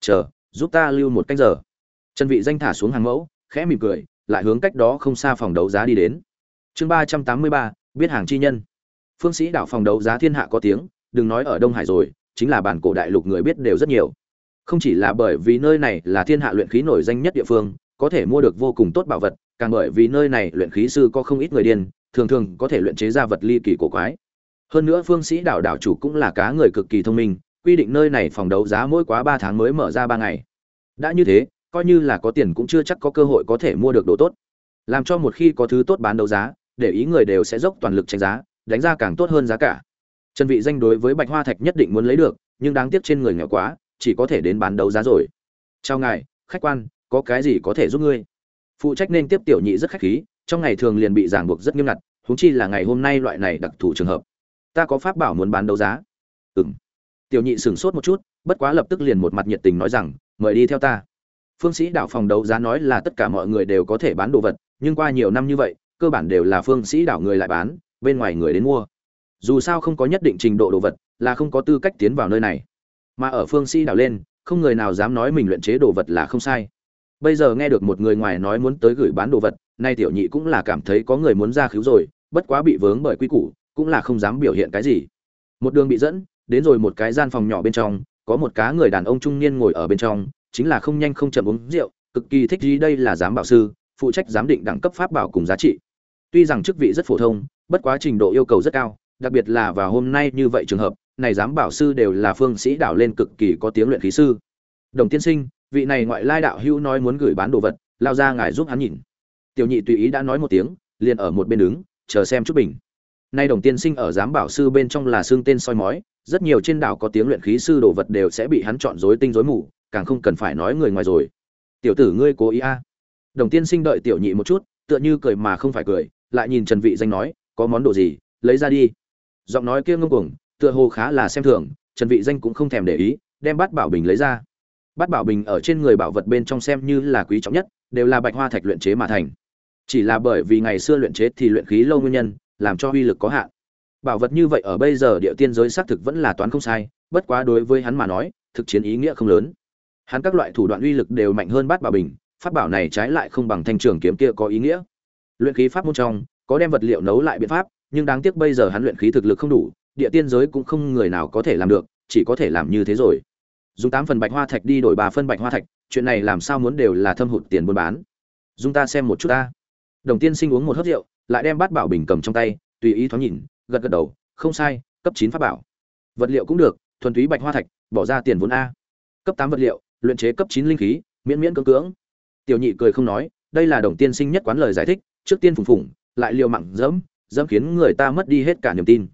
chờ, giúp ta lưu một canh giờ. Trần vị danh thả xuống hàng mẫu, khẽ mỉm cười, lại hướng cách đó không xa phòng đấu giá đi đến. Chương ba trăm tám mươi ba, biết hàng chi nhân. Phương sĩ đảo phòng đấu giá thiên hạ có tiếng, đừng nói ở đông hải rồi, chính là bản cổ đại lục người biết đều rất nhiều. Không chỉ là bởi vì nơi này là thiên hạ luyện khí nổi danh nhất địa phương, có thể mua được vô cùng tốt bảo vật, càng bởi vì nơi này luyện khí sư có không ít người điên, thường thường có thể luyện chế ra vật ly kỳ cổ quái. Hơn nữa phương sĩ đảo đảo chủ cũng là cá người cực kỳ thông minh quy định nơi này phòng đấu giá mỗi quá ba tháng mới mở ra ba ngày. Đã như thế, coi như là có tiền cũng chưa chắc có cơ hội có thể mua được đồ tốt. Làm cho một khi có thứ tốt bán đấu giá, để ý người đều sẽ dốc toàn lực tranh giá, đánh ra càng tốt hơn giá cả. Trần vị danh đối với bạch hoa thạch nhất định muốn lấy được, nhưng đáng tiếc trên người nghèo quá, chỉ có thể đến bán đấu giá rồi. Chào ngài, khách quan, có cái gì có thể giúp ngươi? Phụ trách nên tiếp tiểu nhị rất khách khí, trong ngày thường liền bị giảng buộc rất nghiêm ngặt, huống chi là ngày hôm nay loại này đặc thù trường hợp. Ta có pháp bảo muốn bán đấu giá. Ừm tiểu nhị sửng sốt một chút, bất quá lập tức liền một mặt nhiệt tình nói rằng, mời đi theo ta. Phương sĩ đảo phòng đấu giá nói là tất cả mọi người đều có thể bán đồ vật, nhưng qua nhiều năm như vậy, cơ bản đều là phương sĩ đảo người lại bán, bên ngoài người đến mua. Dù sao không có nhất định trình độ đồ vật, là không có tư cách tiến vào nơi này. Mà ở phương sĩ đảo lên, không người nào dám nói mình luyện chế đồ vật là không sai. Bây giờ nghe được một người ngoài nói muốn tới gửi bán đồ vật, nay tiểu nhị cũng là cảm thấy có người muốn ra cứu rồi, bất quá bị vướng bởi quy củ, cũng là không dám biểu hiện cái gì. Một đường bị dẫn đến rồi một cái gian phòng nhỏ bên trong, có một cá người đàn ông trung niên ngồi ở bên trong, chính là không nhanh không chậm uống rượu, cực kỳ thích gì đây là giám bảo sư, phụ trách giám định đẳng cấp pháp bảo cùng giá trị. Tuy rằng chức vị rất phổ thông, bất quá trình độ yêu cầu rất cao, đặc biệt là vào hôm nay như vậy trường hợp, này giám bảo sư đều là phương sĩ đảo lên cực kỳ có tiếng luyện khí sư. Đồng tiên sinh, vị này ngoại lai đạo hữu nói muốn gửi bán đồ vật, lao ra ngài giúp hắn nhìn. Tiểu nhị tùy ý đã nói một tiếng, liền ở một bên đứng, chờ xem chút bình. Nay đồng tiên sinh ở giám bảo sư bên trong là xương tên soi mói rất nhiều trên đảo có tiếng luyện khí sư đồ vật đều sẽ bị hắn chọn rối tinh rối mù, càng không cần phải nói người ngoài rồi. Tiểu tử ngươi cố ý a. À. đồng tiên sinh đợi tiểu nhị một chút, tựa như cười mà không phải cười, lại nhìn trần vị danh nói, có món đồ gì? Lấy ra đi. Giọng nói kia ngông cuồng, tựa hồ khá là xem thường, trần vị danh cũng không thèm để ý, đem bát bảo bình lấy ra. Bát bảo bình ở trên người bảo vật bên trong xem như là quý trọng nhất, đều là bạch hoa thạch luyện chế mà thành. Chỉ là bởi vì ngày xưa luyện chế thì luyện khí lâu nguyên nhân, làm cho uy lực có hạn bảo vật như vậy ở bây giờ địa tiên giới xác thực vẫn là toán không sai, bất quá đối với hắn mà nói, thực chiến ý nghĩa không lớn. Hắn các loại thủ đoạn uy lực đều mạnh hơn bát bảo bình, pháp bảo này trái lại không bằng thanh trường kiếm kia có ý nghĩa. Luyện khí pháp môn trong, có đem vật liệu nấu lại biện pháp, nhưng đáng tiếc bây giờ hắn luyện khí thực lực không đủ, địa tiên giới cũng không người nào có thể làm được, chỉ có thể làm như thế rồi. Dùng tám phần bạch hoa thạch đi đổi ba phân bạch hoa thạch, chuyện này làm sao muốn đều là thâm hụt tiền buôn bán. Dùng ta xem một chút ta. Đồng tiên sinh uống một hớp rượu, lại đem bát bảo bình cầm trong tay, tùy ý thoáng nhìn gật gật đầu, không sai, cấp chín pháp bảo. Vật liệu cũng được, thuần túy bạch hoa thạch, bỏ ra tiền vốn a. Cấp tám vật liệu, luyện chế cấp chín linh khí, miễn miễn cưỡng cưỡng. Tiểu nhị cười không nói, đây là đồng tiên sinh nhất quán lời giải thích, trước tiên phùng phùng, lại liều mặn dẫm dẫm khiến người ta mất đi hết cả niềm tin.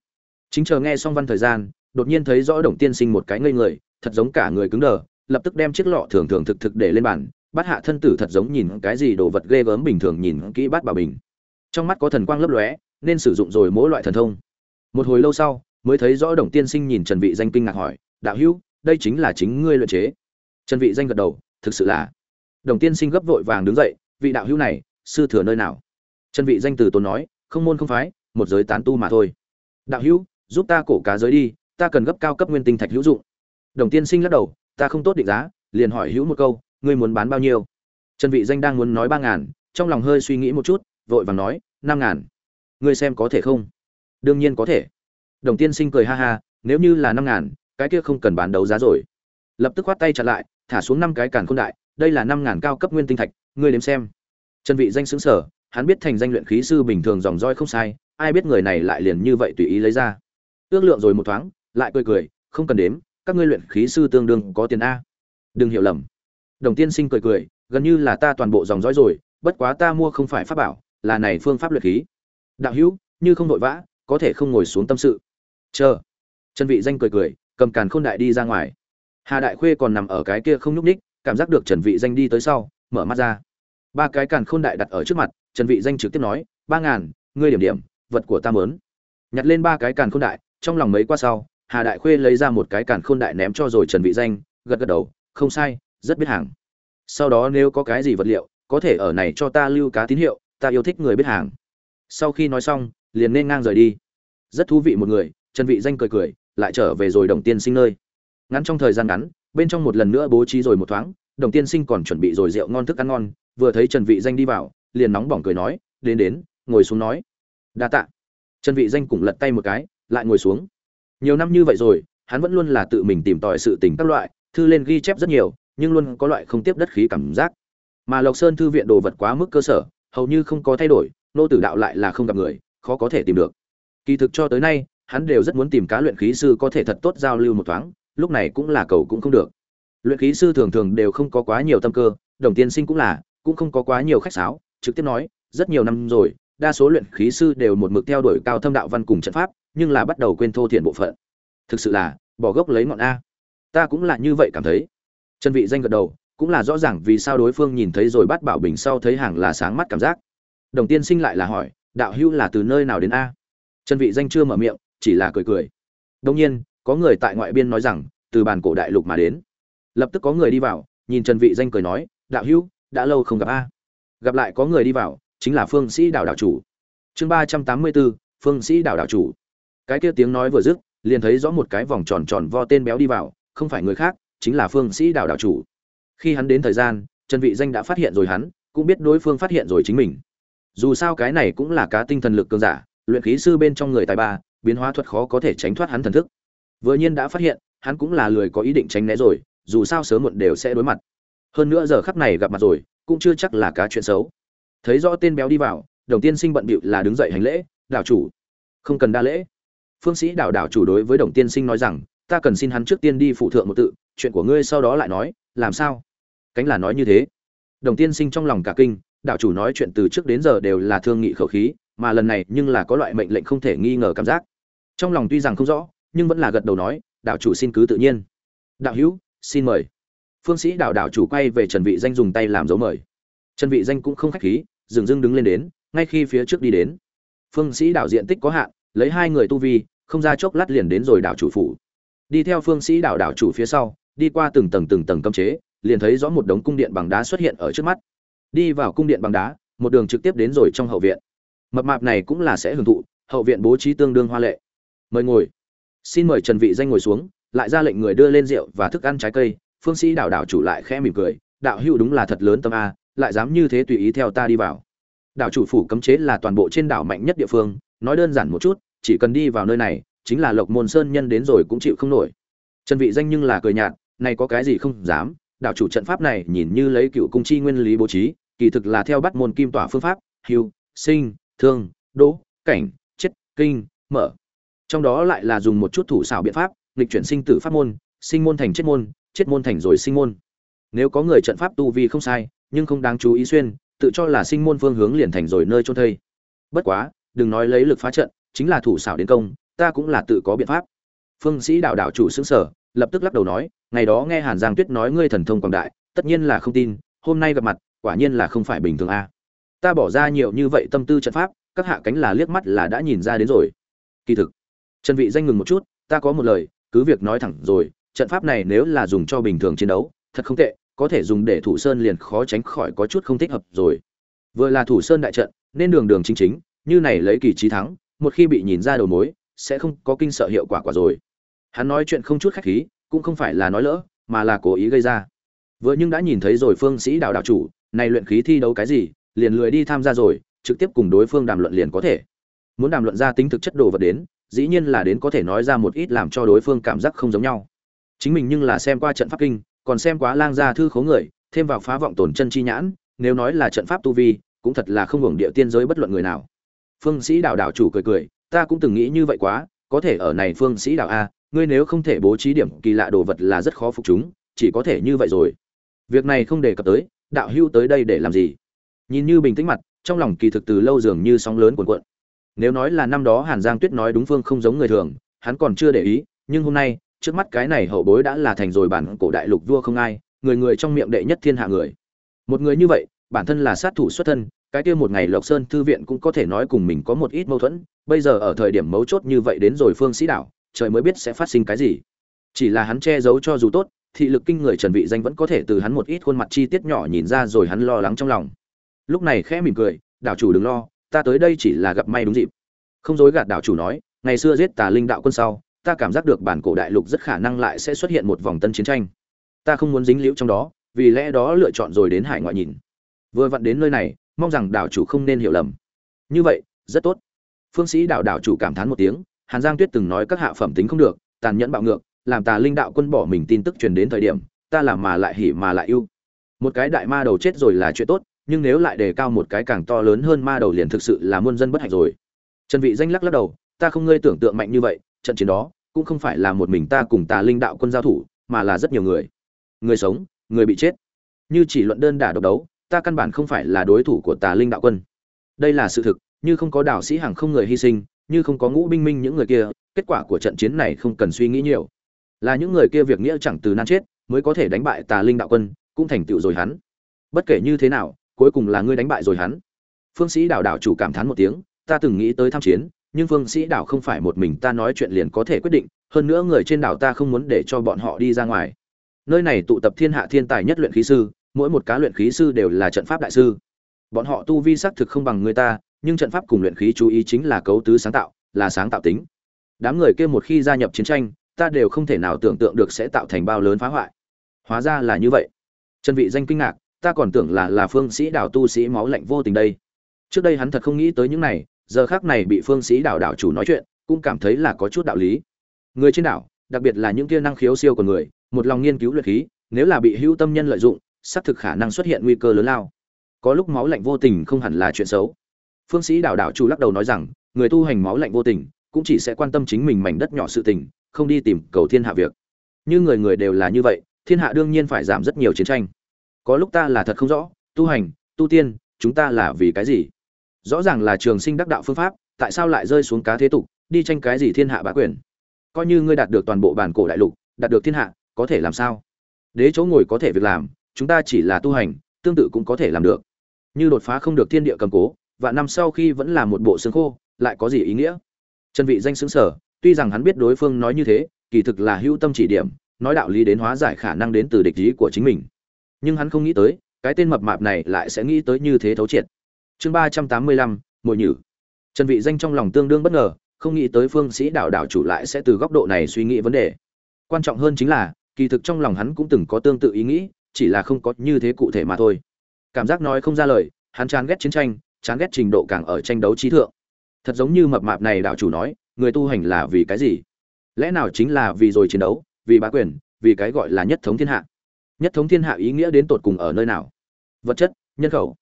Chính chờ nghe xong văn thời gian, đột nhiên thấy rõ đồng tiên sinh một cái ngây người, thật giống cả người cứng đờ, lập tức đem chiếc lọ thường thường thực thực để lên bàn, bắt hạ thân tử thật giống nhìn cái gì đồ vật ghê gớm bình thường nhìn kỹ bát bảo bình. Trong mắt có thần quang lấp lóe, nên sử dụng rồi mỗi loại thần thông một hồi lâu sau, mới thấy rõ đồng tiên sinh nhìn trần vị danh kinh ngạc hỏi, đạo hữu, đây chính là chính ngươi luyện chế? Trần vị danh gật đầu, thực sự là. Đồng tiên sinh gấp vội vàng đứng dậy, vị đạo hữu này, sư thừa nơi nào? Trần vị danh từ tốn nói, không môn không phái, một giới tán tu mà thôi. Đạo hữu, giúp ta cổ cá giới đi, ta cần gấp cao cấp nguyên tinh thạch hữu dụng. Đồng tiên sinh lắc đầu, ta không tốt định giá, liền hỏi hữu một câu, ngươi muốn bán bao nhiêu? Trần vị danh đang muốn nói ba ngàn, trong lòng hơi suy nghĩ một chút, vội vàng nói, năm ngàn. Ngươi xem có thể không? Đương nhiên có thể. Đồng tiên sinh cười ha ha, nếu như là năm ngàn, cái kia không cần bán đấu giá rồi. Lập tức khoát tay chặn lại, thả xuống năm cái càn khôn đại, đây là năm ngàn cao cấp nguyên tinh thạch, ngươi đếm xem. Trần vị danh xứng sở hắn biết thành danh luyện khí sư bình thường dòng roi không sai, ai biết người này lại liền như vậy tùy ý lấy ra. Ước lượng rồi một thoáng, lại cười cười, không cần đếm, các ngươi luyện khí sư tương đương có tiền a. Đừng hiểu lầm. Đồng tiên sinh cười cười, gần như là ta toàn bộ dòng dõi rồi, bất quá ta mua không phải pháp bảo, là này phương pháp luyện khí. Đạo hữu, như không vội vã có thể không ngồi xuống tâm sự. Chờ. Trần vị danh cười cười, cầm càn khôn đại đi ra ngoài. Hà đại khuê còn nằm ở cái kia không nhúc ních cảm giác được trần vị danh đi tới sau, mở mắt ra. Ba cái càn khôn đại đặt ở trước mặt, trần vị danh trực tiếp nói, ba ngàn, ngươi điểm điểm, vật của ta mớn. Nhặt lên ba cái càn khôn đại, trong lòng mấy qua sau, hà đại khuê lấy ra một cái càn khôn đại ném cho rồi trần vị danh, gật gật đầu, không sai, rất biết hàng. Sau đó nếu có cái gì vật liệu, có thể ở này cho ta lưu cá tín hiệu, ta yêu thích người biết hàng. Sau khi nói xong liền nên ngang rời đi. Rất thú vị một người, trần vị danh cười cười, lại trở về rồi đồng tiên sinh nơi. Ngắn trong thời gian ngắn, bên trong một lần nữa bố trí rồi một thoáng, đồng tiên sinh còn chuẩn bị rồi rượu ngon thức ăn ngon, vừa thấy trần vị danh đi vào, liền nóng bỏng cười nói, đến đến, ngồi xuống nói. Đa tạ. Trần vị danh cũng lật tay một cái, lại ngồi xuống. Nhiều năm như vậy rồi, hắn vẫn luôn là tự mình tìm tòi sự tình các loại, thư lên ghi chép rất nhiều, nhưng luôn có loại không tiếp đất khí cảm giác. Mà lộc sơn thư viện đồ vật quá mức cơ sở, hầu như không có thay đổi, nô tử đạo lại là không gặp người khó có thể tìm được. Kỳ thực cho tới nay, hắn đều rất muốn tìm cá luyện khí sư có thể thật tốt giao lưu một thoáng, lúc này cũng là cầu cũng không được. Luyện khí sư thường thường đều không có quá nhiều tâm cơ, đồng tiên sinh cũng là, cũng không có quá nhiều khách sáo, trực tiếp nói, rất nhiều năm rồi, đa số luyện khí sư đều một mực theo đuổi cao thâm đạo văn cùng trận pháp, nhưng là bắt đầu quên thô thiện bộ phận. Thực sự là, bỏ gốc lấy ngọn a. Ta cũng là như vậy cảm thấy. Trần vị danh gật đầu, cũng là rõ ràng vì sao đối phương nhìn thấy rồi bắt bảo bình sau thấy hàng là sáng mắt cảm giác. Đồng tiên sinh lại là hỏi đạo hữu là từ nơi nào đến a? Trần vị danh chưa mở miệng chỉ là cười cười. Đông nhiên có người tại ngoại biên nói rằng từ bản cổ đại lục mà đến. Lập tức có người đi vào nhìn trần vị danh cười nói đạo hữu đã lâu không gặp a. Gặp lại có người đi vào chính là phương sĩ đảo đảo chủ. Chương ba trăm tám mươi 384, phương sĩ đảo đảo chủ. Cái kia tiếng nói vừa dứt liền thấy rõ một cái vòng tròn tròn vo tên béo đi vào không phải người khác chính là phương sĩ đảo đảo chủ. Khi hắn đến thời gian trần vị danh đã phát hiện rồi hắn cũng biết đối phương phát hiện rồi chính mình dù sao cái này cũng là cá tinh thần lực cường giả, luyện khí sư bên trong người tài ba, biến hóa thuật khó có thể tránh thoát hắn thần thức. Vừa nhiên đã phát hiện, hắn cũng là lười có ý định tránh né rồi, dù sao sớm muộn đều sẽ đối mặt. Hơn nữa giờ khắc này gặp mặt rồi, cũng chưa chắc là cá chuyện xấu. Thấy rõ tên béo đi vào, đồng tiên sinh bận bịu là đứng dậy hành lễ, đảo chủ, không cần đa lễ. Phương sĩ đảo đảo chủ đối với đồng tiên sinh nói rằng, ta cần xin hắn trước tiên đi phụ thượng một tự, chuyện của ngươi sau đó lại nói, làm sao? Cánh là nói như thế. Đồng tiên sinh trong lòng cả kinh đảo chủ nói chuyện từ trước đến giờ đều là thương nghị khẩu khí, mà lần này nhưng là có loại mệnh lệnh không thể nghi ngờ cảm giác. Trong lòng tuy rằng không rõ, nhưng vẫn là gật đầu nói đạo chủ xin cứ tự nhiên. Đạo hữu, xin mời. Phương sĩ đảo đảo chủ quay về trần vị danh dùng tay làm dấu mời. Trần vị danh cũng không khách khí, dừng dưng đứng lên đến, ngay khi phía trước đi đến. Phương sĩ đảo diện tích có hạn, lấy hai người tu vi, không ra chốc lát liền đến rồi đảo chủ phủ. Đi theo phương sĩ đảo đảo chủ phía sau, đi qua từng tầng từng tầng cấm chế, liền thấy rõ một đống cung điện bằng đá xuất hiện ở trước mắt đi vào cung điện bằng đá, một đường trực tiếp đến rồi trong hậu viện. Mập mạp này cũng là sẽ hưởng thụ, hậu viện bố trí tương đương hoa lệ. Mời ngồi. Xin mời trần vị danh ngồi xuống, lại ra lệnh người đưa lên rượu và thức ăn trái cây. Phương sĩ đảo đảo chủ lại khẽ mỉm cười, đạo hữu đúng là thật lớn tâm a, lại dám như thế tùy ý theo ta đi vào. Đảo chủ phủ cấm chế là toàn bộ trên đảo mạnh nhất địa phương, nói đơn giản một chút, chỉ cần đi vào nơi này, chính là lộc môn sơn nhân đến rồi cũng chịu không nổi. Trần vị danh nhưng là cười nhạt, này có cái gì không dám? Đảo chủ trận pháp này nhìn như lấy cựu cung chi nguyên lý bố trí kỳ thực là theo bắt môn kim tỏa phương pháp, hưu, sinh, thương, đỗ, cảnh, chết, kinh, mở. Trong đó lại là dùng một chút thủ xảo biện pháp, nghịch chuyển sinh tử pháp môn, sinh môn thành chết môn chết môn thành rồi sinh môn. Nếu có người trận pháp tu vi không sai, nhưng không đáng chú ý xuyên, tự cho là sinh môn phương hướng liền thành rồi nơi trôn thây. Bất quá, đừng nói lấy lực phá trận, chính là thủ xảo đến công, ta cũng là tự có biện pháp. Phương sĩ đạo đạo chủ xứng sở lập tức lắc đầu nói, ngày đó nghe hàn giang tuyết nói ngươi thần thông quảng đại, tất nhiên là không tin, hôm nay gặp mặt quả nhiên là không phải bình thường a. Ta bỏ ra nhiều như vậy tâm tư trận pháp, các hạ cánh là liếc mắt là đã nhìn ra đến rồi. Kỳ thực, trần vị danh ngừng một chút, ta có một lời, cứ việc nói thẳng rồi, trận pháp này nếu là dùng cho bình thường chiến đấu, thật không tệ, có thể dùng để thủ sơn liền khó tránh khỏi có chút không thích hợp rồi. Vừa là thủ sơn đại trận, nên đường đường chính chính, như này lấy kỳ trí thắng, một khi bị nhìn ra đầu mối, sẽ không có kinh sợ hiệu quả quả rồi. Hắn nói chuyện không chút khách khí, cũng không phải là nói lỡ, mà là cố ý gây ra. Vừa nhưng đã nhìn thấy rồi phương sĩ đạo đạo chủ này luyện khí thi đấu cái gì, liền lười đi tham gia rồi, trực tiếp cùng đối phương đàm luận liền có thể. Muốn đàm luận ra tính thực chất đồ vật đến, dĩ nhiên là đến có thể nói ra một ít làm cho đối phương cảm giác không giống nhau. Chính mình nhưng là xem qua trận pháp kinh, còn xem quá lang gia thư khố người, thêm vào phá vọng tổn chân chi nhãn, nếu nói là trận pháp tu vi, cũng thật là không hưởng địa tiên giới bất luận người nào. Phương sĩ đạo đạo chủ cười cười, ta cũng từng nghĩ như vậy quá, có thể ở này phương sĩ đạo a, ngươi nếu không thể bố trí điểm kỳ lạ đồ vật là rất khó phục chúng, chỉ có thể như vậy rồi. Việc này không đề cập tới đạo hưu tới đây để làm gì? Nhìn như bình tĩnh mặt, trong lòng kỳ thực từ lâu dường như sóng lớn cuồn cuộn. Nếu nói là năm đó hàn giang tuyết nói đúng phương không giống người thường, hắn còn chưa để ý, nhưng hôm nay, trước mắt cái này hậu bối đã là thành rồi bản cổ đại lục vua không ai, người người trong miệng đệ nhất thiên hạ người. Một người như vậy, bản thân là sát thủ xuất thân, cái kia một ngày lộc sơn thư viện cũng có thể nói cùng mình có một ít mâu thuẫn, bây giờ ở thời điểm mấu chốt như vậy đến rồi phương sĩ đảo, trời mới biết sẽ phát sinh cái gì. Chỉ là hắn che giấu cho dù tốt thị lực kinh người trần vị danh vẫn có thể từ hắn một ít khuôn mặt chi tiết nhỏ nhìn ra rồi hắn lo lắng trong lòng. Lúc này khẽ mỉm cười, đảo chủ đừng lo, ta tới đây chỉ là gặp may đúng dịp. Không dối gạt đảo chủ nói, ngày xưa giết tà linh đạo quân sau, ta cảm giác được bản cổ đại lục rất khả năng lại sẽ xuất hiện một vòng tân chiến tranh. Ta không muốn dính liễu trong đó, vì lẽ đó lựa chọn rồi đến hải ngoại nhìn. Vừa vặn đến nơi này, mong rằng đảo chủ không nên hiểu lầm. Như vậy, rất tốt. Phương sĩ đảo đảo chủ cảm thán một tiếng, hàn giang tuyết từng nói các hạ phẩm tính không được, tàn nhẫn bạo ngược làm tà linh đạo quân bỏ mình tin tức truyền đến thời điểm, ta làm mà lại hỉ mà lại yêu một cái đại ma đầu chết rồi là chuyện tốt, nhưng nếu lại đề cao một cái càng to lớn hơn ma đầu liền thực sự là muôn dân bất hạnh rồi. Trần vị danh lắc lắc đầu, ta không ngươi tưởng tượng mạnh như vậy, trận chiến đó cũng không phải là một mình ta cùng tà linh đạo quân giao thủ, mà là rất nhiều người. Người sống, người bị chết. Như chỉ luận đơn đả độc đấu, ta căn bản không phải là đối thủ của tà linh đạo quân. Đây là sự thực, như không có đạo sĩ hàng không người hy sinh, như không có ngũ binh minh những người kia, kết quả của trận chiến này không cần suy nghĩ nhiều là những người kia việc nghĩa chẳng từ nan chết, mới có thể đánh bại tà linh đạo quân, cũng thành tựu rồi hắn. Bất kể như thế nào, cuối cùng là ngươi đánh bại rồi hắn. Phương sĩ đảo đảo chủ cảm thán một tiếng, ta từng nghĩ tới tham chiến, nhưng phương sĩ đảo không phải một mình ta nói chuyện liền có thể quyết định, hơn nữa người trên đảo ta không muốn để cho bọn họ đi ra ngoài. Nơi này tụ tập thiên hạ thiên tài nhất luyện khí sư, mỗi một cá luyện khí sư đều là trận pháp đại sư. Bọn họ tu vi xác thực không bằng người ta, nhưng trận pháp cùng luyện khí chú ý chính là cấu tứ sáng tạo, là sáng tạo tính. Đám người kia một khi gia nhập chiến tranh ta đều không thể nào tưởng tượng được sẽ tạo thành bao lớn phá hoại. Hóa ra là như vậy. Trần vị danh kinh ngạc, ta còn tưởng là là phương sĩ đảo tu sĩ máu lạnh vô tình đây. Trước đây hắn thật không nghĩ tới những này, giờ khác này bị phương sĩ đảo đảo chủ nói chuyện, cũng cảm thấy là có chút đạo lý. Người trên đảo, đặc biệt là những kia năng khiếu siêu của người, một lòng nghiên cứu luyện khí, nếu là bị hữu tâm nhân lợi dụng, xác thực khả năng xuất hiện nguy cơ lớn lao. Có lúc máu lạnh vô tình không hẳn là chuyện xấu. Phương sĩ đảo đảo chủ lắc đầu nói rằng, người tu hành máu lạnh vô tình, cũng chỉ sẽ quan tâm chính mình mảnh đất nhỏ sự tình không đi tìm cầu thiên hạ việc. Như người người đều là như vậy, thiên hạ đương nhiên phải giảm rất nhiều chiến tranh. Có lúc ta là thật không rõ, tu hành, tu tiên, chúng ta là vì cái gì? Rõ ràng là trường sinh đắc đạo phương pháp, tại sao lại rơi xuống cá thế tục, đi tranh cái gì thiên hạ bá quyền? Coi như ngươi đạt được toàn bộ bản cổ đại lục, đạt được thiên hạ, có thể làm sao? Đế chỗ ngồi có thể việc làm, chúng ta chỉ là tu hành, tương tự cũng có thể làm được. Như đột phá không được thiên địa cầm cố và năm sau khi vẫn là một bộ xương khô, lại có gì ý nghĩa? Chân vị danh xứng sở tuy rằng hắn biết đối phương nói như thế, kỳ thực là hữu tâm chỉ điểm, nói đạo lý đến hóa giải khả năng đến từ địch ý của chính mình. Nhưng hắn không nghĩ tới, cái tên mập mạp này lại sẽ nghĩ tới như thế thấu triệt. Chương ba trăm tám mươi lăm, mội nhử. Trần vị danh trong lòng tương đương bất ngờ, không nghĩ tới phương sĩ đạo đạo chủ lại sẽ từ góc độ này suy nghĩ vấn đề. Quan trọng hơn chính là, kỳ thực trong lòng hắn cũng từng có tương tự ý nghĩ, chỉ là không có như thế cụ thể mà thôi. Cảm giác nói không ra lời, hắn chán ghét chiến tranh, chán ghét trình độ càng ở tranh đấu trí thượng. Thật giống như mập mạp này đạo chủ nói người tu hành là vì cái gì? Lẽ nào chính là vì rồi chiến đấu, vì bá quyền, vì cái gọi là nhất thống thiên hạ? Nhất thống thiên hạ ý nghĩa đến tột cùng ở nơi nào? Vật chất, nhân khẩu.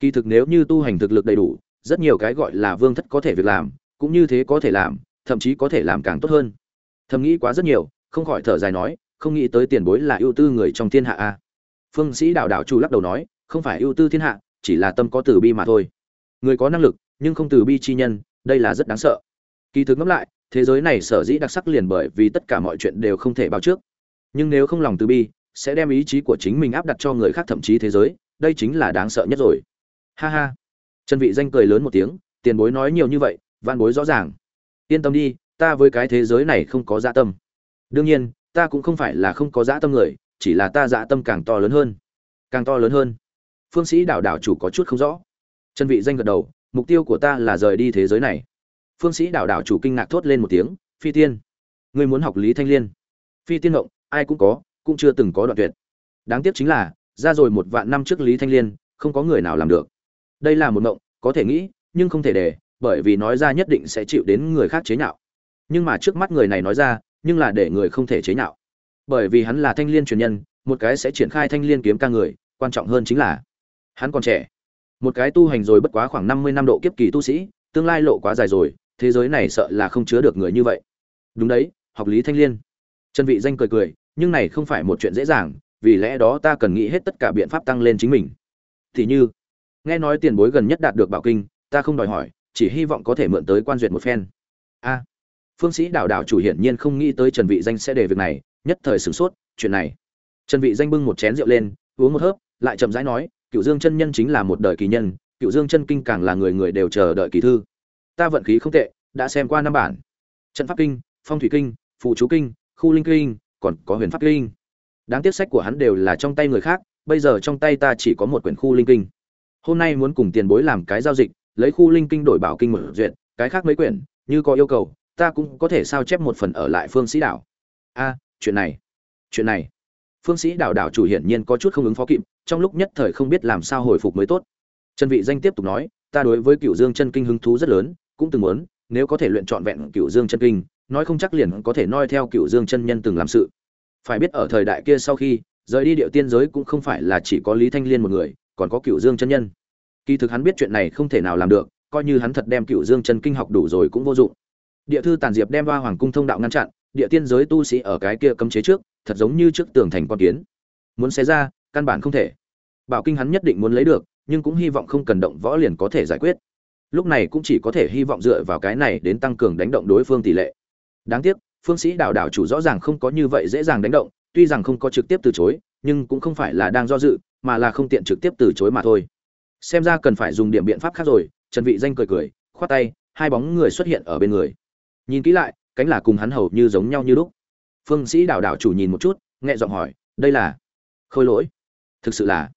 Kỳ thực nếu như tu hành thực lực đầy đủ, rất nhiều cái gọi là vương thất có thể việc làm, cũng như thế có thể làm, thậm chí có thể làm càng tốt hơn. Thầm nghĩ quá rất nhiều, không khỏi thở dài nói, không nghĩ tới tiền bối là ưu tư người trong thiên hạ a. Phương sĩ đạo đạo chủ lắc đầu nói, không phải ưu tư thiên hạ, chỉ là tâm có từ bi mà thôi. Người có năng lực, nhưng không từ bi chi nhân, đây là rất đáng sợ kỳ thực ngẫm lại, thế giới này sở dĩ đặc sắc liền bởi vì tất cả mọi chuyện đều không thể báo trước. Nhưng nếu không lòng từ bi, sẽ đem ý chí của chính mình áp đặt cho người khác thậm chí thế giới, đây chính là đáng sợ nhất rồi. Ha ha. Trần vị danh cười lớn một tiếng, tiền bối nói nhiều như vậy van bối rõ ràng. Yên tâm đi, ta với cái thế giới này không có dạ tâm. Đương nhiên, ta cũng không phải là không có dạ tâm người, chỉ là ta dạ tâm càng to lớn hơn. Càng to lớn hơn. Phương sĩ đảo đảo chủ có chút không rõ. Trần vị danh gật đầu, mục tiêu của ta là rời đi thế giới này phương sĩ đảo đảo chủ kinh ngạc thốt lên một tiếng, phi tiên, ngươi muốn học lý thanh liên? Phi tiên động ai cũng có, cũng chưa từng có đoạn tuyệt. Đáng tiếc chính là, ra rồi một vạn năm trước lý thanh liên, không có người nào làm được. Đây là một mộng có thể nghĩ, nhưng không thể để, bởi vì nói ra nhất định sẽ chịu đến người khác chế nhạo. Nhưng mà trước mắt người này nói ra, nhưng là để người không thể chế nhạo. Bởi vì hắn là thanh liên truyền nhân, một cái sẽ triển khai thanh liên kiếm ca người, quan trọng hơn chính là, hắn còn trẻ. Một cái tu hành rồi bất quá khoảng năm mươi năm độ kiếp kỳ tu sĩ, tương lai lộ quá dài rồi thế giới này sợ là không chứa được người như vậy. Đúng đấy, học lý thanh liên. Trần vị danh cười cười, nhưng này không phải một chuyện dễ dàng, vì lẽ đó ta cần nghĩ hết tất cả biện pháp tăng lên chính mình. Thì như, nghe nói tiền bối gần nhất đạt được bảo kinh, ta không đòi hỏi, chỉ hy vọng có thể mượn tới quan duyệt một phen. A, phương sĩ đảo đảo chủ hiển nhiên không nghĩ tới trần vị danh sẽ để việc này, nhất thời sửng sốt, chuyện này. Trần vị danh bưng một chén rượu lên, uống một hớp, lại chậm rãi nói cựu dương chân nhân chính là một đời kỳ nhân cựu dương chân kinh càng là người người đều chờ đợi kỳ thư ta vận khí không tệ, đã xem qua năm bản. Trận pháp kinh, phong thủy kinh phụ chú kinh, khu linh kinh, còn có huyền pháp kinh. Đáng tiếc sách của hắn đều là trong tay người khác, bây giờ trong tay ta chỉ có một quyển khu linh kinh. Hôm nay muốn cùng tiền bối làm cái giao dịch, lấy khu linh kinh đổi bảo kinh mở duyệt, cái khác mấy quyển, như có yêu cầu, ta cũng có thể sao chép một phần ở lại phương sĩ đảo. A, chuyện này chuyện này. Phương sĩ đảo đảo chủ hiển nhiên có chút không ứng phó kịp, trong lúc nhất thời không biết làm sao hồi phục mới tốt. Trần vị danh tiếp tục nói, ta đối với cựu dương chân kinh hứng thú rất lớn cũng từng muốn, nếu có thể luyện trọn vẹn cựu dương chân kinh, nói không chắc liền có thể noi theo cựu dương chân nhân từng làm sự. Phải biết ở thời đại kia sau khi, rời đi điệu tiên giới cũng không phải là chỉ có lý thanh liên một người, còn có cựu dương chân nhân. Kỳ thực hắn biết chuyện này không thể nào làm được, coi như hắn thật đem cựu dương chân kinh học đủ rồi cũng vô dụng. Địa thư tàn diệp đem ba hoàng cung thông đạo ngăn chặn địa tiên giới tu sĩ ở cái kia cấm chế trước, thật giống như trước tường thành con kiến. Muốn xé ra, căn bản không thể. Bảo kinh hắn nhất định muốn lấy được, nhưng cũng hy vọng không cần động võ liền có thể giải quyết lúc này cũng chỉ có thể hy vọng dựa vào cái này đến tăng cường đánh động đối phương tỷ lệ. Đáng tiếc, phương sĩ đảo đảo chủ rõ ràng không có như vậy dễ dàng đánh động, tuy rằng không có trực tiếp từ chối, nhưng cũng không phải là đang do dự, mà là không tiện trực tiếp từ chối mà thôi. Xem ra cần phải dùng điểm biện pháp khác rồi, trần vị danh cười cười, khoát tay, hai bóng người xuất hiện ở bên người. Nhìn kỹ lại, cánh là cùng hắn hầu như giống nhau như lúc. Phương sĩ đảo đảo chủ nhìn một chút, nhẹ giọng hỏi, đây là khôi lỗi? Thực sự là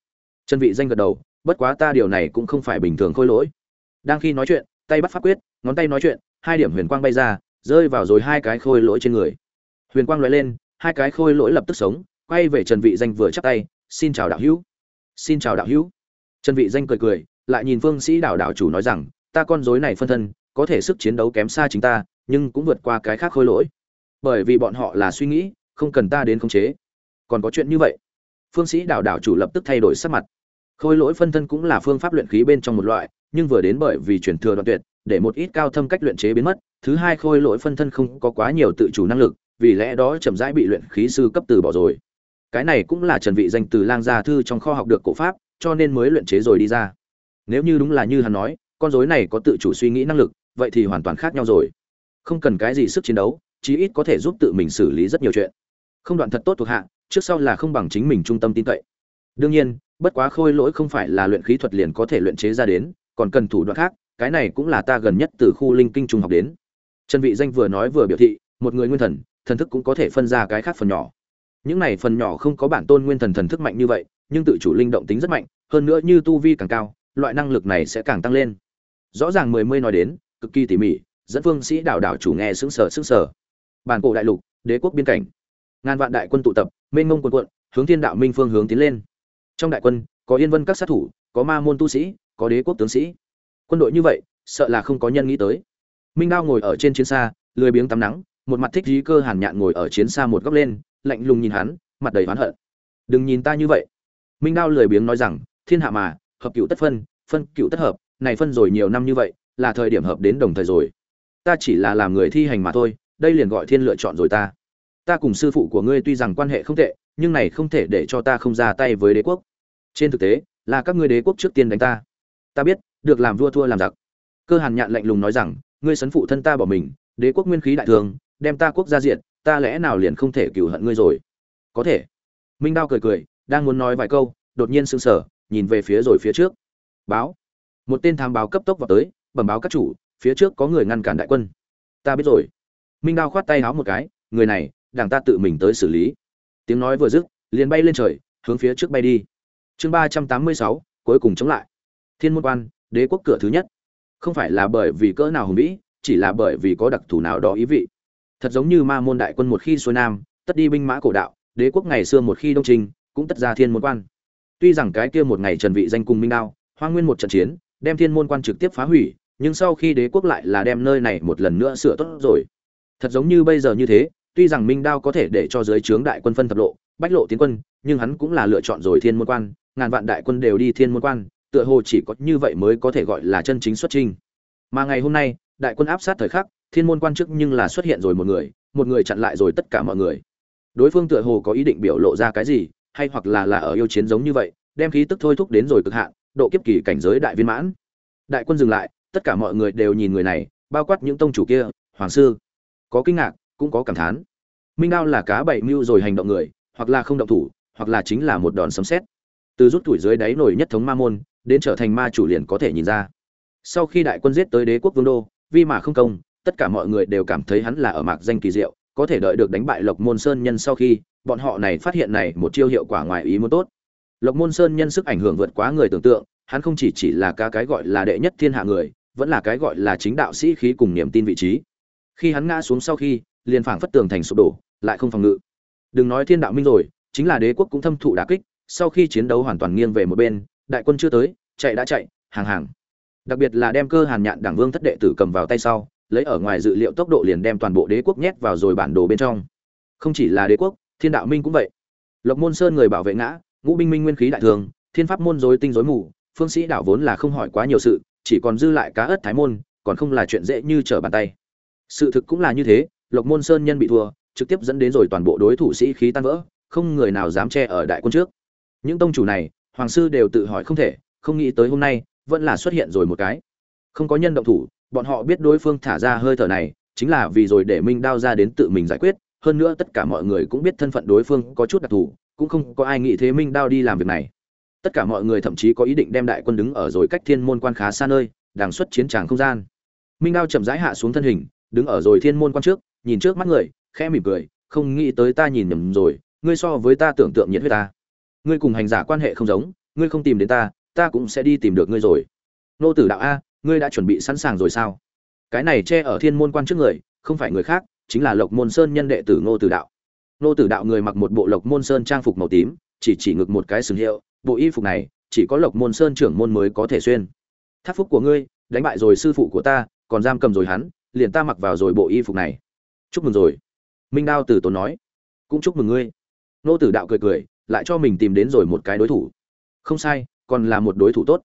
trần vị danh gật đầu, bất quá ta điều này cũng không phải bình thường khôi lỗi đang khi nói chuyện, tay bắt pháp quyết, ngón tay nói chuyện, hai điểm huyền quang bay ra, rơi vào rồi hai cái khôi lỗi trên người. Huyền quang loại lên, hai cái khôi lỗi lập tức sống, quay về trần vị danh vừa chắp tay, xin chào đạo hữu. Xin chào đạo hữu. Trần vị danh cười cười, lại nhìn phương sĩ đảo đảo chủ nói rằng, ta con rối này phân thân, có thể sức chiến đấu kém xa chính ta, nhưng cũng vượt qua cái khác khôi lỗi. Bởi vì bọn họ là suy nghĩ, không cần ta đến khống chế. Còn có chuyện như vậy? Phương sĩ đảo đảo chủ lập tức thay đổi sắc mặt khôi lỗi phân thân cũng là phương pháp luyện khí bên trong một loại, nhưng vừa đến bởi vì chuyển thừa đoạn tuyệt, để một ít cao thâm cách luyện chế biến mất, thứ hai khôi lỗi phân thân không có quá nhiều tự chủ năng lực, vì lẽ đó chậm rãi bị luyện khí sư cấp từ bỏ rồi. Cái này cũng là trần vị danh từ lang gia thư trong kho học được cổ pháp, cho nên mới luyện chế rồi đi ra. Nếu như đúng là như hắn nói, con rối này có tự chủ suy nghĩ năng lực, vậy thì hoàn toàn khác nhau rồi. Không cần cái gì sức chiến đấu, chí ít có thể giúp tự mình xử lý rất nhiều chuyện. Không đoạn thật tốt thuộc hạ, trước sau là không bằng chính mình trung tâm tin cậy. Đương nhiên bất quá khôi lỗi không phải là luyện khí thuật liền có thể luyện chế ra đến, còn cần thủ đoạn khác, cái này cũng là ta gần nhất từ khu linh kinh trung học đến. Trần vị danh vừa nói vừa biểu thị, một người nguyên thần thần thức cũng có thể phân ra cái khác phần nhỏ. Những này phần nhỏ không có bản tôn nguyên thần thần thức mạnh như vậy, nhưng tự chủ linh động tính rất mạnh, hơn nữa như tu vi càng cao, loại năng lực này sẽ càng tăng lên. Rõ ràng mười mươi nói đến, cực kỳ tỉ mỉ, dẫn vương sĩ đảo đảo chủ nghe sững sờ sững sờ. Bản cổ đại lục, đế quốc biên cảnh. Ngàn vạn đại quân tụ tập, mênh mông quân quận hướng thiên đạo minh phương hướng tiến lên trong đại quân, có yên vân các sát thủ, có ma môn tu sĩ, có đế quốc tướng sĩ. Quân đội như vậy, sợ là không có nhân nghĩ tới. Minh đao ngồi ở trên chiến xa, lười biếng tắm nắng, một mặt thích dí cơ hàn nhạn ngồi ở chiến xa một góc lên, lạnh lùng nhìn hắn, mặt đầy oán hận. Đừng nhìn ta như vậy. Minh đao lười biếng nói rằng, thiên hạ mà, hợp cựu tất phân phân cựu tất hợp, này phân rồi nhiều năm như vậy, là thời điểm hợp đến đồng thời rồi. Ta chỉ là làm người thi hành mà thôi, đây liền gọi thiên lựa chọn rồi ta. Ta cùng sư phụ của ngươi tuy rằng quan hệ không tệ, nhưng này không thể để cho ta không ra tay với đế quốc trên thực tế, là các ngươi đế quốc trước tiên đánh ta. Ta biết, được làm vua thua làm giặc. Cơ hàn nhạn lạnh lùng nói rằng, ngươi sấn phụ thân ta bỏ mình, đế quốc nguyên khí đại thường, đem ta quốc gia diện ta lẽ nào liền không thể cửu hận ngươi rồi? Có thể. Minh đao cười cười, đang muốn nói vài câu, đột nhiên sững sờ, nhìn về phía rồi phía trước. Báo. Một tên thám báo cấp tốc vào tới, bẩm báo các chủ, phía trước có người ngăn cản đại quân. Ta biết rồi. Minh đao khoát tay háo một cái, người này, đảng ta tự mình tới xử lý. Tiếng nói vừa dứt, liền bay lên trời, hướng phía trước bay đi chương ba trăm tám mươi sáu, cuối cùng chống lại. Thiên môn quan, đế quốc cửa thứ nhất. Không phải là bởi vì cỡ nào hùng vĩ, chỉ là bởi vì có đặc thù nào đó ý vị. Thật giống như ma môn đại quân một khi xuôi nam, tất đi binh mã cổ đạo, đế quốc ngày xưa một khi đông trình, cũng tất ra thiên môn quan. Tuy rằng cái kia một ngày trần vị danh cùng minh đao, hoang nguyên một trận chiến, đem thiên môn quan trực tiếp phá hủy, nhưng sau khi đế quốc lại là đem nơi này một lần nữa sửa tốt rồi. Thật giống như bây giờ như thế, tuy rằng minh đao có thể để cho giới trướng đại quân phân thập lộ bách lộ tiến quân, nhưng hắn cũng là lựa chọn rồi thiên môn quan, ngàn vạn đại quân đều đi thiên môn quan, tựa hồ chỉ có như vậy mới có thể gọi là chân chính xuất trình mà ngày hôm nay, đại quân áp sát thời khắc, thiên môn quan chức nhưng là xuất hiện rồi một người một người chặn lại rồi tất cả mọi người. Đối phương tựa hồ có ý định biểu lộ ra cái gì, hay hoặc là là ở yêu chiến giống như vậy, đem khí tức thôi thúc đến rồi cực hạn, độ kiếp kỳ cảnh giới đại viên mãn. Đại quân dừng lại, tất cả mọi người đều nhìn người này, bao quát những tông chủ kia, hoàng sư. Có kinh ngạc, cũng có cảm thán. Minh đao là cá bảy mưu rồi hành động người hoặc là không động thủ, hoặc là chính là một đòn sấm xét từ rút tuổi dưới đáy nổi nhất thống ma môn, đến trở thành ma chủ liền có thể nhìn ra. Sau khi đại quân giết tới đế quốc vương đô, vi mà không công, tất cả mọi người đều cảm thấy hắn là ở mạc danh kỳ diệu, có thể đợi được đánh bại lộc môn sơn nhân sau khi, bọn họ này phát hiện này một chiêu hiệu quả ngoài ý muốn tốt. Lộc môn sơn nhân sức ảnh hưởng vượt quá người tưởng tượng, hắn không chỉ chỉ là ca cái gọi là đệ nhất thiên hạ người, vẫn là cái gọi là chính đạo sĩ khí cùng niềm tin vị trí. Khi hắn ngã xuống sau khi, liền phảng phất tường thành sụp đổ, lại không phòng ngự đừng nói thiên đạo minh rồi, chính là đế quốc cũng thâm thụ đả kích, sau khi chiến đấu hoàn toàn nghiêng về một bên, đại quân chưa tới, chạy đã chạy, hàng hàng. Đặc biệt là đem cơ hàn nhạn đảng vương thất đệ tử cầm vào tay sau, lấy ở ngoài dự liệu tốc độ liền đem toàn bộ đế quốc nhét vào rồi bản đồ bên trong. Không chỉ là đế quốc, thiên đạo minh cũng vậy. Lộc môn sơn người bảo vệ ngã, ngũ binh minh nguyên khí đại thường, thiên pháp môn dối tinh dối mù, phương sĩ đảo vốn là không hỏi quá nhiều sự, chỉ còn dư lại cá ớt thái môn, còn không là chuyện dễ như trở bàn tay. Sự thực cũng là như thế, lộc môn sơn nhân bị thua trực tiếp dẫn đến rồi toàn bộ đối thủ sĩ khí tan vỡ, không người nào dám che ở đại quân trước. Những tông chủ này, hoàng sư đều tự hỏi không thể, không nghĩ tới hôm nay, vẫn là xuất hiện rồi một cái. Không có nhân động thủ, bọn họ biết đối phương thả ra hơi thở này, chính là vì rồi để minh đao ra đến tự mình giải quyết, hơn nữa tất cả mọi người cũng biết thân phận đối phương có chút đặc thù, cũng không có ai nghĩ thế minh đao đi làm việc này. Tất cả mọi người thậm chí có ý định đem đại quân đứng ở rồi cách thiên môn quan khá xa nơi đàng xuất chiến tràng không gian. Minh đao chậm rãi hạ xuống thân hình, đứng ở rồi thiên môn quan trước, nhìn trước mắt người khẽ mỉm cười, không nghĩ tới ta nhìn nhầm rồi, ngươi so với ta tưởng tượng nhiệt huyết ta. Ngươi cùng hành giả quan hệ không giống, ngươi không tìm đến ta ta cũng sẽ đi tìm được ngươi rồi. Nô tử đạo a, ngươi đã chuẩn bị sẵn sàng rồi sao? Cái này che ở thiên môn quan trước người, không phải người khác, chính là lộc môn sơn nhân đệ tử ngô tử đạo. Ngô tử đạo người mặc một bộ lộc môn sơn trang phục màu tím, chỉ chỉ ngực một cái sừng hiệu, bộ y phục này, chỉ có lộc môn sơn trưởng môn mới có thể xuyên. Tháp phúc của ngươi, đánh bại rồi sư phụ của ta, còn giam cầm rồi hắn, liền ta mặc vào rồi bộ y phục này. Chúc mừng rồi minh đao tử tốn nói, cũng chúc mừng ngươi. Nô tử đạo cười cười, lại cho mình tìm đến rồi một cái đối thủ. Không sai, còn là một đối thủ tốt.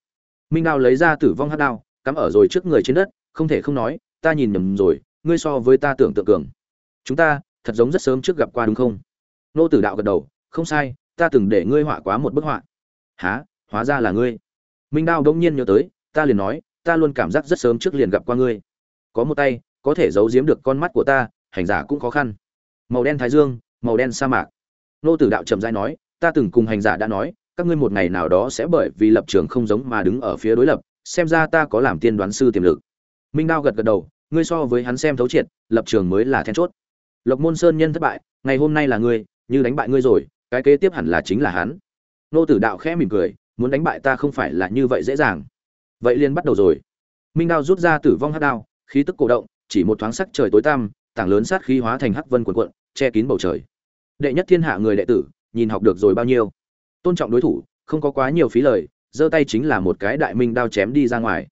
Minh đao lấy ra tử vong hát đao, cắm ở rồi trước người trên đất, không thể không nói, ta nhìn nhầm rồi, ngươi so với ta tưởng tượng cường. Chúng ta thật giống rất sớm trước gặp qua đúng không? Nô tử đạo gật đầu, không sai, ta từng để ngươi họa quá một bức họa. Há hóa ra là ngươi. Minh đao đông nhiên nhớ tới, ta liền nói, ta luôn cảm giác rất sớm trước liền gặp qua ngươi. Có một tay, có thể giấu giếm được con mắt của ta, hành giả cũng khó khăn màu đen thái dương, màu đen sa mạc. Nô tử đạo trầm dai nói, ta từng cùng hành giả đã nói, các ngươi một ngày nào đó sẽ bởi vì lập trường không giống mà đứng ở phía đối lập, xem ra ta có làm tiên đoán sư tiềm lực. Minh đao gật gật đầu, ngươi so với hắn xem thấu triệt, lập trường mới là then chốt. Lộc môn sơn nhân thất bại, ngày hôm nay là ngươi, như đánh bại ngươi rồi, cái kế tiếp hẳn là chính là hắn. Nô tử đạo khẽ mỉm cười, muốn đánh bại ta không phải là như vậy dễ dàng. Vậy liền bắt đầu rồi. Minh đao rút ra tử vong hát đao, khí tức cổ động, chỉ một thoáng sắc trời tối tăm tảng lớn sát khí hóa thành hắc vân cuộn cuộn, che kín bầu trời. Đệ nhất thiên hạ người đệ tử, nhìn học được rồi bao nhiêu? Tôn trọng đối thủ, không có quá nhiều phí lời, giơ tay chính là một cái đại minh đao chém đi ra ngoài.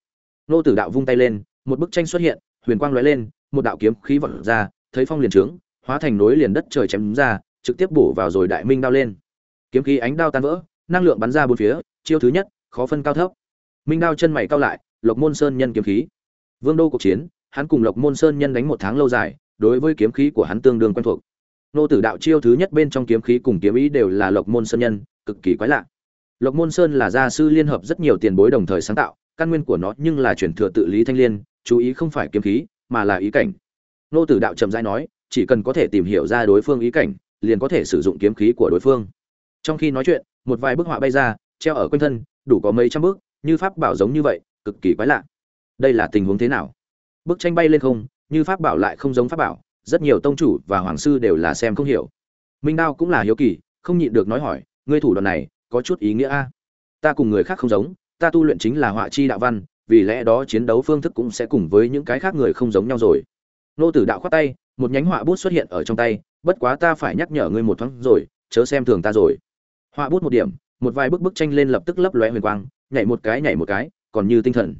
Nô tử đạo vung tay lên, một bức tranh xuất hiện, huyền quang lóe lên, một đạo kiếm khí vọt ra, thấy phong liền trướng, hóa thành núi liền đất trời chém ra, trực tiếp bổ vào rồi đại minh đao lên. Kiếm khí ánh đao tan vỡ, năng lượng bắn ra bốn phía, chiêu thứ nhất, khó phân cao thấp. Minh đao chân mày cao lại, lộc môn sơn nhân kiếm khí. Vương đô cuộc chiến, hắn cùng lộc môn sơn nhân đánh một tháng lâu dài đối với kiếm khí của hắn tương đương quen thuộc. Nô tử đạo chiêu thứ nhất bên trong kiếm khí cùng kiếm ý đều là lộc môn sơn nhân, cực kỳ quái lạ. Lộc môn sơn là gia sư liên hợp rất nhiều tiền bối đồng thời sáng tạo, căn nguyên của nó nhưng là chuyển thừa tự lý thanh liên, chú ý không phải kiếm khí, mà là ý cảnh. Nô tử đạo trầm rãi nói, chỉ cần có thể tìm hiểu ra đối phương ý cảnh, liền có thể sử dụng kiếm khí của đối phương. Trong khi nói chuyện, một vài bức họa bay ra, treo ở quanh thân, đủ có mấy trăm bước như pháp bảo giống như vậy, cực kỳ quái lạ. Đây là tình huống thế nào? Bức tranh bay lên không như pháp bảo lại không giống pháp bảo, rất nhiều tông chủ và hoàng sư đều là xem không hiểu. Minh đao cũng là hiếu kỳ, không nhịn được nói hỏi, ngươi thủ đoạn này có chút ý nghĩa a? Ta cùng người khác không giống, ta tu luyện chính là họa chi đạo văn, vì lẽ đó chiến đấu phương thức cũng sẽ cùng với những cái khác người không giống nhau rồi. Nô tử đạo khoát tay, một nhánh họa bút xuất hiện ở trong tay, bất quá ta phải nhắc nhở ngươi một thoáng rồi, chớ xem thường ta rồi. Họa bút một điểm, một vài bức bức tranh lên lập tức lấp lóe huyền quang, nhảy một cái, nhảy một cái, còn như tinh thần.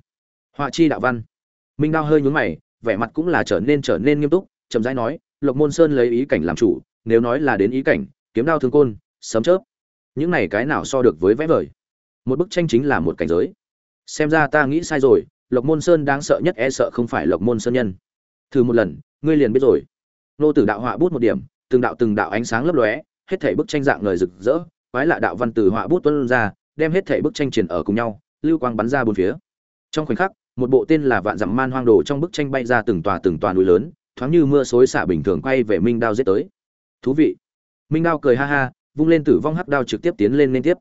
Họa chi đạo văn. Minh đao hơi nhún mày vẻ mặt cũng là trở nên trở nên nghiêm túc, chậm rãi nói, lộc môn sơn lấy ý cảnh làm chủ, nếu nói là đến ý cảnh, kiếm đao thương côn, sấm chớp, những này cái nào so được với vẽ vời? Một bức tranh chính là một cảnh giới. Xem ra ta nghĩ sai rồi, lộc môn sơn đáng sợ nhất e sợ không phải lộc môn sơn nhân. Thử một lần, ngươi liền biết rồi. Nô tử đạo họa bút một điểm, từng đạo từng đạo ánh sáng lấp lóe, hết thảy bức tranh dạng người rực rỡ, quái lạ đạo văn từ họa bút tuôn ra, đem hết thảy bức tranh truyền ở cùng nhau, lưu quang bắn ra bốn phía. Trong khoảnh khắc một bộ tên là vạn dặm man hoang đồ trong bức tranh bay ra từng tòa từng tòa núi lớn, thoáng như mưa xối xả bình thường quay về minh đao giết tới. Thú vị. Minh đao cười ha ha, vung lên tử vong hắc đao trực tiếp tiến lên liên tiếp.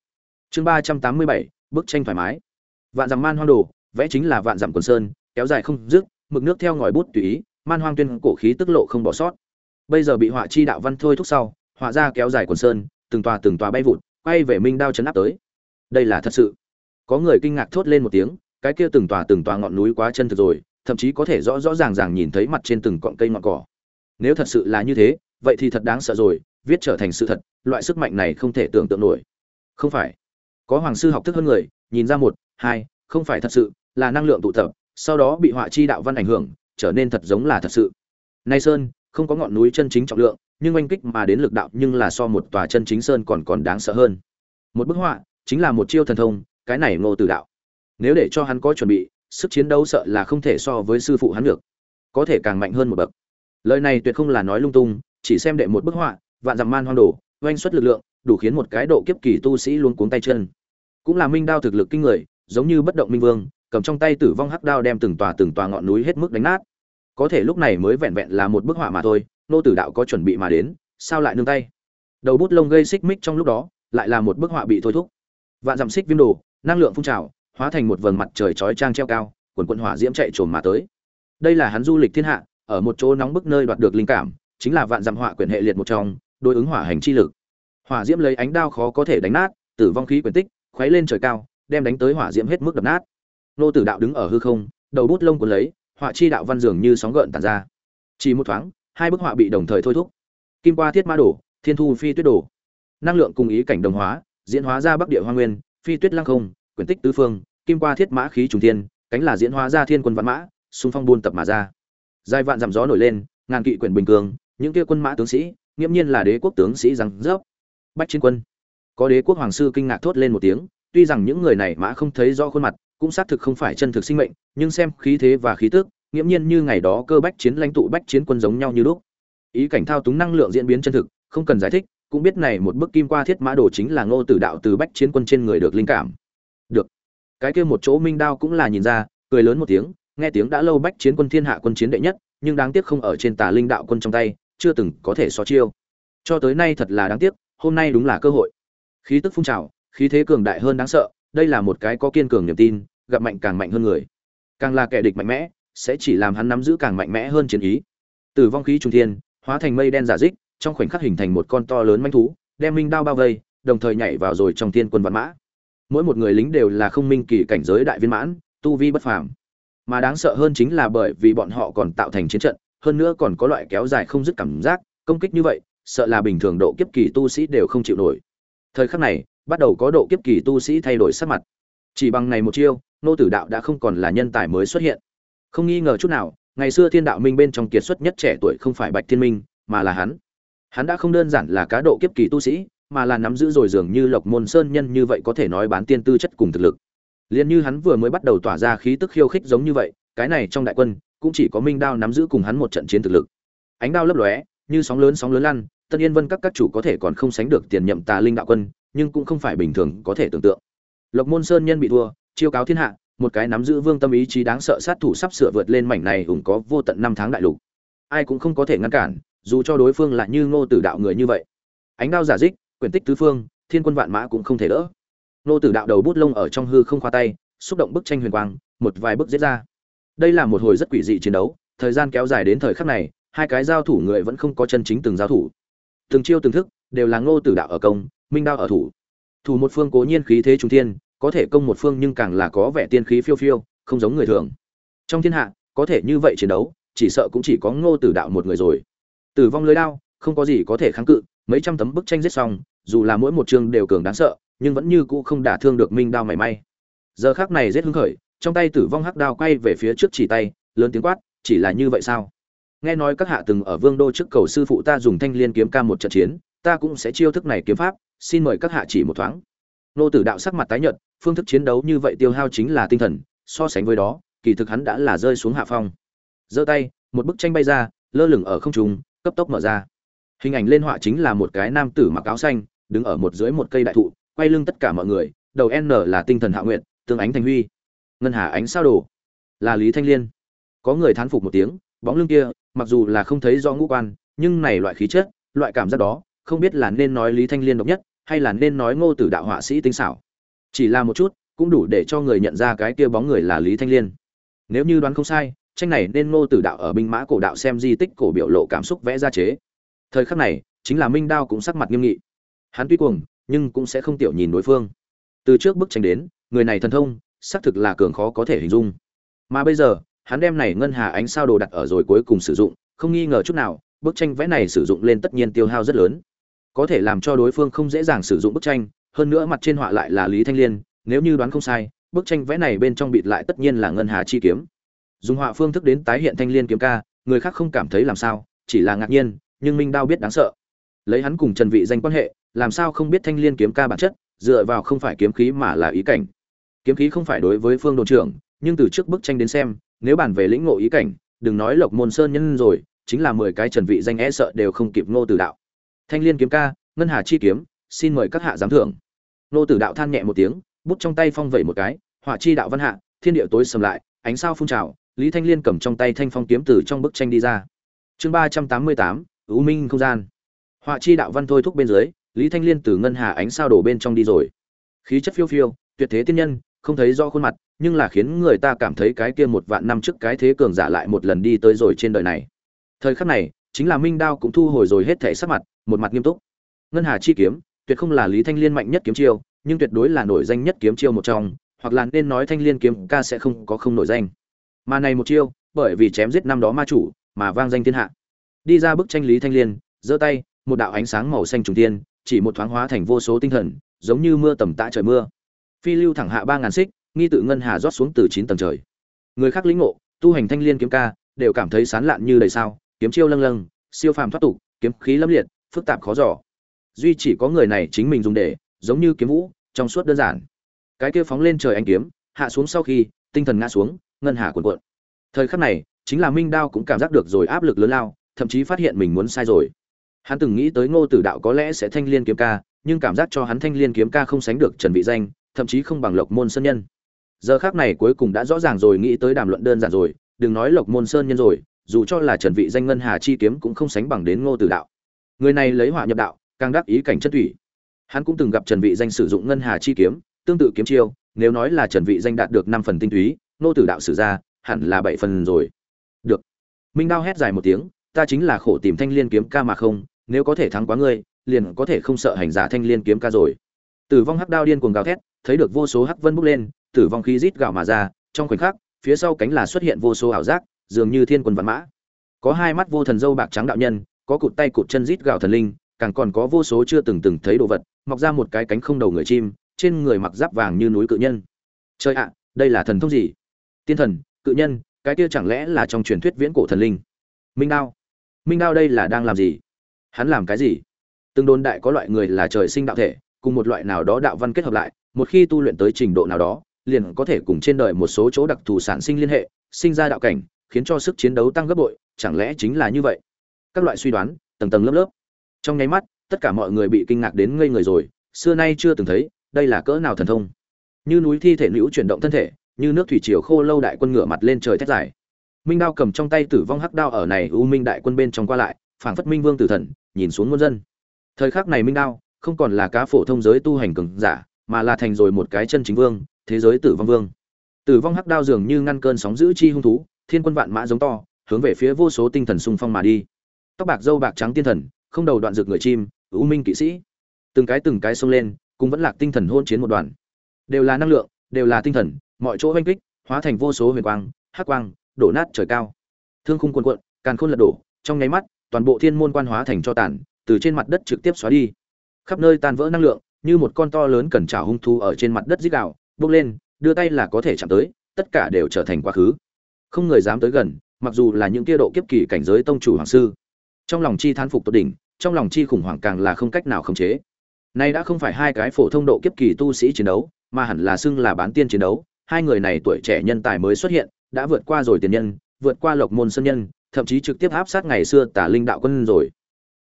Chương ba trăm tám mươi bảy, bức tranh thoải mái. Vạn dặm man hoang đồ, vẽ chính là vạn dặm quần sơn, kéo dài không dứt, mực nước theo ngòi bút tùy ý, man hoang tuyên cổ khí tức lộ không bỏ sót. Bây giờ bị họa chi đạo văn thôi thúc sau, họa ra kéo dài quần sơn, từng tòa từng tòa bay vụt, quay về minh đao chấn áp tới. Đây là thật sự. Có người kinh ngạc thốt lên một tiếng cái kia từng tòa từng tòa ngọn núi quá chân thực rồi, thậm chí có thể rõ rõ ràng ràng nhìn thấy mặt trên từng cọn cây ngọn cỏ. Nếu thật sự là như thế, vậy thì thật đáng sợ rồi, viết trở thành sự thật, loại sức mạnh này không thể tưởng tượng nổi. Không phải. Có hoàng sư học thức hơn người, nhìn ra một, hai, không phải thật sự, là năng lượng tụ tập, sau đó bị họa chi đạo văn ảnh hưởng, trở nên thật giống là thật sự. Nay sơn, không có ngọn núi chân chính trọng lượng, nhưng oanh kích mà đến lực đạo nhưng là so một tòa chân chính sơn còn còn đáng sợ hơn. Một bức họa, chính là một chiêu thần thông, cái này ngô tử đạo nếu để cho hắn có chuẩn bị, sức chiến đấu sợ là không thể so với sư phụ hắn được. Có thể càng mạnh hơn một bậc. Lời này tuyệt không là nói lung tung, chỉ xem đệ một bức họa, vạn dặm man hoang đồ oanh xuất lực lượng, đủ khiến một cái độ kiếp kỳ tu sĩ luôn cuống tay chân. Cũng là minh đao thực lực kinh người, giống như bất động minh vương, cầm trong tay tử vong hắc đao đem từng tòa từng tòa ngọn núi hết mức đánh nát. Có thể lúc này mới vẹn vẹn là một bức họa mà thôi, nô tử đạo có chuẩn bị mà đến, sao lại nương tay? Đầu bút lông gây xích mích trong lúc đó, lại là một bức họa bị thôi thúc. Vạn dặm xích viêm đồ, năng lượng phun trào hóa thành một vầng mặt trời chói trang treo cao, quần quần hỏa diễm chạy trồm mà tới. Đây là hắn du lịch thiên hạ, ở một chỗ nóng bức nơi đoạt được linh cảm, chính là vạn dặm họa quyển hệ liệt một trong, đối ứng hỏa hành chi lực. Hỏa diễm lấy ánh đao khó có thể đánh nát, tử vong khí quyển tích khoé lên trời cao, đem đánh tới hỏa diễm hết mức đập nát. Nô tử đạo đứng ở hư không, đầu bút lông cuốn lấy, họa chi đạo văn dường như sóng gợn tàn ra. Chỉ một thoáng, hai bức họa bị đồng thời thôi thúc. Kim qua thiết ma đổ, thiên thu phi tuyết đổ. Năng lượng cùng ý cảnh đồng hóa, diễn hóa ra bắc địa hoa nguyên, phi tuyết lăng không quyển tích tứ phương, kim qua thiết mã khí trùng thiên, cánh là diễn hóa ra thiên quân vạn mã, xung phong buôn tập mà ra. Giai vạn dặm gió nổi lên, ngàn kỵ quyển bình cường, những kia quân mã tướng sĩ, nghiễm nhiên là đế quốc tướng sĩ rằng dốc bách chiến quân. Có đế quốc hoàng sư kinh ngạc thốt lên một tiếng, tuy rằng những người này mã không thấy do khuôn mặt, cũng xác thực không phải chân thực sinh mệnh, nhưng xem khí thế và khí tức, nghiễm nhiên như ngày đó cơ bách chiến lãnh tụ bách chiến quân giống nhau như lúc. Ý cảnh thao túng năng lượng diễn biến chân thực, không cần giải thích, cũng biết này một bức kim qua thiết mã đồ chính là ngô tử đạo từ bách chiến quân trên người được linh cảm cái kia một chỗ minh đao cũng là nhìn ra, cười lớn một tiếng, nghe tiếng đã lâu bách chiến quân thiên hạ quân chiến đệ nhất, nhưng đáng tiếc không ở trên tà linh đạo quân trong tay, chưa từng có thể so chiêu. Cho tới nay thật là đáng tiếc, hôm nay đúng là cơ hội. Khí tức phun trào, khí thế cường đại hơn đáng sợ, đây là một cái có kiên cường niềm tin, gặp mạnh càng mạnh hơn người. Càng là kẻ địch mạnh mẽ, sẽ chỉ làm hắn nắm giữ càng mạnh mẽ hơn chiến ý. Tử vong khí trung thiên, hóa thành mây đen giả dích, trong khoảnh khắc hình thành một con to lớn manh thú, đem minh đao bao vây, đồng thời nhảy vào rồi trong thiên quân vạn mã mỗi một người lính đều là không minh kỳ cảnh giới đại viên mãn, tu vi bất phàm. Mà đáng sợ hơn chính là bởi vì bọn họ còn tạo thành chiến trận, hơn nữa còn có loại kéo dài không dứt cảm giác, công kích như vậy, sợ là bình thường độ kiếp kỳ tu sĩ đều không chịu nổi. Thời khắc này, bắt đầu có độ kiếp kỳ tu sĩ thay đổi sắc mặt. Chỉ bằng này một chiêu, nô tử đạo đã không còn là nhân tài mới xuất hiện. Không nghi ngờ chút nào, ngày xưa thiên đạo minh bên trong kiệt xuất nhất trẻ tuổi không phải bạch thiên minh, mà là hắn. Hắn đã không đơn giản là cá độ kiếp kỳ tu sĩ mà là nắm giữ rồi dường như lộc môn sơn nhân như vậy có thể nói bán tiên tư chất cùng thực lực. Liền như hắn vừa mới bắt đầu tỏa ra khí tức khiêu khích giống như vậy, cái này trong đại quân, cũng chỉ có minh đao nắm giữ cùng hắn một trận chiến thực lực. Ánh đao lấp lóe, như sóng lớn sóng lớn lăn, tân yên vân các các chủ có thể còn không sánh được tiền nhậm tà linh đạo quân, nhưng cũng không phải bình thường có thể tưởng tượng. Lộc môn sơn nhân bị thua, chiêu cáo thiên hạ, một cái nắm giữ vương tâm ý chí đáng sợ sát thủ sắp sửa vượt lên mảnh này hùng có vô tận năm tháng đại lục. Ai cũng không có thể ngăn cản, dù cho đối phương là như ngô tử đạo người như vậy. Ánh đao giả dích quyển tích tứ phương, thiên quân vạn mã cũng không thể đỡ. Ngô tử đạo đầu bút lông ở trong hư không khoa tay, xúc động bức tranh huyền quang, một vài bức giết ra. Đây là một hồi rất quỷ dị chiến đấu, thời gian kéo dài đến thời khắc này, hai cái giao thủ người vẫn không có chân chính từng giao thủ. Từng chiêu từng thức, đều là ngô tử đạo ở công, minh đao ở thủ. Thủ một phương cố nhiên khí thế trung thiên, có thể công một phương nhưng càng là có vẻ tiên khí phiêu phiêu, không giống người thường. Trong thiên hạ, có thể như vậy chiến đấu, chỉ sợ cũng chỉ có ngô tử đạo một người rồi. Tử vong lưới đao, không có gì có thể kháng cự, mấy trăm tấm bức tranh giết xong dù là mỗi một chương đều cường đáng sợ, nhưng vẫn như cũ không đả thương được minh đao mảy may. Giờ khắc này giết hứng khởi, trong tay tử vong hắc đao quay về phía trước chỉ tay, lớn tiếng quát, chỉ là như vậy sao? Nghe nói các hạ từng ở vương đô trước cầu sư phụ ta dùng thanh liên kiếm ca một trận chiến, ta cũng sẽ chiêu thức này kiếm pháp, xin mời các hạ chỉ một thoáng. Nô tử đạo sắc mặt tái nhợt, phương thức chiến đấu như vậy tiêu hao chính là tinh thần, so sánh với đó, kỳ thực hắn đã là rơi xuống hạ phong. Giơ tay, một bức tranh bay ra, lơ lửng ở không trung, cấp tốc mở ra. Hình ảnh lên họa chính là một cái nam tử mặc áo xanh đứng ở một dưới một cây đại thụ, quay lưng tất cả mọi người, đầu n là tinh thần hạ nguyện tương ánh thành huy. Ngân hà ánh sao đồ. Là lý thanh liên. Có người thán phục một tiếng, bóng lưng kia, mặc dù là không thấy do ngũ quan, nhưng này loại khí chất, loại cảm giác đó, không biết là nên nói lý thanh liên độc nhất, hay là nên nói ngô tử đạo họa sĩ tinh xảo. Chỉ là một chút, cũng đủ để cho người nhận ra cái kia bóng người là lý thanh liên. Nếu như đoán không sai, tranh này nên ngô tử đạo ở binh mã cổ đạo xem di tích cổ biểu lộ cảm xúc vẽ ra chế. Thời khắc này, chính là minh đao cũng sắc mặt nghiêm nghị hắn tuy cuồng, nhưng cũng sẽ không tiểu nhìn đối phương. Từ trước bức tranh đến, người này thần thông, xác thực là cường khó có thể hình dung. Mà bây giờ, hắn đem này ngân hà ánh sao đồ đặt ở rồi cuối cùng sử dụng, không nghi ngờ chút nào, bức tranh vẽ này sử dụng lên tất nhiên tiêu hao rất lớn. Có thể làm cho đối phương không dễ dàng sử dụng bức tranh, hơn nữa mặt trên họa lại là lý thanh liên, nếu như đoán không sai, bức tranh vẽ này bên trong bịt lại tất nhiên là ngân hà chi kiếm. Dùng họa phương thức đến tái hiện thanh liên kiếm ca, người khác không cảm thấy làm sao, chỉ là ngạc nhiên, nhưng minh đao biết đáng sợ lấy hắn cùng trần vị danh quan hệ, làm sao không biết thanh liên kiếm ca bản chất, dựa vào không phải kiếm khí mà là ý cảnh. Kiếm khí không phải đối với phương đồn trưởng, nhưng từ trước bức tranh đến xem, nếu bàn về lĩnh ngộ ý cảnh, đừng nói lộc môn sơn nhân rồi, chính là mười cái trần vị danh e sợ đều không kịp ngô tử đạo. Thanh liên kiếm ca, ngân hà chi kiếm, xin mời các hạ giám thưởng. Ngô tử đạo than nhẹ một tiếng, bút trong tay phong vẩy một cái hỏa chi đạo văn hạ, thiên địa tối sầm lại, ánh sao phun trào, lý thanh liên cầm trong tay thanh phong kiếm từ trong bức tranh đi ra. Chương ba trăm tám mươi tám ưu minh không gian họa chi đạo văn thôi thúc bên dưới, lý thanh liên từ ngân hà ánh sao đổ bên trong đi rồi. Khí chất phiêu phiêu, tuyệt thế tiên nhân, không thấy rõ khuôn mặt, nhưng là khiến người ta cảm thấy cái kia một vạn năm trước cái thế cường giả lại một lần đi tới rồi trên đời này. Thời khắc này, chính là minh đao cũng thu hồi rồi hết thể sắc mặt, một mặt nghiêm túc. Ngân hà chi kiếm, tuyệt không là lý thanh liên mạnh nhất kiếm chiêu, nhưng tuyệt đối là nổi danh nhất kiếm chiêu một trong, hoặc là nên nói thanh liên kiếm ca sẽ không có không nổi danh. Mà này một chiêu, bởi vì chém giết năm đó ma chủ, mà vang danh thiên hạ. Đi ra bức tranh lý thanh liên, giơ tay một đạo ánh sáng màu xanh trùng tiên chỉ một thoáng hóa thành vô số tinh thần, giống như mưa tầm tã trời mưa. Phi lưu thẳng hạ ba ngàn xích, nghi tự ngân hà rót xuống từ chín tầng trời. Người khác lĩnh ngộ, tu hành thanh liên kiếm ca, đều cảm thấy sán lạn như đầy sao, kiếm chiêu lâng lâng, siêu phàm thoát tục, kiếm khí lâm liệt, phức tạp khó giỏ duy chỉ có người này chính mình dùng để, giống như kiếm vũ, trong suốt đơn giản. Cái kia phóng lên trời anh kiếm, hạ xuống sau khi, tinh thần ngã xuống, ngân hà cuộn cuộn. Thời khắc này, chính là minh đao cũng cảm giác được rồi áp lực lớn lao, thậm chí phát hiện mình muốn sai rồi hắn từng nghĩ tới ngô tử đạo có lẽ sẽ thanh liên kiếm ca, nhưng cảm giác cho hắn thanh liên kiếm ca không sánh được trần vị danh, thậm chí không bằng lộc môn sơn nhân. Giờ khắc này cuối cùng đã rõ ràng rồi, nghĩ tới đàm luận đơn giản rồi, đừng nói lộc môn sơn nhân rồi, dù cho là trần vị danh ngân hà chi kiếm cũng không sánh bằng đến ngô tử đạo. Người này lấy họa nhập đạo, càng đắc ý cảnh chất thủy. Hắn cũng từng gặp trần vị danh sử dụng ngân hà chi kiếm, tương tự kiếm chiêu, nếu nói là trần vị danh đạt được 5 phần tinh túy, ngô tử đạo sử ra, hẳn là 7 phần rồi. Được. Minh đao hét dài một tiếng, ta chính là khổ tìm thanh liên kiếm ca mà không nếu có thể thắng quá ngươi, liền có thể không sợ hành giả thanh liên kiếm ca rồi. Tử vong hắc đao điên cuồng gào thét, thấy được vô số hắc vân bốc lên, tử vong khí rít gào mà ra, trong khoảnh khắc, phía sau cánh là xuất hiện vô số ảo giác, dường như thiên quân văn mã. Có hai mắt vô thần dâu bạc trắng đạo nhân, có cụt tay cụt chân rít gào thần linh, càng còn có vô số chưa từng từng thấy đồ vật, mọc ra một cái cánh không đầu người chim, trên người mặc giáp vàng như núi cự nhân. Trời ạ, đây là thần thông gì? Tiên thần, cự nhân, cái kia chẳng lẽ là trong truyền thuyết viễn cổ thần linh? Minh đao. Minh đao đây là đang làm gì? Hắn làm cái gì? Từng đồn đại có loại người là trời sinh đạo thể, cùng một loại nào đó đạo văn kết hợp lại, một khi tu luyện tới trình độ nào đó, liền có thể cùng trên đời một số chỗ đặc thù sản sinh liên hệ, sinh ra đạo cảnh, khiến cho sức chiến đấu tăng gấp bội, chẳng lẽ chính là như vậy? Các loại suy đoán, tầng tầng lớp lớp. Trong nháy mắt, tất cả mọi người bị kinh ngạc đến ngây người rồi, xưa nay chưa từng thấy, đây là cỡ nào thần thông. Như núi thi thể nữ chuyển động thân thể, như nước thủy triều khô lâu đại quân ngửa mặt lên trời thét dài. Minh đao cầm trong tay tử vong hắc đao ở này u minh đại quân bên trong qua lại, phảng phất minh vương tử thần nhìn xuống muôn dân. Thời khắc này minh đao không còn là cá phổ thông giới tu hành cường giả, mà là thành rồi một cái chân chính vương, thế giới tử vong vương. Tử vong hắc đao dường như ngăn cơn sóng giữ chi hung thú, thiên quân vạn mã giống to, hướng về phía vô số tinh thần xung phong mà đi. Tóc bạc dâu bạc trắng tiên thần, không đầu đoạn rực người chim u minh kỵ sĩ. Từng cái từng cái xông lên cũng vẫn lạc tinh thần hôn chiến một đoàn. Đều là năng lượng, đều là tinh thần, mọi chỗ oanh kích, hóa thành vô số huyền quang, hắc quang, đổ nát trời cao. Thương khung cuồn cuộn, càn khôn lật đổ, trong nháy mắt toàn bộ thiên môn quan hóa thành cho tàn, từ trên mặt đất trực tiếp xóa đi. Khắp nơi tan vỡ năng lượng, như một con to lớn cẩn trào hung thu ở trên mặt đất dít đạo bốc lên, đưa tay là có thể chạm tới, tất cả đều trở thành quá khứ. Không người dám tới gần, mặc dù là những kia độ kiếp kỳ cảnh giới tông chủ hoàng sư. Trong lòng chi thán phục tốt đỉnh, trong lòng chi khủng hoảng càng là không cách nào khống chế. Nay đã không phải hai cái phổ thông độ kiếp kỳ tu sĩ chiến đấu, mà hẳn là xưng là bán tiên chiến đấu. Hai người này tuổi trẻ nhân tài mới xuất hiện, đã vượt qua rồi tiền nhân, vượt qua lộc môn sơn nhân thậm chí trực tiếp áp sát ngày xưa tả linh đạo quân rồi.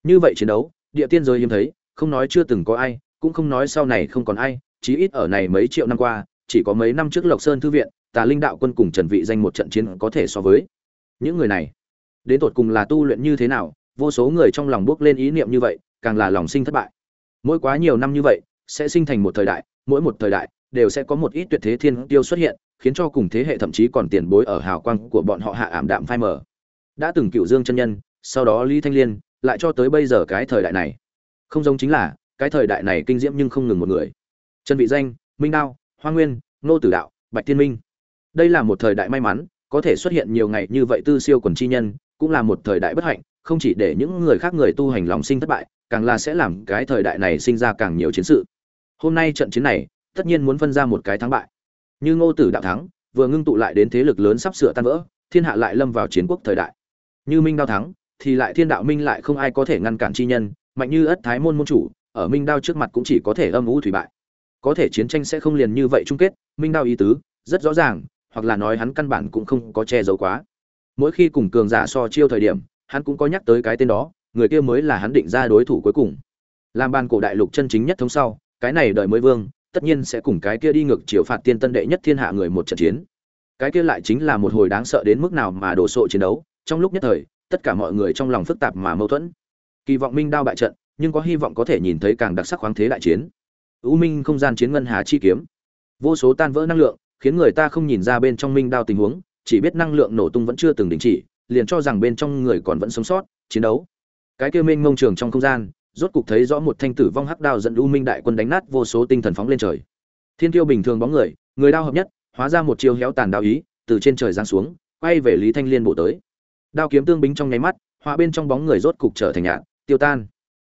Như vậy chiến đấu, địa tiên giới hiếm thấy, không nói chưa từng có ai, cũng không nói sau này không còn ai, chí ít ở này mấy triệu năm qua, chỉ có mấy năm trước lộc sơn thư viện tà linh đạo quân cùng trần vị danh một trận chiến có thể so với. Những người này, đến tột cùng là tu luyện như thế nào, vô số người trong lòng bước lên ý niệm như vậy, càng là lòng sinh thất bại. Mỗi quá nhiều năm như vậy, sẽ sinh thành một thời đại, mỗi một thời đại đều sẽ có một ít tuyệt thế thiên tiêu xuất hiện, khiến cho cùng thế hệ thậm chí còn tiền bối ở hào quang của bọn họ hạ ảm đạm phai mờ đã từng cựu dương chân nhân, sau đó lý thanh liên, lại cho tới bây giờ cái thời đại này. Không giống chính là, cái thời đại này kinh diễm nhưng không ngừng một người. Trần vị danh, minh đao, hoa nguyên, nô tử đạo, bạch thiên minh. Đây là một thời đại may mắn, có thể xuất hiện nhiều ngày như vậy tư siêu quần chi nhân, cũng là một thời đại bất hạnh, không chỉ để những người khác người tu hành lòng sinh thất bại, càng là sẽ làm cái thời đại này sinh ra càng nhiều chiến sự. Hôm nay trận chiến này, tất nhiên muốn phân ra một cái thắng bại. Như ngô tử đạo thắng, vừa ngưng tụ lại đến thế lực lớn sắp sửa tan vỡ, thiên hạ lại lâm vào chiến quốc thời đại như minh đao thắng, thì lại thiên đạo minh lại không ai có thể ngăn cản chi nhân, mạnh như ất thái môn môn chủ, ở minh đao trước mặt cũng chỉ có thể âm u thủy bại. Có thể chiến tranh sẽ không liền như vậy chung kết, minh đao ý tứ, rất rõ ràng, hoặc là nói hắn căn bản cũng không có che giấu quá. Mỗi khi cùng cường giả so chiêu thời điểm, hắn cũng có nhắc tới cái tên đó, người kia mới là hắn định ra đối thủ cuối cùng. Làm ban cổ đại lục chân chính nhất thống sau, cái này đợi mới vương, tất nhiên sẽ cùng cái kia đi ngược chiều phạt tiên tân đệ nhất thiên hạ người một trận chiến. Cái kia lại chính là một hồi đáng sợ đến mức nào mà đổ sộ chiến đấu trong lúc nhất thời, tất cả mọi người trong lòng phức tạp mà mâu thuẫn. Kỳ vọng minh đao bại trận, nhưng có hy vọng có thể nhìn thấy càng đặc sắc khoáng thế đại chiến. U minh không gian chiến ngân hà chi kiếm. Vô số tan vỡ năng lượng, khiến người ta không nhìn ra bên trong minh đao tình huống, chỉ biết năng lượng nổ tung vẫn chưa từng đình chỉ, liền cho rằng bên trong người còn vẫn sống sót, chiến đấu. Cái kia minh ngông trường trong không gian, rốt cục thấy rõ một thanh tử vong hắc đao dẫn u minh đại quân đánh nát vô số tinh thần phóng lên trời. Thiên tiêu bình thường bóng người người đao hợp nhất, hóa ra một chiêu héo tàn đao ý, từ trên trời giáng xuống, quay về lý thanh liên bổ tới đao kiếm tương bính trong nháy mắt hóa bên trong bóng người rốt cục trở thành nhạn tiêu tan.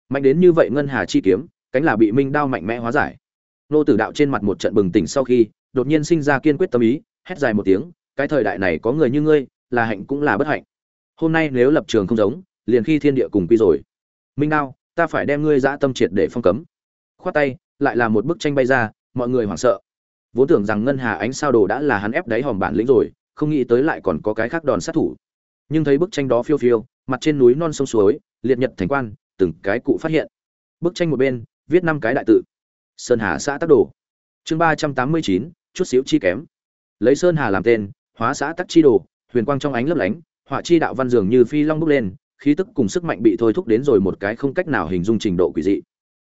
Mạnh đến như vậy ngân hà chi kiếm, cánh là bị minh đao mạnh mẽ hóa giải. Nô tử đạo trên mặt một trận bừng tỉnh sau khi, đột nhiên sinh ra kiên quyết tâm ý, hét dài một tiếng, cái thời đại này có người như ngươi, là hạnh cũng là bất hạnh. Hôm nay nếu lập trường không giống, liền khi thiên địa cùng quy rồi. Minh đao, ta phải đem ngươi dã tâm triệt để phong cấm. Khoát tay, lại là một bức tranh bay ra, mọi người hoảng sợ. Vốn tưởng rằng ngân hà ánh sao đồ đã là hắn ép đáy hòm bản lĩnh rồi, không nghĩ tới lại còn có cái khác đòn sát thủ nhưng thấy bức tranh đó phiêu phiêu, mặt trên núi non sông suối, liệt nhật thành quan, từng cái cụ phát hiện. Bức tranh một bên, viết năm cái đại tự. Sơn hà xã tắc đồ. Chương ba trăm tám mươi chín, chút xíu chi kém. Lấy sơn hà làm tên, hóa xã tắc chi đồ, huyền quang trong ánh lấp lánh, họa chi đạo văn dường như phi long bốc lên, khí tức cùng sức mạnh bị thôi thúc đến rồi một cái không cách nào hình dung trình độ quỷ dị.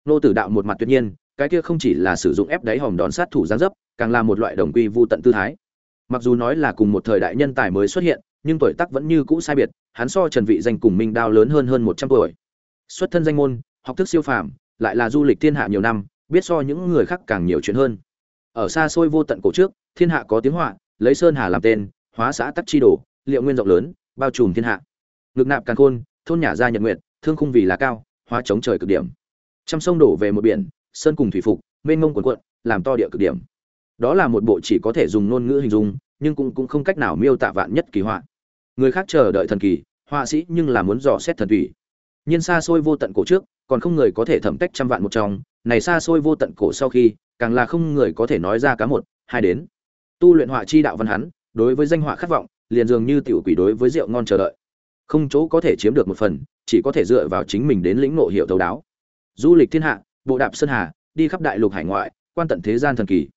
Nô tử đạo một mặt tuyệt nhiên, cái kia không chỉ là sử dụng ép đáy hòm đón sát thủ gián dấp, càng là một loại đồng quy vu tận tư thái. Mặc dù nói là cùng một thời đại nhân tài mới xuất hiện nhưng tuổi tác vẫn như cũ sai biệt hắn so trần vị danh cùng minh đao lớn hơn hơn một trăm tuổi. Xuất thân danh môn học thức siêu phàm lại là du lịch thiên hạ nhiều năm biết so những người khác càng nhiều chuyện hơn. Ở xa xôi vô tận cổ trước thiên hạ có tiếng họa lấy sơn hà làm tên hóa xã tắc chi đồ liệu nguyên rộng lớn bao trùm thiên hạ. Ngực nạp càng khôn thôn nhà gia nhật nguyện thương khung vì là cao hóa chống trời cực điểm. Trăm sông đổ về một biển sơn cùng thủy phục mênh mông cuồn cuộn, làm to địa cực điểm. Đó là một bộ chỉ có thể dùng ngôn ngữ hình dung nhưng cũng cũng không cách nào miêu tả vạn nhất kỳ họa người khác chờ đợi thần kỳ, họa sĩ nhưng là muốn dò xét thần thủy nhiên xa xôi vô tận cổ trước, còn không người có thể thẩm tách trăm vạn một trong, này xa xôi vô tận cổ sau khi, càng là không người có thể nói ra cá một, hai đến. Tu luyện họa chi đạo văn hắn, đối với danh họa khát vọng, liền dường như tiểu quỷ đối với rượu ngon chờ đợi. Không chỗ có thể chiếm được một phần, chỉ có thể dựa vào chính mình đến lĩnh ngộ hiệu thấu đáo. Du lịch thiên hạ, bộ đạp sơn hà, đi khắp đại lục hải ngoại, quan tận thế gian thần kỳ.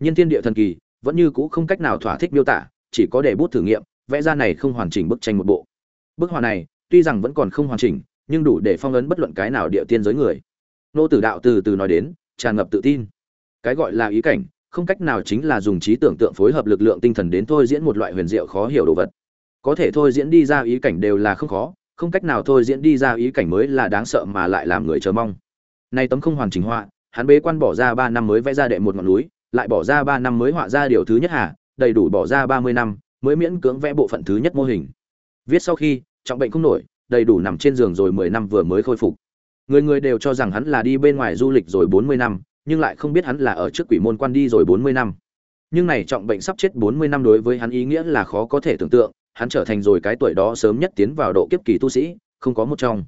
Nhân thiên địa thần kỳ, vẫn như cũ không cách nào thỏa thích miêu tả, chỉ có để bút thử nghiệm vẽ ra này không hoàn chỉnh bức tranh một bộ. Bức họa này, tuy rằng vẫn còn không hoàn chỉnh, nhưng đủ để phong ấn bất luận cái nào địa tiên giới người. Nô tử đạo từ từ nói đến, tràn ngập tự tin. Cái gọi là ý cảnh, không cách nào chính là dùng trí tưởng tượng phối hợp lực lượng tinh thần đến thôi diễn một loại huyền diệu khó hiểu đồ vật. Có thể thôi diễn đi ra ý cảnh đều là không khó, không cách nào thôi diễn đi ra ý cảnh mới là đáng sợ mà lại làm người chờ mong. Nay tấm không hoàn chỉnh họa, hắn bế quan bỏ ra ba năm mới vẽ ra đệ một ngọn núi, lại bỏ ra ba năm mới họa ra điều thứ nhất hà, đầy đủ bỏ ra ba mươi năm mới miễn cưỡng vẽ bộ phận thứ nhất mô hình. Viết sau khi, trọng bệnh không nổi, đầy đủ nằm trên giường rồi mười năm vừa mới khôi phục. Người người đều cho rằng hắn là đi bên ngoài du lịch rồi bốn mươi năm, nhưng lại không biết hắn là ở trước quỷ môn quan đi rồi bốn mươi năm. Nhưng này trọng bệnh sắp chết bốn mươi năm đối với hắn ý nghĩa là khó có thể tưởng tượng, hắn trở thành rồi cái tuổi đó sớm nhất tiến vào độ kiếp kỳ tu sĩ, không có một trong.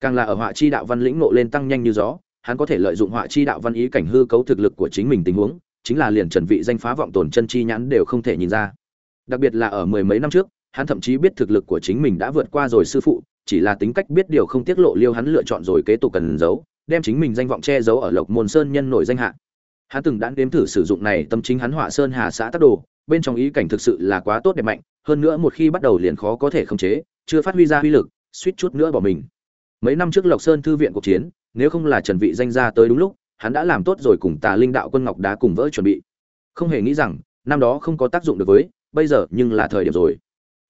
Càng là ở họa chi đạo văn lĩnh nộ lên tăng nhanh như gió, hắn có thể lợi dụng họa chi đạo văn ý cảnh hư cấu thực lực của chính mình tình huống, chính là liền trần vị danh phá vọng tồn chân chi nhãn đều không thể nhìn ra đặc biệt là ở mười mấy năm trước, hắn thậm chí biết thực lực của chính mình đã vượt qua rồi sư phụ, chỉ là tính cách biết điều không tiết lộ liêu hắn lựa chọn rồi kế tục cần giấu, đem chính mình danh vọng che giấu ở lộc môn sơn nhân nổi danh hạ. Hắn từng đã nếm thử sử dụng này tâm chính hắn họa sơn hà xã tắc đồ, bên trong ý cảnh thực sự là quá tốt đẹp mạnh, hơn nữa một khi bắt đầu liền khó có thể khống chế, chưa phát huy ra uy lực, suýt chút nữa bỏ mình. Mấy năm trước lộc sơn thư viện cuộc chiến, nếu không là trần vị danh ra tới đúng lúc, hắn đã làm tốt rồi cùng tà linh đạo quân ngọc đá cùng vỡ chuẩn bị. Không hề nghĩ rằng, năm đó không có tác dụng được với bây giờ nhưng là thời điểm rồi.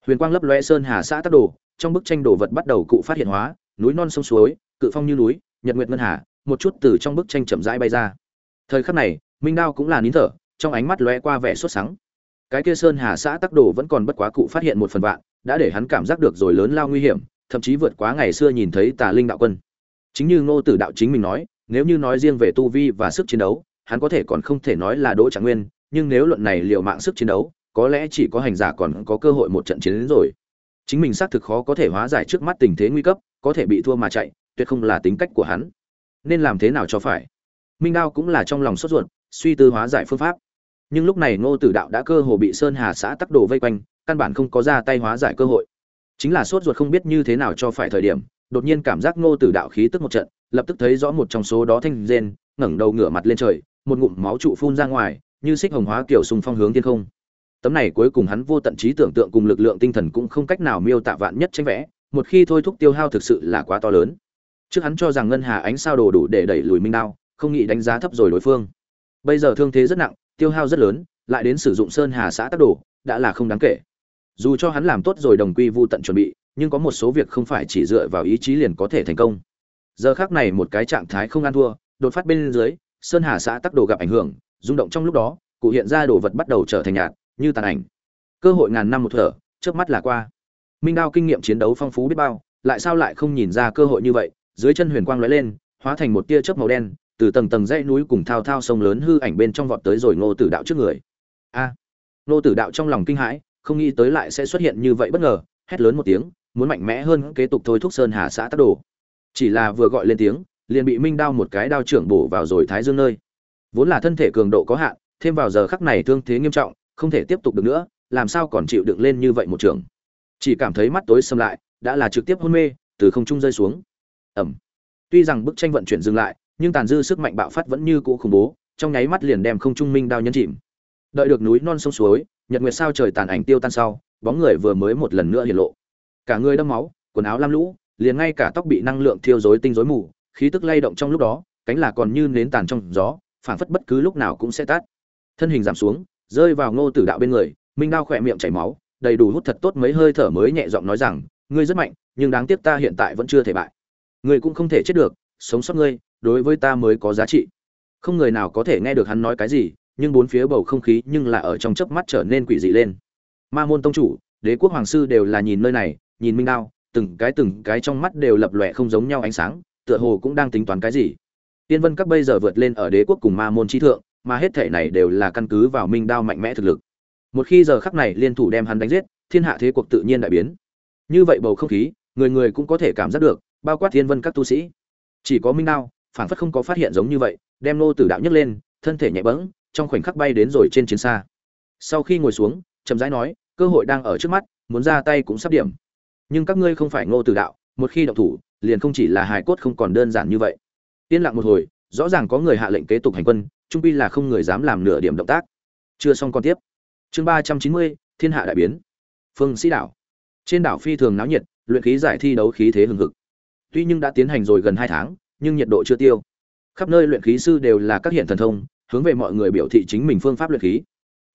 Huyền quang lấp lóe sơn hà xã tác đồ, trong bức tranh đồ vật bắt đầu cụ phát hiện hóa, núi non sông suối, cự phong như núi, nhật nguyệt ngân hà, một chút từ trong bức tranh chậm rãi bay ra. Thời khắc này, minh đao cũng là nín thở, trong ánh mắt lóe qua vẻ sốt sắng. Cái kia sơn hà xã tác đồ vẫn còn bất quá cụ phát hiện một phần vạn, đã để hắn cảm giác được rồi lớn lao nguy hiểm, thậm chí vượt quá ngày xưa nhìn thấy tà linh đạo quân. Chính như ngô tử đạo chính mình nói, nếu như nói riêng về tu vi và sức chiến đấu, hắn có thể còn không thể nói là đỗ trạng nguyên, nhưng nếu luận này liệu mạng sức chiến đấu có lẽ chỉ có hành giả còn có cơ hội một trận chiến đến rồi. Chính mình xác thực khó có thể hóa giải trước mắt tình thế nguy cấp, có thể bị thua mà chạy, tuyệt không là tính cách của hắn. Nên làm thế nào cho phải? Minh đao cũng là trong lòng sốt ruột, suy tư hóa giải phương pháp. Nhưng lúc này ngô tử đạo đã cơ hồ bị sơn hà xã tắc đồ vây quanh, căn bản không có ra tay hóa giải cơ hội. Chính là sốt ruột không biết như thế nào cho phải thời điểm, đột nhiên cảm giác ngô tử đạo khí tức một trận, lập tức thấy rõ một trong số đó thanh rên, ngẩng đầu ngửa mặt lên trời, một ngụm máu trụ phun ra ngoài, như xích hồng hóa kiểu sùng phong hướng thiên không tấm này cuối cùng hắn vô tận trí tưởng tượng cùng lực lượng tinh thần cũng không cách nào miêu tả vạn nhất tranh vẽ, một khi thôi thúc tiêu hao thực sự là quá to lớn. Trước hắn cho rằng ngân hà ánh sao đồ đủ để đẩy lùi minh đao, không nghĩ đánh giá thấp rồi đối phương. Bây giờ thương thế rất nặng, tiêu hao rất lớn, lại đến sử dụng sơn hà xã tác đồ, đã là không đáng kể. Dù cho hắn làm tốt rồi đồng quy vô tận chuẩn bị, nhưng có một số việc không phải chỉ dựa vào ý chí liền có thể thành công. Giờ khác này một cái trạng thái không ăn thua, đột phát bên dưới, sơn hà xã tác đồ gặp ảnh hưởng, rung động trong lúc đó, cụ hiện ra đồ vật bắt đầu trở thành nhạt như tàn ảnh. Cơ hội ngàn năm một thở trước mắt là qua. Minh đao kinh nghiệm chiến đấu phong phú biết bao lại sao lại không nhìn ra cơ hội như vậy dưới chân huyền quang lóe lên hóa thành một tia chớp màu đen từ tầng tầng dãy núi cùng thao thao sông lớn hư ảnh bên trong vọt tới rồi ngô tử đạo trước người. A! À, ngô tử đạo trong lòng kinh hãi không nghĩ tới lại sẽ xuất hiện như vậy bất ngờ hét lớn một tiếng muốn mạnh mẽ hơn kế tục thôi thúc sơn hà xã tác đồ. Chỉ là vừa gọi lên tiếng liền bị minh đao một cái đao trưởng bổ vào rồi thái dương nơi. Vốn là thân thể cường độ có hạn thêm vào giờ khắc này thương thế nghiêm trọng không thể tiếp tục được nữa, làm sao còn chịu đựng lên như vậy một trường? Chỉ cảm thấy mắt tối xâm lại, đã là trực tiếp hôn mê, từ không trung rơi xuống. Ẩm tuy rằng bức tranh vận chuyển dừng lại, nhưng tàn dư sức mạnh bạo phát vẫn như cũ khủng bố, trong nháy mắt liền đem không trung minh đao nhấn chìm. Đợi được núi non sông suối, nhật nguyệt sao trời tàn ảnh tiêu tan sau, bóng người vừa mới một lần nữa hiện lộ. Cả người đâm máu, quần áo lam lũ, liền ngay cả tóc bị năng lượng thiêu rối tinh rối mù, khí tức lay động trong lúc đó, cánh là còn như nến tàn trong gió, phảng phất bất cứ lúc nào cũng sẽ tắt. Thân hình giảm xuống rơi vào ngô tử đạo bên người, minh đao khỏe miệng chảy máu, đầy đủ hút thật tốt mấy hơi thở mới nhẹ giọng nói rằng, ngươi rất mạnh, nhưng đáng tiếc ta hiện tại vẫn chưa thể bại. Ngươi cũng không thể chết được, sống sót ngươi, đối với ta mới có giá trị. Không người nào có thể nghe được hắn nói cái gì, nhưng bốn phía bầu không khí nhưng là ở trong chớp mắt trở nên quỷ dị lên. Ma môn tông chủ, đế quốc hoàng sư đều là nhìn nơi này, nhìn minh đao, từng cái từng cái trong mắt đều lập lòe không giống nhau ánh sáng, tựa hồ cũng đang tính toán cái gì. Tiên vân các bây giờ vượt lên ở đế quốc cùng ma môn trí thượng mà hết thể này đều là căn cứ vào minh đao mạnh mẽ thực lực. Một khi giờ khắc này liên thủ đem hắn đánh giết, thiên hạ thế cuộc tự nhiên đại biến. Như vậy bầu không khí, người người cũng có thể cảm giác được, bao quát thiên vân các tu sĩ. Chỉ có minh đao, phản phất không có phát hiện giống như vậy, đem nô tử đạo nhấc lên, thân thể nhẹ bẫng, trong khoảnh khắc bay đến rồi trên chiến xa. Sau khi ngồi xuống, chậm rãi nói, cơ hội đang ở trước mắt, muốn ra tay cũng sắp điểm. Nhưng các ngươi không phải ngô tử đạo, một khi động thủ, liền không chỉ là hài cốt không còn đơn giản như vậy. Yên lặng một hồi, rõ ràng có người hạ lệnh kế tục hành quân trung quy là không người dám làm nửa điểm động tác. Chưa xong còn tiếp. Chương ba trăm chín mươi, thiên hạ đại biến. Phương sĩ đảo. Trên đảo phi thường náo nhiệt, luyện khí giải thi đấu khí thế hừng hực. Tuy nhưng đã tiến hành rồi gần hai tháng, nhưng nhiệt độ chưa tiêu. Khắp nơi luyện khí sư đều là các hiện thần thông, hướng về mọi người biểu thị chính mình phương pháp luyện khí.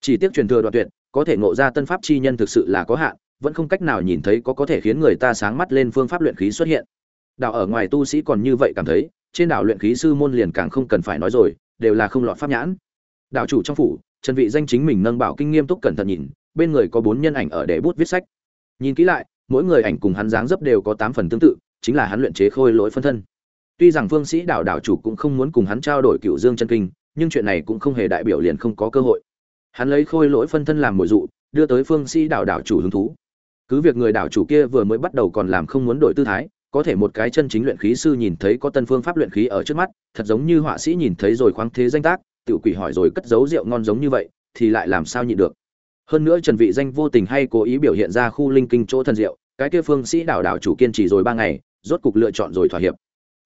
Chỉ tiếc truyền thừa đoạn tuyệt, có thể ngộ ra tân pháp chi nhân thực sự là có hạn, vẫn không cách nào nhìn thấy có có thể khiến người ta sáng mắt lên phương pháp luyện khí xuất hiện. Đảo ở ngoài tu sĩ còn như vậy cảm thấy, trên đảo luyện khí sư môn liền càng không cần phải nói rồi đều là không lọt pháp nhãn. Đạo chủ trong phủ, trần vị danh chính mình nâng bảo kinh nghiêm túc cẩn thận nhìn, bên người có bốn nhân ảnh ở để bút viết sách. Nhìn kỹ lại, mỗi người ảnh cùng hắn dáng dấp đều có tám phần tương tự, chính là hắn luyện chế khôi lỗi phân thân. Tuy rằng phương sĩ đạo đạo chủ cũng không muốn cùng hắn trao đổi cựu dương chân kinh, nhưng chuyện này cũng không hề đại biểu liền không có cơ hội. Hắn lấy khôi lỗi phân thân làm mồi dụ, đưa tới phương sĩ đạo đạo chủ hứng thú. Cứ việc người đạo chủ kia vừa mới bắt đầu còn làm không muốn đổi tư thái có thể một cái chân chính luyện khí sư nhìn thấy có tân phương pháp luyện khí ở trước mắt, thật giống như họa sĩ nhìn thấy rồi khoáng thế danh tác tự quỷ hỏi rồi cất giấu rượu ngon giống như vậy, thì lại làm sao nhịn được. Hơn nữa trần vị danh vô tình hay cố ý biểu hiện ra khu linh kinh chỗ thần diệu, cái kia phương sĩ đảo đảo chủ kiên trì rồi ba ngày, rốt cục lựa chọn rồi thỏa hiệp.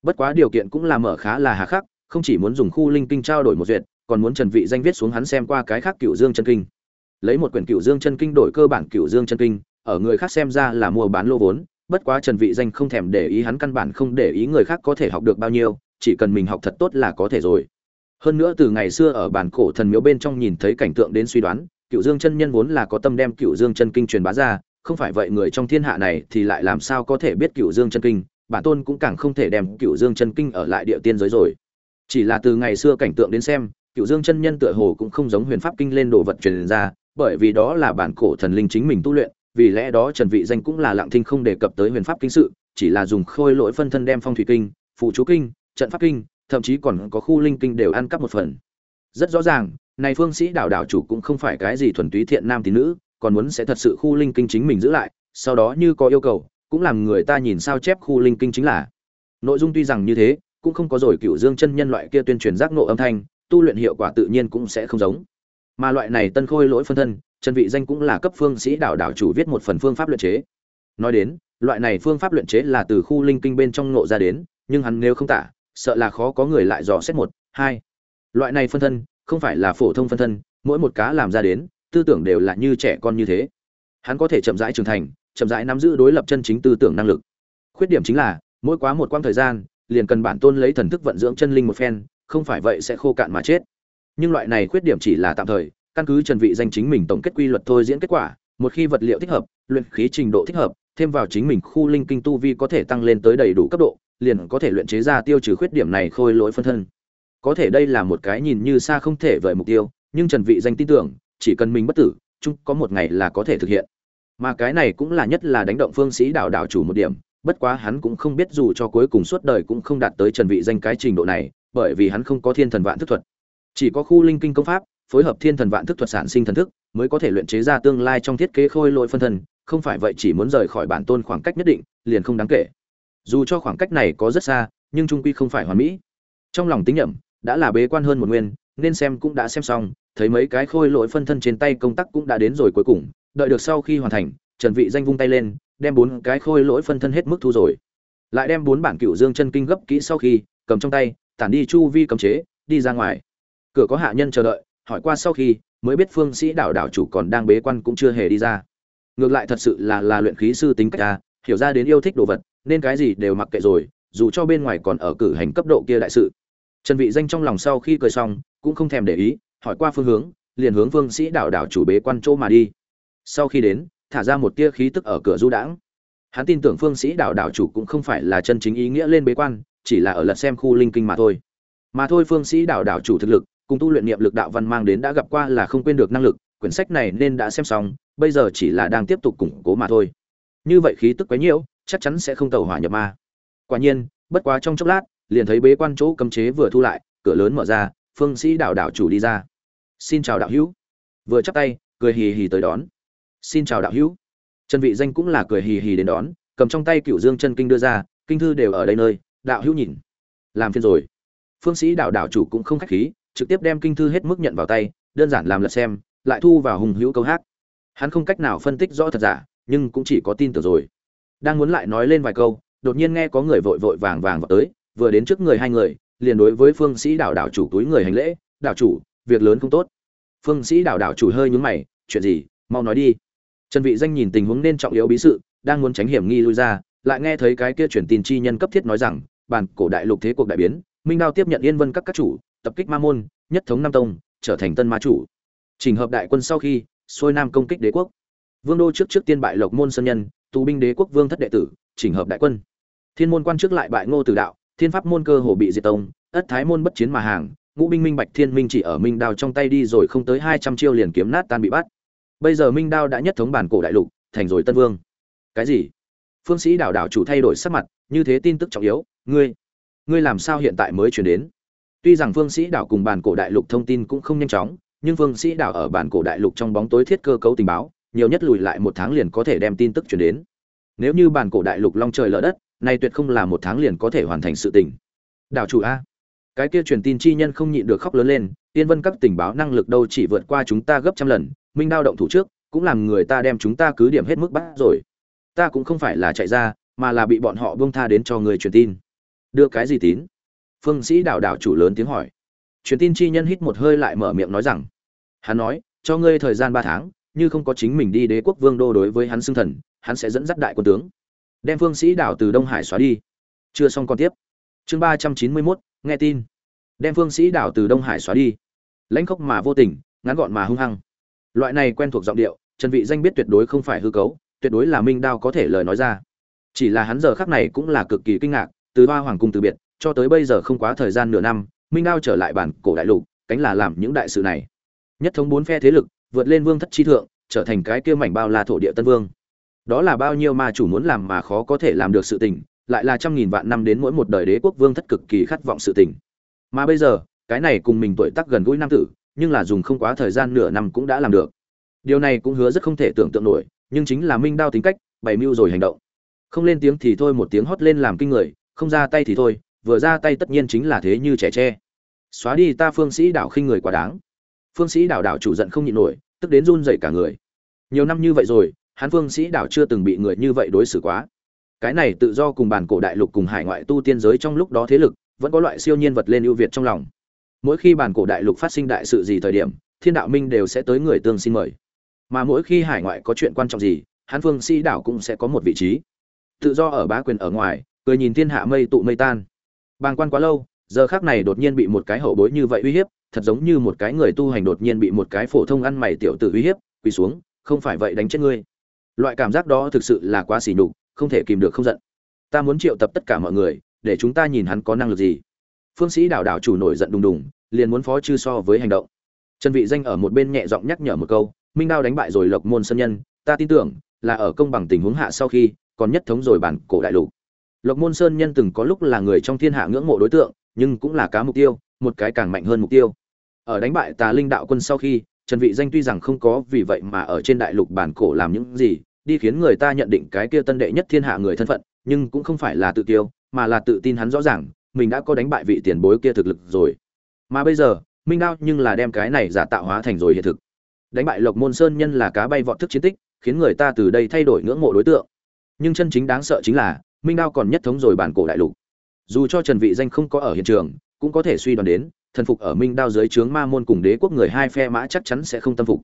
Bất quá điều kiện cũng là mở khá là hà khắc, không chỉ muốn dùng khu linh kinh trao đổi một duyệt, còn muốn trần vị danh viết xuống hắn xem qua cái khác cửu dương chân kinh. Lấy một quyển cửu dương chân kinh đổi cơ bản cửu dương chân kinh, ở người khác xem ra là mua bán lô vốn bất quá trần vị danh không thèm để ý hắn căn bản không để ý người khác có thể học được bao nhiêu, chỉ cần mình học thật tốt là có thể rồi. Hơn nữa từ ngày xưa ở bản cổ thần miếu bên trong nhìn thấy cảnh tượng đến suy đoán, cựu dương chân nhân vốn là có tâm đem cựu dương chân kinh truyền bá ra, không phải vậy người trong thiên hạ này thì lại làm sao có thể biết cựu dương chân kinh, bản tôn cũng càng không thể đem cựu dương chân kinh ở lại địa tiên giới rồi. Chỉ là từ ngày xưa cảnh tượng đến xem, cựu dương chân nhân tựa hồ cũng không giống huyền pháp kinh lên đồ vật truyền ra, bởi vì đó là bản cổ thần linh chính mình tu luyện vì lẽ đó trần vị danh cũng là lặng thinh không đề cập tới huyền pháp kinh sự, chỉ là dùng khôi lỗi phân thân đem phong thủy kinh phụ chú kinh, trận pháp kinh, thậm chí còn có khu linh kinh đều ăn cắp một phần. Rất rõ ràng, này phương sĩ đảo đảo chủ cũng không phải cái gì thuần túy thiện nam tín nữ, còn muốn sẽ thật sự khu linh kinh chính mình giữ lại, sau đó như có yêu cầu, cũng làm người ta nhìn sao chép khu linh kinh chính là. Nội dung tuy rằng như thế, cũng không có rồi cựu dương chân nhân loại kia tuyên truyền giác nộ âm thanh, tu luyện hiệu quả tự nhiên cũng sẽ không giống. Mà loại này tân khôi lỗi phân thân trần vị danh cũng là cấp phương sĩ đạo đảo chủ viết một phần phương pháp luyện chế. Nói đến, loại này phương pháp luyện chế là từ khu linh kinh bên trong ngộ ra đến, nhưng hắn nếu không tả, sợ là khó có người lại dò xét một, hai. Loại này phân thân, không phải là phổ thông phân thân, mỗi một cá làm ra đến, tư tưởng đều là như trẻ con như thế. Hắn có thể chậm rãi trưởng thành, chậm rãi nắm giữ đối lập chân chính tư tưởng năng lực. Khuyết điểm chính là, mỗi quá một quãng thời gian, liền cần bản tôn lấy thần thức vận dưỡng chân linh một phen, không phải vậy sẽ khô cạn mà chết. Nhưng loại này khuyết điểm chỉ là tạm thời căn cứ trần vị danh chính mình tổng kết quy luật thôi diễn kết quả, một khi vật liệu thích hợp, luyện khí trình độ thích hợp, thêm vào chính mình khu linh kinh tu vi có thể tăng lên tới đầy đủ cấp độ, liền có thể luyện chế ra tiêu trừ khuyết điểm này khôi lỗi phân thân. Có thể đây là một cái nhìn như xa không thể vời mục tiêu, nhưng trần vị danh tin tưởng, chỉ cần mình bất tử, chung có một ngày là có thể thực hiện. Mà cái này cũng là nhất là đánh động phương sĩ đạo đạo chủ một điểm, bất quá hắn cũng không biết dù cho cuối cùng suốt đời cũng không đạt tới trần vị danh cái trình độ này, bởi vì hắn không có thiên thần vạn thức thuật. Chỉ có khu linh kinh công pháp phối hợp thiên thần vạn thức thuật sản sinh thần thức, mới có thể luyện chế ra tương lai trong thiết kế khôi lỗi phân thân, không phải vậy chỉ muốn rời khỏi bản tôn khoảng cách nhất định, liền không đáng kể. Dù cho khoảng cách này có rất xa, nhưng trung quy không phải hoàn mỹ. Trong lòng tính nhẩm, đã là bế quan hơn một nguyên, nên xem cũng đã xem xong, thấy mấy cái khôi lỗi phân thân trên tay công tác cũng đã đến rồi cuối cùng, đợi được sau khi hoàn thành, trần vị danh vung tay lên, đem bốn cái khôi lỗi phân thân hết mức thu rồi. Lại đem bốn bản cựu dương chân kinh gấp kỹ sau khi, cầm trong tay, tản đi chu vi cấm chế, đi ra ngoài. Cửa có hạ nhân chờ đợi hỏi qua sau khi, mới biết phương sĩ đảo đảo chủ còn đang bế quan cũng chưa hề đi ra. Ngược lại thật sự là là luyện khí sư tính cách ta hiểu ra đến yêu thích đồ vật, nên cái gì đều mặc kệ rồi, dù cho bên ngoài còn ở cử hành cấp độ kia đại sự. Trần vị danh trong lòng sau khi cười xong, cũng không thèm để ý, hỏi qua phương hướng, liền hướng phương sĩ đảo đảo chủ bế quan chỗ mà đi. Sau khi đến, thả ra một tia khí tức ở cửa du đãng. Hắn tin tưởng phương sĩ đảo đảo chủ cũng không phải là chân chính ý nghĩa lên bế quan, chỉ là ở lật xem khu linh kinh mà thôi. Mà thôi phương sĩ đảo đảo chủ thực lực cùng tu luyện niệm lực đạo văn mang đến đã gặp qua là không quên được năng lực, quyển sách này nên đã xem xong, bây giờ chỉ là đang tiếp tục củng cố mà thôi. Như vậy khí tức quấy nhiễu, chắc chắn sẽ không tàu hỏa nhập ma. Quả nhiên, bất quá trong chốc lát, liền thấy bế quan chỗ cấm chế vừa thu lại, cửa lớn mở ra, phương sĩ đạo đạo chủ đi ra. Xin chào đạo hữu. Vừa chắp tay, cười hì hì tới đón. Xin chào đạo hữu. Trần vị danh cũng là cười hì hì đến đón, cầm trong tay cửu dương chân kinh đưa ra, kinh thư đều ở đây nơi, đạo hữu nhìn. Làm phiền rồi. Phương sĩ đạo đạo chủ cũng không khách khí trực tiếp đem kinh thư hết mức nhận vào tay, đơn giản làm lật xem, lại thu vào hùng hữu câu hát. Hắn không cách nào phân tích rõ thật giả, nhưng cũng chỉ có tin tưởng rồi. Đang muốn lại nói lên vài câu, đột nhiên nghe có người vội vội vàng vàng vào tới, vừa đến trước người hai người, liền đối với phương sĩ đảo đảo chủ túi người hành lễ, đảo chủ, việc lớn không tốt. Phương sĩ đảo đảo chủ hơi nhướng mày, chuyện gì? Mau nói đi. Trần vị danh nhìn tình huống nên trọng yếu bí sự, đang muốn tránh hiểm nghi lui ra, lại nghe thấy cái kia truyền tin chi nhân cấp thiết nói rằng, bản cổ đại lục thế cuộc đại biến, minh đao tiếp nhận yên vân các các chủ tập kích ma môn, nhất thống nam tông, trở thành tân ma chủ. Trình hợp đại quân sau khi, xuôi nam công kích đế quốc. Vương đô trước trước tiên bại lộc môn sơn nhân, tù binh đế quốc vương thất đệ tử, trình hợp đại quân. Thiên môn quan trước lại bại ngô tử đạo, thiên pháp môn cơ hồ bị diệt tông, ất thái môn bất chiến mà hàng, ngũ binh minh bạch thiên minh chỉ ở minh đao trong tay đi rồi không tới hai trăm chiêu liền kiếm nát tan bị bắt. Bây giờ minh đao đã nhất thống bản cổ đại lục, thành rồi tân vương. Cái gì? Phương sĩ đảo đảo chủ thay đổi sắc mặt, như thế tin tức trọng yếu, ngươi ngươi làm sao hiện tại mới chuyển đến? Tuy rằng Vương sĩ đảo cùng bản cổ đại lục thông tin cũng không nhanh chóng, nhưng Vương sĩ đảo ở bản cổ đại lục trong bóng tối thiết cơ cấu tình báo, nhiều nhất lùi lại một tháng liền có thể đem tin tức truyền đến. Nếu như bản cổ đại lục long trời lỡ đất này tuyệt không là một tháng liền có thể hoàn thành sự tình. Đảo chủ a. Cái kia truyền tin chi nhân không nhịn được khóc lớn lên, Tiên vân các tình báo năng lực đâu chỉ vượt qua chúng ta gấp trăm lần, minh đao động thủ trước, cũng làm người ta đem chúng ta cứ điểm hết mức bắt rồi. Ta cũng không phải là chạy ra, mà là bị bọn họ buông tha đến cho người truyền tin. Đưa cái gì tín? Phương sĩ đảo đảo chủ lớn tiếng hỏi. Truyền tin chi nhân hít một hơi lại mở miệng nói rằng, hắn nói, cho ngươi thời gian ba tháng, như không có chính mình đi đế quốc vương đô đối với hắn xưng thần, hắn sẽ dẫn dắt đại quân tướng. Đem phương sĩ đảo từ đông hải xóa đi. Chưa xong còn tiếp. Chương ba trăm chín mươi mốt, nghe tin. Đem phương sĩ đảo từ đông hải xóa đi. Lãnh khốc mà vô tình, ngắn gọn mà hung hăng. Loại này quen thuộc giọng điệu, trần vị danh biết tuyệt đối không phải hư cấu, tuyệt đối là minh đao có thể lời nói ra. Chỉ là hắn giờ khắc này cũng là cực kỳ kinh ngạc, từ hoa hoàng cung từ biệt cho tới bây giờ không quá thời gian nửa năm, minh đao trở lại bản cổ đại lục, cánh là làm những đại sự này. Nhất thống bốn phe thế lực, vượt lên vương thất chi thượng, trở thành cái kia mảnh bao la thổ địa tân vương. Đó là bao nhiêu ma chủ muốn làm mà khó có thể làm được sự tình, lại là trăm nghìn vạn năm đến mỗi một đời đế quốc vương thất cực kỳ khát vọng sự tình. Mà bây giờ, cái này cùng mình tuổi tác gần gũi nam tử, nhưng là dùng không quá thời gian nửa năm cũng đã làm được. Điều này cũng hứa rất không thể tưởng tượng nổi, nhưng chính là minh đao tính cách, bày mưu rồi hành động. Không lên tiếng thì thôi, một tiếng hót lên làm kinh người, không ra tay thì thôi vừa ra tay tất nhiên chính là thế như trẻ tre. Xóa đi ta phương sĩ đảo khinh người quá đáng. Phương sĩ đảo đảo chủ giận không nhịn nổi, tức đến run dậy cả người. Nhiều năm như vậy rồi, hắn phương sĩ đảo chưa từng bị người như vậy đối xử quá. Cái này tự do cùng bản cổ đại lục cùng hải ngoại tu tiên giới trong lúc đó thế lực, vẫn có loại siêu nhiên vật lên ưu việt trong lòng. Mỗi khi bản cổ đại lục phát sinh đại sự gì thời điểm, thiên đạo minh đều sẽ tới người tương xin mời. Mà mỗi khi hải ngoại có chuyện quan trọng gì, hắn phương sĩ đảo cũng sẽ có một vị trí. Tự do ở bá quyền ở ngoài, cười nhìn thiên hạ mây tụ mây tan bàng quan quá lâu, giờ khác này đột nhiên bị một cái hậu bối như vậy uy hiếp, thật giống như một cái người tu hành đột nhiên bị một cái phổ thông ăn mày tiểu tử uy hiếp, quỳ xuống, không phải vậy đánh chết ngươi. Loại cảm giác đó thực sự là quá xỉ nhục, không thể kìm được không giận. Ta muốn triệu tập tất cả mọi người, để chúng ta nhìn hắn có năng lực gì. Phương sĩ đảo đảo chủ nổi giận đùng đùng, liền muốn phó chư so với hành động. Trần vị danh ở một bên nhẹ giọng nhắc nhở một câu, minh đao đánh bại rồi lộc môn sân nhân, ta tin tưởng là ở công bằng tình huống hạ sau khi, còn nhất thống rồi bản cổ đại lục lộc môn sơn nhân từng có lúc là người trong thiên hạ ngưỡng mộ đối tượng, nhưng cũng là cá mục tiêu, một cái càng mạnh hơn mục tiêu. Ở đánh bại tà linh đạo quân sau khi, trần vị danh tuy rằng không có vì vậy mà ở trên đại lục bản cổ làm những gì, đi khiến người ta nhận định cái kia tân đệ nhất thiên hạ người thân phận, nhưng cũng không phải là tự tiêu, mà là tự tin hắn rõ ràng, mình đã có đánh bại vị tiền bối kia thực lực rồi. Mà bây giờ, minh đao nhưng là đem cái này giả tạo hóa thành rồi hiện thực. Đánh bại lộc môn sơn nhân là cá bay vọt thức chiến tích, khiến người ta từ đây thay đổi ngưỡng mộ đối tượng. Nhưng chân chính đáng sợ chính là minh đao còn nhất thống rồi bản cổ đại lục. Dù cho trần vị danh không có ở hiện trường, cũng có thể suy đoán đến, thần phục ở minh đao dưới trướng ma môn cùng đế quốc người hai phe mã chắc chắn sẽ không tâm phục.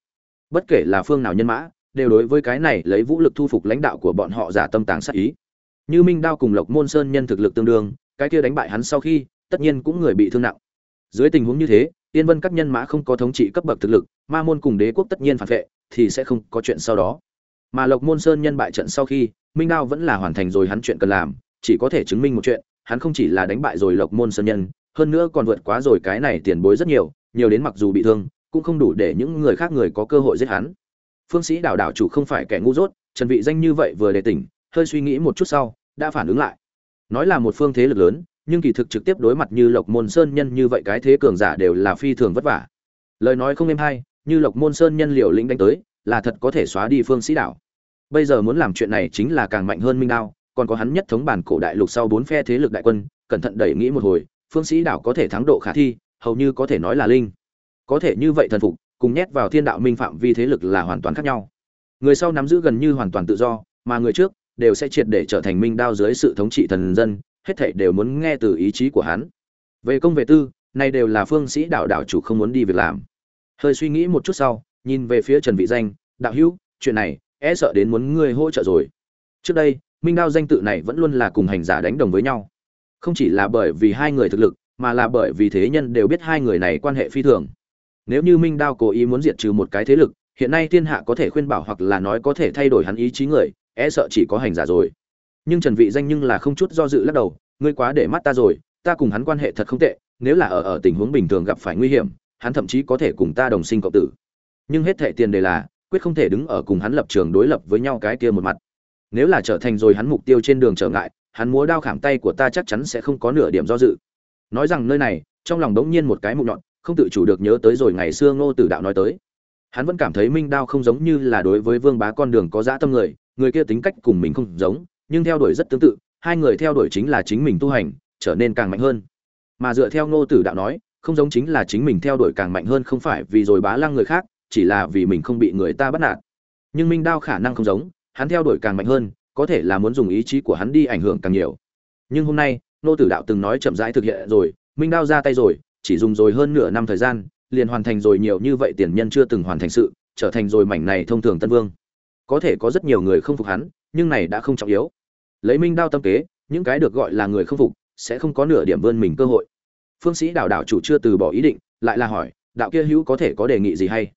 Bất kể là phương nào nhân mã, đều đối với cái này lấy vũ lực thu phục lãnh đạo của bọn họ giả tâm tàng sát ý. Như minh đao cùng lộc môn sơn nhân thực lực tương đương, cái kia đánh bại hắn sau khi, tất nhiên cũng người bị thương nặng. Dưới tình huống như thế tiên vân các nhân mã không có thống trị cấp bậc thực lực, ma môn cùng đế quốc tất nhiên phản vệ, thì sẽ không có chuyện sau đó mà lộc môn sơn nhân bại trận sau khi, minh đao vẫn là hoàn thành rồi hắn chuyện cần làm, chỉ có thể chứng minh một chuyện, hắn không chỉ là đánh bại rồi lộc môn sơn nhân, hơn nữa còn vượt quá rồi cái này tiền bối rất nhiều nhiều đến mặc dù bị thương, cũng không đủ để những người khác người có cơ hội giết hắn. Phương sĩ đảo đảo chủ không phải kẻ ngu dốt, trần vị danh như vậy vừa để tỉnh, hơi suy nghĩ một chút sau, đã phản ứng lại. Nói là một phương thế lực lớn, nhưng kỳ thực trực tiếp đối mặt như lộc môn sơn nhân như vậy cái thế cường giả đều là phi thường vất vả. Lời nói không êm hay, như lộc môn sơn nhân liều lĩnh đánh tới là thật có thể xóa đi phương sĩ đảo. Bây giờ muốn làm chuyện này chính là càng mạnh hơn minh đao, còn có hắn nhất thống bản cổ đại lục sau bốn phe thế lực đại quân, cẩn thận đẩy nghĩ một hồi, phương sĩ đảo có thể thắng độ khả thi, hầu như có thể nói là linh. Có thể như vậy thần phục, cùng nhét vào thiên đạo minh phạm vi thế lực là hoàn toàn khác nhau. Người sau nắm giữ gần như hoàn toàn tự do, mà người trước đều sẽ triệt để trở thành minh đao dưới sự thống trị thần dân, hết thảy đều muốn nghe từ ý chí của hắn. Về công về tư, này đều là phương sĩ đạo đạo chủ không muốn đi việc làm. Hơi suy nghĩ một chút sau nhìn về phía trần vị danh, đạo hữu, chuyện này e sợ đến muốn ngươi hỗ trợ rồi. Trước đây, minh đao danh tự này vẫn luôn là cùng hành giả đánh đồng với nhau. Không chỉ là bởi vì hai người thực lực, mà là bởi vì thế nhân đều biết hai người này quan hệ phi thường. Nếu như minh đao cố ý muốn diệt trừ một cái thế lực, hiện nay thiên hạ có thể khuyên bảo hoặc là nói có thể thay đổi hắn ý chí người e sợ chỉ có hành giả rồi. Nhưng trần vị danh nhưng là không chút do dự lắc đầu, ngươi quá để mắt ta rồi, ta cùng hắn quan hệ thật không tệ, nếu là ở ở tình huống bình thường gặp phải nguy hiểm, hắn thậm chí có thể cùng ta đồng sinh cộng tử nhưng hết thệ tiền đề là, quyết không thể đứng ở cùng hắn lập trường đối lập với nhau cái kia một mặt. Nếu là trở thành rồi hắn mục tiêu trên đường trở ngại, hắn múa đao khảm tay của ta chắc chắn sẽ không có nửa điểm do dự. Nói rằng nơi này, trong lòng đống nhiên một cái mụn nhọn, không tự chủ được nhớ tới rồi ngày xưa ngô tử đạo nói tới. Hắn vẫn cảm thấy minh đao không giống như là đối với vương bá con đường có dã tâm người người kia tính cách cùng mình không giống, nhưng theo đuổi rất tương tự, hai người theo đuổi chính là chính mình tu hành, trở nên càng mạnh hơn. Mà dựa theo ngô tử đạo nói, không giống chính là chính mình theo đuổi càng mạnh hơn không phải vì rồi bá lăng người khác chỉ là vì mình không bị người ta bắt nạt. Nhưng minh đao khả năng không giống, hắn theo đuổi càng mạnh hơn, có thể là muốn dùng ý chí của hắn đi ảnh hưởng càng nhiều. Nhưng hôm nay, nô tử đạo từng nói chậm rãi thực hiện rồi, minh đao ra tay rồi, chỉ dùng rồi hơn nửa năm thời gian, liền hoàn thành rồi nhiều như vậy tiền nhân chưa từng hoàn thành sự, trở thành rồi mảnh này thông thường tân vương. Có thể có rất nhiều người không phục hắn, nhưng này đã không trọng yếu. Lấy minh đao tâm kế, những cái được gọi là người không phục, sẽ không có nửa điểm vươn mình cơ hội. Phương sĩ đạo đạo chủ chưa từ bỏ ý định, lại là hỏi, đạo kia hữu có thể có đề nghị gì hay?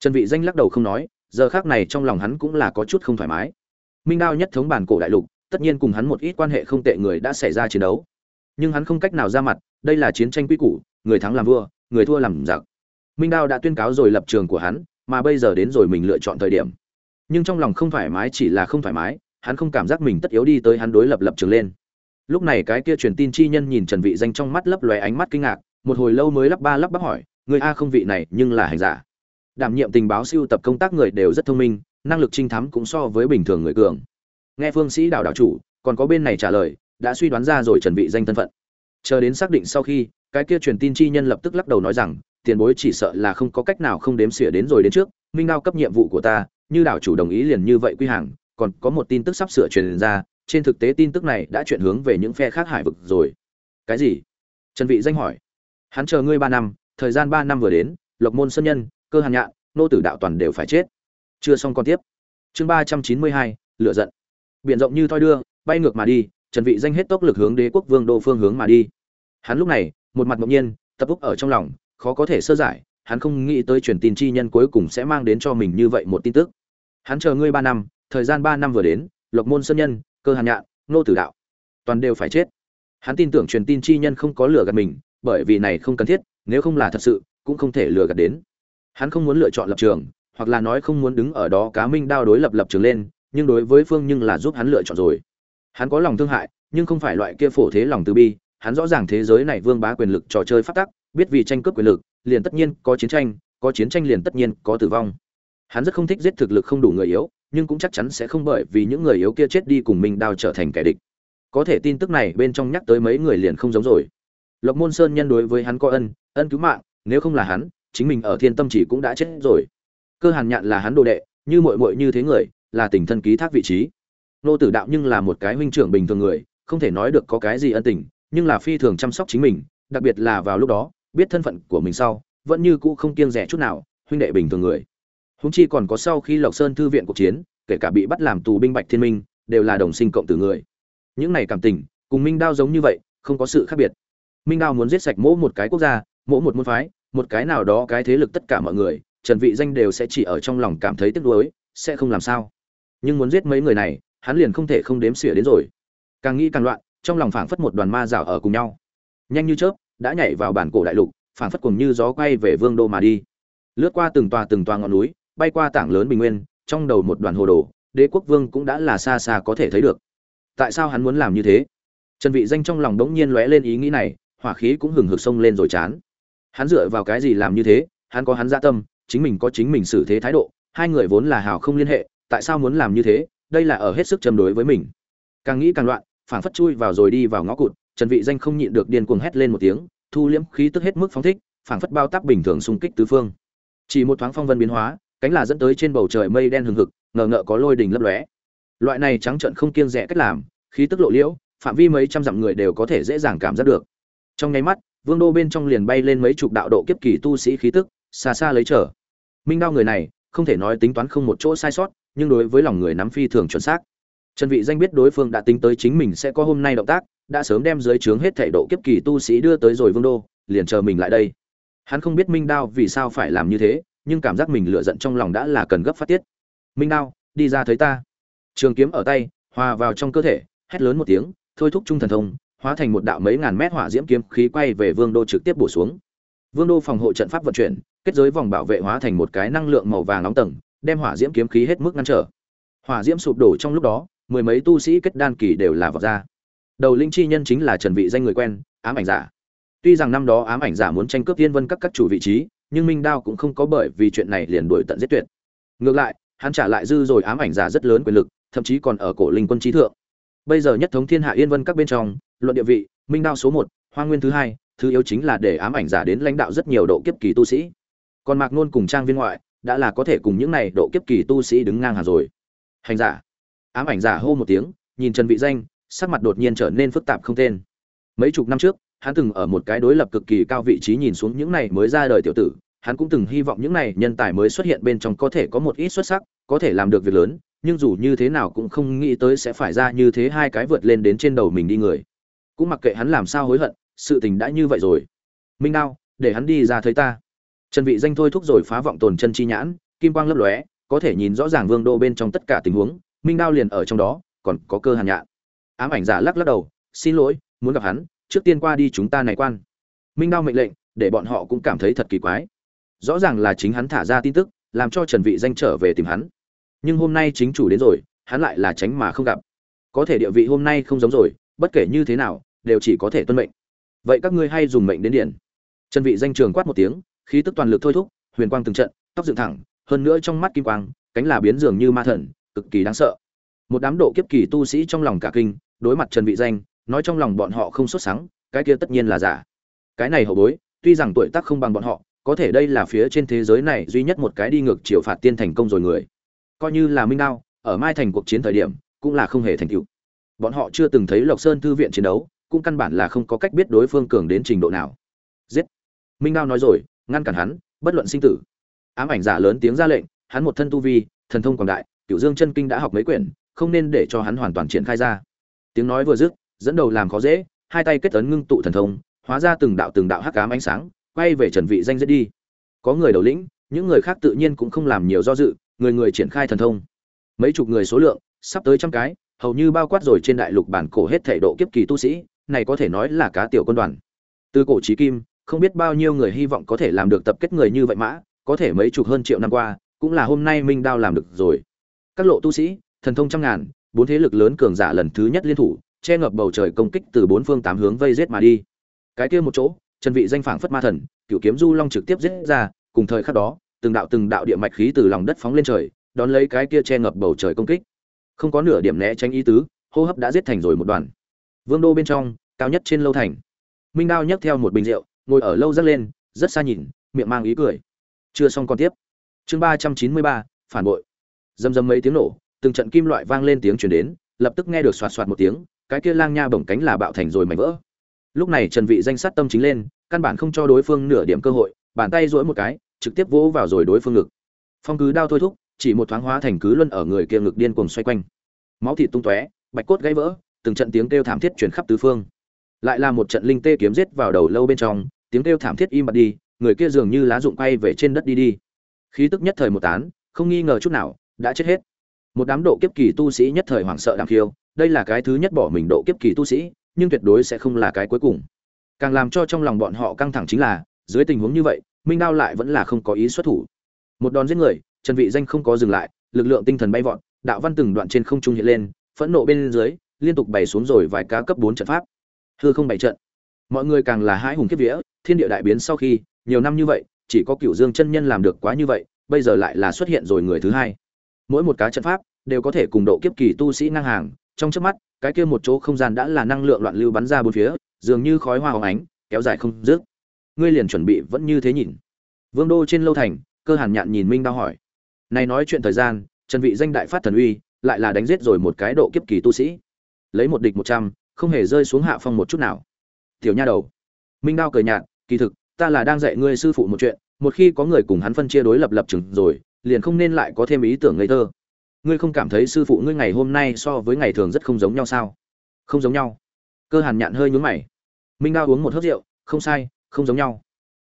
Trần vị danh lắc đầu không nói, giờ khác này trong lòng hắn cũng là có chút không thoải mái. Minh đao nhất thống bản cổ đại lục, tất nhiên cùng hắn một ít quan hệ không tệ người đã xảy ra chiến đấu. Nhưng hắn không cách nào ra mặt, đây là chiến tranh quy củ, người thắng làm vua, người thua làm giặc. Minh đao đã tuyên cáo rồi lập trường của hắn, mà bây giờ đến rồi mình lựa chọn thời điểm. Nhưng trong lòng không thoải mái chỉ là không thoải mái, hắn không cảm giác mình tất yếu đi tới hắn đối lập lập trường lên. Lúc này cái kia truyền tin chi nhân nhìn trần vị danh trong mắt lấp lóe ánh mắt kinh ngạc, một hồi lâu mới lắp ba lắp bắp hỏi người a không vị này, nhưng là hành giả đảm nhiệm tình báo siêu tập công tác người đều rất thông minh, năng lực trinh thám cũng so với bình thường người cường. Nghe phương sĩ đảo đảo chủ, còn có bên này trả lời, đã suy đoán ra rồi chuẩn bị danh thân phận. Chờ đến xác định sau khi, cái kia truyền tin chi nhân lập tức lắc đầu nói rằng, tiền bối chỉ sợ là không có cách nào không đếm xỉa đến rồi đến trước, minh đao cấp nhiệm vụ của ta, như đảo chủ đồng ý liền như vậy quy hàng, còn có một tin tức sắp sửa truyền ra, trên thực tế tin tức này đã chuyển hướng về những phe khác hải vực rồi. Cái gì? Trần vị danh hỏi. Hắn chờ ngươi ba năm, thời gian ba năm vừa đến, lộc môn sơn nhân cơ hàn nhạn, nô tử đạo toàn đều phải chết. Chưa xong còn tiếp. Chương ba trăm chín mươi hai lựa giận. Biển rộng như thoi đưa, bay ngược mà đi, trần vị danh hết tốc lực hướng đế quốc vương đô phương hướng mà đi. Hắn lúc này, một mặt ngẫu nhiên, tập úc ở trong lòng, khó có thể sơ giải, hắn không nghĩ tới truyền tin chi nhân cuối cùng sẽ mang đến cho mình như vậy một tin tức. Hắn chờ ngươi ba năm, thời gian ba năm vừa đến, lộc môn sơn nhân, cơ hàn nhạn, nô tử đạo, toàn đều phải chết. Hắn tin tưởng truyền tin chi nhân không có lừa gạt mình, bởi vì này không cần thiết, nếu không là thật sự, cũng không thể lừa gạt đến hắn không muốn lựa chọn lập trường, hoặc là nói không muốn đứng ở đó cá minh đao đối lập lập trường lên, nhưng đối với phương nhưng là giúp hắn lựa chọn rồi. Hắn có lòng thương hại, nhưng không phải loại kia phổ thế lòng từ bi, hắn rõ ràng thế giới này vương bá quyền lực trò chơi phát tắc, biết vì tranh cướp quyền lực, liền tất nhiên có chiến tranh, có chiến tranh liền tất nhiên có tử vong. Hắn rất không thích giết thực lực không đủ người yếu, nhưng cũng chắc chắn sẽ không bởi vì những người yếu kia chết đi cùng mình đao trở thành kẻ địch. Có thể tin tức này bên trong nhắc tới mấy người liền không giống rồi. Lộc môn sơn nhân đối với hắn có ân ân cứu mạng, nếu không là hắn chính mình ở thiên tâm chỉ cũng đã chết rồi. Cơ hàn nhạn là hắn đồ đệ, như muội muội như thế người, là tình thân ký thác vị trí. Nô tử đạo nhưng là một cái huynh trưởng bình thường người, không thể nói được có cái gì ân tình, nhưng là phi thường chăm sóc chính mình, đặc biệt là vào lúc đó, biết thân phận của mình sau, vẫn như cũ không kiêng rẻ chút nào, huynh đệ bình thường người. Húng chi còn có sau khi lộc sơn thư viện cuộc chiến, kể cả bị bắt làm tù binh bạch thiên minh, đều là đồng sinh cộng tử người. Những này cảm tình, cùng minh đao giống như vậy, không có sự khác biệt. Minh đao muốn giết sạch mỗi một cái quốc gia mỗi một môn phái một cái nào đó cái thế lực tất cả mọi người, trần vị danh đều sẽ chỉ ở trong lòng cảm thấy tiếc nuối, sẽ không làm sao. Nhưng muốn giết mấy người này, hắn liền không thể không đếm xỉa đến rồi. Càng nghĩ càng loạn, trong lòng phảng phất một đoàn ma rào ở cùng nhau. Nhanh như chớp, đã nhảy vào bản cổ đại lục, phảng phất cùng như gió quay về vương đô mà đi. Lướt qua từng tòa từng tòa ngọn núi, bay qua tảng lớn bình nguyên, trong đầu một đoàn hồ đồ, đế quốc vương cũng đã là xa xa có thể thấy được. Tại sao hắn muốn làm như thế? Trần vị danh trong lòng đống nhiên lóe lên ý nghĩ này, hỏa khí cũng hừng hực sông lên rồi chán hắn dựa vào cái gì làm như thế, hắn có hắn dạ tâm, chính mình có chính mình xử thế thái độ, hai người vốn là hào không liên hệ, tại sao muốn làm như thế, đây là ở hết sức châm đối với mình. Càng nghĩ càng loạn, phảng phất chui vào rồi đi vào ngõ cụt, trần vị danh không nhịn được điên cuồng hét lên một tiếng, thu liễm khí tức hết mức phóng thích, phảng phất bao tác bình thường xung kích tứ phương. Chỉ một thoáng phong vân biến hóa, cánh là dẫn tới trên bầu trời mây đen hừng hực, ngờ ngợ có lôi đình lấp lóe. Loại này trắng trợn không kiêng dè cách làm, khí tức lộ liễu, phạm vi mấy trăm dặm người đều có thể dễ dàng cảm giác được. Trong nháy mắt vương đô bên trong liền bay lên mấy chục đạo độ kiếp kỳ tu sĩ khí tức, xa xa lấy trở. Minh đao người này, không thể nói tính toán không một chỗ sai sót, nhưng đối với lòng người nắm phi thường chuẩn xác. Trần vị danh biết đối phương đã tính tới chính mình sẽ có hôm nay động tác, đã sớm đem dưới trướng hết thảy độ kiếp kỳ tu sĩ đưa tới rồi vương đô, liền chờ mình lại đây. Hắn không biết minh đao vì sao phải làm như thế, nhưng cảm giác mình lựa giận trong lòng đã là cần gấp phát tiết. Minh đao, đi ra thấy ta. Trường kiếm ở tay, hòa vào trong cơ thể, hét lớn một tiếng, thôi thúc trung thần thông hóa thành một đạo mấy ngàn mét hỏa diễm kiếm khí quay về vương đô trực tiếp bổ xuống. Vương đô phòng hộ trận pháp vận chuyển, kết giới vòng bảo vệ hóa thành một cái năng lượng màu vàng nóng tầng, đem hỏa diễm kiếm khí hết mức ngăn trở. Hỏa diễm sụp đổ trong lúc đó, mười mấy tu sĩ kết đan kỳ đều là vọt ra. Đầu linh chi nhân chính là trần vị danh người quen, ám ảnh giả. Tuy rằng năm đó ám ảnh giả muốn tranh cướp thiên vân các các chủ vị trí, nhưng minh đao cũng không có bởi vì chuyện này liền đuổi tận giết tuyệt. Ngược lại, hắn trả lại dư rồi ám ảnh giả rất lớn quyền lực, thậm chí còn ở cổ linh quân trí thượng. Bây giờ nhất thống thiên hạ yên vân các bên trong luận địa vị, minh đao số một hoa nguyên thứ hai, thứ yếu chính là để ám ảnh giả đến lãnh đạo rất nhiều độ kiếp kỳ tu sĩ. Còn mạc nôn cùng trang viên ngoại, đã là có thể cùng những này độ kiếp kỳ tu sĩ đứng ngang hàng rồi. Hành giả. Ám ảnh giả hô một tiếng, nhìn trần vị danh, sắc mặt đột nhiên trở nên phức tạp không tên. Mấy chục năm trước, hắn từng ở một cái đối lập cực kỳ cao vị trí nhìn xuống những này mới ra đời tiểu tử. Hắn cũng từng hy vọng những này nhân tài mới xuất hiện bên trong có thể có một ít xuất sắc, có thể làm được việc lớn, nhưng dù như thế nào cũng không nghĩ tới sẽ phải ra như thế hai cái vượt lên đến trên đầu mình đi người cũng mặc kệ hắn làm sao hối hận, sự tình đã như vậy rồi. Minh đao, để hắn đi ra thấy ta. Trần vị danh thôi thúc rồi phá vọng tồn chân chi nhãn, kim quang lấp lóe, có thể nhìn rõ ràng vương đô bên trong tất cả tình huống, minh đao liền ở trong đó, còn có cơ hàn nhạn. Ám ảnh giả lắc lắc đầu, xin lỗi, muốn gặp hắn, trước tiên qua đi chúng ta này quan. Minh đao mệnh lệnh, để bọn họ cũng cảm thấy thật kỳ quái. Rõ ràng là chính hắn thả ra tin tức, làm cho trần vị danh trở về tìm hắn. Nhưng hôm nay chính chủ đến rồi, hắn lại là tránh mà không gặp. Có thể địa vị hôm nay không giống rồi bất kể như thế nào, đều chỉ có thể tuân mệnh. Vậy các ngươi hay dùng mệnh đến điện trần vị danh trường quát một tiếng, khí tức toàn lực thôi thúc, huyền quang từng trận, tóc dựng thẳng, hơn nữa trong mắt kim quang, cánh là biến dường như ma thần, cực kỳ đáng sợ. Một đám độ kiếp kỳ tu sĩ trong lòng cả kinh, đối mặt trần vị danh, nói trong lòng bọn họ không xuất sáng cái kia tất nhiên là giả. Cái này hậu bối, tuy rằng tuổi tác không bằng bọn họ, có thể đây là phía trên thế giới này duy nhất một cái đi ngược chiều phạt tiên thành công rồi người. Coi như là minh đao, ở mai thành cuộc chiến thời điểm, cũng là không hề thành tựu bọn họ chưa từng thấy lộc sơn thư viện chiến đấu, cũng căn bản là không có cách biết đối phương cường đến trình độ nào. Giết! Minh đao nói rồi, ngăn cản hắn, bất luận sinh tử. Ám ảnh giả lớn tiếng ra lệnh, hắn một thân tu vi, thần thông quảng đại cựu dương chân kinh đã học mấy quyển, không nên để cho hắn hoàn toàn triển khai ra. Tiếng nói vừa dứt, dẫn đầu làm khó dễ, hai tay kết tấn ngưng tụ thần thông, hóa ra từng đạo từng đạo hắc ám ánh sáng, quay về trần vị danh giết đi. Có người đầu lĩnh, những người khác tự nhiên cũng không làm nhiều do dự, người người triển khai thần thông. Mấy chục người số lượng, sắp tới trăm cái hầu như bao quát rồi trên đại lục bản cổ hết thể độ kiếp kỳ tu sĩ, này có thể nói là cá tiểu quân đoàn. Từ cổ chí kim, không biết bao nhiêu người hy vọng có thể làm được tập kết người như vậy mã, có thể mấy chục hơn triệu năm qua, cũng là hôm nay minh đao làm được rồi. Các lộ tu sĩ, thần thông trăm ngàn, bốn thế lực lớn cường giả lần thứ nhất liên thủ, che ngập bầu trời công kích từ bốn phương tám hướng vây giết mà đi. Cái kia một chỗ trần vị danh phảng phất ma thần, cửu kiếm du long trực tiếp giết ra, cùng thời khắc đó, từng đạo từng đạo địa mạch khí từ lòng đất phóng lên trời, đón lấy cái kia che ngập bầu trời công kích không có nửa điểm né tránh ý tứ, hô hấp đã giết thành rồi một đoàn. Vương đô bên trong, cao nhất trên lâu thành. Minh đao nhấc theo một bình rượu, ngồi ở lâu dắt lên, rất xa nhìn, miệng mang ý cười. Chưa xong còn tiếp. Chương ba trăm chín mươi ba, phản bội. Dầm dầm mấy tiếng nổ, từng trận kim loại vang lên tiếng chuyển đến, lập tức nghe được soạt soạt một tiếng, cái kia lang nha bổng cánh là bạo thành rồi mảnh vỡ. Lúc này trần vị danh sát tâm chính lên, căn bản không cho đối phương nửa điểm cơ hội, bàn tay duỗi một cái, trực tiếp vỗ vào rồi đối phương ngực. Phong cứ đao thôi thúc chỉ một thoáng hóa thành cứ luân ở người kia ngực điên cuồng xoay quanh. Máu thịt tung tóe, bạch cốt gãy vỡ, từng trận tiếng kêu thảm thiết truyền khắp tứ phương. Lại là một trận linh tê kiếm giết vào đầu lâu bên trong, tiếng kêu thảm thiết im bặt đi, người kia dường như lá rụng quay về trên đất đi đi. Khí tức nhất thời một tán, không nghi ngờ chút nào, đã chết hết. Một đám độ kiếp kỳ tu sĩ nhất thời hoảng sợ đàm khiêu, đây là cái thứ nhất bỏ mình độ kiếp kỳ tu sĩ, nhưng tuyệt đối sẽ không là cái cuối cùng. Càng làm cho trong lòng bọn họ căng thẳng chính là, dưới tình huống như vậy, minh đao lại vẫn là không có ý xuất thủ. Một đòn giết người trần vị danh không có dừng lại, lực lượng tinh thần bay vọt, đạo văn từng đoạn trên không trung hiện lên, phẫn nộ bên dưới, liên tục bày xuống rồi vài cá cấp 4 trận pháp. Hư không bảy trận. Mọi người càng là hãi hùng kiếp vía, thiên địa đại biến sau khi, nhiều năm như vậy, chỉ có cửu dương chân nhân làm được quá như vậy, bây giờ lại là xuất hiện rồi người thứ hai. Mỗi một cá trận pháp, đều có thể cùng độ kiếp kỳ tu sĩ ngang hàng, trong chớp mắt, cái kia một chỗ không gian đã là năng lượng loạn lưu bắn ra bốn phía, dường như khói hoa hồng ánh, kéo dài không dứt. Ngươi liền chuẩn bị vẫn như thế nhìn. Vương đô trên lâu thành, cơ hàn nhạn nhìn minh đao hỏi này nói chuyện thời gian, trần vị danh đại phát thần uy, lại là đánh giết rồi một cái độ kiếp kỳ tu sĩ. Lấy một địch một trăm, không hề rơi xuống hạ phong một chút nào. Tiểu nha đầu. Minh đao cười nhạt, kỳ thực, ta là đang dạy ngươi sư phụ một chuyện, một khi có người cùng hắn phân chia đối lập lập trường rồi, liền không nên lại có thêm ý tưởng ngây thơ. Ngươi không cảm thấy sư phụ ngươi ngày hôm nay so với ngày thường rất không giống nhau sao? Không giống nhau. Cơ hàn nhạn hơi nhún mày. Minh đao uống một hớp rượu, không sai, không giống nhau.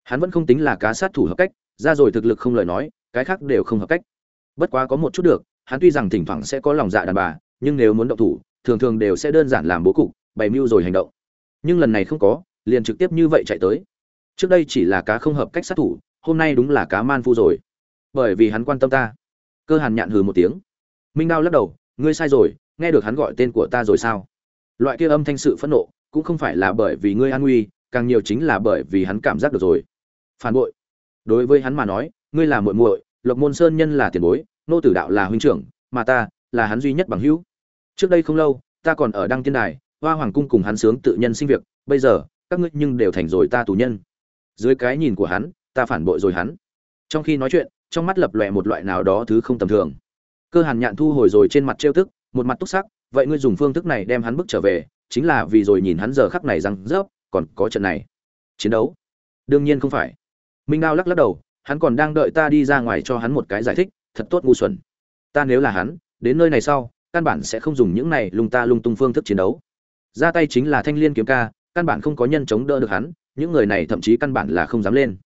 Hắn vẫn không tính là cá sát thủ hợp cách, ra rồi thực lực không lời nói cái khác đều không hợp cách. Bất quá có một chút được, hắn tuy rằng thỉnh thoảng sẽ có lòng dạ đàn bà, nhưng nếu muốn động thủ, thường thường đều sẽ đơn giản làm bố cục, bày mưu rồi hành động. Nhưng lần này không có, liền trực tiếp như vậy chạy tới. Trước đây chỉ là cá không hợp cách sát thủ, hôm nay đúng là cá man phu rồi. Bởi vì hắn quan tâm ta. Cơ hàn nhạn hừ một tiếng. Minh đao lắc đầu, ngươi sai rồi, nghe được hắn gọi tên của ta rồi sao? Loại kia âm thanh sự phẫn nộ, cũng không phải là bởi vì ngươi an nguy, càng nhiều chính là bởi vì hắn cảm giác được rồi. Phản bội. Đối với hắn mà nói, ngươi là muội muội lộc môn sơn nhân là tiền bối, nô tử đạo là huynh trưởng, mà ta là hắn duy nhất bằng hữu. Trước đây không lâu, ta còn ở đăng tiên đài, hoa hoàng cung cùng hắn sướng tự nhân sinh việc, bây giờ, các ngươi nhưng đều thành rồi ta tù nhân. Dưới cái nhìn của hắn, ta phản bội rồi hắn. Trong khi nói chuyện, trong mắt lập lòe một loại nào đó thứ không tầm thường. Cơ hàn nhạn thu hồi rồi trên mặt trêu tức, một mặt túc sắc, vậy ngươi dùng phương thức này đem hắn bước trở về, chính là vì rồi nhìn hắn giờ khắc này răng rớp, còn có trận này chiến đấu. Đương nhiên không phải. Minh đao lắc lắc đầu hắn còn đang đợi ta đi ra ngoài cho hắn một cái giải thích, thật tốt ngu xuẩn. Ta nếu là hắn, đến nơi này sau, căn bản sẽ không dùng những này lung ta lung tung phương thức chiến đấu. Ra tay chính là thanh liên kiếm ca, căn bản không có nhân chống đỡ được hắn, những người này thậm chí căn bản là không dám lên.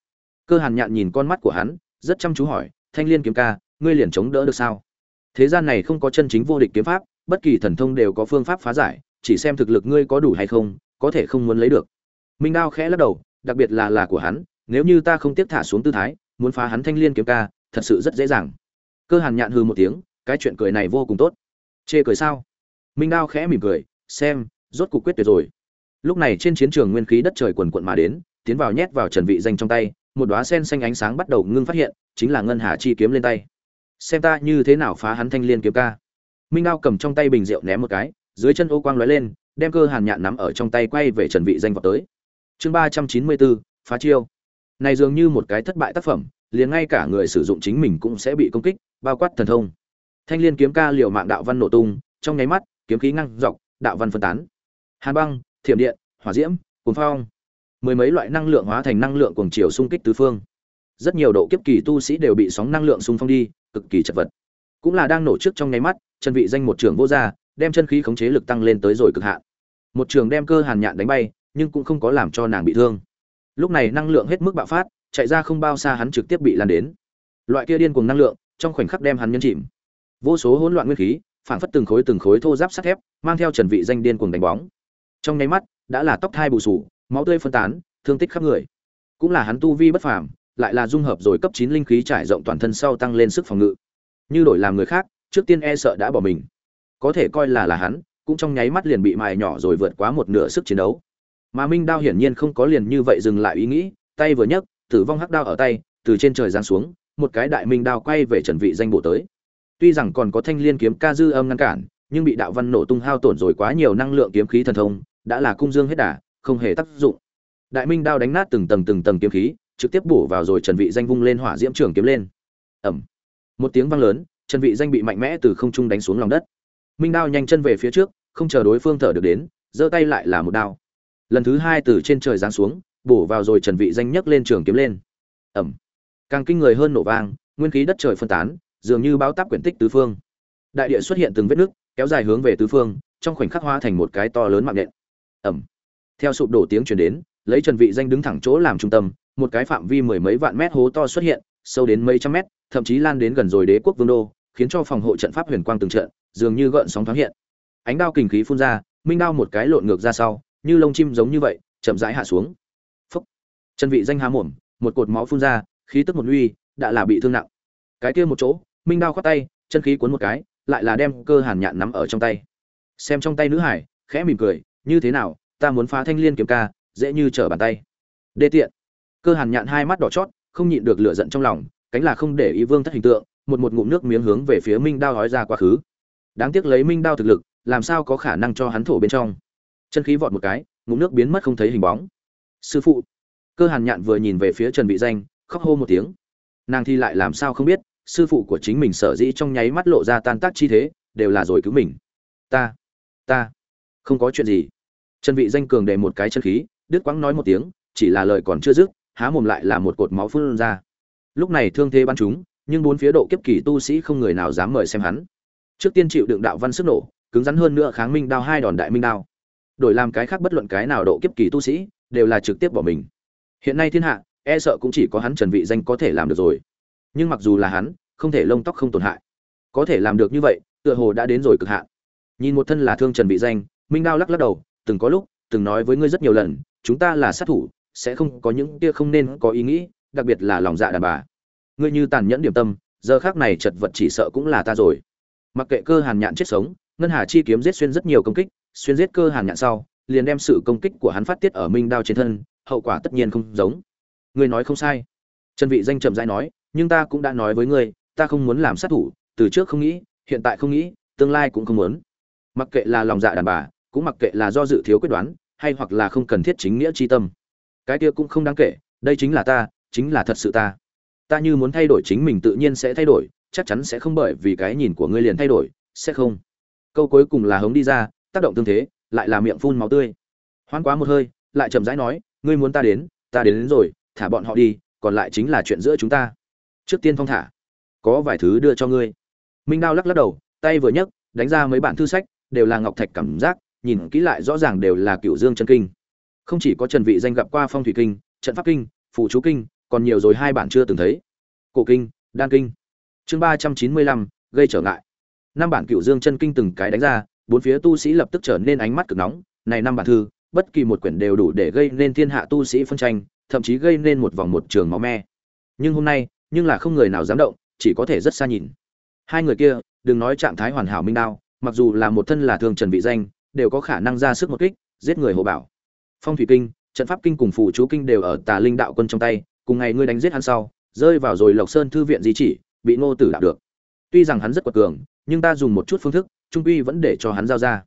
Cơ hàn nhạn nhìn con mắt của hắn, rất chăm chú hỏi, thanh liên kiếm ca, ngươi liền chống đỡ được sao? Thế gian này không có chân chính vô địch kiếm pháp, bất kỳ thần thông đều có phương pháp phá giải, chỉ xem thực lực ngươi có đủ hay không, có thể không muốn lấy được. Minh đao khẽ lắc đầu, đặc biệt là là của hắn, nếu như ta không tiếp thả xuống tư thái muốn phá hắn thanh liên kiếm ca, thật sự rất dễ dàng. Cơ hàn nhạn hừ một tiếng, cái chuyện cười này vô cùng tốt. Chê cười sao? Minh đao khẽ mỉm cười, xem, rốt cục quyết tuyệt rồi. Lúc này trên chiến trường nguyên khí đất trời quần quận mà đến, tiến vào nhét vào trần vị danh trong tay, một đóa sen xanh ánh sáng bắt đầu ngưng phát hiện, chính là ngân hà chi kiếm lên tay. Xem ta như thế nào phá hắn thanh liên kiếm ca. Minh đao cầm trong tay bình rượu ném một cái, dưới chân ô quang lóe lên, đem cơ hàn nhạn nắm ở trong tay quay về trần vị danh vào tới. Chương ba trăm chín mươi bốn, phá chiêu này dường như một cái thất bại tác phẩm, liền ngay cả người sử dụng chính mình cũng sẽ bị công kích, bao quát thần thông. Thanh liên kiếm ca liều mạng đạo văn nổ tung, trong nháy mắt, kiếm khí ngang dọc, đạo văn phân tán. Hàn băng, thiểm điện, hỏa diễm, cuồng phong. Mười mấy loại năng lượng hóa thành năng lượng cuồng chiều xung kích tứ phương. Rất nhiều độ kiếp kỳ tu sĩ đều bị sóng năng lượng xung phong đi, cực kỳ chật vật. Cũng là đang nổ trước trong nháy mắt, chân vị danh một trường vô ra đem chân khí khống chế lực tăng lên tới rồi cực hạn. Một trường đem cơ hàn nhạn đánh bay, nhưng cũng không có làm cho nàng bị thương lúc này năng lượng hết mức bạo phát, chạy ra không bao xa hắn trực tiếp bị lan đến. Loại kia điên cuồng năng lượng, trong khoảnh khắc đem hắn nhấn chìm. Vô số hỗn loạn nguyên khí, phảng phất từng khối từng khối thô giáp sắt thép, mang theo trần vị danh điên cuồng đánh bóng. Trong nháy mắt, đã là tóc thai bù sù, máu tươi phân tán, thương tích khắp người. Cũng là hắn tu vi bất phàm, lại là dung hợp rồi cấp 9 linh khí trải rộng toàn thân sau tăng lên sức phòng ngự. Như đổi làm người khác, trước tiên e sợ đã bỏ mình. Có thể coi là là hắn, cũng trong nháy mắt liền bị mài nhỏ rồi vượt quá một nửa sức chiến đấu mà minh đao hiển nhiên không có liền như vậy dừng lại ý nghĩ, tay vừa nhấc, tử vong hắc đao ở tay, từ trên trời giáng xuống, một cái đại minh đao quay về trần vị danh bộ tới. Tuy rằng còn có thanh liên kiếm ca dư âm ngăn cản, nhưng bị đạo văn nổ tung hao tổn rồi quá nhiều năng lượng kiếm khí thần thông, đã là cung dương hết đà, không hề tác dụng. Đại minh đao đánh nát từng tầng từng tầng kiếm khí, trực tiếp bổ vào rồi trần vị danh vung lên hỏa diễm trường kiếm lên. Ầm. Một tiếng vang lớn, trần vị danh bị mạnh mẽ từ không trung đánh xuống lòng đất. Minh đao nhanh chân về phía trước, không chờ đối phương thở được đến, giơ tay lại là một đao lần thứ hai từ trên trời giáng xuống, bổ vào rồi trần vị danh nhấc lên trường kiếm lên. Ầm càng kinh người hơn nổ vang, nguyên khí đất trời phân tán, dường như báo táp quyển tích tứ phương. Đại địa xuất hiện từng vết nước kéo dài hướng về tứ phương, trong khoảnh khắc hóa thành một cái to lớn mạng nện ầm theo sụp đổ tiếng truyền đến, lấy trần vị danh đứng thẳng chỗ làm trung tâm, một cái phạm vi mười mấy vạn mét hố to xuất hiện, sâu đến mấy trăm mét, thậm chí lan đến gần rồi đế quốc vương đô, khiến cho phòng hộ trận pháp huyền quang từng trận, dường như gợn sóng thoáng hiện. Ánh đao kình khí phun ra, minh đao một cái lộn ngược ra sau như lông chim giống như vậy, chậm rãi hạ xuống. Phúc. Chân vị danh há mồm, một cột máu phun ra, khí tức một uy, đã là bị thương nặng. Cái kia một chỗ, minh đao khoát tay, chân khí cuốn một cái, lại là đem cơ hàn nhạn nắm ở trong tay. Xem trong tay nữ hải, khẽ mỉm cười, như thế nào, ta muốn phá thanh liên kiếm ca dễ như trở bàn tay. Đê tiện. Cơ hàn nhạn hai mắt đỏ chót, không nhịn được lửa giận trong lòng, cánh là không để ý vương thất hình tượng, một một ngụm nước miếng hướng về phía minh đao nói ra quá khứ. Đáng tiếc lấy minh đao thực lực, làm sao có khả năng cho hắn thổ bên trong? Chân khí vọt một cái, ngụm nước biến mất không thấy hình bóng. Sư phụ. Cơ hàn nhạn vừa nhìn về phía trần vị danh, khóc hô một tiếng. Nàng thì lại làm sao không biết, sư phụ của chính mình sở dĩ trong nháy mắt lộ ra tan tác chi thế, đều là rồi cứu mình. Ta ta, không có chuyện gì. Trần vị danh cường để một cái chân khí, đứt quãng nói một tiếng, chỉ là lời còn chưa dứt, há mồm lại là một cột máu phun ra. Lúc này thương thế bắn chúng, nhưng bốn phía độ kiếp kỳ tu sĩ không người nào dám mời xem hắn. Trước tiên chịu đựng đạo văn sức nổ, cứng rắn hơn nữa kháng minh đao hai đòn đại minh đao đổi làm cái khác bất luận cái nào độ kiếp kỳ tu sĩ, đều là trực tiếp bỏ mình. Hiện nay thiên hạ e sợ cũng chỉ có hắn trần vị danh có thể làm được rồi. Nhưng mặc dù là hắn, không thể lông tóc không tổn hại. Có thể làm được như vậy, tựa hồ đã đến rồi cực hạn. Nhìn một thân là thương trần vị danh, minh đao lắc lắc đầu, từng có lúc, từng nói với ngươi rất nhiều lần, chúng ta là sát thủ, sẽ không có những kia không nên có ý nghĩ, đặc biệt là lòng dạ đàn bà. Ngươi như tàn nhẫn điểm tâm, giờ khác này chật vật chỉ sợ cũng là ta rồi. Mặc kệ cơ hàn nhạn chết sống, ngân hà chi kiếm giết xuyên rất nhiều công kích xuyên giết cơ hàn nhạn sau, liền đem sự công kích của hắn phát tiết ở minh đao trên thân, hậu quả tất nhiên không giống. Ngươi nói không sai. Trần vị danh trầm rãi nói, nhưng ta cũng đã nói với ngươi, ta không muốn làm sát thủ, từ trước không nghĩ, hiện tại không nghĩ, tương lai cũng không muốn. Mặc kệ là lòng dạ đàn bà, cũng mặc kệ là do dự thiếu quyết đoán, hay hoặc là không cần thiết chính nghĩa chi tâm. Cái kia cũng không đáng kể, đây chính là ta, chính là thật sự ta. Ta như muốn thay đổi chính mình tự nhiên sẽ thay đổi, chắc chắn sẽ không bởi vì cái nhìn của ngươi liền thay đổi, sẽ không. Câu cuối cùng là hống đi ra tác động tương thế lại là miệng phun máu tươi. Hoan quá một hơi lại chậm rãi nói ngươi muốn ta đến ta đến, đến rồi thả bọn họ đi còn lại chính là chuyện giữa chúng ta. Trước tiên phong thả. Có vài thứ đưa cho ngươi. Minh đao lắc lắc đầu tay vừa nhấc đánh ra mấy bản thư sách đều là ngọc thạch cảm giác nhìn kỹ lại rõ ràng đều là cựu dương chân kinh. Không chỉ có trần vị danh gặp qua phong thủy kinh trận pháp kinh phù chú kinh còn nhiều rồi hai bản chưa từng thấy. Cổ kinh đan kinh. Chương ba trăm chín mươi lăm gây trở ngại. Năm bản cựu dương chân kinh từng cái đánh ra bốn phía tu sĩ lập tức trở nên ánh mắt cực nóng, này năm bản thư, bất kỳ một quyển đều đủ để gây nên thiên hạ tu sĩ phân tranh, thậm chí gây nên một vòng một trường máu me. Nhưng hôm nay, nhưng là không người nào dám động, chỉ có thể rất xa nhìn. Hai người kia, đừng nói trạng thái hoàn hảo minh đao, mặc dù là một thân là thường trần vị danh, đều có khả năng ra sức một kích, giết người hộ bảo. Phong thủy kinh, trận pháp kinh cùng phù chú kinh đều ở tà linh đạo quân trong tay, cùng ngày ngươi đánh giết hắn sau, rơi vào rồi lộc sơn thư viện di chỉ, bị ngô tử đạo được. Tuy rằng hắn rất quật cường, nhưng ta dùng một chút phương thức trung quy vẫn để cho hắn giao ra.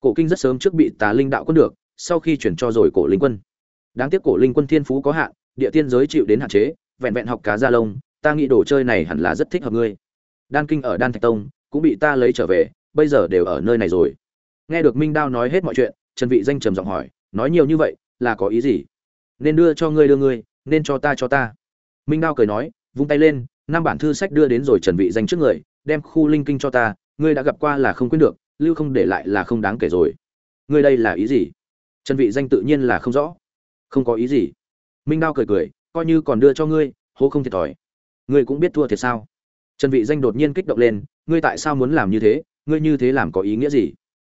Cổ kinh rất sớm trước bị tà linh đạo quân được, sau khi chuyển cho rồi cổ linh quân. Đáng tiếc cổ linh quân thiên phú có hạn, địa tiên giới chịu đến hạn chế, vẹn vẹn học cá gia lông, ta nghĩ đồ chơi này hẳn là rất thích hợp ngươi. Đan kinh ở đan thạch tông, cũng bị ta lấy trở về, bây giờ đều ở nơi này rồi. Nghe được minh đao nói hết mọi chuyện, trần vị danh trầm giọng hỏi, nói nhiều như vậy, là có ý gì? Nên đưa cho ngươi đưa ngươi, nên cho ta cho ta. Minh đao cười nói, vung tay lên, năm bản thư sách đưa đến rồi trần vị danh trước người, đem khu linh kinh cho ta ngươi đã gặp qua là không quên được, lưu không để lại là không đáng kể rồi. Ngươi đây là ý gì? Trần vị danh tự nhiên là không rõ. Không có ý gì. Minh đao cười cười, coi như còn đưa cho ngươi, hố không thiệt thòi. Ngươi cũng biết thua thiệt sao? Trần vị danh đột nhiên kích động lên, ngươi tại sao muốn làm như thế? Ngươi như thế làm có ý nghĩa gì?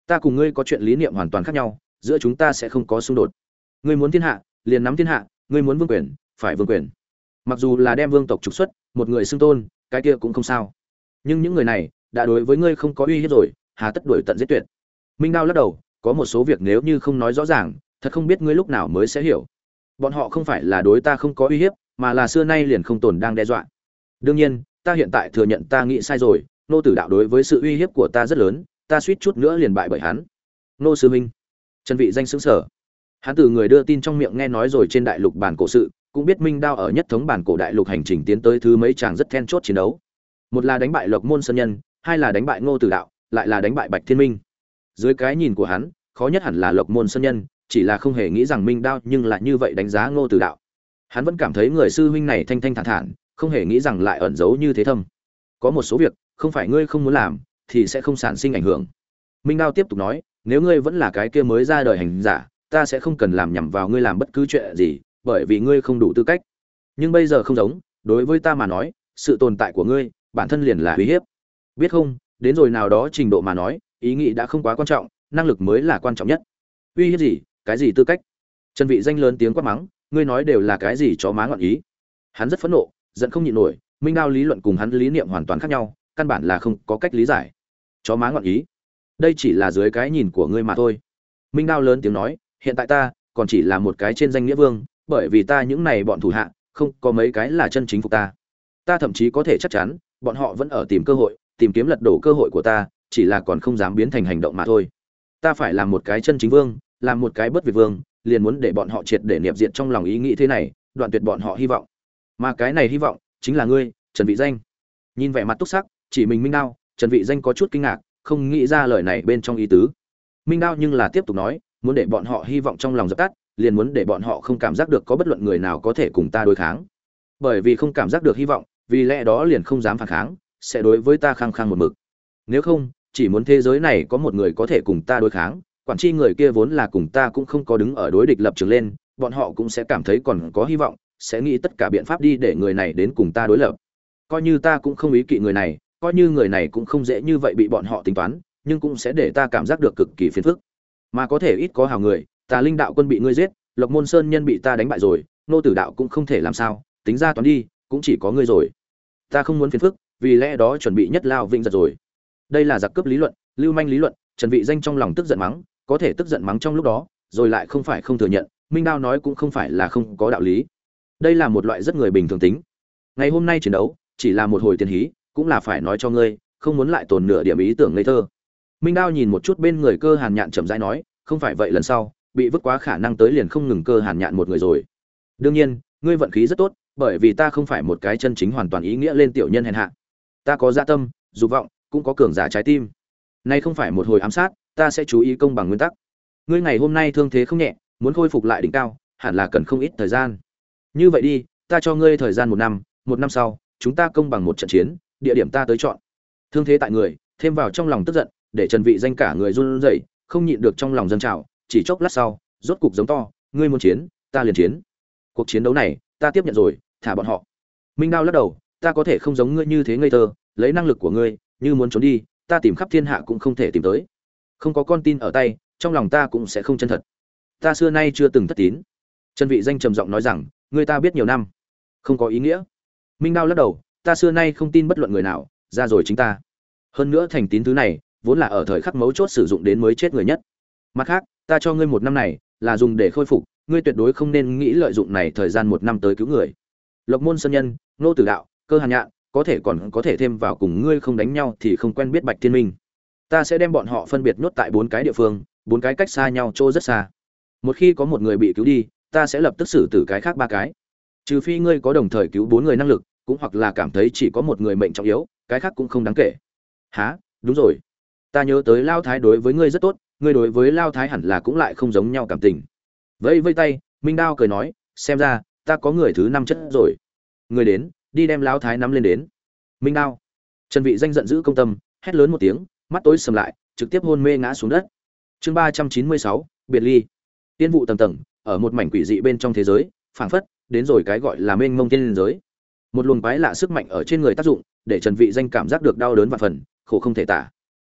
Ta cùng ngươi có chuyện lý niệm hoàn toàn khác nhau, giữa chúng ta sẽ không có xung đột. Ngươi muốn thiên hạ, liền nắm thiên hạ, ngươi muốn vương quyền, phải vương quyền. Mặc dù là đem vương tộc trục xuất, một người xưng tôn, cái kia cũng không sao. Nhưng những người này đã đối với ngươi không có uy hiếp rồi, hà tất đuổi tận giết tuyệt. Minh đao lắc đầu, có một số việc nếu như không nói rõ ràng, thật không biết ngươi lúc nào mới sẽ hiểu. Bọn họ không phải là đối ta không có uy hiếp, mà là xưa nay liền không tồn đang đe dọa. Đương nhiên, ta hiện tại thừa nhận ta nghĩ sai rồi, nô tử đạo đối với sự uy hiếp của ta rất lớn, ta suýt chút nữa liền bại bởi hắn. Nô sư minh trần vị danh xứng sở. Hắn từ người đưa tin trong miệng nghe nói rồi trên đại lục bản cổ sự, cũng biết minh đao ở nhất thống bản cổ đại lục hành trình tiến tới thứ mấy chàng rất then chốt chiến đấu. Một là đánh bại lộc môn sơn nhân hai là đánh bại ngô tử đạo, lại là đánh bại bạch thiên minh. Dưới cái nhìn của hắn, khó nhất hẳn là lộc môn sơn nhân, chỉ là không hề nghĩ rằng minh đao nhưng lại như vậy đánh giá ngô tử đạo. Hắn vẫn cảm thấy người sư huynh này thanh thanh thản thản, không hề nghĩ rằng lại ẩn giấu như thế thâm. Có một số việc, không phải ngươi không muốn làm, thì sẽ không sản sinh ảnh hưởng. Minh đao tiếp tục nói, nếu ngươi vẫn là cái kia mới ra đời hành giả, ta sẽ không cần làm nhằm vào ngươi làm bất cứ chuyện gì, bởi vì ngươi không đủ tư cách. Nhưng bây giờ không giống, đối với ta mà nói, sự tồn tại của ngươi, bản thân liền là uy hiếp biết không, đến rồi nào đó trình độ mà nói, ý nghĩ đã không quá quan trọng, năng lực mới là quan trọng nhất. Uy hiếp gì? Cái gì tư cách? Trần vị danh lớn tiếng quát mắng, ngươi nói đều là cái gì chó má ngọn ý? Hắn rất phẫn nộ, giận không nhịn nổi, minh đao lý luận cùng hắn lý niệm hoàn toàn khác nhau, căn bản là không có cách lý giải. Chó má ngọn ý. Đây chỉ là dưới cái nhìn của ngươi mà thôi. Minh đao lớn tiếng nói, hiện tại ta còn chỉ là một cái trên danh nghĩa vương, bởi vì ta những này bọn thủ hạ, không có mấy cái là chân chính phục ta. Ta thậm chí có thể chắc chắn, bọn họ vẫn ở tìm cơ hội tìm kiếm lật đổ cơ hội của ta, chỉ là còn không dám biến thành hành động mà thôi. Ta phải làm một cái chân chính vương, làm một cái bất việt vương, liền muốn để bọn họ triệt để niệm diện trong lòng ý nghĩ thế này, đoạn tuyệt bọn họ hy vọng. Mà cái này hy vọng, chính là ngươi, trần vị danh. Nhìn vẻ mặt túc sắc, chỉ mình minh đao, trần vị danh có chút kinh ngạc, không nghĩ ra lời này bên trong ý tứ. Minh đao nhưng là tiếp tục nói, muốn để bọn họ hy vọng trong lòng dập tắt, liền muốn để bọn họ không cảm giác được có bất luận người nào có thể cùng ta đối kháng. Bởi vì không cảm giác được hy vọng, vì lẽ đó liền không dám phản kháng sẽ đối với ta khăng khăng một mực. Nếu không, chỉ muốn thế giới này có một người có thể cùng ta đối kháng, quản tri người kia vốn là cùng ta cũng không có đứng ở đối địch lập trường lên, bọn họ cũng sẽ cảm thấy còn có hy vọng, sẽ nghĩ tất cả biện pháp đi để người này đến cùng ta đối lập. Coi như ta cũng không ý kỵ người này, coi như người này cũng không dễ như vậy bị bọn họ tính toán, nhưng cũng sẽ để ta cảm giác được cực kỳ phiền phức. Mà có thể ít có hào người, ta linh đạo quân bị ngươi giết, lộc môn sơn nhân bị ta đánh bại rồi, nô tử đạo cũng không thể làm sao, tính ra toán đi, cũng chỉ có ngươi rồi. Ta không muốn phiền phức vì lẽ đó chuẩn bị nhất lao vinh giật rồi. Đây là giặc cướp lý luận, lưu manh lý luận, trần vị danh trong lòng tức giận mắng, có thể tức giận mắng trong lúc đó, rồi lại không phải không thừa nhận, minh đao nói cũng không phải là không có đạo lý. Đây là một loại rất người bình thường tính. Ngày hôm nay chiến đấu, chỉ là một hồi tiền hí, cũng là phải nói cho ngươi, không muốn lại tồn nửa điểm ý tưởng ngây thơ. Minh đao nhìn một chút bên người cơ hàn nhạn chậm rãi nói, không phải vậy lần sau, bị vứt quá khả năng tới liền không ngừng cơ hàn nhạn một người rồi. Đương nhiên, ngươi vận khí rất tốt, bởi vì ta không phải một cái chân chính hoàn toàn ý nghĩa lên tiểu nhân hèn hạ ta có dạ tâm, dục vọng, cũng có cường giả trái tim. Nay không phải một hồi ám sát, ta sẽ chú ý công bằng nguyên tắc. Ngươi ngày hôm nay thương thế không nhẹ, muốn khôi phục lại đỉnh cao, hẳn là cần không ít thời gian. Như vậy đi, ta cho ngươi thời gian một năm một năm sau, chúng ta công bằng một trận chiến, địa điểm ta tới chọn. Thương thế tại người, thêm vào trong lòng tức giận, để trần vị danh cả người run rẩy, không nhịn được trong lòng dân trào, chỉ chốc lát sau, rốt cục giống to, ngươi muốn chiến, ta liền chiến. Cuộc chiến đấu này, ta tiếp nhận rồi, thả bọn họ. Minh đao lắc đầu ta có thể không giống ngươi như thế ngây thơ, lấy năng lực của ngươi, như muốn trốn đi, ta tìm khắp thiên hạ cũng không thể tìm tới. Không có con tin ở tay, trong lòng ta cũng sẽ không chân thật. Ta xưa nay chưa từng thất tín. Trần vị danh trầm giọng nói rằng, ngươi ta biết nhiều năm. Không có ý nghĩa. Minh đao lắc đầu, ta xưa nay không tin bất luận người nào, ra rồi chính ta. Hơn nữa thành tín thứ này, vốn là ở thời khắc mấu chốt sử dụng đến mới chết người nhất. Mặt khác, ta cho ngươi một năm này, là dùng để khôi phục, ngươi tuyệt đối không nên nghĩ lợi dụng này thời gian một năm tới cứu người. Lộc môn sơn nhân, nô tử đạo cơ hàn nhạn, có thể còn có thể thêm vào cùng ngươi không đánh nhau thì không quen biết bạch thiên minh. Ta sẽ đem bọn họ phân biệt nhốt tại bốn cái địa phương, bốn cái cách xa nhau chỗ rất xa. Một khi có một người bị cứu đi, ta sẽ lập tức xử tử cái khác ba cái. Trừ phi ngươi có đồng thời cứu bốn người năng lực, cũng hoặc là cảm thấy chỉ có một người mệnh trọng yếu, cái khác cũng không đáng kể. Há đúng rồi. Ta nhớ tới lao thái đối với ngươi rất tốt, ngươi đối với lao thái hẳn là cũng lại không giống nhau cảm tình. Vẫy vây tay, minh đao cười nói, xem ra, ta có người thứ năm chất rồi. Người đến đi đem lão thái nắm lên đến. Minh đao. Trần vị danh giận dữ công tâm, hét lớn một tiếng, mắt tối sầm lại, trực tiếp hôn mê ngã xuống đất. Chương ba trăm chín mươi sáu, biệt ly. Tiên vụ tầng tầng, ở một mảnh quỷ dị bên trong thế giới, phảng phất, đến rồi cái gọi là mênh mông tiên giới. Một luồng quái lạ sức mạnh ở trên người tác dụng, để trần vị danh cảm giác được đau đớn và phần, khổ không thể tả.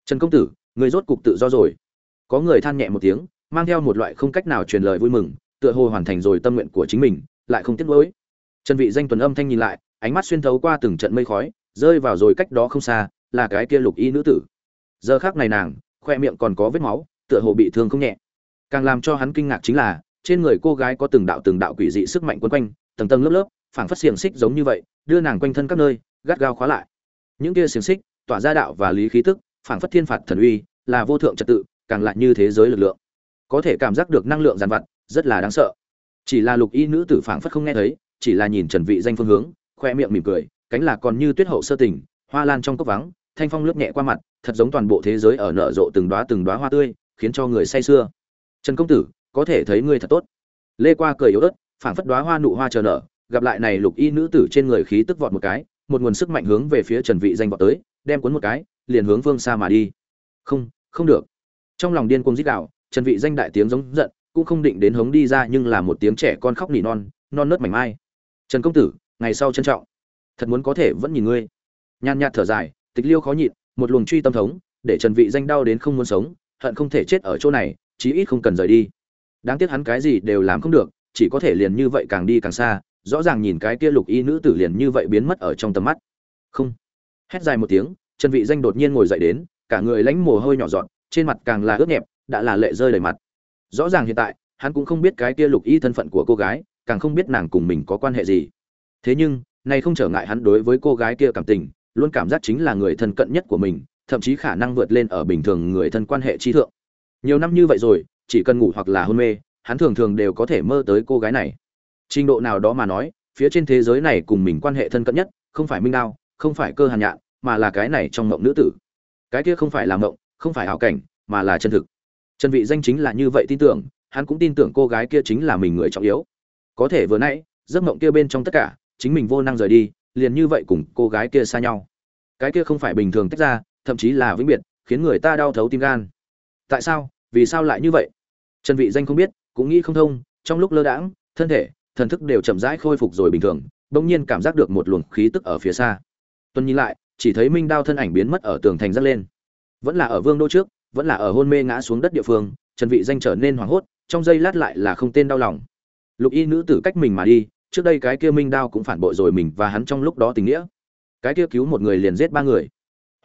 Trần công tử, người rốt cục tự do rồi. Có người than nhẹ một tiếng, mang theo một loại không cách nào truyền lời vui mừng, tựa hồ hoàn thành rồi tâm nguyện của chính mình, lại không tiếc nuối. Trần vị danh tuần âm thanh nhìn lại ánh mắt xuyên thấu qua từng trận mây khói, rơi vào rồi cách đó không xa, là cái kia lục y nữ tử. Giờ khắc này nàng, khoe miệng còn có vết máu, tựa hồ bị thương không nhẹ. Càng làm cho hắn kinh ngạc chính là, trên người cô gái có từng đạo từng đạo quỷ dị sức mạnh quấn quanh, tầng tầng lớp lớp, phảng phất xiềng xích giống như vậy, đưa nàng quanh thân các nơi, gắt gao khóa lại. Những kia xiềng xích, tỏa ra đạo và lý khí tức, phảng phất thiên phạt thần uy, là vô thượng trật tự, càng lại như thế giới lực lượng. Có thể cảm giác được năng lượng giàn vặt, rất là đáng sợ. Chỉ là lục y nữ tử phảng phất không nghe thấy, chỉ là nhìn trần vị danh phương hướng khoe miệng mỉm cười, cánh là còn như tuyết hậu sơ tình, hoa lan trong cốc vắng, thanh phong lướt nhẹ qua mặt, thật giống toàn bộ thế giới ở nở rộ từng đóa từng đóa hoa tươi, khiến cho người say sưa. Trần công tử, có thể thấy ngươi thật tốt. Lê qua cười yếu ớt, phảng phất đóa hoa nụ hoa chờ nở, gặp lại này lục y nữ tử trên người khí tức vọt một cái, một nguồn sức mạnh hướng về phía trần vị danh vọt tới, đem cuốn một cái, liền hướng phương xa mà đi. Không không được. Trong lòng điên cuồng dí đạo trần vị danh đại tiếng giống giận, cũng không định đến hống đi ra nhưng là một tiếng trẻ con khóc nỉ non non nớt mảnh mai. Trần công tử ngày sau trân trọng. Thật muốn có thể vẫn nhìn ngươi. Nhàn nhạt thở dài, tịch liêu khó nhịn, một luồng truy tâm thống, để trần vị danh đau đến không muốn sống, hận không thể chết ở chỗ này, chí ít không cần rời đi. Đáng tiếc hắn cái gì đều làm không được, chỉ có thể liền như vậy càng đi càng xa, rõ ràng nhìn cái kia lục y nữ tử liền như vậy biến mất ở trong tầm mắt. Không. Hét dài một tiếng, trần vị danh đột nhiên ngồi dậy đến, cả người lãnh mồ hôi nhỏ giọt, trên mặt càng là ướt nhẹp, đã là lệ rơi đầy mặt. Rõ ràng hiện tại, hắn cũng không biết cái kia lục y thân phận của cô gái, càng không biết nàng cùng mình có quan hệ gì thế nhưng này không trở ngại hắn đối với cô gái kia cảm tình, luôn cảm giác chính là người thân cận nhất của mình, thậm chí khả năng vượt lên ở bình thường người thân quan hệ trí thượng. Nhiều năm như vậy rồi, chỉ cần ngủ hoặc là hôn mê, hắn thường thường đều có thể mơ tới cô gái này. Trình độ nào đó mà nói, phía trên thế giới này cùng mình quan hệ thân cận nhất, không phải minh đao, không phải cơ hàn nhạn, mà là cái này trong mộng nữ tử. Cái kia không phải là mộng, không phải ảo cảnh, mà là chân thực. Chân vị danh chính là như vậy tin tưởng, hắn cũng tin tưởng cô gái kia chính là mình người trọng yếu. Có thể vừa nãy, giấc mộng kia bên trong tất cả chính mình vô năng rời đi, liền như vậy cùng cô gái kia xa nhau. Cái kia không phải bình thường tách ra, thậm chí là vĩnh biệt, khiến người ta đau thấu tim gan. Tại sao? Vì sao lại như vậy? Trần vị danh không biết, cũng nghĩ không thông, trong lúc lơ đãng, thân thể, thần thức đều chậm rãi khôi phục rồi bình thường, bỗng nhiên cảm giác được một luồng khí tức ở phía xa. Tuân nhìn lại, chỉ thấy minh đao thân ảnh biến mất ở tường thành dắt lên. Vẫn là ở vương đô trước, vẫn là ở hôn mê ngã xuống đất địa phương, trần vị danh trở nên hoảng hốt, trong giây lát lại là không tên đau lòng. Lục y nữ tử cách mình mà đi trước đây cái kia minh đao cũng phản bội rồi mình và hắn trong lúc đó tình nghĩa. Cái kia cứu một người liền giết ba người.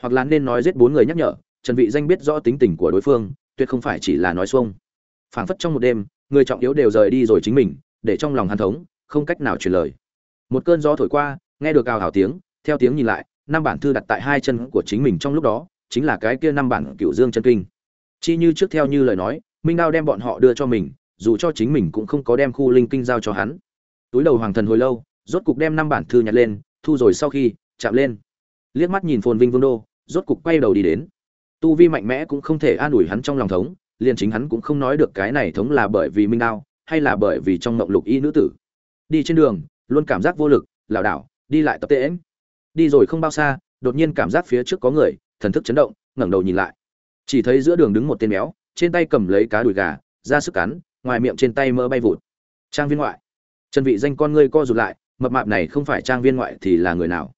Hoặc là nên nói giết bốn người nhắc nhở, trần vị danh biết rõ tính tình của đối phương, tuyệt không phải chỉ là nói xuông. Phảng phất trong một đêm, người trọng yếu đều rời đi rồi chính mình, để trong lòng hắn thống, không cách nào truyền lời. Một cơn gió thổi qua, nghe được cao hào tiếng, theo tiếng nhìn lại, năm bản thư đặt tại hai chân của chính mình trong lúc đó, chính là cái kia năm bản cựu dương chân kinh. Chi như trước theo như lời nói, minh đao đem bọn họ đưa cho mình, dù cho chính mình cũng không có đem khu linh kinh giao cho hắn túi đầu hoàng thần hồi lâu rốt cục đem năm bản thư nhặt lên thu rồi sau khi chạm lên. Liếc mắt nhìn phồn vinh vương đô rốt cục quay đầu đi đến. Tu vi mạnh mẽ cũng không thể an ủi hắn trong lòng thống liền chính hắn cũng không nói được cái này thống là bởi vì minh đao hay là bởi vì trong mộng lục y nữ tử. Đi trên đường luôn cảm giác vô lực lảo đảo đi lại tập tễm, đi rồi không bao xa đột nhiên cảm giác phía trước có người thần thức chấn động ngẩng đầu nhìn lại. Chỉ thấy giữa đường đứng một tên béo trên tay cầm lấy cá đùi gà ra sức cắn ngoài miệng trên tay mơ bay vụt. Trang viên ngoại trần vị danh con ngươi co rụt lại mập mạp này không phải trang viên ngoại thì là người nào?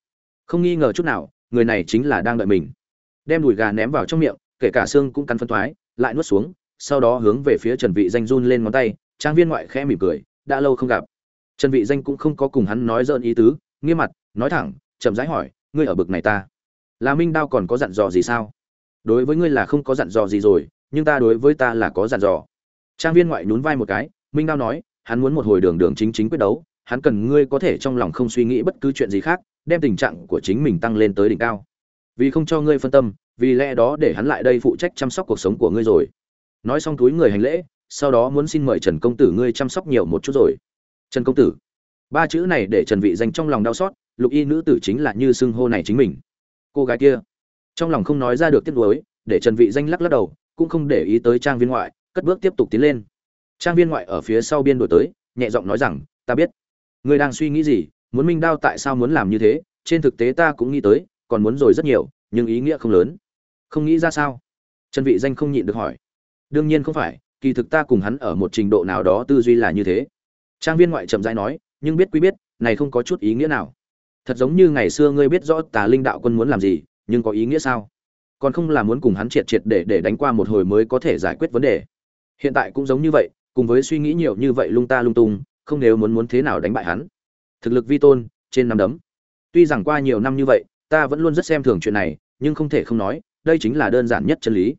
Không nghi ngờ chút nào người này chính là đang đợi mình. Đem đùi gà ném vào trong miệng kể cả xương cũng cắn phân toái, lại nuốt xuống sau đó hướng về phía trần vị danh run lên ngón tay trang viên ngoại khẽ mỉm cười đã lâu không gặp. Trần vị danh cũng không có cùng hắn nói dợn ý tứ nghiêm mặt nói thẳng chậm rãi hỏi ngươi ở bực này ta? Là minh đao còn có dặn dò gì sao? Đối với ngươi là không có dặn dò gì rồi nhưng ta đối với ta là có dặn dò. Trang viên ngoại nhún vai một cái minh đao nói hắn muốn một hồi đường đường chính chính quyết đấu, hắn cần ngươi có thể trong lòng không suy nghĩ bất cứ chuyện gì khác, đem tình trạng của chính mình tăng lên tới đỉnh cao. Vì không cho ngươi phân tâm, vì lẽ đó để hắn lại đây phụ trách chăm sóc cuộc sống của ngươi rồi. Nói xong túi người hành lễ, sau đó muốn xin mời trần công tử ngươi chăm sóc nhiều một chút rồi. Trần công tử, ba chữ này để trần vị dành trong lòng đau xót, lục y nữ tử chính là như xưng hô này chính mình. Cô gái kia, trong lòng không nói ra được tiếc nuối, để trần vị danh lắc lắc đầu, cũng không để ý tới trang viên ngoại, cất bước tiếp tục tiến lên trang viên ngoại ở phía sau biên đổi tới, nhẹ giọng nói rằng, ta biết. Ngươi đang suy nghĩ gì? Muốn minh đao tại sao muốn làm như thế? Trên thực tế ta cũng nghĩ tới, còn muốn rồi rất nhiều, nhưng ý nghĩa không lớn. Không nghĩ ra sao? Trần vị danh không nhịn được hỏi. Đương nhiên không phải, kỳ thực ta cùng hắn ở một trình độ nào đó tư duy là như thế. Trang viên ngoại chậm rãi nói, nhưng biết quý biết, này không có chút ý nghĩa nào. Thật giống như ngày xưa ngươi biết rõ tà linh đạo quân muốn làm gì, nhưng có ý nghĩa sao? Còn không là muốn cùng hắn triệt triệt để để đánh qua một hồi mới có thể giải quyết vấn đề. Hiện tại cũng giống như vậy cùng với suy nghĩ nhiều như vậy lung ta lung tung, không nếu muốn muốn thế nào đánh bại hắn. Thực lực vi tôn, trên năm đấm. Tuy rằng qua nhiều năm như vậy, ta vẫn luôn rất xem thường chuyện này, nhưng không thể không nói, đây chính là đơn giản nhất chân lý.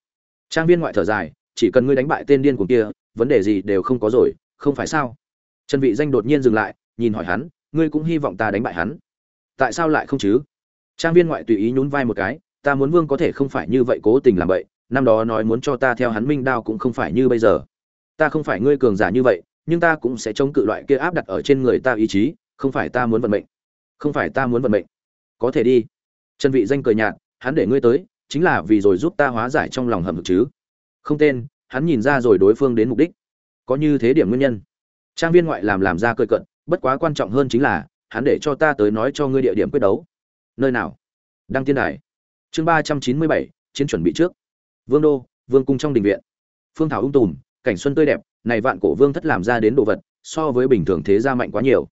Trang viên ngoại thở dài, chỉ cần ngươi đánh bại tên điên của kia, vấn đề gì đều không có rồi, không phải sao? Trần vị danh đột nhiên dừng lại, nhìn hỏi hắn, ngươi cũng hy vọng ta đánh bại hắn. Tại sao lại không chứ? Trang viên ngoại tùy ý nhún vai một cái, ta muốn vương có thể không phải như vậy cố tình làm vậy năm đó nói muốn cho ta theo hắn minh đao cũng không phải như bây giờ ta không phải ngươi cường giả như vậy, nhưng ta cũng sẽ chống cự loại kia áp đặt ở trên người ta ý chí, không phải ta muốn vận mệnh. Không phải ta muốn vận mệnh. Có thể đi. Trần vị danh cười nhạt, hắn để ngươi tới, chính là vì rồi giúp ta hóa giải trong lòng hầm hực chứ. Không tên, hắn nhìn ra rồi đối phương đến mục đích. Có như thế điểm nguyên nhân. Trang viên ngoại làm làm ra cười cận bất quá quan trọng hơn chính là, hắn để cho ta tới nói cho ngươi địa điểm quyết đấu. Nơi nào? Đăng tiên đài. Chương ba trăm chín mươi bảy, chiến chuẩn bị trước. Vương đô, vương cung trong đình viện. Phương thảo ung tùm cảnh xuân tươi đẹp, này vạn cổ vương thất làm ra đến đồ vật, so với bình thường thế gia mạnh quá nhiều.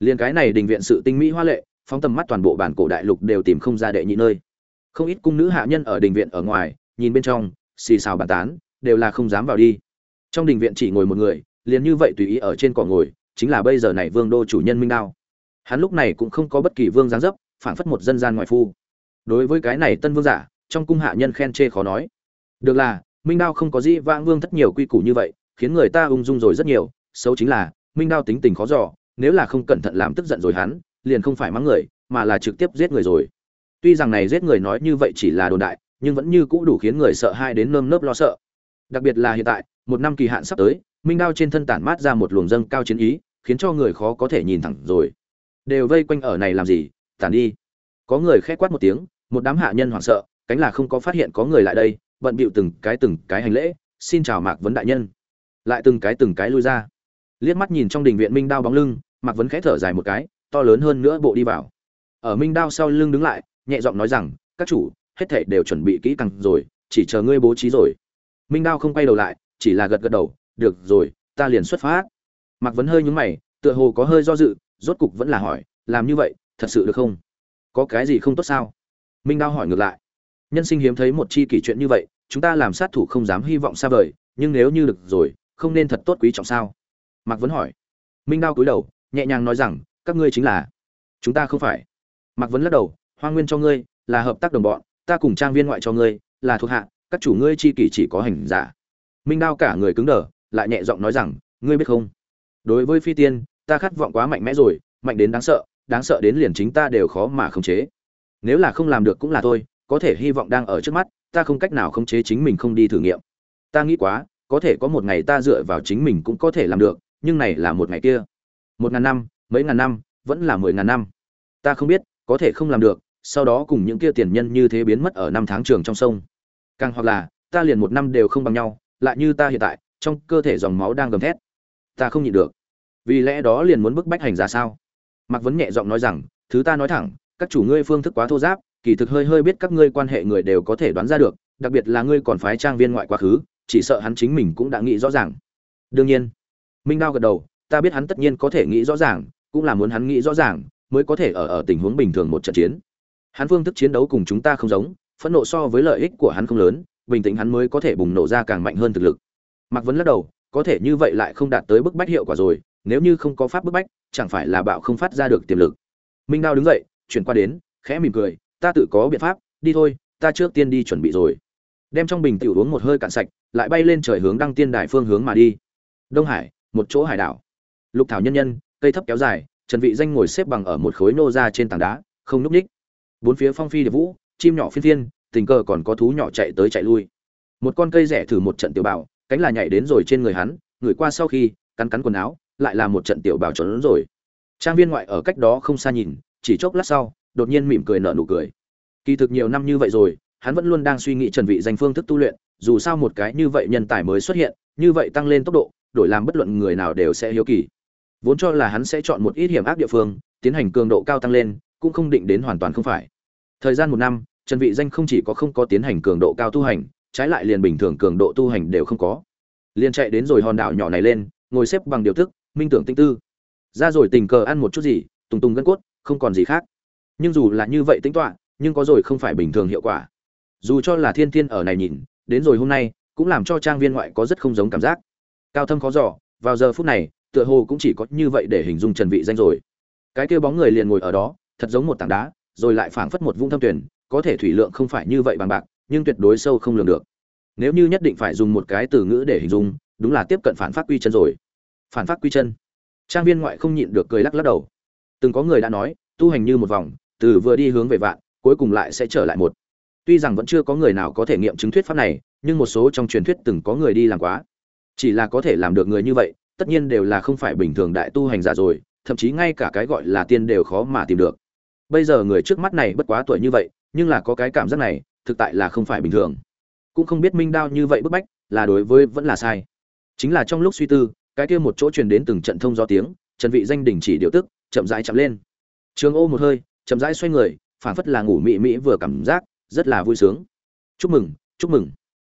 Liền cái này đình viện sự tinh mỹ hoa lệ, phóng tầm mắt toàn bộ bản cổ đại lục đều tìm không ra đệ nhị nơi. Không ít cung nữ hạ nhân ở đình viện ở ngoài, nhìn bên trong, xì xào bàn tán, đều là không dám vào đi. Trong đình viện chỉ ngồi một người, liền như vậy tùy ý ở trên cỏ ngồi, chính là bây giờ này vương đô chủ nhân minh đao. Hắn lúc này cũng không có bất kỳ vương giáng dấp, phảng phất một dân gian ngoại phu. Đối với cái này tân vương giả, trong cung hạ nhân khen chê khó nói. Được là minh đao không có gì vãng vương thất nhiều quy củ như vậy, khiến người ta ung dung rồi rất nhiều. Xấu chính là, minh đao tính tình khó dò, nếu là không cẩn thận làm tức giận rồi hắn, liền không phải mắng người, mà là trực tiếp giết người rồi. Tuy rằng này giết người nói như vậy chỉ là đồn đại, nhưng vẫn như cũ đủ khiến người sợ hai đến nơm nớp lo sợ. Đặc biệt là hiện tại, một năm kỳ hạn sắp tới, minh đao trên thân tản mát ra một luồng dâng cao chiến ý, khiến cho người khó có thể nhìn thẳng rồi. Đều vây quanh ở này làm gì? Tản đi. Có người khẽ quát một tiếng, một đám hạ nhân hoảng sợ, cánh là không có phát hiện có người lại đây bận bịu từng cái từng cái hành lễ, xin chào mạc vấn đại nhân. Lại từng cái từng cái lui ra. Liếc mắt nhìn trong đình viện minh đao bóng lưng, mạc vấn khẽ thở dài một cái, to lớn hơn nữa bộ đi vào. Ở minh đao sau lưng đứng lại, nhẹ giọng nói rằng, các chủ, hết thảy đều chuẩn bị kỹ càng rồi, chỉ chờ ngươi bố trí rồi. Minh đao không quay đầu lại, chỉ là gật gật đầu, được rồi, ta liền xuất phát. Mạc vấn hơi nhúng mày, tựa hồ có hơi do dự, rốt cục vẫn là hỏi, làm như vậy, thật sự được không? Có cái gì không tốt sao? Minh đao hỏi ngược lại, nhân sinh hiếm thấy một chi kỷ chuyện như vậy chúng ta làm sát thủ không dám hy vọng xa vời, nhưng nếu như được rồi, không nên thật tốt quý trọng sao? Mạc vấn hỏi. Minh đao cúi đầu, nhẹ nhàng nói rằng, các ngươi chính là. Chúng ta không phải. Mạc vấn lắc đầu, hoa nguyên cho ngươi, là hợp tác đồng bọn, ta cùng trang viên ngoại cho ngươi, là thuộc hạ, các chủ ngươi chi kỷ chỉ có hành giả. Minh đao cả người cứng đờ, lại nhẹ giọng nói rằng, ngươi biết không? Đối với phi tiên, ta khát vọng quá mạnh mẽ rồi, mạnh đến đáng sợ đáng sợ đến liền chính ta đều khó mà khống chế. Nếu là không làm được cũng là thôi, có thể hy vọng đang ở trước mắt ta không cách nào khống chế chính mình không đi thử nghiệm. Ta nghĩ quá, có thể có một ngày ta dựa vào chính mình cũng có thể làm được, nhưng này là một ngày kia. Một ngàn năm, mấy ngàn năm, vẫn là mười ngàn năm. Ta không biết, có thể không làm được, sau đó cùng những kia tiền nhân như thế biến mất ở năm tháng trường trong sông. Càng hoặc là, ta liền một năm đều không bằng nhau, lại như ta hiện tại, trong cơ thể dòng máu đang gầm thét. Ta không nhịn được. Vì lẽ đó liền muốn bức bách hành ra sao? Mạc vấn nhẹ giọng nói rằng, thứ ta nói thẳng, các chủ ngươi phương thức quá thô giáp kỳ thực hơi hơi biết các ngươi quan hệ người đều có thể đoán ra được, đặc biệt là ngươi còn phái trang viên ngoại quá khứ, chỉ sợ hắn chính mình cũng đã nghĩ rõ ràng. Đương nhiên, minh đao gật đầu, ta biết hắn tất nhiên có thể nghĩ rõ ràng, cũng là muốn hắn nghĩ rõ ràng, mới có thể ở ở tình huống bình thường một trận chiến. Hắn phương thức chiến đấu cùng chúng ta không giống, phẫn nộ so với lợi ích của hắn không lớn, bình tĩnh hắn mới có thể bùng nổ ra càng mạnh hơn thực lực. Mạc vấn lắc đầu, có thể như vậy lại không đạt tới bức bách hiệu quả rồi, nếu như không có pháp bức bách, chẳng phải là bạo không phát ra được tiềm lực. Minh đao đứng dậy, chuyển qua đến, khẽ mỉm cười ta tự có biện pháp, đi thôi, ta trước tiên đi chuẩn bị rồi. Đem trong bình tiểu uống một hơi cạn sạch, lại bay lên trời hướng đăng tiên đài phương hướng mà đi. Đông hải, một chỗ hải đảo. Lục thảo nhân nhân, cây thấp kéo dài, trần vị danh ngồi xếp bằng ở một khối nô ra trên tảng đá, không núp ních bốn phía phong phi điệp vũ, chim nhỏ phiên phiên, tình cờ còn có thú nhỏ chạy tới chạy lui. Một con cây rẻ thử một trận tiểu bảo, cánh là nhảy đến rồi trên người hắn, người qua sau khi, cắn cắn quần áo, lại là một trận tiểu bảo trốn rồi. Trang viên ngoại ở cách đó không xa nhìn, chỉ chốc lát sau đột nhiên mỉm cười nở nụ cười. Kỳ thực nhiều năm như vậy rồi, hắn vẫn luôn đang suy nghĩ trần vị danh phương thức tu luyện, dù sao một cái như vậy nhân tài mới xuất hiện, như vậy tăng lên tốc độ, đổi làm bất luận người nào đều sẽ hiếu kỳ. Vốn cho là hắn sẽ chọn một ít hiểm ác địa phương, tiến hành cường độ cao tăng lên, cũng không định đến hoàn toàn không phải. Thời gian một năm, trần vị danh không chỉ có không có tiến hành cường độ cao tu hành, trái lại liền bình thường cường độ tu hành đều không có. Liền chạy đến rồi hòn đảo nhỏ này lên, ngồi xếp bằng điều thức, minh tưởng tinh tư. Ra rồi tình cờ ăn một chút gì, tùng tùng gân cốt, không còn gì khác nhưng dù là như vậy tính toán, nhưng có rồi không phải bình thường hiệu quả. Dù cho là thiên thiên ở này nhìn, đến rồi hôm nay, cũng làm cho trang viên ngoại có rất không giống cảm giác. Cao thâm khó giỏ vào giờ phút này, tựa hồ cũng chỉ có như vậy để hình dung trần vị danh rồi. Cái kia bóng người liền ngồi ở đó, thật giống một tảng đá, rồi lại phảng phất một vũng thâm tuyển có thể thủy lượng không phải như vậy bằng bạc, nhưng tuyệt đối sâu không lường được. Nếu như nhất định phải dùng một cái từ ngữ để hình dung, đúng là tiếp cận phản phát quy chân rồi. Phản phát quy chân. Trang viên ngoại không nhịn được cười lắc lắc đầu. Từng có người đã nói, tu hành như một vòng từ vừa đi hướng về vạn, cuối cùng lại sẽ trở lại một. Tuy rằng vẫn chưa có người nào có thể nghiệm chứng thuyết pháp này, nhưng một số trong truyền thuyết từng có người đi làm quá. Chỉ là có thể làm được người như vậy, tất nhiên đều là không phải bình thường đại tu hành giả rồi, thậm chí ngay cả cái gọi là tiên đều khó mà tìm được. Bây giờ người trước mắt này bất quá tuổi như vậy, nhưng là có cái cảm giác này, thực tại là không phải bình thường. Cũng không biết minh đao như vậy bức bách, là đối với vẫn là sai. Chính là trong lúc suy tư, cái kia một chỗ truyền đến từng trận thông gió tiếng, trần vị danh đình chỉ điều tức, chậm rãi chậm lên. Trường ô một hơi chậm rãi xoay người, phảng phất là ngủ mị mị vừa cảm giác, rất là vui sướng. Chúc mừng chúc mừng.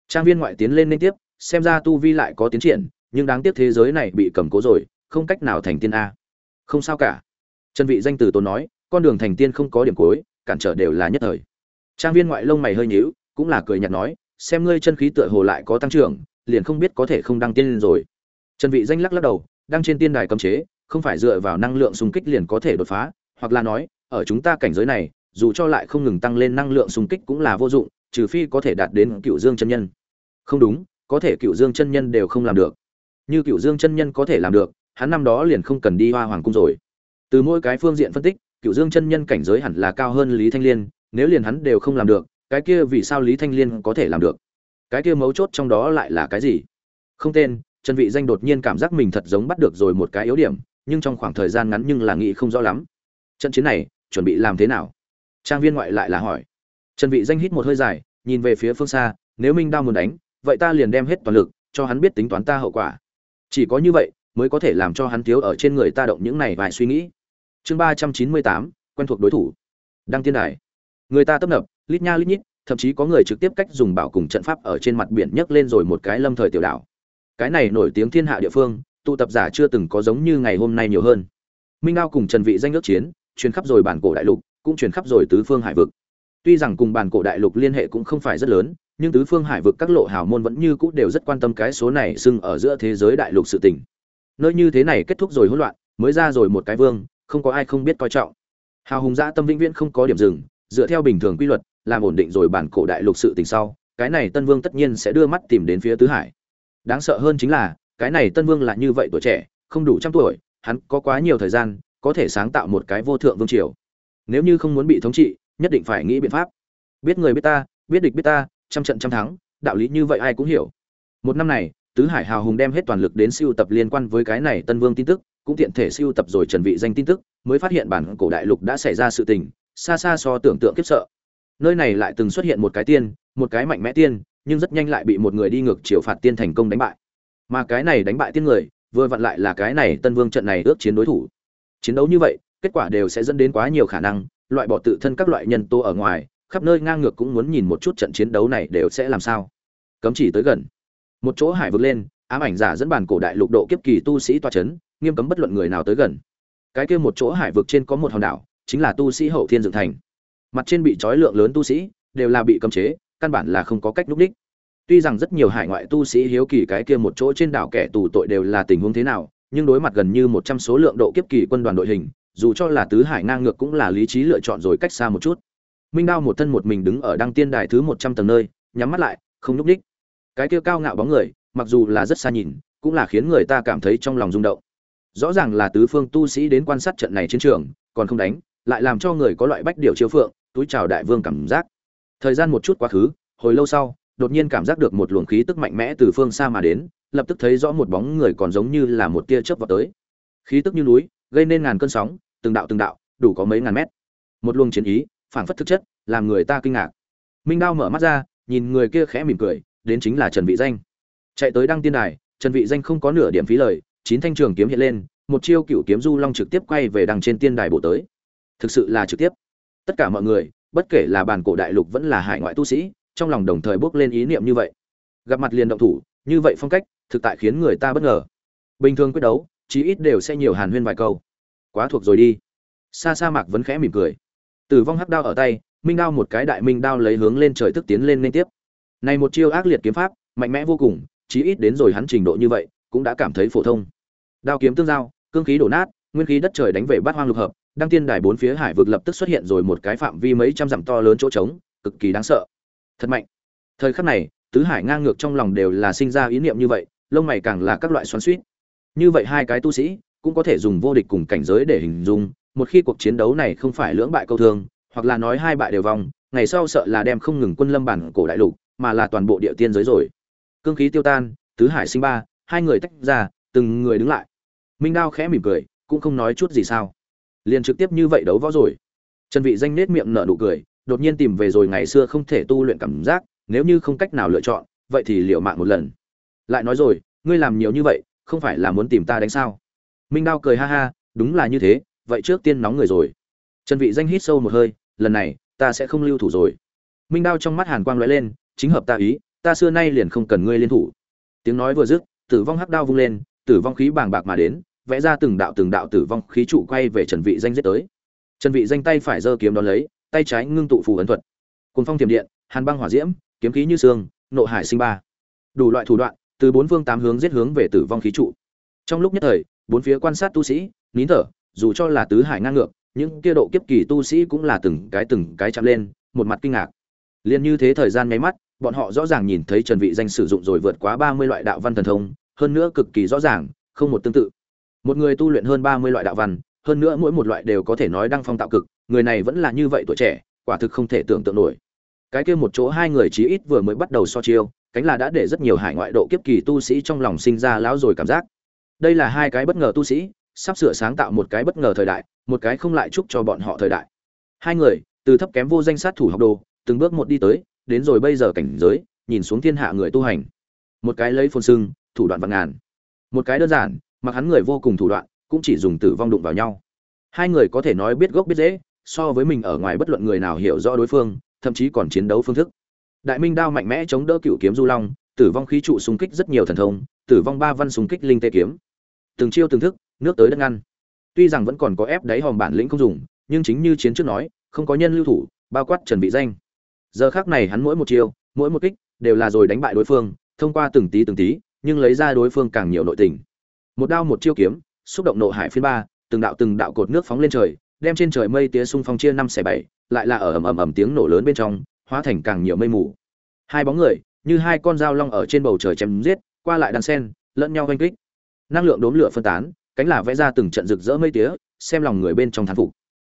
Trang viên ngoại tiến lên liên tiếp, xem ra tu vi lại có tiến triển, nhưng đáng tiếc thế giới này bị cầm cố rồi, không cách nào thành tiên a. Không sao cả. Trần vị danh từ tốn nói, con đường thành tiên không có điểm cuối, cản trở đều là nhất thời. Trang viên ngoại lông mày hơi nhíu, cũng là cười nhạt nói, xem ngươi chân khí tựa hồ lại có tăng trưởng, liền không biết có thể không đăng tiên lên rồi. Trần vị danh lắc lắc đầu đang trên tiên đài cấm chế, không phải dựa vào năng lượng xung kích liền có thể đột phá, hoặc là nói ở chúng ta cảnh giới này, dù cho lại không ngừng tăng lên năng lượng xung kích cũng là vô dụng, trừ phi có thể đạt đến cựu dương chân nhân. Không đúng, có thể cựu dương chân nhân đều không làm được. Như cựu dương chân nhân có thể làm được, hắn năm đó liền không cần đi hoa hoàng cung rồi. Từ mỗi cái phương diện phân tích, cựu dương chân nhân cảnh giới hẳn là cao hơn lý thanh liên, nếu liền hắn đều không làm được, cái kia vì sao lý thanh liên có thể làm được? Cái kia mấu chốt trong đó lại là cái gì? Không tên, trần vị danh đột nhiên cảm giác mình thật giống bắt được rồi một cái yếu điểm, nhưng trong khoảng thời gian ngắn nhưng là nghĩ không rõ lắm. Trận chiến này chuẩn bị làm thế nào? Trang viên ngoại lại là hỏi. Trần vị danh hít một hơi dài, nhìn về phía phương xa, nếu minh đao muốn đánh, vậy ta liền đem hết toàn lực, cho hắn biết tính toán ta hậu quả. Chỉ có như vậy, mới có thể làm cho hắn thiếu ở trên người ta động những này vài suy nghĩ. Chương ba trăm chín mươi tám, quen thuộc đối thủ. Đăng tiên đài. Người ta tấp nập, lít nha lít nhít, thậm chí có người trực tiếp cách dùng bảo cùng trận pháp ở trên mặt biển nhấc lên rồi một cái lâm thời tiểu đảo. Cái này nổi tiếng thiên hạ địa phương, tụ tập giả chưa từng có giống như ngày hôm nay nhiều hơn. Minh đao cùng trần vị danh ước chiến truyền khắp rồi bản cổ đại lục, cũng truyền khắp rồi tứ phương hải vực. Tuy rằng cùng bản cổ đại lục liên hệ cũng không phải rất lớn, nhưng tứ phương hải vực các lộ hào môn vẫn như cũ đều rất quan tâm cái số này xưng ở giữa thế giới đại lục sự tình. Nơi như thế này kết thúc rồi hỗn loạn, mới ra rồi một cái vương, không có ai không biết coi trọng. Hào hùng dã tâm vĩnh viễn không có điểm dừng, dựa theo bình thường quy luật, làm ổn định rồi bản cổ đại lục sự tình sau, cái này tân vương tất nhiên sẽ đưa mắt tìm đến phía tứ hải. Đáng sợ hơn chính là, cái này tân vương là như vậy tuổi trẻ, không đủ trăm tuổi, hắn có quá nhiều thời gian có thể sáng tạo một cái vô thượng vương triều. Nếu như không muốn bị thống trị, nhất định phải nghĩ biện pháp. Biết người biết ta, biết địch biết ta, trăm trận trăm thắng, đạo lý như vậy ai cũng hiểu. Một năm này, tứ hải hào hùng đem hết toàn lực đến siêu tập liên quan với cái này tân vương tin tức, cũng tiện thể siêu tập rồi trần vị danh tin tức, mới phát hiện bản cổ đại lục đã xảy ra sự tình, xa xa so tưởng tượng kiếp sợ. Nơi này lại từng xuất hiện một cái tiên, một cái mạnh mẽ tiên, nhưng rất nhanh lại bị một người đi ngược chiều phạt tiên thành công đánh bại. Mà cái này đánh bại tiên người, vừa vặn lại là cái này tân vương trận này ước chiến đối thủ chiến đấu như vậy, kết quả đều sẽ dẫn đến quá nhiều khả năng, loại bỏ tự thân các loại nhân tố ở ngoài, khắp nơi ngang ngược cũng muốn nhìn một chút trận chiến đấu này đều sẽ làm sao. Cấm chỉ tới gần. Một chỗ hải vực lên, ám ảnh giả dẫn bản cổ đại lục độ kiếp kỳ tu sĩ toa chấn, nghiêm cấm bất luận người nào tới gần. Cái kia một chỗ hải vực trên có một hòn đảo, chính là tu sĩ hậu thiên dựng thành. Mặt trên bị trói lượng lớn tu sĩ, đều là bị cấm chế, căn bản là không có cách núp đích. Tuy rằng rất nhiều hải ngoại tu sĩ hiếu kỳ cái kia một chỗ trên đảo kẻ tù tội đều là tình huống thế nào nhưng đối mặt gần như một trăm số lượng độ kiếp kỳ quân đoàn đội hình, dù cho là tứ hải ngang ngược cũng là lý trí lựa chọn rồi cách xa một chút. Minh đao một thân một mình đứng ở đăng tiên đài thứ một trăm tầng nơi, nhắm mắt lại, không lúc đích. cái kia cao ngạo bóng người, mặc dù là rất xa nhìn, cũng là khiến người ta cảm thấy trong lòng rung động. Rõ ràng là tứ phương tu sĩ đến quan sát trận này chiến trường, còn không đánh, lại làm cho người có loại bách điều chiếu phượng, túi chào đại vương cảm giác. Thời gian một chút quá khứ, hồi lâu sau, đột nhiên cảm giác được một luồng khí tức mạnh mẽ từ phương xa mà đến lập tức thấy rõ một bóng người còn giống như là một tia chớp vào tới. Khí tức như núi, gây nên ngàn cơn sóng, từng đạo từng đạo, đủ có mấy ngàn mét. Một luồng chiến ý, phảng phất thực chất, làm người ta kinh ngạc. Minh đao mở mắt ra, nhìn người kia khẽ mỉm cười, đến chính là trần vị danh. Chạy tới đăng tiên đài, trần vị danh không có nửa điểm phí lời, chín thanh trường kiếm hiện lên, một chiêu cựu kiếm du long trực tiếp quay về đằng trên tiên đài bộ tới. Thực sự là trực tiếp. Tất cả mọi người, bất kể là bản cổ đại lục vẫn là hải ngoại tu sĩ, trong lòng đồng thời bước lên ý niệm như vậy. Gặp mặt liền động thủ, như vậy phong cách thực tại khiến người ta bất ngờ. Bình thường quyết đấu, chí ít đều sẽ nhiều hàn huyên vài câu. Quá thuộc rồi đi. Xa xa mạc vẫn khẽ mỉm cười. Tử vong hắc đao ở tay, minh đao một cái đại minh đao lấy hướng lên trời tức tiến lên liên tiếp. Này một chiêu ác liệt kiếm pháp, mạnh mẽ vô cùng, chí ít đến rồi hắn trình độ như vậy, cũng đã cảm thấy phổ thông. Đao kiếm tương giao, cương khí đổ nát, nguyên khí đất trời đánh về bát hoang lục hợp, đăng tiên đài bốn phía hải vực lập tức xuất hiện rồi một cái phạm vi mấy trăm dặm to lớn chỗ trống, cực kỳ đáng sợ. Thật mạnh. Thời khắc này, tứ hải ngang ngược trong lòng đều là sinh ra ý niệm như vậy lông mày càng là các loại xoắn suýt. Như vậy hai cái tu sĩ cũng có thể dùng vô địch cùng cảnh giới để hình dung, một khi cuộc chiến đấu này không phải lưỡng bại câu thương, hoặc là nói hai bại đều vong, ngày sau sợ là đem không ngừng quân lâm bản cổ đại lục, mà là toàn bộ địa tiên giới rồi. Cương khí tiêu tan, tứ hải sinh ba, hai người tách ra, từng người đứng lại. Minh đao khẽ mỉm cười, cũng không nói chút gì sao. Liền trực tiếp như vậy đấu võ rồi. Trần vị danh nết miệng nở nụ cười, đột nhiên tìm về rồi ngày xưa không thể tu luyện cảm giác, nếu như không cách nào lựa chọn, vậy thì liệu mạng một lần lại nói rồi, ngươi làm nhiều như vậy, không phải là muốn tìm ta đánh sao? Minh đao cười ha ha, đúng là như thế, vậy trước tiên nóng người rồi. Trần vị danh hít sâu một hơi, lần này, ta sẽ không lưu thủ rồi. Minh đao trong mắt hàn quang lóe lên, chính hợp ta ý, ta xưa nay liền không cần ngươi liên thủ. Tiếng nói vừa dứt, tử vong hắc đao vung lên, tử vong khí bàng bạc mà đến, vẽ ra từng đạo từng đạo tử vong khí trụ quay về trần vị danh giết tới. Trần vị danh tay phải giơ kiếm đón lấy, tay trái ngưng tụ phù ấn thuật. Cuồng phong tiềm điện, hàn băng hỏa diễm, kiếm khí như xương, nộ hải sinh ba. Đủ loại thủ đoạn từ bốn phương tám hướng giết hướng về tử vong khí trụ. Trong lúc nhất thời, bốn phía quan sát tu sĩ, nín thở, dù cho là tứ hải ngang ngược, những kia độ kiếp kỳ tu sĩ cũng là từng cái từng cái chạm lên, một mặt kinh ngạc. Liên như thế thời gian nháy mắt, bọn họ rõ ràng nhìn thấy trần vị danh sử dụng rồi vượt quá 30 loại đạo văn thần thông, hơn nữa cực kỳ rõ ràng, không một tương tự. Một người tu luyện hơn 30 loại đạo văn, hơn nữa mỗi một loại đều có thể nói đăng phong tạo cực, người này vẫn là như vậy tuổi trẻ, quả thực không thể tưởng tượng nổi. Cái kia một chỗ hai người chí ít vừa mới bắt đầu so chiêu cánh là đã để rất nhiều hải ngoại độ kiếp kỳ tu sĩ trong lòng sinh ra lão rồi cảm giác. Đây là hai cái bất ngờ tu sĩ, sắp sửa sáng tạo một cái bất ngờ thời đại, một cái không lại chúc cho bọn họ thời đại. Hai người, từ thấp kém vô danh sát thủ học đồ, từng bước một đi tới, đến rồi bây giờ cảnh giới, nhìn xuống thiên hạ người tu hành. Một cái lấy phồn sưng thủ đoạn vạn ngàn. Một cái đơn giản, mặc hắn người vô cùng thủ đoạn, cũng chỉ dùng tử vong đụng vào nhau. Hai người có thể nói biết gốc biết dễ so với mình ở ngoài bất luận người nào hiểu rõ đối phương, thậm chí còn chiến đấu phương thức đại minh đao mạnh mẽ chống đỡ cựu kiếm du long, tử vong khí trụ súng kích rất nhiều thần thông, tử vong ba văn súng kích linh tê kiếm. Từng chiêu từng thức, nước tới đất ngăn. Tuy rằng vẫn còn có ép đáy hòm bản lĩnh không dùng, nhưng chính như chiến trước nói, không có nhân lưu thủ, bao quát trần bị danh. Giờ khắc này hắn mỗi một chiêu, mỗi một kích, đều là rồi đánh bại đối phương, thông qua từng tí từng tí, nhưng lấy ra đối phương càng nhiều nội tình. Một đao một chiêu kiếm, xúc động nộ hải phiên ba, từng đạo từng đạo cột nước phóng lên trời, đem trên trời mây tía xung phong chia năm xẻ bảy, lại là ở ầm ầm ầm tiếng nổ lớn bên trong hóa thành càng nhiều mây mù. Hai bóng người, như hai con dao long ở trên bầu trời chém giết, qua lại đan sen, lẫn nhau oanh kích. Năng lượng đốm lửa phân tán, cánh là vẽ ra từng trận rực rỡ mây tía, xem lòng người bên trong thán phục.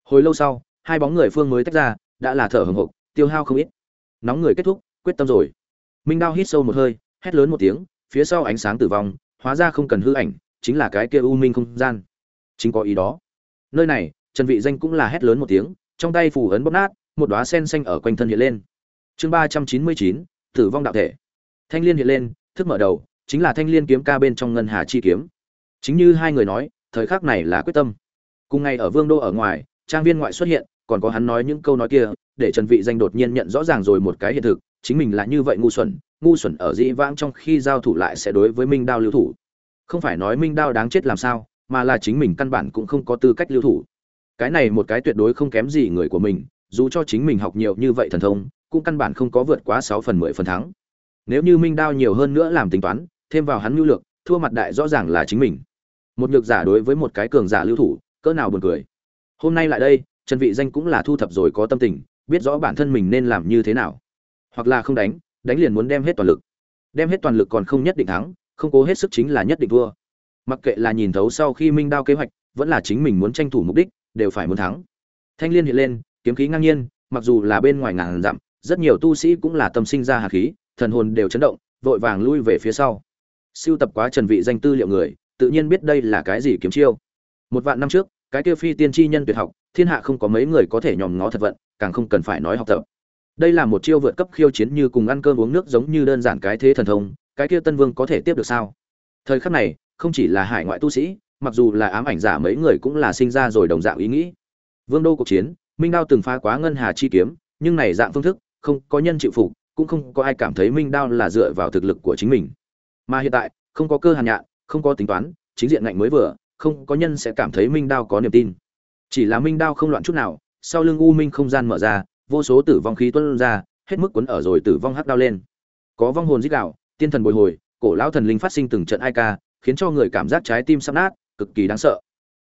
Hồi lâu sau, hai bóng người phương mới tách ra, đã là thở hừng hộc, tiêu hao không ít. Nóng người kết thúc, quyết tâm rồi. Minh đao hít sâu một hơi, hét lớn một tiếng, phía sau ánh sáng tử vong, hóa ra không cần hư ảnh, chính là cái kia u minh không gian. Chính có ý đó. Nơi này, trần vị danh cũng là hét lớn một tiếng, trong tay phủ ấn bóp nát một đóa sen xanh ở quanh thân hiện lên. Chương ba trăm chín mươi chín, tử vong đạo thể. Thanh liên hiện lên, thức mở đầu, chính là thanh liên kiếm ca bên trong ngân hà chi kiếm. Chính như hai người nói, thời khắc này là quyết tâm. Cùng ngày ở vương đô ở ngoài, trang viên ngoại xuất hiện, còn có hắn nói những câu nói kia, để trần vị danh đột nhiên nhận rõ ràng rồi một cái hiện thực, chính mình là như vậy ngu xuẩn ngu xuẩn ở dĩ vãng trong khi giao thủ lại sẽ đối với minh đao lưu thủ. Không phải nói minh đao đáng chết làm sao, mà là chính mình căn bản cũng không có tư cách lưu thủ. Cái này một cái tuyệt đối không kém gì người của mình dù cho chính mình học nhiều như vậy thần thông, cũng căn bản không có vượt quá sáu phần mười phần thắng. Nếu như minh đao nhiều hơn nữa làm tính toán, thêm vào hắn nhu lược thua mặt đại rõ ràng là chính mình. Một nhược giả đối với một cái cường giả lưu thủ, cỡ nào buồn cười. Hôm nay lại đây, trần vị danh cũng là thu thập rồi có tâm tình, biết rõ bản thân mình nên làm như thế nào. Hoặc là không đánh đánh liền muốn đem hết toàn lực. Đem hết toàn lực còn không nhất định thắng, không cố hết sức chính là nhất định thua. Mặc kệ là nhìn thấu sau khi minh đao kế hoạch, vẫn là chính mình muốn tranh thủ mục đích, đều phải muốn thắng. Thanh liên hiện lên kiếm khí ngang nhiên, mặc dù là bên ngoài ngàn dặm, rất nhiều tu sĩ cũng là tâm sinh ra hạt khí, thần hồn đều chấn động, vội vàng lui về phía sau. Siêu tập quá trần vị danh tư liệu người, tự nhiên biết đây là cái gì kiếm chiêu. Một vạn năm trước, cái kia phi tiên chi nhân tuyệt học, thiên hạ không có mấy người có thể nhòm ngó thật vận, càng không cần phải nói học tập. Đây là một chiêu vượt cấp khiêu chiến như cùng ăn cơm uống nước giống như đơn giản cái thế thần thông, cái kia tân vương có thể tiếp được sao? Thời khắc này, không chỉ là hải ngoại tu sĩ, mặc dù là ám ảnh giả mấy người cũng là sinh ra rồi đồng dạng ý nghĩ. Vương đô cuộc chiến minh đao từng phá quá ngân hà chi kiếm, nhưng này dạng phương thức, không có nhân chịu phục, cũng không có ai cảm thấy minh đao là dựa vào thực lực của chính mình. Mà hiện tại, không có cơ hàn nhạn, không có tính toán, chính diện ngạnh mới vừa, không có nhân sẽ cảm thấy minh đao có niềm tin. Chỉ là minh đao không loạn chút nào, sau lưng u minh không gian mở ra, vô số tử vong khí tuôn ra, hết mức quấn ở rồi tử vong hắc đao lên. Có vong hồn dích đạo, tiên thần bồi hồi, cổ lão thần linh phát sinh từng trận ai ca, khiến cho người cảm giác trái tim sắp nát, cực kỳ đáng sợ.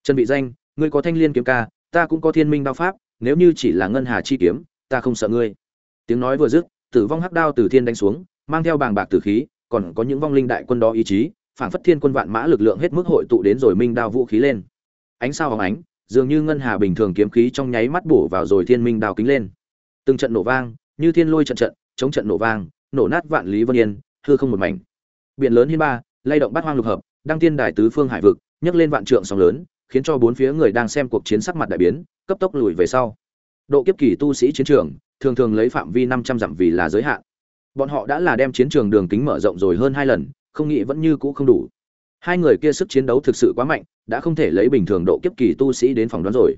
Trần vị danh, ngươi có thanh liên kiếm ca, ta cũng có thiên minh đao pháp nếu như chỉ là ngân hà chi kiếm, ta không sợ ngươi. Tiếng nói vừa dứt, tử vong hắc đao từ thiên đánh xuống, mang theo bàng bạc tử khí, còn có những vong linh đại quân đó ý chí, phảng phất thiên quân vạn mã lực lượng hết mức hội tụ đến rồi minh đao vũ khí lên. Ánh sao hóng ánh, dường như ngân hà bình thường kiếm khí trong nháy mắt bổ vào rồi thiên minh đao kính lên. Từng trận nổ vang, như thiên lôi trận trận, chống trận nổ vang, nổ nát vạn lý vân yên, hư không một mảnh. Biển lớn hiên ba, lay động bát hoang lục hợp, đăng tiên đài tứ phương hải vực, nhấc lên vạn trượng sóng lớn khiến cho bốn phía người đang xem cuộc chiến sắc mặt đại biến, cấp tốc lùi về sau. Độ kiếp kỳ tu sĩ chiến trường, thường thường lấy phạm vi năm trăm dặm vì là giới hạn. Bọn họ đã là đem chiến trường đường kính mở rộng rồi hơn hai lần, không nghĩ vẫn như cũ không đủ. Hai người kia sức chiến đấu thực sự quá mạnh, đã không thể lấy bình thường độ kiếp kỳ tu sĩ đến phòng đoán rồi.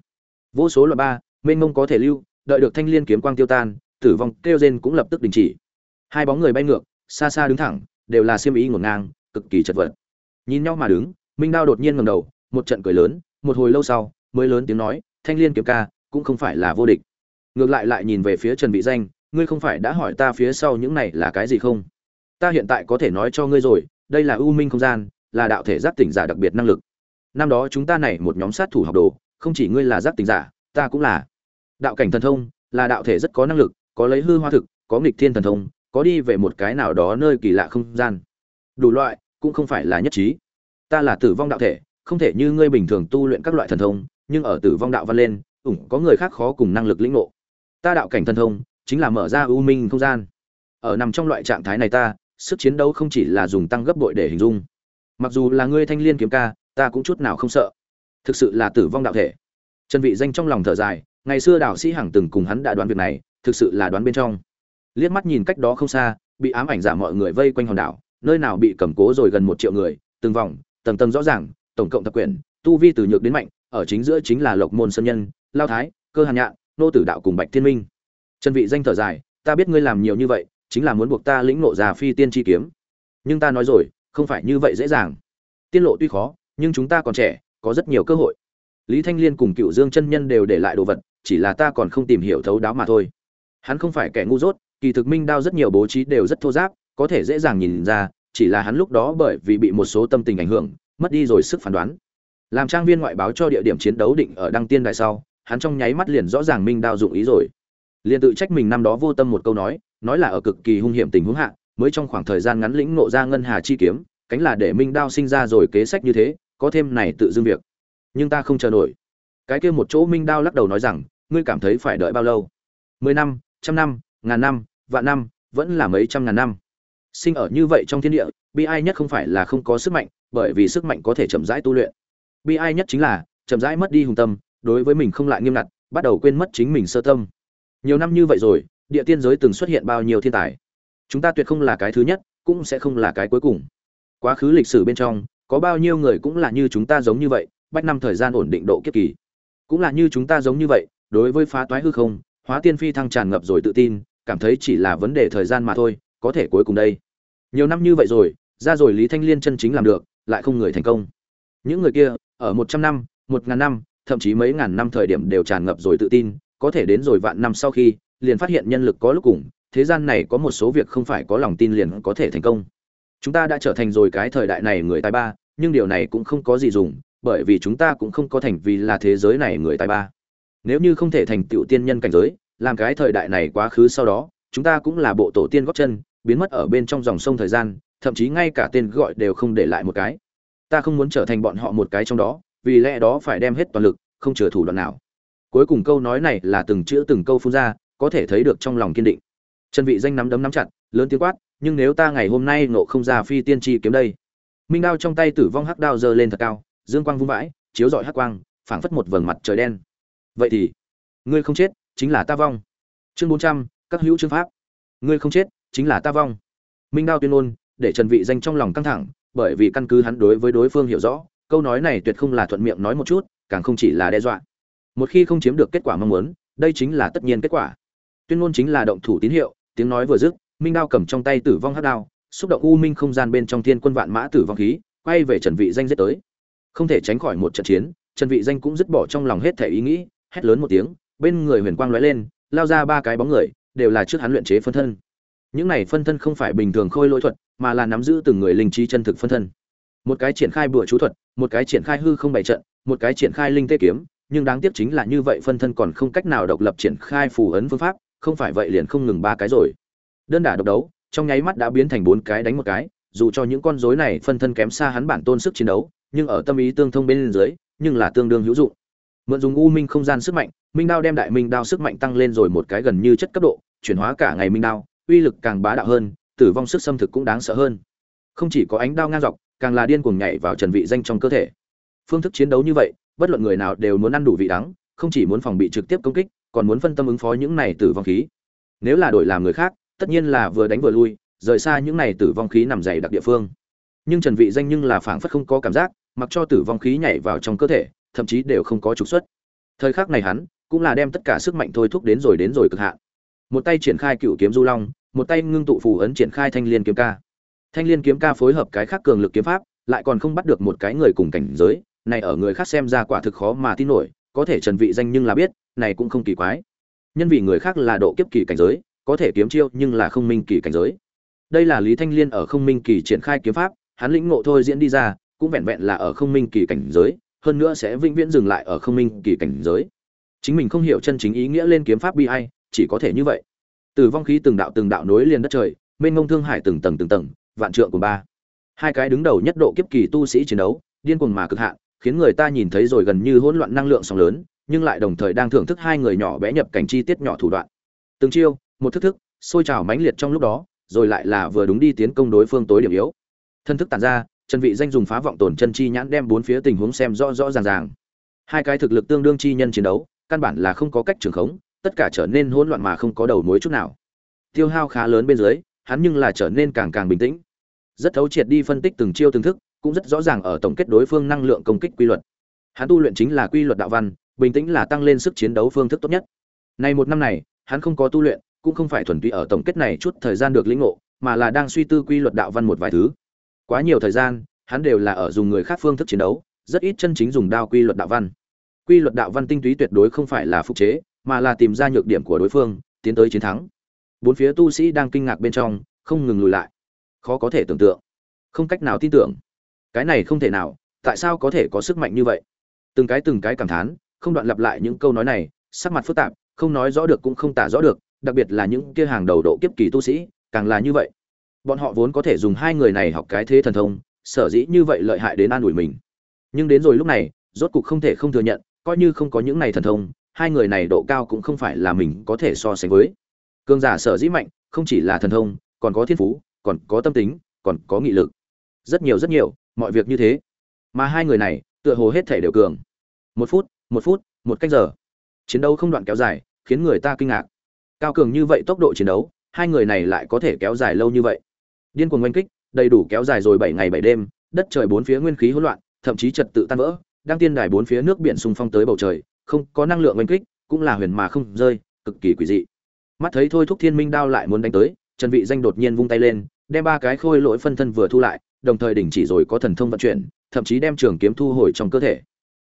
Vô số loại ba, mênh mông có thể lưu, đợi được thanh liên kiếm quang tiêu tan, tử vong kêu rên cũng lập tức đình chỉ. Hai bóng người bay ngược, xa xa đứng thẳng, đều là xiêm ý ngổn ngang, cực kỳ chật vật. Nhìn nhau mà đứng, minh đao đột nhiên ngẩng đầu một trận cười lớn, một hồi lâu sau, mới lớn tiếng nói, thanh liên kiếm ca cũng không phải là vô địch. Ngược lại lại nhìn về phía trần vị danh, ngươi không phải đã hỏi ta phía sau những này là cái gì không? Ta hiện tại có thể nói cho ngươi rồi, đây là u minh không gian, là đạo thể giác tỉnh giả đặc biệt năng lực. Năm đó chúng ta này một nhóm sát thủ học đồ, không chỉ ngươi là giác tỉnh giả, ta cũng là. Đạo cảnh thần thông, là đạo thể rất có năng lực, có lấy hư hoa thực, có nghịch thiên thần thông, có đi về một cái nào đó nơi kỳ lạ không gian. Đủ loại, cũng không phải là nhất trí. Ta là tử vong đạo thể không thể như ngươi bình thường tu luyện các loại thần thông, nhưng ở tử vong đạo văn lên, ủng có người khác khó cùng năng lực lĩnh ngộ. Ta đạo cảnh thần thông, chính là mở ra u minh không gian. Ở nằm trong loại trạng thái này ta, sức chiến đấu không chỉ là dùng tăng gấp bội để hình dung. Mặc dù là ngươi thanh liên kiếm ca, ta cũng chút nào không sợ. Thực sự là tử vong đạo thể. Trần vị danh trong lòng thở dài, ngày xưa đạo sĩ hằng từng cùng hắn đã đoán việc này, thực sự là đoán bên trong. Liếc mắt nhìn cách đó không xa, bị ám ảnh giả mọi người vây quanh hòn đảo, nơi nào bị cầm cố rồi gần một triệu người, từng vòng, tầng tầng rõ ràng tổng cộng thập quyển, tu vi từ nhược đến mạnh ở chính giữa chính là lộc môn sơn nhân lao thái cơ hàn nhạn nô tử đạo cùng bạch thiên minh. Chân vị danh thở dài ta biết ngươi làm nhiều như vậy chính là muốn buộc ta lĩnh ngộ ra phi tiên chi kiếm. Nhưng ta nói rồi không phải như vậy dễ dàng. Tiên lộ tuy khó nhưng chúng ta còn trẻ có rất nhiều cơ hội. Lý thanh liên cùng cựu dương chân nhân đều để lại đồ vật chỉ là ta còn không tìm hiểu thấu đáo mà thôi. Hắn không phải kẻ ngu dốt kỳ thực minh đao rất nhiều bố trí đều rất thô giáp có thể dễ dàng nhìn ra chỉ là hắn lúc đó bởi vì bị một số tâm tình ảnh hưởng mất đi rồi sức phán đoán. Làm trang viên ngoại báo cho địa điểm chiến đấu định ở đăng tiên đại sau, hắn trong nháy mắt liền rõ ràng minh đao dụng ý rồi. Liền tự trách mình năm đó vô tâm một câu nói nói là ở cực kỳ hung hiểm tình huống hạ, mới trong khoảng thời gian ngắn lĩnh nộ ra ngân hà chi kiếm, cánh là để minh đao sinh ra rồi kế sách như thế, có thêm này tự dưng việc. Nhưng ta không chờ nổi. Cái kia một chỗ minh đao lắc đầu nói rằng, ngươi cảm thấy phải đợi bao lâu? Mười năm, trăm năm, ngàn năm, vạn năm, vẫn là mấy trăm ngàn năm. Sinh ở như vậy trong thiên địa, bi ai nhất không phải là không có sức mạnh bởi vì sức mạnh có thể chậm rãi tu luyện. Bi ai nhất chính là, chậm rãi mất đi hùng tâm, đối với mình không lại nghiêm ngặt, bắt đầu quên mất chính mình sơ tâm. Nhiều năm như vậy rồi, địa tiên giới từng xuất hiện bao nhiêu thiên tài? Chúng ta tuyệt không là cái thứ nhất, cũng sẽ không là cái cuối cùng. Quá khứ lịch sử bên trong, có bao nhiêu người cũng là như chúng ta giống như vậy, bách năm thời gian ổn định độ kiếp kỳ. Cũng là như chúng ta giống như vậy, đối với phá toái hư không, hóa tiên phi thăng tràn ngập rồi tự tin, cảm thấy chỉ là vấn đề thời gian mà thôi, có thể cuối cùng đây. Nhiều năm như vậy rồi, ra rồi lý thanh liên chân chính làm được lại không người thành công. Những người kia, ở một trăm năm, một ngàn năm, thậm chí mấy ngàn năm thời điểm đều tràn ngập rồi tự tin, có thể đến rồi vạn năm sau khi, liền phát hiện nhân lực có lúc cùng, thế gian này có một số việc không phải có lòng tin liền có thể thành công. Chúng ta đã trở thành rồi cái thời đại này người tài ba, nhưng điều này cũng không có gì dùng, bởi vì chúng ta cũng không có thành vì là thế giới này người tài ba. Nếu như không thể thành tựu tiên nhân cảnh giới, làm cái thời đại này quá khứ sau đó, chúng ta cũng là bộ tổ tiên góp chân, biến mất ở bên trong dòng sông thời gian thậm chí ngay cả tên gọi đều không để lại một cái. Ta không muốn trở thành bọn họ một cái trong đó vì lẽ đó phải đem hết toàn lực không chừa thủ đoạn nào. Cuối cùng câu nói này là từng chữ từng câu phun ra có thể thấy được trong lòng kiên định. Trần vị danh nắm đấm nắm chặt lớn tiếng quát nhưng nếu ta ngày hôm nay nộ không ra phi tiên tri kiếm đây? Minh đao trong tay tử vong hắc đao giơ lên thật cao dương quang vung vãi chiếu rọi hắc quang phảng phất một vầng mặt trời đen. Vậy thì ngươi không chết chính là ta vong. Chương 400, các hữu chương pháp. Ngươi không chết chính là ta vong. Minh đao tuyên ngôn để trần vị danh trong lòng căng thẳng, bởi vì căn cứ hắn đối với đối phương hiểu rõ, câu nói này tuyệt không là thuận miệng nói một chút, càng không chỉ là đe dọa. Một khi không chiếm được kết quả mong muốn, đây chính là tất nhiên kết quả. Tuyên ngôn chính là động thủ tín hiệu, tiếng nói vừa dứt, minh đao cầm trong tay tử vong hắc đao, xúc động u minh không gian bên trong thiên quân vạn mã tử vong khí, quay về trần vị danh giết tới. Không thể tránh khỏi một trận chiến, trần vị danh cũng dứt bỏ trong lòng hết thể ý nghĩ, hét lớn một tiếng, bên người huyền quang lóe lên, lao ra ba cái bóng người, đều là trước hắn luyện chế phân thân. Những này phân thân không phải bình thường khôi lỗi thuật mà là nắm giữ từng người linh trí chân thực phân thân. Một cái triển khai bùa chú thuật, một cái triển khai hư không bày trận, một cái triển khai linh tê kiếm, nhưng đáng tiếc chính là như vậy phân thân còn không cách nào độc lập triển khai phù ấn phương pháp, không phải vậy liền không ngừng ba cái rồi. Đơn đả độc đấu, trong nháy mắt đã biến thành bốn cái đánh một cái, dù cho những con rối này phân thân kém xa hắn bản tôn sức chiến đấu, nhưng ở tâm ý tương thông bên dưới, nhưng là tương đương hữu dụng. Mượn dùng u minh không gian sức mạnh, minh đao đem đại minh đao sức mạnh tăng lên rồi một cái gần như chất cấp độ, chuyển hóa cả ngày minh đao, uy lực càng bá đạo hơn tử vong sức xâm thực cũng đáng sợ hơn. Không chỉ có ánh đao ngang dọc, càng là điên cuồng nhảy vào trần vị danh trong cơ thể. Phương thức chiến đấu như vậy, bất luận người nào đều muốn ăn đủ vị đắng, không chỉ muốn phòng bị trực tiếp công kích, còn muốn phân tâm ứng phó những này tử vong khí. Nếu là đổi làm người khác, tất nhiên là vừa đánh vừa lui, rời xa những này tử vong khí nằm dày đặc địa phương. Nhưng trần vị danh nhưng là phảng phất không có cảm giác, mặc cho tử vong khí nhảy vào trong cơ thể, thậm chí đều không có trục xuất. Thời khắc này hắn cũng là đem tất cả sức mạnh thôi thúc đến rồi đến rồi cực hạn. Một tay triển khai cựu kiếm du long một tay ngưng tụ phù ấn triển khai thanh liên kiếm ca. Thanh liên kiếm ca phối hợp cái khác cường lực kiếm pháp, lại còn không bắt được một cái người cùng cảnh giới, này ở người khác xem ra quả thực khó mà tin nổi, có thể trần vị danh nhưng là biết, này cũng không kỳ quái. Nhân vì người khác là độ kiếp kỳ cảnh giới, có thể kiếm chiêu nhưng là không minh kỳ cảnh giới. Đây là lý thanh liên ở không minh kỳ triển khai kiếm pháp, hắn lĩnh ngộ thôi diễn đi ra, cũng vẹn vẹn là ở không minh kỳ cảnh giới, hơn nữa sẽ vĩnh viễn dừng lại ở không minh kỳ cảnh giới. Chính mình không hiểu chân chính ý nghĩa lên kiếm pháp bi ai, chỉ có thể như vậy từ vong khí từng đạo từng đạo nối liền đất trời, mênh mông thương hải từng tầng từng tầng, vạn trượng của ba. Hai cái đứng đầu nhất độ kiếp kỳ tu sĩ chiến đấu, điên cuồng mà cực hạn, khiến người ta nhìn thấy rồi gần như hỗn loạn năng lượng sóng lớn, nhưng lại đồng thời đang thưởng thức hai người nhỏ bé nhập cảnh chi tiết nhỏ thủ đoạn. Từng chiêu, một thức thức, sôi trào mãnh liệt trong lúc đó, rồi lại là vừa đúng đi tiến công đối phương tối điểm yếu. Thân thức tản ra trần vị danh dùng phá vọng tổn chân chi nhãn đem bốn phía tình huống xem rõ rõ ràng ràng. Hai cái thực lực tương đương chi nhân chiến đấu, căn bản là không có cách trường khống tất cả trở nên hỗn loạn mà không có đầu mối chút nào. Tiêu hao khá lớn bên dưới, hắn nhưng là trở nên càng càng bình tĩnh. Rất thấu triệt đi phân tích từng chiêu từng thức, cũng rất rõ ràng ở tổng kết đối phương năng lượng công kích quy luật. Hắn tu luyện chính là quy luật đạo văn, bình tĩnh là tăng lên sức chiến đấu phương thức tốt nhất. Này một năm này, hắn không có tu luyện, cũng không phải thuần túy ở tổng kết này chút thời gian được lĩnh ngộ, mà là đang suy tư quy luật đạo văn một vài thứ. Quá nhiều thời gian, hắn đều là ở dùng người khác phương thức chiến đấu, rất ít chân chính dùng đao quy luật đạo văn. Quy luật đạo văn tinh túy tuyệt đối không phải là phục chế mà là tìm ra nhược điểm của đối phương, tiến tới chiến thắng. Bốn phía tu sĩ đang kinh ngạc bên trong, không ngừng lùi lại. Khó có thể tưởng tượng. Không cách nào tin tưởng. Cái này không thể nào, tại sao có thể có sức mạnh như vậy? Từng cái từng cái cảm thán, không đoạn lặp lại những câu nói này, sắc mặt phức tạp, không nói rõ được cũng không tả rõ được, đặc biệt là những kia hàng đầu độ kiếp kỳ tu sĩ, càng là như vậy. Bọn họ vốn có thể dùng hai người này học cái thế thần thông, sở dĩ như vậy lợi hại đến an ủi mình. Nhưng đến rồi lúc này, rốt cục không thể không thừa nhận, coi như không có những này thần thông hai người này độ cao cũng không phải là mình có thể so sánh với. Cường giả sở dĩ mạnh, không chỉ là thần thông, còn có thiên phú, còn có tâm tính, còn có nghị lực. Rất nhiều rất nhiều, mọi việc như thế. Mà hai người này, tựa hồ hết thể đều cường. Một phút một phút, một cách giờ. Chiến đấu không đoạn kéo dài, khiến người ta kinh ngạc. Cao cường như vậy tốc độ chiến đấu, hai người này lại có thể kéo dài lâu như vậy. Điên cuồng oanh kích, đầy đủ kéo dài rồi bảy ngày bảy đêm, đất trời bốn phía nguyên khí hỗn loạn, thậm chí trật tự tan vỡ, đang tiên đài bốn phía nước biển xung phong tới bầu trời không có năng lượng oanh kích, cũng là huyền mà không rơi, cực kỳ quỷ dị. Mắt thấy thôi thúc thiên minh đao lại muốn đánh tới, trần vị danh đột nhiên vung tay lên, đem ba cái khôi lỗi phân thân vừa thu lại, đồng thời đình chỉ rồi có thần thông vận chuyển, thậm chí đem trường kiếm thu hồi trong cơ thể.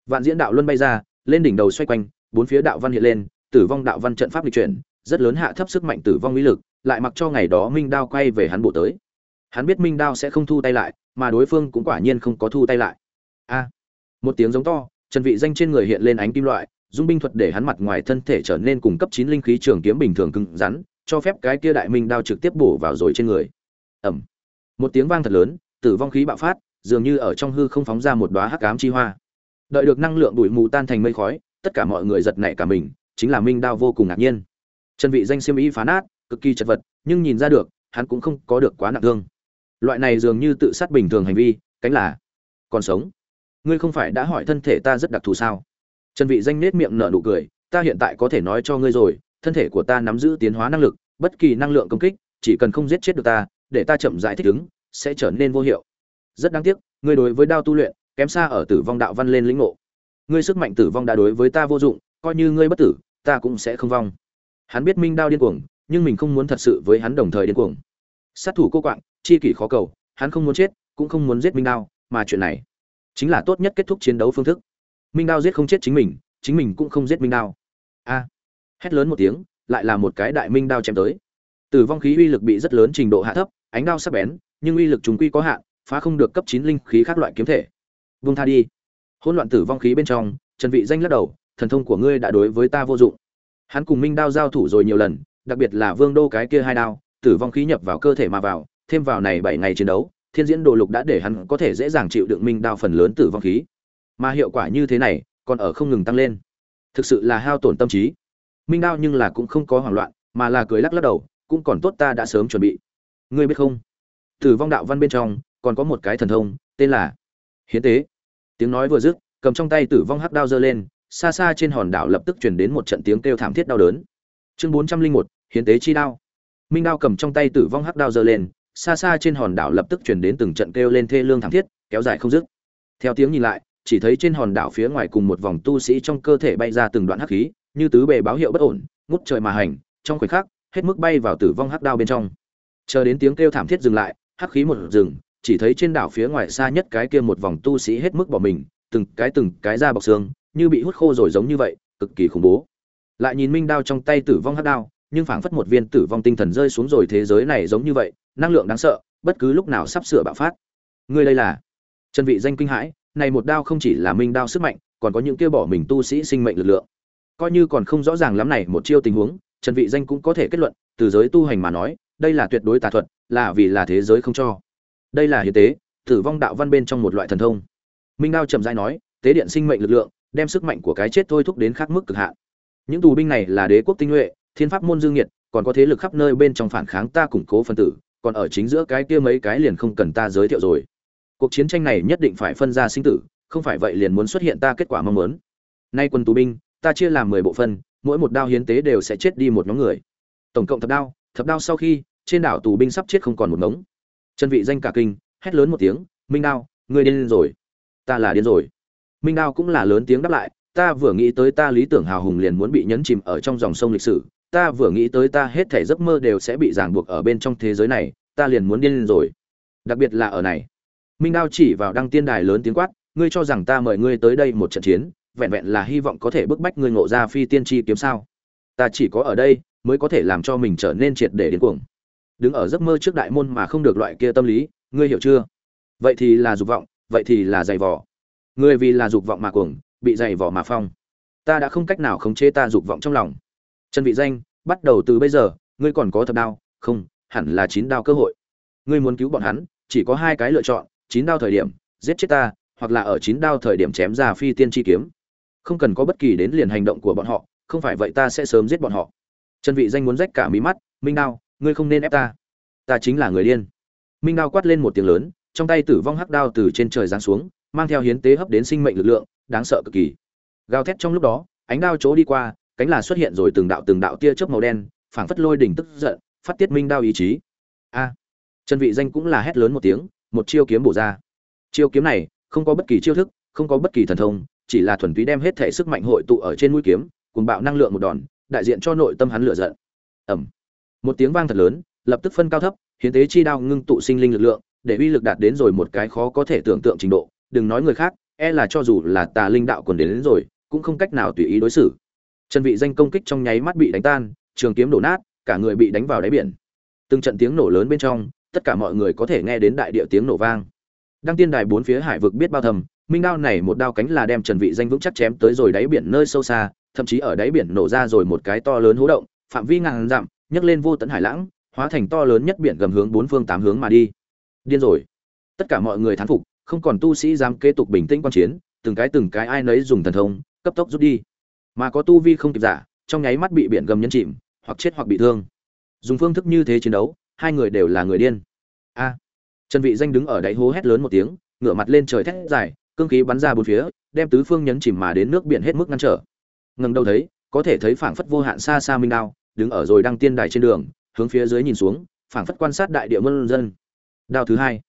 Vạn diễn đạo luân bay ra, lên đỉnh đầu xoay quanh, bốn phía đạo văn hiện lên, tử vong đạo văn trận pháp lịch chuyển, rất lớn hạ thấp sức mạnh tử vong uy lực, lại mặc cho ngày đó minh đao quay về hắn bộ tới. Hắn biết minh đao sẽ không thu tay lại, mà đối phương cũng quả nhiên không có thu tay lại. A! Một tiếng giống to trần vị danh trên người hiện lên ánh kim loại, dung binh thuật để hắn mặt ngoài thân thể trở nên cùng cấp chín linh khí trường kiếm bình thường cứng rắn, cho phép cái kia đại minh đao trực tiếp bổ vào rồi trên người. Ầm. một tiếng vang thật lớn, tử vong khí bạo phát, dường như ở trong hư không phóng ra một đóa hắc ám chi hoa. Đợi được năng lượng bụi mù tan thành mây khói, tất cả mọi người giật nảy cả mình, chính là minh đao vô cùng ngạc nhiên. Chân vị danh xiêm y phá nát, cực kỳ chật vật, nhưng nhìn ra được, hắn cũng không có được quá nặng thương. Loại này dường như tự sát bình thường hành vi, cánh là còn sống ngươi không phải đã hỏi thân thể ta rất đặc thù sao? Trần vị danh nết miệng nở nụ cười, ta hiện tại có thể nói cho ngươi rồi, thân thể của ta nắm giữ tiến hóa năng lực, bất kỳ năng lượng công kích, chỉ cần không giết chết được ta, để ta chậm rãi thích ứng, sẽ trở nên vô hiệu. Rất đáng tiếc, ngươi đối với đao tu luyện, kém xa ở tử vong đạo văn lên lĩnh ngộ. Ngươi sức mạnh tử vong đã đối với ta vô dụng, coi như ngươi bất tử, ta cũng sẽ không vong. Hắn biết minh đao điên cuồng, nhưng mình không muốn thật sự với hắn đồng thời điên cuồng. Sát thủ cô quạng, chi kỷ khó cầu, hắn không muốn chết, cũng không muốn giết minh đao, mà chuyện này chính là tốt nhất kết thúc chiến đấu phương thức. Minh đao giết không chết chính mình chính mình cũng không giết minh đao. A. Hét lớn một tiếng, lại là một cái đại minh đao chém tới. Tử vong khí uy lực bị rất lớn trình độ hạ thấp, ánh đao sắc bén, nhưng uy lực chúng quy có hạn, phá không được cấp chín linh khí khác loại kiếm thể. Vung tha đi. Hỗn loạn tử vong khí bên trong, trần vị danh lắc đầu, thần thông của ngươi đã đối với ta vô dụng. Hắn cùng minh đao giao thủ rồi nhiều lần, đặc biệt là vương đô cái kia hai đao, tử vong khí nhập vào cơ thể mà vào, thêm vào này bảy ngày chiến đấu thiên diễn đồ lục đã để hắn có thể dễ dàng chịu đựng minh đao phần lớn tử vong khí. Mà hiệu quả như thế này, còn ở không ngừng tăng lên. Thực sự là hao tổn tâm trí. Minh đao nhưng là cũng không có hoảng loạn, mà là cười lắc lắc đầu, cũng còn tốt ta đã sớm chuẩn bị. Ngươi biết không? Tử vong đạo văn bên trong, còn có một cái thần thông, tên là hiến tế. Tiếng nói vừa dứt, cầm trong tay tử vong hắc đao giơ lên, xa xa trên hòn đảo lập tức truyền đến một trận tiếng kêu thảm thiết đau đớn. Chương bốn trăm linh một, hiến tế chi đao. Minh đao cầm trong tay tử vong hắc đao giơ lên xa xa trên hòn đảo lập tức chuyển đến từng trận kêu lên thê lương thảm thiết, kéo dài không dứt. Theo tiếng nhìn lại, chỉ thấy trên hòn đảo phía ngoài cùng một vòng tu sĩ trong cơ thể bay ra từng đoạn hắc khí, như tứ bề báo hiệu bất ổn, ngút trời mà hành, trong khoảnh khắc, hết mức bay vào tử vong hắc đao bên trong. Chờ đến tiếng kêu thảm thiết dừng lại, hắc khí một dừng, chỉ thấy trên đảo phía ngoài xa nhất cái kia một vòng tu sĩ hết mức bỏ mình, từng cái từng cái ra bọc xương, như bị hút khô rồi giống như vậy, cực kỳ khủng bố. Lại nhìn minh đao trong tay tử vong hắc đao nhưng phảng phất một viên tử vong tinh thần rơi xuống rồi thế giới này giống như vậy, năng lượng đáng sợ, bất cứ lúc nào sắp sửa bạo phát. Ngươi đây là? Chân vị danh kinh hãi, này một đao không chỉ là minh đao sức mạnh, còn có những kia bỏ mình tu sĩ sinh mệnh lực lượng. Coi như còn không rõ ràng lắm này một chiêu tình huống, trần vị danh cũng có thể kết luận, từ giới tu hành mà nói, đây là tuyệt đối tà thuật, là vì là thế giới không cho. Đây là hiến tế, tử vong đạo văn bên trong một loại thần thông. Minh đao trầm rãi nói, tế điện sinh mệnh lực lượng, đem sức mạnh của cái chết thôi thúc đến khác mức cực hạn. Những tù binh này là đế quốc tinh nhuệ thiên pháp môn dương nhiệt còn có thế lực khắp nơi bên trong phản kháng ta củng cố phân tử, còn ở chính giữa cái kia mấy cái liền không cần ta giới thiệu rồi. Cuộc chiến tranh này nhất định phải phân ra sinh tử, không phải vậy liền muốn xuất hiện ta kết quả mong muốn. Nay quân tù binh, ta chia làm mười bộ phân, mỗi một đao hiến tế đều sẽ chết đi một nhóm người. Tổng cộng thập đao thập đao sau khi, trên đảo tù binh sắp chết không còn một ngống. Chân vị danh cả kinh, hét lớn một tiếng, minh đao, ngươi điên rồi. Ta là điên rồi. Minh đao cũng là lớn tiếng đáp lại, ta vừa nghĩ tới ta lý tưởng hào hùng liền muốn bị nhấn chìm ở trong dòng sông lịch sử ta vừa nghĩ tới ta hết thể giấc mơ đều sẽ bị ràng buộc ở bên trong thế giới này, ta liền muốn điên rồi. Đặc biệt là ở này. Minh đao chỉ vào đăng tiên đài lớn tiếng quát, ngươi cho rằng ta mời ngươi tới đây một trận chiến, vẹn vẹn là hy vọng có thể bức bách ngươi ngộ ra phi tiên tri kiếm sao? Ta chỉ có ở đây, mới có thể làm cho mình trở nên triệt để đến cuồng. Đứng ở giấc mơ trước đại môn mà không được loại kia tâm lý, ngươi hiểu chưa? Vậy thì là dục vọng, vậy thì là dày vỏ ngươi vì là dục vọng mà cuồng, bị dày vỏ mà phong. Ta đã không cách nào khống chế ta dục vọng trong lòng trần vị danh, bắt đầu từ bây giờ, ngươi còn có thập đao, không, hẳn là chín đao cơ hội. Ngươi muốn cứu bọn hắn, chỉ có hai cái lựa chọn, chín đao thời điểm, giết chết ta, hoặc là ở chín đao thời điểm chém ra phi tiên chi kiếm. Không cần có bất kỳ đến liền hành động của bọn họ, không phải vậy ta sẽ sớm giết bọn họ. Trần vị danh muốn rách cả mí mắt, minh đao, ngươi không nên ép ta. Ta chính là người điên. Minh đao quát lên một tiếng lớn, trong tay tử vong hắc đao từ trên trời giáng xuống, mang theo hiến tế hấp đến sinh mệnh lực lượng, đáng sợ cực kỳ. Gào thét trong lúc đó, ánh đao chỗ đi qua cánh là xuất hiện rồi từng đạo từng đạo tia chớp màu đen phảng phất lôi đỉnh tức giận phát tiết minh đao ý chí. A! Trần vị danh cũng là hét lớn một tiếng một chiêu kiếm bổ ra. Chiêu kiếm này không có bất kỳ chiêu thức không có bất kỳ thần thông chỉ là thuần túy đem hết thể sức mạnh hội tụ ở trên mũi kiếm cùng bạo năng lượng một đòn đại diện cho nội tâm hắn lửa giận. Ầm! Một tiếng vang thật lớn lập tức phân cao thấp hiến tế chi đao ngưng tụ sinh linh lực lượng để uy lực đạt đến rồi một cái khó có thể tưởng tượng trình độ. Đừng nói người khác e là cho dù là tà linh đạo còn đến, đến rồi cũng không cách nào tùy ý đối xử. Trần vị danh công kích trong nháy mắt bị đánh tan, trường kiếm đổ nát, cả người bị đánh vào đáy biển. Từng trận tiếng nổ lớn bên trong, tất cả mọi người có thể nghe đến đại địa tiếng nổ vang. Đăng tiên đài bốn phía hải vực biết bao thầm, minh đao này một đao cánh là đem trần vị danh vững chắc chém tới rồi đáy biển nơi sâu xa, thậm chí ở đáy biển nổ ra rồi một cái to lớn hố động, phạm vi ngàn dặm, nhấc lên vô tận hải lãng, hóa thành to lớn nhất biển gầm hướng bốn phương tám hướng mà đi. Điên rồi. Tất cả mọi người thán phục, không còn tu sĩ dám kế tục bình tĩnh quan chiến, từng cái từng cái ai nấy dùng thần thông, cấp tốc rút đi mà có tu vi không kịp giả, trong nháy mắt bị biển gầm nhấn chìm, hoặc chết hoặc bị thương. Dùng phương thức như thế chiến đấu, hai người đều là người điên. A. Trần vị danh đứng ở đáy hố hét lớn một tiếng, ngửa mặt lên trời thét dài, cương khí bắn ra bốn phía, đem tứ phương nhấn chìm mà đến nước biển hết mức ngăn trở. Ngẩng đầu thấy, có thể thấy phảng phất vô hạn xa xa minh đao, đứng ở rồi đăng tiên đài trên đường, hướng phía dưới nhìn xuống, phảng phất quan sát đại địa muôn dân. Đao thứ hai.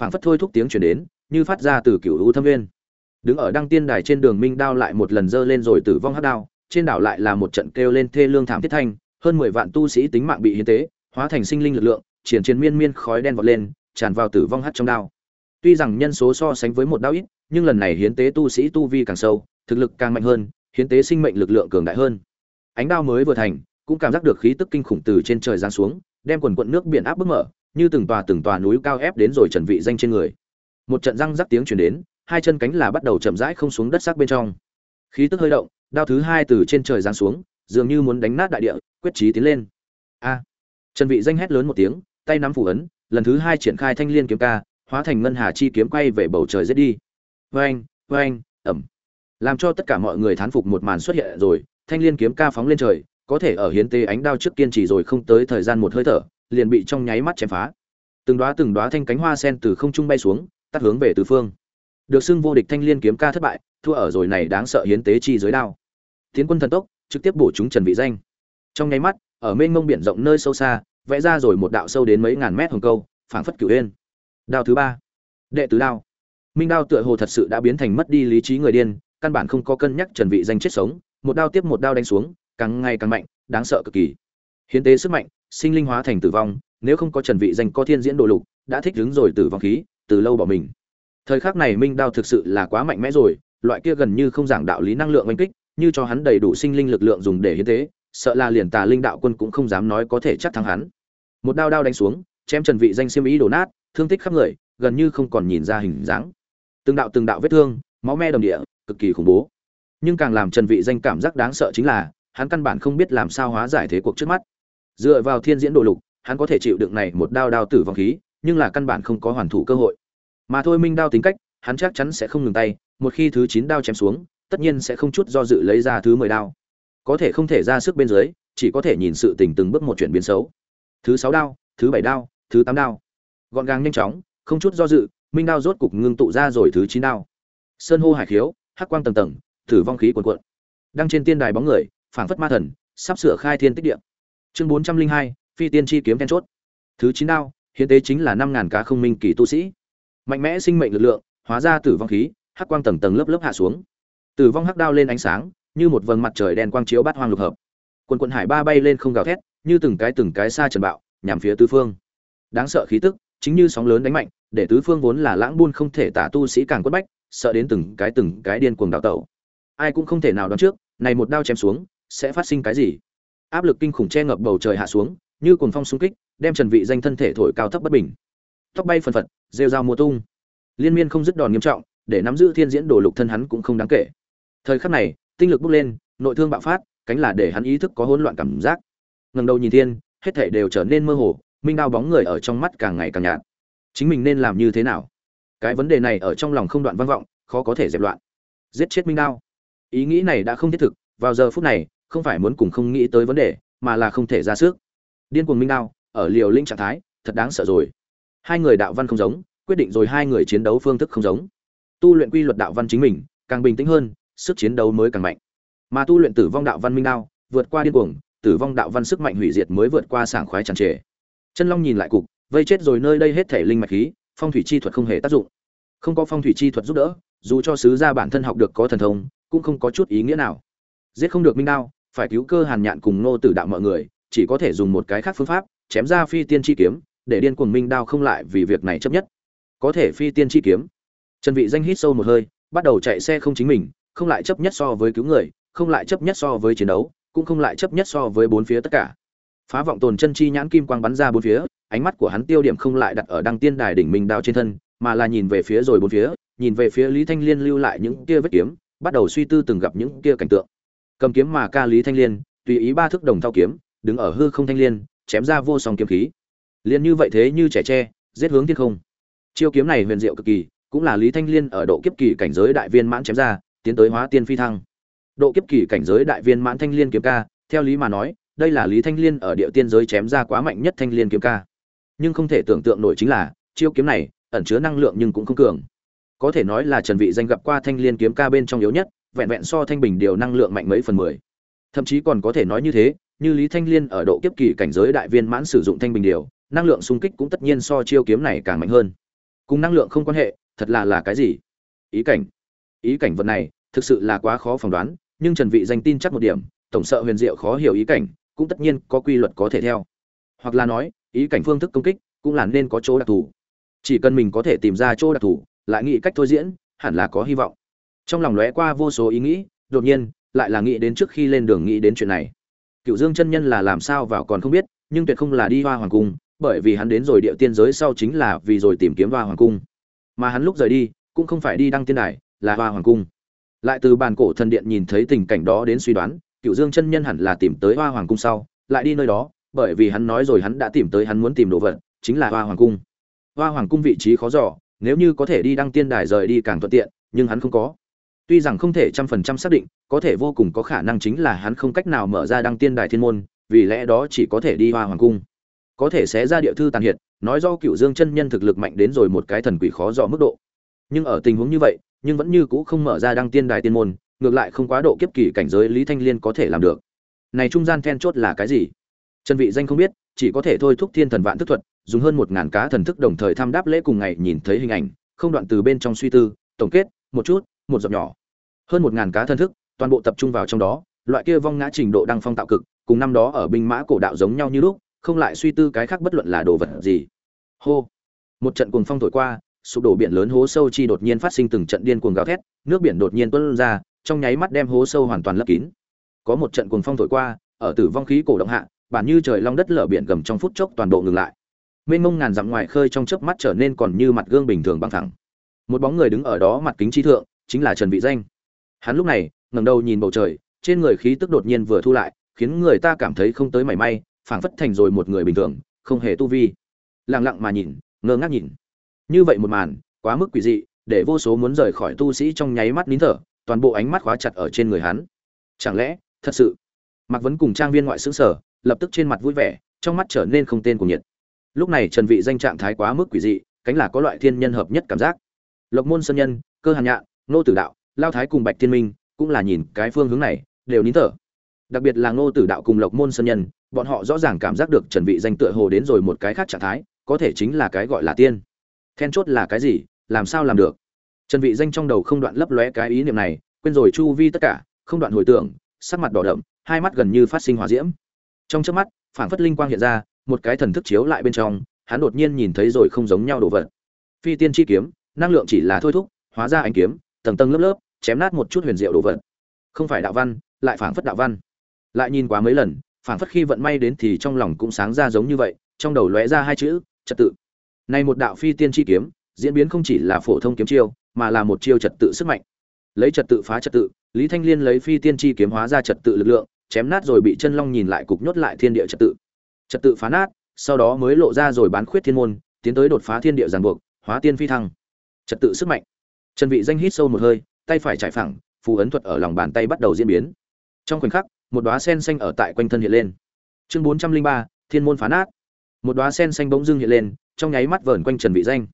Phảng phất thôi thúc tiếng truyền đến, như phát ra từ cửu u thâm viên đứng ở đăng tiên đài trên đường minh đao lại một lần dơ lên rồi tử vong hắc đao, trên đảo lại là một trận kêu lên thê lương thảm thiết thanh, hơn mười vạn tu sĩ tính mạng bị hiến tế, hóa thành sinh linh lực lượng, triển chiến miên miên khói đen vọt lên, tràn vào tử vong hắt trong đao. Tuy rằng nhân số so sánh với một đao ít, nhưng lần này hiến tế tu sĩ tu vi càng sâu, thực lực càng mạnh hơn, hiến tế sinh mệnh lực lượng cường đại hơn. Ánh đao mới vừa thành, cũng cảm giác được khí tức kinh khủng từ trên trời giáng xuống, đem quần quận nước biển áp bức mở, như từng tòa từng tòa núi cao ép đến rồi trần vị danh trên người. Một trận răng rắc tiếng truyền đến hai chân cánh là bắt đầu chậm rãi không xuống đất sắc bên trong. Khí tức hơi động, đao thứ hai từ trên trời giáng xuống, dường như muốn đánh nát đại địa, quyết chí tiến lên. A. Trần vị danh hét lớn một tiếng, tay nắm phủ ấn, lần thứ hai triển khai thanh liên kiếm ca, hóa thành ngân hà chi kiếm quay về bầu trời giết đi. Vang vang ầm làm cho tất cả mọi người thán phục một màn xuất hiện rồi, thanh liên kiếm ca phóng lên trời, có thể ở hiến tế ánh đao trước kiên trì rồi không tới thời gian một hơi thở, liền bị trong nháy mắt chém phá. Từng đóa từng đóa thanh cánh hoa sen từ không trung bay xuống, tắt hướng về tứ phương được xưng vô địch thanh liên kiếm ca thất bại, thua ở rồi này đáng sợ hiến tế chi dưới đao. Tiến quân thần tốc, trực tiếp bổ chúng trần vị danh. Trong nháy mắt, ở mênh mông biển rộng nơi sâu xa, vẽ ra rồi một đạo sâu đến mấy ngàn mét hồng câu, phảng phất cửu uyên. Đao thứ ba. Đệ tứ đao. Minh đao tựa hồ thật sự đã biến thành mất đi lý trí người điên, căn bản không có cân nhắc trần vị danh chết sống, một đao tiếp một đao đánh xuống, càng ngày càng mạnh, đáng sợ cực kỳ. Hiến tế sức mạnh, sinh linh hóa thành tử vong, nếu không có trần vị danh có thiên diễn đồ lục, đã thích đứng rồi tử vong khí, từ lâu bỏ mình thời khắc này minh đao thực sự là quá mạnh mẽ rồi, loại kia gần như không giảng đạo lý năng lượng oanh kích, như cho hắn đầy đủ sinh linh lực lượng dùng để hiến tế, sợ là liền tà linh đạo quân cũng không dám nói có thể chắc thắng hắn. Một đao đao đánh xuống, chém trần vị danh xiêm ý đổ nát, thương tích khắp người, gần như không còn nhìn ra hình dáng. Từng đạo từng đạo vết thương, máu me đồng địa, cực kỳ khủng bố. Nhưng càng làm trần vị danh cảm giác đáng sợ chính là, hắn căn bản không biết làm sao hóa giải thế cuộc trước mắt. Dựa vào thiên diễn đồ lục, hắn có thể chịu đựng này một đao đao tử vong khí, nhưng là căn bản không có hoàn thủ cơ hội mà thôi minh đao tính cách, hắn chắc chắn sẽ không ngừng tay, một khi thứ chín đao chém xuống, tất nhiên sẽ không chút do dự lấy ra thứ mười đao. Có thể không thể ra sức bên dưới, chỉ có thể nhìn sự tình từng bước một chuyển biến xấu. Thứ sáu đao, thứ bảy đao, thứ tám đao. Gọn gàng nhanh chóng, không chút do dự, minh đao rốt cục ngưng tụ ra rồi thứ chín đao. Sơn hô hải khiếu, hắc quang tầng tầng thử vong khí cuồn cuộn. Đăng trên tiên đài bóng người, phảng phất ma thần, sắp sửa khai thiên tích địa. Chương bốn trăm linh hai, phi tiên chi kiếm then chốt. Thứ chín đao, hiến tế chính là năm ngàn cá không minh kỳ tu sĩ mạnh mẽ sinh mệnh lực lượng, hóa ra tử vong khí, hắc quang tầng tầng lớp lớp hạ xuống. Tử vong hắc đao lên ánh sáng, như một vầng mặt trời đen quang chiếu bát hoang lục hợp. Quần quần hải ba bay lên không gào thét, như từng cái từng cái xa trần bạo, nhằm phía tứ phương. Đáng sợ khí tức, chính như sóng lớn đánh mạnh, để tứ phương vốn là lãng buôn không thể tả tu sĩ càng quất bách, sợ đến từng cái từng cái điên cuồng đào tẩu. Ai cũng không thể nào đoán trước, này một đao chém xuống, sẽ phát sinh cái gì. Áp lực kinh khủng che ngập bầu trời hạ xuống, như cuồng phong xung kích, đem trần vị danh thân thể thổi cao thấp bất bình tóc bay phần phật, rêu dao mùa tung. Liên miên không dứt đòn nghiêm trọng, để nắm giữ thiên diễn đồ lục thân hắn cũng không đáng kể. Thời khắc này, tinh lực bốc lên, nội thương bạo phát, cánh là để hắn ý thức có hỗn loạn cảm giác. Ngần đầu nhìn thiên, hết thảy đều trở nên mơ hồ, minh đao bóng người ở trong mắt càng ngày càng nhạt. Chính mình nên làm như thế nào? Cái vấn đề này ở trong lòng không đoạn vang vọng, khó có thể dẹp loạn. Giết chết minh đao. Ý nghĩ này đã không thiết thực, vào giờ phút này, không phải muốn cùng không nghĩ tới vấn đề, mà là không thể ra sức. Điên cuồng minh đao, ở liều linh trạng thái, thật đáng sợ rồi hai người đạo văn không giống, quyết định rồi hai người chiến đấu phương thức không giống. Tu luyện quy luật đạo văn chính mình, càng bình tĩnh hơn, sức chiến đấu mới càng mạnh. Mà tu luyện tử vong đạo văn minh đao, vượt qua điên cuồng, tử vong đạo văn sức mạnh hủy diệt mới vượt qua sảng khoái tràn trề. Chân long nhìn lại cục, vây chết rồi nơi đây hết thể linh mạch khí, phong thủy chi thuật không hề tác dụng. Không có phong thủy chi thuật giúp đỡ, dù cho sứ gia bản thân học được có thần thông, cũng không có chút ý nghĩa nào. Giết không được minh đao, phải cứu cơ hàn nhạn cùng nô tử đạo mọi người, chỉ có thể dùng một cái khác phương pháp, chém ra phi tiên chi kiếm để điên cuồng minh đao không lại vì việc này chấp nhất. Có thể phi tiên chi kiếm. Trần vị danh hít sâu một hơi, bắt đầu chạy xe không chính mình, không lại chấp nhất so với cứu người, không lại chấp nhất so với chiến đấu, cũng không lại chấp nhất so với bốn phía tất cả. Phá vọng tồn chân chi nhãn kim quang bắn ra bốn phía, ánh mắt của hắn tiêu điểm không lại đặt ở đăng tiên đài đỉnh minh đao trên thân, mà là nhìn về phía rồi bốn phía, nhìn về phía lý thanh liên lưu lại những kia vết kiếm, bắt đầu suy tư từng gặp những kia cảnh tượng. Cầm kiếm mà ca lý thanh liên, tùy ý ba thước đồng thao kiếm, đứng ở hư không thanh liên, chém ra vô song kiếm khí liền như vậy thế như trẻ tre, giết hướng thiên không. Chiêu kiếm này huyền diệu cực kỳ, cũng là lý thanh liên ở độ kiếp kỳ cảnh giới đại viên mãn chém ra, tiến tới hóa tiên phi thăng. Độ kiếp kỳ cảnh giới đại viên mãn thanh liên kiếm ca, theo lý mà nói, đây là lý thanh liên ở địa tiên giới chém ra quá mạnh nhất thanh liên kiếm ca. Nhưng không thể tưởng tượng nổi chính là, chiêu kiếm này, ẩn chứa năng lượng nhưng cũng không cường. Có thể nói là trần vị danh gặp qua thanh liên kiếm ca bên trong yếu nhất, vẹn vẹn so thanh bình điều năng lượng mạnh mấy phần mười. Thậm chí còn có thể nói như thế, như lý thanh liên ở độ kiếp kỳ cảnh giới đại viên mãn sử dụng thanh bình điều năng lượng xung kích cũng tất nhiên so chiêu kiếm này càng mạnh hơn. Cùng năng lượng không quan hệ, thật là là cái gì? Ý cảnh. Ý cảnh vật này, thực sự là quá khó phỏng đoán, nhưng trần vị danh tin chắc một điểm, tổng sợ huyền diệu khó hiểu ý cảnh, cũng tất nhiên có quy luật có thể theo. Hoặc là nói, ý cảnh phương thức công kích cũng là nên có chỗ đặc thù. Chỉ cần mình có thể tìm ra chỗ đặc thù, lại nghĩ cách thôi diễn, hẳn là có hy vọng. Trong lòng lóe qua vô số ý nghĩ, đột nhiên, lại là nghĩ đến trước khi lên đường nghĩ đến chuyện này. Cựu dương chân nhân là làm sao vào còn không biết, nhưng tuyệt không là đi hoa hoàng cung bởi vì hắn đến rồi địa tiên giới sau chính là vì rồi tìm kiếm hoa hoàng cung. Mà hắn lúc rời đi, cũng không phải đi đăng tiên đài, là hoa hoàng cung. Lại từ bàn cổ thần điện nhìn thấy tình cảnh đó đến suy đoán, cựu dương chân nhân hẳn là tìm tới hoa hoàng cung sau, lại đi nơi đó, bởi vì hắn nói rồi hắn đã tìm tới hắn muốn tìm đồ vật, chính là hoa hoàng cung. Hoa hoàng cung vị trí khó dò, nếu như có thể đi đăng tiên đài rời đi càng thuận tiện, nhưng hắn không có. Tuy rằng không thể trăm phần trăm xác định, có thể vô cùng có khả năng chính là hắn không cách nào mở ra đăng tiên đài thiên môn, vì lẽ đó chỉ có thể đi hoa hoàng cung có thể xé ra địa thư tàn hiệt, nói do cựu dương chân nhân thực lực mạnh đến rồi một cái thần quỷ khó dò mức độ. Nhưng ở tình huống như vậy, nhưng vẫn như cũ không mở ra đăng tiên đài tiên môn, ngược lại không quá độ kiếp kỳ cảnh giới lý thanh liên có thể làm được. Này trung gian then chốt là cái gì? Trần vị danh không biết, chỉ có thể thôi thúc thiên thần vạn thức thuật, dùng hơn một ngàn cá thần thức đồng thời tham đáp lễ cùng ngày nhìn thấy hình ảnh, không đoạn từ bên trong suy tư, tổng kết, một chút, một giọt nhỏ. Hơn một ngàn cá thần thức, toàn bộ tập trung vào trong đó, loại kia vong ngã trình độ đăng phong tạo cực, cùng năm đó ở binh mã cổ đạo giống nhau như lúc không lại suy tư cái khác bất luận là đồ vật gì. Hô. Một trận cuồng phong thổi qua, sụp đổ biển lớn hố sâu chi đột nhiên phát sinh từng trận điên cuồng gào thét, nước biển đột nhiên tuôn ra, trong nháy mắt đem hố sâu hoàn toàn lấp kín. Có một trận cuồng phong thổi qua, ở tử vong khí cổ động hạ, bản như trời long đất lở biển gầm trong phút chốc toàn bộ ngừng lại. Mênh mông ngàn dặm ngoài khơi trong chớp mắt trở nên còn như mặt gương bình thường băng thẳng. Một bóng người đứng ở đó mặt kính chi thượng, chính là trần vị danh. Hắn lúc này, ngẩng đầu nhìn bầu trời, trên người khí tức đột nhiên vừa thu lại, khiến người ta cảm thấy không tới mảy may phảng phất thành rồi một người bình thường, không hề tu vi. Lặng lặng mà nhìn, ngơ ngác nhìn. Như vậy một màn, quá mức quỷ dị, để vô số muốn rời khỏi tu sĩ trong nháy mắt nín thở, toàn bộ ánh mắt khóa chặt ở trên người hắn. Chẳng lẽ, thật sự? Mạc vấn cùng trang viên ngoại xứ sở, lập tức trên mặt vui vẻ, trong mắt trở nên không tên của nhiệt. Lúc này trần vị danh trạng thái quá mức quỷ dị, cánh là có loại thiên nhân hợp nhất cảm giác. Lộc môn sơn nhân, cơ hàn nhạn nô tử đạo, lao thái cùng bạch thiên minh, cũng là nhìn cái phương hướng này, đều nín thở. Đặc biệt là ngô tử đạo cùng lộc môn sơn nhân bọn họ rõ ràng cảm giác được trần vị danh tựa hồ đến rồi một cái khác trạng thái, có thể chính là cái gọi là tiên. Then chốt là cái gì, làm sao làm được? Trần vị danh trong đầu không đoạn lấp lóe cái ý niệm này, quên rồi chu vi tất cả, không đoạn hồi tưởng, sắc mặt đỏ đậm, hai mắt gần như phát sinh hỏa diễm. Trong chớp mắt, phảng phất linh quang hiện ra, một cái thần thức chiếu lại bên trong, hắn đột nhiên nhìn thấy rồi không giống nhau đồ vật. Phi tiên chi kiếm, năng lượng chỉ là thôi thúc, hóa ra ánh kiếm, tầng tầng lớp lớp, chém nát một chút huyền diệu đồ vật. Không phải đạo văn, lại phảng phất đạo văn. Lại nhìn quá mấy lần phảng phất khi vận may đến thì trong lòng cũng sáng ra giống như vậy, trong đầu lóe ra hai chữ, trật tự. Này một đạo phi tiên chi kiếm, diễn biến không chỉ là phổ thông kiếm chiêu, mà là một chiêu trật tự sức mạnh. Lấy trật tự phá trật tự, lý thanh liên lấy phi tiên chi kiếm hóa ra trật tự lực lượng, chém nát rồi bị chân long nhìn lại cục nhốt lại thiên địa trật tự. Trật tự phá nát, sau đó mới lộ ra rồi bán khuyết thiên môn, tiến tới đột phá thiên địa giàn buộc, hóa tiên phi thăng. Trật tự sức mạnh. Trần vị danh hít sâu một hơi, tay phải trải phẳng, phù ấn thuật ở lòng bàn tay bắt đầu diễn biến. Trong khoảnh khắc một đóa sen xanh ở tại quanh thân hiện lên. Chương 403, thiên môn phá nát. Một đóa sen xanh bỗng dưng hiện lên trong nháy mắt vờn quanh trần vị danh.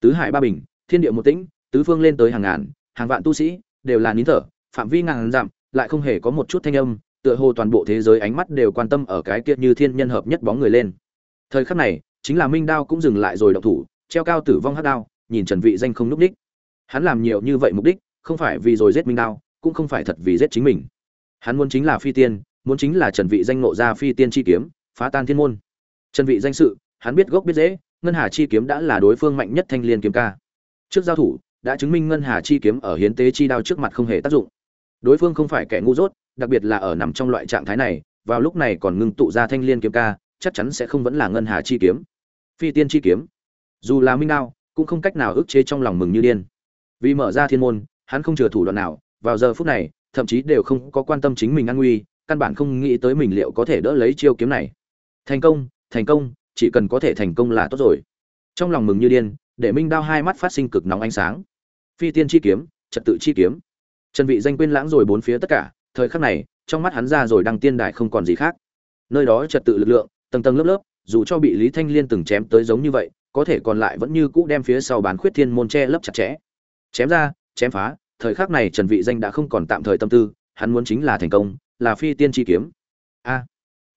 Tứ hải ba bình thiên địa một tĩnh tứ phương lên tới hàng ngàn hàng vạn tu sĩ đều là nín thở phạm vi ngàn dặm lại không hề có một chút thanh âm tựa hồ toàn bộ thế giới ánh mắt đều quan tâm ở cái kia như thiên nhân hợp nhất bóng người lên. Thời khắc này chính là minh đao cũng dừng lại rồi động thủ treo cao tử vong hắc đao nhìn trần vị danh không lúc đích. Hắn làm nhiều như vậy mục đích không phải vì rồi giết minh đao cũng không phải thật vì giết chính mình hắn muốn chính là phi tiên, muốn chính là trần vị danh ngộ ra phi tiên chi kiếm, phá tan thiên môn. Trần vị danh sự, hắn biết gốc biết dễ ngân hà chi kiếm đã là đối phương mạnh nhất thanh liên kiếm ca. Trước giao thủ, đã chứng minh ngân hà chi kiếm ở hiến tế chi đao trước mặt không hề tác dụng. Đối phương không phải kẻ ngu dốt, đặc biệt là ở nằm trong loại trạng thái này, vào lúc này còn ngưng tụ ra thanh liên kiếm ca, chắc chắn sẽ không vẫn là ngân hà chi kiếm. Phi tiên chi kiếm. Dù là minh đao, cũng không cách nào ức chế trong lòng mừng như điên. Vì mở ra thiên môn, hắn không chừa thủ đoạn nào, vào giờ phút này thậm chí đều không có quan tâm chính mình an nguy, căn bản không nghĩ tới mình liệu có thể đỡ lấy chiêu kiếm này. Thành công thành công, chỉ cần có thể thành công là tốt rồi. Trong lòng mừng như điên, để minh đao hai mắt phát sinh cực nóng ánh sáng. Phi tiên chi kiếm, trật tự chi kiếm. Trần vị danh quên lãng rồi bốn phía tất cả, thời khắc này, trong mắt hắn ra rồi đăng tiên đài không còn gì khác. Nơi đó trật tự lực lượng, tầng tầng lớp lớp, dù cho bị lý thanh liên từng chém tới giống như vậy, có thể còn lại vẫn như cũ đem phía sau bán khuyết thiên môn che lấp chặt chẽ. Chém ra, chém phá thời khắc này trần vị danh đã không còn tạm thời tâm tư, hắn muốn chính là thành công, là phi tiên chi kiếm. A.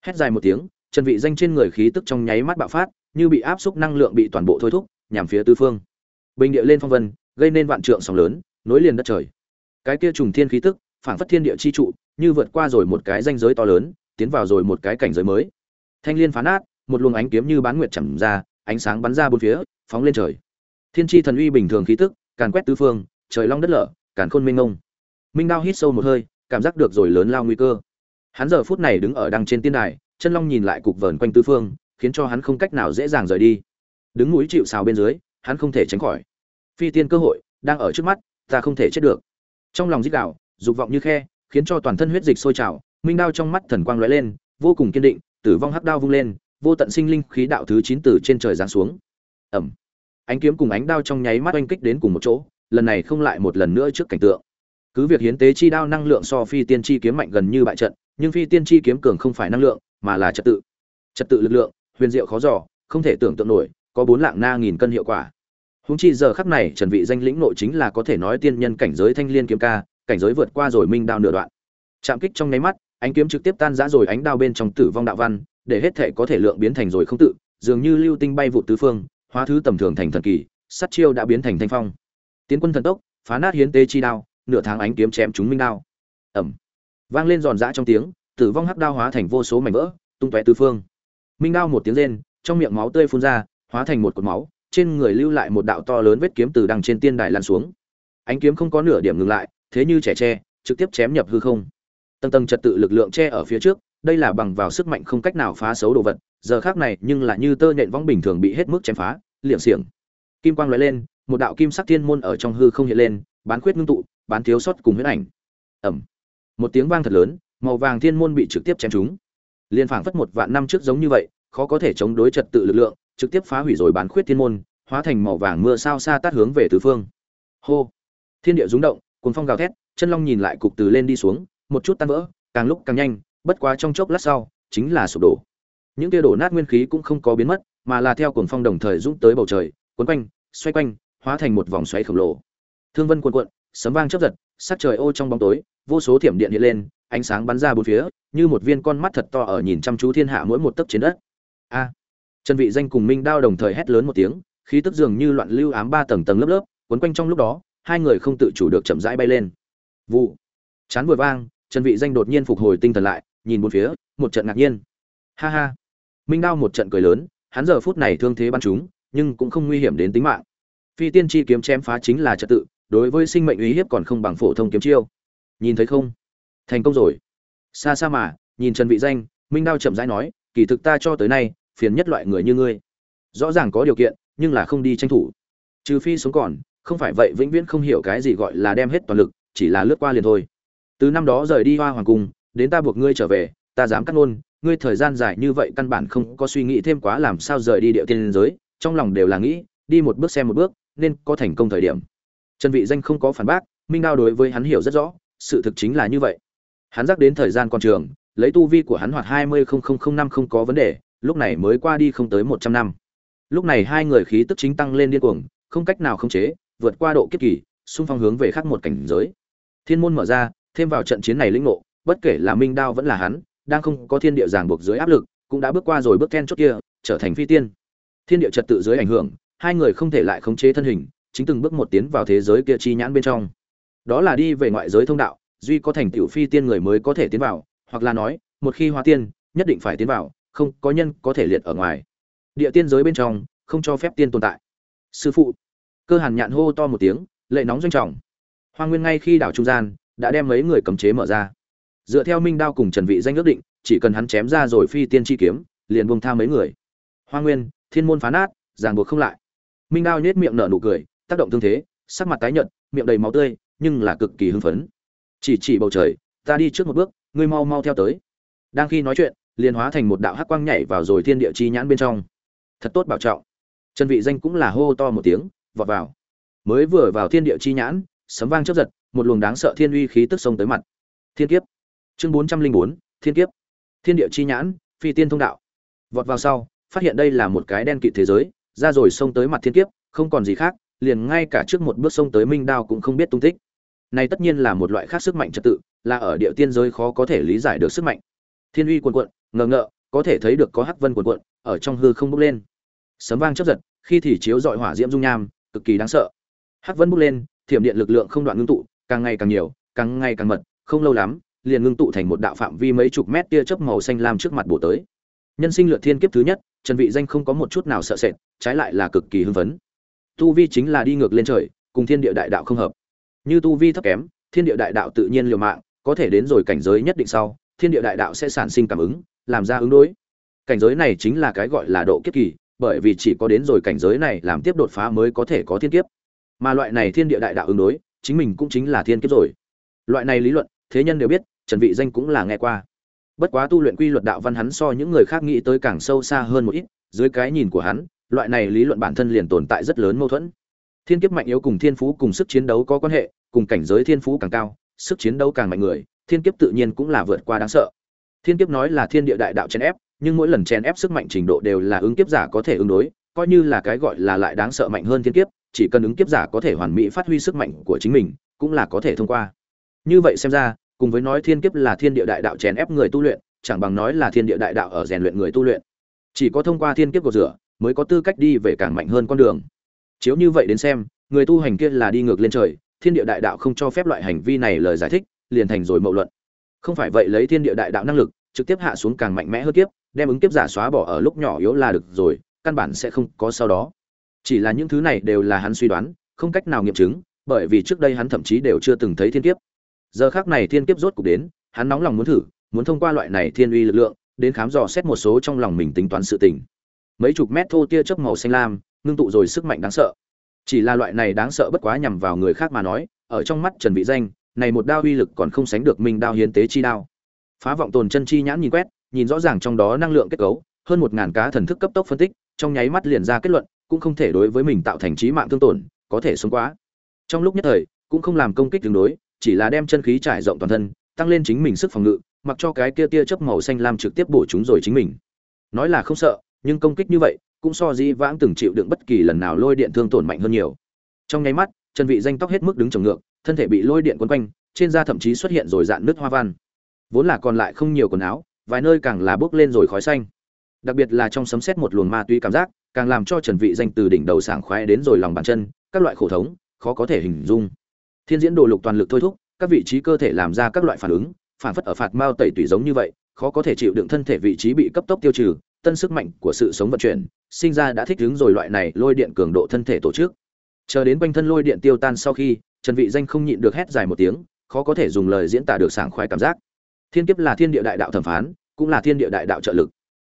Hét dài một tiếng, trần vị danh trên người khí tức trong nháy mắt bạo phát, như bị áp xúc năng lượng bị toàn bộ thôi thúc, nhằm phía tứ phương. Bình địa lên phong vân, gây nên vạn trượng sóng lớn, nối liền đất trời. Cái kia trùng thiên khí tức, phảng phất thiên địa chi trụ, như vượt qua rồi một cái danh giới to lớn, tiến vào rồi một cái cảnh giới mới. Thanh liên phá nát, một luồng ánh kiếm như bán nguyệt chẩm ra, ánh sáng bắn ra bốn phía, phóng lên trời. Thiên chi thần uy bình thường khí tức, càn quét tứ phương, trời long đất lở càn khôn minh ngông. Minh đao hít sâu một hơi, cảm giác được rồi lớn lao nguy cơ. Hắn giờ phút này đứng ở đằng trên tiên đài, chân long nhìn lại cục vờn quanh tứ phương, khiến cho hắn không cách nào dễ dàng rời đi. Đứng núi chịu sào bên dưới, hắn không thể tránh khỏi. Phi tiên cơ hội, đang ở trước mắt, ta không thể chết được. Trong lòng dích đạo dục vọng như khe, khiến cho toàn thân huyết dịch sôi trào, minh đao trong mắt thần quang lóe lên, vô cùng kiên định, tử vong hắc đao vung lên, vô tận sinh linh khí đạo thứ chín từ trên trời giáng xuống. Ẩm ánh kiếm cùng ánh đao trong nháy mắt oanh kích đến cùng một chỗ lần này không lại một lần nữa trước cảnh tượng. Cứ việc hiến tế chi đao năng lượng so phi tiên chi kiếm mạnh gần như bại trận, nhưng phi tiên chi kiếm cường không phải năng lượng, mà là trật tự. Trật tự lực lượng, huyền diệu khó dò, không thể tưởng tượng nổi, có bốn lạng na nghìn cân hiệu quả. Húng chi giờ khắc này, trần vị danh lĩnh nội chính là có thể nói tiên nhân cảnh giới thanh liên kiếm ca, cảnh giới vượt qua rồi minh đao nửa đoạn. Chạm kích trong nháy mắt, ánh kiếm trực tiếp tan rã rồi ánh đao bên trong tử vong đạo văn, để hết thể có thể lượng biến thành rồi không tự, dường như lưu tinh bay vụ tứ phương, hóa thứ tầm thường thành thần kỳ, sát chiêu đã biến thành thanh phong tiến quân thần tốc, phá nát hiến tế chi đao, nửa tháng ánh kiếm chém chúng minh đao. Ẩm vang lên giòn giã trong tiếng, tử vong hắc đao hóa thành vô số mảnh vỡ, tung tóe tứ phương. Minh đao một tiếng rên, trong miệng máu tươi phun ra, hóa thành một cột máu, trên người lưu lại một đạo to lớn vết kiếm từ đằng trên tiên đài lan xuống. Ánh kiếm không có nửa điểm ngừng lại, thế như trẻ tre, trực tiếp chém nhập hư không. Tầng tầng trật tự lực lượng che ở phía trước, đây là bằng vào sức mạnh không cách nào phá xấu đồ vật, giờ khác này nhưng là như tơ nhện vong bình thường bị hết mức chém phá, liệm xiềng. Kim quang lóe lên một đạo kim sắc thiên môn ở trong hư không hiện lên bán khuyết ngưng tụ bán thiếu sót cùng huyết ảnh. Ầm, một tiếng vang thật lớn màu vàng thiên môn bị trực tiếp chém trúng. Liên phảng phất một vạn năm trước giống như vậy khó có thể chống đối trật tự lực lượng trực tiếp phá hủy rồi bán khuyết thiên môn hóa thành màu vàng mưa sao xa tát hướng về tứ phương. Hô. Thiên địa rung động cuốn phong gào thét chân long nhìn lại cục từ lên đi xuống một chút tan vỡ càng lúc càng nhanh bất quá trong chốc lát sau chính là sụp đổ. Những tia đổ nát nguyên khí cũng không có biến mất mà là theo cuồng phong đồng thời dũng tới bầu trời cuốn quanh xoay quanh hóa thành một vòng xoáy khổng lồ. Thương vân cuộn cuộn sấm vang chớp giật sát trời ô trong bóng tối vô số thiểm điện hiện lên ánh sáng bắn ra bốn phía như một viên con mắt thật to ở nhìn chăm chú thiên hạ mỗi một tấc trên đất. A! À, trần vị danh cùng minh đao đồng thời hét lớn một tiếng khí tức dường như loạn lưu ám ba tầng tầng lớp lớp cuốn quanh trong lúc đó hai người không tự chủ được chậm rãi bay lên. Vụ! Chán vừa vang trần vị danh đột nhiên phục hồi tinh thần lại nhìn bốn phía một trận ngạc nhiên. Ha ha! Minh đao một trận cười lớn hắn giờ phút này thương thế bắn chúng nhưng cũng không nguy hiểm đến tính mạng phi tiên chi kiếm chém phá chính là trật tự, đối với sinh mệnh uy hiếp còn không bằng phổ thông kiếm chiêu. Nhìn thấy không? Thành công rồi. Xa xa mà, nhìn trần vị danh, minh đao chậm rãi nói, kỳ thực ta cho tới nay, phiền nhất loại người như ngươi. Rõ ràng có điều kiện, nhưng là không đi tranh thủ. Trừ phi sống còn, không phải vậy vĩnh viễn không hiểu cái gì gọi là đem hết toàn lực, chỉ là lướt qua liền thôi. Từ năm đó rời đi hoa hoàng cung, đến ta buộc ngươi trở về, ta dám cắt ngôn, ngươi thời gian dài như vậy căn bản không có suy nghĩ thêm quá làm sao rời đi địa tiên giới, trong lòng đều là nghĩ, đi một bước xem một bước nên có thành công thời điểm. Trần vị danh không có phản bác, minh đao đối với hắn hiểu rất rõ, sự thực chính là như vậy. Hắn dắt đến thời gian còn trường, lấy tu vi của hắn hoạt hai mươi năm không có vấn đề, lúc này mới qua đi không tới một trăm năm. Lúc này hai người khí tức chính tăng lên điên cuồng, không cách nào khống chế, vượt qua độ kiếp kỳ, xung phong hướng về khác một cảnh giới. Thiên môn mở ra, thêm vào trận chiến này lĩnh ngộ, bất kể là minh đao vẫn là hắn, đang không có thiên địa ràng buộc dưới áp lực, cũng đã bước qua rồi bước then chốt kia, trở thành phi tiên. Thiên địa trật tự dưới ảnh hưởng hai người không thể lại khống chế thân hình, chính từng bước một tiến vào thế giới kia chi nhãn bên trong. Đó là đi về ngoại giới thông đạo, duy có thành tựu phi tiên người mới có thể tiến vào, hoặc là nói, một khi hóa tiên, nhất định phải tiến vào, không có nhân có thể liệt ở ngoài. Địa tiên giới bên trong, không cho phép tiên tồn tại. Sư phụ, cơ hàn nhạn hô to một tiếng, lệ nóng doanh trọng. Hoa nguyên ngay khi đảo trung gian, đã đem mấy người cấm chế mở ra. Dựa theo minh đao cùng trần vị danh ước định, chỉ cần hắn chém ra rồi phi tiên chi kiếm, liền buông tha mấy người. Hoa nguyên, thiên môn phá nát, ràng buộc không lại minh đao nhếch miệng nở nụ cười tác động thương thế sắc mặt tái nhợt miệng đầy máu tươi nhưng là cực kỳ hưng phấn. Chỉ chỉ bầu trời ta đi trước một bước ngươi mau mau theo tới. Đang khi nói chuyện liền hóa thành một đạo hắc quang nhảy vào rồi thiên địa chi nhãn bên trong. Thật tốt bảo trọng. Trần vị danh cũng là hô to một tiếng vọt vào. Mới vừa vào thiên địa chi nhãn sấm vang chớp giật một luồng đáng sợ thiên uy khí tức sông tới mặt. Thiên kiếp. Chương 404, thiên kiếp. Thiên địa chi nhãn phi tiên thông đạo. Vọt vào sau phát hiện đây là một cái đen kịt thế giới ra rồi xông tới mặt thiên kiếp, không còn gì khác, liền ngay cả trước một bước sông tới minh đao cũng không biết tung tích. Này tất nhiên là một loại khác sức mạnh trật tự, là ở địa tiên giới khó có thể lý giải được sức mạnh. Thiên uy cuồn cuộn, ngờ ngợ, có thể thấy được có hắc vân cuồn cuộn, ở trong hư không bốc lên. Sấm vang chớp giật, khi thì chiếu rọi hỏa diễm dung nham, cực kỳ đáng sợ. Hắc vân bốc lên, thiểm điện lực lượng không đoạn ngưng tụ, càng ngày càng nhiều, càng ngày càng mật, không lâu lắm, liền ngưng tụ thành một đạo phạm vi mấy chục mét tia chớp màu xanh lam trước mặt bổ tới. Nhân sinh lượt thiên kiếp thứ nhất trần vị danh không có một chút nào sợ sệt, trái lại là cực kỳ hưng phấn. Tu vi chính là đi ngược lên trời, cùng thiên địa đại đạo không hợp. Như tu vi thấp kém, thiên địa đại đạo tự nhiên liều mạng, có thể đến rồi cảnh giới nhất định sau, thiên địa đại đạo sẽ sản sinh cảm ứng, làm ra ứng đối. Cảnh giới này chính là cái gọi là độ kiếp kỳ, bởi vì chỉ có đến rồi cảnh giới này làm tiếp đột phá mới có thể có thiên kiếp. Mà loại này thiên địa đại đạo ứng đối, chính mình cũng chính là thiên kiếp rồi. Loại này lý luận, thế nhân đều biết, trần vị danh cũng là nghe qua bất quá tu luyện quy luật đạo văn hắn so những người khác nghĩ tới càng sâu xa hơn một ít, dưới cái nhìn của hắn, loại này lý luận bản thân liền tồn tại rất lớn mâu thuẫn. Thiên kiếp mạnh yếu cùng thiên phú cùng sức chiến đấu có quan hệ, cùng cảnh giới thiên phú càng cao, sức chiến đấu càng mạnh người, thiên kiếp tự nhiên cũng là vượt qua đáng sợ. Thiên kiếp nói là thiên địa đại đạo chèn ép, nhưng mỗi lần chèn ép sức mạnh trình độ đều là ứng kiếp giả có thể ứng đối, coi như là cái gọi là lại đáng sợ mạnh hơn thiên kiếp, chỉ cần ứng kiếp giả có thể hoàn mỹ phát huy sức mạnh của chính mình, cũng là có thể thông qua. Như vậy xem ra cùng với nói thiên kiếp là thiên địa đại đạo chèn ép người tu luyện, chẳng bằng nói là thiên địa đại đạo ở rèn luyện người tu luyện. Chỉ có thông qua thiên kiếp cột rửa mới có tư cách đi về càng mạnh hơn con đường. Chiếu như vậy đến xem, người tu hành kia là đi ngược lên trời, thiên địa đại đạo không cho phép loại hành vi này lời giải thích, liền thành rồi mậu luận. Không phải vậy lấy thiên địa đại đạo năng lực, trực tiếp hạ xuống càng mạnh mẽ hơn kiếp, đem ứng kiếp giả xóa bỏ ở lúc nhỏ yếu là được rồi, căn bản sẽ không có sau đó. Chỉ là những thứ này đều là hắn suy đoán, không cách nào nghiệm chứng, bởi vì trước đây hắn thậm chí đều chưa từng thấy thiên kiếp giờ khác này thiên kiếp rốt cục đến, hắn nóng lòng muốn thử, muốn thông qua loại này thiên uy lực lượng, đến khám dò xét một số trong lòng mình tính toán sự tình. Mấy chục mét thô tia chớp màu xanh lam, ngưng tụ rồi sức mạnh đáng sợ. Chỉ là loại này đáng sợ bất quá nhằm vào người khác mà nói, ở trong mắt trần vị danh, này một đao uy lực còn không sánh được minh đao hiến tế chi đao. Phá vọng tồn chân chi nhãn nhìn quét, nhìn rõ ràng trong đó năng lượng kết cấu, hơn một ngàn cá thần thức cấp tốc phân tích, trong nháy mắt liền ra kết luận, cũng không thể đối với mình tạo thành trí mạng thương tổn, có thể sống quá. Trong lúc nhất thời, cũng không làm công kích tương đối chỉ là đem chân khí trải rộng toàn thân, tăng lên chính mình sức phòng ngự, mặc cho cái kia tia chớp màu xanh lam trực tiếp bổ chúng rồi chính mình. Nói là không sợ, nhưng công kích như vậy, cũng so dĩ vãng từng chịu đựng bất kỳ lần nào lôi điện thương tổn mạnh hơn nhiều. Trong nháy mắt, chân vị danh tóc hết mức đứng trồng ngược, thân thể bị lôi điện quấn quanh, trên da thậm chí xuất hiện rồi dạn nước hoa văn. Vốn là còn lại không nhiều quần áo, vài nơi càng là bước lên rồi khói xanh. Đặc biệt là trong sấm sét một luồng ma túy cảm giác, càng làm cho trần vị danh từ đỉnh đầu sảng khoái đến rồi lòng bàn chân, các loại khổ thống, khó có thể hình dung thiên diễn đồ lục toàn lực thôi thúc, các vị trí cơ thể làm ra các loại phản ứng, phản phất ở phạt mao tẩy tùy giống như vậy, khó có thể chịu đựng thân thể vị trí bị cấp tốc tiêu trừ, tân sức mạnh của sự sống vận chuyển, sinh ra đã thích ứng rồi loại này lôi điện cường độ thân thể tổ chức. Chờ đến quanh thân lôi điện tiêu tan sau khi, trần vị danh không nhịn được hét dài một tiếng, khó có thể dùng lời diễn tả được sảng khoái cảm giác. Thiên kiếp là thiên địa đại đạo thẩm phán, cũng là thiên địa đại đạo trợ lực.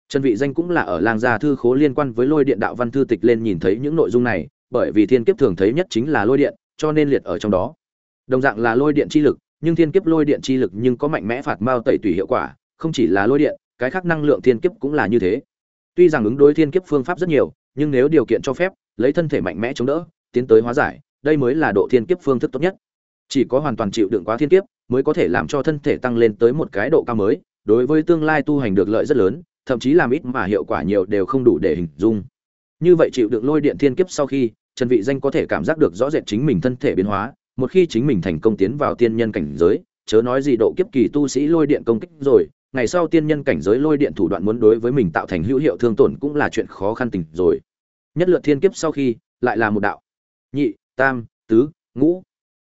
Trần vị danh cũng là ở lang gia thư khố liên quan với lôi điện đạo văn thư tịch lên nhìn thấy những nội dung này, bởi vì thiên kiếp thường thấy nhất chính là lôi điện, cho nên liệt ở trong đó đồng dạng là lôi điện chi lực, nhưng thiên kiếp lôi điện chi lực nhưng có mạnh mẽ phạt mao tẩy tùy hiệu quả, không chỉ là lôi điện, cái khác năng lượng thiên kiếp cũng là như thế. Tuy rằng ứng đối thiên kiếp phương pháp rất nhiều, nhưng nếu điều kiện cho phép, lấy thân thể mạnh mẽ chống đỡ, tiến tới hóa giải, đây mới là độ thiên kiếp phương thức tốt nhất. Chỉ có hoàn toàn chịu đựng quá thiên kiếp, mới có thể làm cho thân thể tăng lên tới một cái độ cao mới, đối với tương lai tu hành được lợi rất lớn, thậm chí làm ít mà hiệu quả nhiều đều không đủ để hình dung. Như vậy chịu đựng lôi điện thiên kiếp sau khi, trần vị danh có thể cảm giác được rõ rệt chính mình thân thể biến hóa một khi chính mình thành công tiến vào tiên nhân cảnh giới, chớ nói gì độ kiếp kỳ tu sĩ lôi điện công kích rồi, ngày sau tiên nhân cảnh giới lôi điện thủ đoạn muốn đối với mình tạo thành hữu hiệu thương tổn cũng là chuyện khó khăn tình rồi. Nhất lượt thiên kiếp sau khi, lại là một đạo. Nhị, tam, tứ, ngũ.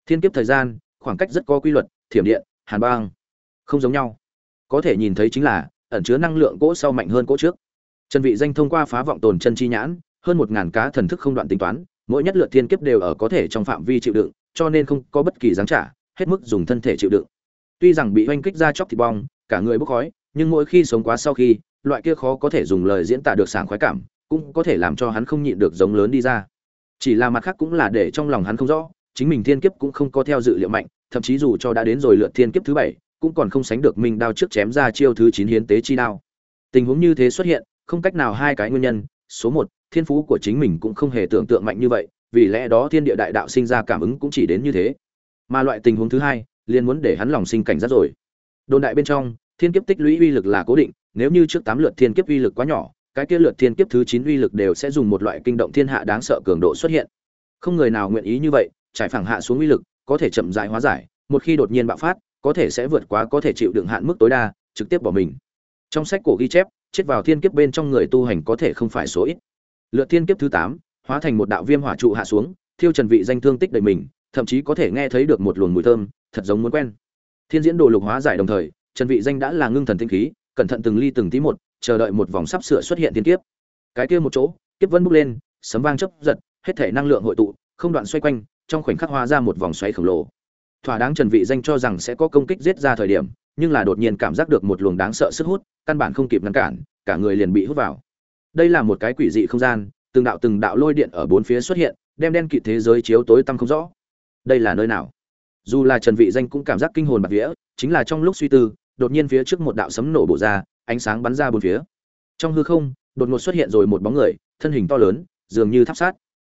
Thiên kiếp thời gian, khoảng cách rất có quy luật, thiểm điện, hàn băng. Không giống nhau. Có thể nhìn thấy chính là, ẩn chứa năng lượng cỗ sau mạnh hơn cỗ trước. Chân vị danh thông qua phá vọng tồn chân chi nhãn, hơn một ngàn cá thần thức không đoạn tính toán, mỗi nhất lượt thiên kiếp đều ở có thể trong phạm vi chịu đựng cho nên không có bất kỳ giáng trả, hết mức dùng thân thể chịu đựng. Tuy rằng bị oanh kích ra chóc thịt bong, cả người bốc khói, nhưng mỗi khi sống quá sau khi, loại kia khó có thể dùng lời diễn tả được sảng khoái cảm, cũng có thể làm cho hắn không nhịn được giống lớn đi ra. Chỉ là mặt khác cũng là để trong lòng hắn không rõ, chính mình thiên kiếp cũng không có theo dự liệu mạnh, thậm chí dù cho đã đến rồi lượt thiên kiếp thứ bảy, cũng còn không sánh được minh đao trước chém ra chiêu thứ chín hiến tế chi đao. Tình huống như thế xuất hiện, không cách nào hai cái nguyên nhân, số một, thiên phú của chính mình cũng không hề tưởng tượng mạnh như vậy vì lẽ đó thiên địa đại đạo sinh ra cảm ứng cũng chỉ đến như thế. Mà loại tình huống thứ hai, liền muốn để hắn lòng sinh cảnh giác rồi. Đồn đại bên trong, thiên kiếp tích lũy uy lực là cố định, nếu như trước tám lượt thiên kiếp uy lực quá nhỏ, cái kia lượt thiên kiếp thứ chín uy lực đều sẽ dùng một loại kinh động thiên hạ đáng sợ cường độ xuất hiện. Không người nào nguyện ý như vậy, trải phẳng hạ xuống uy lực, có thể chậm rãi hóa giải, một khi đột nhiên bạo phát, có thể sẽ vượt quá có thể chịu đựng hạn mức tối đa, trực tiếp bỏ mình. Trong sách cổ ghi chép, chết vào thiên kiếp bên trong người tu hành có thể không phải số ít. Lượt thiên kiếp thứ tám hóa thành một đạo viêm hỏa trụ hạ xuống, thiêu trần vị danh thương tích đầy mình, thậm chí có thể nghe thấy được một luồng mùi thơm, thật giống muốn quen. Thiên diễn đồ lục hóa giải đồng thời, trần vị danh đã là ngưng thần tinh khí, cẩn thận từng ly từng tí một, chờ đợi một vòng sắp sửa xuất hiện tiên kiếp. Cái kia một chỗ, kiếp vân bốc lên, sấm vang chớp giật, hết thể năng lượng hội tụ, không đoạn xoay quanh, trong khoảnh khắc hóa ra một vòng xoáy khổng lồ. Thỏa đáng trần vị danh cho rằng sẽ có công kích giết ra thời điểm, nhưng là đột nhiên cảm giác được một luồng đáng sợ sức hút, căn bản không kịp ngăn cản, cả người liền bị hút vào. Đây là một cái quỷ dị không gian từng đạo từng đạo lôi điện ở bốn phía xuất hiện đem đen kịt thế giới chiếu tối tăm không rõ. Đây là nơi nào? Dù là trần vị danh cũng cảm giác kinh hồn bạt vía chính là trong lúc suy tư đột nhiên phía trước một đạo sấm nổ bổ ra ánh sáng bắn ra bốn phía. Trong hư không đột ngột xuất hiện rồi một bóng người thân hình to lớn dường như tháp sát.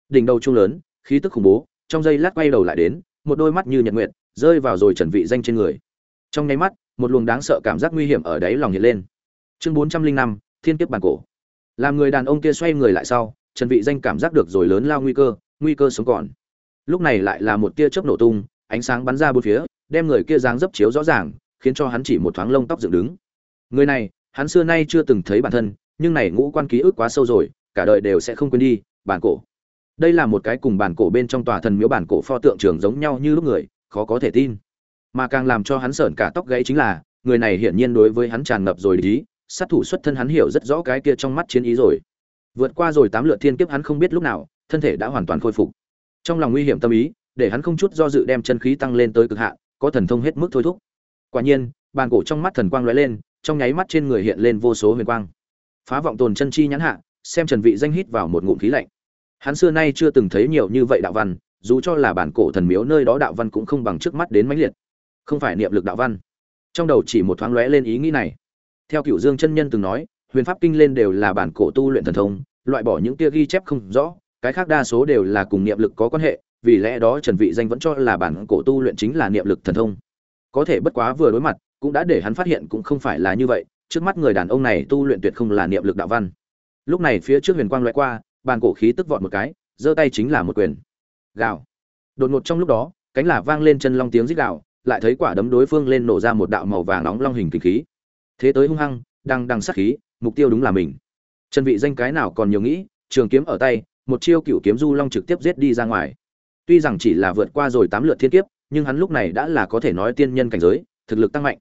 Đỉnh đầu trung lớn khí tức khủng bố trong giây lát quay đầu lại đến một đôi mắt như nhật nguyệt rơi vào rồi trần vị danh trên người. Trong nháy mắt một luồng đáng sợ cảm giác nguy hiểm ở đáy lòng hiện lên. Chương 405, thiên kiếp bản cổ. Làm người đàn ông kia xoay người lại sau trần vị danh cảm giác được rồi lớn lao nguy cơ nguy cơ sống còn. Lúc này lại là một tia chớp nổ tung ánh sáng bắn ra bốn phía đem người kia dáng dấp chiếu rõ ràng khiến cho hắn chỉ một thoáng lông tóc dựng đứng. Người này hắn xưa nay chưa từng thấy bản thân nhưng này ngũ quan ký ức quá sâu rồi cả đời đều sẽ không quên đi bản cổ. Đây là một cái cùng bản cổ bên trong tòa thần miếu bản cổ pho tượng trường giống nhau như lúc người khó có thể tin. Mà càng làm cho hắn sởn cả tóc gãy chính là người này hiển nhiên đối với hắn tràn ngập rồi ý, sát thủ xuất thân hắn hiểu rất rõ cái kia trong mắt chiến ý rồi vượt qua rồi tám lượt thiên kiếp hắn không biết lúc nào, thân thể đã hoàn toàn khôi phục. Trong lòng nguy hiểm tâm ý, để hắn không chút do dự đem chân khí tăng lên tới cực hạn, có thần thông hết mức thôi thúc. Quả nhiên, bàn cổ trong mắt thần quang lóe lên, trong nháy mắt trên người hiện lên vô số huyền quang. Phá vọng tồn chân chi nhãn hạ, xem trần vị danh hít vào một ngụm khí lạnh. Hắn xưa nay chưa từng thấy nhiều như vậy đạo văn, dù cho là bản cổ thần miếu nơi đó đạo văn cũng không bằng trước mắt đến mãnh liệt. Không phải niệm lực đạo văn. Trong đầu chỉ một thoáng lóe lên ý nghĩ này. Theo Cửu dương chân nhân từng nói huyền pháp kinh lên đều là bản cổ tu luyện thần thông, loại bỏ những kia ghi chép không rõ, cái khác đa số đều là cùng niệm lực có quan hệ, vì lẽ đó trần vị danh vẫn cho là bản cổ tu luyện chính là niệm lực thần thông. Có thể bất quá vừa đối mặt, cũng đã để hắn phát hiện cũng không phải là như vậy, trước mắt người đàn ông này tu luyện tuyệt không là niệm lực đạo văn. Lúc này phía trước huyền quang lóe qua, bản cổ khí tức vọt một cái, giơ tay chính là một quyền. Gào. Đột ngột trong lúc đó, cánh là vang lên chân long tiếng rít gào, lại thấy quả đấm đối phương lên nổ ra một đạo màu vàng nóng long hình kinh khí. Thế tới hung hăng đang đằng sát khí mục tiêu đúng là mình. Trần vị danh cái nào còn nhiều nghĩ, trường kiếm ở tay, một chiêu cửu kiếm du long trực tiếp giết đi ra ngoài. Tuy rằng chỉ là vượt qua rồi tám lượt thiên kiếp, nhưng hắn lúc này đã là có thể nói tiên nhân cảnh giới, thực lực tăng mạnh.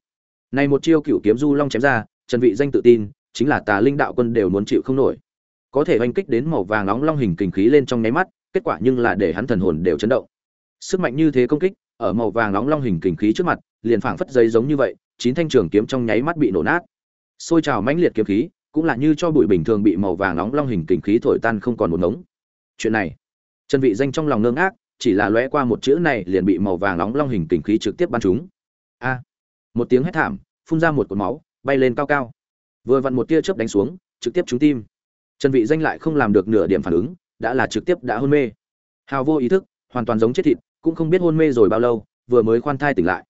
Này một chiêu cửu kiếm du long chém ra, trần vị danh tự tin, chính là tà linh đạo quân đều muốn chịu không nổi. Có thể oanh kích đến màu vàng nóng long hình kình khí lên trong nháy mắt, kết quả nhưng là để hắn thần hồn đều chấn động. Sức mạnh như thế công kích, ở màu vàng nóng long hình kình khí trước mặt, liền phảng phất giấy giống như vậy, chín thanh trường kiếm trong nháy mắt bị nổ nát xôi trào mãnh liệt kiếm khí, cũng là như cho bụi bình thường bị màu vàng nóng long hình kình khí thổi tan không còn một ngống. Chuyện này, trần vị danh trong lòng ngơ ngác, chỉ là lóe qua một chữ này liền bị màu vàng nóng long hình kình khí trực tiếp bắn trúng. A! Một tiếng hét thảm, phun ra một cột máu, bay lên cao cao. Vừa vặn một tia chớp đánh xuống, trực tiếp trúng tim. Trần vị danh lại không làm được nửa điểm phản ứng, đã là trực tiếp đã hôn mê. Hào vô ý thức, hoàn toàn giống chết thịt, cũng không biết hôn mê rồi bao lâu, vừa mới khoan thai tỉnh lại.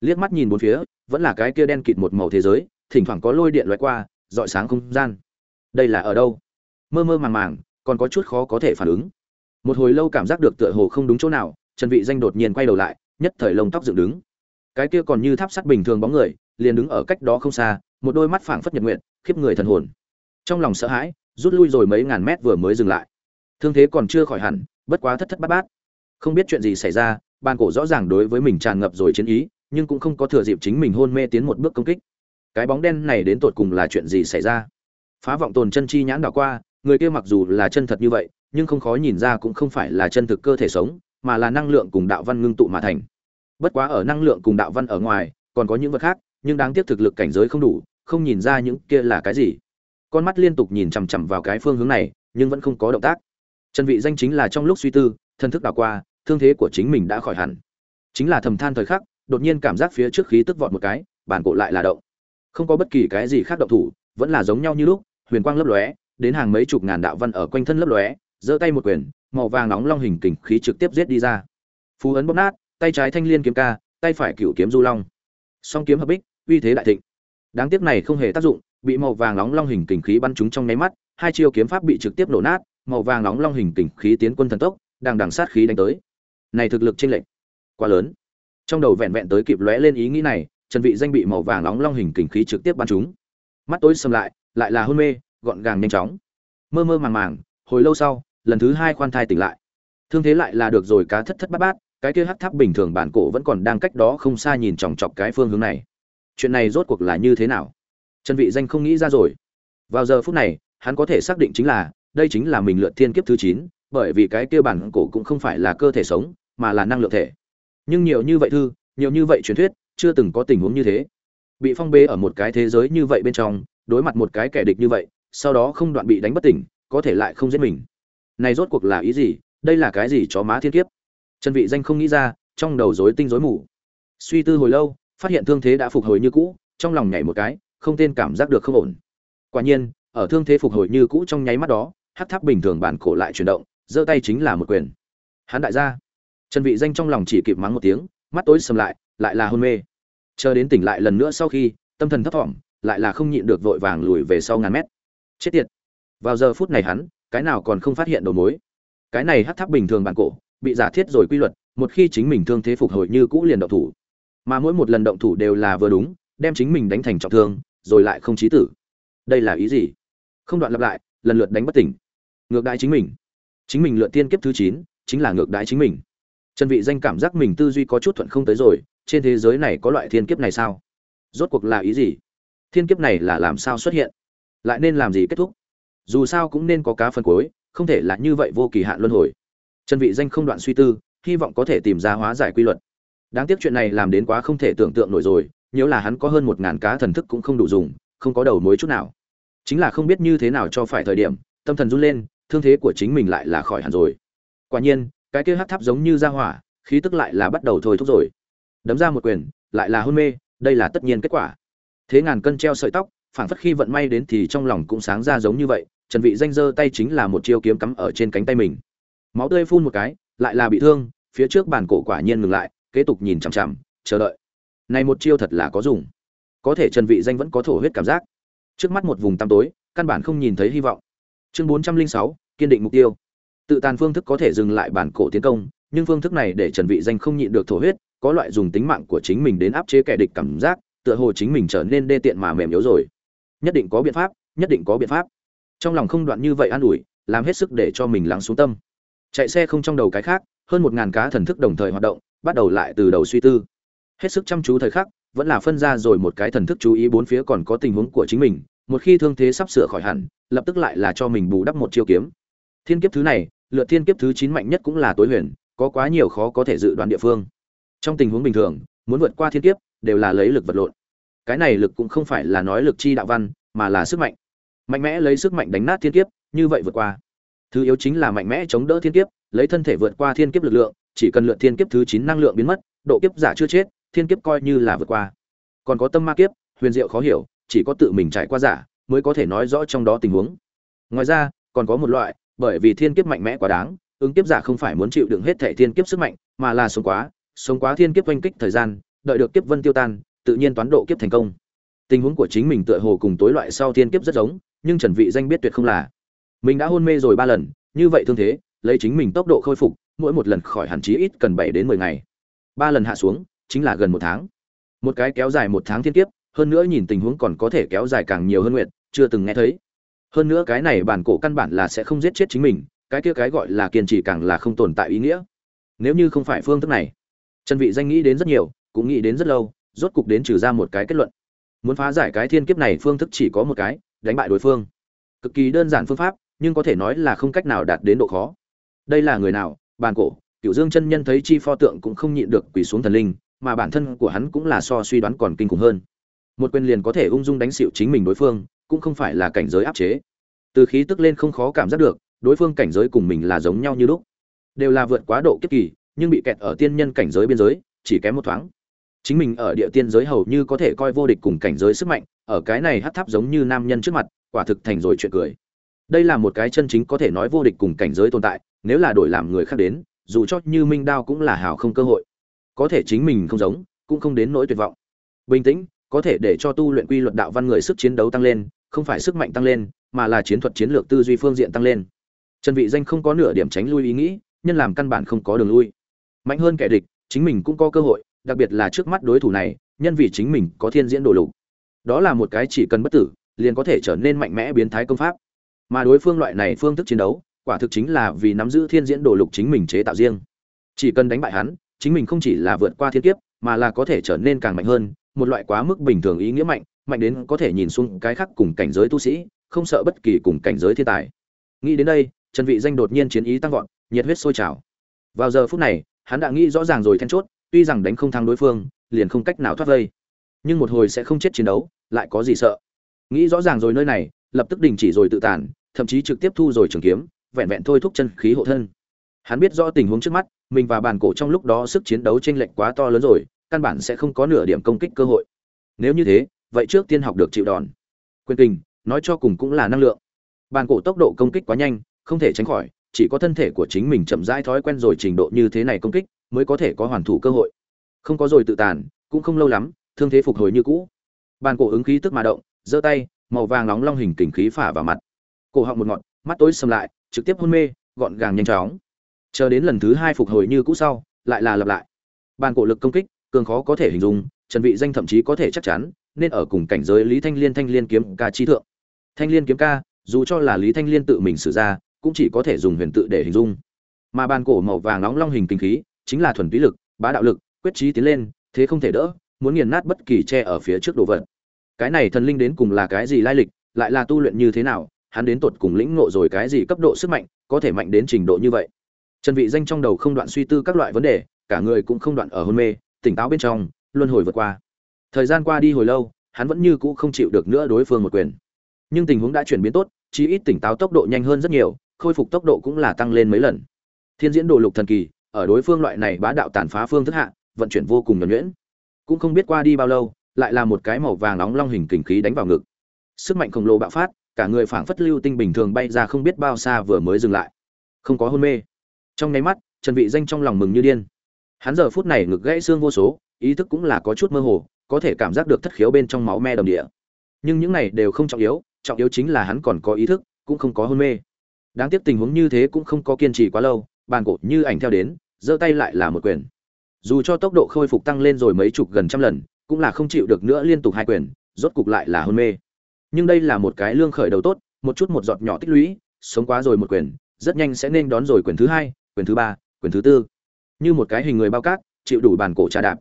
Liếc mắt nhìn bốn phía, vẫn là cái kia đen kịt một màu thế giới thỉnh thoảng có lôi điện loại qua dọi sáng không gian. Đây là ở đâu? Mơ mơ màng màng, còn có chút khó có thể phản ứng. Một hồi lâu cảm giác được tựa hồ không đúng chỗ nào, trần vị danh đột nhiên quay đầu lại, nhất thời lông tóc dựng đứng. Cái kia còn như tháp sắt bình thường bóng người, liền đứng ở cách đó không xa, một đôi mắt phảng phất nhật nguyện, khiếp người thần hồn. Trong lòng sợ hãi, rút lui rồi mấy ngàn mét vừa mới dừng lại. Thương thế còn chưa khỏi hẳn, bất quá thất thất bát bát. Không biết chuyện gì xảy ra, bàn cổ rõ ràng đối với mình tràn ngập rồi chiến ý, nhưng cũng không có thừa dịp chính mình hôn mê tiến một bước công kích cái bóng đen này đến tột cùng là chuyện gì xảy ra? Phá vọng tồn chân chi nhãn đảo qua, người kia mặc dù là chân thật như vậy, nhưng không khó nhìn ra cũng không phải là chân thực cơ thể sống, mà là năng lượng cùng đạo văn ngưng tụ mà thành. Bất quá ở năng lượng cùng đạo văn ở ngoài, còn có những vật khác, nhưng đáng tiếc thực lực cảnh giới không đủ, không nhìn ra những kia là cái gì. Con mắt liên tục nhìn chằm chằm vào cái phương hướng này, nhưng vẫn không có động tác. Trần vị danh chính là trong lúc suy tư, thân thức đảo qua, thương thế của chính mình đã khỏi hẳn. Chính là thầm than thời khắc, đột nhiên cảm giác phía trước khí tức vọt một cái, bản cổ lại là động không có bất kỳ cái gì khác động thủ, vẫn là giống nhau như lúc, huyền quang lấp lóe, đến hàng mấy chục ngàn đạo văn ở quanh thân lấp lóe, giơ tay một quyền, màu vàng nóng long hình kình khí trực tiếp giết đi ra. Phú ấn bóp nát, tay trái thanh liên kiếm ca, tay phải cựu kiếm du long. Song kiếm hợp bích, uy thế đại thịnh. Đáng tiếc này không hề tác dụng, bị màu vàng nóng long hình kình khí bắn trúng trong nháy mắt, hai chiêu kiếm pháp bị trực tiếp nổ nát, màu vàng nóng long hình kình khí tiến quân thần tốc, đang đằng sát khí đánh tới. Này thực lực chênh lệch quá lớn. Trong đầu vẹn vẹn tới kịp lóe lên ý nghĩ này trần vị danh bị màu vàng nóng long hình kình khí trực tiếp bắn trúng. Mắt tối sầm lại lại là hôn mê gọn gàng nhanh chóng. Mơ mơ màng màng hồi lâu sau lần thứ hai khoan thai tỉnh lại. Thương thế lại là được rồi cá thất thất bát bát cái kia hắc tháp bình thường bản cổ vẫn còn đang cách đó không xa nhìn chòng chọc cái phương hướng này. Chuyện này rốt cuộc là như thế nào? Trần vị danh không nghĩ ra rồi. Vào giờ phút này hắn có thể xác định chính là đây chính là mình lượt thiên kiếp thứ 9, bởi vì cái kia bản cổ cũng không phải là cơ thể sống mà là năng lượng thể. Nhưng nhiều như vậy thư nhiều như vậy truyền thuyết chưa từng có tình huống như thế. Bị phong bế ở một cái thế giới như vậy bên trong, đối mặt một cái kẻ địch như vậy, sau đó không đoạn bị đánh bất tỉnh, có thể lại không giết mình. Này rốt cuộc là ý gì? Đây là cái gì chó má thiên kiếp? Trần vị danh không nghĩ ra, trong đầu rối tinh rối mù. Suy tư hồi lâu, phát hiện thương thế đã phục hồi như cũ, trong lòng nhảy một cái, không tên cảm giác được không ổn. Quả nhiên, ở thương thế phục hồi như cũ trong nháy mắt đó, hắc tháp bình thường bản cổ lại chuyển động, giơ tay chính là một quyền. Hắn đại gia. Trần vị danh trong lòng chỉ kịp mắng một tiếng, mắt tối sầm lại lại là hôn mê. Chờ đến tỉnh lại lần nữa sau khi, tâm thần thấp thỏm, lại là không nhịn được vội vàng lùi về sau ngàn mét. Chết tiệt. Vào giờ phút này hắn, cái nào còn không phát hiện đầu mối? Cái này hắt tháp bình thường bản cổ, bị giả thiết rồi quy luật, một khi chính mình thương thế phục hồi như cũ liền động thủ. Mà mỗi một lần động thủ đều là vừa đúng, đem chính mình đánh thành trọng thương, rồi lại không chí tử. Đây là ý gì? Không đoạn lặp lại, lần lượt đánh bất tỉnh. Ngược đãi chính mình. Chính mình lượt tiên kiếp thứ chín, chính là ngược đãi chính mình. Trần vị danh cảm giác mình tư duy có chút thuận không tới rồi trên thế giới này có loại thiên kiếp này sao? Rốt cuộc là ý gì? Thiên kiếp này là làm sao xuất hiện? Lại nên làm gì kết thúc? Dù sao cũng nên có cá phân cối, không thể là như vậy vô kỳ hạn luân hồi. Trần vị danh không đoạn suy tư hy vọng có thể tìm ra hóa giải quy luật. Đáng tiếc chuyện này làm đến quá không thể tưởng tượng nổi rồi nếu là hắn có hơn một ngàn cá thần thức cũng không đủ dùng không có đầu mối chút nào. Chính là không biết như thế nào cho phải thời điểm tâm thần run lên thương thế của chính mình lại là khỏi hẳn rồi. Quả nhiên cái kia hắc tháp giống như ra hỏa khí tức lại là bắt đầu thôi thúc rồi đấm ra một quyền lại là hôn mê đây là tất nhiên kết quả. Thế ngàn cân treo sợi tóc phảng phất khi vận may đến thì trong lòng cũng sáng ra giống như vậy trần vị danh giơ tay chính là một chiêu kiếm cắm ở trên cánh tay mình. Máu tươi phun một cái lại là bị thương phía trước bàn cổ quả nhiên ngừng lại kế tục nhìn chằm chằm chờ đợi. Này một chiêu thật là có dùng. Có thể trần vị danh vẫn có thổ huyết cảm giác. Trước mắt một vùng tăm tối căn bản không nhìn thấy hy vọng. Chương 406, kiên định mục tiêu. Tự tàn phương thức có thể dừng lại bản cổ tiến công nhưng phương thức này để trần vị danh không nhịn được thổ huyết có loại dùng tính mạng của chính mình đến áp chế kẻ địch cảm giác, tựa hồ chính mình trở nên đê tiện mà mềm yếu rồi. Nhất định có biện pháp, nhất định có biện pháp. Trong lòng không đoạn như vậy an ủi, làm hết sức để cho mình lắng xuống tâm. Chạy xe không trong đầu cái khác, hơn một ngàn cá thần thức đồng thời hoạt động, bắt đầu lại từ đầu suy tư. Hết sức chăm chú thời khắc, vẫn là phân ra rồi một cái thần thức chú ý bốn phía còn có tình huống của chính mình, một khi thương thế sắp sửa khỏi hẳn, lập tức lại là cho mình bù đắp một chiêu kiếm. Thiên kiếp thứ này lựa thiên kiếp thứ chín mạnh nhất cũng là tối huyền, có quá nhiều khó có thể dự đoán địa phương trong tình huống bình thường, muốn vượt qua thiên kiếp, đều là lấy lực vật lộn. Cái này lực cũng không phải là nói lực chi đạo văn, mà là sức mạnh. Mạnh mẽ lấy sức mạnh đánh nát thiên kiếp, như vậy vượt qua. Thứ yếu chính là mạnh mẽ chống đỡ thiên kiếp, lấy thân thể vượt qua thiên kiếp lực lượng, chỉ cần lượn thiên kiếp thứ chín năng lượng biến mất, độ kiếp giả chưa chết, thiên kiếp coi như là vượt qua. Còn có tâm ma kiếp, huyền diệu khó hiểu, chỉ có tự mình trải qua giả, mới có thể nói rõ trong đó tình huống. Ngoài ra, còn có một loại, bởi vì thiên kiếp mạnh mẽ quá đáng, ứng kiếp giả không phải muốn chịu đựng hết thể thiên kiếp sức mạnh, mà là sống quá sống quá thiên kiếp oanh kích thời gian, đợi được kiếp vân tiêu tan, tự nhiên toán độ kiếp thành công. Tình huống của chính mình tựa hồ cùng tối loại sau thiên kiếp rất giống, nhưng trần vị danh biết tuyệt không là. Mình đã hôn mê rồi ba lần, như vậy thương thế, lấy chính mình tốc độ khôi phục, mỗi một lần khỏi hẳn chí ít cần 7 đến 10 ngày. Ba lần hạ xuống, chính là gần một tháng. Một cái kéo dài một tháng thiên kiếp, hơn nữa nhìn tình huống còn có thể kéo dài càng nhiều hơn nguyện, chưa từng nghe thấy. Hơn nữa cái này bản cổ căn bản là sẽ không giết chết chính mình, cái kia cái gọi là kiên trì càng là không tồn tại ý nghĩa. Nếu như không phải phương thức này trần vị danh nghĩ đến rất nhiều, cũng nghĩ đến rất lâu, rốt cục đến trừ ra một cái kết luận. Muốn phá giải cái thiên kiếp này phương thức chỉ có một cái, đánh bại đối phương. Cực kỳ đơn giản phương pháp, nhưng có thể nói là không cách nào đạt đến độ khó. Đây là người nào? Bàn cổ. Cựu dương chân nhân thấy chi pho tượng cũng không nhịn được quỳ xuống thần linh, mà bản thân của hắn cũng là so suy đoán còn kinh khủng hơn. Một quyền liền có thể ung dung đánh xỉu chính mình đối phương, cũng không phải là cảnh giới áp chế. Từ khí tức lên không khó cảm giác được, đối phương cảnh giới cùng mình là giống nhau như lúc. Đều là vượt quá độ kiếp kỳ nhưng bị kẹt ở tiên nhân cảnh giới biên giới, chỉ kém một thoáng. Chính mình ở địa tiên giới hầu như có thể coi vô địch cùng cảnh giới sức mạnh, ở cái này hát tháp giống như nam nhân trước mặt, quả thực thành rồi chuyện cười. Đây là một cái chân chính có thể nói vô địch cùng cảnh giới tồn tại, nếu là đổi làm người khác đến, dù cho như minh đao cũng là hào không cơ hội. Có thể chính mình không giống, cũng không đến nỗi tuyệt vọng. Bình tĩnh, có thể để cho tu luyện quy luật đạo văn người sức chiến đấu tăng lên, không phải sức mạnh tăng lên, mà là chiến thuật chiến lược tư duy phương diện tăng lên. Trần vị danh không có nửa điểm tránh lui ý nghĩ, nhân làm căn bản không có đường lui mạnh hơn kẻ địch, chính mình cũng có cơ hội, đặc biệt là trước mắt đối thủ này, nhân vì chính mình có thiên diễn đồ lục. Đó là một cái chỉ cần bất tử, liền có thể trở nên mạnh mẽ biến thái công pháp. Mà đối phương loại này phương thức chiến đấu, quả thực chính là vì nắm giữ thiên diễn đồ lục chính mình chế tạo riêng. Chỉ cần đánh bại hắn, chính mình không chỉ là vượt qua thiên kiếp, mà là có thể trở nên càng mạnh hơn, một loại quá mức bình thường ý nghĩa mạnh mạnh đến có thể nhìn xuống cái khác cùng cảnh giới tu sĩ, không sợ bất kỳ cùng cảnh giới thiên tài. Nghĩ đến đây, trần vị danh đột nhiên chiến ý tăng vọt, nhiệt huyết sôi trào. Vào giờ phút này hắn đã nghĩ rõ ràng rồi then chốt, tuy rằng đánh không thắng đối phương, liền không cách nào thoát vây. Nhưng một hồi sẽ không chết chiến đấu, lại có gì sợ? Nghĩ rõ ràng rồi nơi này, lập tức đình chỉ rồi tự tàn thậm chí trực tiếp thu rồi trường kiếm, vẹn vẹn thôi thúc chân khí hộ thân. Hắn biết rõ tình huống trước mắt, mình và bàn cổ trong lúc đó sức chiến đấu chênh lệch quá to lớn rồi, căn bản sẽ không có nửa điểm công kích cơ hội. Nếu như thế, vậy trước tiên học được chịu đòn. Quyền kình, nói cho cùng cũng là năng lượng. Bàn cổ tốc độ công kích quá nhanh, không thể tránh khỏi chỉ có thân thể của chính mình chậm rãi thói quen rồi trình độ như thế này công kích, mới có thể có hoàn thủ cơ hội. Không có rồi tự tàn, cũng không lâu lắm, thương thế phục hồi như cũ. Bàn cổ ứng khí tức mà động, giơ tay, màu vàng nóng long hình kình khí phả vào mặt. Cổ họng một ngọn, mắt tối sầm lại, trực tiếp hôn mê, gọn gàng nhanh chóng. Chờ đến lần thứ hai phục hồi như cũ sau, lại là lặp lại. Bàn cổ lực công kích, cường khó có thể hình dung, trần vị danh thậm chí có thể chắc chắn, nên ở cùng cảnh giới lý thanh liên thanh liên kiếm ca chi thượng. Thanh liên kiếm ca, dù cho là lý thanh liên tự mình sử ra cũng chỉ có thể dùng huyền tự để hình dung. Mà bàn cổ màu vàng nóng long hình kinh khí chính là thuần túy lực, bá đạo lực, quyết trí tiến lên, thế không thể đỡ, muốn nghiền nát bất kỳ che ở phía trước đồ vật. Cái này thần linh đến cùng là cái gì lai lịch, lại là tu luyện như thế nào, hắn đến tột cùng lĩnh ngộ rồi cái gì cấp độ sức mạnh, có thể mạnh đến trình độ như vậy. Trần vị danh trong đầu không đoạn suy tư các loại vấn đề, cả người cũng không đoạn ở hôn mê, tỉnh táo bên trong, luân hồi vượt qua. Thời gian qua đi hồi lâu, hắn vẫn như cũ không chịu được nữa đối phương một quyền. Nhưng tình huống đã chuyển biến tốt, chí ít tỉnh táo tốc độ nhanh hơn rất nhiều khôi phục tốc độ cũng là tăng lên mấy lần. Thiên diễn đồ lục thần kỳ, ở đối phương loại này bá đạo tàn phá phương thức hạ, vận chuyển vô cùng nhuần nhuyễn. Cũng không biết qua đi bao lâu, lại là một cái màu vàng nóng long hình kình khí đánh vào ngực. Sức mạnh khổng lồ bạo phát, cả người phảng phất lưu tinh bình thường bay ra không biết bao xa vừa mới dừng lại. Không có hôn mê. Trong nháy mắt, trần vị danh trong lòng mừng như điên. Hắn giờ phút này ngực gãy xương vô số, ý thức cũng là có chút mơ hồ, có thể cảm giác được thất khiếu bên trong máu me đồng địa. Nhưng những này đều không trọng yếu trọng yếu chính là hắn còn có ý thức, cũng không có hôn mê đáng tiếc tình huống như thế cũng không có kiên trì quá lâu, bàn cổ như ảnh theo đến, giơ tay lại là một quyền. Dù cho tốc độ khôi phục tăng lên rồi mấy chục gần trăm lần, cũng là không chịu được nữa liên tục hai quyền, rốt cục lại là hôn mê. Nhưng đây là một cái lương khởi đầu tốt, một chút một giọt nhỏ tích lũy, sống quá rồi một quyền, rất nhanh sẽ nên đón rồi quyền thứ hai, quyền thứ ba, quyền thứ tư. Như một cái hình người bao cát, chịu đủ bàn cổ trà đạp.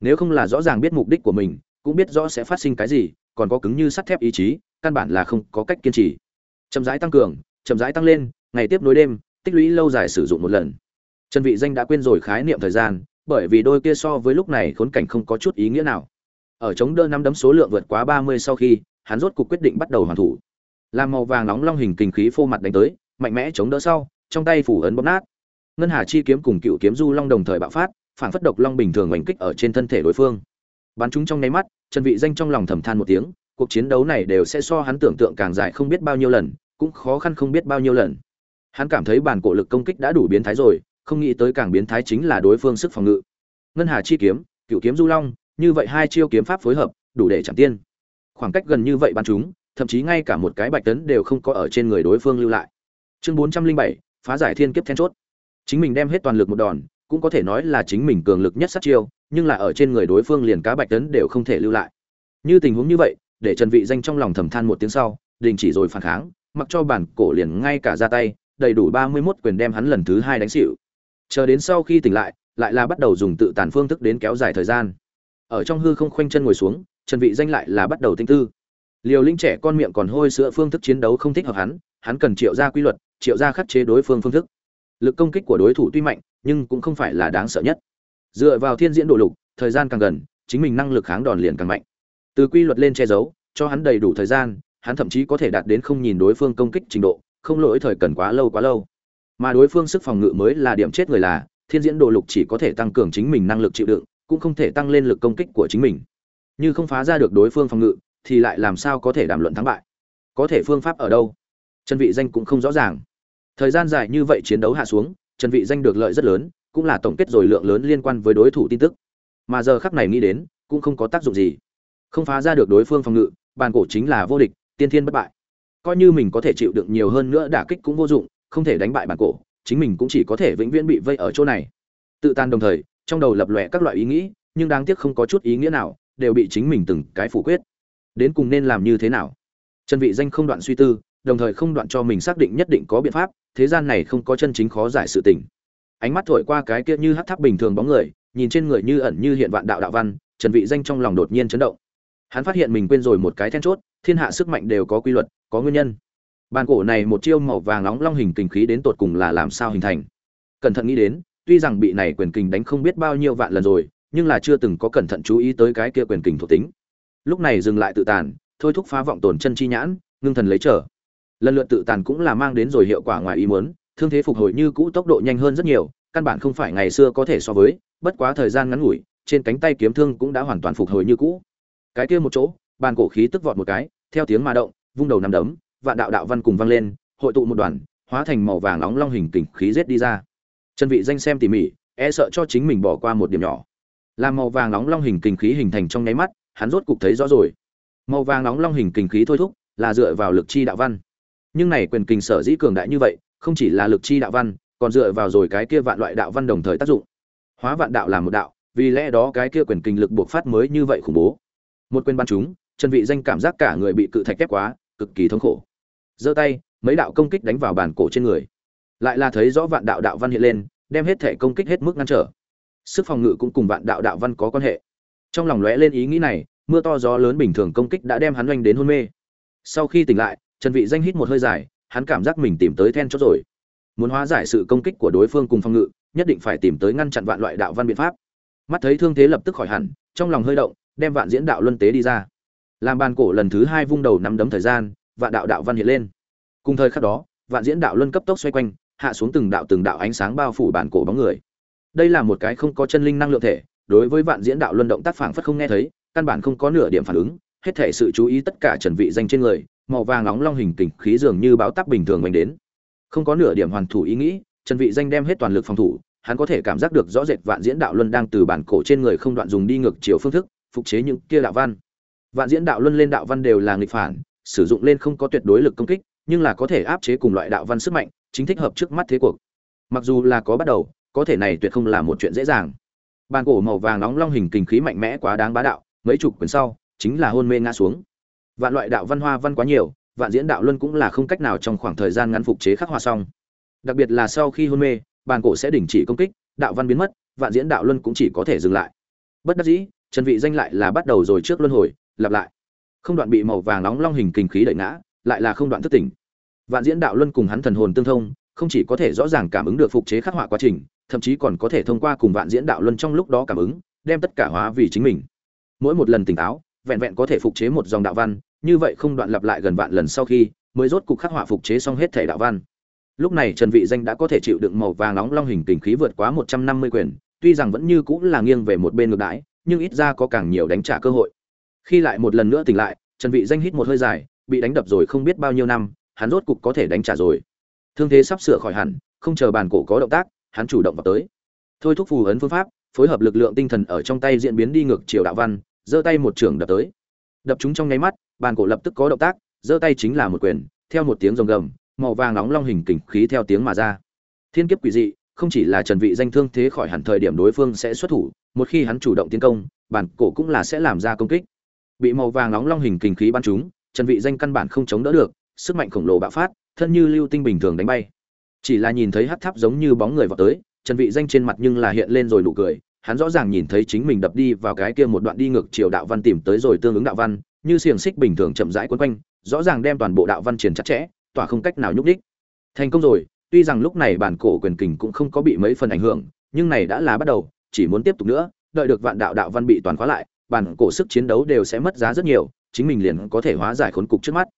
Nếu không là rõ ràng biết mục đích của mình, cũng biết rõ sẽ phát sinh cái gì, còn có cứng như sắt thép ý chí, căn bản là không có cách kiên trì. Chậm rãi tăng cường chậm rãi tăng lên, ngày tiếp nối đêm, tích lũy lâu dài sử dụng một lần. Trần vị danh đã quên rồi khái niệm thời gian, bởi vì đôi kia so với lúc này khốn cảnh không có chút ý nghĩa nào. Ở chống đỡ năm đấm số lượng vượt quá 30 sau khi, hắn rốt cục quyết định bắt đầu hoàn thủ. Làm màu vàng nóng long hình kinh khí phô mặt đánh tới, mạnh mẽ chống đỡ sau, trong tay phủ ấn bóp nát. Ngân hà chi kiếm cùng cựu kiếm du long đồng thời bạo phát, phản phất độc long bình thường oanh kích ở trên thân thể đối phương. Bắn chúng trong nháy mắt, trần vị danh trong lòng thầm than một tiếng, cuộc chiến đấu này đều sẽ so hắn tưởng tượng càng dài không biết bao nhiêu lần cũng khó khăn không biết bao nhiêu lần. Hắn cảm thấy bản cổ lực công kích đã đủ biến thái rồi, không nghĩ tới càng biến thái chính là đối phương sức phòng ngự. Ngân hà chi kiếm, cựu kiếm du long, như vậy hai chiêu kiếm pháp phối hợp, đủ để chẳng tiên. Khoảng cách gần như vậy bắn chúng, thậm chí ngay cả một cái bạch tấn đều không có ở trên người đối phương lưu lại. Chương bốn trăm linh bảy, phá giải thiên kiếp then chốt. Chính mình đem hết toàn lực một đòn, cũng có thể nói là chính mình cường lực nhất sát chiêu, nhưng là ở trên người đối phương liền cá bạch tấn đều không thể lưu lại. Như tình huống như vậy, để trần vị danh trong lòng thầm than một tiếng sau, đình chỉ rồi phản kháng mặc cho bản cổ liền ngay cả ra tay, đầy đủ 31 quyền đem hắn lần thứ hai đánh xỉu. Chờ đến sau khi tỉnh lại lại là bắt đầu dùng tự tàn phương thức đến kéo dài thời gian. Ở trong hư không khoanh chân ngồi xuống, trần vị danh lại là bắt đầu tinh tư. Liều linh trẻ con miệng còn hôi sữa phương thức chiến đấu không thích hợp hắn hắn cần triệu ra quy luật, triệu ra khắc chế đối phương phương thức. Lực công kích của đối thủ tuy mạnh, nhưng cũng không phải là đáng sợ nhất. Dựa vào thiên diễn độ lục, thời gian càng gần, chính mình năng lực kháng đòn liền càng mạnh. Từ quy luật lên che giấu, cho hắn đầy đủ thời gian hắn thậm chí có thể đạt đến không nhìn đối phương công kích trình độ, không lỗi thời cần quá lâu quá lâu. Mà đối phương sức phòng ngự mới là điểm chết người là, thiên diễn đồ lục chỉ có thể tăng cường chính mình năng lực chịu đựng, cũng không thể tăng lên lực công kích của chính mình. Như không phá ra được đối phương phòng ngự, thì lại làm sao có thể đàm luận thắng bại? Có thể phương pháp ở đâu? Trần vị danh cũng không rõ ràng. Thời gian dài như vậy chiến đấu hạ xuống, trần vị danh được lợi rất lớn, cũng là tổng kết rồi lượng lớn liên quan với đối thủ tin tức. Mà giờ khắc này nghĩ đến, cũng không có tác dụng gì. Không phá ra được đối phương phòng ngự, bàn cổ chính là vô địch tiên thiên bất bại. Coi như mình có thể chịu đựng nhiều hơn nữa đả kích cũng vô dụng, không thể đánh bại bản cổ, chính mình cũng chỉ có thể vĩnh viễn bị vây ở chỗ này. Tự tan đồng thời, trong đầu lập lòe các loại ý nghĩ, nhưng đáng tiếc không có chút ý nghĩa nào, đều bị chính mình từng cái phủ quyết. Đến cùng nên làm như thế nào? Trần vị danh không đoạn suy tư, đồng thời không đoạn cho mình xác định nhất định có biện pháp, thế gian này không có chân chính khó giải sự tình. Ánh mắt thổi qua cái kia như hắc tháp bình thường bóng người, nhìn trên người như ẩn như hiện vạn đạo đạo văn, trần vị danh trong lòng đột nhiên chấn động hắn phát hiện mình quên rồi một cái then chốt, thiên hạ sức mạnh đều có quy luật, có nguyên nhân. Bàn cổ này một chiêu màu vàng nóng long hình kình khí đến tột cùng là làm sao hình thành? Cẩn thận nghĩ đến, tuy rằng bị này quyền kình đánh không biết bao nhiêu vạn lần rồi, nhưng là chưa từng có cẩn thận chú ý tới cái kia quyền kình thuộc tính. Lúc này dừng lại tự tàn, thôi thúc phá vọng tổn chân chi nhãn, ngưng thần lấy trở. Lần lượt tự tàn cũng là mang đến rồi hiệu quả ngoài ý muốn, thương thế phục hồi như cũ tốc độ nhanh hơn rất nhiều, căn bản không phải ngày xưa có thể so với, bất quá thời gian ngắn ngủi, trên cánh tay kiếm thương cũng đã hoàn toàn phục hồi như cũ cái kia một chỗ, bàn cổ khí tức vọt một cái, theo tiếng mà động, vung đầu nằm đấm, vạn đạo đạo văn cùng vang lên, hội tụ một đoàn, hóa thành màu vàng nóng long hình kình khí rết đi ra. Chân vị danh xem tỉ mỉ e sợ cho chính mình bỏ qua một điểm nhỏ. Làm màu vàng nóng long hình kình khí hình thành trong nháy mắt, hắn rốt cục thấy rõ rồi. Màu vàng nóng long hình kình khí thôi thúc, là dựa vào lực chi đạo văn. Nhưng này quyền kình sở dĩ cường đại như vậy, không chỉ là lực chi đạo văn, còn dựa vào rồi cái kia vạn loại đạo văn đồng thời tác dụng. Hóa vạn đạo là một đạo, vì lẽ đó cái kia quyền kình lực buộc phát mới như vậy khủng bố một quyền ban chúng, Trần vị danh cảm giác cả người bị cự thạch ép quá, cực kỳ thống khổ. Giơ tay, mấy đạo công kích đánh vào bàn cổ trên người. Lại là thấy rõ vạn đạo đạo văn hiện lên, đem hết thể công kích hết mức ngăn trở. Sức phòng ngự cũng cùng vạn đạo đạo văn có quan hệ. Trong lòng lóe lên ý nghĩ này, mưa to gió lớn bình thường công kích đã đem hắn oanh đến hôn mê. Sau khi tỉnh lại, trần vị danh hít một hơi dài, hắn cảm giác mình tìm tới then chốt rồi. Muốn hóa giải sự công kích của đối phương cùng phòng ngự, nhất định phải tìm tới ngăn chặn vạn loại đạo văn biện pháp. Mắt thấy thương thế lập tức khỏi hẳn, trong lòng hơi động đem vạn diễn đạo luân tế đi ra. Làm bàn cổ lần thứ hai vung đầu nắm đấm thời gian, vạn đạo đạo văn hiện lên. Cùng thời khắc đó, vạn diễn đạo luân cấp tốc xoay quanh, hạ xuống từng đạo từng đạo ánh sáng bao phủ bản cổ bóng người. Đây là một cái không có chân linh năng lượng thể, đối với vạn diễn đạo luân động tác phảng phất không nghe thấy, căn bản không có nửa điểm phản ứng, hết thể sự chú ý tất cả trần vị danh trên người, màu vàng nóng long hình kình khí dường như báo tắc bình thường mình đến. Không có nửa điểm hoàn thủ ý nghĩ, trần vị danh đem hết toàn lực phòng thủ, hắn có thể cảm giác được rõ rệt vạn diễn đạo luân đang từ bản cổ trên người không đoạn dùng đi ngược chiều phương thức phục chế những kia đạo văn. Vạn diễn đạo luân lên đạo văn đều là nghịch phản, sử dụng lên không có tuyệt đối lực công kích, nhưng là có thể áp chế cùng loại đạo văn sức mạnh, chính thích hợp trước mắt thế cuộc. Mặc dù là có bắt đầu, có thể này tuyệt không là một chuyện dễ dàng. Bàn cổ màu vàng nóng long hình kình khí mạnh mẽ quá đáng bá đạo, mấy chục quyển sau, chính là hôn mê ngã xuống. Vạn loại đạo văn hoa văn quá nhiều, vạn diễn đạo luân cũng là không cách nào trong khoảng thời gian ngắn phục chế khắc hoa xong. Đặc biệt là sau khi hôn mê, bàn cổ sẽ đình chỉ công kích, đạo văn biến mất, vạn diễn đạo luân cũng chỉ có thể dừng lại. Bất đắc dĩ trần vị danh lại là bắt đầu rồi trước luân hồi, lặp lại. Không đoạn bị màu vàng nóng long hình kình khí đẩy ngã, lại là không đoạn thức tỉnh. Vạn diễn đạo luân cùng hắn thần hồn tương thông, không chỉ có thể rõ ràng cảm ứng được phục chế khắc họa quá trình, thậm chí còn có thể thông qua cùng vạn diễn đạo luân trong lúc đó cảm ứng, đem tất cả hóa vì chính mình. Mỗi một lần tỉnh táo, vẹn vẹn có thể phục chế một dòng đạo văn, như vậy không đoạn lặp lại gần vạn lần sau khi, mới rốt cục khắc họa phục chế xong hết thể đạo văn. Lúc này trần vị danh đã có thể chịu đựng màu vàng nóng long hình kình khí vượt quá 150 quyền, tuy rằng vẫn như cũng là nghiêng về một bên ngược đãi nhưng ít ra có càng nhiều đánh trả cơ hội. Khi lại một lần nữa tỉnh lại, trần vị danh hít một hơi dài, bị đánh đập rồi không biết bao nhiêu năm, hắn rốt cục có thể đánh trả rồi. Thương thế sắp sửa khỏi hẳn, không chờ bàn cổ có động tác, hắn chủ động vào tới. Thôi thúc phù ấn phương pháp, phối hợp lực lượng tinh thần ở trong tay diễn biến đi ngược chiều đạo văn, giơ tay một trường đập tới. Đập chúng trong nháy mắt bàn cổ lập tức có động tác, giơ tay chính là một quyền, theo một tiếng rồng gầm, màu vàng nóng long hình kình khí theo tiếng mà ra. Thiên kiếp quỷ dị không chỉ là trần vị danh thương thế khỏi hẳn thời điểm đối phương sẽ xuất thủ, một khi hắn chủ động tiến công, bản cổ cũng là sẽ làm ra công kích. Bị màu vàng nóng long hình kình khí bắn trúng, trần vị danh căn bản không chống đỡ được, sức mạnh khổng lồ bạo phát, thân như lưu tinh bình thường đánh bay. Chỉ là nhìn thấy hắc tháp giống như bóng người vào tới, trần vị danh trên mặt nhưng là hiện lên rồi nụ cười, hắn rõ ràng nhìn thấy chính mình đập đi vào cái kia một đoạn đi ngược chiều đạo văn tìm tới rồi tương ứng đạo văn, như xiềng xích bình thường chậm rãi quấn quanh, rõ ràng đem toàn bộ đạo văn truyền chặt chẽ, tỏa không cách nào nhúc đích thành công rồi tuy rằng lúc này bản cổ quyền kình cũng không có bị mấy phần ảnh hưởng, nhưng này đã là bắt đầu, chỉ muốn tiếp tục nữa, đợi được vạn đạo đạo văn bị toàn khóa lại, bản cổ sức chiến đấu đều sẽ mất giá rất nhiều, chính mình liền có thể hóa giải khốn cục trước mắt.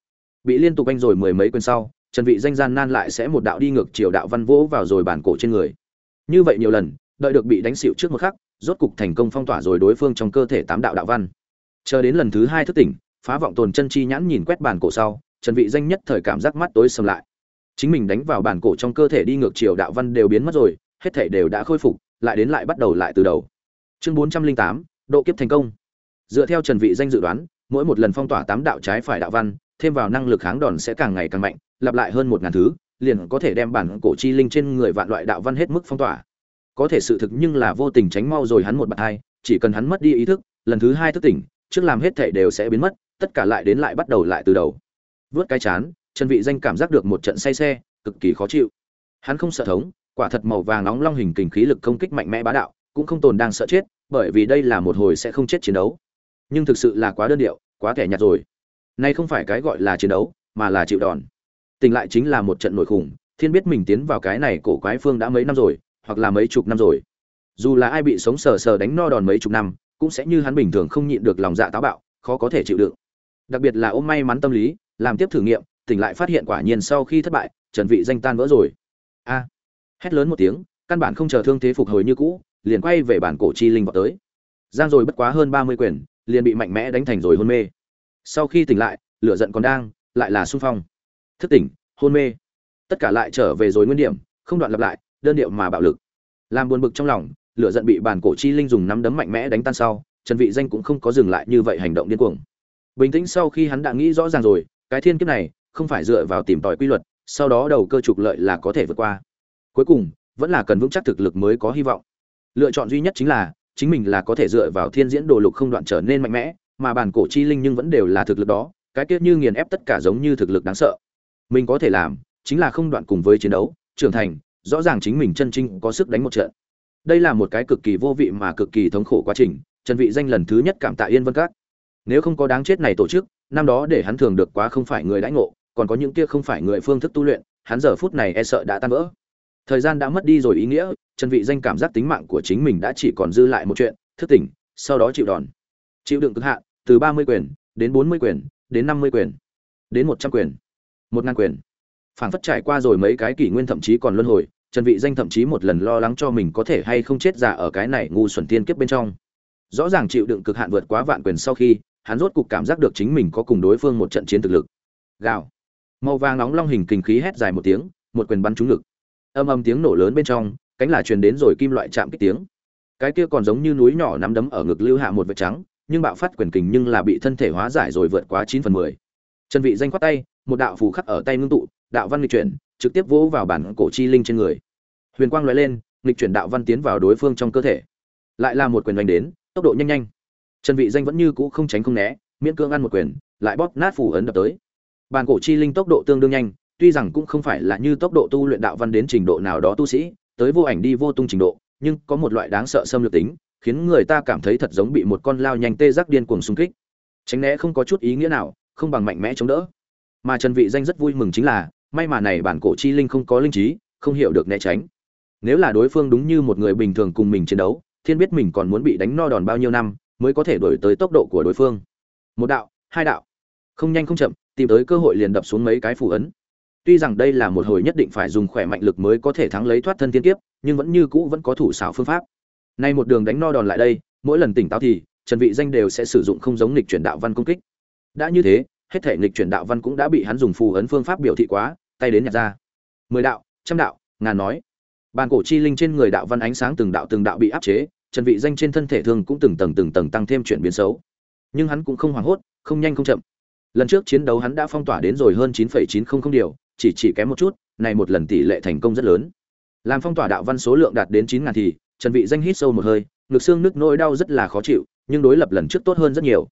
Bị liên tục anh rồi mười mấy quyền sau, trần vị danh gian nan lại sẽ một đạo đi ngược chiều đạo văn vỗ vào rồi bản cổ trên người. Như vậy nhiều lần, đợi được bị đánh xỉu trước một khắc, rốt cục thành công phong tỏa rồi đối phương trong cơ thể tám đạo đạo văn. Chờ đến lần thứ hai thức tỉnh, phá vọng tồn chân chi nhãn nhìn quét bản cổ sau, trần vị danh nhất thời cảm giác mắt tối sầm lại chính mình đánh vào bản cổ trong cơ thể đi ngược chiều đạo văn đều biến mất rồi hết thể đều đã khôi phục lại đến lại bắt đầu lại từ đầu. Chương 408, độ kiếp thành công. Dựa theo trần vị danh dự đoán mỗi một lần phong tỏa tám đạo trái phải đạo văn thêm vào năng lực kháng đòn sẽ càng ngày càng mạnh lặp lại hơn một ngàn thứ liền có thể đem bản cổ chi linh trên người vạn loại đạo văn hết mức phong tỏa. Có thể sự thực nhưng là vô tình tránh mau rồi hắn một bạt hai chỉ cần hắn mất đi ý thức lần thứ hai thức tỉnh trước làm hết thể đều sẽ biến mất tất cả lại đến lại bắt đầu lại từ đầu. Vớt cái chán trần vị danh cảm giác được một trận say xe, cực kỳ khó chịu. Hắn không sợ thống, quả thật màu vàng nóng long hình kình khí lực công kích mạnh mẽ bá đạo, cũng không tồn đang sợ chết, bởi vì đây là một hồi sẽ không chết chiến đấu. Nhưng thực sự là quá đơn điệu, quá kẻ nhạt rồi. Nay không phải cái gọi là chiến đấu, mà là chịu đòn. Tình lại chính là một trận nổi khủng, thiên biết mình tiến vào cái này cổ quái phương đã mấy năm rồi, hoặc là mấy chục năm rồi. Dù là ai bị sống sờ sờ đánh no đòn mấy chục năm, cũng sẽ như hắn bình thường không nhịn được lòng dạ táo bạo, khó có thể chịu đựng. Đặc biệt là ôm may mắn tâm lý, làm tiếp thử nghiệm tỉnh lại phát hiện quả nhiên sau khi thất bại, trần vị danh tan vỡ rồi. A. Hét lớn một tiếng, căn bản không chờ thương thế phục hồi như cũ, liền quay về bản cổ chi linh vọt tới. Giang rồi bất quá hơn 30 quyền, liền bị mạnh mẽ đánh thành rồi hôn mê. Sau khi tỉnh lại, lửa giận còn đang, lại là xung phong. Thức tỉnh, hôn mê. Tất cả lại trở về rồi nguyên điểm, không đoạn lặp lại, đơn điệu mà bạo lực. Làm buồn bực trong lòng, lửa giận bị bản cổ chi linh dùng nắm đấm mạnh mẽ đánh tan sau, trần vị danh cũng không có dừng lại như vậy hành động điên cuồng. Bình tĩnh sau khi hắn đã nghĩ rõ ràng rồi, cái thiên kiếp này không phải dựa vào tìm tòi quy luật, sau đó đầu cơ trục lợi là có thể vượt qua. Cuối cùng, vẫn là cần vững chắc thực lực mới có hy vọng. Lựa chọn duy nhất chính là, chính mình là có thể dựa vào thiên diễn đồ lục không đoạn trở nên mạnh mẽ, mà bản cổ chi linh nhưng vẫn đều là thực lực đó, cái kiếp như nghiền ép tất cả giống như thực lực đáng sợ. Mình có thể làm, chính là không đoạn cùng với chiến đấu, trưởng thành, rõ ràng chính mình chân chính có sức đánh một trận. Đây là một cái cực kỳ vô vị mà cực kỳ thống khổ quá trình, trần vị danh lần thứ nhất cảm tạ yên vân các. Nếu không có đáng chết này tổ chức, năm đó để hắn thường được quá không phải người đãi ngộ còn có những kia không phải người phương thức tu luyện, hắn giờ phút này e sợ đã tan vỡ. Thời gian đã mất đi rồi ý nghĩa, trần vị danh cảm giác tính mạng của chính mình đã chỉ còn dư lại một chuyện, thức tỉnh, sau đó chịu đòn. Chịu đựng cực hạn, từ 30 quyền, đến 40 quyền, đến 50 quyền, đến 100 quyền, một ngàn quyền. Phảng phất trải qua rồi mấy cái kỷ nguyên thậm chí còn luân hồi, trần vị danh thậm chí một lần lo lắng cho mình có thể hay không chết già ở cái này ngu xuẩn tiên kiếp bên trong. Rõ ràng chịu đựng cực hạn vượt quá vạn quyền sau khi, hắn rốt cục cảm giác được chính mình có cùng đối phương một trận chiến thực lực. Gào màu vàng nóng long hình kinh khí hét dài một tiếng, một quyền bắn trúng ngực. Âm âm tiếng nổ lớn bên trong, cánh là truyền đến rồi kim loại chạm kích tiếng. Cái kia còn giống như núi nhỏ nắm đấm ở ngực lưu hạ một vệt trắng, nhưng bạo phát quyền kình nhưng là bị thân thể hóa giải rồi vượt quá chín phần mười. Chân vị danh quát tay, một đạo phù khắc ở tay ngưng tụ, đạo văn lịch chuyển, trực tiếp vỗ vào bản cổ chi linh trên người. Huyền quang lóe lên lịch chuyển đạo văn tiến vào đối phương trong cơ thể. Lại là một quyền đánh đến, tốc độ nhanh nhanh. Trần vị danh vẫn như cũ không tránh không né, miễn cưỡng ăn một quyền, lại bóp nát phủ ấn đập tới bàn cổ chi linh tốc độ tương đương nhanh, tuy rằng cũng không phải là như tốc độ tu luyện đạo văn đến trình độ nào đó tu sĩ, tới vô ảnh đi vô tung trình độ, nhưng có một loại đáng sợ xâm lược tính, khiến người ta cảm thấy thật giống bị một con lao nhanh tê giác điên cuồng xung kích. Tránh né không có chút ý nghĩa nào, không bằng mạnh mẽ chống đỡ. Mà trần vị danh rất vui mừng chính là, may mà này bản cổ chi linh không có linh trí, không hiểu được né tránh. Nếu là đối phương đúng như một người bình thường cùng mình chiến đấu, thiên biết mình còn muốn bị đánh no đòn bao nhiêu năm, mới có thể đổi tới tốc độ của đối phương. Một đạo, hai đạo. Không nhanh không chậm tìm tới cơ hội liền đập xuống mấy cái phù ấn. Tuy rằng đây là một hồi nhất định phải dùng khỏe mạnh lực mới có thể thắng lấy thoát thân tiên kiếp, nhưng vẫn như cũ vẫn có thủ xảo phương pháp. Nay một đường đánh no đòn lại đây, mỗi lần tỉnh táo thì, trần vị danh đều sẽ sử dụng không giống nghịch chuyển đạo văn công kích. Đã như thế, hết thể nghịch chuyển đạo văn cũng đã bị hắn dùng phù ấn phương pháp biểu thị quá, tay đến nhặt ra. Mười đạo, trăm đạo, ngàn nói. Bàn cổ chi linh trên người đạo văn ánh sáng từng đạo từng đạo bị áp chế, trần vị danh trên thân thể thương cũng từng tầng từng tầng tăng thêm chuyển biến xấu. Nhưng hắn cũng không hoảng hốt, không nhanh không chậm lần trước chiến đấu hắn đã phong tỏa đến rồi hơn 9,900 điều chỉ chỉ kém một chút này một lần tỷ lệ thành công rất lớn. Làm phong tỏa đạo văn số lượng đạt đến 9.000 thì trần vị danh hít sâu một hơi ngực xương nước nỗi đau rất là khó chịu nhưng đối lập lần trước tốt hơn rất nhiều.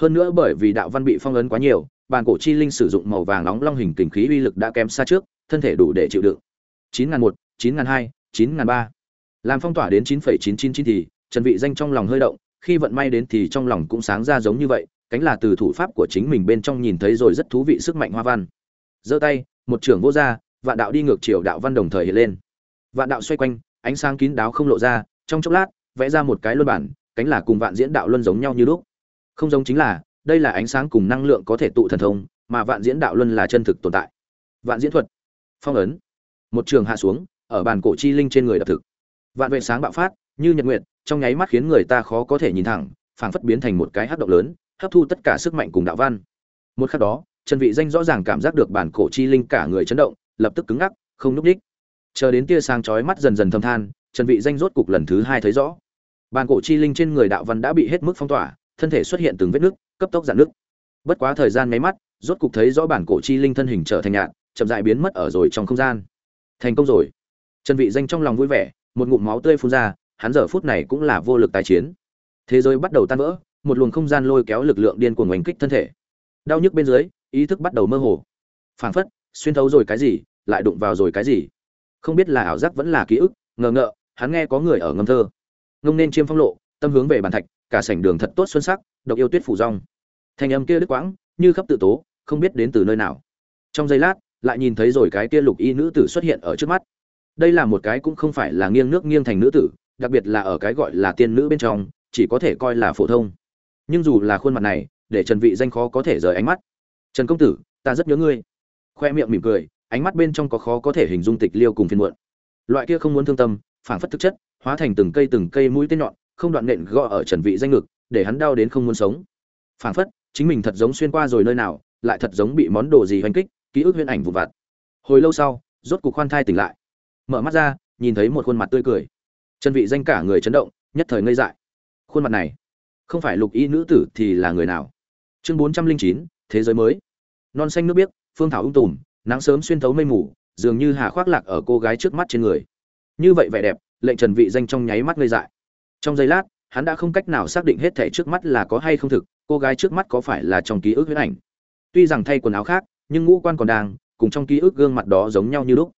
Hơn nữa bởi vì đạo văn bị phong ấn quá nhiều bàn cổ chi linh sử dụng màu vàng nóng long hình kình khí uy lực đã kém xa trước thân thể đủ để chịu đựng. 9.001, 9.002, 9.003 làm phong tỏa đến 9,999 thì trần vị danh trong lòng hơi động khi vận may đến thì trong lòng cũng sáng ra giống như vậy cánh là từ thủ pháp của chính mình bên trong nhìn thấy rồi rất thú vị sức mạnh hoa văn. Giơ tay, một trưởng vô ra, vạn đạo đi ngược chiều đạo văn đồng thời hiện lên. Vạn đạo xoay quanh, ánh sáng kín đáo không lộ ra, trong chốc lát, vẽ ra một cái luân bản, cánh là cùng vạn diễn đạo luân giống nhau như lúc. Không giống chính là, đây là ánh sáng cùng năng lượng có thể tụ thần thông, mà vạn diễn đạo luân là chân thực tồn tại. Vạn diễn thuật. Phong ấn. Một trường hạ xuống, ở bàn cổ chi linh trên người đập thực. Vạn vệ sáng bạo phát, như nhật nguyện trong nháy mắt khiến người ta khó có thể nhìn thẳng, phảng phất biến thành một cái hát động lớn hấp thu tất cả sức mạnh cùng đạo văn. Một khắc đó, trần vị danh rõ ràng cảm giác được bản cổ chi linh cả người chấn động, lập tức cứng ngắc, không núp đích. Chờ đến tia sáng chói mắt dần dần thâm than, trần vị danh rốt cục lần thứ hai thấy rõ. Bản cổ chi linh trên người đạo văn đã bị hết mức phong tỏa, thân thể xuất hiện từng vết nứt, cấp tốc giãn nứt. Bất quá thời gian mấy mắt, rốt cục thấy rõ bản cổ chi linh thân hình trở thành nhạt, chậm rãi biến mất ở rồi trong không gian. Thành công rồi. Trần vị danh trong lòng vui vẻ, một ngụm máu tươi phun ra, hắn giờ phút này cũng là vô lực tái chiến. Thế giới bắt đầu tan vỡ một luồng không gian lôi kéo lực lượng điên cuồng oanh kích thân thể. Đau nhức bên dưới, ý thức bắt đầu mơ hồ. Phảng phất, xuyên thấu rồi cái gì, lại đụng vào rồi cái gì. Không biết là ảo giác vẫn là ký ức, ngờ ngợ, hắn nghe có người ở ngâm thơ. Ngông nên chiêm phong lộ, tâm hướng về bàn thạch, cả sảnh đường thật tốt xuân sắc, độc yêu tuyết phủ rong. Thanh âm kia đứt quãng, như khắp tự tố, không biết đến từ nơi nào. Trong giây lát, lại nhìn thấy rồi cái kia lục y nữ tử xuất hiện ở trước mắt. Đây là một cái cũng không phải là nghiêng nước nghiêng thành nữ tử, đặc biệt là ở cái gọi là tiên nữ bên trong, chỉ có thể coi là phổ thông nhưng dù là khuôn mặt này, để trần vị danh khó có thể rời ánh mắt. Trần công tử, ta rất nhớ ngươi. Khoe miệng mỉm cười, ánh mắt bên trong có khó có thể hình dung tịch liêu cùng phiền muộn. Loại kia không muốn thương tâm, phảng phất thực chất, hóa thành từng cây từng cây mũi tên nhọn, không đoạn nện gõ ở trần vị danh ngực, để hắn đau đến không muốn sống. Phảng phất, chính mình thật giống xuyên qua rồi nơi nào, lại thật giống bị món đồ gì hoành kích, ký ức huyễn ảnh vụn vặt. Hồi lâu sau, rốt cục khoan thai tỉnh lại. Mở mắt ra, nhìn thấy một khuôn mặt tươi cười. Trần vị danh cả người chấn động, nhất thời ngây dại. Khuôn mặt này không phải lục y nữ tử thì là người nào? Chương 409, thế giới mới. Non xanh nước biếc phương thảo ung tùm nắng sớm xuyên thấu mây mù dường như hà khoác lạc ở cô gái trước mắt trên người. Như vậy vẻ đẹp lệnh trần vị danh trong nháy mắt ngây dại. Trong giây lát hắn đã không cách nào xác định hết thảy trước mắt là có hay không thực cô gái trước mắt có phải là trong ký ức huyễn ảnh. Tuy rằng thay quần áo khác nhưng ngũ quan còn đang cùng trong ký ức gương mặt đó giống nhau như lúc.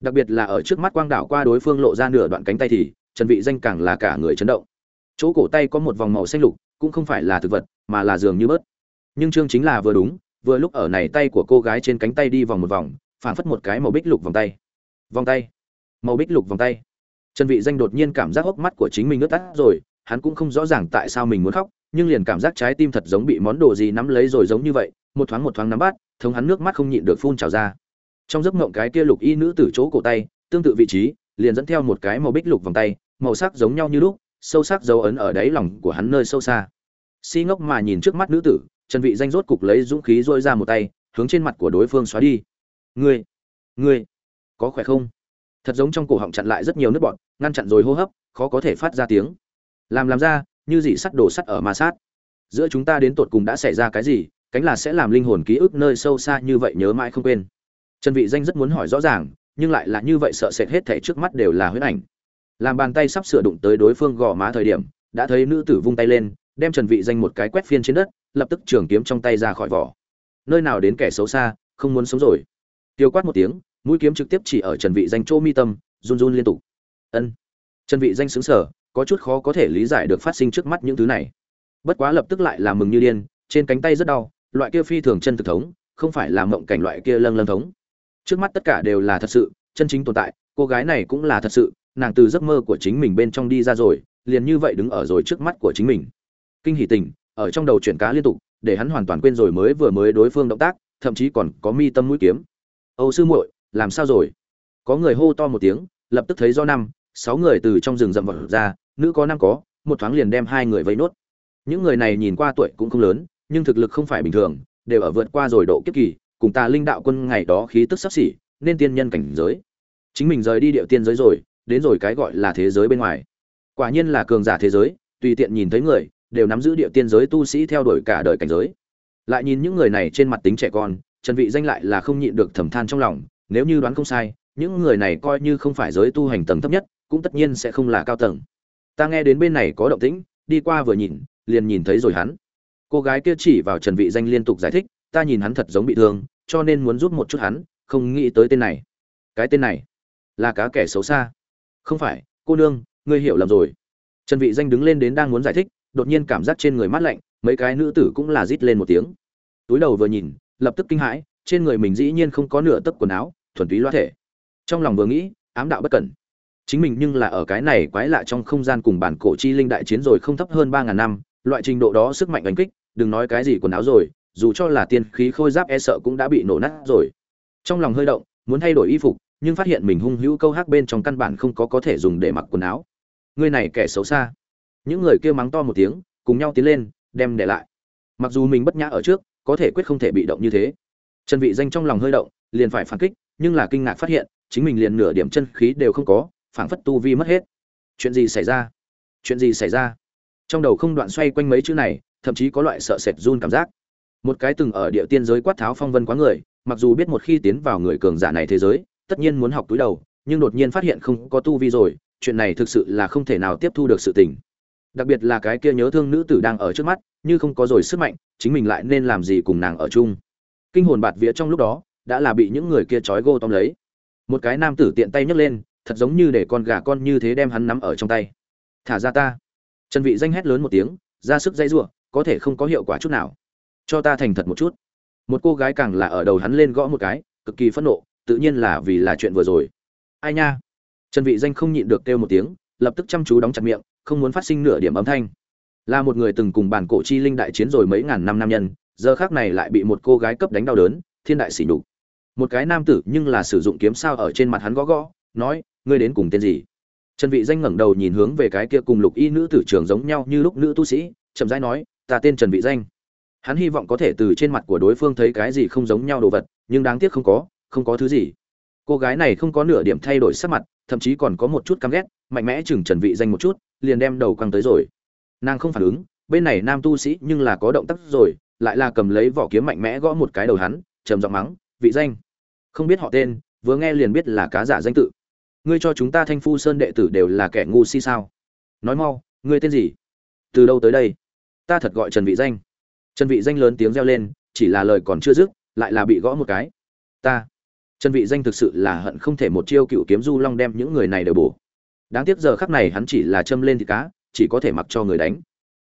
Đặc biệt là ở trước mắt quang đảo qua đối phương lộ ra nửa đoạn cánh tay thì trần vị danh càng là cả người chấn động chỗ cổ tay có một vòng màu xanh lục, cũng không phải là thực vật, mà là dường như bớt. Nhưng chương chính là vừa đúng, vừa lúc ở này tay của cô gái trên cánh tay đi vòng một vòng, phảng phất một cái màu bích lục vòng tay. Vòng tay. Màu bích lục vòng tay. Trần vị danh đột nhiên cảm giác hốc mắt của chính mình ướt tắt rồi, hắn cũng không rõ ràng tại sao mình muốn khóc, nhưng liền cảm giác trái tim thật giống bị món đồ gì nắm lấy rồi giống như vậy, một thoáng một thoáng nắm bắt, thống hắn nước mắt không nhịn được phun trào ra. Trong giấc mộng cái kia lục y nữ từ chỗ cổ tay, tương tự vị trí, liền dẫn theo một cái màu bích lục vòng tay, màu sắc giống nhau như lúc sâu sắc dấu ấn ở đáy lòng của hắn nơi sâu xa. Si ngốc mà nhìn trước mắt nữ tử, trần vị danh rốt cục lấy dũng khí dôi ra một tay, hướng trên mặt của đối phương xóa đi. Ngươi ngươi, có khỏe không? Thật giống trong cổ họng chặn lại rất nhiều nước bọt, ngăn chặn rồi hô hấp, khó có thể phát ra tiếng. Làm làm ra, như dị sắt đổ sắt ở ma sát. Giữa chúng ta đến tột cùng đã xảy ra cái gì, cánh là sẽ làm linh hồn ký ức nơi sâu xa như vậy nhớ mãi không quên. Trần vị danh rất muốn hỏi rõ ràng, nhưng lại là như vậy sợ sệt hết thảy trước mắt đều là huyễn ảnh làm bàn tay sắp sửa đụng tới đối phương gò má thời điểm, đã thấy nữ tử vung tay lên, đem trần vị danh một cái quét phiên trên đất, lập tức trường kiếm trong tay ra khỏi vỏ. Nơi nào đến kẻ xấu xa, không muốn sống rồi. Tiêu quát một tiếng, mũi kiếm trực tiếp chỉ ở trần vị danh chỗ mi tâm, run run liên tục. Ân. Trần vị danh sững sờ, có chút khó có thể lý giải được phát sinh trước mắt những thứ này. Bất quá lập tức lại là mừng như điên, trên cánh tay rất đau, loại kia phi thường chân thực thống, không phải là mộng cảnh loại kia lâng lâng thống. Trước mắt tất cả đều là thật sự, chân chính tồn tại, cô gái này cũng là thật sự nàng từ giấc mơ của chính mình bên trong đi ra rồi, liền như vậy đứng ở rồi trước mắt của chính mình. Kinh hỉ tình, ở trong đầu chuyển cá liên tục, để hắn hoàn toàn quên rồi mới vừa mới đối phương động tác, thậm chí còn có mi tâm mũi kiếm. Âu sư muội, làm sao rồi? Có người hô to một tiếng, lập tức thấy do năm, sáu người từ trong rừng rậm vật ra, nữ có năm có, một thoáng liền đem hai người vây nốt. Những người này nhìn qua tuổi cũng không lớn, nhưng thực lực không phải bình thường, đều ở vượt qua rồi độ kiếp kỳ, cùng ta linh đạo quân ngày đó khí tức sắp xỉ, nên tiên nhân cảnh giới. Chính mình rời đi điệu tiên giới rồi đến rồi cái gọi là thế giới bên ngoài. Quả nhiên là cường giả thế giới, tùy tiện nhìn thấy người, đều nắm giữ địa tiên giới tu sĩ theo đuổi cả đời cảnh giới. Lại nhìn những người này trên mặt tính trẻ con, trần vị danh lại là không nhịn được thầm than trong lòng, nếu như đoán không sai, những người này coi như không phải giới tu hành tầng thấp nhất, cũng tất nhiên sẽ không là cao tầng. Ta nghe đến bên này có động tĩnh, đi qua vừa nhìn, liền nhìn thấy rồi hắn. Cô gái kia chỉ vào trần vị danh liên tục giải thích, ta nhìn hắn thật giống bị thương, cho nên muốn giúp một chút hắn, không nghĩ tới tên này. Cái tên này là cá kẻ xấu xa không phải, cô nương, ngươi hiểu lầm rồi. Trần vị danh đứng lên đến đang muốn giải thích, đột nhiên cảm giác trên người mát lạnh, mấy cái nữ tử cũng là rít lên một tiếng. Túi đầu vừa nhìn, lập tức kinh hãi, trên người mình dĩ nhiên không có nửa tấc quần áo, thuần túy loa thể. Trong lòng vừa nghĩ, ám đạo bất cẩn. Chính mình nhưng là ở cái này quái lạ trong không gian cùng bản cổ chi linh đại chiến rồi không thấp hơn ba ngàn năm, loại trình độ đó sức mạnh đánh kích, đừng nói cái gì quần áo rồi, dù cho là tiên khí khôi giáp e sợ cũng đã bị nổ nát rồi. Trong lòng hơi động, muốn thay đổi y phục nhưng phát hiện mình hung hữu câu hát bên trong căn bản không có có thể dùng để mặc quần áo. Ngươi này kẻ xấu xa. Những người kia mắng to một tiếng, cùng nhau tiến lên, đem để lại. Mặc dù mình bất nhã ở trước, có thể quyết không thể bị động như thế. Trần vị danh trong lòng hơi động, liền phải phản kích, nhưng là kinh ngạc phát hiện, chính mình liền nửa điểm chân khí đều không có, phảng phất tu vi mất hết. Chuyện gì xảy ra? Chuyện gì xảy ra? Trong đầu không đoạn xoay quanh mấy chữ này, thậm chí có loại sợ sệt run cảm giác. Một cái từng ở địa tiên giới quát tháo phong vân quá người, mặc dù biết một khi tiến vào người cường giả này thế giới tất nhiên muốn học túi đầu, nhưng đột nhiên phát hiện không có tu vi rồi, chuyện này thực sự là không thể nào tiếp thu được sự tình. Đặc biệt là cái kia nhớ thương nữ tử đang ở trước mắt, như không có rồi sức mạnh, chính mình lại nên làm gì cùng nàng ở chung. Kinh hồn bạt vía trong lúc đó, đã là bị những người kia trói gô tóm lấy. Một cái nam tử tiện tay nhấc lên, thật giống như để con gà con như thế đem hắn nắm ở trong tay. Thả ra ta. Trần vị danh hét lớn một tiếng, ra sức dây rủa có thể không có hiệu quả chút nào. Cho ta thành thật một chút. Một cô gái càng là ở đầu hắn lên gõ một cái, cực kỳ phẫn nộ tự nhiên là vì là chuyện vừa rồi. Ai nha? Trần vị danh không nhịn được kêu một tiếng, lập tức chăm chú đóng chặt miệng, không muốn phát sinh nửa điểm âm thanh. Là một người từng cùng bản cổ chi linh đại chiến rồi mấy ngàn năm nam nhân, giờ khác này lại bị một cô gái cấp đánh đau đớn, thiên đại sỉ nhục. Một cái nam tử nhưng là sử dụng kiếm sao ở trên mặt hắn gõ gõ, nói, ngươi đến cùng tên gì? Trần vị danh ngẩng đầu nhìn hướng về cái kia cùng lục y nữ tử trưởng giống nhau như lúc nữ tu sĩ, chậm rãi nói, ta tên trần vị danh. Hắn hy vọng có thể từ trên mặt của đối phương thấy cái gì không giống nhau đồ vật, nhưng đáng tiếc không có không có thứ gì. Cô gái này không có nửa điểm thay đổi sắc mặt, thậm chí còn có một chút căm ghét, mạnh mẽ chừng trần vị danh một chút, liền đem đầu quăng tới rồi. Nàng không phản ứng, bên này nam tu sĩ nhưng là có động tác rồi, lại là cầm lấy vỏ kiếm mạnh mẽ gõ một cái đầu hắn, trầm giọng mắng, vị danh, không biết họ tên, vừa nghe liền biết là cá giả danh tự. Ngươi cho chúng ta thanh phu sơn đệ tử đều là kẻ ngu si sao? Nói mau, ngươi tên gì? Từ đâu tới đây? Ta thật gọi trần vị danh. Trần vị danh lớn tiếng reo lên, chỉ là lời còn chưa dứt, lại là bị gõ một cái. Ta trần vị danh thực sự là hận không thể một chiêu cựu kiếm du long đem những người này đều bổ. Đáng tiếc giờ khắc này hắn chỉ là châm lên thịt cá, chỉ có thể mặc cho người đánh.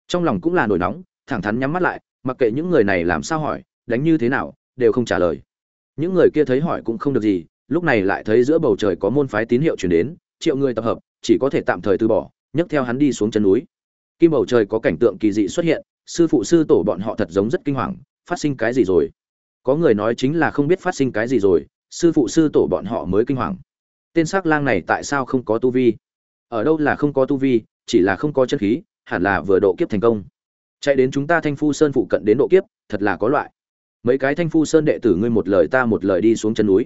Trong lòng cũng là nổi nóng, thẳng thắn nhắm mắt lại, mặc kệ những người này làm sao hỏi, đánh như thế nào, đều không trả lời. Những người kia thấy hỏi cũng không được gì, lúc này lại thấy giữa bầu trời có môn phái tín hiệu truyền đến, triệu người tập hợp, chỉ có thể tạm thời từ bỏ, nhấc theo hắn đi xuống chân núi. Kim bầu trời có cảnh tượng kỳ dị xuất hiện, sư phụ sư tổ bọn họ thật giống rất kinh hoàng, phát sinh cái gì rồi? Có người nói chính là không biết phát sinh cái gì rồi sư phụ sư tổ bọn họ mới kinh hoàng. Tên s ắ c lang này tại sao không có tu vi? Ở đâu là không có tu vi chỉ là không có chân khí hẳn là vừa độ kiếp thành công. Chạy đến chúng ta thanh phu sơn phụ cận đến độ kiếp thật là có loại. Mấy cái thanh phu sơn đệ tử ngươi một lời ta một lời đi xuống chân núi.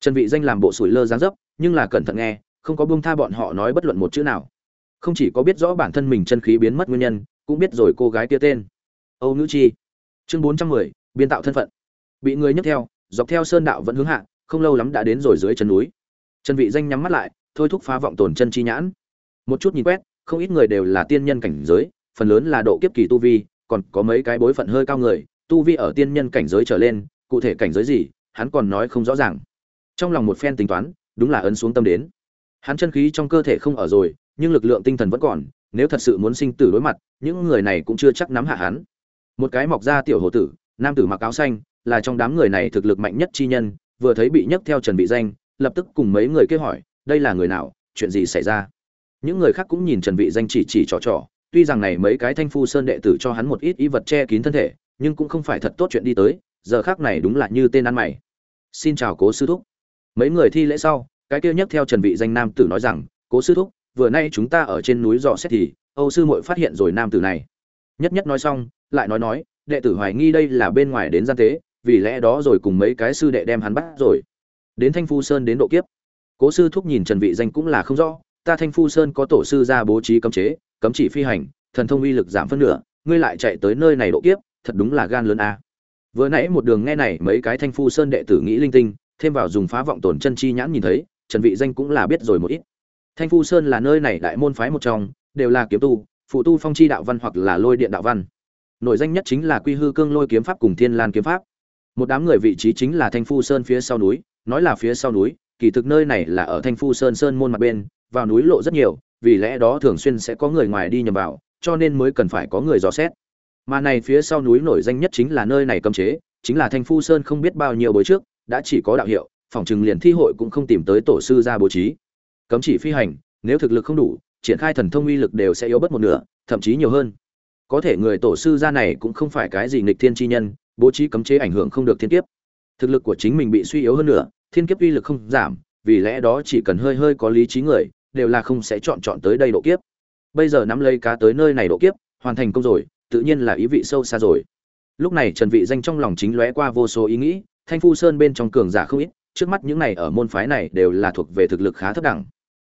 Trần vị danh làm bộ sủi lơ dáng dấp nhưng là cẩn thận nghe không có buông tha bọn họ nói bất luận một chữ nào. Không chỉ có biết rõ bản thân mình chân khí biến mất nguyên nhân cũng biết rồi cô gái kia tên. Âu nữ chi. Chương 410, biên tạo thân phận. Bị người nhấc theo dọc theo sơn đạo vẫn hướng hạ không lâu lắm đã đến rồi dưới chân núi. Trần vị danh nhắm mắt lại, thôi thúc phá vọng tồn chân chi nhãn. Một chút nhìn quét, không ít người đều là tiên nhân cảnh giới, phần lớn là độ kiếp kỳ tu vi, còn có mấy cái bối phận hơi cao người, tu vi ở tiên nhân cảnh giới trở lên, cụ thể cảnh giới gì, hắn còn nói không rõ ràng. Trong lòng một phen tính toán, đúng là ấn xuống tâm đến. Hắn chân khí trong cơ thể không ở rồi, nhưng lực lượng tinh thần vẫn còn, nếu thật sự muốn sinh tử đối mặt, những người này cũng chưa chắc nắm hạ hắn. Một cái mọc ra tiểu hồ tử, nam tử mặc áo xanh, là trong đám người này thực lực mạnh nhất chi nhân vừa thấy bị nhấc theo trần vị danh, lập tức cùng mấy người kêu hỏi, đây là người nào? Chuyện gì xảy ra? Những người khác cũng nhìn trần vị danh chỉ chỉ trò trò, tuy rằng này mấy cái thanh phu sơn đệ tử cho hắn một ít y vật che kín thân thể, nhưng cũng không phải thật tốt chuyện đi tới, giờ khác này đúng là như tên ăn mày. Xin chào cố sư thúc. Mấy người thi lễ sau, cái kia nhấc theo trần vị danh nam tử nói rằng, cố sư thúc, vừa nay chúng ta ở trên núi dò xét thì, âu sư muội phát hiện rồi nam tử này. Nhất nhất nói xong, lại nói nói, đệ tử hoài nghi đây là bên ngoài đến gian tế vì lẽ đó rồi cùng mấy cái sư đệ đem hắn bắt rồi. Đến thanh phu sơn đến độ kiếp. Cố sư thúc nhìn trần vị danh cũng là không rõ, ta thanh phu sơn có tổ sư ra bố trí cấm chế, cấm chỉ phi hành, thần thông uy lực giảm phân nửa, ngươi lại chạy tới nơi này độ kiếp, thật đúng là gan lớn a. Vừa nãy một đường nghe này mấy cái thanh phu sơn đệ tử nghĩ linh tinh, thêm vào dùng phá vọng tổn chân chi nhãn nhìn thấy, trần vị danh cũng là biết rồi một ít. Thanh phu sơn là nơi này đại môn phái một trong, đều là kiếm tu, phụ tu phong chi đạo văn hoặc là lôi điện đạo văn. Nổi danh nhất chính là quy hư cương lôi kiếm pháp cùng thiên lan kiếm pháp một đám người vị trí chính là thanh phu sơn phía sau núi, nói là phía sau núi, kỳ thực nơi này là ở thanh phu sơn sơn môn mặt bên, vào núi lộ rất nhiều, vì lẽ đó thường xuyên sẽ có người ngoài đi nhầm vào, cho nên mới cần phải có người dò xét. Mà này phía sau núi nổi danh nhất chính là nơi này cấm chế, chính là thanh phu sơn không biết bao nhiêu bối trước, đã chỉ có đạo hiệu, phòng chừng liền thi hội cũng không tìm tới tổ sư ra bố trí. Cấm chỉ phi hành, nếu thực lực không đủ, triển khai thần thông uy lực đều sẽ yếu bất một nửa, thậm chí nhiều hơn. Có thể người tổ sư gia này cũng không phải cái gì nghịch thiên chi nhân bố trí cấm chế ảnh hưởng không được thiên kiếp. Thực lực của chính mình bị suy yếu hơn nữa, thiên kiếp uy lực không giảm, vì lẽ đó chỉ cần hơi hơi có lý trí người, đều là không sẽ chọn chọn tới đây độ kiếp. Bây giờ nắm lấy cá tới nơi này độ kiếp, hoàn thành công rồi, tự nhiên là ý vị sâu xa rồi. Lúc này trần vị danh trong lòng chính lóe qua vô số ý nghĩ, thanh phu sơn bên trong cường giả không ít, trước mắt những này ở môn phái này đều là thuộc về thực lực khá thấp đẳng.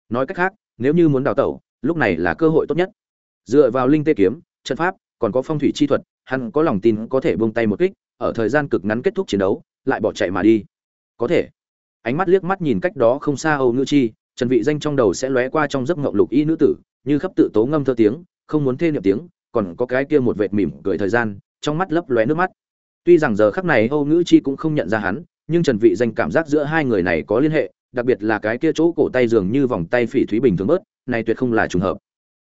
Nói cách khác, nếu như muốn đào tẩu, lúc này là cơ hội tốt nhất. Dựa vào linh tê kiếm, trận pháp, còn có phong thủy chi thuật hắn có lòng tin có thể buông tay một kích, ở thời gian cực ngắn kết thúc chiến đấu, lại bỏ chạy mà đi. Có thể. Ánh mắt liếc mắt nhìn cách đó không xa âu Nữ chi, trần vị danh trong đầu sẽ lóe qua trong giấc ngộng lục y nữ tử, như khắp tự tố ngâm thơ tiếng, không muốn thê niệm tiếng, còn có cái kia một vệt mỉm cười thời gian, trong mắt lấp lóe nước mắt. Tuy rằng giờ khắc này âu ngữ chi cũng không nhận ra hắn, nhưng trần vị danh cảm giác giữa hai người này có liên hệ, đặc biệt là cái kia chỗ cổ tay dường như vòng tay phỉ thúy bình thường bớt, này tuyệt không là trùng hợp.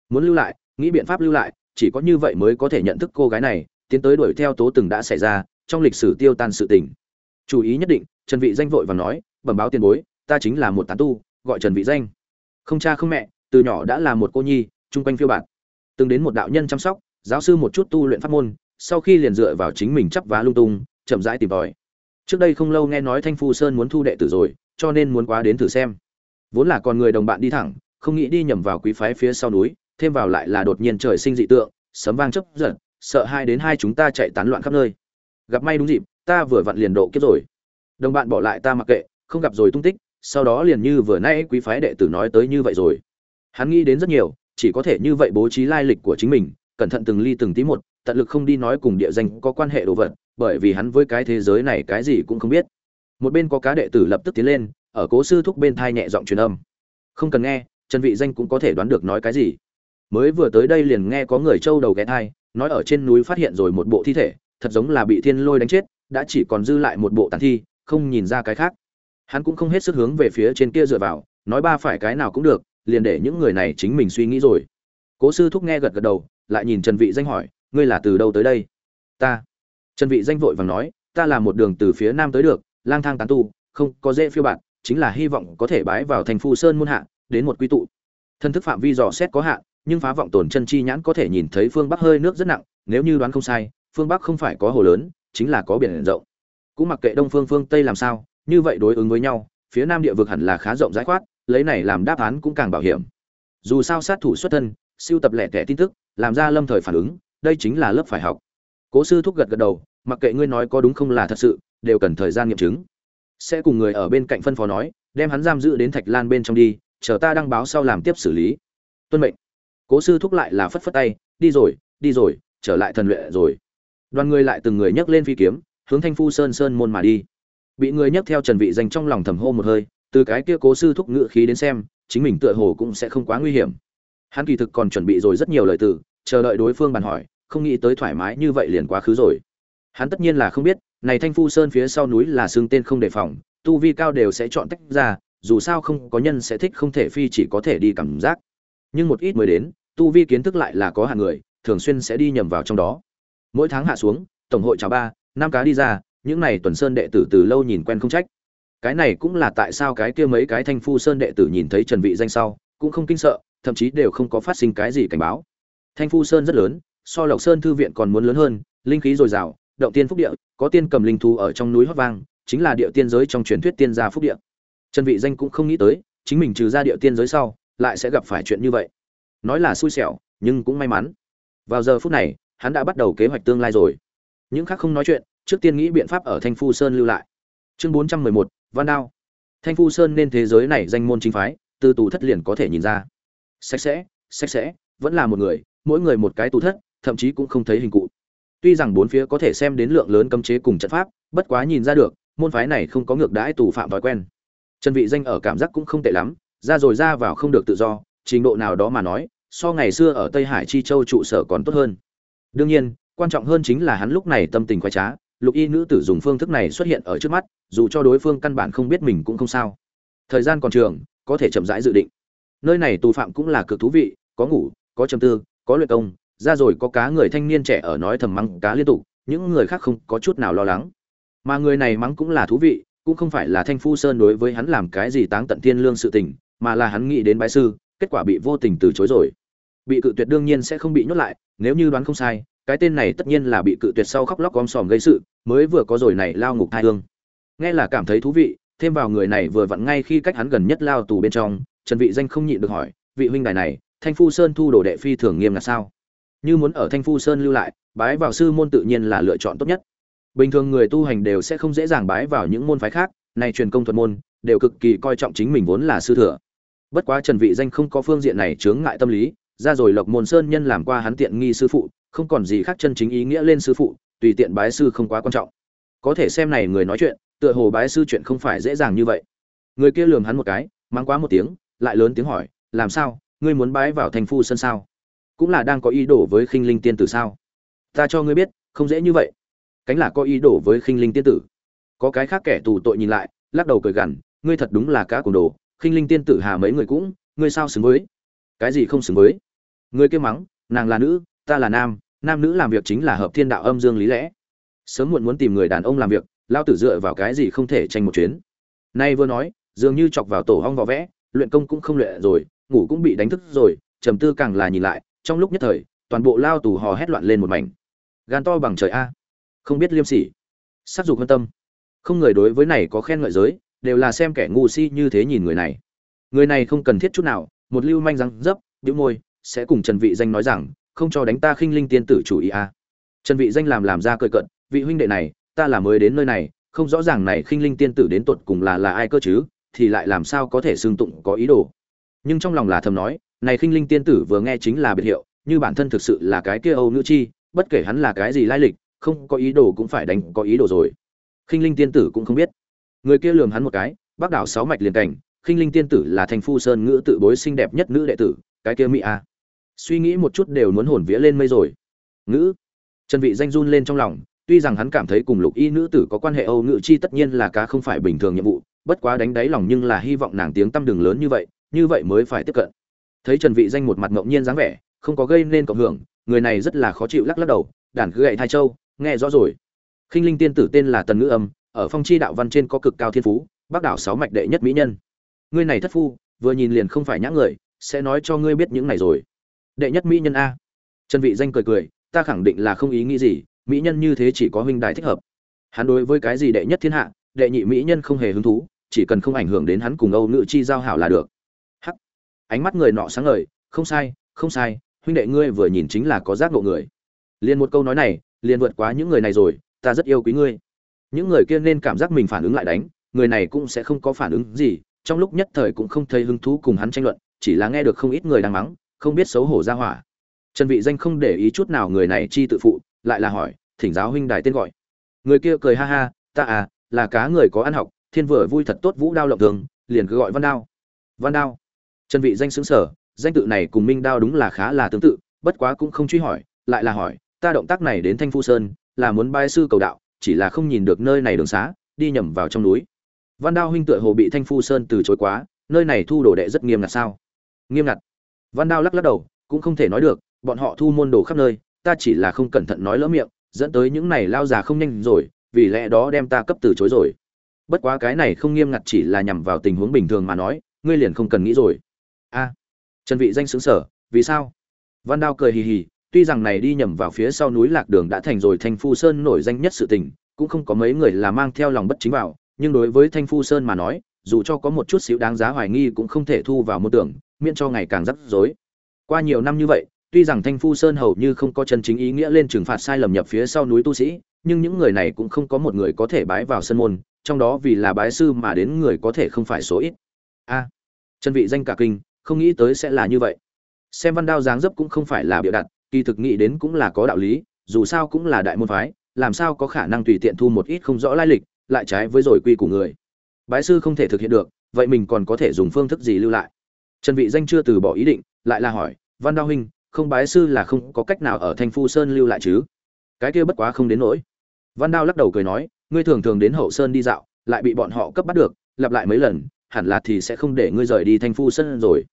Muốn lưu lại, nghĩ biện pháp lưu lại, chỉ có như vậy mới có thể nhận thức cô gái này tiến tới đuổi theo tố từng đã xảy ra, trong lịch sử tiêu tan sự tình. Chú ý nhất định, trần vị danh vội và nói, bẩm báo tiền bối, ta chính là một tán tu, gọi trần vị danh. Không cha không mẹ, từ nhỏ đã là một cô nhi trung quanh phiêu bạt. Từng đến một đạo nhân chăm sóc, giáo sư một chút tu luyện pháp môn, sau khi liền dựa vào chính mình chắp vá lung tung, chậm rãi tìm tòi. Trước đây không lâu nghe nói thanh phu sơn muốn thu đệ tử rồi, cho nên muốn quá đến thử xem. Vốn là còn người đồng bạn đi thẳng, không nghĩ đi nhầm vào quý phái phía sau núi, thêm vào lại là đột nhiên trời sinh dị tượng, sấm vang chớp giật sợ hai đến hai chúng ta chạy tán loạn khắp nơi. Gặp may đúng dịp, ta vừa vặn liền độ kiếp rồi. Đồng bạn bỏ lại ta mặc kệ, không gặp rồi tung tích, sau đó liền như vừa nãy quý phái đệ tử nói tới như vậy rồi. Hắn nghĩ đến rất nhiều, chỉ có thể như vậy bố trí lai lịch của chính mình, cẩn thận từng ly từng tí một, tận lực không đi nói cùng địa danh có quan hệ đồ vật, bởi vì hắn với cái thế giới này cái gì cũng không biết. Một bên có cá đệ tử lập tức tiến lên, ở cố sư thúc bên thai nhẹ giọng truyền âm. Không cần nghe, trần vị danh cũng có thể đoán được nói cái gì mới vừa tới đây liền nghe có người trâu đầu ghé thai, nói ở trên núi phát hiện rồi một bộ thi thể, thật giống là bị thiên lôi đánh chết, đã chỉ còn dư lại một bộ tàn thi, không nhìn ra cái khác. Hắn cũng không hết sức hướng về phía trên kia dựa vào, nói ba phải cái nào cũng được, liền để những người này chính mình suy nghĩ rồi. Cố sư thúc nghe gật gật đầu, lại nhìn trần vị danh hỏi, ngươi là từ đâu tới đây? Ta. Trần vị danh vội vàng nói, ta là một đường từ phía nam tới được, lang thang tán tu, không có dễ phiêu bạn chính là hy vọng có thể bái vào thành phu sơn môn hạ, đến một quy tụ. Thân thức phạm vi dò xét có hạn nhưng phá vọng tổn chân chi nhãn có thể nhìn thấy phương bắc hơi nước rất nặng, nếu như đoán không sai, phương bắc không phải có hồ lớn, chính là có biển rộng. Cũng mặc kệ đông phương phương tây làm sao, như vậy đối ứng với nhau, phía nam địa vực hẳn là khá rộng rãi khoát, lấy này làm đáp án cũng càng bảo hiểm. Dù sao sát thủ xuất thân, siêu tập lẻ tẻ tin tức, làm ra lâm thời phản ứng, đây chính là lớp phải học. Cố sư thúc gật gật đầu, mặc kệ ngươi nói có đúng không là thật sự, đều cần thời gian nghiệm chứng. Sẽ cùng người ở bên cạnh phân phó nói, đem hắn giam giữ đến thạch lan bên trong đi, chờ ta đăng báo sau làm tiếp xử lý. Tuân mệnh cố sư thúc lại là phất phất tay, đi rồi đi rồi, trở lại thần luyện rồi. Đoàn người lại từng người nhấc lên phi kiếm, hướng thanh phu sơn sơn môn mà đi. Bị người nhấc theo trần vị danh trong lòng thầm hô một hơi, từ cái kia cố sư thúc ngự khí đến xem, chính mình tựa hồ cũng sẽ không quá nguy hiểm. Hắn kỳ thực còn chuẩn bị rồi rất nhiều lời từ, chờ đợi đối phương bàn hỏi, không nghĩ tới thoải mái như vậy liền quá khứ rồi. Hắn tất nhiên là không biết, này thanh phu sơn phía sau núi là xương tên không đề phòng, tu vi cao đều sẽ chọn tách ra, dù sao không có nhân sẽ thích không thể phi chỉ có thể đi cảm giác nhưng một ít mới đến, tu vi kiến thức lại là có hạng người, thường xuyên sẽ đi nhầm vào trong đó. Mỗi tháng hạ xuống, tổng hội chào ba, năm cá đi ra, những này tuần sơn đệ tử từ lâu nhìn quen không trách. Cái này cũng là tại sao cái kia mấy cái thanh phu sơn đệ tử nhìn thấy trần vị danh sau, cũng không kinh sợ, thậm chí đều không có phát sinh cái gì cảnh báo. Thanh phu sơn rất lớn, so lộc sơn thư viện còn muốn lớn hơn, linh khí dồi dào, động tiên phúc địa, có tiên cầm linh thú ở trong núi hót vang, chính là địa tiên giới trong truyền thuyết tiên gia phúc địa. Trần vị danh cũng không nghĩ tới, chính mình trừ ra địa tiên giới sau lại sẽ gặp phải chuyện như vậy. Nói là xui xẻo nhưng cũng may mắn. Vào giờ phút này hắn đã bắt đầu kế hoạch tương lai rồi. Những khác không nói chuyện trước tiên nghĩ biện pháp ở thanh phu sơn lưu lại. Chương 411, văn đao. Thanh phu sơn nên thế giới này danh môn chính phái từ tù thất liền có thể nhìn ra. Sạch sẽ sạch sẽ vẫn là một người mỗi người một cái tù thất thậm chí cũng không thấy hình cụ. Tuy rằng bốn phía có thể xem đến lượng lớn cấm chế cùng trận pháp bất quá nhìn ra được môn phái này không có ngược đãi tù phạm thói quen. Trần vị danh ở cảm giác cũng không tệ lắm ra rồi ra vào không được tự do, trình độ nào đó mà nói, so ngày xưa ở tây hải chi châu trụ sở còn tốt hơn. Đương nhiên, quan trọng hơn chính là hắn lúc này tâm tình khoái trá, lục y nữ tử dùng phương thức này xuất hiện ở trước mắt, dù cho đối phương căn bản không biết mình cũng không sao. Thời gian còn trường, có thể chậm rãi dự định. Nơi này tù phạm cũng là cực thú vị, có ngủ, có trầm tư, có luyện công, ra rồi có cá người thanh niên trẻ ở nói thầm mắng cá liên tục, những người khác không có chút nào lo lắng. Mà người này mắng cũng là thú vị, cũng không phải là thanh phu sơn đối với hắn làm cái gì táng tận thiên lương sự tình mà là hắn nghĩ đến bái sư, kết quả bị vô tình từ chối rồi. Bị cự tuyệt đương nhiên sẽ không bị nhốt lại, nếu như đoán không sai, cái tên này tất nhiên là bị cự tuyệt sau khóc lóc gom sòm gây sự, mới vừa có rồi này lao ngục thai hương. Nghe là cảm thấy thú vị, thêm vào người này vừa vặn ngay khi cách hắn gần nhất lao tù bên trong, trần vị danh không nhịn được hỏi, vị huynh đài này, thanh phu sơn thu đồ đệ phi thường nghiêm là sao? Như muốn ở thanh phu sơn lưu lại, bái vào sư môn tự nhiên là lựa chọn tốt nhất. Bình thường người tu hành đều sẽ không dễ dàng bái vào những môn phái khác này truyền công thuật môn, đều cực kỳ coi trọng chính mình vốn là sư thừa bất quá trần vị danh không có phương diện này chướng ngại tâm lý, ra rồi lộc môn sơn nhân làm qua hắn tiện nghi sư phụ, không còn gì khác chân chính ý nghĩa lên sư phụ, tùy tiện bái sư không quá quan trọng. Có thể xem này người nói chuyện, tựa hồ bái sư chuyện không phải dễ dàng như vậy. Người kia lườm hắn một cái mang quá một tiếng, lại lớn tiếng hỏi, làm sao? Ngươi muốn bái vào thành phu sân sao? Cũng là đang có ý đồ với khinh linh tiên tử sao? Ta cho ngươi biết, không dễ như vậy. Cánh là có ý đồ với khinh linh tiên tử. Có cái khác kẻ tù tội nhìn lại, lắc đầu cười gằn, ngươi thật đúng là cá cùng đồ khinh linh tiên tử hà mấy người cũng, ngươi sao xứng với? Cái gì không xứng với? Ngươi kia mắng, nàng là nữ, ta là nam nam nữ làm việc chính là hợp thiên đạo âm dương lý lẽ. Sớm muộn muốn tìm người đàn ông làm việc, lao tử dựa vào cái gì không thể tranh một chuyến? Nay vừa nói, dường như chọc vào tổ hong vỏ vẽ, luyện công cũng không luyện rồi, ngủ cũng bị đánh thức rồi, trầm tư càng là nhìn lại, trong lúc nhất thời, toàn bộ lao tù hò hét loạn lên một mảnh. Gan to bằng trời a. Không biết liêm sỉ. Sắc dục quan tâm. Không người đối với này có khen ngợi giới đều là xem kẻ ngu si như thế nhìn người này. Người này không cần thiết chút nào, một lưu manh răng dấp, bĩu môi, sẽ cùng trần vị danh nói rằng, không cho đánh ta khinh linh tiên tử chủ ý a trần vị danh làm làm ra cười cận vị huynh đệ này, ta là mới đến nơi này, không rõ ràng này khinh linh tiên tử đến tuột cùng là là ai cơ chứ, thì lại làm sao có thể xương tụng có ý đồ. Nhưng trong lòng là thầm nói, này khinh linh tiên tử vừa nghe chính là biệt hiệu, như bản thân thực sự là cái kia âu nữ chi, bất kể hắn là cái gì lai lịch, không có ý đồ cũng phải đánh có ý đồ rồi. Khinh linh tiên tử cũng không biết người kia lườm hắn một cái, bác đảo sáu mạch liền cảnh, khinh linh tiên tử là thành phu sơn ngữ tự bối xinh đẹp nhất nữ đệ tử, cái kia mỹ a. Suy nghĩ một chút đều muốn hồn vía lên mây rồi. Ngữ. Trần vị danh run lên trong lòng, tuy rằng hắn cảm thấy cùng lục y nữ tử có quan hệ âu ngữ chi tất nhiên là cá không phải bình thường nhiệm vụ, bất quá đánh đáy lòng nhưng là hy vọng nàng tiếng tâm đường lớn như vậy như vậy mới phải tiếp cận. Thấy trần vị danh một mặt ngẫu nhiên dáng vẻ, không có gây nên cộng hưởng, người này rất là khó chịu lắc lắc đầu, đàn cứ gậy thai châu, nghe rõ rồi. Khinh linh tiên tử tên là tần ngữ âm ở phong chi đạo văn trên có cực cao thiên phú, bác đảo sáu mạch đệ nhất mỹ nhân. Ngươi này thất phu, vừa nhìn liền không phải nhã người, sẽ nói cho ngươi biết những này rồi. Đệ nhất mỹ nhân a. Trần vị danh cười cười, ta khẳng định là không ý nghĩ gì, mỹ nhân như thế chỉ có huynh đài thích hợp. Hắn đối với cái gì đệ nhất thiên hạ, đệ nhị mỹ nhân không hề hứng thú, chỉ cần không ảnh hưởng đến hắn cùng âu nữ chi giao hảo là được. Hắc. Ánh mắt người nọ sáng ngời, không sai không sai, huynh đệ ngươi vừa nhìn chính là có giác ngộ người. Liền một câu nói này, liền vượt quá những người này rồi, ta rất yêu quý ngươi những người kia nên cảm giác mình phản ứng lại đánh, người này cũng sẽ không có phản ứng gì, trong lúc nhất thời cũng không thấy hứng thú cùng hắn tranh luận, chỉ là nghe được không ít người đang mắng, không biết xấu hổ ra hỏa. Trần vị danh không để ý chút nào người này chi tự phụ, lại là hỏi, thỉnh giáo huynh đài tên gọi. Người kia cười ha ha, ta à là cá người có ăn học, thiên vừa vui thật tốt vũ đao lộng thường, liền cứ gọi văn đao. Văn đao. Trần vị danh sướng sở danh tự này cùng minh đao đúng là khá là tương tự, bất quá cũng không truy hỏi, lại là hỏi, ta động tác này đến thanh phu sơn, là muốn bái sư cầu đạo chỉ là không nhìn được nơi này đường xá, đi nhầm vào trong núi. Văn đao huynh tựa hồ bị thanh phu sơn từ chối quá, nơi này thu đồ đệ rất nghiêm ngặt sao? Nghiêm ngặt? Văn đao lắc lắc đầu, cũng không thể nói được, bọn họ thu môn đồ khắp nơi, ta chỉ là không cẩn thận nói lỡ miệng, dẫn tới những này lao già không nhanh rồi, vì lẽ đó đem ta cấp từ chối rồi. Bất quá cái này không nghiêm ngặt chỉ là nhằm vào tình huống bình thường mà nói, ngươi liền không cần nghĩ rồi. A, trần vị danh sướng sở vì sao? Văn đao cười hì hì tuy rằng này đi nhầm vào phía sau núi lạc đường đã thành rồi thanh phu sơn nổi danh nhất sự tình cũng không có mấy người là mang theo lòng bất chính vào nhưng đối với thanh phu sơn mà nói dù cho có một chút xíu đáng giá hoài nghi cũng không thể thu vào mô tưởng miễn cho ngày càng rắc rối. Qua nhiều năm như vậy tuy rằng thanh phu sơn hầu như không có chân chính ý nghĩa lên trừng phạt sai lầm nhập phía sau núi tu sĩ nhưng những người này cũng không có một người có thể bái vào sân môn trong đó vì là bái sư mà đến người có thể không phải số ít. A à, chân vị danh cả kinh không nghĩ tới sẽ là như vậy. Xem văn đao dáng dấp cũng không phải là bịa đặt kỳ thực nghĩ đến cũng là có đạo lý, dù sao cũng là đại môn phái, làm sao có khả năng tùy tiện thu một ít không rõ lai lịch, lại trái với rồi quy của người. Bái sư không thể thực hiện được, vậy mình còn có thể dùng phương thức gì lưu lại? Trần vị danh chưa từ bỏ ý định, lại là hỏi, văn đao huynh, không bái sư là không có cách nào ở thanh phu sơn lưu lại chứ? Cái kia bất quá không đến nỗi. Văn đao lắc đầu cười nói, ngươi thường thường đến hậu sơn đi dạo, lại bị bọn họ cấp bắt được, lặp lại mấy lần, hẳn là thì sẽ không để ngươi rời đi thanh phu sơn rồi.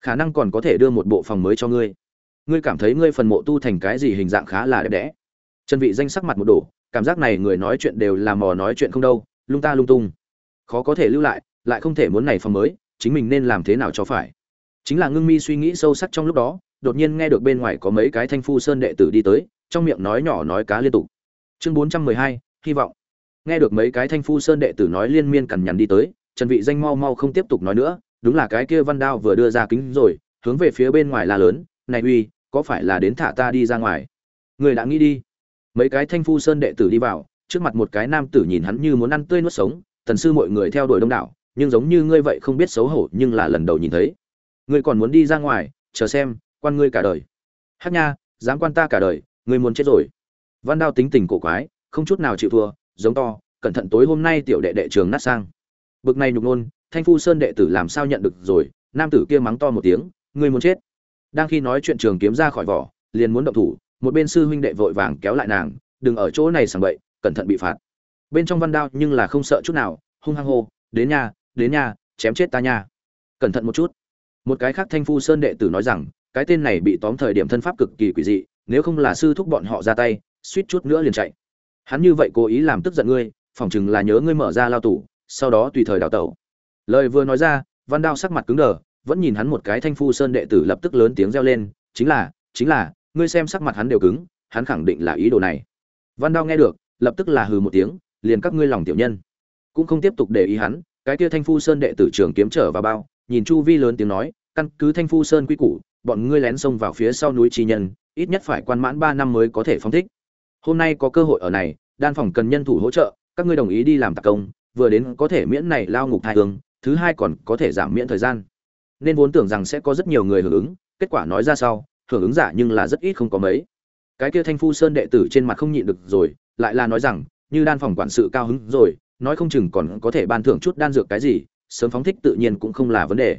Khả năng còn có thể đưa một bộ phòng mới cho ngươi ngươi cảm thấy ngươi phần mộ tu thành cái gì hình dạng khá là đẹp đẽ. Chân vị danh sắc mặt một đổ cảm giác này người nói chuyện đều là mò nói chuyện không đâu lung ta lung tung. Khó có thể lưu lại lại không thể muốn này phòng mới chính mình nên làm thế nào cho phải. Chính là ngưng mi suy nghĩ sâu sắc trong lúc đó đột nhiên nghe được bên ngoài có mấy cái thanh phu sơn đệ tử đi tới trong miệng nói nhỏ nói cá liên tục. Chương 412, hy vọng. Nghe được mấy cái thanh phu sơn đệ tử nói liên miên cằn nhằn đi tới trần vị danh mau mau không tiếp tục nói nữa đúng là cái kia văn đao vừa đưa ra kính rồi hướng về phía bên ngoài la lớn này uy có phải là đến thả ta đi ra ngoài? Người đã nghĩ đi. Mấy cái thanh phu sơn đệ tử đi vào, trước mặt một cái nam tử nhìn hắn như muốn ăn tươi nuốt sống, tần sư mọi người theo đuổi đông đảo, nhưng giống như ngươi vậy không biết xấu hổ, nhưng là lần đầu nhìn thấy. Ngươi còn muốn đi ra ngoài, chờ xem, quan ngươi cả đời. Hát nha, dám quan ta cả đời, ngươi muốn chết rồi. Văn đao tính tình cổ quái, không chút nào chịu thua, giống to, cẩn thận tối hôm nay tiểu đệ đệ trường nát sang. Bực này nhục nôn, thanh phu sơn đệ tử làm sao nhận được rồi, nam tử kia mắng to một tiếng, ngươi muốn chết đang khi nói chuyện trường kiếm ra khỏi vỏ, liền muốn động thủ, một bên sư huynh đệ vội vàng kéo lại nàng, đừng ở chỗ này sảng bậy, cẩn thận bị phạt. Bên trong văn đao nhưng là không sợ chút nào, hung hăng hô, đến nhà đến nhà chém chết ta nha. Cẩn thận một chút. Một cái khác thanh phu sơn đệ tử nói rằng, cái tên này bị tóm thời điểm thân pháp cực kỳ quỷ dị, nếu không là sư thúc bọn họ ra tay, suýt chút nữa liền chạy. Hắn như vậy cố ý làm tức giận ngươi, phỏng chừng là nhớ ngươi mở ra lao tủ sau đó tùy thời đào tẩu. Lời vừa nói ra, văn đao sắc mặt cứng đờ vẫn nhìn hắn một cái thanh phu sơn đệ tử lập tức lớn tiếng reo lên, chính là chính là, ngươi xem sắc mặt hắn đều cứng, hắn khẳng định là ý đồ này. Văn đao nghe được, lập tức là hừ một tiếng, liền các ngươi lòng tiểu nhân. Cũng không tiếp tục để ý hắn, cái kia thanh phu sơn đệ tử trường kiếm trở vào bao, nhìn chu vi lớn tiếng nói, căn cứ thanh phu sơn quy củ, bọn ngươi lén xông vào phía sau núi chi nhân, ít nhất phải quan mãn ba năm mới có thể phóng thích. Hôm nay có cơ hội ở này, đan phòng cần nhân thủ hỗ trợ, các ngươi đồng ý đi làm tạc công, vừa đến có thể miễn này lao ngục thai hương, thứ hai còn có thể giảm miễn thời gian nên vốn tưởng rằng sẽ có rất nhiều người hưởng ứng, kết quả nói ra sau, hưởng ứng giả nhưng là rất ít không có mấy. Cái kia thanh phu sơn đệ tử trên mặt không nhịn được rồi, lại là nói rằng, như đan phòng quản sự cao hứng rồi, nói không chừng còn có thể ban thưởng chút đan dược cái gì, sớm phóng thích tự nhiên cũng không là vấn đề.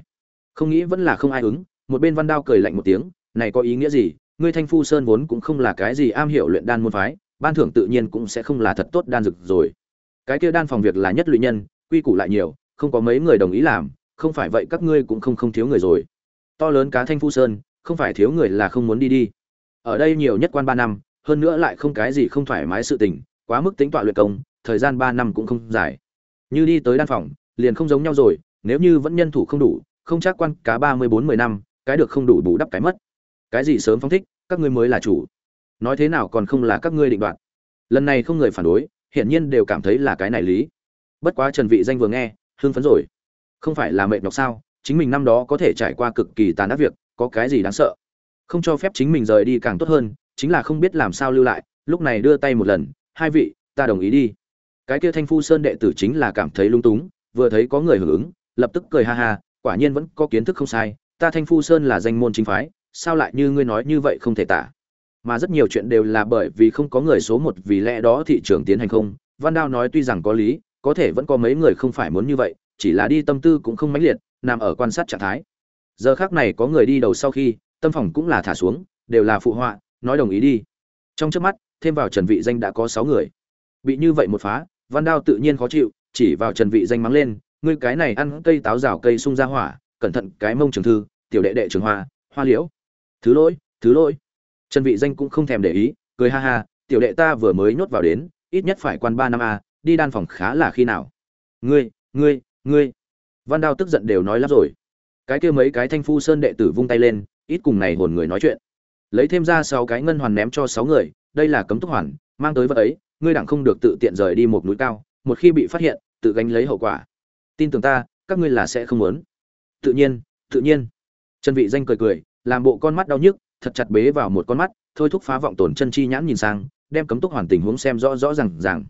Không nghĩ vẫn là không ai ứng, một bên văn đao cười lạnh một tiếng, này có ý nghĩa gì, ngươi thanh phu sơn vốn cũng không là cái gì am hiểu luyện đan môn phái, ban thưởng tự nhiên cũng sẽ không là thật tốt đan dược rồi. Cái kia đan phòng việc là nhất lụy nhân, quy củ lại nhiều, không có mấy người đồng ý làm không phải vậy các ngươi cũng không không thiếu người rồi. To lớn cá thanh phu sơn, không phải thiếu người là không muốn đi đi. Ở đây nhiều nhất quan ba năm, hơn nữa lại không cái gì không thoải mái sự tình, quá mức tính tọa luyện công, thời gian ba năm cũng không dài. Như đi tới đan phòng, liền không giống nhau rồi, nếu như vẫn nhân thủ không đủ, không chắc quan cá ba mươi bốn mươi năm, cái được không đủ bù đắp cái mất. Cái gì sớm phóng thích, các ngươi mới là chủ. Nói thế nào còn không là các ngươi định đoạt. Lần này không người phản đối, hiển nhiên đều cảm thấy là cái này lý. Bất quá trần vị danh vừa nghe, hưng phấn rồi không phải là mệt nhọc sao? Chính mình năm đó có thể trải qua cực kỳ tàn ác việc, có cái gì đáng sợ? Không cho phép chính mình rời đi càng tốt hơn, chính là không biết làm sao lưu lại, lúc này đưa tay một lần, hai vị, ta đồng ý đi. Cái kia thanh phu sơn đệ tử chính là cảm thấy lung túng, vừa thấy có người hưởng ứng, lập tức cười ha ha, quả nhiên vẫn có kiến thức không sai, ta thanh phu sơn là danh môn chính phái, sao lại như ngươi nói như vậy không thể tả? Mà rất nhiều chuyện đều là bởi vì không có người số một, vì lẽ đó thị trường tiến hành không. Văn đao nói tuy rằng có lý, có thể vẫn có mấy người không phải muốn như vậy chỉ là đi tâm tư cũng không mãnh liệt, nằm ở quan sát trạng thái. Giờ khác này có người đi đầu sau khi, tâm phòng cũng là thả xuống, đều là phụ họa, nói đồng ý đi. Trong trước mắt, thêm vào trần vị danh đã có sáu người. Bị như vậy một phá, văn đao tự nhiên khó chịu, chỉ vào trần vị danh mắng lên, ngươi cái này ăn cây táo rào cây sung ra hỏa, cẩn thận cái mông trường thư, tiểu đệ đệ trường hoa hoa liễu. Thứ lỗi thứ lỗi. Trần vị danh cũng không thèm để ý, cười ha ha, tiểu đệ ta vừa mới nhốt vào đến, ít nhất phải quan ba năm a, đi đan phòng khá là khi nào? Ngươi ngươi ngươi. Văn đao tức giận đều nói lắm rồi. Cái kia mấy cái thanh phu sơn đệ tử vung tay lên, ít cùng này hồn người nói chuyện. Lấy thêm ra sáu cái ngân hoàn ném cho sáu người, đây là cấm túc hoàn, mang tới vật ấy, ngươi đặng không được tự tiện rời đi một núi cao, một khi bị phát hiện, tự gánh lấy hậu quả. Tin tưởng ta, các ngươi là sẽ không muốn. Tự nhiên tự nhiên. Trần vị danh cười cười, làm bộ con mắt đau nhức, thật chặt bế vào một con mắt, thôi thúc phá vọng tổn chân chi nhãn nhìn sang, đem cấm túc hoàn tình huống xem rõ rõ ràng ràng.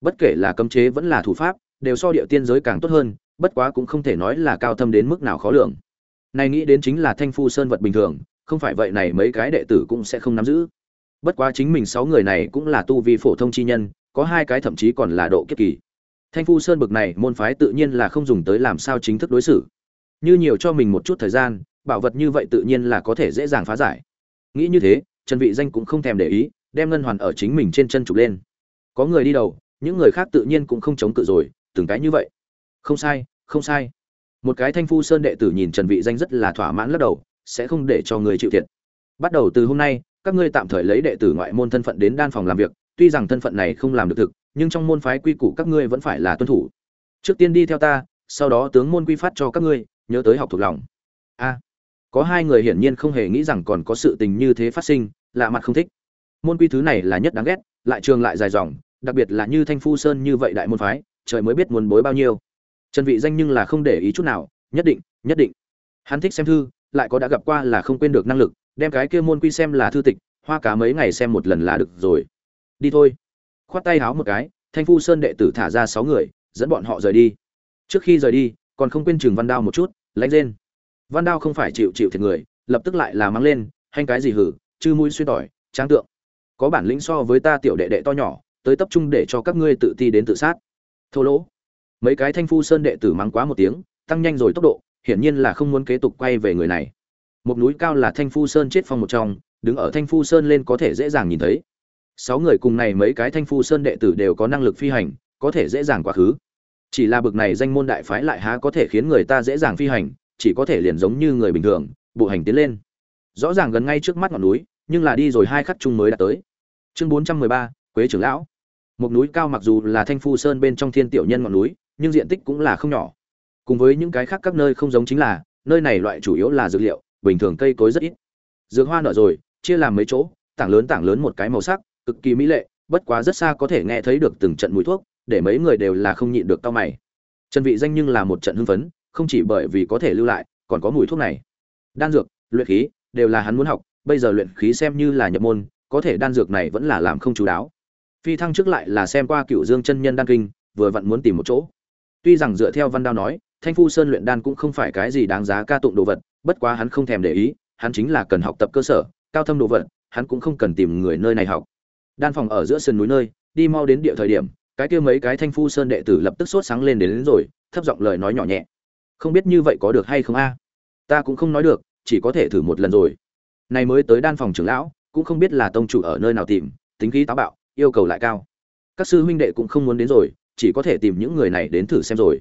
Bất kể là cấm chế vẫn là thủ pháp đều so địa tiên giới càng tốt hơn, bất quá cũng không thể nói là cao thâm đến mức nào khó lường. Này nghĩ đến chính là thanh phu sơn vật bình thường, không phải vậy này mấy cái đệ tử cũng sẽ không nắm giữ. Bất quá chính mình sáu người này cũng là tu vi phổ thông chi nhân, có hai cái thậm chí còn là độ kiếp kỳ. Thanh phu sơn bực này, môn phái tự nhiên là không dùng tới làm sao chính thức đối xử. Như nhiều cho mình một chút thời gian, bảo vật như vậy tự nhiên là có thể dễ dàng phá giải. Nghĩ như thế, trần vị danh cũng không thèm để ý, đem ngân hoàn ở chính mình trên chân chụp lên. Có người đi đầu, những người khác tự nhiên cũng không chống cự rồi từng cái như vậy. Không sai không sai. Một cái thanh phu sơn đệ tử nhìn trần vị danh rất là thỏa mãn lắc đầu, sẽ không để cho người chịu thiệt. Bắt đầu từ hôm nay, các ngươi tạm thời lấy đệ tử ngoại môn thân phận đến đan phòng làm việc, tuy rằng thân phận này không làm được thực, nhưng trong môn phái quy củ các ngươi vẫn phải là tuân thủ. Trước tiên đi theo ta, sau đó tướng môn quy phát cho các ngươi, nhớ tới học thuộc lòng. A. Có hai người hiển nhiên không hề nghĩ rằng còn có sự tình như thế phát sinh, lạ mặt không thích. Môn quy thứ này là nhất đáng ghét, lại trường lại dài dòng, đặc biệt là như thanh phu sơn như vậy đại môn phái trời mới biết muốn bối bao nhiêu. Trần vị danh nhưng là không để ý chút nào, nhất định nhất định. Hắn thích xem thư, lại có đã gặp qua là không quên được năng lực, đem cái kia môn quy xem là thư tịch, hoa cá mấy ngày xem một lần là được rồi. Đi thôi. Khoát tay háo một cái, thanh phu sơn đệ tử thả ra sáu người, dẫn bọn họ rời đi. Trước khi rời đi, còn không quên chừng văn đao một chút, lãnh lên văn đao không phải chịu chịu thiệt người, lập tức lại là mang lên hành cái gì hử, chư mũi xuyên tỏi trang tượng. Có bản lĩnh so với ta tiểu đệ đệ to nhỏ, tới tập trung để cho các ngươi tự ti đến tự sát thô lỗ. Mấy cái thanh phu sơn đệ tử mắng quá một tiếng, tăng nhanh rồi tốc độ, hiển nhiên là không muốn kế tục quay về người này. Một núi cao là thanh phu sơn chết phong một trong, đứng ở thanh phu sơn lên có thể dễ dàng nhìn thấy. Sáu người cùng này mấy cái thanh phu sơn đệ tử đều có năng lực phi hành, có thể dễ dàng quá khứ. Chỉ là bực này danh môn đại phái lại há có thể khiến người ta dễ dàng phi hành, chỉ có thể liền giống như người bình thường, bộ hành tiến lên. Rõ ràng gần ngay trước mắt ngọn núi, nhưng là đi rồi hai khắc chung mới đã tới. Chương bốn trăm mười ba, quế trưởng lão một núi cao mặc dù là thanh phu sơn bên trong thiên tiểu nhân ngọn núi, nhưng diện tích cũng là không nhỏ. Cùng với những cái khác các nơi không giống chính là, nơi này loại chủ yếu là dược liệu, bình thường cây cối rất ít. Dược hoa nở rồi, chia làm mấy chỗ, tảng lớn tảng lớn một cái màu sắc, cực kỳ mỹ lệ, bất quá rất xa có thể nghe thấy được từng trận mùi thuốc, để mấy người đều là không nhịn được tao mày. Trần vị danh nhưng là một trận hưng phấn, không chỉ bởi vì có thể lưu lại, còn có mùi thuốc này. Đan dược, luyện khí, đều là hắn muốn học, bây giờ luyện khí xem như là nhập môn, có thể đan dược này vẫn là làm không chú đáo phi thăng trước lại là xem qua cựu dương chân nhân đan kinh vừa vặn muốn tìm một chỗ. Tuy rằng dựa theo văn đao nói thanh phu sơn luyện đan cũng không phải cái gì đáng giá ca tụng đồ vật bất quá hắn không thèm để ý hắn chính là cần học tập cơ sở cao thâm đồ vật hắn cũng không cần tìm người nơi này học. Đan phòng ở giữa sườn núi nơi đi mau đến địa thời điểm cái kia mấy cái thanh phu sơn đệ tử lập tức sốt sáng lên đến, đến rồi thấp giọng lời nói nhỏ nhẹ. Không biết như vậy có được hay không a? Ta cũng không nói được chỉ có thể thử một lần rồi. Này mới tới đan phòng trưởng lão cũng không biết là tông chủ ở nơi nào tìm tính khí táo bạo yêu cầu lại cao. Các sư huynh đệ cũng không muốn đến rồi, chỉ có thể tìm những người này đến thử xem rồi.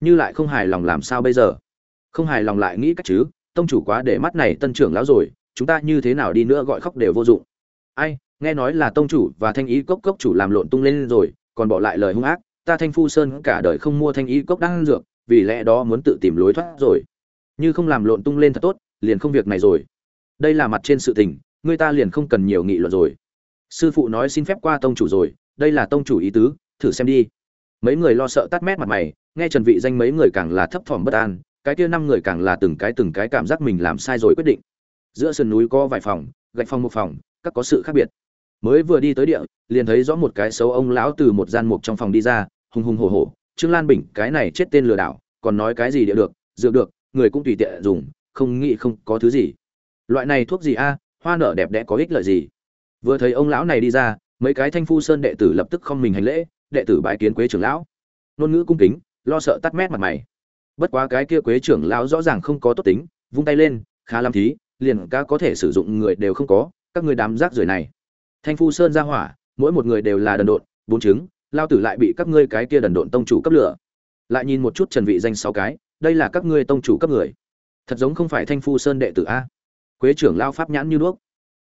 Như lại không hài lòng làm sao bây giờ? Không hài lòng lại nghĩ cách chứ, tông chủ quá để mắt này tân trưởng lão rồi, chúng ta như thế nào đi nữa gọi khóc đều vô dụng. Ai, nghe nói là tông chủ và thanh ý cốc cốc chủ làm lộn tung lên rồi, còn bỏ lại lời hung ác, ta thanh phu sơn cả đời không mua thanh ý cốc đang dược, vì lẽ đó muốn tự tìm lối thoát rồi. Như không làm lộn tung lên thật tốt, liền không việc này rồi. Đây là mặt trên sự tình, người ta liền không cần nhiều nghị luận rồi sư phụ nói xin phép qua tông chủ rồi, đây là tông chủ ý tứ, thử xem đi. Mấy người lo sợ tắt mét mặt mày, nghe trần vị danh mấy người càng là thấp thỏm bất an, cái kia năm người càng là từng cái từng cái cảm giác mình làm sai rồi quyết định. Giữa sườn núi có vài phòng, gạch phòng một phòng, các có sự khác biệt. Mới vừa đi tới địa, liền thấy rõ một cái xấu ông lão từ một gian mục trong phòng đi ra, hùng hùng hổ hổ, trương lan bình, cái này chết tên lừa đảo, còn nói cái gì địa được, dược được, người cũng tùy tiện dùng, không nghĩ không có thứ gì. Loại này thuốc gì a, hoa nở đẹp đẽ có ích lợi gì? Vừa thấy ông lão này đi ra, mấy cái thanh phu sơn đệ tử lập tức không mình hành lễ, đệ tử bái kiến quế trưởng lão. Ngôn ngữ cung kính, lo sợ tắt mét mặt mày. Bất quá cái kia quế trưởng lão rõ ràng không có tốt tính, vung tay lên, khá làm thí, liền ca có thể sử dụng người đều không có, các người đám rác rưởi này. Thanh phu sơn ra hỏa, mỗi một người đều là đần độn, bốn chứng lao tử lại bị các ngươi cái kia đần độn tông chủ cấp lửa. Lại nhìn một chút trần vị danh sáu cái, đây là các ngươi tông chủ cấp người. Thật giống không phải thanh phu sơn đệ tử a. Quế trưởng lao pháp nhãn như đuốc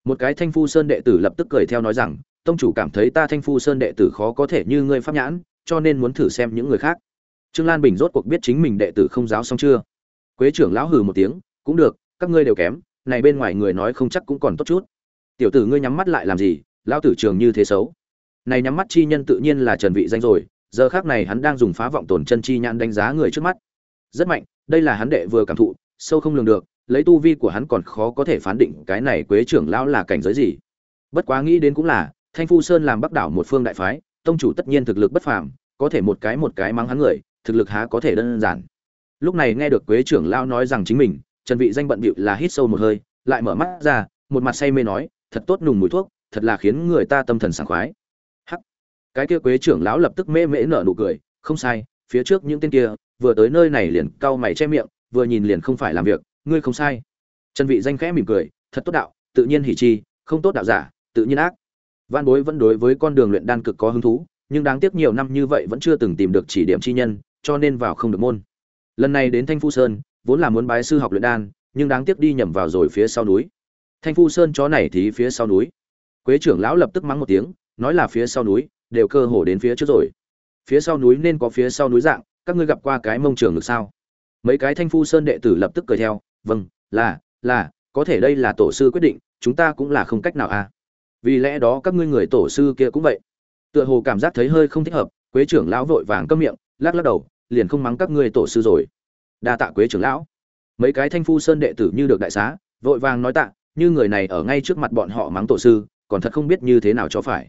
một cái thanh phu sơn đệ tử lập tức cười theo nói rằng, tông chủ cảm thấy ta thanh phu sơn đệ tử khó có thể như ngươi pháp nhãn, cho nên muốn thử xem những người khác. Trương lan bình rốt cuộc biết chính mình đệ tử không giáo xong chưa. Quế trưởng lão hừ một tiếng, cũng được, các ngươi đều kém, này bên ngoài người nói không chắc cũng còn tốt chút. Tiểu tử ngươi nhắm mắt lại làm gì, lão tử trường như thế xấu. Này nhắm mắt chi nhân tự nhiên là trần vị danh rồi, giờ khác này hắn đang dùng phá vọng tổn chân chi nhãn đánh giá người trước mắt. Rất mạnh, đây là hắn đệ vừa cảm thụ, sâu không lường được lấy tu vi của hắn còn khó có thể phán định cái này quế trưởng lão là cảnh giới gì. Bất quá nghĩ đến cũng là, thanh phu sơn làm bắc đảo một phương đại phái, tông chủ tất nhiên thực lực bất phàm, có thể một cái một cái mắng hắn người, thực lực há có thể đơn giản. Lúc này nghe được quế trưởng lão nói rằng chính mình, trần vị danh bận bịu là hít sâu một hơi, lại mở mắt ra, một mặt say mê nói, thật tốt nùng mùi thuốc, thật là khiến người ta tâm thần sảng khoái. Hắc. Cái kia quế trưởng lão lập tức mê mễ nở nụ cười, không sai, phía trước những tên kia, vừa tới nơi này liền cau mày che miệng, vừa nhìn liền không phải làm việc ngươi không sai. Trần vị danh khẽ mỉm cười, thật tốt đạo, tự nhiên hỉ chi, không tốt đạo giả, tự nhiên ác. Văn bối vẫn đối với con đường luyện đan cực có hứng thú, nhưng đáng tiếc nhiều năm như vậy vẫn chưa từng tìm được chỉ điểm chi nhân, cho nên vào không được môn. Lần này đến thanh phu sơn, vốn là muốn bái sư học luyện đan, nhưng đáng tiếc đi nhầm vào rồi phía sau núi. Thanh phu sơn chó này thì phía sau núi. Quế trưởng lão lập tức mắng một tiếng, nói là phía sau núi, đều cơ hồ đến phía trước rồi. Phía sau núi nên có phía sau núi dạng, các ngươi gặp qua cái mông trường được sao? Mấy cái thanh phu sơn đệ tử lập tức cười theo vâng là là, có thể đây là tổ sư quyết định, chúng ta cũng là không cách nào à. Vì lẽ đó các ngươi người tổ sư kia cũng vậy. Tựa hồ cảm giác thấy hơi không thích hợp, quế trưởng lão vội vàng câm miệng, lắc lắc đầu, liền không mắng các ngươi tổ sư rồi. Đa tạ quế trưởng lão. Mấy cái thanh phu sơn đệ tử như được đại xá, vội vàng nói tạ, như người này ở ngay trước mặt bọn họ mắng tổ sư, còn thật không biết như thế nào cho phải.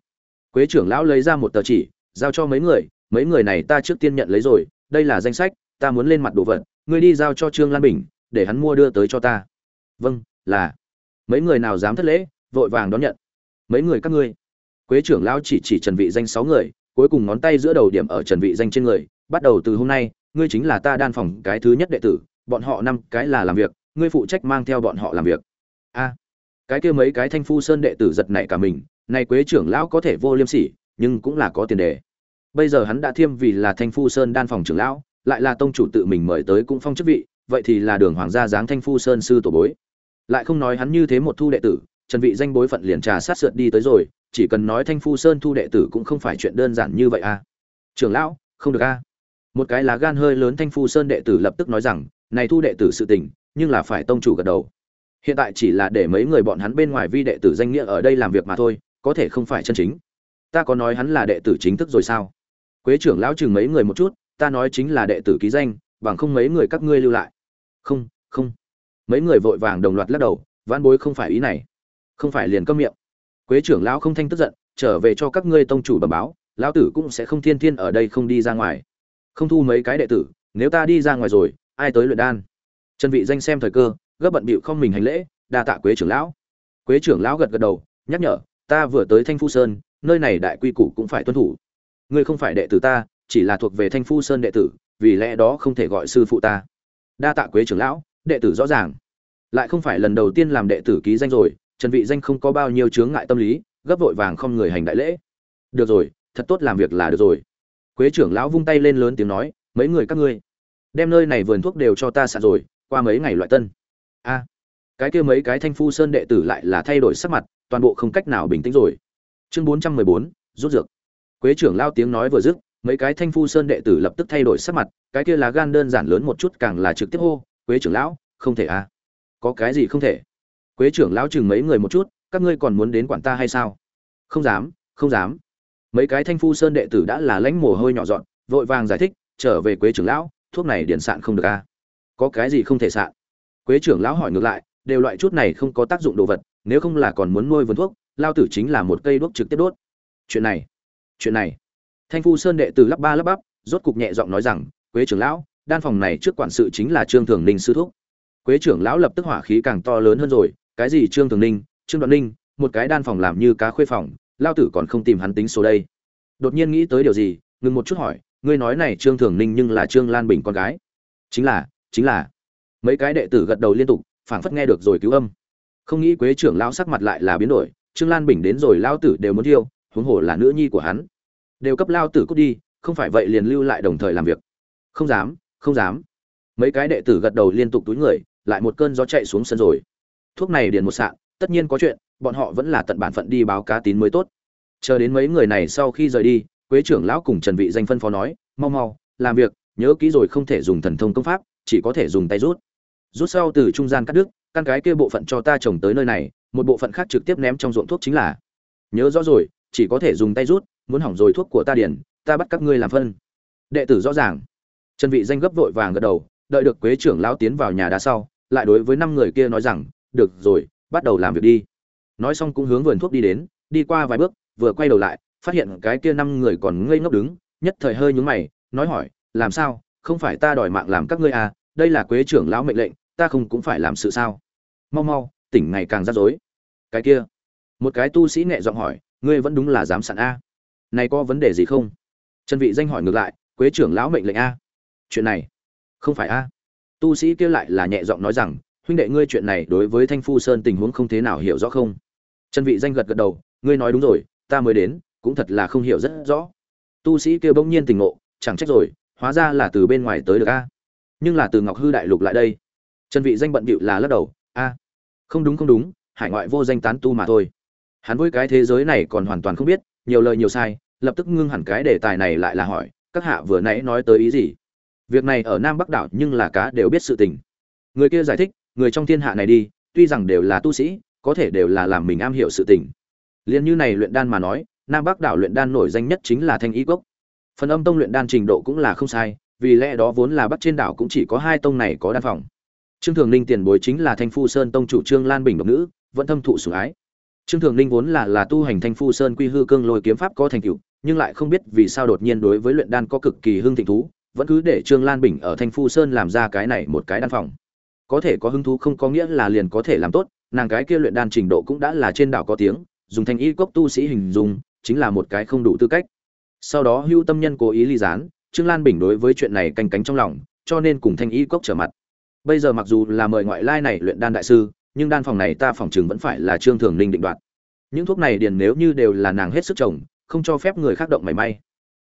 Quế trưởng lão lấy ra một tờ chỉ, giao cho mấy người mấy người này ta trước tiên nhận lấy rồi, đây là danh sách, ta muốn lên mặt đồ vật, ngươi đi giao cho trương lan bình để hắn mua đưa tới cho ta. Vâng là. Mấy người nào dám thất lễ, vội vàng đón nhận. Mấy người các ngươi. Quế trưởng lão chỉ chỉ trần vị danh sáu người, cuối cùng ngón tay giữa đầu điểm ở trần vị danh trên người, bắt đầu từ hôm nay, ngươi chính là ta đan phòng cái thứ nhất đệ tử, bọn họ năm cái là làm việc, ngươi phụ trách mang theo bọn họ làm việc. A. Cái kia mấy cái thanh phu sơn đệ tử giật nảy cả mình này quế trưởng lão có thể vô liêm sỉ, nhưng cũng là có tiền đề. Bây giờ hắn đã thiêm vì là thanh phu sơn đan phòng trưởng lão, lại là tông chủ tự mình mời tới cũng phong chức vị vậy thì là đường hoàng gia giáng thanh phu sơn sư tổ bối. Lại không nói hắn như thế một thu đệ tử, trần vị danh bối phận liền trà sát sượt đi tới rồi, chỉ cần nói thanh phu sơn thu đệ tử cũng không phải chuyện đơn giản như vậy a trưởng lão, không được a một cái lá gan hơi lớn thanh phu sơn đệ tử lập tức nói rằng, này thu đệ tử sự tình, nhưng là phải tông chủ gật đầu. Hiện tại chỉ là để mấy người bọn hắn bên ngoài vi đệ tử danh nghĩa ở đây làm việc mà thôi, có thể không phải chân chính. Ta có nói hắn là đệ tử chính thức rồi sao? Quế trưởng lão chừng mấy người một chút, ta nói chính là đệ tử ký danh, bằng không mấy người các ngươi lưu lại không không. Mấy người vội vàng đồng loạt lắc đầu văn bối không phải ý này. Không phải liền câm miệng. Quế trưởng lão không thanh tức giận, trở về cho các ngươi tông chủ bẩm báo, lão tử cũng sẽ không thiên thiên ở đây không đi ra ngoài. Không thu mấy cái đệ tử, nếu ta đi ra ngoài rồi, ai tới luyện đan? Trần vị danh xem thời cơ, gấp bận bịu không mình hành lễ, đa tạ quế trưởng lão. Quế trưởng lão gật gật đầu, nhắc nhở, ta vừa tới thanh phu sơn, nơi này đại quy củ cũng phải tuân thủ. Ngươi không phải đệ tử ta, chỉ là thuộc về thanh phu sơn đệ tử, vì lẽ đó không thể gọi sư phụ ta đa tạ quế trưởng lão, đệ tử rõ ràng. Lại không phải lần đầu tiên làm đệ tử ký danh rồi, trần vị danh không có bao nhiêu chướng ngại tâm lý, gấp vội vàng không người hành đại lễ. Được rồi, thật tốt làm việc là được rồi. Quế trưởng lão vung tay lên lớn tiếng nói, mấy người các ngươi, đem nơi này vườn thuốc đều cho ta xả rồi, qua mấy ngày loại tân. A, cái kia mấy cái thanh phu sơn đệ tử lại là thay đổi sắc mặt, toàn bộ không cách nào bình tĩnh rồi. Chương bốn trăm mười bốn, rút dược. Quế trưởng lao tiếng nói vừa dứt mấy cái thanh phu sơn đệ tử lập tức thay đổi sắc mặt, cái kia là gan đơn giản lớn một chút càng là trực tiếp hô, quế trưởng lão, không thể a có cái gì không thể? Quế trưởng lão chừng mấy người một chút, các ngươi còn muốn đến quản ta hay sao? Không dám không dám. Mấy cái thanh phu sơn đệ tử đã là lãnh mồ hôi nhỏ dọn, vội vàng giải thích, trở về quế trưởng lão, thuốc này điện sạn không được a có cái gì không thể sạn? Quế trưởng lão hỏi ngược lại, đều loại chút này không có tác dụng đồ vật, nếu không là còn muốn nuôi vườn thuốc, lao tử chính là một cây đuốc trực tiếp đốt. Chuyện này chuyện này thanh phu sơn đệ tử lắp ba lắp bắp, rốt cục nhẹ giọng nói rằng, quế trưởng lão, đan phòng này trước quản sự chính là trương thường ninh sư thúc. Quế trưởng lão lập tức hỏa khí càng to lớn hơn rồi, cái gì trương thường ninh? Trương đoạn ninh, một cái đan phòng làm như cá khuê phòng, lao tử còn không tìm hắn tính số đây. Đột nhiên nghĩ tới điều gì, ngừng một chút hỏi, ngươi nói này trương thường ninh nhưng là trương lan bình con gái? Chính là chính là. Mấy cái đệ tử gật đầu liên tục, phảng phất nghe được rồi cứu âm. Không nghĩ quế trưởng lão sắc mặt lại là biến đổi, trương lan bình đến rồi, lao tử đều muốn thiêu, huống hồ là nữ nhi của hắn đều cấp lao tử cút đi, không phải vậy liền lưu lại đồng thời làm việc. Không dám không dám. Mấy cái đệ tử gật đầu liên tục túi người, lại một cơn gió chạy xuống sân rồi. Thuốc này điền một sạn, tất nhiên có chuyện, bọn họ vẫn là tận bản phận đi báo cá tín mới tốt. Chờ đến mấy người này sau khi rời đi, quế trưởng lão cùng trần vị danh phân phó nói, mau mau, làm việc, nhớ kỹ rồi không thể dùng thần thông công pháp, chỉ có thể dùng tay rút. Rút sau từ trung gian cắt đứt, căn cái kia bộ phận cho ta trồng tới nơi này, một bộ phận khác trực tiếp ném trong ruộng thuốc chính là. Nhớ rõ rồi, chỉ có thể dùng tay rút muốn hỏng rồi thuốc của ta điền, ta bắt các ngươi làm phân. Đệ tử rõ ràng. Trần vị danh gấp vội vàng gật đầu, đợi được quế trưởng lão tiến vào nhà đá sau, lại đối với năm người kia nói rằng, được rồi, bắt đầu làm việc đi. Nói xong cũng hướng vườn thuốc đi đến, đi qua vài bước, vừa quay đầu lại, phát hiện cái kia năm người còn ngây ngốc đứng, nhất thời hơi nhướng mày, nói hỏi, làm sao? Không phải ta đòi mạng làm các ngươi à? Đây là quế trưởng lão mệnh lệnh, ta không cũng phải làm sự sao? Mau mau, tỉnh ngày càng rắc rối. Cái kia. Một cái tu sĩ nhẹ giọng hỏi, ngươi vẫn đúng là dám sẵn a? Này có vấn đề gì không? Trần vị danh hỏi ngược lại, quế trưởng lão mệnh lệnh a. Chuyện này, không phải a. Tu sĩ kia lại là nhẹ giọng nói rằng, huynh đệ ngươi chuyện này đối với thanh phu sơn tình huống không thế nào hiểu rõ không? Trần vị danh gật gật đầu, ngươi nói đúng rồi, ta mới đến, cũng thật là không hiểu rất rõ. Tu sĩ kia bỗng nhiên tỉnh ngộ, chẳng trách rồi, hóa ra là từ bên ngoài tới được a. Nhưng là từ ngọc hư đại lục lại đây. Trần vị danh bận bịu là lắc đầu, a, không đúng không đúng, hải ngoại vô danh tán tu mà thôi. Hắn với cái thế giới này còn hoàn toàn không biết nhiều lời nhiều sai, lập tức ngưng hẳn cái đề tài này lại là hỏi, các hạ vừa nãy nói tới ý gì? Việc này ở nam bắc đảo nhưng là cá đều biết sự tình. Người kia giải thích, người trong thiên hạ này đi, tuy rằng đều là tu sĩ, có thể đều là làm mình am hiểu sự tình. Liền như này luyện đan mà nói, nam bắc đảo luyện đan nổi danh nhất chính là thanh ý Cốc. phần âm tông luyện đan trình độ cũng là không sai, vì lẽ đó vốn là bắc trên đảo cũng chỉ có hai tông này có đan phòng. Trương thường ninh tiền bối chính là thanh phu sơn tông chủ trương lan bình độc nữ, vẫn thâm thụ sủng ái trương thường ninh vốn là là tu hành thanh phu sơn quy hư cương lôi kiếm pháp có thành tựu, nhưng lại không biết vì sao đột nhiên đối với luyện đan có cực kỳ hưng thịnh thú, vẫn cứ để trương lan bình ở thanh phu sơn làm ra cái này một cái đan phòng. Có thể có hứng thú không có nghĩa là liền có thể làm tốt, nàng cái kia luyện đan trình độ cũng đã là trên đảo có tiếng, dùng thanh y cốc tu sĩ hình dung, chính là một cái không đủ tư cách. Sau đó hưu tâm nhân cố ý ly gián, trương lan bình đối với chuyện này canh cánh trong lòng, cho nên cùng thanh y cốc trở mặt. Bây giờ mặc dù là mời ngoại lai này luyện đan đại sư nhưng đan phòng này ta phòng chừng vẫn phải là trương thường ninh định đoạt. Những thuốc này điền nếu như đều là nàng hết sức trồng không cho phép người khác động mảy may.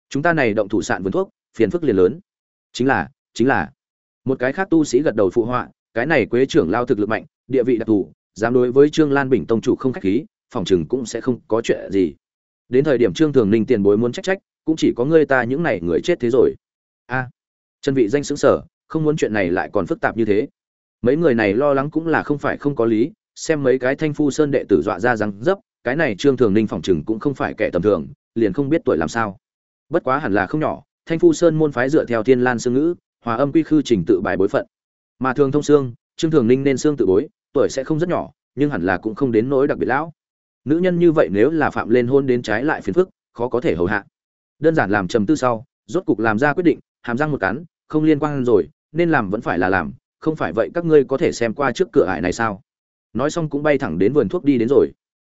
Chúng ta này động thủ sạn vườn thuốc phiền phức liền lớn. Chính là chính là. Một cái khác tu sĩ gật đầu phụ họa cái này quế trưởng lao thực lực mạnh địa vị đặc thù dám đối với trương lan bình tông chủ không khách khí phòng chừng cũng sẽ không có chuyện gì. Đến thời điểm trương thường ninh tiền bối muốn trách trách cũng chỉ có ngươi ta những này người chết thế rồi. A à, chân vị danh xứng sở không muốn chuyện này lại còn phức tạp như thế mấy người này lo lắng cũng là không phải không có lý, xem mấy cái thanh phu sơn đệ tử dọa ra rằng dấp, cái này trương thường ninh phòng chừng cũng không phải kẻ tầm thường, liền không biết tuổi làm sao. Bất quá hẳn là không nhỏ, thanh phu sơn môn phái dựa theo thiên lan xương ngữ, hòa âm quy khư trình tự bài bối phận. Mà thường thông xương, trương thường ninh nên xương tự bối, tuổi sẽ không rất nhỏ, nhưng hẳn là cũng không đến nỗi đặc biệt lão. Nữ nhân như vậy nếu là phạm lên hôn đến trái lại phiền phức, khó có thể hầu hạ. Đơn giản làm trầm tư sau, rốt cục làm ra quyết định, hàm răng một cắn, không liên quan rồi, nên làm vẫn phải là làm không phải vậy các ngươi có thể xem qua trước cửa ải này sao? Nói xong cũng bay thẳng đến vườn thuốc đi đến rồi.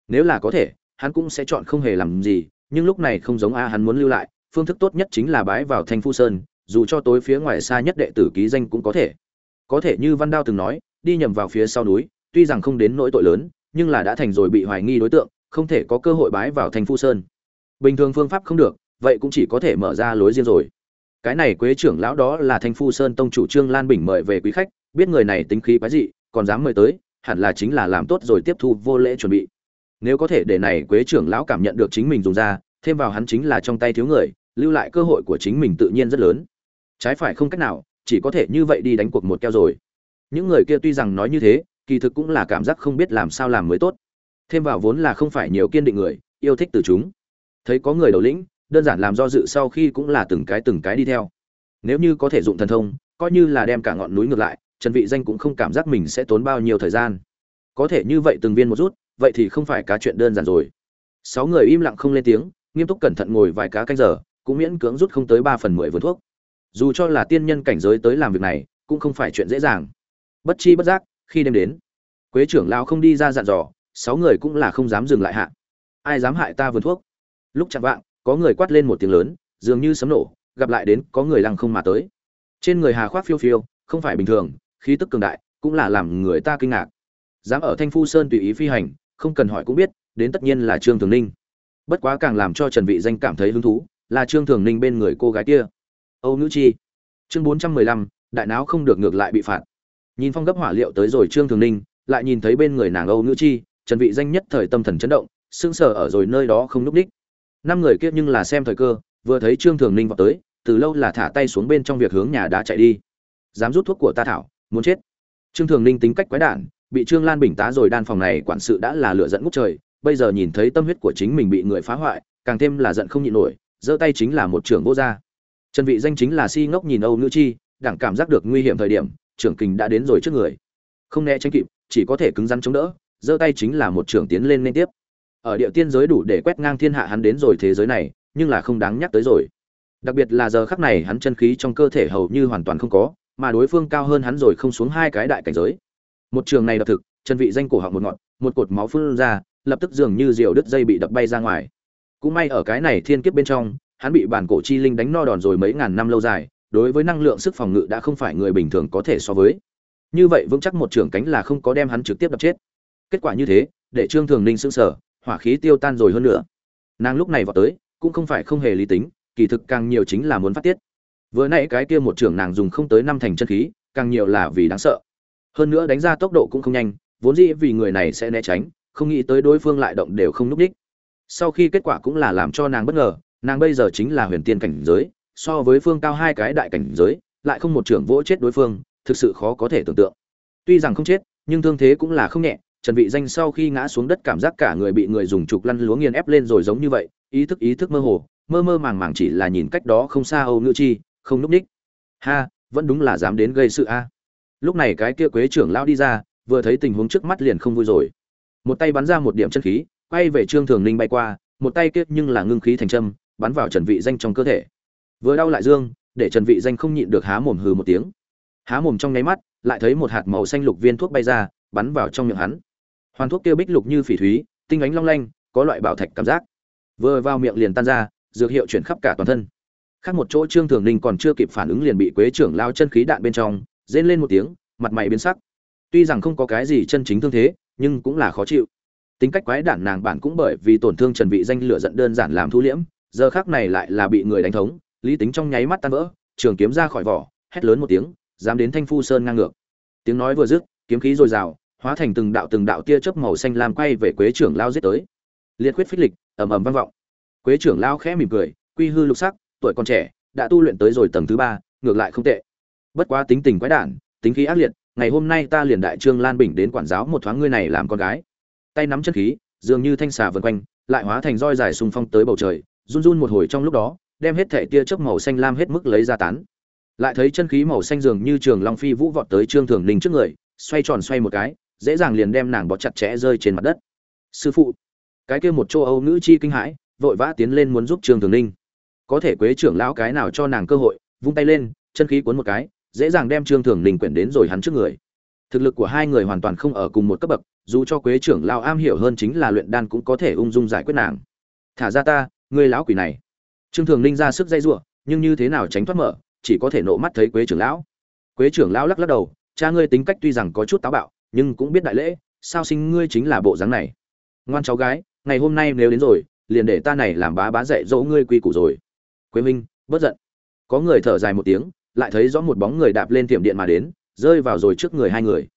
Nếu là có thể, hắn cũng sẽ chọn không hề làm gì, nhưng lúc này không giống a hắn muốn lưu lại, phương thức tốt nhất chính là bái vào thanh phu sơn, dù cho tối phía ngoài xa nhất đệ tử ký danh cũng có thể. Có thể như văn đao từng nói, đi nhầm vào phía sau núi, tuy rằng không đến nỗi tội lớn, nhưng là đã thành rồi bị hoài nghi đối tượng, không thể có cơ hội bái vào thanh phu sơn. Bình thường phương pháp không được, vậy cũng chỉ có thể mở ra lối riêng rồi cái này quế trưởng lão đó là thanh phu sơn tông chủ trương lan bình mời về quý khách, biết người này tính khí quái dị, còn dám mời tới, hẳn là chính là làm tốt rồi tiếp thu vô lễ chuẩn bị. Nếu có thể để này quế trưởng lão cảm nhận được chính mình dùng ra, thêm vào hắn chính là trong tay thiếu người, lưu lại cơ hội của chính mình tự nhiên rất lớn. Trái phải không cách nào, chỉ có thể như vậy đi đánh cuộc một keo rồi. Những người kia tuy rằng nói như thế, kỳ thực cũng là cảm giác không biết làm sao làm mới tốt. Thêm vào vốn là không phải nhiều kiên định người, yêu thích từ chúng. Thấy có người đầu lĩnh đơn giản làm do dự sau khi cũng là từng cái từng cái đi theo. Nếu như có thể dụng thần thông, coi như là đem cả ngọn núi ngược lại, trần vị danh cũng không cảm giác mình sẽ tốn bao nhiêu thời gian. Có thể như vậy từng viên một rút, vậy thì không phải cá chuyện đơn giản rồi. Sáu người im lặng không lên tiếng, nghiêm túc cẩn thận ngồi vài cá canh giờ, cũng miễn cưỡng rút không tới ba phần mười vườn thuốc. Dù cho là tiên nhân cảnh giới tới làm việc này, cũng không phải chuyện dễ dàng. Bất chi bất giác, khi đêm đến, quế trưởng lão không đi ra dặn dò, sáu người cũng là không dám dừng lại hạ. Ai dám hại ta vườn thuốc? Lúc chạm vạng có người quát lên một tiếng lớn dường như sấm nổ gặp lại đến có người lăng không mà tới. Trên người hà khoác phiêu phiêu không phải bình thường khí tức cường đại cũng là làm người ta kinh ngạc. Dám ở thanh phu sơn tùy ý phi hành không cần hỏi cũng biết đến tất nhiên là trương thường ninh. Bất quá càng làm cho trần vị danh cảm thấy hứng thú là trương thường ninh bên người cô gái kia. Âu nữ chi. Chương 415, đại não không được ngược lại bị phạt. Nhìn phong gấp hỏa liệu tới rồi trương thường ninh lại nhìn thấy bên người nàng âu nữ chi trần vị danh nhất thời tâm thần chấn động sững sờ ở rồi nơi đó không núp đích năm người kia nhưng là xem thời cơ, vừa thấy trương thường ninh vào tới, từ lâu là thả tay xuống bên trong việc hướng nhà đá chạy đi. Dám rút thuốc của ta thảo, muốn chết. Trương thường ninh tính cách quái đản, bị trương lan bình tá rồi đan phòng này quản sự đã là lựa giận ngút trời, bây giờ nhìn thấy tâm huyết của chính mình bị người phá hoại, càng thêm là giận không nhịn nổi, giơ tay chính là một trưởng vô gia. Trần vị danh chính là si ngốc nhìn âu nữ chi đảng cảm giác được nguy hiểm thời điểm, trưởng kình đã đến rồi trước người. Không né tránh kịp, chỉ có thể cứng rắn chống đỡ, giơ tay chính là một trưởng tiến lên liên tiếp ở địa tiên giới đủ để quét ngang thiên hạ hắn đến rồi thế giới này, nhưng là không đáng nhắc tới rồi. Đặc biệt là giờ khắc này hắn chân khí trong cơ thể hầu như hoàn toàn không có, mà đối phương cao hơn hắn rồi không xuống hai cái đại cảnh giới. Một trường này đập thực, chân vị danh cổ họng một ngọn, một cột máu phun ra, lập tức dường như diều đứt dây bị đập bay ra ngoài. Cũng may ở cái này thiên kiếp bên trong, hắn bị bản cổ chi linh đánh no đòn rồi mấy ngàn năm lâu dài, đối với năng lượng sức phòng ngự đã không phải người bình thường có thể so với. Như vậy vững chắc một trường cánh là không có đem hắn trực tiếp đập chết. Kết quả như thế, để trương thường ninh sững sờ hỏa khí tiêu tan rồi hơn nữa. Nàng lúc này vào tới, cũng không phải không hề lý tính, kỳ thực càng nhiều chính là muốn phát tiết. Vừa nãy cái kia một trưởng nàng dùng không tới năm thành chân khí, càng nhiều là vì đáng sợ. Hơn nữa đánh ra tốc độ cũng không nhanh, vốn dĩ vì người này sẽ né tránh, không nghĩ tới đối phương lại động đều không núp đích. Sau khi kết quả cũng là làm cho nàng bất ngờ, nàng bây giờ chính là huyền tiên cảnh giới, so với phương cao hai cái đại cảnh giới, lại không một trưởng vỗ chết đối phương, thực sự khó có thể tưởng tượng. Tuy rằng không chết, nhưng thương thế cũng là không nhẹ trần vị danh sau khi ngã xuống đất cảm giác cả người bị người dùng trục lăn lúa nghiền ép lên rồi giống như vậy, ý thức ý thức mơ hồ, mơ mơ màng màng chỉ là nhìn cách đó không xa âu Ngư chi, không núp đích ha, vẫn đúng là dám đến gây sự a. Lúc này cái kia quế trưởng lão đi ra, vừa thấy tình huống trước mắt liền không vui rồi. Một tay bắn ra một điểm chân khí, quay về trương thường ninh bay qua, một tay kia nhưng là ngưng khí thành châm, bắn vào trần vị danh trong cơ thể. Vừa đau lại dương, để trần vị danh không nhịn được há mồm hừ một tiếng. Há mồm trong nháy mắt, lại thấy một hạt màu xanh lục viên thuốc bay ra, bắn vào trong miệng hắn hoàn thuốc kia bích lục như phỉ thúy, tinh ánh long lanh, có loại bảo thạch cảm giác. Vừa vào miệng liền tan ra, dược hiệu chuyển khắp cả toàn thân. Khác một chỗ trương thường ninh còn chưa kịp phản ứng liền bị quế trưởng lao chân khí đạn bên trong, rên lên một tiếng, mặt mày biến sắc. Tuy rằng không có cái gì chân chính thương thế, nhưng cũng là khó chịu. Tính cách quái đản nàng bản cũng bởi vì tổn thương trần vị danh lửa giận đơn giản làm thu liễm, giờ khác này lại là bị người đánh thống, lý tính trong nháy mắt tan vỡ, trường kiếm ra khỏi vỏ, hét lớn một tiếng, dám đến thanh phu sơn ngang ngược. Tiếng nói vừa dứt, kiếm khí dồi dào hóa thành từng đạo từng đạo tia chớp màu xanh lam quay về quế trưởng lao giết tới. Liệt quyết phích lịch, ầm ầm vang vọng. Quế trưởng lao khẽ mỉm cười, quy hư lục sắc, tuổi còn trẻ, đã tu luyện tới rồi tầng thứ ba, ngược lại không tệ. Bất quá tính tình quái đản, tính khí ác liệt, ngày hôm nay ta liền đại trương lan bình đến quản giáo một thoáng ngươi này làm con gái. Tay nắm chân khí, dường như thanh xà vần quanh, lại hóa thành roi dài xung phong tới bầu trời, run run một hồi trong lúc đó, đem hết thể tia chớp màu xanh lam hết mức lấy ra tán. Lại thấy chân khí màu xanh dường như trường long phi vũ vọt tới trương thường ninh trước người, xoay tròn xoay một cái dễ dàng liền đem nàng bó chặt chẽ rơi trên mặt đất. Sư phụ, cái kia một châu âu nữ chi kinh hãi, vội vã tiến lên muốn giúp trương thường ninh. Có thể quế trưởng lão cái nào cho nàng cơ hội, vung tay lên, chân khí cuốn một cái, dễ dàng đem trương thường ninh quyển đến rồi hắn trước người. Thực lực của hai người hoàn toàn không ở cùng một cấp bậc, dù cho quế trưởng lão am hiểu hơn chính là luyện đan cũng có thể ung dung giải quyết nàng. Thả ra ta, ngươi lão quỷ này. Trương thường ninh ra sức dây giụa nhưng như thế nào tránh thoát mở, chỉ có thể nộ mắt thấy quế trưởng lão. Quế trưởng lão lắc lắc đầu, cha ngươi tính cách tuy rằng có chút táo bạo nhưng cũng biết đại lễ, sao sinh ngươi chính là bộ dáng này? Ngoan cháu gái, ngày hôm nay nếu đến rồi, liền để ta này làm bá bá dạy dỗ ngươi quy củ rồi. Quế minh bất giận. Có người thở dài một tiếng, lại thấy rõ một bóng người đạp lên tiệm điện mà đến, rơi vào rồi trước người hai người.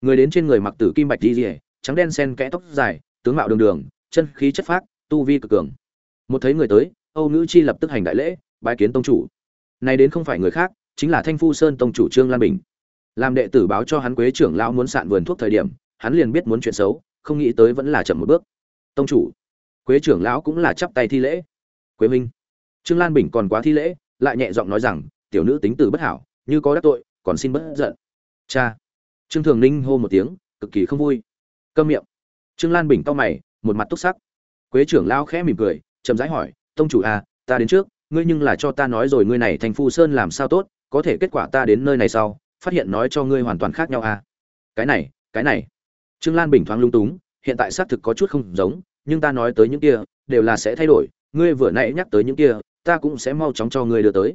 Người đến trên người mặc tử kim bạch đi rỉa trắng đen sen kẽ tóc dài, tướng mạo đường đường, chân khí chất phác, tu vi cực cường. Một thấy người tới, âu nữ chi lập tức hành đại lễ, bái kiến tông chủ. Này đến không phải người khác, chính là thanh phu sơn tông chủ trương lan bình làm đệ tử báo cho hắn quế trưởng lão muốn sạn vườn thuốc thời điểm, hắn liền biết muốn chuyện xấu, không nghĩ tới vẫn là chậm một bước. Tông chủ, quế trưởng lão cũng là chắp tay thi lễ. Quế minh trương lan bình còn quá thi lễ, lại nhẹ giọng nói rằng, tiểu nữ tính từ bất hảo, như có đắc tội, còn xin bất giận. Cha, trương thường ninh hô một tiếng, cực kỳ không vui. Câm miệng. Trương lan bình cau mày, một mặt túc sắc. Quế trưởng lão khẽ mỉm cười, chậm rãi hỏi, tông chủ à ta đến trước, ngươi nhưng là cho ta nói rồi ngươi này thành phu sơn làm sao tốt, có thể kết quả ta đến nơi này sau phát hiện nói cho ngươi hoàn toàn khác nhau à? Cái này cái này. Trương lan bình thoáng lung túng, hiện tại xác thực có chút không giống, nhưng ta nói tới những kia, đều là sẽ thay đổi. Ngươi vừa nãy nhắc tới những kia, ta cũng sẽ mau chóng cho ngươi đưa tới.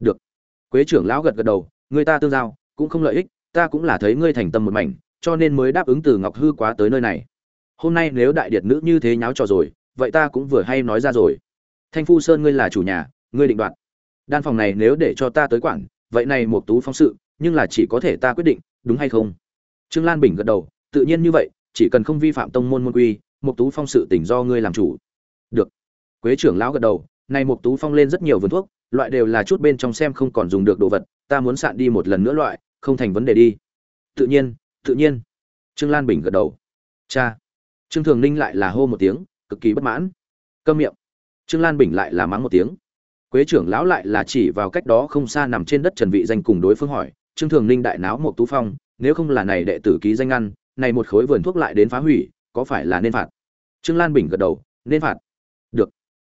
Được. Quế trưởng lão gật gật đầu, người ta tương giao, cũng không lợi ích, ta cũng là thấy ngươi thành tâm một mảnh, cho nên mới đáp ứng từ ngọc hư quá tới nơi này. Hôm nay nếu đại điệt nữ như thế nháo trò rồi, vậy ta cũng vừa hay nói ra rồi. Thanh phu sơn ngươi là chủ nhà, ngươi định đoạt. Đan phòng này nếu để cho ta tới quản, vậy này một tú phong sự nhưng là chỉ có thể ta quyết định, đúng hay không? Trương lan bình gật đầu, tự nhiên như vậy, chỉ cần không vi phạm tông môn môn quy, mục tú phong sự tỉnh do ngươi làm chủ. Được. Quế trưởng lão gật đầu nay mục tú phong lên rất nhiều vườn thuốc, loại đều là chút bên trong xem không còn dùng được đồ vật, ta muốn sạn đi một lần nữa loại, không thành vấn đề đi. Tự nhiên tự nhiên. Trương lan bình gật đầu. Cha. Trương thường ninh lại là hô một tiếng, cực kỳ bất mãn. Câm miệng. Trương lan bình lại là mắng một tiếng. Quế trưởng lão lại là chỉ vào cách đó không xa nằm trên đất trần vị danh cùng đối phương hỏi trương thường ninh đại náo một tú phong, nếu không là này đệ tử ký danh ngăn này một khối vườn thuốc lại đến phá hủy, có phải là nên phạt? Trương lan bình gật đầu, nên phạt. Được.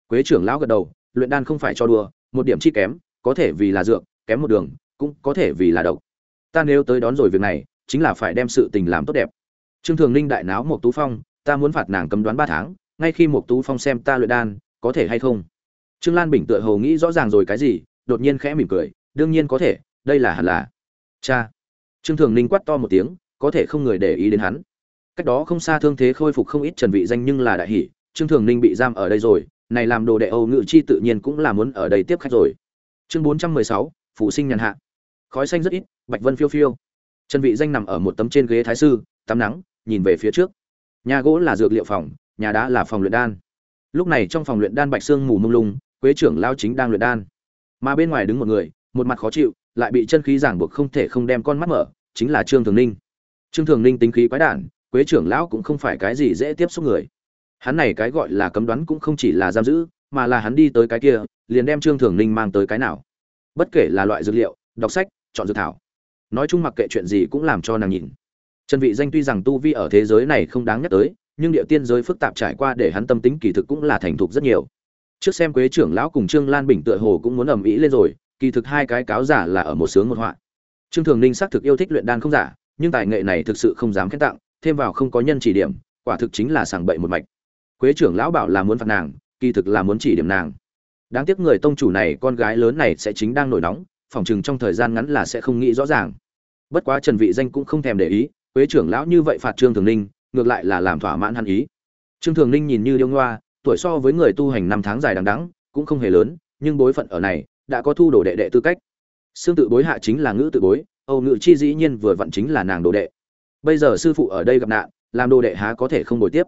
Quế trưởng lão gật đầu, luyện đan không phải cho đùa, một điểm chi kém, có thể vì là dược, kém một đường, cũng có thể vì là độc. Ta nếu tới đón rồi việc này, chính là phải đem sự tình làm tốt đẹp. Trương thường ninh đại náo một tú phong, ta muốn phạt nàng cấm đoán ba tháng, ngay khi một tú phong xem ta luyện đan, có thể hay không? Trương lan bình tựa hồ nghĩ rõ ràng rồi cái gì, đột nhiên khẽ mỉm cười, đương nhiên có thể, đây là hẳn là cha. Trương thường ninh quát to một tiếng có thể không người để ý đến hắn. Cách đó không xa thương thế khôi phục không ít trần vị danh nhưng là đại hỷ trương thường ninh bị giam ở đây rồi này làm đồ đệ âu ngự chi tự nhiên cũng là muốn ở đây tiếp khách rồi. Chương 416, phụ sinh nhàn hạ. Khói xanh rất ít bạch vân phiêu phiêu. Trần vị danh nằm ở một tấm trên ghế thái sư tắm nắng nhìn về phía trước. Nhà gỗ là dược liệu phòng nhà đá là phòng luyện đan. Lúc này trong phòng luyện đan bạch xương mù mông lung quế trưởng lao chính đang luyện đan. Mà bên ngoài đứng một người một mặt khó chịu lại bị chân khí giảng buộc không thể không đem con mắt mở, chính là trương thường ninh. Trương thường ninh tính khí quái đản, quế trưởng lão cũng không phải cái gì dễ tiếp xúc người. Hắn này cái gọi là cấm đoán cũng không chỉ là giam giữ, mà là hắn đi tới cái kia, liền đem trương thường ninh mang tới cái nào. Bất kể là loại dược liệu, đọc sách, chọn dược thảo. Nói chung mặc kệ chuyện gì cũng làm cho nàng nhìn. Trần vị danh tuy rằng tu vi ở thế giới này không đáng nhắc tới, nhưng địa tiên giới phức tạp trải qua để hắn tâm tính kỳ thực cũng là thành thục rất nhiều. Trước xem quế trưởng lão cùng trương lan bình tựa hồ cũng muốn ầm ĩ lên rồi kỳ thực hai cái cáo giả là ở một sướng một họa. Trương thường ninh xác thực yêu thích luyện đan không giả, nhưng tài nghệ này thực sự không dám khen tặng, thêm vào không có nhân chỉ điểm, quả thực chính là sảng bậy một mạch. Quế trưởng lão bảo là muốn phạt nàng, kỳ thực là muốn chỉ điểm nàng. Đáng tiếc người tông chủ này, con gái lớn này sẽ chính đang nổi nóng phỏng chừng trong thời gian ngắn là sẽ không nghĩ rõ ràng. Bất quá trần vị danh cũng không thèm để ý, quế trưởng lão như vậy phạt trương thường ninh, ngược lại là làm thỏa mãn hắn ý. Trương thường ninh nhìn như điêu ngoa, tuổi so với người tu hành năm tháng dài đằng đẵng, cũng không hề lớn, nhưng bối phận ở này đã có thu đồ đệ đệ tư cách. Xương tự bối hạ chính là ngữ tự bối, âu ngữ chi dĩ nhiên vừa vặn chính là nàng đồ đệ. Bây giờ sư phụ ở đây gặp nạn, làm đồ đệ há có thể không bồi tiếp.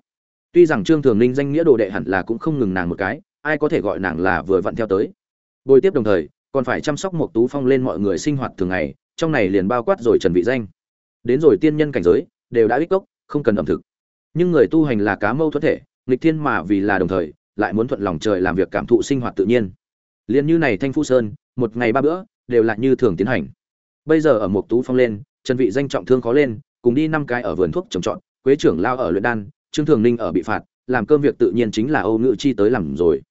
Tuy rằng trương thường ninh danh nghĩa đồ đệ hẳn là cũng không ngừng nàng một cái, ai có thể gọi nàng là vừa vặn theo tới. Bồi tiếp đồng thời, còn phải chăm sóc một tú phong lên mọi người sinh hoạt thường ngày, trong này liền bao quát rồi trần vị danh. Đến rồi tiên nhân cảnh giới, đều đã ích cốc không cần ẩm thực. Nhưng người tu hành là cá mâu thuẫn thể, nghịch thiên mà vì là đồng thời, lại muốn thuận lòng trời làm việc cảm thụ sinh hoạt tự nhiên liền như này thanh phu sơn, một ngày ba bữa, đều là như thường tiến hành. Bây giờ ở một tú phong lên, trần vị danh trọng thương khó lên, cùng đi năm cái ở vườn thuốc trồng trọt, quế trưởng lao ở luyện đan, trương thường ninh ở bị phạt, làm cơm việc tự nhiên chính là âu ngự chi tới làm rồi.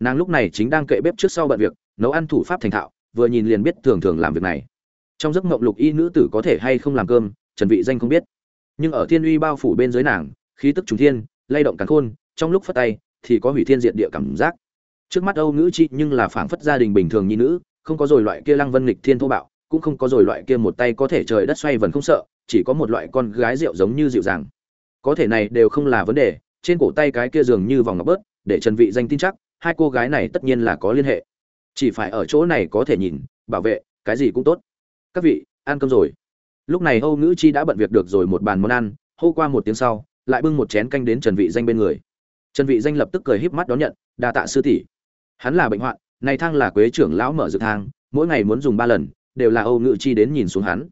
Nàng lúc này chính đang kệ bếp trước sau bận việc, nấu ăn thủ pháp thành thạo, vừa nhìn liền biết thường thường làm việc này. Trong giấc mộng lục y nữ tử có thể hay không làm cơm, trần vị danh không biết. Nhưng ở thiên uy bao phủ bên dưới nàng, khí tức trùng thiên, lay động càn khôn, trong lúc phát tay, thì có hủy thiên diệt địa cảm giác trước mắt âu nữ chi nhưng là phảng phất gia đình bình thường như nữ, không có rồi loại kia lăng vân nghịch thiên thô bạo, cũng không có rồi loại kia một tay có thể trời đất xoay vần không sợ, chỉ có một loại con gái rượu giống như dịu dàng. Có thể này đều không là vấn đề, trên cổ tay cái kia dường như vòng ngọc bớt, để trần vị danh tin chắc, hai cô gái này tất nhiên là có liên hệ. Chỉ phải ở chỗ này có thể nhìn, bảo vệ, cái gì cũng tốt. Các vị, ăn cơm rồi. Lúc này âu nữ chi đã bận việc được rồi một bàn món ăn, hô qua một tiếng sau, lại bưng một chén canh đến trần vị danh bên người. Trần vị danh lập tức cười híp mắt đón nhận, đa tạ sư tỷ hắn là bệnh hoạn, này thang là quế trưởng lão mở dược thang, mỗi ngày muốn dùng ba lần, đều là âu ngự chi đến nhìn xuống hắn.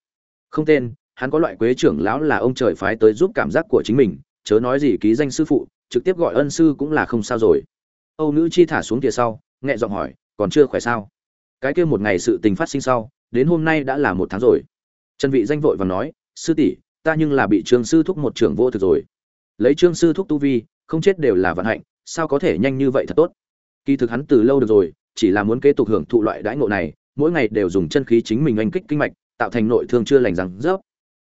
Không tên, hắn có loại quế trưởng lão là ông trời phái tới giúp cảm giác của chính mình, chớ nói gì ký danh sư phụ, trực tiếp gọi ân sư cũng là không sao rồi. Âu nữ chi thả xuống kia sau, nhẹ giọng hỏi, còn chưa khỏe sao? Cái kia một ngày sự tình phát sinh sau, đến hôm nay đã là một tháng rồi. Trần vị danh vội và nói, sư tỷ, ta nhưng là bị trương sư thúc một trưởng vô thực rồi. Lấy trương sư thúc tu vi, không chết đều là vận hạnh, sao có thể nhanh như vậy thật tốt? Kỳ thực hắn từ lâu được rồi, chỉ là muốn kế tục hưởng thụ loại đãi ngộ này, mỗi ngày đều dùng chân khí chính mình anh kích kinh mạch, tạo thành nội thương chưa lành rằng rớp.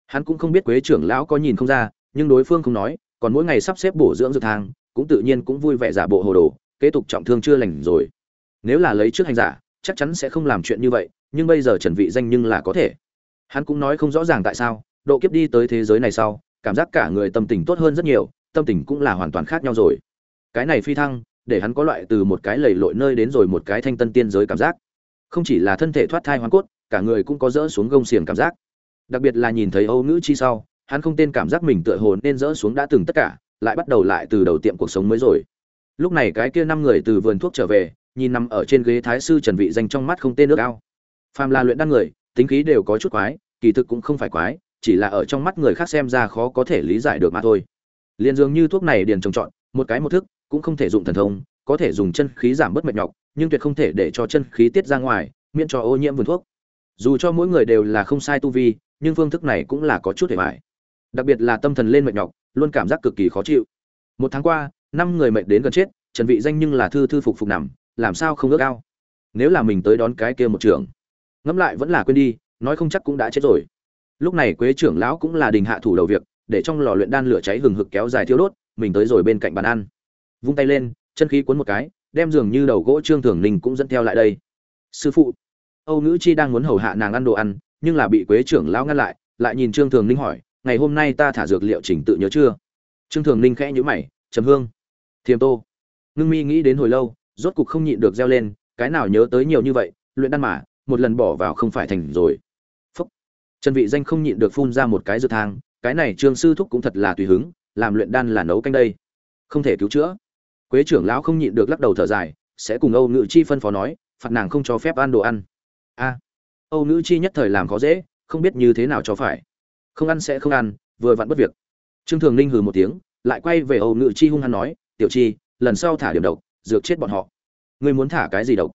Hắn cũng không biết quế trưởng lão có nhìn không ra, nhưng đối phương không nói, còn mỗi ngày sắp xếp bổ dưỡng dược thang, cũng tự nhiên cũng vui vẻ giả bộ hồ đồ, kế tục trọng thương chưa lành rồi. Nếu là lấy trước hành giả, chắc chắn sẽ không làm chuyện như vậy, nhưng bây giờ trần vị danh nhưng là có thể. Hắn cũng nói không rõ ràng tại sao, độ kiếp đi tới thế giới này sau, cảm giác cả người tâm tình tốt hơn rất nhiều, tâm tình cũng là hoàn toàn khác nhau rồi. Cái này phi thăng để hắn có loại từ một cái lầy lội nơi đến rồi một cái thanh tân tiên giới cảm giác. Không chỉ là thân thể thoát thai hoàn cốt, cả người cũng có dỡ xuống gông xiềng cảm giác. Đặc biệt là nhìn thấy âu nữ chi sau, hắn không tên cảm giác mình tựa hồ nên dỡ xuống đã từng tất cả, lại bắt đầu lại từ đầu tiệm cuộc sống mới rồi. Lúc này cái kia năm người từ vườn thuốc trở về, nhìn nằm ở trên ghế thái sư trần vị danh trong mắt không tên nước ao. Phàm là luyện đan người, tính khí đều có chút quái, kỳ thực cũng không phải quái, chỉ là ở trong mắt người khác xem ra khó có thể lý giải được mà thôi. Liền dường như thuốc này điền trồng trọn một cái một thức cũng không thể dùng thần thông, có thể dùng chân khí giảm bớt mệt nhọc, nhưng tuyệt không thể để cho chân khí tiết ra ngoài, miễn cho ô nhiễm vườn thuốc. Dù cho mỗi người đều là không sai tu vi, nhưng phương thức này cũng là có chút hề bại. đặc biệt là tâm thần lên mệt nhọc, luôn cảm giác cực kỳ khó chịu. Một tháng qua, năm người mệt đến gần chết, trần vị danh nhưng là thư thư phục phục nằm, làm sao không ước ao? Nếu là mình tới đón cái kia một trưởng, ngẫm lại vẫn là quên đi, nói không chắc cũng đã chết rồi. Lúc này quế trưởng lão cũng là đình hạ thủ đầu việc, để trong lò luyện đan lửa cháy hừng hực kéo dài thiêu đốt, mình tới rồi bên cạnh bàn ăn vung tay lên, chân khí cuốn một cái, đem giường như đầu gỗ trương thường ninh cũng dẫn theo lại đây. Sư phụ, âu nữ chi đang muốn hầu hạ nàng ăn đồ ăn, nhưng là bị quế trưởng lão ngăn lại lại nhìn trương thường ninh hỏi, ngày hôm nay ta thả dược liệu chỉnh tự nhớ chưa? Trương thường ninh khẽ nhữ mày, trầm hương, thiềm tô. Ngưng mi nghĩ đến hồi lâu, rốt cục không nhịn được reo lên, cái nào nhớ tới nhiều như vậy, luyện đan mà, một lần bỏ vào không phải thành rồi. Phúc. Trần vị danh không nhịn được phun ra một cái dược thang, cái này trương sư thúc cũng thật là tùy hứng, làm luyện đan là nấu canh đây. Không thể cứu chữa quế trưởng lão không nhịn được lắc đầu thở dài, sẽ cùng âu ngự chi phân phó nói, phạt nàng không cho phép ăn đồ ăn. A. Âu ngự chi nhất thời làm khó dễ, không biết như thế nào cho phải. Không ăn sẽ không ăn, vừa vặn bất việc. Trương thường ninh hừ một tiếng, lại quay về âu ngự chi hung hăng nói, tiểu chi, lần sau thả điểm độc, dược chết bọn họ. Ngươi muốn thả cái gì độc?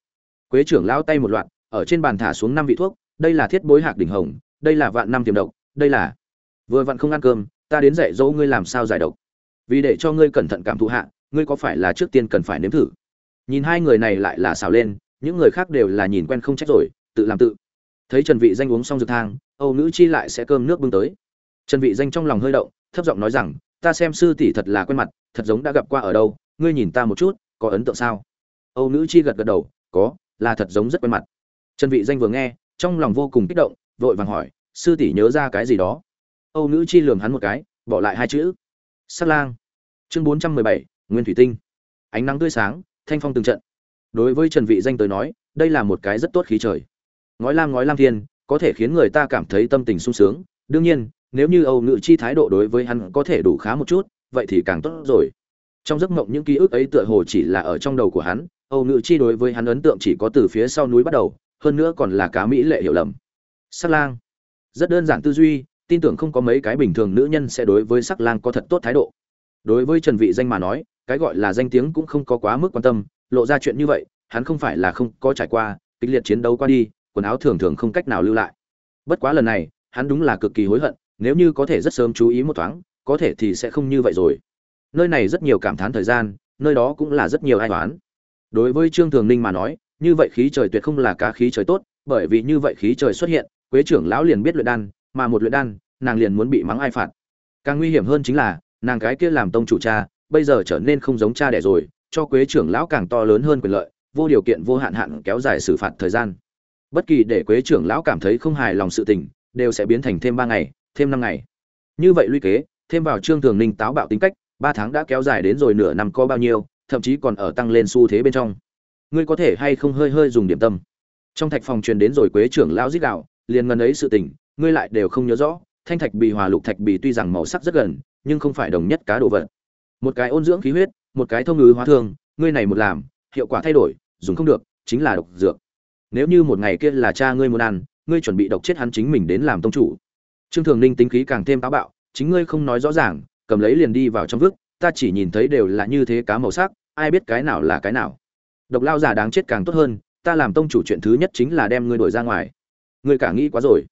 Quế trưởng lão tay một loạt ở trên bàn thả xuống năm vị thuốc, đây là thiết bối hạc đỉnh hồng, đây là vạn năm tiềm độc, đây là vừa vặn không ăn cơm, ta đến dạy dỗ ngươi làm sao giải độc. Vì để cho ngươi cẩn thận cảm thụ hạ ngươi có phải là trước tiên cần phải nếm thử? Nhìn hai người này lại là xào lên những người khác đều là nhìn quen không trách rồi tự làm tự. Thấy trần vị danh uống xong dược thang âu nữ chi lại sẽ cơm nước bưng tới. Trần vị danh trong lòng hơi động thấp giọng nói rằng ta xem sư tỷ thật là quen mặt thật giống đã gặp qua ở đâu ngươi nhìn ta một chút có ấn tượng sao? Âu nữ chi gật gật đầu có là thật giống rất quen mặt. Trần vị danh vừa nghe trong lòng vô cùng kích động vội vàng hỏi sư tỷ nhớ ra cái gì đó? Âu nữ chi lườm hắn một cái bỏ lại hai chữ. Sát lang chương 417, nguyên thủy tinh. Ánh nắng tươi sáng, thanh phong từng trận. Đối với trần vị danh tới nói, đây là một cái rất tốt khí trời. Ngói lam ngói lam thiên, có thể khiến người ta cảm thấy tâm tình sung sướng. Đương nhiên, nếu như âu nữ chi thái độ đối với hắn có thể đủ khá một chút, vậy thì càng tốt rồi. Trong giấc mộng những ký ức ấy tựa hồ chỉ là ở trong đầu của hắn, âu nữ chi đối với hắn ấn tượng chỉ có từ phía sau núi bắt đầu, hơn nữa còn là cá mỹ lệ hiểu lầm. Sắc lang. Rất đơn giản tư duy, tin tưởng không có mấy cái bình thường nữ nhân sẽ đối với sắc lang có thật tốt thái độ. Đối với trần vị danh mà nói cái gọi là danh tiếng cũng không có quá mức quan tâm, lộ ra chuyện như vậy, hắn không phải là không có trải qua, kịch liệt chiến đấu qua đi, quần áo thường thường không cách nào lưu lại. Bất quá lần này, hắn đúng là cực kỳ hối hận, nếu như có thể rất sớm chú ý một thoáng, có thể thì sẽ không như vậy rồi. Nơi này rất nhiều cảm thán thời gian, nơi đó cũng là rất nhiều ai toán đối với trương thường ninh mà nói, như vậy khí trời tuyệt không là cá khí trời tốt, bởi vì như vậy khí trời xuất hiện, quế trưởng lão liền biết luyện đan, mà một luyện đan, nàng liền muốn bị mắng ai phạt. Càng nguy hiểm hơn chính là, nàng cái kia làm tông chủ cha bây giờ trở nên không giống cha đẻ rồi, cho quế trưởng lão càng to lớn hơn quyền lợi, vô điều kiện vô hạn hạn kéo dài xử phạt thời gian. Bất kỳ để quế trưởng lão cảm thấy không hài lòng sự tình, đều sẽ biến thành thêm ba ngày, thêm năm ngày. Như vậy luy kế, thêm vào trương thường ninh táo bạo tính cách, ba tháng đã kéo dài đến rồi nửa năm có bao nhiêu, thậm chí còn ở tăng lên xu thế bên trong. Ngươi có thể hay không hơi hơi dùng điểm tâm? Trong thạch phòng truyền đến rồi quế trưởng lão giết đạo liền ngần ấy sự tình, ngươi lại đều không nhớ rõ, thanh thạch bì hòa lục thạch bì tuy rằng màu sắc rất gần, nhưng không phải đồng nhất cá đồ vật một cái ôn dưỡng khí huyết, một cái thông ngứ hóa thương ngươi này một làm, hiệu quả thay đổi, dùng không được, chính là độc dược. Nếu như một ngày kia là cha ngươi muốn ăn, ngươi chuẩn bị độc chết hắn chính mình đến làm tông chủ. Trương thường ninh tính khí càng thêm táo bạo, chính ngươi không nói rõ ràng, cầm lấy liền đi vào trong vức, ta chỉ nhìn thấy đều là như thế cá màu sắc, ai biết cái nào là cái nào. Độc lao giả đáng chết càng tốt hơn, ta làm tông chủ chuyện thứ nhất chính là đem ngươi đổi ra ngoài. Ngươi cả nghĩ quá rồi.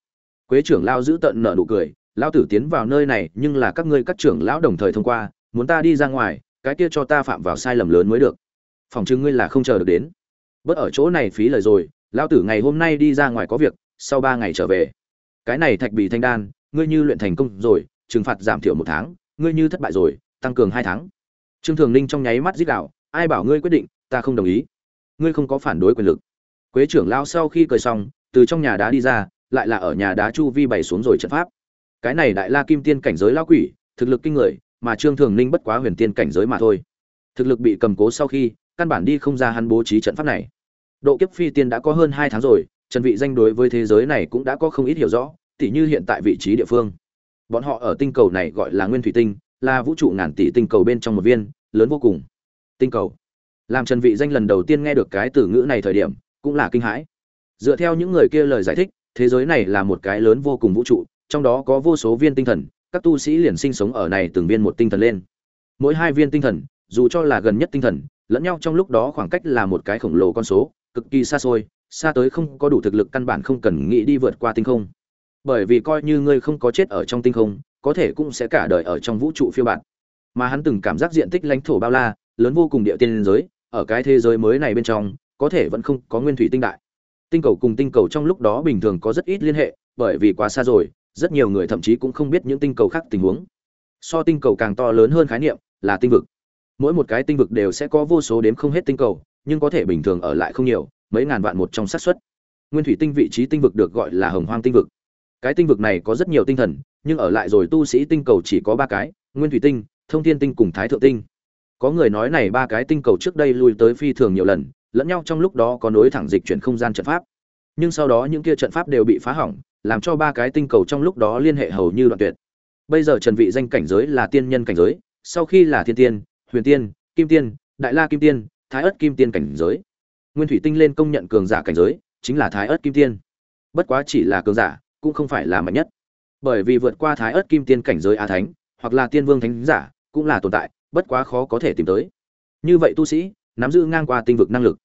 Quế trưởng lao giữ tận nợ nụ cười, lao tử tiến vào nơi này, nhưng là các ngươi các trưởng lão đồng thời thông qua muốn ta đi ra ngoài, cái kia cho ta phạm vào sai lầm lớn mới được. Phòng chứng ngươi là không chờ được đến. Bớt ở chỗ này phí lời rồi lao tử ngày hôm nay đi ra ngoài có việc, sau ba ngày trở về. Cái này thạch bì thanh đan, ngươi như luyện thành công rồi, trừng phạt giảm thiểu một tháng, ngươi như thất bại rồi, tăng cường hai tháng. Trương thường ninh trong nháy mắt dít đạo ai bảo ngươi quyết định, ta không đồng ý. Ngươi không có phản đối quyền lực. Quế trưởng lao sau khi cười xong, từ trong nhà đá đi ra, lại là ở nhà đá chu vi bày xuống rồi trận pháp. Cái này đại la kim tiên cảnh giới lao quỷ, thực lực kinh người mà trương thường ninh bất quá huyền tiên cảnh giới mà thôi. Thực lực bị cầm cố sau khi, căn bản đi không ra hắn bố trí trận pháp này. Độ kiếp phi tiên đã có hơn hai tháng rồi, trần vị danh đối với thế giới này cũng đã có không ít hiểu rõ, tỉ như hiện tại vị trí địa phương. Bọn họ ở tinh cầu này gọi là nguyên thủy tinh, là vũ trụ ngàn tỷ tinh cầu bên trong một viên, lớn vô cùng. Tinh cầu. Làm trần vị danh lần đầu tiên nghe được cái từ ngữ này thời điểm, cũng là kinh hãi. Dựa theo những người kia lời giải thích, thế giới này là một cái lớn vô cùng vũ trụ, trong đó có vô số viên tinh thần các tu sĩ liền sinh sống ở này từng viên một tinh thần lên. Mỗi hai viên tinh thần, dù cho là gần nhất tinh thần, lẫn nhau trong lúc đó khoảng cách là một cái khổng lồ con số, cực kỳ xa xôi, xa tới không có đủ thực lực căn bản không cần nghĩ đi vượt qua tinh không. Bởi vì coi như ngươi không có chết ở trong tinh không, có thể cũng sẽ cả đời ở trong vũ trụ phiêu bạt. Mà hắn từng cảm giác diện tích lãnh thổ bao la, lớn vô cùng địa tiên giới, ở cái thế giới mới này bên trong, có thể vẫn không có nguyên thủy tinh đại. Tinh cầu cùng tinh cầu trong lúc đó bình thường có rất ít liên hệ, bởi vì quá xa rồi rất nhiều người thậm chí cũng không biết những tinh cầu khác tình huống. So tinh cầu càng to lớn hơn khái niệm là tinh vực. Mỗi một cái tinh vực đều sẽ có vô số đếm không hết tinh cầu, nhưng có thể bình thường ở lại không nhiều, mấy ngàn vạn một trong xác suất. Nguyên thủy tinh vị trí tinh vực được gọi là hồng hoang tinh vực. Cái tinh vực này có rất nhiều tinh thần, nhưng ở lại rồi tu sĩ tinh cầu chỉ có ba cái, nguyên thủy tinh, thông thiên tinh cùng thái thượng tinh. Có người nói này ba cái tinh cầu trước đây lui tới phi thường nhiều lần, lẫn nhau trong lúc đó có nối thẳng dịch chuyển không gian trận pháp. Nhưng sau đó những kia trận pháp đều bị phá hỏng làm cho ba cái tinh cầu trong lúc đó liên hệ hầu như đoạn tuyệt. Bây giờ trần vị danh cảnh giới là tiên nhân cảnh giới, sau khi là thiên tiên, huyền tiên, kim tiên, đại la kim tiên, thái ất kim tiên cảnh giới. Nguyên thủy tinh lên công nhận cường giả cảnh giới, chính là thái ất kim tiên. Bất quá chỉ là cường giả, cũng không phải là mạnh nhất. Bởi vì vượt qua thái ất kim tiên cảnh giới a thánh, hoặc là tiên vương thánh giả, cũng là tồn tại, bất quá khó có thể tìm tới. Như vậy tu sĩ, nắm giữ ngang qua tinh vực năng lực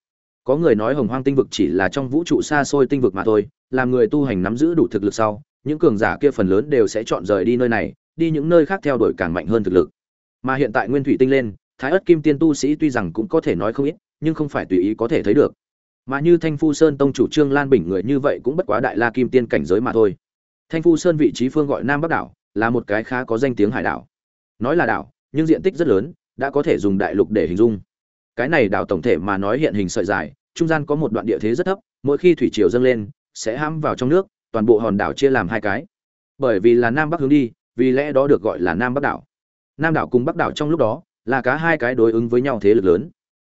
có người nói hồng hoang tinh vực chỉ là trong vũ trụ xa xôi tinh vực mà thôi, làm người tu hành nắm giữ đủ thực lực sau, những cường giả kia phần lớn đều sẽ chọn rời đi nơi này, đi những nơi khác theo đuổi càng mạnh hơn thực lực. Mà hiện tại nguyên thủy tinh lên, thái ất kim tiên tu sĩ tuy rằng cũng có thể nói không ít, nhưng không phải tùy ý có thể thấy được. Mà như thanh phu sơn tông chủ trương lan bình người như vậy cũng bất quá đại la kim tiên cảnh giới mà thôi. Thanh phu sơn vị trí phương gọi nam bắc đảo, là một cái khá có danh tiếng hải đảo. Nói là đảo, nhưng diện tích rất lớn, đã có thể dùng đại lục để hình dung. Cái này đảo tổng thể mà nói hiện hình sợi dài trung gian có một đoạn địa thế rất thấp, mỗi khi thủy triều dâng lên, sẽ hãm vào trong nước, toàn bộ hòn đảo chia làm hai cái. Bởi vì là nam bắc hướng đi, vì lẽ đó được gọi là nam bắc đảo. Nam đảo cùng bắc đảo trong lúc đó, là cả hai cái đối ứng với nhau thế lực lớn.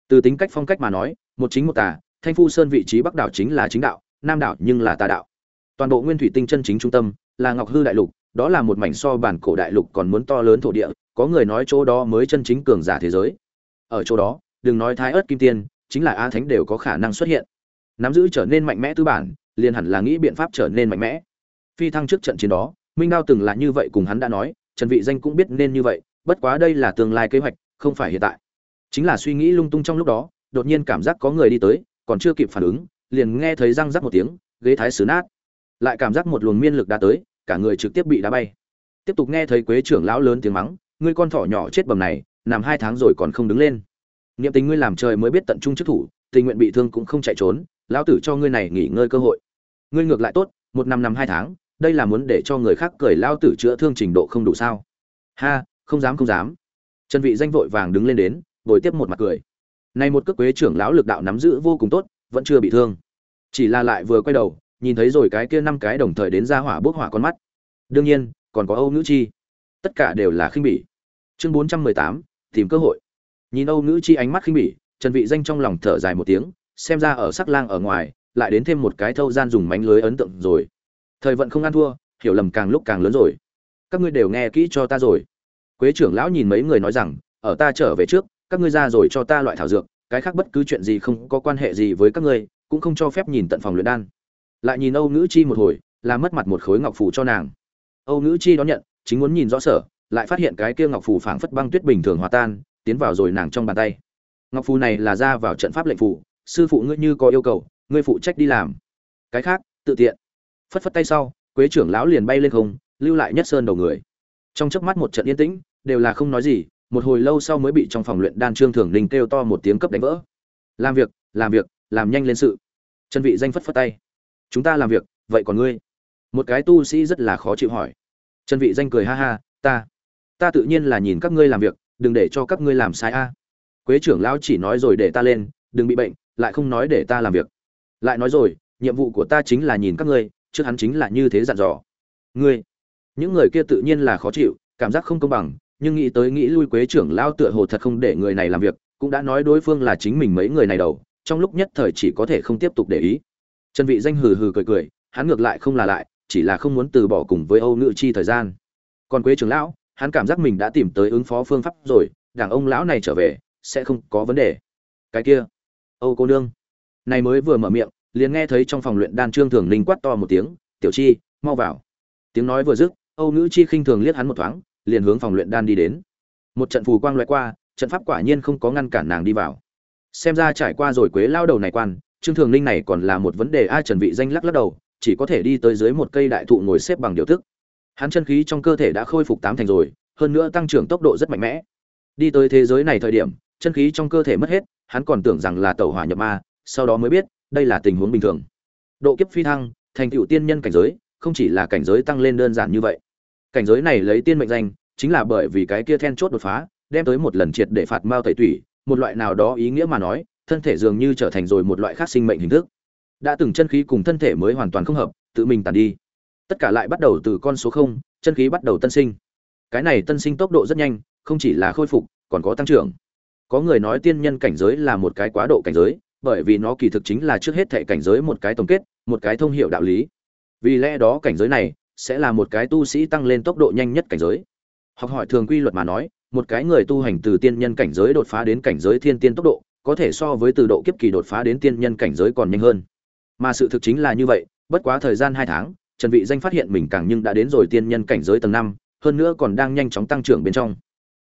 Từ tính cách phong cách mà nói, một chính một tà, thanh phu sơn vị trí bắc đảo chính là chính đạo, nam đảo nhưng là tà đạo. Toàn bộ nguyên thủy tinh chân chính trung tâm, là ngọc hư đại lục, đó là một mảnh so bản cổ đại lục còn muốn to lớn thổ địa, có người nói chỗ đó mới chân chính cường giả thế giới. Ở chỗ đó, đừng nói thái Ức kim tiên chính là a thánh đều có khả năng xuất hiện. Nắm giữ trở nên mạnh mẽ tư bản, liền hẳn là nghĩ biện pháp trở nên mạnh mẽ. Phi thăng trước trận chiến đó, minh đao từng là như vậy cùng hắn đã nói, trần vị danh cũng biết nên như vậy, bất quá đây là tương lai kế hoạch, không phải hiện tại. Chính là suy nghĩ lung tung trong lúc đó, đột nhiên cảm giác có người đi tới, còn chưa kịp phản ứng, liền nghe thấy răng rắc một tiếng, ghế thái sứ nát. Lại cảm giác một luồng miên lực đã tới, cả người trực tiếp bị đá bay. Tiếp tục nghe thấy quế trưởng lão lớn tiếng mắng, ngươi con thỏ nhỏ chết bầm này, nằm hai tháng rồi còn không đứng lên niệm tình ngươi làm trời mới biết tận trung chức thủ tình nguyện bị thương cũng không chạy trốn lão tử cho ngươi này nghỉ ngơi cơ hội. Ngươi ngược lại tốt một năm năm hai tháng đây là muốn để cho người khác cười lão tử chữa thương trình độ không đủ sao? Ha không dám không dám. Trần vị danh vội vàng đứng lên đến ngồi tiếp một mặt cười. Này một cước quế trưởng lão lực đạo nắm giữ vô cùng tốt vẫn chưa bị thương. Chỉ là lại vừa quay đầu nhìn thấy rồi cái kia năm cái đồng thời đến ra hỏa bốc hỏa con mắt. Đương nhiên còn có âu nữ chi. Tất cả đều là khinh bỉ. Chương 418, tìm cơ hội nhìn âu nữ chi ánh mắt khinh bỉ, trần vị danh trong lòng thở dài một tiếng, xem ra ở sắc lang ở ngoài, lại đến thêm một cái thâu gian dùng mánh lưới ấn tượng rồi. Thời vận không ăn thua, hiểu lầm càng lúc càng lớn rồi. Các ngươi đều nghe kỹ cho ta rồi. Quế trưởng lão nhìn mấy người nói rằng, ở ta trở về trước, các ngươi ra rồi cho ta loại thảo dược, cái khác bất cứ chuyện gì không có quan hệ gì với các ngươi, cũng không cho phép nhìn tận phòng luyện đan. Lại nhìn âu nữ chi một hồi làm mất mặt một khối ngọc phủ cho nàng. Âu nữ chi đón nhận, chính muốn nhìn rõ sở, lại phát hiện cái kia ngọc phủ phảng phất băng tuyết bình thường hòa tan tiến vào rồi nàng trong bàn tay. Ngọc phù này là ra vào trận pháp lệnh phủ, sư phụ ngươi như có yêu cầu, ngươi phụ trách đi làm. Cái khác, tự tiện. Phất phất tay sau, quế trưởng lão liền bay lên không, lưu lại nhất sơn đầu người. Trong chớp mắt một trận yên tĩnh, đều là không nói gì, một hồi lâu sau mới bị trong phòng luyện đan trương thường linh kêu to một tiếng cấp đánh vỡ. Làm việc làm việc, làm nhanh lên sự. Chân vị danh phất phất tay. Chúng ta làm việc, vậy còn ngươi? Một cái tu sĩ rất là khó chịu hỏi. Chân vị danh cười ha ha, ta. Ta tự nhiên là nhìn các ngươi làm việc đừng để cho các ngươi làm sai a. Quế trưởng lão chỉ nói rồi để ta lên, đừng bị bệnh, lại không nói để ta làm việc. Lại nói rồi, nhiệm vụ của ta chính là nhìn các ngươi, trước hắn chính là như thế dặn dò. Ngươi, những người kia tự nhiên là khó chịu, cảm giác không công bằng, nhưng nghĩ tới nghĩ lui, quế trưởng lão tựa hồ thật không để người này làm việc, cũng đã nói đối phương là chính mình mấy người này đầu, trong lúc nhất thời chỉ có thể không tiếp tục để ý. Trần vị danh hừ hừ cười cười, hắn ngược lại không là lại, chỉ là không muốn từ bỏ cùng với âu ngự chi thời gian. Còn quế trưởng lão hắn cảm giác mình đã tìm tới ứng phó phương pháp rồi, đảng ông lão này trở về, sẽ không có vấn đề. Cái kia, âu cô nương. Này mới vừa mở miệng, liền nghe thấy trong phòng luyện đan trương thường linh quát to một tiếng, tiểu chi, mau vào. Tiếng nói vừa dứt, âu nữ chi khinh thường liếc hắn một thoáng, liền hướng phòng luyện đan đi đến. Một trận phù quang loại qua, trận pháp quả nhiên không có ngăn cản nàng đi vào. Xem ra trải qua rồi quế lao đầu này quan, trương thường linh này còn là một vấn đề ai trần vị danh lắc lắc đầu, chỉ có thể đi tới dưới một cây đại thụ ngồi xếp bằng điều thức hắn chân khí trong cơ thể đã khôi phục tám thành rồi, hơn nữa tăng trưởng tốc độ rất mạnh mẽ. Đi tới thế giới này thời điểm, chân khí trong cơ thể mất hết, hắn còn tưởng rằng là tẩu hỏa nhập ma, sau đó mới biết, đây là tình huống bình thường. Độ kiếp phi thăng, thành tựu tiên nhân cảnh giới, không chỉ là cảnh giới tăng lên đơn giản như vậy. Cảnh giới này lấy tiên mệnh danh, chính là bởi vì cái kia then chốt đột phá, đem tới một lần triệt để phạt mao tẩy tủy, một loại nào đó ý nghĩa mà nói, thân thể dường như trở thành rồi một loại khác sinh mệnh hình thức. Đã từng chân khí cùng thân thể mới hoàn toàn không hợp, tự mình tàn đi tất cả lại bắt đầu từ con số không, chân khí bắt đầu tân sinh. Cái này tân sinh tốc độ rất nhanh, không chỉ là khôi phục, còn có tăng trưởng. Có người nói tiên nhân cảnh giới là một cái quá độ cảnh giới, bởi vì nó kỳ thực chính là trước hết thệ cảnh giới một cái tổng kết, một cái thông hiệu đạo lý. Vì lẽ đó cảnh giới này sẽ là một cái tu sĩ tăng lên tốc độ nhanh nhất cảnh giới. Học hỏi thường quy luật mà nói, một cái người tu hành từ tiên nhân cảnh giới đột phá đến cảnh giới thiên tiên tốc độ, có thể so với từ độ kiếp kỳ đột phá đến tiên nhân cảnh giới còn nhanh hơn. Mà sự thực chính là như vậy, bất quá thời gian hai tháng trần vị danh phát hiện mình càng nhưng đã đến rồi tiên nhân cảnh giới tầng năm, hơn nữa còn đang nhanh chóng tăng trưởng bên trong.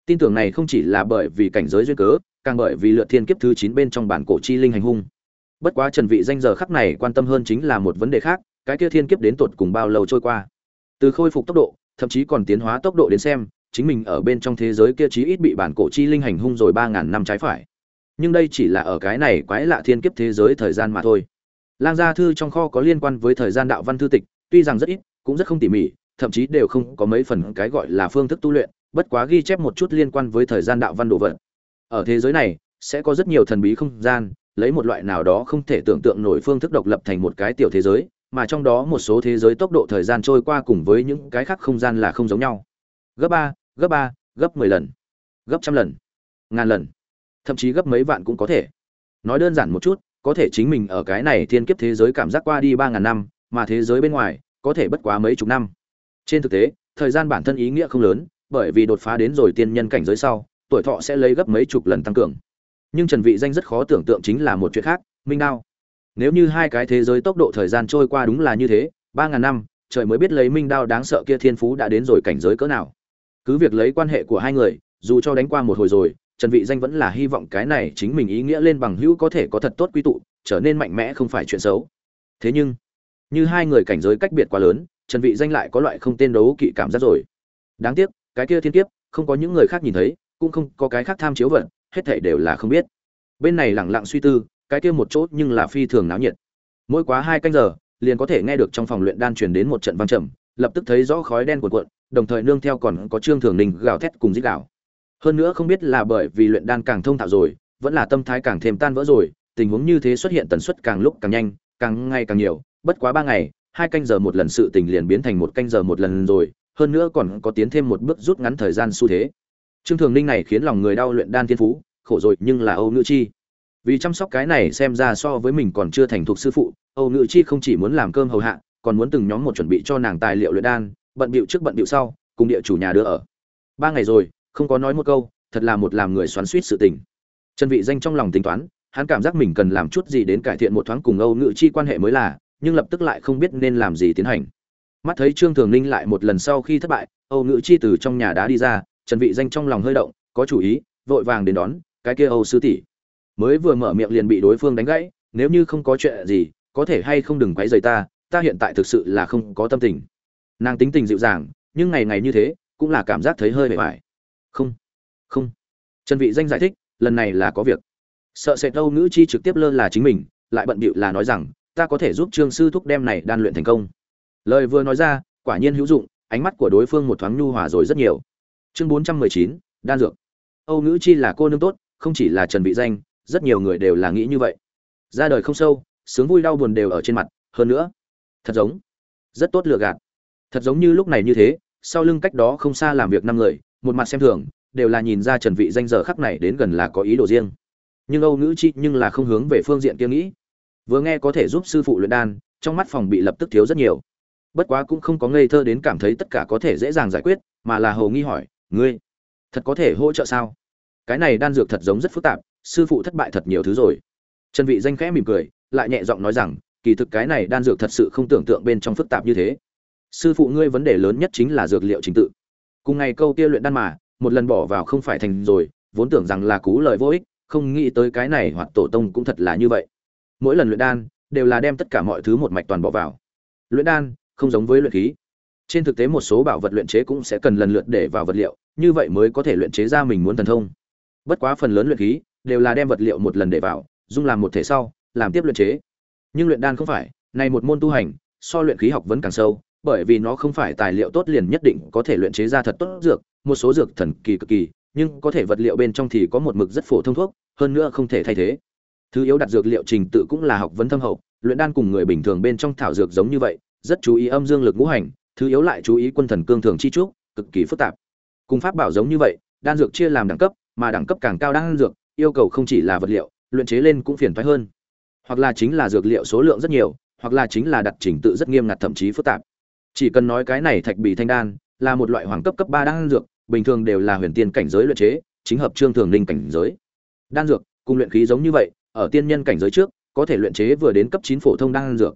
Tin tưởng này không chỉ là bởi vì cảnh giới duyên cớ, càng bởi vì lượt thiên kiếp thứ chín bên trong bản cổ chi linh hành hung. Bất quá trần vị danh giờ khắc này quan tâm hơn chính là một vấn đề khác, cái kia thiên kiếp đến tuột cùng bao lâu trôi qua. Từ khôi phục tốc độ, thậm chí còn tiến hóa tốc độ đến xem, chính mình ở bên trong thế giới kia chí ít bị bản cổ chi linh hành hung rồi ba ngàn năm trái phải. Nhưng đây chỉ là ở cái này quái lạ thiên kiếp thế giới thời gian mà thôi. Lang gia thư trong kho có liên quan với thời gian đạo văn thư tịch tuy rằng rất ít, cũng rất không tỉ mỉ, thậm chí đều không có mấy phần cái gọi là phương thức tu luyện, bất quá ghi chép một chút liên quan với thời gian đạo văn đồ vật. Ở thế giới này, sẽ có rất nhiều thần bí không gian, lấy một loại nào đó không thể tưởng tượng nổi phương thức độc lập thành một cái tiểu thế giới, mà trong đó một số thế giới tốc độ thời gian trôi qua cùng với những cái khác không gian là không giống nhau. Gấp ba gấp ba, gấp mười lần, gấp trăm lần, ngàn lần, thậm chí gấp mấy vạn cũng có thể. Nói đơn giản một chút, có thể chính mình ở cái này thiên kiếp thế giới cảm giác qua đi ba ngàn năm mà thế giới bên ngoài, có thể bất quá mấy chục năm. Trên thực tế, thời gian bản thân ý nghĩa không lớn, bởi vì đột phá đến rồi tiên nhân cảnh giới sau, tuổi thọ sẽ lấy gấp mấy chục lần tăng cường. Nhưng trần vị danh rất khó tưởng tượng chính là một chuyện khác, minh đao. Nếu như hai cái thế giới tốc độ thời gian trôi qua đúng là như thế, ba ngàn năm, trời mới biết lấy minh đao đáng sợ kia thiên phú đã đến rồi cảnh giới cỡ nào. Cứ việc lấy quan hệ của hai người, dù cho đánh qua một hồi rồi, trần vị danh vẫn là hy vọng cái này chính mình ý nghĩa lên bằng hữu có thể có thật tốt quy tụ, trở nên mạnh mẽ không phải chuyện xấu. Thế nhưng như hai người cảnh giới cách biệt quá lớn, trần vị danh lại có loại không tên đấu kỵ cảm giác rồi. Đáng tiếc, cái kia thiên kiếp, không có những người khác nhìn thấy, cũng không có cái khác tham chiếu vận hết thảy đều là không biết. Bên này lẳng lặng suy tư, cái kia một chỗ nhưng là phi thường náo nhiệt. Mỗi quá hai canh giờ, liền có thể nghe được trong phòng luyện đan truyền đến một trận vang trầm, lập tức thấy rõ khói đen cuộn cuộn, đồng thời nương theo còn có trương thường ninh gào thét cùng dí gào. Hơn nữa không biết là bởi vì luyện đan càng thông thạo rồi, vẫn là tâm thái càng thêm tan vỡ rồi, tình huống như thế xuất hiện tần suất càng lúc càng nhanh, càng ngày càng nhiều bất quá ba ngày, hai canh giờ một lần sự tình liền biến thành một canh giờ một lần rồi, hơn nữa còn có tiến thêm một bước rút ngắn thời gian xu thế. Trương thường ninh này khiến lòng người đau luyện đan thiên phú, khổ rồi nhưng là âu nữ chi. Vì chăm sóc cái này xem ra so với mình còn chưa thành thục sư phụ, âu nữ chi không chỉ muốn làm cơm hầu hạ, còn muốn từng nhóm một chuẩn bị cho nàng tài liệu luyện đan, bận bịu trước bận bịu sau, cùng địa chủ nhà đưa ở. Ba ngày rồi, không có nói một câu, thật là một làm người xoắn suýt sự tình. Trần vị danh trong lòng tính toán, hắn cảm giác mình cần làm chút gì đến cải thiện một thoáng cùng âu Nữ chi quan hệ mới là nhưng lập tức lại không biết nên làm gì tiến hành. Mắt thấy trương thường ninh lại một lần sau khi thất bại, âu ngữ chi từ trong nhà đá đi ra, trần vị danh trong lòng hơi động, có chủ ý, vội vàng đến đón, cái kia âu sư tỷ. Mới vừa mở miệng liền bị đối phương đánh gãy, nếu như không có chuyện gì, có thể hay không đừng quấy rầy ta ta hiện tại thực sự là không có tâm tình. Nàng tính tình dịu dàng, nhưng ngày ngày như thế, cũng là cảm giác thấy hơi bề bài không không. Trần vị danh giải thích, lần này là có việc. Sợ sệt âu ngữ chi trực tiếp lơ là chính mình, lại bận bịu là nói rằng ta có thể giúp trương sư thúc đem này đan luyện thành công. Lời vừa nói ra quả nhiên hữu dụng ánh mắt của đối phương một thoáng nhu hòa rồi rất nhiều. Chương 419, đan dược. Âu ngữ chi là cô nương tốt không chỉ là trần vị danh rất nhiều người đều là nghĩ như vậy. Ra đời không sâu sướng vui đau buồn đều ở trên mặt hơn nữa thật giống rất tốt lựa gạt. Thật giống như lúc này như thế sau lưng cách đó không xa làm việc năm người một mặt xem thường đều là nhìn ra trần vị danh giờ khắc này đến gần là có ý đồ riêng. Nhưng âu ngữ chi nhưng là không hướng về phương diện kia nghĩ vừa nghe có thể giúp sư phụ luyện đan, trong mắt phòng bị lập tức thiếu rất nhiều. Bất quá cũng không có ngây thơ đến cảm thấy tất cả có thể dễ dàng giải quyết, mà là hầu nghi hỏi, ngươi, thật có thể hỗ trợ sao? Cái này đan dược thật giống rất phức tạp, sư phụ thất bại thật nhiều thứ rồi. Trần vị danh khẽ mỉm cười, lại nhẹ giọng nói rằng, kỳ thực cái này đan dược thật sự không tưởng tượng bên trong phức tạp như thế. Sư phụ ngươi vấn đề lớn nhất chính là dược liệu trình tự. Cùng ngày câu kia luyện đan mà, một lần bỏ vào không phải thành rồi, vốn tưởng rằng là cú lời vô ích, không nghĩ tới cái này hoặc tổ tông cũng thật là như vậy mỗi lần luyện đan đều là đem tất cả mọi thứ một mạch toàn bỏ vào. Luyện đan không giống với luyện khí. Trên thực tế một số bảo vật luyện chế cũng sẽ cần lần lượt để vào vật liệu, như vậy mới có thể luyện chế ra mình muốn thần thông. Bất quá phần lớn luyện khí đều là đem vật liệu một lần để vào dung làm một thể sau, làm tiếp luyện chế. Nhưng luyện đan không phải, này một môn tu hành, so luyện khí học vẫn càng sâu, bởi vì nó không phải tài liệu tốt liền nhất định có thể luyện chế ra thật tốt dược, một số dược thần kỳ cực kỳ, nhưng có thể vật liệu bên trong thì có một mực rất phổ thông thuốc, hơn nữa không thể thay thế thứ yếu đặt dược liệu trình tự cũng là học vấn thâm hậu, luyện đan cùng người bình thường bên trong thảo dược giống như vậy, rất chú ý âm dương lực ngũ hành, thứ yếu lại chú ý quân thần cương thường chi trúc, cực kỳ phức tạp. Cùng pháp bảo giống như vậy, đan dược chia làm đẳng cấp, mà đẳng cấp càng cao đan dược, yêu cầu không chỉ là vật liệu, luyện chế lên cũng phiền thoái hơn. Hoặc là chính là dược liệu số lượng rất nhiều, hoặc là chính là đặt trình tự rất nghiêm ngặt thậm chí phức tạp. Chỉ cần nói cái này thạch bì thanh đan, là một loại hoàng cấp cấp ba đan dược, bình thường đều là huyền tiên cảnh giới luyện chế, chính hợp trương thường linh cảnh giới. Đan dược, cùng luyện khí giống như vậy ở tiên nhân cảnh giới trước, có thể luyện chế vừa đến cấp chín phổ thông đan dược.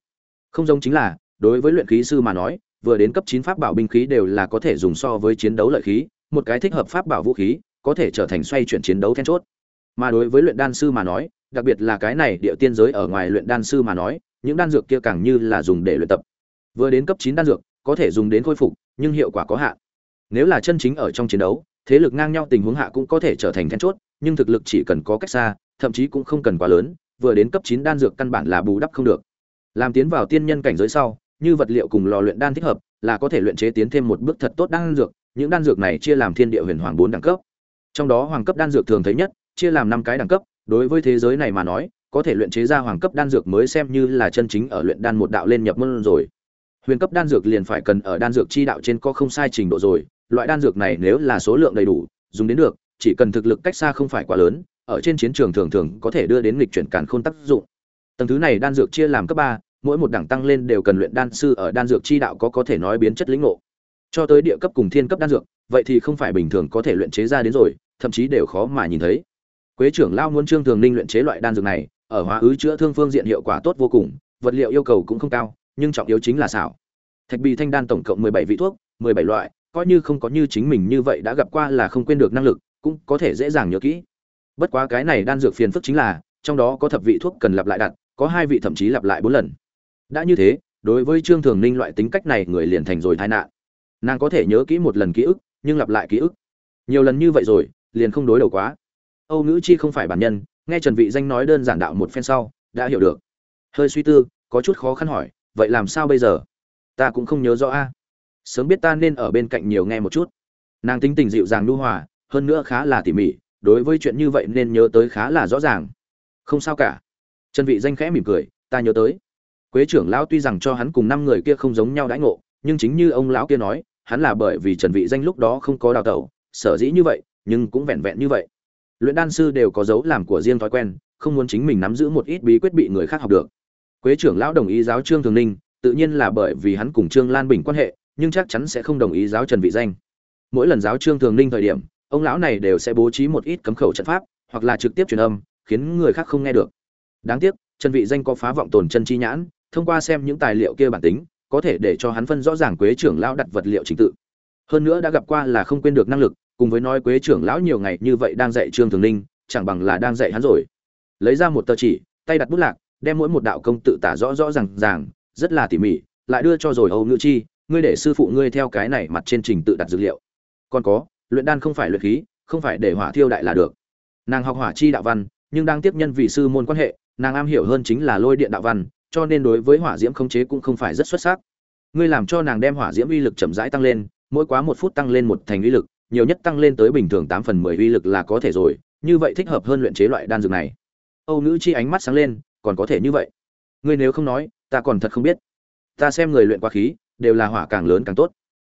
Không giống chính là, đối với luyện khí sư mà nói, vừa đến cấp chín pháp bảo binh khí đều là có thể dùng so với chiến đấu lợi khí, một cái thích hợp pháp bảo vũ khí, có thể trở thành xoay chuyển chiến đấu then chốt. Mà đối với luyện đan sư mà nói, đặc biệt là cái này địa tiên giới ở ngoài luyện đan sư mà nói, những đan dược kia càng như là dùng để luyện tập. Vừa đến cấp chín đan dược, có thể dùng đến khôi phục, nhưng hiệu quả có hạn. Nếu là chân chính ở trong chiến đấu, thế lực ngang nhau tình huống hạ cũng có thể trở thành then chốt, nhưng thực lực chỉ cần có cách xa thậm chí cũng không cần quá lớn, vừa đến cấp chín đan dược căn bản là bù đắp không được. Làm tiến vào tiên nhân cảnh giới sau, như vật liệu cùng lò luyện đan thích hợp, là có thể luyện chế tiến thêm một bước thật tốt đan dược, những đan dược này chia làm thiên địa huyền hoàng bốn đẳng cấp. Trong đó hoàng cấp đan dược thường thấy nhất, chia làm năm cái đẳng cấp, đối với thế giới này mà nói, có thể luyện chế ra hoàng cấp đan dược mới xem như là chân chính ở luyện đan một đạo lên nhập môn rồi. Huyền cấp đan dược liền phải cần ở đan dược chi đạo trên có không sai trình độ rồi, loại đan dược này nếu là số lượng đầy đủ, dùng đến được, chỉ cần thực lực cách xa không phải quá lớn ở trên chiến trường thường thường có thể đưa đến lịch chuyển càn khôn tác dụng. Tầng thứ này đan dược chia làm cấp ba, mỗi một đẳng tăng lên đều cần luyện đan sư ở đan dược chi đạo có có thể nói biến chất lĩnh ngộ. Cho tới địa cấp cùng thiên cấp đan dược, vậy thì không phải bình thường có thể luyện chế ra đến rồi, thậm chí đều khó mà nhìn thấy. Quế trưởng lao muốn trương thường ninh luyện chế loại đan dược này, ở hóa ứ chữa thương phương diện hiệu quả tốt vô cùng, vật liệu yêu cầu cũng không cao, nhưng trọng yếu chính là xảo. Thạch bì thanh đan tổng cộng mười bảy vị thuốc, mười bảy loại, coi như không có như chính mình như vậy đã gặp qua là không quên được năng lực, cũng có thể dễ dàng nhớ kỹ bất quá cái này đan dược phiền phức chính là, trong đó có thập vị thuốc cần lặp lại đặt, có hai vị thậm chí lặp lại bốn lần. Đã như thế, đối với trương thường ninh loại tính cách này người liền thành rồi tai nạn. Nàng có thể nhớ kỹ một lần ký ức, nhưng lặp lại ký ức. Nhiều lần như vậy rồi, liền không đối đầu quá. Âu ngữ chi không phải bản nhân, nghe trần vị danh nói đơn giản đạo một phen sau, đã hiểu được. Hơi suy tư, có chút khó khăn hỏi, vậy làm sao bây giờ? Ta cũng không nhớ rõ a. Sớm biết ta nên ở bên cạnh nhiều nghe một chút. Nàng tính tình dịu dàng nu hòa, hơn nữa khá là tỉ mỉ đối với chuyện như vậy nên nhớ tới khá là rõ ràng. Không sao cả. Trần vị danh khẽ mỉm cười, ta nhớ tới. Quế trưởng lão tuy rằng cho hắn cùng năm người kia không giống nhau đãi ngộ, nhưng chính như ông lão kia nói, hắn là bởi vì trần vị danh lúc đó không có đào tẩu, sở dĩ như vậy, nhưng cũng vẹn vẹn như vậy. Luyện đan sư đều có dấu làm của riêng thói quen, không muốn chính mình nắm giữ một ít bí quyết bị người khác học được. Quế trưởng lão đồng ý giáo trương thường ninh, tự nhiên là bởi vì hắn cùng trương lan bình quan hệ, nhưng chắc chắn sẽ không đồng ý giáo trần vị danh. Mỗi lần giáo trương thường ninh thời điểm ông lão này đều sẽ bố trí một ít cấm khẩu trận pháp, hoặc là trực tiếp truyền âm, khiến người khác không nghe được. Đáng tiếc, trần vị danh có phá vọng tồn chân chi nhãn, thông qua xem những tài liệu kia bản tính, có thể để cho hắn phân rõ ràng quế trưởng lão đặt vật liệu chính tự. Hơn nữa đã gặp qua là không quên được năng lực, cùng với nói quế trưởng lão nhiều ngày như vậy đang dạy trương thường ninh, chẳng bằng là đang dạy hắn rồi. Lấy ra một tờ chỉ, tay đặt bút lạc, đem mỗi một đạo công tự tả rõ rõ ràng ràng, rất là tỉ mỉ, lại đưa cho rồi âu ngữ chi, ngươi để sư phụ ngươi theo cái này mặt trên trình tự đặt dữ liệu. Còn có luyện đan không phải luyện khí, không phải để hỏa thiêu đại là được. Nàng học hỏa chi đạo văn, nhưng đang tiếp nhân vì sư môn quan hệ, nàng am hiểu hơn chính là lôi điện đạo văn, cho nên đối với hỏa diễm khống chế cũng không phải rất xuất sắc. Ngươi làm cho nàng đem hỏa diễm uy lực chậm rãi tăng lên, mỗi quá một phút tăng lên một thành uy lực, nhiều nhất tăng lên tới bình thường tám phần mười uy lực là có thể rồi, như vậy thích hợp hơn luyện chế loại đan dược này. Âu nữ chi ánh mắt sáng lên, còn có thể như vậy. Ngươi nếu không nói, ta còn thật không biết. Ta xem người luyện quá khí, đều là hỏa càng lớn càng tốt.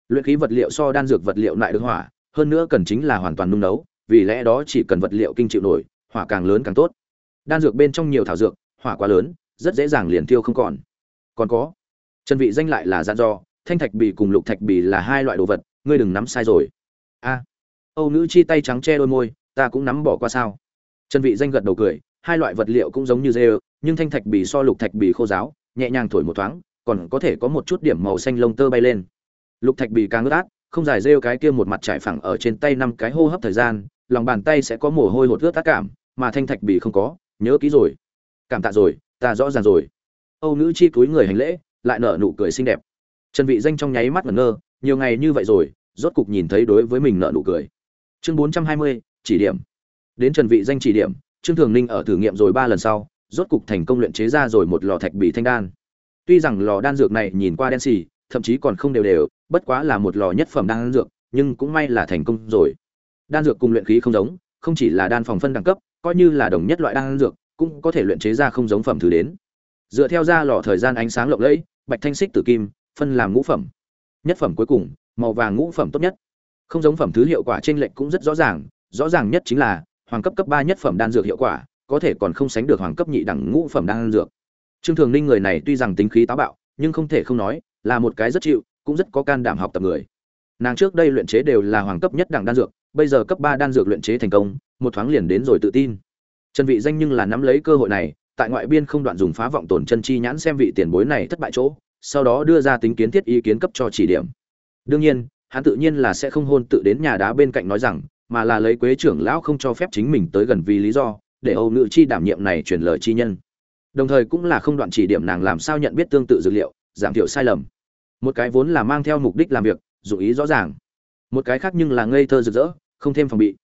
Luyện khí vật liệu so đan dược vật liệu lại được hỏa hơn nữa cần chính là hoàn toàn nung nấu, vì lẽ đó chỉ cần vật liệu kinh chịu nổi, hỏa càng lớn càng tốt. Đan dược bên trong nhiều thảo dược, hỏa quá lớn, rất dễ dàng liền tiêu không còn. Còn có chân vị danh lại là dặn dò, thanh thạch bì cùng lục thạch bì là hai loại đồ vật, ngươi đừng nắm sai rồi. A, âu nữ chi tay trắng che đôi môi, ta cũng nắm bỏ qua sao? Chân vị danh gật đầu cười, hai loại vật liệu cũng giống như dê nhưng thanh thạch bì so lục thạch bì khô giáo, nhẹ nhàng thổi một thoáng, còn có thể có một chút điểm màu xanh lông tơ bay lên. Lục thạch bì càng ướt át không dài rêu cái kia một mặt trải phẳng ở trên tay năm cái hô hấp thời gian lòng bàn tay sẽ có mồ hôi hột ướt tác cảm mà thanh thạch bị không có nhớ kỹ rồi. Cảm tạ rồi ta rõ ràng rồi. Âu nữ chi túi người hành lễ lại nở nụ cười xinh đẹp. Trần vị danh trong nháy mắt ngẩn ngơ nhiều ngày như vậy rồi rốt cục nhìn thấy đối với mình nở nụ cười. Chương 420, chỉ điểm. Đến trần vị danh chỉ điểm trương thường ninh ở thử nghiệm rồi ba lần sau rốt cục thành công luyện chế ra rồi một lò thạch bị thanh đan. Tuy rằng lò đan dược này nhìn qua đen xì thậm chí còn không đều đều, bất quá là một lò nhất phẩm đan dược, nhưng cũng may là thành công rồi. Đan dược cùng luyện khí không giống, không chỉ là đan phòng phân đẳng cấp, coi như là đồng nhất loại đan dược, cũng có thể luyện chế ra không giống phẩm thứ đến. Dựa theo ra lò thời gian ánh sáng lộng lẫy, bạch thanh xích tử kim, phân làm ngũ phẩm. Nhất phẩm cuối cùng, màu vàng ngũ phẩm tốt nhất. Không giống phẩm thứ hiệu quả trên lệnh cũng rất rõ ràng rõ ràng nhất chính là, hoàng cấp cấp ba nhất phẩm đan dược hiệu quả, có thể còn không sánh được hoàng cấp nhị đẳng ngũ phẩm đan dược. Trương thường ninh người này tuy rằng tính khí táo bạo, nhưng không thể không nói là một cái rất chịu, cũng rất có can đảm học tập người. Nàng trước đây luyện chế đều là hoàng cấp nhất đẳng đan dược, bây giờ cấp ba đan dược luyện chế thành công, một thoáng liền đến rồi tự tin. Trần vị danh nhưng là nắm lấy cơ hội này, tại ngoại biên không đoạn dùng phá vọng tổn chân chi nhãn xem vị tiền bối này thất bại chỗ, sau đó đưa ra tính kiến thiết ý kiến cấp cho chỉ điểm. Đương nhiên, hắn tự nhiên là sẽ không hôn tự đến nhà đá bên cạnh nói rằng, mà là lấy quế trưởng lão không cho phép chính mình tới gần vì lý do, để âu nữ chi đảm nhiệm này truyền lời chi nhân. Đồng thời cũng là không đoạn chỉ điểm nàng làm sao nhận biết tương tự dữ liệu, giảm thiểu sai lầm một cái vốn là mang theo mục đích làm việc dụng ý rõ ràng. Một cái khác nhưng là ngây thơ rực rỡ, không thêm phòng bị.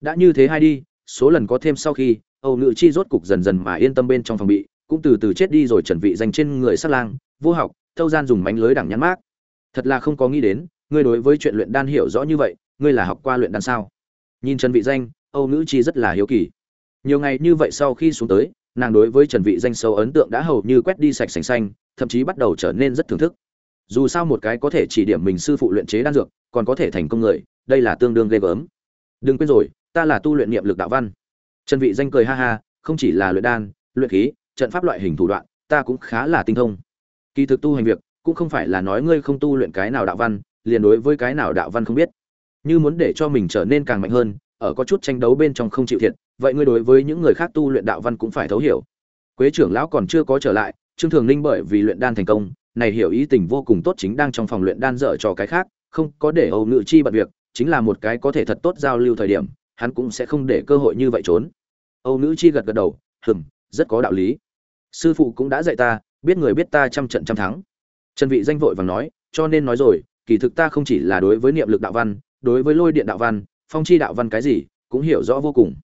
Đã như thế hai đi, số lần có thêm sau khi, âu ngự chi rốt cục dần dần mà yên tâm bên trong phòng bị, cũng từ từ chết đi rồi chuẩn vị dành trên người sát lang, vô học, thâu gian dùng mánh lưới đẳng nhắn mát thật là không có nghĩ đến, ngươi đối với chuyện luyện đan hiểu rõ như vậy, ngươi là học qua luyện đan sao? Nhìn trần vị danh, âu nữ chi rất là hiếu kỳ. Nhiều ngày như vậy sau khi xuống tới, nàng đối với trần vị danh sâu ấn tượng đã hầu như quét đi sạch sành xanh, thậm chí bắt đầu trở nên rất thưởng thức dù sao một cái có thể chỉ điểm mình sư phụ luyện chế đan dược, còn có thể thành công người, đây là tương đương ghê gớm. Đừng quên rồi, ta là tu luyện niệm lực đạo văn. Trần vị danh cười ha ha, không chỉ là luyện đan, luyện khí, trận pháp loại hình thủ đoạn, ta cũng khá là tinh thông. Kỳ thực tu hành việc, cũng không phải là nói ngươi không tu luyện cái nào đạo văn, liền đối với cái nào đạo văn không biết. Như muốn để cho mình trở nên càng mạnh hơn, ở có chút tranh đấu bên trong không chịu thiệt, vậy ngươi đối với những người khác tu luyện đạo văn cũng phải thấu hiểu. Quế trưởng lão còn chưa có trở lại, trương thường ninh bởi vì luyện đan thành công này hiểu ý tình vô cùng tốt chính đang trong phòng luyện đan dở cho cái khác, không có để âu ngự chi bận việc, chính là một cái có thể thật tốt giao lưu thời điểm, hắn cũng sẽ không để cơ hội như vậy trốn. Âu nữ chi gật gật đầu, hừm, rất có đạo lý. Sư phụ cũng đã dạy ta, biết người biết ta trăm trận trăm thắng. Trần vị danh vội vàng nói, cho nên nói rồi, kỳ thực ta không chỉ là đối với niệm lực đạo văn, đối với lôi điện đạo văn, phong chi đạo văn cái gì, cũng hiểu rõ vô cùng.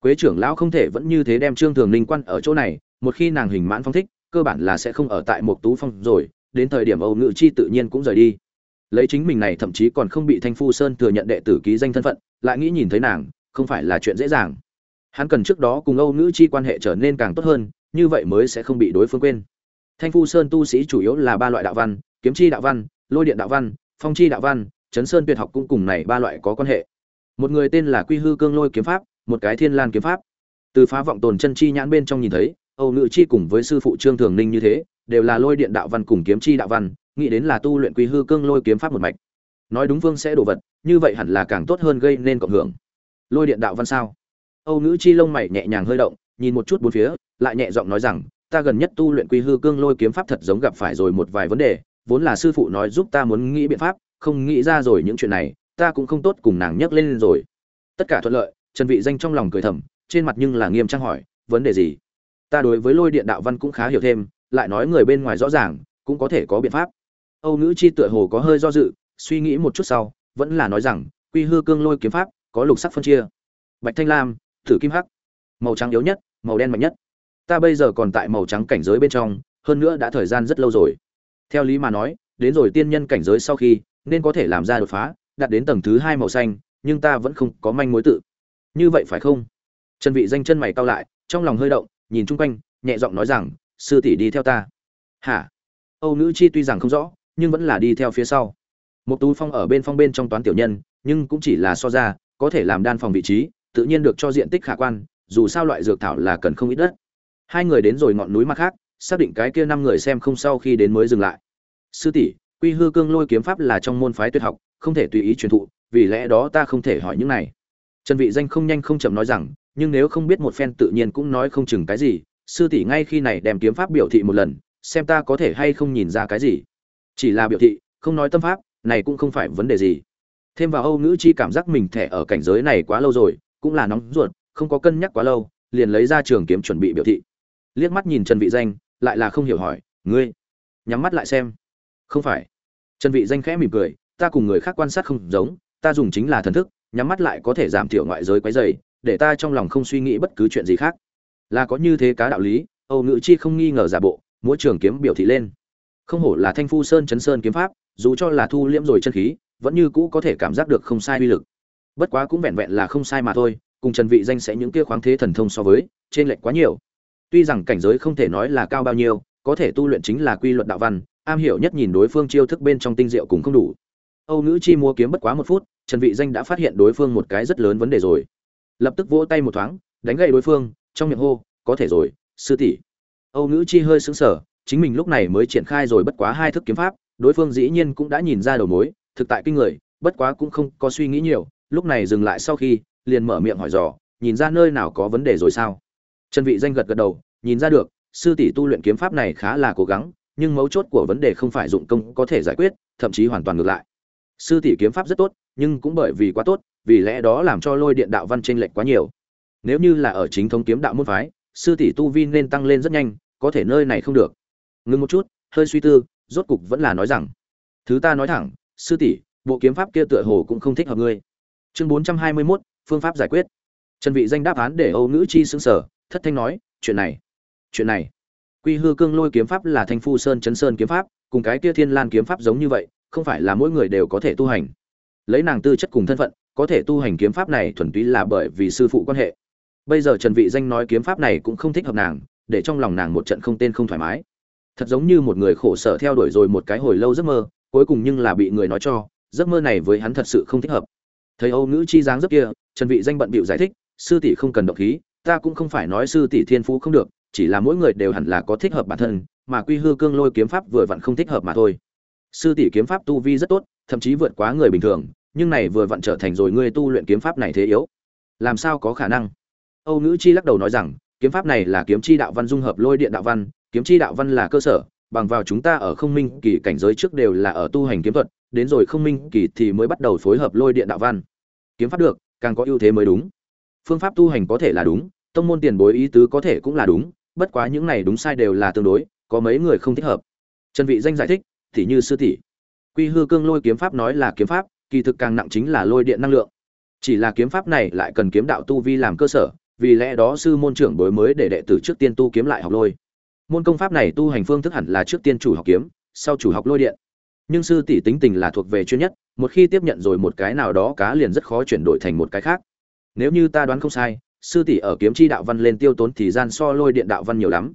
Quế trưởng lão không thể vẫn như thế đem trương thường ninh quan ở chỗ này, một khi nàng hình mãn phong thích cơ bản là sẽ không ở tại một tú phong rồi, đến thời điểm âu ngự chi tự nhiên cũng rời đi. Lấy chính mình này thậm chí còn không bị thanh phu sơn thừa nhận đệ tử ký danh thân phận, lại nghĩ nhìn thấy nàng, không phải là chuyện dễ dàng. Hắn cần trước đó cùng âu nữ chi quan hệ trở nên càng tốt hơn, như vậy mới sẽ không bị đối phương quên. Thanh phu sơn tu sĩ chủ yếu là ba loại đạo văn, kiếm chi đạo văn, lôi điện đạo văn, phong chi đạo văn, chấn sơn tuyệt học cũng cùng này ba loại có quan hệ. Một người tên là quy hư cương lôi kiếm pháp, một cái thiên lan kiếm pháp. Từ phá vọng tồn chân chi nhãn bên trong nhìn thấy âu nữ chi cùng với sư phụ trương thường ninh như thế, đều là lôi điện đạo văn cùng kiếm chi đạo văn, nghĩ đến là tu luyện quy hư cương lôi kiếm pháp một mạch. Nói đúng vương sẽ đổ vật, như vậy hẳn là càng tốt hơn gây nên cộng hưởng. Lôi điện đạo văn sao? Âu nữ chi lông mày nhẹ nhàng hơi động, nhìn một chút bốn phía, lại nhẹ giọng nói rằng, ta gần nhất tu luyện quy hư cương lôi kiếm pháp thật giống gặp phải rồi một vài vấn đề, vốn là sư phụ nói giúp ta muốn nghĩ biện pháp, không nghĩ ra rồi những chuyện này, ta cũng không tốt cùng nàng nhắc lên rồi. Tất cả thuận lợi, trần vị danh trong lòng cười thầm, trên mặt nhưng là nghiêm trang hỏi, vấn đề gì? Ta đối với lôi điện đạo văn cũng khá hiểu thêm, lại nói người bên ngoài rõ ràng, cũng có thể có biện pháp. Âu nữ chi tựa hồ có hơi do dự, suy nghĩ một chút sau, vẫn là nói rằng, quy hư cương lôi kiếm pháp, có lục sắc phân chia. Bạch thanh lam, thử kim hắc. Màu trắng yếu nhất, màu đen mạnh nhất. Ta bây giờ còn tại màu trắng cảnh giới bên trong, hơn nữa đã thời gian rất lâu rồi. Theo lý mà nói, đến rồi tiên nhân cảnh giới sau khi, nên có thể làm ra đột phá, đạt đến tầng thứ hai màu xanh, nhưng ta vẫn không có manh mối tự. Như vậy phải không? Trần vị danh chân mày cao lại, trong lòng hơi động nhìn chung quanh, nhẹ giọng nói rằng, sư tỷ đi theo ta. Hả? Âu nữ chi tuy rằng không rõ, nhưng vẫn là đi theo phía sau. Một tú phong ở bên phong bên trong toán tiểu nhân, nhưng cũng chỉ là so ra, có thể làm đan phòng vị trí, tự nhiên được cho diện tích khả quan, dù sao loại dược thảo là cần không ít đất. Hai người đến rồi ngọn núi mặt khác, xác định cái kia năm người xem không sau khi đến mới dừng lại. Sư tỷ, quy hư cương lôi kiếm pháp là trong môn phái tuyệt học, không thể tùy ý truyền thụ, vì lẽ đó ta không thể hỏi những này. Trần vị danh không nhanh không chậm nói rằng nhưng nếu không biết một phen tự nhiên cũng nói không chừng cái gì, sư tỷ ngay khi này đem kiếm pháp biểu thị một lần, xem ta có thể hay không nhìn ra cái gì. Chỉ là biểu thị, không nói tâm pháp, này cũng không phải vấn đề gì. Thêm vào âu ngữ chi cảm giác mình thẻ ở cảnh giới này quá lâu rồi, cũng là nóng ruột, không có cân nhắc quá lâu, liền lấy ra trường kiếm chuẩn bị biểu thị. Liếc mắt nhìn trần vị danh, lại là không hiểu hỏi, ngươi, nhắm mắt lại xem. Không phải. Trần vị danh khẽ mỉm cười, ta cùng người khác quan sát không giống, ta dùng chính là thần thức, nhắm mắt lại có thể giảm thiểu ngoại giới quấy rầy để ta trong lòng không suy nghĩ bất cứ chuyện gì khác. Là có như thế cá đạo lý, âu ngữ chi không nghi ngờ giả bộ, múa trường kiếm biểu thị lên. Không hổ là thanh phu sơn chấn sơn kiếm pháp, dù cho là thu liễm rồi chân khí, vẫn như cũ có thể cảm giác được không sai uy lực. Bất quá cũng vẹn vẹn là không sai mà thôi, cùng trần vị danh sẽ những kia khoáng thế thần thông so với, trên lệch quá nhiều. Tuy rằng cảnh giới không thể nói là cao bao nhiêu, có thể tu luyện chính là quy luật đạo văn, am hiểu nhất nhìn đối phương chiêu thức bên trong tinh diệu cũng không đủ. Âu nữ chi mua kiếm bất quá một phút, trần vị danh đã phát hiện đối phương một cái rất lớn vấn đề rồi lập tức vỗ tay một thoáng, đánh gậy đối phương, trong miệng hô, có thể rồi, sư tỷ. Âu nữ chi hơi sững sờ, chính mình lúc này mới triển khai rồi bất quá hai thức kiếm pháp, đối phương dĩ nhiên cũng đã nhìn ra đầu mối, thực tại kinh người, bất quá cũng không có suy nghĩ nhiều, lúc này dừng lại sau khi, liền mở miệng hỏi dò, nhìn ra nơi nào có vấn đề rồi sao? Trần vị danh gật gật đầu, nhìn ra được, sư tỷ tu luyện kiếm pháp này khá là cố gắng, nhưng mấu chốt của vấn đề không phải dụng công có thể giải quyết, thậm chí hoàn toàn ngược lại. Sư tỷ kiếm pháp rất tốt, nhưng cũng bởi vì quá tốt vì lẽ đó làm cho lôi điện đạo văn trên lệch quá nhiều. Nếu như là ở chính thống kiếm đạo môn phái sư tỷ tu vi nên tăng lên rất nhanh có thể nơi này không được. Ngưng một chút hơi suy tư rốt cục vẫn là nói rằng thứ ta nói thẳng sư tỷ bộ kiếm pháp kia tựa hồ cũng không thích hợp ngươi. Chương bốn trăm hai mươi 421, phương pháp giải quyết. Trần vị danh đáp án để âu nữ chi sững sờ thất thanh nói chuyện này chuyện này. Quy hư cương lôi kiếm pháp là thanh phu sơn chấn sơn kiếm pháp cùng cái kia thiên lan kiếm pháp giống như vậy không phải là mỗi người đều có thể tu hành. Lấy nàng tư chất cùng thân phận có thể tu hành kiếm pháp này thuần túy là bởi vì sư phụ quan hệ. Bây giờ trần vị danh nói kiếm pháp này cũng không thích hợp nàng, để trong lòng nàng một trận không tên không thoải mái. Thật giống như một người khổ sở theo đuổi rồi một cái hồi lâu giấc mơ, cuối cùng nhưng là bị người nói cho, giấc mơ này với hắn thật sự không thích hợp. Thấy âu nữ chi dáng rất kia, trần vị danh bận bịu giải thích, sư tỷ không cần động khí, ta cũng không phải nói sư tỷ thiên phú không được, chỉ là mỗi người đều hẳn là có thích hợp bản thân, mà quy hư cương lôi kiếm pháp vừa vặn không thích hợp mà thôi. Sư tỷ kiếm pháp tu vi rất tốt, thậm chí vượt quá người bình thường nhưng này vừa vặn trở thành rồi ngươi tu luyện kiếm pháp này thế yếu. Làm sao có khả năng? Âu nữ chi lắc đầu nói rằng, kiếm pháp này là kiếm chi đạo văn dung hợp lôi điện đạo văn, kiếm chi đạo văn là cơ sở, bằng vào chúng ta ở không minh kỳ cảnh giới trước đều là ở tu hành kiếm thuật, đến rồi không minh kỳ thì mới bắt đầu phối hợp lôi điện đạo văn. Kiếm pháp được, càng có ưu thế mới đúng. Phương pháp tu hành có thể là đúng, tông môn tiền bối ý tứ có thể cũng là đúng, bất quá những này đúng sai đều là tương đối, có mấy người không thích hợp. Trần vị danh giải thích tỷ như sư tỷ. Quy hư cương lôi kiếm pháp nói là kiếm pháp kỳ thực càng nặng chính là lôi điện năng lượng. Chỉ là kiếm pháp này lại cần kiếm đạo tu vi làm cơ sở, vì lẽ đó sư môn trưởng bối mới để đệ tử trước tiên tu kiếm lại học lôi. Môn công pháp này tu hành phương thức hẳn là trước tiên chủ học kiếm, sau chủ học lôi điện. Nhưng sư tỷ tính tình là thuộc về chuyên nhất, một khi tiếp nhận rồi một cái nào đó cá liền rất khó chuyển đổi thành một cái khác. Nếu như ta đoán không sai, sư tỷ ở kiếm chi đạo văn lên tiêu tốn thì gian so lôi điện đạo văn nhiều lắm.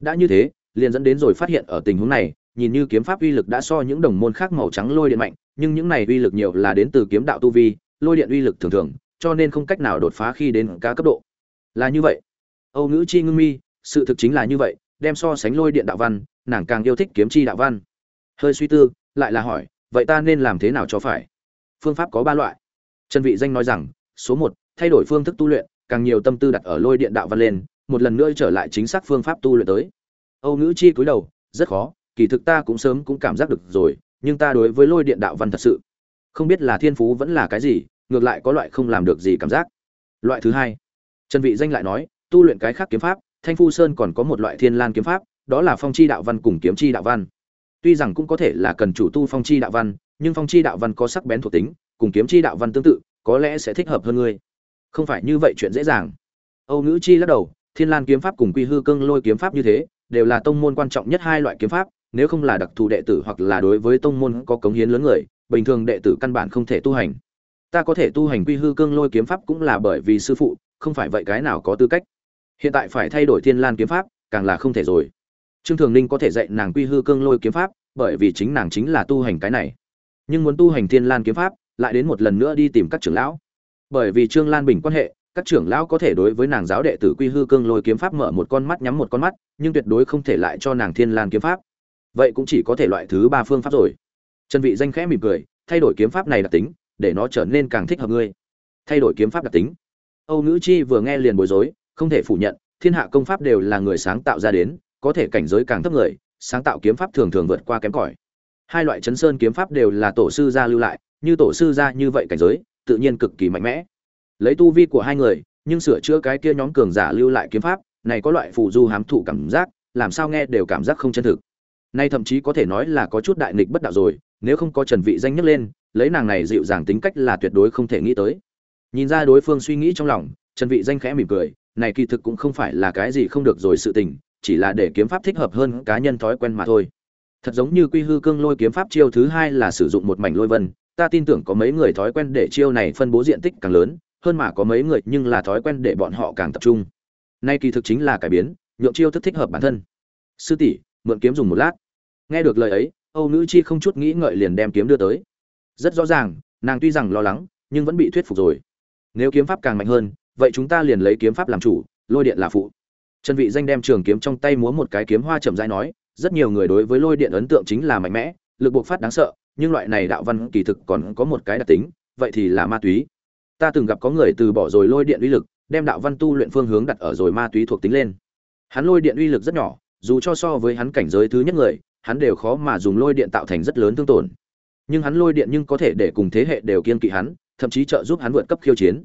Đã như thế, liền dẫn đến rồi phát hiện ở tình huống này, nhìn như kiếm pháp uy lực đã so những đồng môn khác màu trắng lôi điện mạnh nhưng những này uy lực nhiều là đến từ kiếm đạo tu vi, lôi điện uy lực thường thường, cho nên không cách nào đột phá khi đến ca cấp độ. Là như vậy. Âu ngữ chi ngưng mi, sự thực chính là như vậy, đem so sánh lôi điện đạo văn, nàng càng yêu thích kiếm chi đạo văn. Hơi suy tư, lại là hỏi, vậy ta nên làm thế nào cho phải? Phương pháp có ba loại. Trần vị danh nói rằng, số một, thay đổi phương thức tu luyện, càng nhiều tâm tư đặt ở lôi điện đạo văn lên, một lần nữa trở lại chính xác phương pháp tu luyện tới. Âu ngữ chi cúi đầu, rất khó, kỳ thực ta cũng sớm cũng cảm giác được rồi nhưng ta đối với lôi điện đạo văn thật sự không biết là thiên phú vẫn là cái gì, ngược lại có loại không làm được gì cảm giác. Loại thứ hai, trần vị danh lại nói, tu luyện cái khác kiếm pháp, thanh phu sơn còn có một loại thiên lan kiếm pháp, đó là phong chi đạo văn cùng kiếm chi đạo văn. Tuy rằng cũng có thể là cần chủ tu phong chi đạo văn, nhưng phong chi đạo văn có sắc bén thuộc tính, cùng kiếm chi đạo văn tương tự, có lẽ sẽ thích hợp hơn ngươi. Không phải như vậy chuyện dễ dàng. Âu ngữ chi lắc đầu, thiên lan kiếm pháp cùng quy hư cương lôi kiếm pháp như thế, đều là tông môn quan trọng nhất hai loại kiếm pháp nếu không là đặc thù đệ tử hoặc là đối với tông môn có cống hiến lớn người, bình thường đệ tử căn bản không thể tu hành. Ta có thể tu hành quy hư cương lôi kiếm pháp cũng là bởi vì sư phụ, không phải vậy cái nào có tư cách. Hiện tại phải thay đổi thiên lan kiếm pháp, càng là không thể rồi. Trương thường ninh có thể dạy nàng quy hư cương lôi kiếm pháp, bởi vì chính nàng chính là tu hành cái này. Nhưng muốn tu hành thiên lan kiếm pháp, lại đến một lần nữa đi tìm các trưởng lão. Bởi vì trương lan bình quan hệ, các trưởng lão có thể đối với nàng giáo đệ tử quy hư cương lôi kiếm pháp mở một con mắt, nhắm một con mắt, nhưng tuyệt đối không thể lại cho nàng thiên lan kiếm pháp vậy cũng chỉ có thể loại thứ ba phương pháp rồi. Trần vị danh khẽ mỉm cười, thay đổi kiếm pháp này đặc tính, để nó trở nên càng thích hợp ngươi. Thay đổi kiếm pháp đặc tính. Âu nữ chi vừa nghe liền bối rối, không thể phủ nhận, thiên hạ công pháp đều là người sáng tạo ra đến, có thể cảnh giới càng thấp người, sáng tạo kiếm pháp thường thường vượt qua kém cỏi. Hai loại chấn sơn kiếm pháp đều là tổ sư gia lưu lại, như tổ sư gia như vậy cảnh giới, tự nhiên cực kỳ mạnh mẽ. Lấy tu vi của hai người, nhưng sửa chữa cái kia nhóm cường giả lưu lại kiếm pháp, này có loại phù du hám thụ cảm giác, làm sao nghe đều cảm giác không chân thực nay thậm chí có thể nói là có chút đại nghịch bất đạo rồi, nếu không có trần vị danh nhấc lên, lấy nàng này dịu dàng tính cách là tuyệt đối không thể nghĩ tới. Nhìn ra đối phương suy nghĩ trong lòng, trần vị danh khẽ mỉm cười, này kỳ thực cũng không phải là cái gì không được rồi sự tình, chỉ là để kiếm pháp thích hợp hơn cá nhân thói quen mà thôi. Thật giống như quy hư cương lôi kiếm pháp chiêu thứ hai là sử dụng một mảnh lôi vân, ta tin tưởng có mấy người thói quen để chiêu này phân bố diện tích càng lớn, hơn mà có mấy người nhưng là thói quen để bọn họ càng tập trung. Nay kỳ thực chính là cải biến, nhượng chiêu thức thích hợp bản thân. Sư tỷ mượn kiếm dùng một lát. Nghe được lời ấy, âu nữ chi không chút nghĩ ngợi liền đem kiếm đưa tới. Rất rõ ràng, nàng tuy rằng lo lắng, nhưng vẫn bị thuyết phục rồi. Nếu kiếm pháp càng mạnh hơn, vậy chúng ta liền lấy kiếm pháp làm chủ, lôi điện là phụ. Trần vị danh đem trường kiếm trong tay múa một cái kiếm hoa chậm rãi nói, rất nhiều người đối với lôi điện ấn tượng chính là mạnh mẽ, lực bộc phát đáng sợ, nhưng loại này đạo văn kỳ thực còn có một cái đặc tính, vậy thì là ma túy. Ta từng gặp có người từ bỏ rồi lôi điện uy lực, đem đạo văn tu luyện phương hướng đặt ở rồi ma túy thuộc tính lên. Hắn lôi điện uy lực rất nhỏ dù cho so với hắn cảnh giới thứ nhất người, hắn đều khó mà dùng lôi điện tạo thành rất lớn thương tổn. Nhưng hắn lôi điện nhưng có thể để cùng thế hệ đều kiên kỵ hắn, thậm chí trợ giúp hắn vượt cấp khiêu chiến.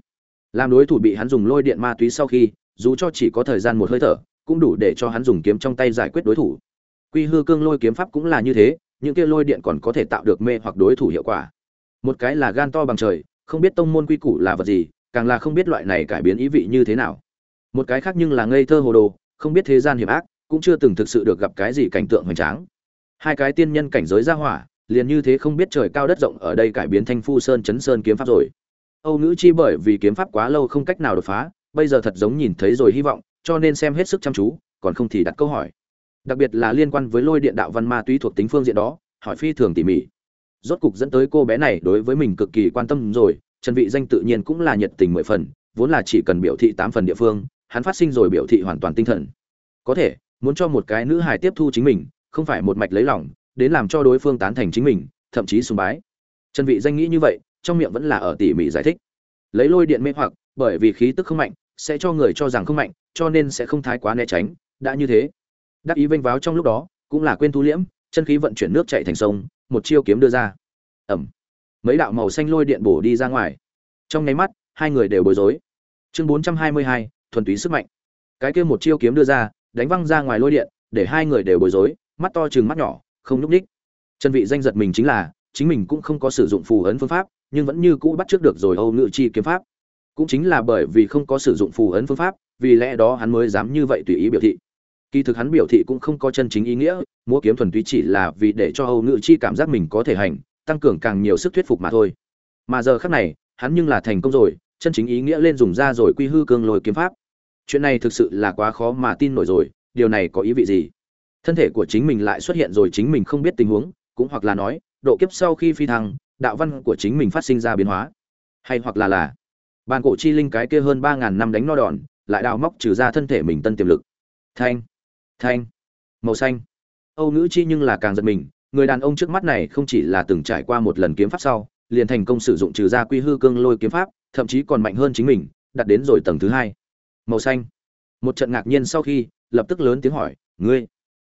Làm đối thủ bị hắn dùng lôi điện ma túy sau khi, dù cho chỉ có thời gian một hơi thở, cũng đủ để cho hắn dùng kiếm trong tay giải quyết đối thủ. Quy hư cương lôi kiếm pháp cũng là như thế, những kia lôi điện còn có thể tạo được mê hoặc đối thủ hiệu quả. Một cái là gan to bằng trời, không biết tông môn quy củ là vật gì, càng là không biết loại này cải biến ý vị như thế nào. Một cái khác nhưng là ngây thơ hồ đồ, không biết thế gian hiểm ác cũng chưa từng thực sự được gặp cái gì cảnh tượng hoành tráng. Hai cái tiên nhân cảnh giới ra hỏa, liền như thế không biết trời cao đất rộng ở đây cải biến thanh phu sơn chấn sơn kiếm pháp rồi. Âu nữ chi bởi vì kiếm pháp quá lâu không cách nào đột phá, bây giờ thật giống nhìn thấy rồi hy vọng, cho nên xem hết sức chăm chú, còn không thì đặt câu hỏi. Đặc biệt là liên quan với lôi điện đạo văn ma túy thuộc tính phương diện đó, hỏi phi thường tỉ mỉ. Rốt cục dẫn tới cô bé này đối với mình cực kỳ quan tâm rồi, trần vị danh tự nhiên cũng là nhiệt tình mười phần, vốn là chỉ cần biểu thị tám phần địa phương, hắn phát sinh rồi biểu thị hoàn toàn tinh thần. Có thể muốn cho một cái nữ hài tiếp thu chính mình không phải một mạch lấy lòng đến làm cho đối phương tán thành chính mình thậm chí sùng bái. Trần vị danh nghĩ như vậy trong miệng vẫn là ở tỉ mỉ giải thích. Lấy lôi điện mê hoặc bởi vì khí tức không mạnh sẽ cho người cho rằng không mạnh cho nên sẽ không thái quá né tránh đã như thế. Đắc ý vênh váo trong lúc đó cũng là quên thu liễm chân khí vận chuyển nước chảy thành sông một chiêu kiếm đưa ra. Ẩm. Mấy đạo màu xanh lôi điện bổ đi ra ngoài. Trong nháy mắt hai người đều bối rối. Chương 422, thuần túy sức mạnh. Cái kia một chiêu kiếm đưa ra đánh văng ra ngoài lôi điện, để hai người đều bối rối, mắt to chừng mắt nhỏ, không nhúc ních chân vị danh giật mình chính là, chính mình cũng không có sử dụng phù ấn phương pháp, nhưng vẫn như cũ bắt trước được rồi âu ngự chi kiếm pháp. Cũng chính là bởi vì không có sử dụng phù ấn phương pháp, vì lẽ đó hắn mới dám như vậy tùy ý biểu thị. Kỳ thực hắn biểu thị cũng không có chân chính ý nghĩa, múa kiếm thuần túy chỉ là vì để cho âu ngự chi cảm giác mình có thể hành, tăng cường càng nhiều sức thuyết phục mà thôi. Mà giờ khắc này, hắn nhưng là thành công rồi, chân chính ý nghĩa lên dùng ra rồi quy hư cương lôi kiếm pháp chuyện này thực sự là quá khó mà tin nổi rồi, điều này có ý vị gì? Thân thể của chính mình lại xuất hiện rồi chính mình không biết tình huống, cũng hoặc là nói, độ kiếp sau khi phi thăng, đạo văn của chính mình phát sinh ra biến hóa. Hay hoặc là là, bàn cổ chi linh cái kia hơn ba ngàn năm đánh no đòn, lại đào móc trừ ra thân thể mình tân tiềm lực. Thanh thanh, màu xanh. Âu nữ chi nhưng là càng giật mình, người đàn ông trước mắt này không chỉ là từng trải qua một lần kiếm pháp sau, liền thành công sử dụng trừ ra quy hư cương lôi kiếm pháp, thậm chí còn mạnh hơn chính mình đặt đến rồi tầng thứ hai màu xanh. Một trận ngạc nhiên sau khi, lập tức lớn tiếng hỏi, ngươi,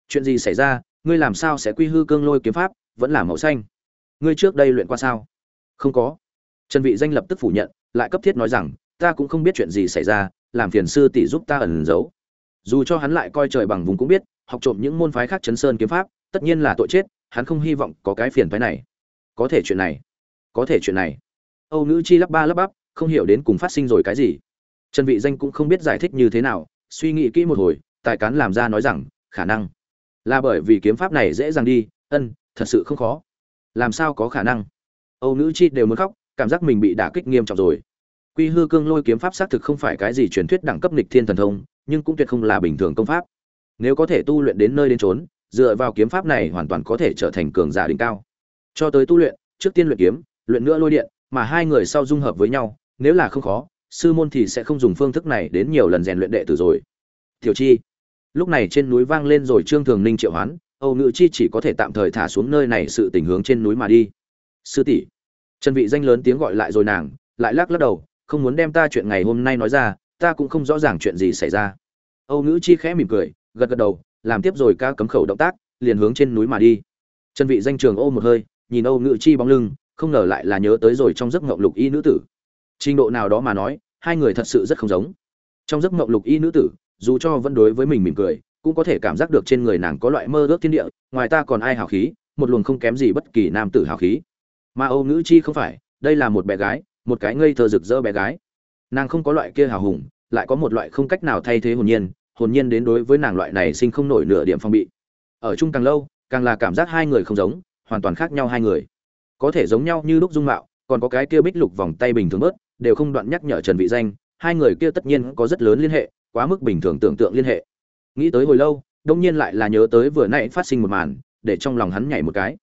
chuyện gì xảy ra? Ngươi làm sao sẽ quy hư cương lôi kiếm pháp, vẫn là màu xanh? Ngươi trước đây luyện qua sao? Không có. Trần vị danh lập tức phủ nhận, lại cấp thiết nói rằng, ta cũng không biết chuyện gì xảy ra, làm phiền sư tỷ giúp ta ẩn giấu. Dù cho hắn lại coi trời bằng vùng cũng biết, học trộm những môn phái khác chấn sơn kiếm pháp, tất nhiên là tội chết, hắn không hy vọng có cái phiền phái này. Có thể chuyện này, có thể chuyện này. Âu nữ chi lắp ba lắp bắp, không hiểu đến cùng phát sinh rồi cái gì trần vị danh cũng không biết giải thích như thế nào, suy nghĩ kỹ một hồi, tài cán làm ra nói rằng, khả năng là bởi vì kiếm pháp này dễ dàng đi, ân, thật sự không khó. Làm sao có khả năng? Âu nữ chi đều muốn khóc, cảm giác mình bị đả kích nghiêm trọng rồi. Quy hư cương lôi kiếm pháp xác thực không phải cái gì truyền thuyết đẳng cấp nghịch thiên thần thông, nhưng cũng tuyệt không là bình thường công pháp. Nếu có thể tu luyện đến nơi đến trốn dựa vào kiếm pháp này hoàn toàn có thể trở thành cường giả đỉnh cao. Cho tới tu luyện, trước tiên luyện kiếm, luyện nữa lôi điện, mà hai người sau dung hợp với nhau, nếu là không khó sư môn thì sẽ không dùng phương thức này đến nhiều lần rèn luyện đệ tử rồi. Tiểu chi, lúc này trên núi vang lên rồi trương thường ninh triệu hoán, âu ngự chi chỉ có thể tạm thời thả xuống nơi này sự tình hướng trên núi mà đi. Sư tỷ, trần vị danh lớn tiếng gọi lại rồi nàng, lại lắc lắc đầu, không muốn đem ta chuyện ngày hôm nay nói ra, ta cũng không rõ ràng chuyện gì xảy ra. Âu ngữ chi khẽ mỉm cười, gật gật đầu, làm tiếp rồi ca cấm khẩu động tác, liền hướng trên núi mà đi. Trần vị danh trường ô một hơi, nhìn âu ngữ chi bóng lưng, không ngờ lại là nhớ tới rồi trong giấc ngộng lục y nữ tử trình độ nào đó mà nói, hai người thật sự rất không giống. Trong giấc mộng lục y nữ tử, dù cho vẫn đối với mình mỉm cười, cũng có thể cảm giác được trên người nàng có loại mơ ước thiên địa, ngoài ta còn ai hào khí, một luồng không kém gì bất kỳ nam tử hào khí. Mà âu nữ chi không phải, đây là một bé gái, một cái ngây thơ rực rỡ bé gái. Nàng không có loại kia hào hùng, lại có một loại không cách nào thay thế hồn nhiên hồn nhiên đến đối với nàng loại này sinh không nổi nửa điểm phong bị. Ở chung càng lâu, càng là cảm giác hai người không giống, hoàn toàn khác nhau hai người. Có thể giống nhau như lúc dung mạo, còn có cái kia bích lục vòng tay bình thường bớt đều không đoạn nhắc nhở trần vị danh, hai người kia tất nhiên có rất lớn liên hệ, quá mức bình thường tưởng tượng liên hệ. Nghĩ tới hồi lâu, đông nhiên lại là nhớ tới vừa nãy phát sinh một màn, để trong lòng hắn nhảy một cái.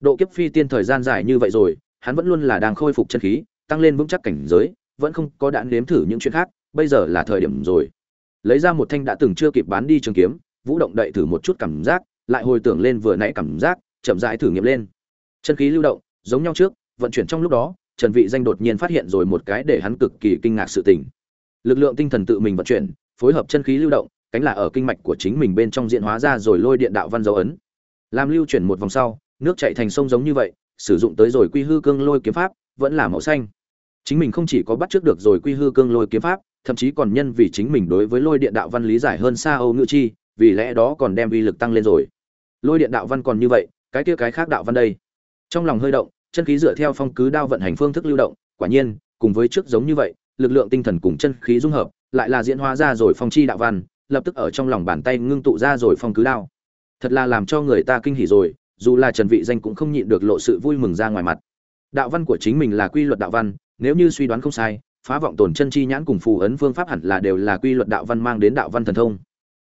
Độ kiếp phi tiên thời gian dài như vậy rồi, hắn vẫn luôn là đang khôi phục chân khí, tăng lên vững chắc cảnh giới, vẫn không có đạn nếm thử những chuyện khác, bây giờ là thời điểm rồi. Lấy ra một thanh đã từng chưa kịp bán đi trường kiếm, vũ động đậy thử một chút cảm giác, lại hồi tưởng lên vừa nãy cảm giác, chậm rãi thử nghiệm lên. Chân khí lưu động, giống nhau trước, vận chuyển trong lúc đó trần vị danh đột nhiên phát hiện rồi một cái để hắn cực kỳ kinh ngạc sự tình. Lực lượng tinh thần tự mình vận chuyển, phối hợp chân khí lưu động, cánh là ở kinh mạch của chính mình bên trong diện hóa ra rồi lôi điện đạo văn dấu ấn. Làm lưu chuyển một vòng sau, nước chảy thành sông giống như vậy, sử dụng tới rồi quy hư cương lôi kiếm pháp, vẫn là màu xanh. Chính mình không chỉ có bắt trước được rồi quy hư cương lôi kiếm pháp, thậm chí còn nhân vì chính mình đối với lôi điện đạo văn lý giải hơn xa âu Ngự chi, vì lẽ đó còn đem uy lực tăng lên rồi. Lôi điện đạo văn còn như vậy, cái kia cái khác đạo văn đây. Trong lòng hơi động chân khí dựa theo phong cứ đao vận hành phương thức lưu động, quả nhiên, cùng với trước giống như vậy, lực lượng tinh thần cùng chân khí dung hợp, lại là diễn hóa ra rồi phong chi đạo văn, lập tức ở trong lòng bàn tay ngưng tụ ra rồi phong cứ đao. Thật là làm cho người ta kinh hỉ rồi, dù là trần vị danh cũng không nhịn được lộ sự vui mừng ra ngoài mặt. Đạo văn của chính mình là quy luật đạo văn, nếu như suy đoán không sai, phá vọng tổn chân chi nhãn cùng phù ấn phương pháp hẳn là đều là quy luật đạo văn mang đến đạo văn thần thông.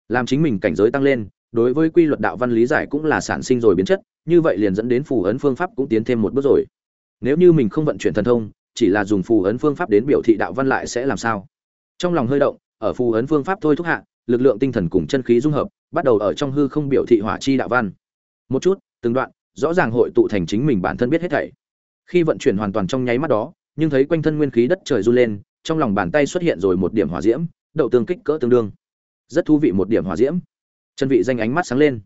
Làm chính mình cảnh giới tăng lên, đối với quy luật đạo văn lý giải cũng là sản sinh rồi biến chất như vậy liền dẫn đến phù ấn phương pháp cũng tiến thêm một bước rồi. Nếu như mình không vận chuyển thần thông, chỉ là dùng phù ấn phương pháp đến biểu thị đạo văn lại sẽ làm sao? Trong lòng hơi động, ở phù ấn phương pháp thôi thúc hạ, lực lượng tinh thần cùng chân khí dung hợp, bắt đầu ở trong hư không biểu thị hỏa chi đạo văn. Một chút, từng đoạn, rõ ràng hội tụ thành chính mình bản thân biết hết thảy. Khi vận chuyển hoàn toàn trong nháy mắt đó, nhưng thấy quanh thân nguyên khí đất trời run lên, trong lòng bàn tay xuất hiện rồi một điểm hỏa diễm, đậu tương kích cỡ tương đương. Rất thú vị một điểm hỏa diễm. Chân vị danh ánh mắt sáng lên.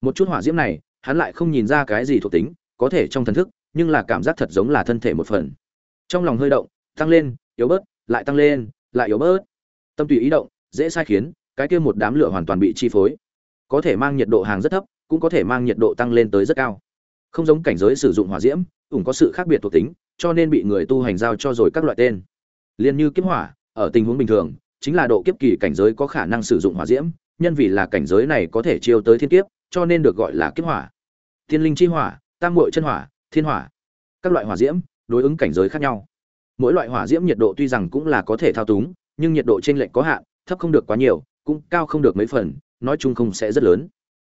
Một chút hỏa diễm này hắn lại không nhìn ra cái gì thuộc tính, có thể trong thần thức, nhưng là cảm giác thật giống là thân thể một phần. Trong lòng hơi động, tăng lên, yếu bớt, lại tăng lên, lại yếu bớt. Tâm tùy ý động, dễ sai khiến, cái kia một đám lửa hoàn toàn bị chi phối. Có thể mang nhiệt độ hàng rất thấp, cũng có thể mang nhiệt độ tăng lên tới rất cao. Không giống cảnh giới sử dụng hỏa diễm, cũng có sự khác biệt thuộc tính, cho nên bị người tu hành giao cho rồi các loại tên. Liên như kiếp hỏa, ở tình huống bình thường, chính là độ kiếp kỳ cảnh giới có khả năng sử dụng hỏa diễm, nhân vì là cảnh giới này có thể chiêu tới thiên kiếp cho nên được gọi là kiếp hỏa. Thiên linh chi hỏa, tam muội chân hỏa, thiên hỏa. Các loại hỏa diễm, đối ứng cảnh giới khác nhau. Mỗi loại hỏa diễm nhiệt độ tuy rằng cũng là có thể thao túng, nhưng nhiệt độ trên lệch có hạn, thấp không được quá nhiều, cũng cao không được mấy phần, nói chung không sẽ rất lớn.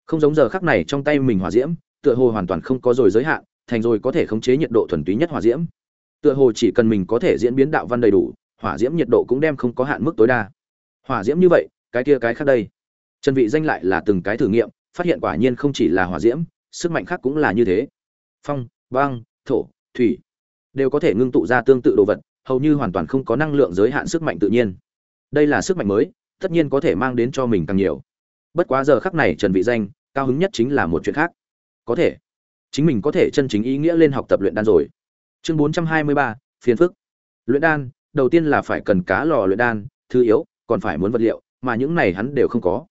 Không giống giờ khắc này trong tay mình hỏa diễm, tựa hồ hoàn toàn không có rồi giới hạn, thành rồi có thể khống chế nhiệt độ thuần túy nhất hỏa diễm. Tựa hồ chỉ cần mình có thể diễn biến đạo văn đầy đủ, hỏa diễm nhiệt độ cũng đem không có hạn mức tối đa. Hỏa diễm như vậy, cái kia cái khác đây. Trần vị danh lại là từng cái thử nghiệm phát hiện quả nhiên không chỉ là hỏa diễm sức mạnh khác cũng là như thế. Phong băng thổ thủy đều có thể ngưng tụ ra tương tự đồ vật hầu như hoàn toàn không có năng lượng giới hạn sức mạnh tự nhiên. Đây là sức mạnh mới tất nhiên có thể mang đến cho mình càng nhiều. Bất quá giờ khắc này trần vị danh cao hứng nhất chính là một chuyện khác. Có thể chính mình có thể chân chính ý nghĩa lên học tập luyện đan rồi. Chương 423, phiền phức. Luyện đan đầu tiên là phải cần cá lò luyện đan thứ yếu còn phải muốn vật liệu mà những này hắn đều không có.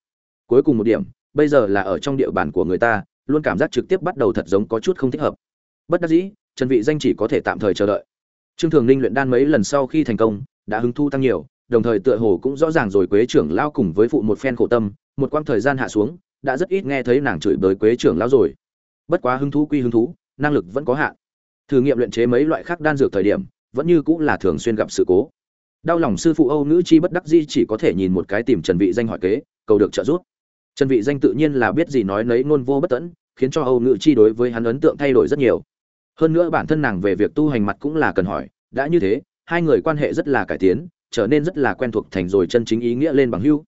Cuối cùng một điểm bây giờ là ở trong địa bàn của người ta, luôn cảm giác trực tiếp bắt đầu thật giống có chút không thích hợp. Bất đắc dĩ, trần vị danh chỉ có thể tạm thời chờ đợi. Trương thường ninh luyện đan mấy lần sau khi thành công, đã hứng thu tăng nhiều, đồng thời tựa hồ cũng rõ ràng rồi quế trưởng lao cùng với phụ một phen khổ tâm, một quãng thời gian hạ xuống, đã rất ít nghe thấy nàng chửi bới quế trưởng lao rồi. Bất quá hứng thú quy hứng thú, năng lực vẫn có hạn. Thử nghiệm luyện chế mấy loại khác đan dược thời điểm, vẫn như cũng là thường xuyên gặp sự cố. Đau lòng sư phụ âu nữ chi bất đắc di chỉ có thể nhìn một cái tìm trần vị danh hỏi kế, cầu được trợ giúp trần vị danh tự nhiên là biết gì nói nấy ngôn vô bất tận khiến cho âu nữ chi đối với hắn ấn tượng thay đổi rất nhiều. Hơn nữa bản thân nàng về việc tu hành mặt cũng là cần hỏi, đã như thế, hai người quan hệ rất là cải tiến, trở nên rất là quen thuộc thành rồi chân chính ý nghĩa lên bằng hưu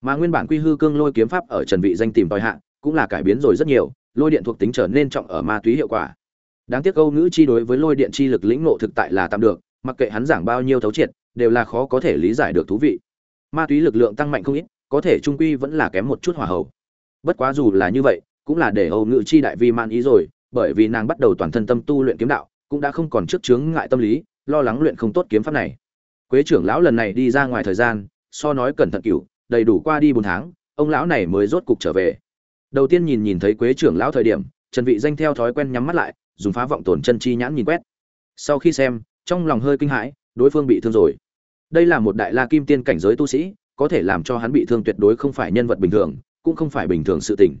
mà nguyên bản quy hư cương lôi kiếm pháp ở trần vị danh tìm tòi hạ, cũng là cải biến rồi rất nhiều, lôi điện thuộc tính trở nên trọng ở ma túy hiệu quả. Đáng tiếc câu ngữ chi đối với lôi điện chi lực lĩnh ngộ thực tại là tạm được, mặc kệ hắn giảng bao nhiêu thấu triệt, đều là khó có thể lý giải được thú vị. Ma túy lực lượng tăng mạnh không ít có thể trung quy vẫn là kém một chút hỏa hầu bất quá dù là như vậy, cũng là để âu ngự chi đại vi man ý rồi, bởi vì nàng bắt đầu toàn thân tâm tu luyện kiếm đạo, cũng đã không còn trước chướng ngại tâm lý, lo lắng luyện không tốt kiếm pháp này. Quế trưởng lão lần này đi ra ngoài thời gian, so nói cẩn thận cửu, đầy đủ qua đi bốn tháng, ông lão này mới rốt cục trở về. Đầu tiên nhìn nhìn thấy quế trưởng lão thời điểm, trần vị danh theo thói quen nhắm mắt lại, dùng phá vọng tổn chân chi nhãn nhìn quét. Sau khi xem, trong lòng hơi kinh hãi, đối phương bị thương rồi. Đây là một đại la kim tiên cảnh giới tu sĩ có thể làm cho hắn bị thương tuyệt đối không phải nhân vật bình thường, cũng không phải bình thường sự tình.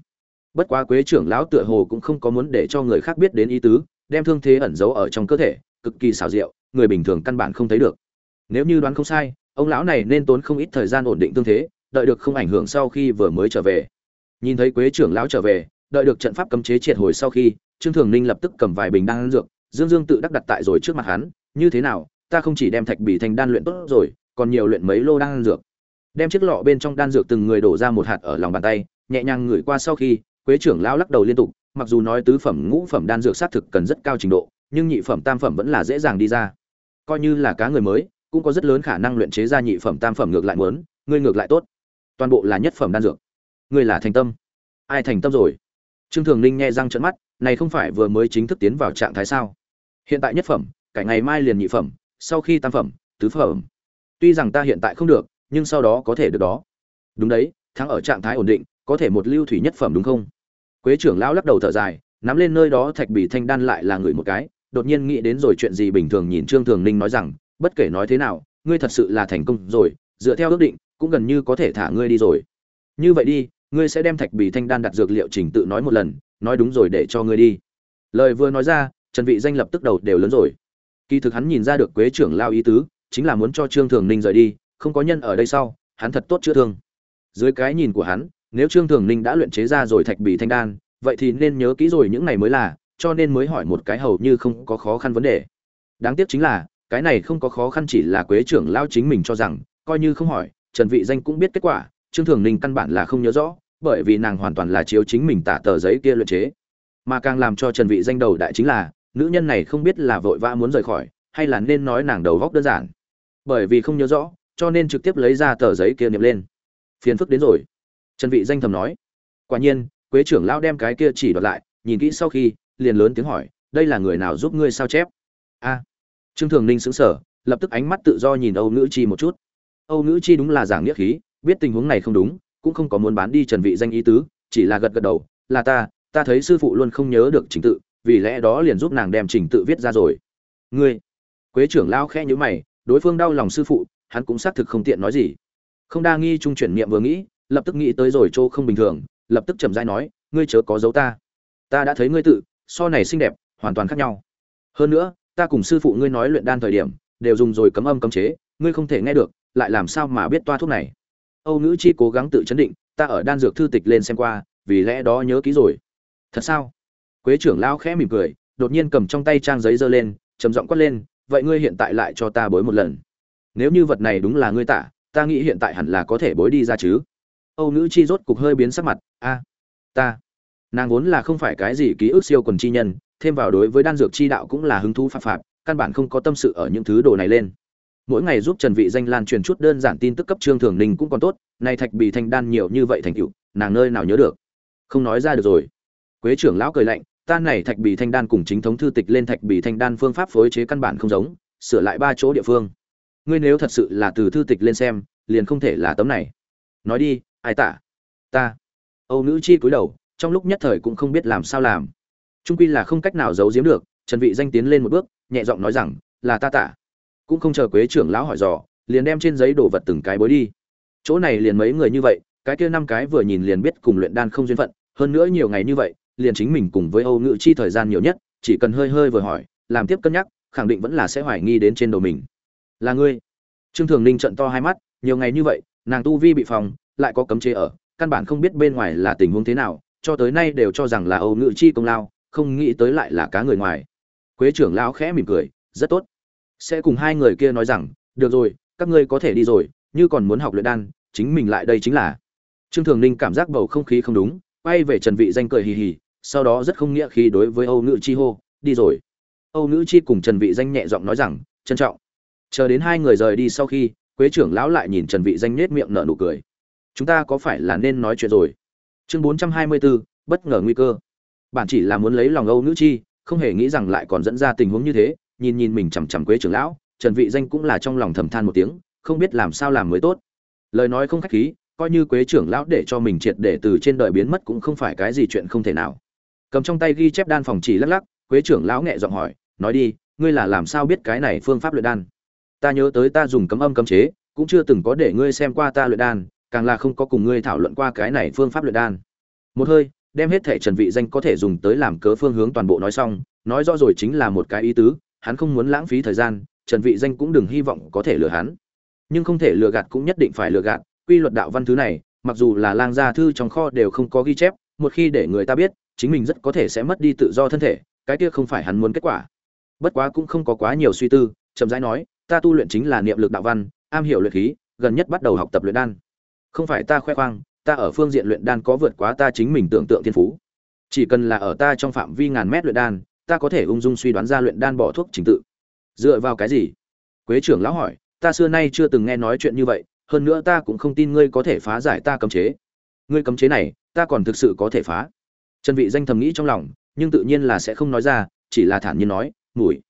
Bất quá quế trưởng lão tựa hồ cũng không có muốn để cho người khác biết đến ý tứ, đem thương thế ẩn giấu ở trong cơ thể, cực kỳ xảo diệu, người bình thường căn bản không thấy được. Nếu như đoán không sai, ông lão này nên tốn không ít thời gian ổn định thương thế, đợi được không ảnh hưởng sau khi vừa mới trở về. Nhìn thấy quế trưởng lão trở về, đợi được trận pháp cấm chế triệt hồi sau khi, trương thường ninh lập tức cầm vài bình đan dược, dương dương tự đắc đặt tại rồi trước mặt hắn, như thế nào, ta không chỉ đem thạch bị thành đan luyện tốt rồi, còn nhiều luyện mấy lô đan dược đem chiếc lọ bên trong đan dược từng người đổ ra một hạt ở lòng bàn tay, nhẹ nhàng ngửi qua sau khi, quế trưởng lão lắc đầu liên tục, mặc dù nói tứ phẩm ngũ phẩm đan dược xác thực cần rất cao trình độ, nhưng nhị phẩm tam phẩm vẫn là dễ dàng đi ra. Coi như là cá người mới, cũng có rất lớn khả năng luyện chế ra nhị phẩm tam phẩm ngược lại muốn, ngươi ngược lại tốt. Toàn bộ là nhất phẩm đan dược. Ngươi là thành tâm. Ai thành tâm rồi? Trương thường ninh nghe răng trận mắt, này không phải vừa mới chính thức tiến vào trạng thái sao? Hiện tại nhất phẩm, cả ngày mai liền nhị phẩm, sau khi tam phẩm, tứ phẩm. Tuy rằng ta hiện tại không được nhưng sau đó có thể được đó. Đúng đấy, thắng ở trạng thái ổn định, có thể một lưu thủy nhất phẩm đúng không? Quế trưởng lão lắc đầu thở dài, nắm lên nơi đó thạch bỉ thanh đan lại là người một cái, đột nhiên nghĩ đến rồi chuyện gì bình thường nhìn trương thường ninh nói rằng, bất kể nói thế nào, ngươi thật sự là thành công rồi, dựa theo ước định, cũng gần như có thể thả ngươi đi rồi. Như vậy đi, ngươi sẽ đem thạch bỉ thanh đan đặt dược liệu trình tự nói một lần, nói đúng rồi để cho ngươi đi. Lời vừa nói ra, trần vị danh lập tức đầu đều lớn rồi. Kỳ thực hắn nhìn ra được quế trưởng lao ý tứ, chính là muốn cho trương thường ninh rời đi không có nhân ở đây sau, hắn thật tốt chữa thương. Dưới cái nhìn của hắn, nếu trương thường ninh đã luyện chế ra rồi thạch bì thanh đan, vậy thì nên nhớ kỹ rồi những này mới là, cho nên mới hỏi một cái hầu như không có khó khăn vấn đề. Đáng tiếc chính là, cái này không có khó khăn chỉ là quế trưởng lao chính mình cho rằng, coi như không hỏi, trần vị danh cũng biết kết quả, trương thường ninh căn bản là không nhớ rõ, bởi vì nàng hoàn toàn là chiếu chính mình tả tờ giấy kia luyện chế. Mà càng làm cho trần vị danh đầu đại chính là, nữ nhân này không biết là vội vã muốn rời khỏi, hay là nên nói nàng đầu góc đơn giản. Bởi vì không nhớ rõ cho nên trực tiếp lấy ra tờ giấy kia niệm lên. Phiền phức đến rồi. Trần vị danh thầm nói. Quả nhiên, quế trưởng lão đem cái kia chỉ đoạt lại, nhìn kỹ sau khi, liền lớn tiếng hỏi, đây là người nào giúp ngươi sao chép? A. Trương thường ninh sững sờ, lập tức ánh mắt tự do nhìn âu nữ chi một chút. Âu nữ chi đúng là giảng nghĩa khí, biết tình huống này không đúng, cũng không có muốn bán đi trần vị danh ý tứ, chỉ là gật gật đầu, là ta ta thấy sư phụ luôn không nhớ được trình tự, vì lẽ đó liền giúp nàng đem trình tự viết ra rồi. Ngươi? Quế trưởng lão khẽ nhíu mày, đối phương đau lòng sư phụ hắn cũng xác thực không tiện nói gì. Không đa nghi trung chuyển niệm vừa nghĩ, lập tức nghĩ tới rồi chỗ không bình thường, lập tức chậm rãi nói, ngươi chớ có giấu ta. Ta đã thấy ngươi tự, so này xinh đẹp, hoàn toàn khác nhau. Hơn nữa, ta cùng sư phụ ngươi nói luyện đan thời điểm, đều dùng rồi cấm âm cấm chế, ngươi không thể nghe được, lại làm sao mà biết toa thuốc này? Âu nữ chi cố gắng tự chấn định, ta ở đan dược thư tịch lên xem qua, vì lẽ đó nhớ kỹ rồi. Thật sao? Quế trưởng lão khẽ mỉm cười, đột nhiên cầm trong tay trang giấy giơ lên, trầm giọng quát lên, vậy ngươi hiện tại lại cho ta bối một lần nếu như vật này đúng là ngươi tả, ta nghĩ hiện tại hẳn là có thể bối đi ra chứ. Âu nữ chi rốt cục hơi biến sắc mặt, a, ta, nàng vốn là không phải cái gì ký ức siêu quần chi nhân, thêm vào đối với đan dược chi đạo cũng là hứng thú phạm phạm căn bản không có tâm sự ở những thứ đồ này lên. Mỗi ngày giúp trần vị danh lan truyền chút đơn giản tin tức cấp trương thường ninh cũng còn tốt, nay thạch bị thanh đan nhiều như vậy thành tựu, nàng nơi nào nhớ được? Không nói ra được rồi. Quế trưởng lão cười lạnh, ta này thạch bì thanh đan cùng chính thống thư tịch lên thạch bì thanh đan phương pháp phối chế căn bản không giống, sửa lại ba chỗ địa phương ngươi nếu thật sự là từ thư tịch lên xem, liền không thể là tấm này. Nói đi, ai tả? Ta. Âu nữ chi cúi đầu, trong lúc nhất thời cũng không biết làm sao làm. Trung quy là không cách nào giấu giếm được, trần vị danh tiến lên một bước, nhẹ giọng nói rằng, là ta tả. Cũng không chờ quế trưởng lão hỏi dò, liền đem trên giấy đồ vật từng cái bối đi. Chỗ này liền mấy người như vậy, cái kia năm cái vừa nhìn liền biết cùng luyện đan không duyên phận, hơn nữa nhiều ngày như vậy, liền chính mình cùng với âu nữ chi thời gian nhiều nhất, chỉ cần hơi hơi vừa hỏi, làm tiếp cân nhắc, khẳng định vẫn là sẽ hoài nghi đến trên đầu mình là ngươi. Trương thường ninh trận to hai mắt, nhiều ngày như vậy, nàng tu vi bị phòng, lại có cấm chế ở, căn bản không biết bên ngoài là tình huống thế nào, cho tới nay đều cho rằng là âu ngự chi công lao, không nghĩ tới lại là cá người ngoài. Quế trưởng lão khẽ mỉm cười, rất tốt. Sẽ cùng hai người kia nói rằng, được rồi, các ngươi có thể đi rồi, như còn muốn học luyện đan, chính mình lại đây chính là. Trương thường ninh cảm giác bầu không khí không đúng, quay về trần vị danh cười hì hì, sau đó rất không nghĩa khi đối với âu nữ chi hô, đi rồi. Âu nữ chi cùng trần vị danh nhẹ giọng nói rằng, trân trọng chờ đến hai người rời đi sau khi quế trưởng lão lại nhìn trần vị danh nết miệng nở nụ cười. Chúng ta có phải là nên nói chuyện rồi? Chương 424, bất ngờ nguy cơ. Bản chỉ là muốn lấy lòng âu nữ chi không hề nghĩ rằng lại còn dẫn ra tình huống như thế nhìn nhìn mình chằm chằm quế trưởng lão trần vị danh cũng là trong lòng thầm than một tiếng không biết làm sao làm mới tốt. Lời nói không khách khí coi như quế trưởng lão để cho mình triệt để từ trên đời biến mất cũng không phải cái gì chuyện không thể nào. Cầm trong tay ghi chép đan phòng chỉ lắc lắc quế trưởng lão nhẹ giọng hỏi nói đi ngươi là làm sao biết cái này phương pháp luyện đan? Ta nhớ tới ta dùng cấm âm cấm chế, cũng chưa từng có để ngươi xem qua ta luyện đan, càng là không có cùng ngươi thảo luận qua cái này phương pháp luyện đan. Một hơi, đem hết thể trần vị danh có thể dùng tới làm cớ phương hướng toàn bộ nói xong, nói rõ rồi chính là một cái ý tứ, hắn không muốn lãng phí thời gian, trần vị danh cũng đừng hy vọng có thể lừa hắn. Nhưng không thể lừa gạt cũng nhất định phải lừa gạt, quy luật đạo văn thứ này, mặc dù là lang gia thư trong kho đều không có ghi chép, một khi để người ta biết, chính mình rất có thể sẽ mất đi tự do thân thể, cái kia không phải hắn muốn kết quả. Bất quá cũng không có quá nhiều suy tư, chậm rãi nói ta tu luyện chính là niệm lực đạo văn, am hiểu luyện khí, gần nhất bắt đầu học tập luyện đan. Không phải ta khoe khoang, ta ở phương diện luyện đan có vượt quá ta chính mình tưởng tượng thiên phú. Chỉ cần là ở ta trong phạm vi ngàn mét luyện đan, ta có thể ung dung suy đoán ra luyện đan bỏ thuốc trình tự. Dựa vào cái gì? Quế trưởng lão hỏi, ta xưa nay chưa từng nghe nói chuyện như vậy, hơn nữa ta cũng không tin ngươi có thể phá giải ta cấm chế. Ngươi cấm chế này, ta còn thực sự có thể phá. Trần vị danh thầm nghĩ trong lòng, nhưng tự nhiên là sẽ không nói ra, chỉ là thản nhiên nói, mùi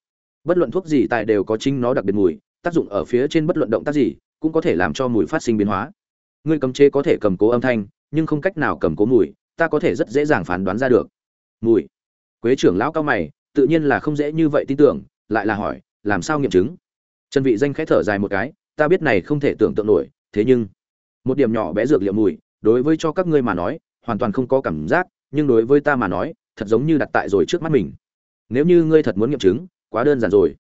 bất luận thuốc gì tại đều có chính nó đặc biệt mùi, tác dụng ở phía trên bất luận động tác gì, cũng có thể làm cho mùi phát sinh biến hóa. Ngươi cấm chế có thể cầm cố âm thanh, nhưng không cách nào cầm cố mùi, ta có thể rất dễ dàng phán đoán ra được. Mùi. Quế trưởng lão cao mày, tự nhiên là không dễ như vậy tin tưởng, lại là hỏi, làm sao nghiệm chứng? Trần vị danh khẽ thở dài một cái, ta biết này không thể tưởng tượng nổi, thế nhưng, một điểm nhỏ bé dược liệu mùi, đối với cho các ngươi mà nói, hoàn toàn không có cảm giác, nhưng đối với ta mà nói, thật giống như đặt tại rồi trước mắt mình. Nếu như ngươi thật muốn nghiệm chứng quá đơn giản rồi.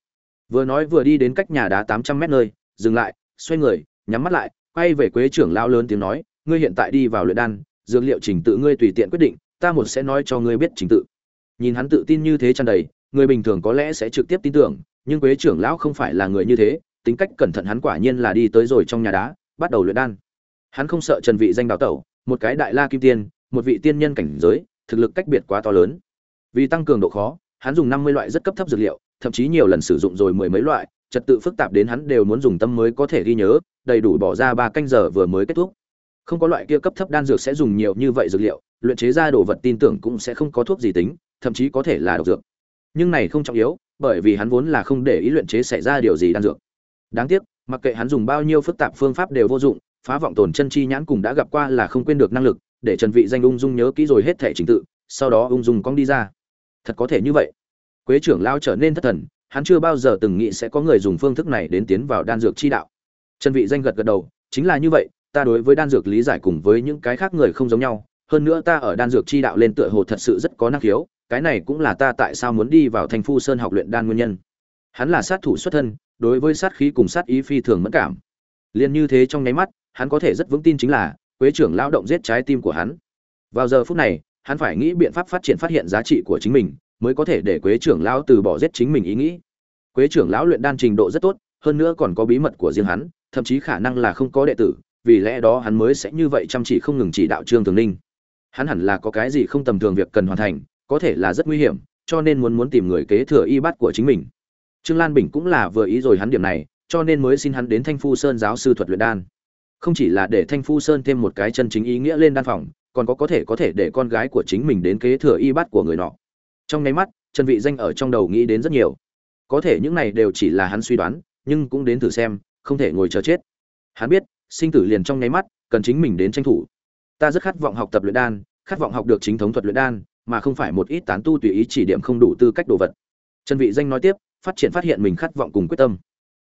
Vừa nói vừa đi đến cách nhà đá 800 mét nơi, dừng lại, xoay người, nhắm mắt lại, quay về quế trưởng lão lớn tiếng nói, ngươi hiện tại đi vào luyện đan, dược liệu trình tự ngươi tùy tiện quyết định, ta một sẽ nói cho ngươi biết trình tự. Nhìn hắn tự tin như thế tràn đầy, người bình thường có lẽ sẽ trực tiếp tin tưởng, nhưng quế trưởng lão không phải là người như thế, tính cách cẩn thận hắn quả nhiên là đi tới rồi trong nhà đá, bắt đầu luyện đan. Hắn không sợ trần vị danh đào tẩu, một cái đại la kim tiên, một vị tiên nhân cảnh giới, thực lực cách biệt quá to lớn. Vì tăng cường độ khó, hắn dùng 50 loại rất cấp thấp dược liệu thậm chí nhiều lần sử dụng rồi mười mấy loại, trật tự phức tạp đến hắn đều muốn dùng tâm mới có thể ghi nhớ, đầy đủ bỏ ra ba canh giờ vừa mới kết thúc. Không có loại kia cấp thấp đan dược sẽ dùng nhiều như vậy dược liệu, luyện chế ra đồ vật tin tưởng cũng sẽ không có thuốc gì tính, thậm chí có thể là độc dược. Nhưng này không trọng yếu, bởi vì hắn vốn là không để ý luyện chế xảy ra điều gì đan dược. Đáng tiếc, mặc kệ hắn dùng bao nhiêu phức tạp phương pháp đều vô dụng, phá vọng tồn chân chi nhãn cùng đã gặp qua là không quên được năng lực, để trần vị danh ung dung nhớ kỹ rồi hết thể trình tự, sau đó ung dung cong đi ra. Thật có thể như vậy quế trưởng lao trở nên thất thần, hắn chưa bao giờ từng nghĩ sẽ có người dùng phương thức này đến tiến vào đan dược chi đạo. Trần vị danh gật gật đầu, chính là như vậy, ta đối với đan dược lý giải cùng với những cái khác người không giống nhau, hơn nữa ta ở đan dược chi đạo lên tựa hồ thật sự rất có năng khiếu, cái này cũng là ta tại sao muốn đi vào thành phu sơn học luyện đan nguyên nhân. Hắn là sát thủ xuất thân, đối với sát khí cùng sát ý phi thường mẫn cảm. Liền như thế trong nháy mắt, hắn có thể rất vững tin chính là, quế trưởng lao động giết trái tim của hắn. Vào giờ phút này, hắn phải nghĩ biện pháp phát triển phát hiện giá trị của chính mình mới có thể để quế trưởng lão từ bỏ giết chính mình ý nghĩ. Quế trưởng lão luyện đan trình độ rất tốt, hơn nữa còn có bí mật của riêng hắn, thậm chí khả năng là không có đệ tử, vì lẽ đó hắn mới sẽ như vậy chăm chỉ không ngừng chỉ đạo trương thường ninh. Hắn hẳn là có cái gì không tầm thường việc cần hoàn thành, có thể là rất nguy hiểm, cho nên muốn muốn tìm người kế thừa y bát của chính mình. Trương lan bình cũng là vừa ý rồi hắn điểm này, cho nên mới xin hắn đến thanh phu sơn giáo sư thuật luyện đan. Không chỉ là để thanh phu sơn thêm một cái chân chính ý nghĩa lên đan phòng, còn có có thể có thể để con gái của chính mình đến kế thừa y bát của người nọ trong nháy mắt, trần vị danh ở trong đầu nghĩ đến rất nhiều. Có thể những này đều chỉ là hắn suy đoán, nhưng cũng đến thử xem, không thể ngồi chờ chết. Hắn biết, sinh tử liền trong nháy mắt, cần chính mình đến tranh thủ. Ta rất khát vọng học tập luyện đan, khát vọng học được chính thống thuật luyện đan, mà không phải một ít tán tu tùy ý chỉ điểm không đủ tư cách đồ vật. Trần vị danh nói tiếp, phát triển phát hiện mình khát vọng cùng quyết tâm.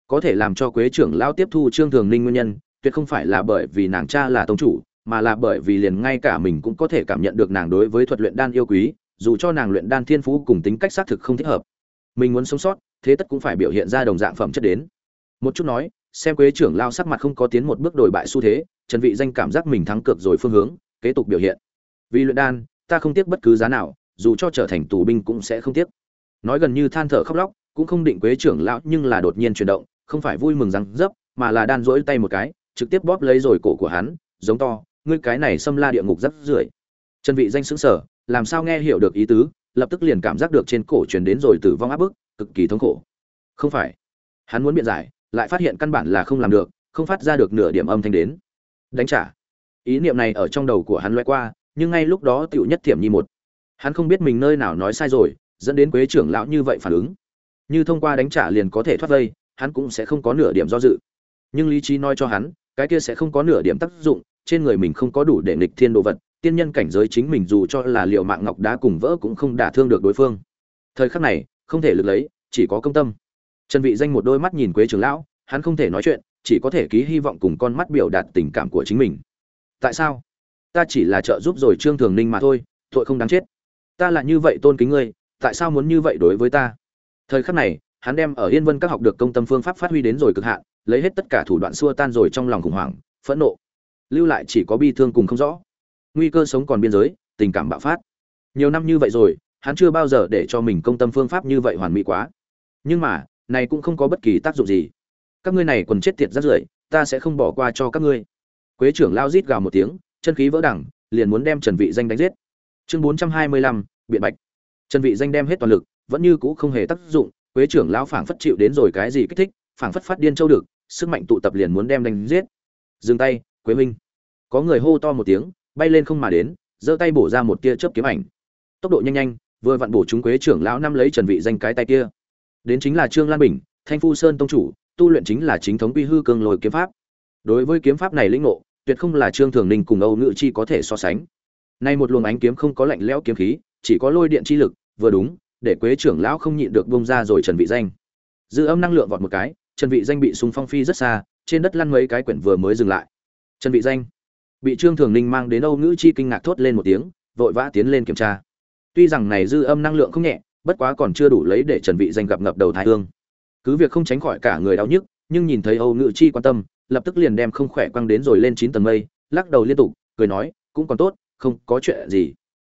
Có thể làm cho quế trưởng lão tiếp thu trương thường ninh nguyên nhân, tuyệt không phải là bởi vì nàng cha là tông chủ, mà là bởi vì liền ngay cả mình cũng có thể cảm nhận được nàng đối với thuật luyện đan yêu quý dù cho nàng luyện đan thiên phú cùng tính cách xác thực không thích hợp, mình muốn sống sót, thế tất cũng phải biểu hiện ra đồng dạng phẩm chất đến. Một chút nói, xem quế trưởng lao sắc mặt không có tiến một bước đổi bại xu thế, trần vị danh cảm giác mình thắng cược rồi phương hướng, kế tục biểu hiện. Vì luyện đan, ta không tiếc bất cứ giá nào, dù cho trở thành tù binh cũng sẽ không tiếc. Nói gần như than thở khóc lóc, cũng không định quế trưởng lão nhưng là đột nhiên chuyển động, không phải vui mừng rằng dấp, mà là đan rỗi tay một cái, trực tiếp bóp lấy rồi cổ của hắn, giống to, ngươi cái này xâm la địa ngục rất rưởi. Trần vị danh sững sờ làm sao nghe hiểu được ý tứ, lập tức liền cảm giác được trên cổ truyền đến rồi tử vong áp bức, cực kỳ thống khổ. Không phải. Hắn muốn biện giải, lại phát hiện căn bản là không làm được, không phát ra được nửa điểm âm thanh đến. Đánh trả. Ý niệm này ở trong đầu của hắn loay qua, nhưng ngay lúc đó tựu nhất thiểm nhi một. Hắn không biết mình nơi nào nói sai rồi, dẫn đến quế trưởng lão như vậy phản ứng. Như thông qua đánh trả liền có thể thoát vây, hắn cũng sẽ không có nửa điểm do dự. Nhưng lý trí nói cho hắn, cái kia sẽ không có nửa điểm tác dụng, trên người mình không có đủ để nghịch thiên đồ vật tiên nhân cảnh giới chính mình dù cho là liệu mạng ngọc đá cùng vỡ cũng không đả thương được đối phương. Thời khắc này, không thể lực lấy, chỉ có công tâm. Trần vị danh một đôi mắt nhìn quế trưởng lão, hắn không thể nói chuyện, chỉ có thể ký hy vọng cùng con mắt biểu đạt tình cảm của chính mình. Tại sao? Ta chỉ là trợ giúp rồi trương thường ninh mà thôi, tội không đáng chết. Ta là như vậy tôn kính ngươi, tại sao muốn như vậy đối với ta? Thời khắc này, hắn đem ở yên vân các học được công tâm phương pháp phát huy đến rồi cực hạn, lấy hết tất cả thủ đoạn xua tan rồi trong lòng khủng hoảng, phẫn nộ. Lưu lại chỉ có bi thương cùng không rõ nguy cơ sống còn biên giới tình cảm bạo phát. Nhiều năm như vậy rồi hắn chưa bao giờ để cho mình công tâm phương pháp như vậy hoàn mỹ quá. Nhưng mà này cũng không có bất kỳ tác dụng gì. Các ngươi này còn chết tiệt rất rưởi ta sẽ không bỏ qua cho các ngươi. Quế trưởng lao rít gào một tiếng chân khí vỡ đẳng liền muốn đem trần vị danh đánh giết. Chương 425, biện bạch. Trần vị danh đem hết toàn lực vẫn như cũ không hề tác dụng quế trưởng lão phảng phất chịu đến rồi cái gì kích thích phảng phất phát điên châu được sức mạnh tụ tập liền muốn đem đánh giết. Dừng tay quế minh. Có người hô to một tiếng bay lên không mà đến, giơ tay bổ ra một tia chớp kiếm ảnh. Tốc độ nhanh nhanh, vừa vặn bổ chúng quế trưởng lão năm lấy trần vị danh cái tay kia. Đến chính là trương lan bình, thanh phu sơn tông chủ, tu luyện chính là chính thống quy hư cường lồi kiếm pháp. Đối với kiếm pháp này lĩnh ngộ, tuyệt không là trương thường ninh cùng âu ngự chi có thể so sánh. Nay một luồng ánh kiếm không có lạnh lẽo kiếm khí, chỉ có lôi điện chi lực, vừa đúng, để quế trưởng lão không nhịn được bông ra rồi trần vị danh. Dư âm năng lượng vọt một cái, trần vị danh bị súng phong phi rất xa, trên đất lăn mấy cái quyển vừa mới dừng lại. Trần vị danh bị trương thường ninh mang đến âu ngữ chi kinh ngạc thốt lên một tiếng, vội vã tiến lên kiểm tra. Tuy rằng này dư âm năng lượng không nhẹ, bất quá còn chưa đủ lấy để trần vị danh gặp ngập đầu thái thương cứ việc không tránh khỏi cả người đau nhức, nhưng nhìn thấy âu ngữ chi quan tâm, lập tức liền đem không khỏe quăng đến rồi lên chín tầng mây, lắc đầu liên tục, cười nói, cũng còn tốt, không có chuyện gì.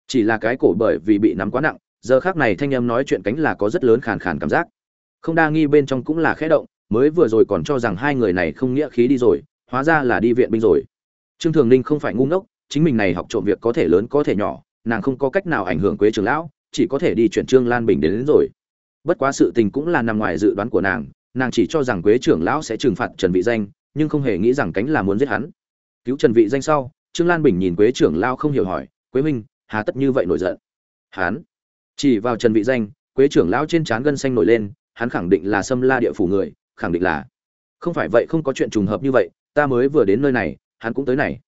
Chỉ là cái cổ bởi vì bị nắm quá nặng, giờ khác này thanh âm nói chuyện cánh là có rất lớn khàn khàn cảm giác. Không đa nghi bên trong cũng là khẽ động, mới vừa rồi còn cho rằng hai người này không nghĩa khí đi rồi, hóa ra là đi viện binh rồi trương thường ninh không phải ngu ngốc chính mình này học trộm việc có thể lớn có thể nhỏ nàng không có cách nào ảnh hưởng quế trường lão chỉ có thể đi chuyển trương lan bình đến, đến rồi. Bất quá sự tình cũng là nằm ngoài dự đoán của nàng nàng chỉ cho rằng quế trưởng lão sẽ trừng phạt trần vị danh nhưng không hề nghĩ rằng cánh là muốn giết hắn. Cứu trần vị danh sau trương lan bình nhìn quế trưởng lão không hiểu hỏi quế minh hà tất như vậy nổi giận? Hắn chỉ vào trần vị danh quế trưởng lão trên trán gân xanh nổi lên hắn khẳng định là xâm la địa phủ người khẳng định là. Không phải vậy không có chuyện trùng hợp như vậy ta mới vừa đến nơi này hắn cũng tới này.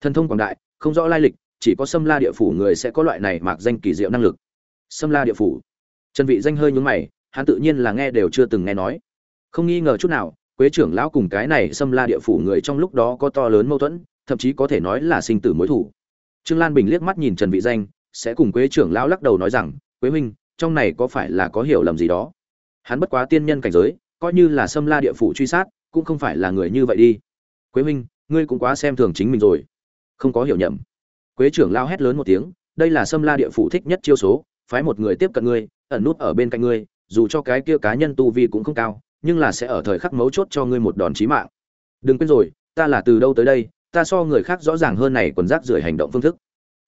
Thần thông quảng đại, không rõ lai lịch, chỉ có xâm la địa phủ người sẽ có loại này mạc danh kỳ diệu năng lực. Xâm la địa phủ. Trần vị danh hơi nhướng mày, hắn tự nhiên là nghe đều chưa từng nghe nói. Không nghi ngờ chút nào, quế trưởng lão cùng cái này xâm la địa phủ người trong lúc đó có to lớn mâu thuẫn, thậm chí có thể nói là sinh tử mối thủ. Trương lan bình liếc mắt nhìn trần vị danh, sẽ cùng quế trưởng lão lắc đầu nói rằng, quế huynh, trong này có phải là có hiểu lầm gì đó? Hắn bất quá tiên nhân cảnh giới, coi như là xâm la địa phủ truy sát, cũng không phải là người như vậy đi. Quế huynh ngươi cũng quá xem thường chính mình rồi. Không có hiểu nhầm. Quế trưởng lao hét lớn một tiếng, đây là sâm la địa phủ thích nhất chiêu số, phái một người tiếp cận ngươi, ẩn nút ở bên cạnh ngươi, dù cho cái kia cá nhân tu vi cũng không cao, nhưng là sẽ ở thời khắc mấu chốt cho ngươi một đòn chí mạng. Đừng quên rồi, ta là từ đâu tới đây, ta so người khác rõ ràng hơn này còn rác rưởi hành động phương thức.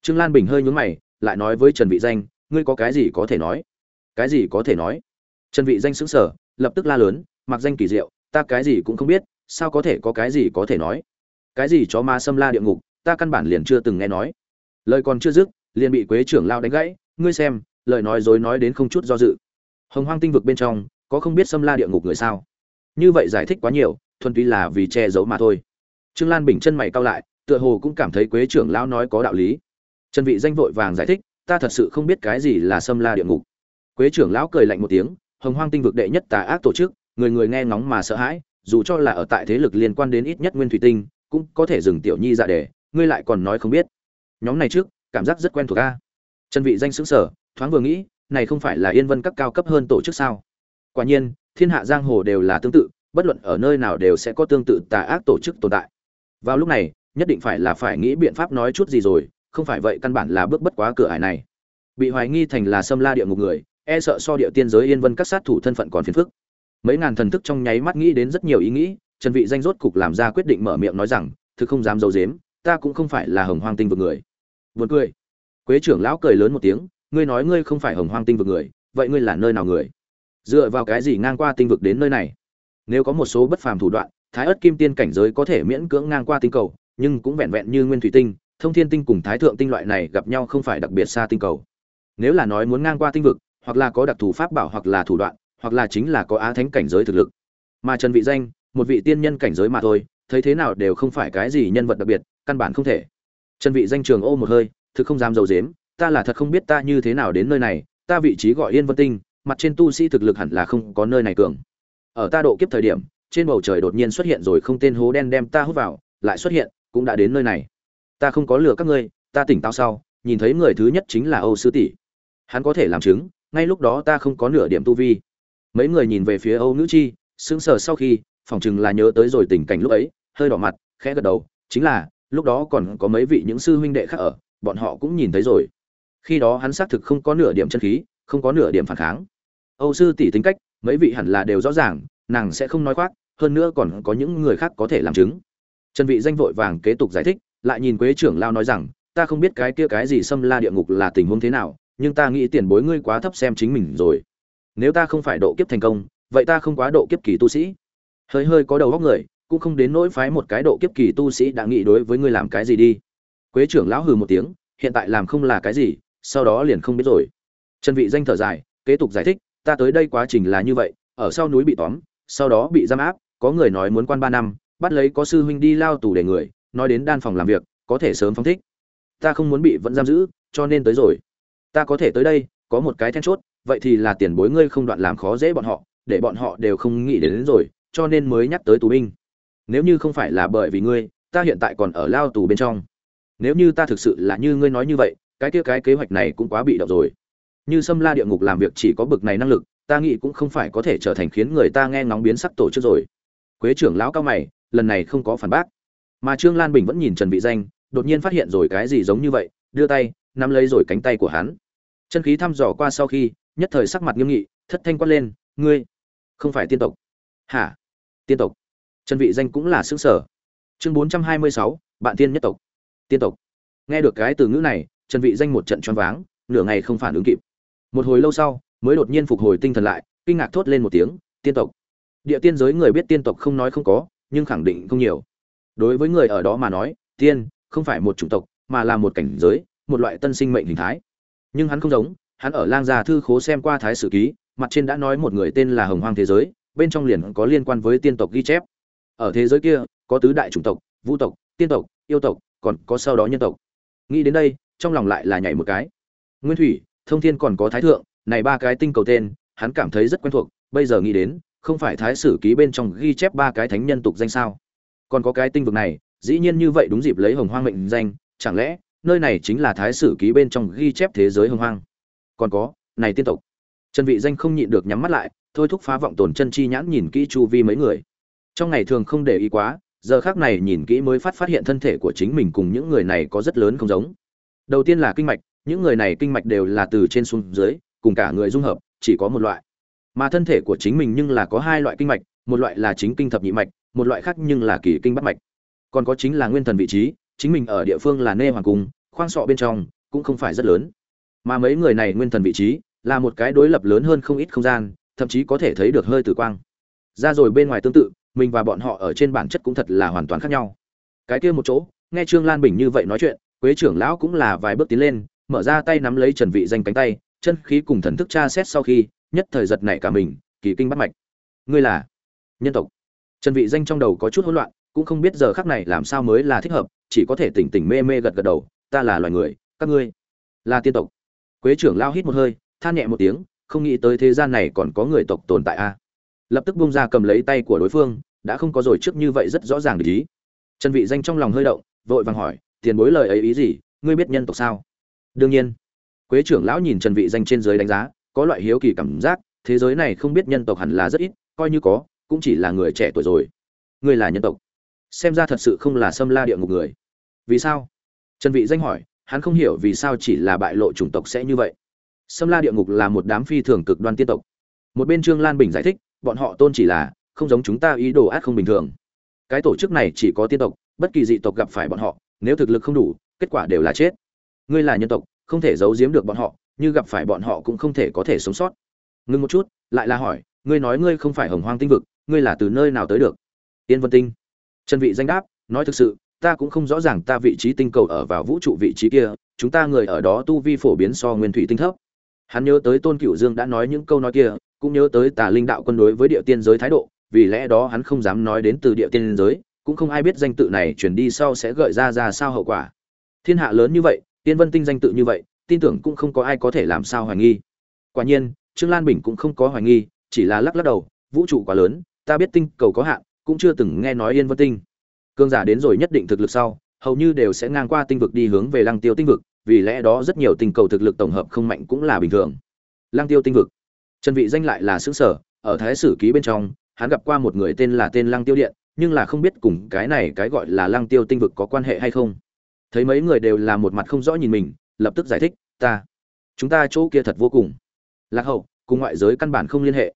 Trương lan bình hơi nhún mày, lại nói với trần vị danh, ngươi có cái gì có thể nói? Cái gì có thể nói? Trần vị danh sững sờ, lập tức la lớn, mặc danh kỳ diệu, ta cái gì cũng không biết, sao có thể có cái gì có thể nói? Cái gì chó ma xâm la địa ngục, ta căn bản liền chưa từng nghe nói. Lời còn chưa dứt, liền bị quế trưởng lao đánh gãy, ngươi xem, lời nói dối nói đến không chút do dự. Hồng hoang tinh vực bên trong, có không biết xâm la địa ngục người sao? Như vậy giải thích quá nhiều, thuần túy là vì che giấu mà thôi. Trương lan bình chân mày cau lại, tựa hồ cũng cảm thấy quế trưởng lão nói có đạo lý. Trần vị danh vội vàng giải thích, ta thật sự không biết cái gì là xâm la địa ngục. Quế trưởng lão cười lạnh một tiếng, hồng hoang tinh vực đệ nhất tà ác tổ chức, người người nghe ngóng mà sợ hãi, dù cho là ở tại thế lực liên quan đến ít nhất nguyên thủy tinh cũng có thể dừng tiểu nhi dạ đề, ngươi lại còn nói không biết. Nhóm này trước, cảm giác rất quen thuộc a. Trần vị danh sững sở, thoáng vừa nghĩ, này không phải là yên vân các cao cấp hơn tổ chức sao? Quả nhiên, thiên hạ giang hồ đều là tương tự, bất luận ở nơi nào đều sẽ có tương tự tà ác tổ chức tồn tại. Vào lúc này, nhất định phải là phải nghĩ biện pháp nói chút gì rồi, không phải vậy căn bản là bước bất quá cửa ải này. Bị hoài nghi thành là xâm la địa ngục người e sợ so địa tiên giới yên vân các sát thủ thân phận còn phiền phức. Mấy ngàn thần thức trong nháy mắt nghĩ đến rất nhiều ý nghĩ trần vị danh rốt cục làm ra quyết định mở miệng nói rằng, thực không dám giấu giếm, ta cũng không phải là hồng hoang tinh vực người. Buồn cười. Quế trưởng lão cười lớn một tiếng, ngươi nói ngươi không phải hồng hoang tinh vực người, vậy ngươi là nơi nào người? Dựa vào cái gì ngang qua tinh vực đến nơi này? Nếu có một số bất phàm thủ đoạn, thái ất kim tiên cảnh giới có thể miễn cưỡng ngang qua tinh cầu, nhưng cũng vẹn vẹn như nguyên thủy tinh, thông thiên tinh cùng thái thượng tinh loại này gặp nhau không phải đặc biệt xa tinh cầu. Nếu là nói muốn ngang qua tinh vực, hoặc là có đặc thù pháp bảo hoặc là thủ đoạn, hoặc là chính là có á thánh cảnh giới thực lực. Mà trần vị danh một vị tiên nhân cảnh giới mà thôi, thấy thế nào đều không phải cái gì nhân vật đặc biệt, căn bản không thể. Trần vị danh trường ô một hơi, thực không dám dầu dếm ta là thật không biết ta như thế nào đến nơi này, ta vị trí gọi yên vân tinh, mặt trên tu sĩ thực lực hẳn là không có nơi này cường. Ở ta độ kiếp thời điểm, trên bầu trời đột nhiên xuất hiện rồi không tên hố đen đem ta hút vào, lại xuất hiện, cũng đã đến nơi này. Ta không có lừa các ngươi, ta tỉnh táo sau, nhìn thấy người thứ nhất chính là âu sư tỷ. Hắn có thể làm chứng, ngay lúc đó ta không có nửa điểm tu vi. Mấy người nhìn về phía âu nữ chi, sững sờ sau khi phỏng chừng là nhớ tới rồi tình cảnh lúc ấy, hơi đỏ mặt, khẽ gật đầu, chính là, lúc đó còn có mấy vị những sư huynh đệ khác ở, bọn họ cũng nhìn thấy rồi. Khi đó hắn xác thực không có nửa điểm chân khí, không có nửa điểm phản kháng. Âu sư tỷ tính cách, mấy vị hẳn là đều rõ ràng, nàng sẽ không nói khoác, hơn nữa còn có những người khác có thể làm chứng. Trần vị danh vội vàng kế tục giải thích, lại nhìn quế trưởng lao nói rằng, ta không biết cái kia cái gì xâm la địa ngục là tình huống thế nào, nhưng ta nghĩ tiền bối ngươi quá thấp xem chính mình rồi. Nếu ta không phải độ kiếp thành công, vậy ta không quá độ kiếp kỳ tu sĩ hơi hơi có đầu góc người cũng không đến nỗi phái một cái độ kiếp kỳ tu sĩ đã nghĩ đối với ngươi làm cái gì đi. Quế trưởng lão hừ một tiếng hiện tại làm không là cái gì sau đó liền không biết rồi. Trần vị danh thở dài kế tục giải thích ta tới đây quá trình là như vậy ở sau núi bị tóm sau đó bị giam áp có người nói muốn quan ba năm bắt lấy có sư huynh đi lao tù để người nói đến đan phòng làm việc có thể sớm phóng thích. Ta không muốn bị vẫn giam giữ cho nên tới rồi. Ta có thể tới đây có một cái then chốt vậy thì là tiền bối ngươi không đoạn làm khó dễ bọn họ để bọn họ đều không nghĩ đến, đến rồi cho nên mới nhắc tới tù binh. Nếu như không phải là bởi vì ngươi, ta hiện tại còn ở lao tù bên trong. Nếu như ta thực sự là như ngươi nói như vậy, cái kia cái kế hoạch này cũng quá bị động rồi. Như xâm la địa ngục làm việc chỉ có bực này năng lực, ta nghĩ cũng không phải có thể trở thành khiến người ta nghe ngóng biến sắc tổ chức rồi. Quế trưởng lão cao mày, lần này không có phản bác. Mà trương lan bình vẫn nhìn trần vị danh, đột nhiên phát hiện rồi cái gì giống như vậy, đưa tay, nắm lấy rồi cánh tay của hắn. Chân khí thăm dò qua sau khi, nhất thời sắc mặt nghiêm nghị, thất thanh quát lên, ngươi, không phải tiên tộc. Hả? Tiên tộc. Trần vị danh cũng là xứ sở. Chương 426, bạn tiên nhất tộc. Tiên tộc. Nghe được cái từ ngữ này trần vị danh một trận choáng váng nửa ngày không phản ứng kịp. Một hồi lâu sau mới đột nhiên phục hồi tinh thần lại kinh ngạc thốt lên một tiếng tiên tộc. Địa tiên giới người biết tiên tộc không nói không có nhưng khẳng định không nhiều. Đối với người ở đó mà nói tiên không phải một chủng tộc mà là một cảnh giới một loại tân sinh mệnh hình thái. Nhưng hắn không giống hắn ở lang gia thư khố xem qua thái sử ký mặt trên đã nói một người tên là hồng hoang thế giới bên trong liền có liên quan với tiên tộc ghi chép. Ở thế giới kia, có tứ đại chủng tộc vũ tộc, tiên tộc, yêu tộc, còn có sau đó nhân tộc. Nghĩ đến đây, trong lòng lại là nhảy một cái. Nguyên thủy, thông thiên còn có thái thượng, này ba cái tinh cầu tên, hắn cảm thấy rất quen thuộc, bây giờ nghĩ đến, không phải thái sử ký bên trong ghi chép ba cái thánh nhân tục danh sao? Còn có cái tinh vực này, dĩ nhiên như vậy đúng dịp lấy hồng hoang mệnh danh, chẳng lẽ, nơi này chính là thái sử ký bên trong ghi chép thế giới hồng hoang? Còn có, này tiên tộc. Trần vị danh không nhịn được nhắm mắt lại thôi thúc phá vọng tồn chân chi nhãn nhìn kỹ chu vi mấy người. Trong ngày thường không để ý quá, giờ khác này nhìn kỹ mới phát phát hiện thân thể của chính mình cùng những người này có rất lớn không giống. Đầu tiên là kinh mạch, những người này kinh mạch đều là từ trên xuống dưới, cùng cả người dung hợp, chỉ có một loại. Mà thân thể của chính mình nhưng là có hai loại kinh mạch, một loại là chính kinh thập nhị mạch, một loại khác nhưng là kỳ kinh bắt mạch. Còn có chính là nguyên thần vị trí, chính mình ở địa phương là nê hoàng cung, khoang sọ bên trong, cũng không phải rất lớn. Mà mấy người này nguyên thần vị trí, là một cái đối lập lớn hơn không ít không gian thậm chí có thể thấy được hơi tử quang. Ra rồi bên ngoài tương tự, mình và bọn họ ở trên bản chất cũng thật là hoàn toàn khác nhau. Cái kia một chỗ, nghe trương lan bình như vậy nói chuyện, quế trưởng lão cũng là vài bước tiến lên, mở ra tay nắm lấy trần vị danh cánh tay, chân khí cùng thần thức tra xét sau khi, nhất thời giật nảy cả mình, kỳ kinh bắt mạch. Ngươi là nhân tộc. Trần vị danh trong đầu có chút hỗn loạn, cũng không biết giờ khắc này làm sao mới là thích hợp, chỉ có thể tỉnh tỉnh mê mê gật gật đầu, ta là loài người, các ngươi là tiên tộc. Quế trưởng lao hít một hơi, than nhẹ một tiếng không nghĩ tới thế gian này còn có người tộc tồn tại a. Lập tức bung ra cầm lấy tay của đối phương, đã không có rồi trước như vậy rất rõ ràng để ý. Trần vị danh trong lòng hơi động, vội vàng hỏi, tiền bối lời ấy ý gì? Ngươi biết nhân tộc sao? Đương nhiên. Quế trưởng lão nhìn trần vị danh trên dưới đánh giá, có loại hiếu kỳ cảm giác, thế giới này không biết nhân tộc hẳn là rất ít, coi như có, cũng chỉ là người trẻ tuổi rồi. Ngươi là nhân tộc? Xem ra thật sự không là xâm la địa ngục người. Vì sao? Trần vị danh hỏi, hắn không hiểu vì sao chỉ là bại lộ chủng tộc sẽ như vậy. Sâm la địa ngục là một đám phi thường cực đoan tiên tộc. Một bên trương lan bình giải thích, bọn họ tôn chỉ là, không giống chúng ta ý đồ ác không bình thường. Cái tổ chức này chỉ có tiên tộc, bất kỳ dị tộc gặp phải bọn họ, nếu thực lực không đủ, kết quả đều là chết. Ngươi là nhân tộc, không thể giấu giếm được bọn họ, như gặp phải bọn họ cũng không thể có thể sống sót. Ngưng một chút, lại là hỏi, ngươi nói ngươi không phải hồng hoang tinh vực, ngươi là từ nơi nào tới được? Tiên vân tinh. Trần vị danh đáp, nói thực sự, ta cũng không rõ ràng ta vị trí tinh cầu ở vào vũ trụ vị trí kia, chúng ta người ở đó tu vi phổ biến so nguyên thủy tinh thấp hắn nhớ tới tôn cửu dương đã nói những câu nói kia, cũng nhớ tới tà linh đạo quân đối với địa tiên giới thái độ, vì lẽ đó hắn không dám nói đến từ địa tiên giới, cũng không ai biết danh tự này truyền đi sau sẽ gợi ra ra sao hậu quả. Thiên hạ lớn như vậy, tiên vân tinh danh tự như vậy, tin tưởng cũng không có ai có thể làm sao hoài nghi. Quả nhiên, trương lan bình cũng không có hoài nghi, chỉ là lắc lắc đầu, vũ trụ quá lớn, ta biết tinh cầu có hạn, cũng chưa từng nghe nói yên vân tinh. Cương giả đến rồi nhất định thực lực sau, hầu như đều sẽ ngang qua tinh vực đi hướng về lăng tiêu tinh vực vì lẽ đó rất nhiều tinh cầu thực lực tổng hợp không mạnh cũng là bình thường. Lăng tiêu tinh vực. Trần vị danh lại là sướng sở, ở thái sử ký bên trong, hắn gặp qua một người tên là tên lăng tiêu điện, nhưng là không biết cùng cái này cái gọi là lăng tiêu tinh vực có quan hệ hay không. Thấy mấy người đều là một mặt không rõ nhìn mình, lập tức giải thích, ta, chúng ta chỗ kia thật vô cùng. Lạc hậu, cùng ngoại giới căn bản không liên hệ.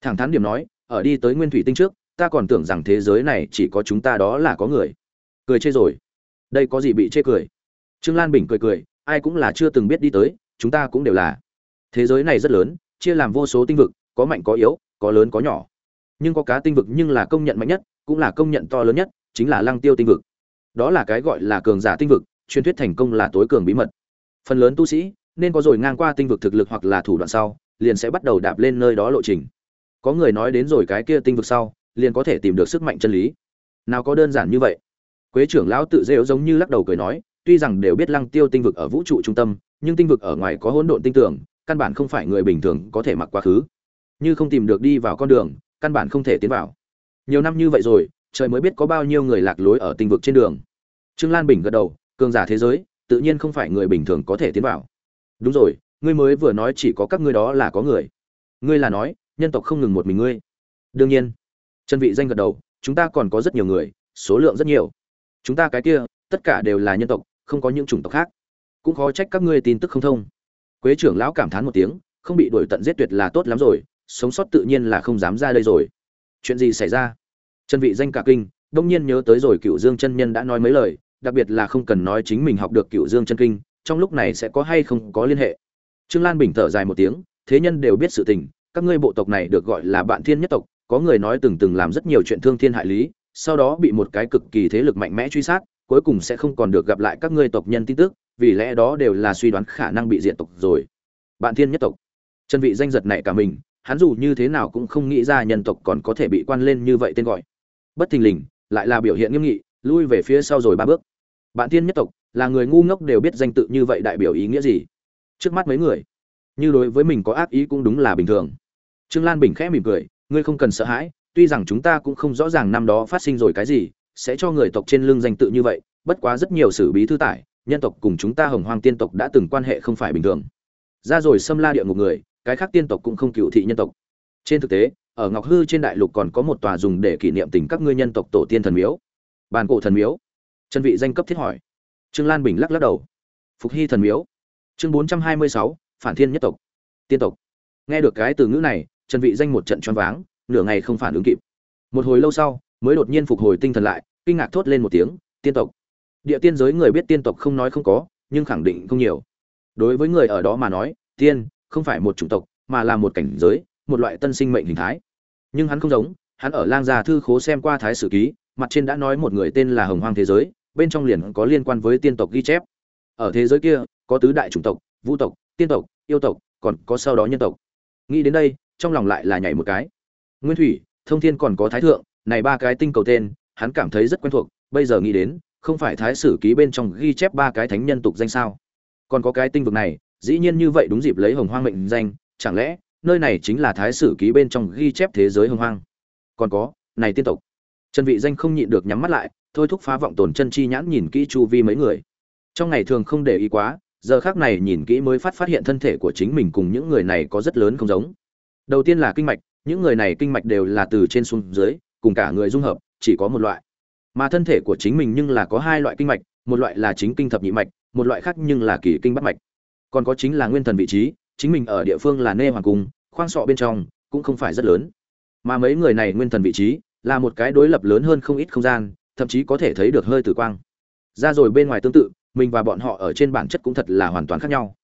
Thẳng thắn điểm nói, ở đi tới nguyên thủy tinh trước, ta còn tưởng rằng thế giới này chỉ có chúng ta đó là có người. Cười chê rồi. Đây có gì bị chê cười? Trương lan bình cười cười ai cũng là chưa từng biết đi tới, chúng ta cũng đều là. Thế giới này rất lớn, chia làm vô số tinh vực, có mạnh có yếu, có lớn có nhỏ. Nhưng có cá tinh vực nhưng là công nhận mạnh nhất, cũng là công nhận to lớn nhất, chính là lăng tiêu tinh vực. Đó là cái gọi là cường giả tinh vực, truyền thuyết thành công là tối cường bí mật. Phần lớn tu sĩ, nên có rồi ngang qua tinh vực thực lực hoặc là thủ đoạn sau, liền sẽ bắt đầu đạp lên nơi đó lộ trình. Có người nói đến rồi cái kia tinh vực sau, liền có thể tìm được sức mạnh chân lý. Nào có đơn giản như vậy? Quế trưởng lão tự dễu giống như lắc đầu cười nói tuy rằng đều biết lăng tiêu tinh vực ở vũ trụ trung tâm, nhưng tinh vực ở ngoài có hỗn độn tinh tưởng, căn bản không phải người bình thường có thể mặc quá khứ. Như không tìm được đi vào con đường, căn bản không thể tiến vào. Nhiều năm như vậy rồi, trời mới biết có bao nhiêu người lạc lối ở tinh vực trên đường. Trương lan bình gật đầu, cường giả thế giới, tự nhiên không phải người bình thường có thể tiến vào. Đúng rồi, ngươi mới vừa nói chỉ có các ngươi đó là có người. Ngươi là nói, nhân tộc không ngừng một mình ngươi. Đương nhiên. Chân vị danh gật đầu, chúng ta còn có rất nhiều người, số lượng rất nhiều. Chúng ta cái kia, tất cả đều là nhân tộc không có những chủng tộc khác. Cũng khó trách các ngươi tin tức không thông. Quế trưởng lão cảm thán một tiếng, không bị đuổi tận giết tuyệt là tốt lắm rồi, sống sót tự nhiên là không dám ra đây rồi. Chuyện gì xảy ra? Chân vị danh cả kinh, đông nhiên nhớ tới rồi cựu dương chân nhân đã nói mấy lời, đặc biệt là không cần nói chính mình học được cựu dương chân kinh, trong lúc này sẽ có hay không có liên hệ. Trương lan bình thở dài một tiếng, thế nhân đều biết sự tình, các ngươi bộ tộc này được gọi là bạn thiên nhất tộc, có người nói từng từng làm rất nhiều chuyện thương thiên hại lý, sau đó bị một cái cực kỳ thế lực mạnh mẽ truy sát cuối cùng sẽ không còn được gặp lại các ngươi tộc nhân tin tức, vì lẽ đó đều là suy đoán khả năng bị diện tộc rồi. Bạn thiên nhất tộc. Chân vị danh giật này cả mình, hắn dù như thế nào cũng không nghĩ ra nhân tộc còn có thể bị quan lên như vậy tên gọi. Bất thình lình, lại là biểu hiện nghiêm nghị, lui về phía sau rồi ba bước. Bạn thiên nhất tộc, là người ngu ngốc đều biết danh tự như vậy đại biểu ý nghĩa gì? Trước mắt mấy người, như đối với mình có ác ý cũng đúng là bình thường. Trương lan bình khẽ mỉm cười, ngươi không cần sợ hãi, tuy rằng chúng ta cũng không rõ ràng năm đó phát sinh rồi cái gì sẽ cho người tộc trên lưng danh tự như vậy, bất quá rất nhiều sử bí thư tải, nhân tộc cùng chúng ta hồng hoang tiên tộc đã từng quan hệ không phải bình thường. Ra rồi xâm la địa ngục người, cái khác tiên tộc cũng không cựu thị nhân tộc. Trên thực tế, ở ngọc hư trên đại lục còn có một tòa dùng để kỷ niệm tình các ngươi nhân tộc tổ tiên thần miếu. Bàn cổ thần miếu. Chân vị danh cấp thiết hỏi. Trương lan bình lắc lắc đầu. Phục hy thần miếu. Chương bốn trăm hai mươi sáu, phản thiên nhất tộc. Tiên tộc. Nghe được cái từ ngữ này trần vị danh một trận choáng váng, nửa ngày không phản ứng kịp. Một hồi lâu sau, mới đột nhiên phục hồi tinh thần lại kinh ngạc thốt lên một tiếng, tiên tộc. Địa tiên giới người biết tiên tộc không nói không có, nhưng khẳng định không nhiều. Đối với người ở đó mà nói, tiên không phải một chủng tộc, mà là một cảnh giới, một loại tân sinh mệnh hình thái. Nhưng hắn không giống, hắn ở lang gia thư khố xem qua thái sử ký, mặt trên đã nói một người tên là hồng hoang thế giới, bên trong liền có liên quan với tiên tộc ghi chép. Ở thế giới kia, có tứ đại chủng tộc, vũ tộc, tiên tộc, yêu tộc, còn có sau đó nhân tộc. Nghĩ đến đây, trong lòng lại là nhảy một cái. Nguyên thủy, thông thiên còn có thái thượng, này ba cái tinh cầu tên hắn cảm thấy rất quen thuộc, bây giờ nghĩ đến, không phải thái sử ký bên trong ghi chép ba cái thánh nhân tục danh sao. Còn có cái tinh vực này, dĩ nhiên như vậy đúng dịp lấy hồng hoang mệnh danh, chẳng lẽ, nơi này chính là thái sử ký bên trong ghi chép thế giới hồng hoang? Còn có, này tiên tộc. Trần vị danh không nhịn được nhắm mắt lại, thôi thúc phá vọng tồn chân chi nhãn nhìn kỹ chu vi mấy người. Trong ngày thường không để ý quá, giờ khác này nhìn kỹ mới phát phát hiện thân thể của chính mình cùng những người này có rất lớn không giống. Đầu tiên là kinh mạch, những người này kinh mạch đều là từ trên xuống dưới, cùng cả người dung hợp chỉ có một loại. Mà thân thể của chính mình nhưng là có hai loại kinh mạch, một loại là chính kinh thập nhị mạch, một loại khác nhưng là kỳ kinh bắt mạch. Còn có chính là nguyên thần vị trí, chính mình ở địa phương là nê hoàng cung, khoang sọ bên trong cũng không phải rất lớn. Mà mấy người này nguyên thần vị trí là một cái đối lập lớn hơn không ít không gian, thậm chí có thể thấy được hơi tử quang. Ra rồi bên ngoài tương tự, mình và bọn họ ở trên bản chất cũng thật là hoàn toàn khác nhau.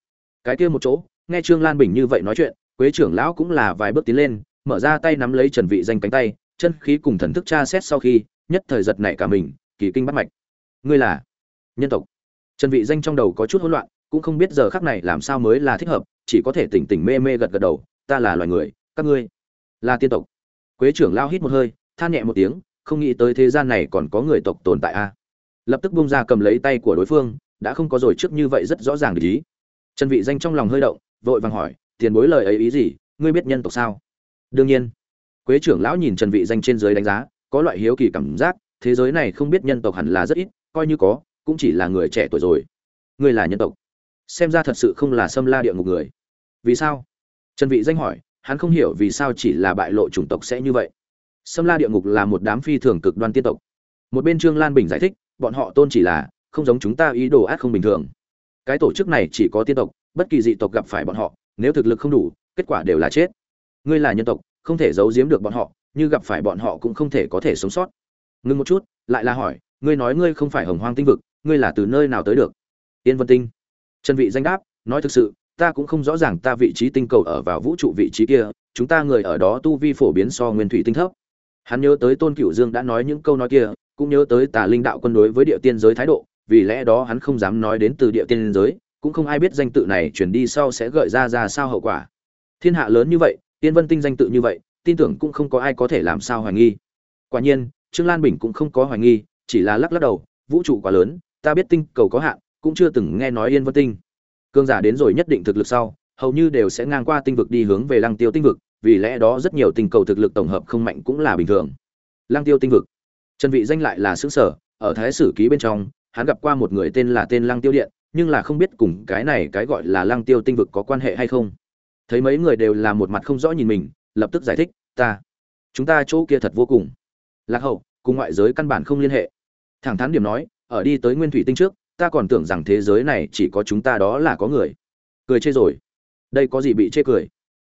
Cái kia một chỗ, nghe trương lan bình như vậy nói chuyện, quế trưởng lão cũng là vài bước tiến lên, mở ra tay nắm lấy trần vị danh cánh tay chân khí cùng thần thức tra xét sau khi, nhất thời giật nảy cả mình, kỳ kinh bắt mạch. Ngươi là nhân tộc. Trần vị danh trong đầu có chút hỗn loạn, cũng không biết giờ khắc này làm sao mới là thích hợp, chỉ có thể tỉnh tỉnh mê mê gật gật đầu, ta là loài người, các ngươi là tiên tộc. Quế trưởng lao hít một hơi, than nhẹ một tiếng, không nghĩ tới thế gian này còn có người tộc tồn tại a. Lập tức buông ra cầm lấy tay của đối phương, đã không có rồi trước như vậy rất rõ ràng để ý. Trần vị danh trong lòng hơi động, vội vàng hỏi, tiền bối lời ấy ý gì? Ngươi biết nhân tộc sao? Đương nhiên quế trưởng lão nhìn trần vị danh trên dưới đánh giá, có loại hiếu kỳ cảm giác, thế giới này không biết nhân tộc hẳn là rất ít, coi như có, cũng chỉ là người trẻ tuổi rồi. Ngươi là nhân tộc. Xem ra thật sự không là xâm la địa ngục người. Vì sao? Trần vị danh hỏi, hắn không hiểu vì sao chỉ là bại lộ chủng tộc sẽ như vậy. Xâm la địa ngục là một đám phi thường cực đoan tiên tộc. Một bên trương lan bình giải thích, bọn họ tôn chỉ là, không giống chúng ta ý đồ ác không bình thường. Cái tổ chức này chỉ có tiên tộc, bất kỳ dị tộc gặp phải bọn họ, nếu thực lực không đủ, kết quả đều là chết. Ngươi là nhân tộc không thể giấu giếm được bọn họ, như gặp phải bọn họ cũng không thể có thể sống sót. Ngưng một chút, lại là hỏi, ngươi nói ngươi không phải hồng hoang tinh vực, ngươi là từ nơi nào tới được? Yên vân tinh. Trần vị danh đáp, nói thực sự, ta cũng không rõ ràng ta vị trí tinh cầu ở vào vũ trụ vị trí kia, chúng ta người ở đó tu vi phổ biến so nguyên thủy tinh thấp. Hắn nhớ tới tôn cửu dương đã nói những câu nói kia, cũng nhớ tới tà linh đạo quân đối với địa tiên giới thái độ, vì lẽ đó hắn không dám nói đến từ địa tiên giới, cũng không ai biết danh tự này chuyển đi sau sẽ gợi ra ra sao hậu quả. Thiên hạ lớn như vậy tiên vân tinh danh tự như vậy, tin tưởng cũng không có ai có thể làm sao hoài nghi. Quả nhiên, trương lan bình cũng không có hoài nghi, chỉ là lắc lắc đầu, vũ trụ quá lớn, ta biết tinh cầu có hạn, cũng chưa từng nghe nói yên vân tinh. Cương giả đến rồi nhất định thực lực sau, hầu như đều sẽ ngang qua tinh vực đi hướng về lăng tiêu tinh vực, vì lẽ đó rất nhiều tinh cầu thực lực tổng hợp không mạnh cũng là bình thường. Lăng tiêu tinh vực. Chân vị danh lại là sướng sở ở thái sử ký bên trong, hắn gặp qua một người tên là tên lăng tiêu điện, nhưng là không biết cùng cái này cái gọi là lăng tiêu tinh vực có quan hệ hay không thấy mấy người đều là một mặt không rõ nhìn mình, lập tức giải thích, ta, chúng ta chỗ kia thật vô cùng. Lạc hậu, cùng ngoại giới căn bản không liên hệ. Thẳng thắn điểm nói, ở đi tới nguyên thủy tinh trước, ta còn tưởng rằng thế giới này chỉ có chúng ta đó là có người. Cười chê rồi. Đây có gì bị chê cười?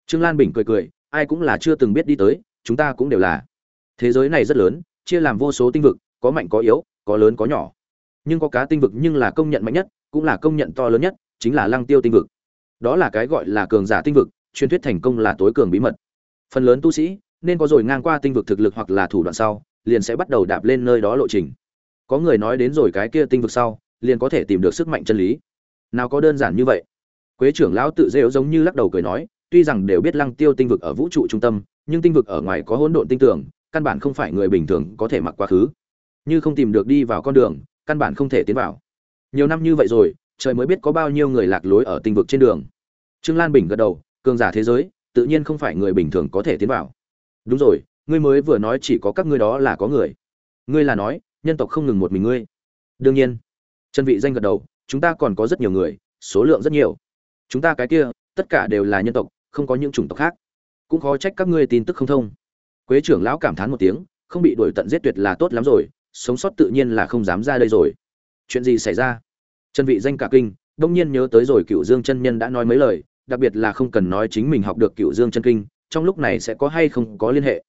Trương lan bình cười cười, ai cũng là chưa từng biết đi tới, chúng ta cũng đều là. Thế giới này rất lớn, chia làm vô số tinh vực, có mạnh có yếu, có lớn có nhỏ. Nhưng có cá tinh vực nhưng là công nhận mạnh nhất, cũng là công nhận to lớn nhất, chính là lăng tiêu tinh vực đó là cái gọi là cường giả tinh vực, truyền thuyết thành công là tối cường bí mật. Phần lớn tu sĩ nên có rồi ngang qua tinh vực thực lực hoặc là thủ đoạn sau, liền sẽ bắt đầu đạp lên nơi đó lộ trình. Có người nói đến rồi cái kia tinh vực sau, liền có thể tìm được sức mạnh chân lý. Nào có đơn giản như vậy. Quế trưởng lão tự rêu giống như lắc đầu cười nói, tuy rằng đều biết lăng tiêu tinh vực ở vũ trụ trung tâm, nhưng tinh vực ở ngoài có hỗn độn tinh tưởng, căn bản không phải người bình thường có thể mặc quá khứ. Như không tìm được đi vào con đường, căn bản không thể tiến vào. Nhiều năm như vậy rồi, trời mới biết có bao nhiêu người lạc lối ở tinh vực trên đường trương lan bình gật đầu, cường giả thế giới, tự nhiên không phải người bình thường có thể tiến vào. Đúng rồi, ngươi mới vừa nói chỉ có các ngươi đó là có người. Ngươi là nói, nhân tộc không ngừng một mình ngươi. Đương nhiên. Chân vị danh gật đầu, chúng ta còn có rất nhiều người, số lượng rất nhiều. Chúng ta cái kia, tất cả đều là nhân tộc, không có những chủng tộc khác. Cũng khó trách các ngươi tin tức không thông. Quế trưởng lão cảm thán một tiếng, không bị đuổi tận giết tuyệt là tốt lắm rồi, sống sót tự nhiên là không dám ra đây rồi. Chuyện gì xảy ra? Chân vị danh cả kinh, đông nhiên nhớ tới rồi cựu dương chân nhân đã nói mấy lời đặc biệt là không cần nói chính mình học được cựu dương chân kinh, trong lúc này sẽ có hay không có liên hệ.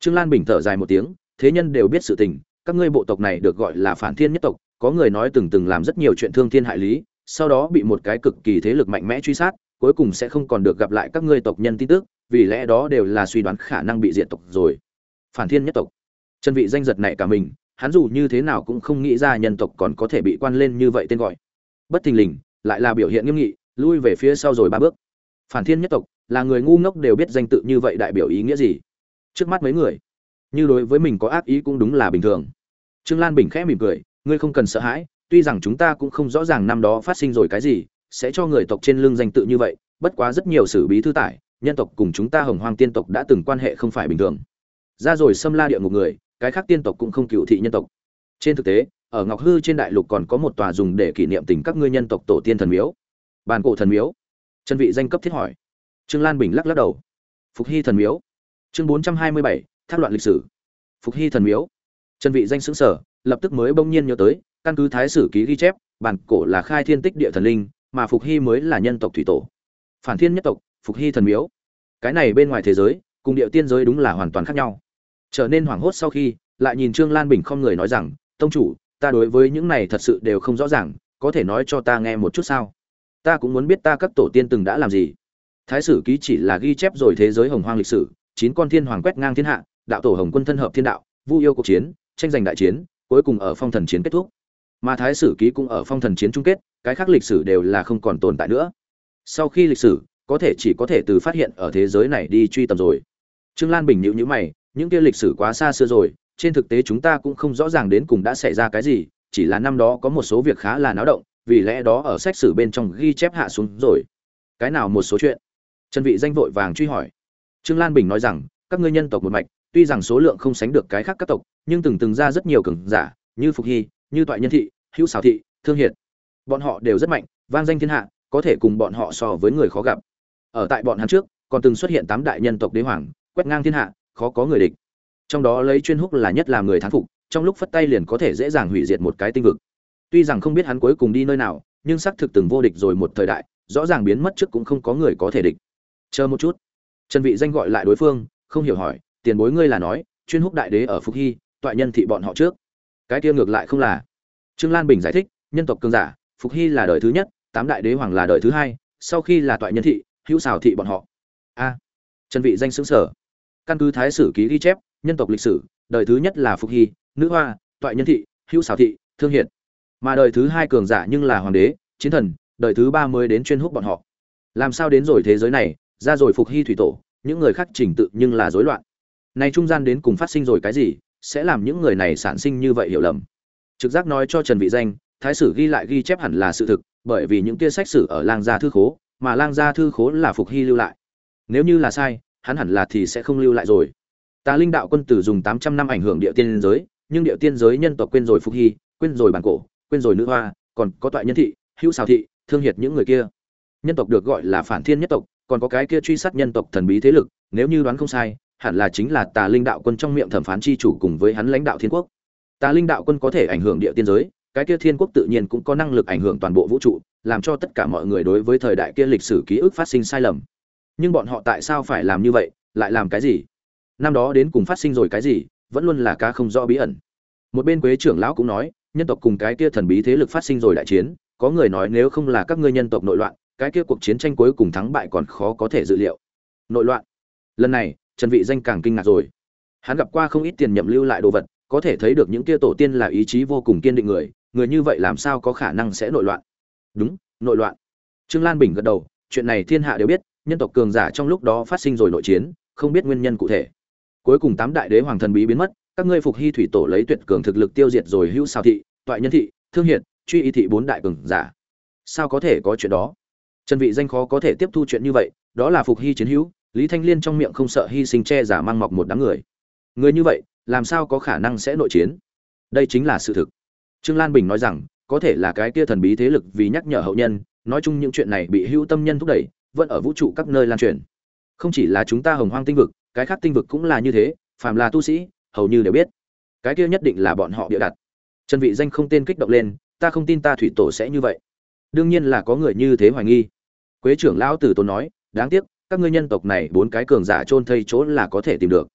Trương lan bình thở dài một tiếng, thế nhân đều biết sự tình, các ngươi bộ tộc này được gọi là phản thiên nhất tộc, có người nói từng từng làm rất nhiều chuyện thương thiên hại lý, sau đó bị một cái cực kỳ thế lực mạnh mẽ truy sát, cuối cùng sẽ không còn được gặp lại các ngươi tộc nhân tin tức, vì lẽ đó đều là suy đoán khả năng bị diệt tộc rồi. Phản thiên nhất tộc. Chân vị danh giật này cả mình, hắn dù như thế nào cũng không nghĩ ra nhân tộc còn có thể bị quan lên như vậy tên gọi. Bất thình lình, lại là biểu hiện nghiêm nghị lui về phía sau rồi ba bước. Phản thiên nhất tộc, là người ngu ngốc đều biết danh tự như vậy đại biểu ý nghĩa gì? Trước mắt mấy người, như đối với mình có ác ý cũng đúng là bình thường. Trương lan bình khẽ mỉm cười, ngươi không cần sợ hãi, tuy rằng chúng ta cũng không rõ ràng năm đó phát sinh rồi cái gì, sẽ cho người tộc trên lưng danh tự như vậy, bất quá rất nhiều sử bí thư tải, nhân tộc cùng chúng ta hồng hoang tiên tộc đã từng quan hệ không phải bình thường. Ra rồi xâm la địa ngục người, cái khác tiên tộc cũng không cựu thị nhân tộc. Trên thực tế, ở ngọc hư trên đại lục còn có một tòa dùng để kỷ niệm tình các ngươi nhân tộc tổ tiên thần miếu bàn cổ thần miếu. Chân vị danh cấp thiết hỏi. Trương lan bình lắc lắc đầu. Phục hy thần miếu. Chương bốn trăm hai mươi bảy, thác loạn lịch sử. Phục hy thần miếu. Chân vị danh xứng sở, lập tức mới bỗng nhiên nhớ tới, căn cứ thái sử ký ghi chép, bản cổ là khai thiên tích địa thần linh, mà phục hy mới là nhân tộc thủy tổ. Phản thiên nhất tộc, phục hy thần miếu. Cái này bên ngoài thế giới, cùng điệu tiên giới đúng là hoàn toàn khác nhau. Trở nên hoảng hốt sau khi, lại nhìn trương lan bình không người nói rằng, tông chủ, ta đối với những này thật sự đều không rõ ràng, có thể nói cho ta nghe một chút sao? Ta cũng muốn biết ta các tổ tiên từng đã làm gì. Thái sử ký chỉ là ghi chép rồi thế giới hồng hoang lịch sử, chín con thiên hoàng quét ngang thiên hạ, đạo tổ hồng quân thân hợp thiên đạo, vu yêu cuộc chiến, tranh giành đại chiến, cuối cùng ở phong thần chiến kết thúc. Mà thái sử ký cũng ở phong thần chiến chung kết, cái khác lịch sử đều là không còn tồn tại nữa. Sau khi lịch sử, có thể chỉ có thể từ phát hiện ở thế giới này đi truy tầm rồi. Trương lan bình nhịu nhữ mày, những kia lịch sử quá xa xưa rồi, trên thực tế chúng ta cũng không rõ ràng đến cùng đã xảy ra cái gì, chỉ là năm đó có một số việc khá là náo động vì lẽ đó ở sách sử bên trong ghi chép hạ xuống rồi. Cái nào một số chuyện? Trần vị danh vội vàng truy hỏi. Trương lan bình nói rằng, các ngươi nhân tộc một mạch, tuy rằng số lượng không sánh được cái khác các tộc, nhưng từng từng ra rất nhiều cường giả, như phục hy, như toại nhân thị, hữu xào thị, thương hiệt. Bọn họ đều rất mạnh, vang danh thiên hạ, có thể cùng bọn họ so với người khó gặp. Ở tại bọn hắn trước, còn từng xuất hiện tám đại nhân tộc đế hoàng, quét ngang thiên hạ, khó có người địch. Trong đó lấy chuyên húc là nhất làm người thán phục, trong lúc phất tay liền có thể dễ dàng hủy diệt một cái tinh vực tuy rằng không biết hắn cuối cùng đi nơi nào, nhưng xác thực từng vô địch rồi một thời đại, rõ ràng biến mất trước cũng không có người có thể địch. Chờ một chút. Trần vị danh gọi lại đối phương, không hiểu hỏi, tiền bối ngươi là nói, chuyên húc đại đế ở phục hy, toại nhân thị bọn họ trước. Cái kia ngược lại không là. Trương lan bình giải thích, nhân tộc cường giả, phục hy là đời thứ nhất, tám đại đế hoàng là đời thứ hai, sau khi là toại nhân thị, hữu xào thị bọn họ. A. Trần vị danh sững sở căn cứ thái sử ký ghi chép, nhân tộc lịch sử, đời thứ nhất là phục hy, nữ hoa, toại nhân thị, hữu xào thị, thương hiện mà đời thứ hai cường giả nhưng là hoàng đế, chiến thần, đời thứ ba mới đến chuyên hút bọn họ. Làm sao đến rồi thế giới này, ra rồi phục hy thủy tổ, những người khác trình tự nhưng là rối loạn. Này trung gian đến cùng phát sinh rồi cái gì, sẽ làm những người này sản sinh như vậy hiểu lầm. Trực giác nói cho trần vị danh, thái sử ghi lại ghi chép hẳn là sự thực, bởi vì những kia sách sử ở lang gia thư khố, mà lang gia thư khố là phục hy lưu lại. Nếu như là sai, hắn hẳn là thì sẽ không lưu lại rồi. Tà linh đạo quân tử dùng tám trăm năm ảnh hưởng địa tiên giới, nhưng địa tiên giới nhân tộc quên rồi phục hy, quên rồi bản cổ quên rồi nữ hoa, còn có toại nhân thị, hữu xào thị, thương hiệt những người kia. Nhân tộc được gọi là phản thiên nhất tộc, còn có cái kia truy sát nhân tộc thần bí thế lực, nếu như đoán không sai, hẳn là chính là tà linh đạo quân trong miệng thẩm phán chi chủ cùng với hắn lãnh đạo thiên quốc. Tà linh đạo quân có thể ảnh hưởng địa tiên giới, cái kia thiên quốc tự nhiên cũng có năng lực ảnh hưởng toàn bộ vũ trụ, làm cho tất cả mọi người đối với thời đại kia lịch sử ký ức phát sinh sai lầm. Nhưng bọn họ tại sao phải làm như vậy, lại làm cái gì? Năm đó đến cùng phát sinh rồi cái gì, vẫn luôn là ca không rõ bí ẩn. Một bên quế trưởng lão cũng nói nhân tộc cùng cái kia thần bí thế lực phát sinh rồi đại chiến, có người nói nếu không là các ngươi nhân tộc nội loạn, cái kia cuộc chiến tranh cuối cùng thắng bại còn khó có thể dự liệu. Nội loạn. Lần này, trần vị danh càng kinh ngạc rồi. Hắn gặp qua không ít tiền nhậm lưu lại đồ vật, có thể thấy được những kia tổ tiên là ý chí vô cùng kiên định người người như vậy làm sao có khả năng sẽ nội loạn? Đúng, nội loạn. Trương lan bình gật đầu, chuyện này thiên hạ đều biết, nhân tộc cường giả trong lúc đó phát sinh rồi nội chiến, không biết nguyên nhân cụ thể. Cuối cùng tám đại đế hoàng thần bí biến mất các ngươi phục hy thủy tổ lấy tuyệt cường thực lực tiêu diệt rồi hữu sao thị, toại nhân thị, thương hiệt, truy y thị bốn đại cường giả. Sao có thể có chuyện đó? Trần vị danh khó có thể tiếp thu chuyện như vậy, đó là phục hy chiến hữu, lý thanh liên trong miệng không sợ hy sinh che giả mang mọc một đám người. Người như vậy, làm sao có khả năng sẽ nội chiến? Đây chính là sự thực. Trương lan bình nói rằng, có thể là cái kia thần bí thế lực vì nhắc nhở hậu nhân, nói chung những chuyện này bị hữu tâm nhân thúc đẩy, vẫn ở vũ trụ các nơi lan truyền. Không chỉ là chúng ta hồng hoang tinh vực, cái khác tinh vực cũng là như thế, phàm là tu sĩ hầu như đều biết. Cái kia nhất định là bọn họ bịa đặt. Trần vị danh không tên kích động lên, ta không tin ta thủy tổ sẽ như vậy. Đương nhiên là có người như thế hoài nghi. Quế trưởng lão tử tôn nói, đáng tiếc, các ngươi nhân tộc này bốn cái cường giả chôn thây chỗ là có thể tìm được.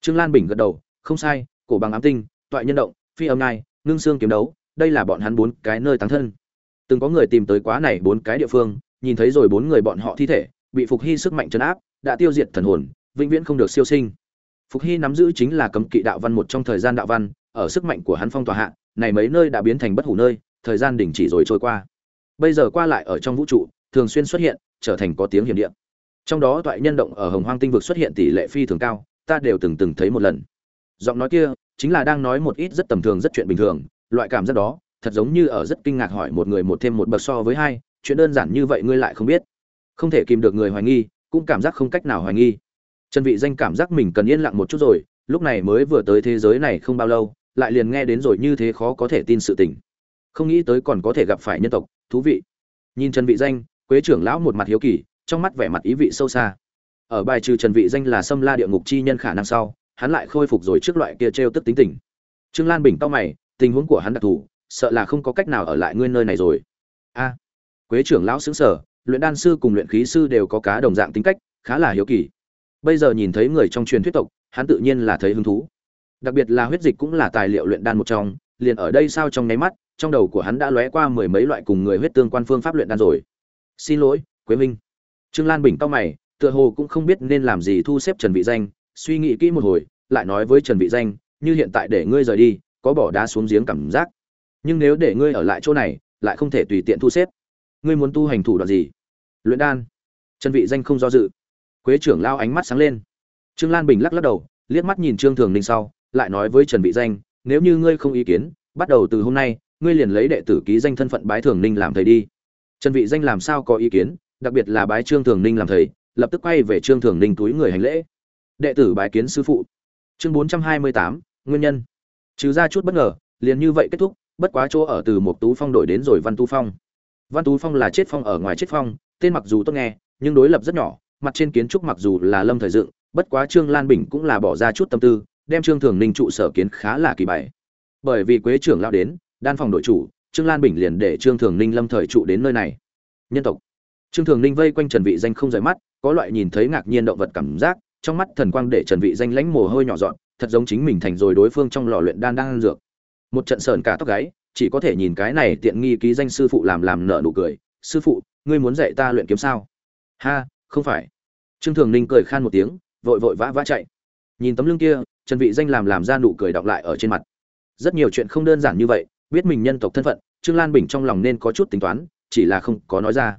Trương lan bình gật đầu, không sai, cổ bằng ám tinh, toại nhân động, phi âm ngai, ngưng xương kiếm đấu, đây là bọn hắn bốn cái nơi táng thân. Từng có người tìm tới quá này bốn cái địa phương, nhìn thấy rồi bốn người bọn họ thi thể, bị phục hy sức mạnh chấn áp, đã tiêu diệt thần hồn, vĩnh viễn không được siêu sinh phục hy nắm giữ chính là cấm kỵ đạo văn một trong thời gian đạo văn, ở sức mạnh của hắn phong tỏa hạ, này mấy nơi đã biến thành bất hủ nơi, thời gian đình chỉ rồi trôi qua. Bây giờ qua lại ở trong vũ trụ, thường xuyên xuất hiện, trở thành có tiếng hiểm điện trong đó toại nhân động ở hồng hoang tinh vực xuất hiện tỷ lệ phi thường cao, ta đều từng từng thấy một lần. Giọng nói kia, chính là đang nói một ít rất tầm thường rất chuyện bình thường, loại cảm giác đó, thật giống như ở rất kinh ngạc hỏi một người một thêm một bậc so với hai, chuyện đơn giản như vậy ngươi lại không biết. Không thể kìm được người hoài nghi, cũng cảm giác không cách nào hoài nghi trần vị danh cảm giác mình cần yên lặng một chút rồi, lúc này mới vừa tới thế giới này không bao lâu, lại liền nghe đến rồi như thế khó có thể tin sự tình. Không nghĩ tới còn có thể gặp phải nhân tộc, thú vị. Nhìn trần vị danh, quế trưởng lão một mặt hiếu kỳ, trong mắt vẻ mặt ý vị sâu xa. Ở bài trừ trần vị danh là xâm la địa ngục chi nhân khả năng sau, hắn lại khôi phục rồi trước loại kia treo tức tính tình. Trương lan bình tao mày, tình huống của hắn đặc thù, sợ là không có cách nào ở lại nguyên nơi này rồi. A. Quế trưởng lão sững sờ, luyện đan sư cùng luyện khí sư đều có cá đồng dạng tính cách, khá là hiếu kỳ bây giờ nhìn thấy người trong truyền thuyết tộc, hắn tự nhiên là thấy hứng thú. Đặc biệt là huyết dịch cũng là tài liệu luyện đan một trong, liền ở đây sao trong nháy mắt, trong đầu của hắn đã lóe qua mười mấy loại cùng người huyết tương quan phương pháp luyện đan rồi. Xin lỗi, quế minh. Trương lan bình tao mày, tựa hồ cũng không biết nên làm gì thu xếp trần vị danh, suy nghĩ kỹ một hồi, lại nói với trần vị danh, như hiện tại để ngươi rời đi, có bỏ đá xuống giếng cảm giác. Nhưng nếu để ngươi ở lại chỗ này, lại không thể tùy tiện thu xếp. Ngươi muốn tu hành thủ đoạn gì? Luyện đan. Trần vị danh không do dự quế trưởng lao ánh mắt sáng lên. Trương lan bình lắc lắc đầu liếc mắt nhìn trương thường ninh sau lại nói với trần vị danh nếu như ngươi không ý kiến bắt đầu từ hôm nay ngươi liền lấy đệ tử ký danh thân phận bái thường ninh làm thầy đi. Trần vị danh làm sao có ý kiến đặc biệt là bái trương thường ninh làm thầy lập tức quay về trương thường ninh túi người hành lễ. Đệ tử bái kiến sư phụ. Chương 428, nguyên nhân. Trừ ra chút bất ngờ liền như vậy kết thúc bất quá chỗ ở từ một tú phong đổi đến rồi văn tú phong. Văn tú phong là chết phong ở ngoài chết phong tên mặc dù tốt nghe nhưng đối lập rất nhỏ mặt trên kiến trúc mặc dù là lâm thời dựng, bất quá trương lan bình cũng là bỏ ra chút tâm tư, đem trương thường ninh trụ sở kiến khá là kỳ bày. Bởi vì quế trưởng lao đến, đan phòng đội chủ, trương lan bình liền để trương thường ninh lâm thời trụ đến nơi này. Nhân tộc. Trương thường ninh vây quanh trần vị danh không rời mắt, có loại nhìn thấy ngạc nhiên động vật cảm giác, trong mắt thần quang để trần vị danh lãnh mồ hôi nhỏ dọn, thật giống chính mình thành rồi đối phương trong lò luyện đan đang ăn dược. Một trận sờn cả tóc gáy, chỉ có thể nhìn cái này tiện nghi ký danh sư phụ làm làm nợ nụ cười. Sư phụ, ngươi muốn dạy ta luyện kiếm sao? Ha không phải. Trương thường ninh cười khan một tiếng, vội vội vã vã chạy. Nhìn tấm lưng kia, trần vị danh làm làm ra nụ cười đọc lại ở trên mặt. Rất nhiều chuyện không đơn giản như vậy, biết mình nhân tộc thân phận, trương lan bình trong lòng nên có chút tính toán, chỉ là không có nói ra.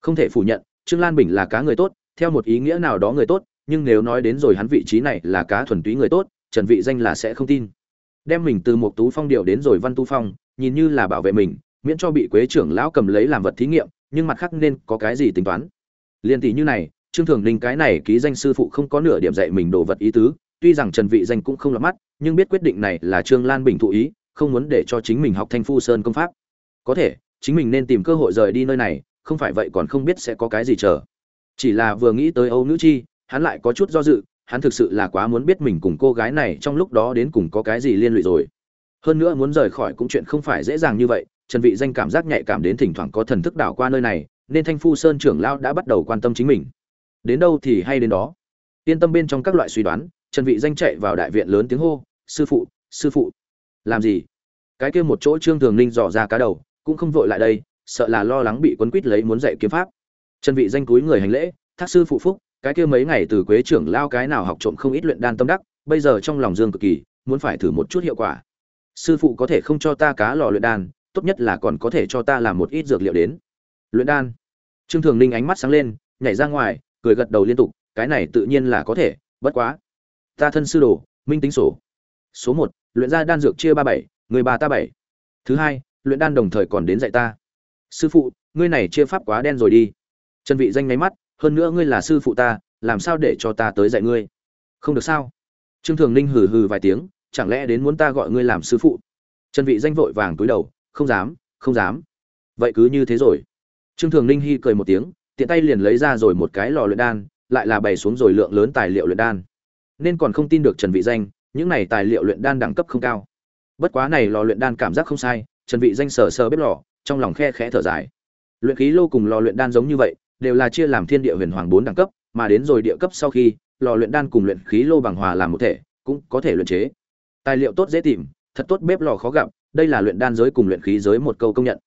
Không thể phủ nhận, trương lan bình là cá người tốt, theo một ý nghĩa nào đó người tốt, nhưng nếu nói đến rồi hắn vị trí này là cá thuần túy người tốt, trần vị danh là sẽ không tin. Đem mình từ một tú phong điều đến rồi văn tu phong, nhìn như là bảo vệ mình, miễn cho bị quế trưởng lão cầm lấy làm vật thí nghiệm, nhưng mặt khác nên có cái gì tính toán? Liên tỷ như này, trương thường ninh cái này ký danh sư phụ không có nửa điểm dạy mình đồ vật ý tứ, tuy rằng trần vị danh cũng không lọt mắt, nhưng biết quyết định này là trương lan bình thụ ý, không muốn để cho chính mình học thanh phu sơn công pháp. Có thể, chính mình nên tìm cơ hội rời đi nơi này, không phải vậy còn không biết sẽ có cái gì chờ. Chỉ là vừa nghĩ tới âu nữ chi, hắn lại có chút do dự, hắn thực sự là quá muốn biết mình cùng cô gái này trong lúc đó đến cùng có cái gì liên lụy rồi. Hơn nữa muốn rời khỏi cũng chuyện không phải dễ dàng như vậy, trần vị danh cảm giác nhạy cảm đến thỉnh thoảng có thần thức đảo qua nơi này nên thanh phu sơn trưởng lao đã bắt đầu quan tâm chính mình. Đến đâu thì hay đến đó. Yên tâm bên trong các loại suy đoán, trần vị danh chạy vào đại viện lớn tiếng hô, sư phụ sư phụ. Làm gì? Cái kia một chỗ trương thường ninh dò ra cá đầu, cũng không vội lại đây, sợ là lo lắng bị quấn quýt lấy muốn dạy kiếm pháp. Trần vị danh cúi người hành lễ, thác sư phụ phúc, cái kia mấy ngày từ quế trưởng lao cái nào học trộm không ít luyện đan tâm đắc, bây giờ trong lòng dương cực kỳ, muốn phải thử một chút hiệu quả. Sư phụ có thể không cho ta cá lò luyện đan, tốt nhất là còn có thể cho ta làm một ít dược liệu đến luyện đan. Trương thường ninh ánh mắt sáng lên, nhảy ra ngoài, cười gật đầu liên tục, cái này tự nhiên là có thể, bất quá. Ta thân sư đồ, minh tính sổ. Số một, luyện ra đan dược chia ba bảy, người bà ta bảy. Thứ hai, luyện đan đồng thời còn đến dạy ta. Sư phụ, ngươi này chia pháp quá đen rồi đi. Trần vị danh nháy mắt, hơn nữa ngươi là sư phụ ta, làm sao để cho ta tới dạy ngươi? Không được sao? Trương thường ninh hừ hừ vài tiếng, chẳng lẽ đến muốn ta gọi ngươi làm sư phụ? Trần vị danh vội vàng túi đầu, không dám không dám. Vậy cứ như thế rồi trương thường ninh hi cười một tiếng, tiện tay liền lấy ra rồi một cái lò luyện đan, lại là bày xuống rồi lượng lớn tài liệu luyện đan. Nên còn không tin được trần vị danh, những này tài liệu luyện đan đẳng cấp không cao. Bất quá này lò luyện đan cảm giác không sai, trần vị danh sờ sờ bếp lò, trong lòng khe khẽ thở dài. Luyện khí lô cùng lò luyện đan giống như vậy, đều là chia làm thiên địa huyền hoàng bốn đẳng cấp, mà đến rồi địa cấp sau khi, lò luyện đan cùng luyện khí lô bằng hòa làm một thể, cũng có thể luyện chế. Tài liệu tốt dễ tìm, thật tốt bếp lò khó gặp, đây là luyện đan giới cùng luyện khí giới một câu công nhận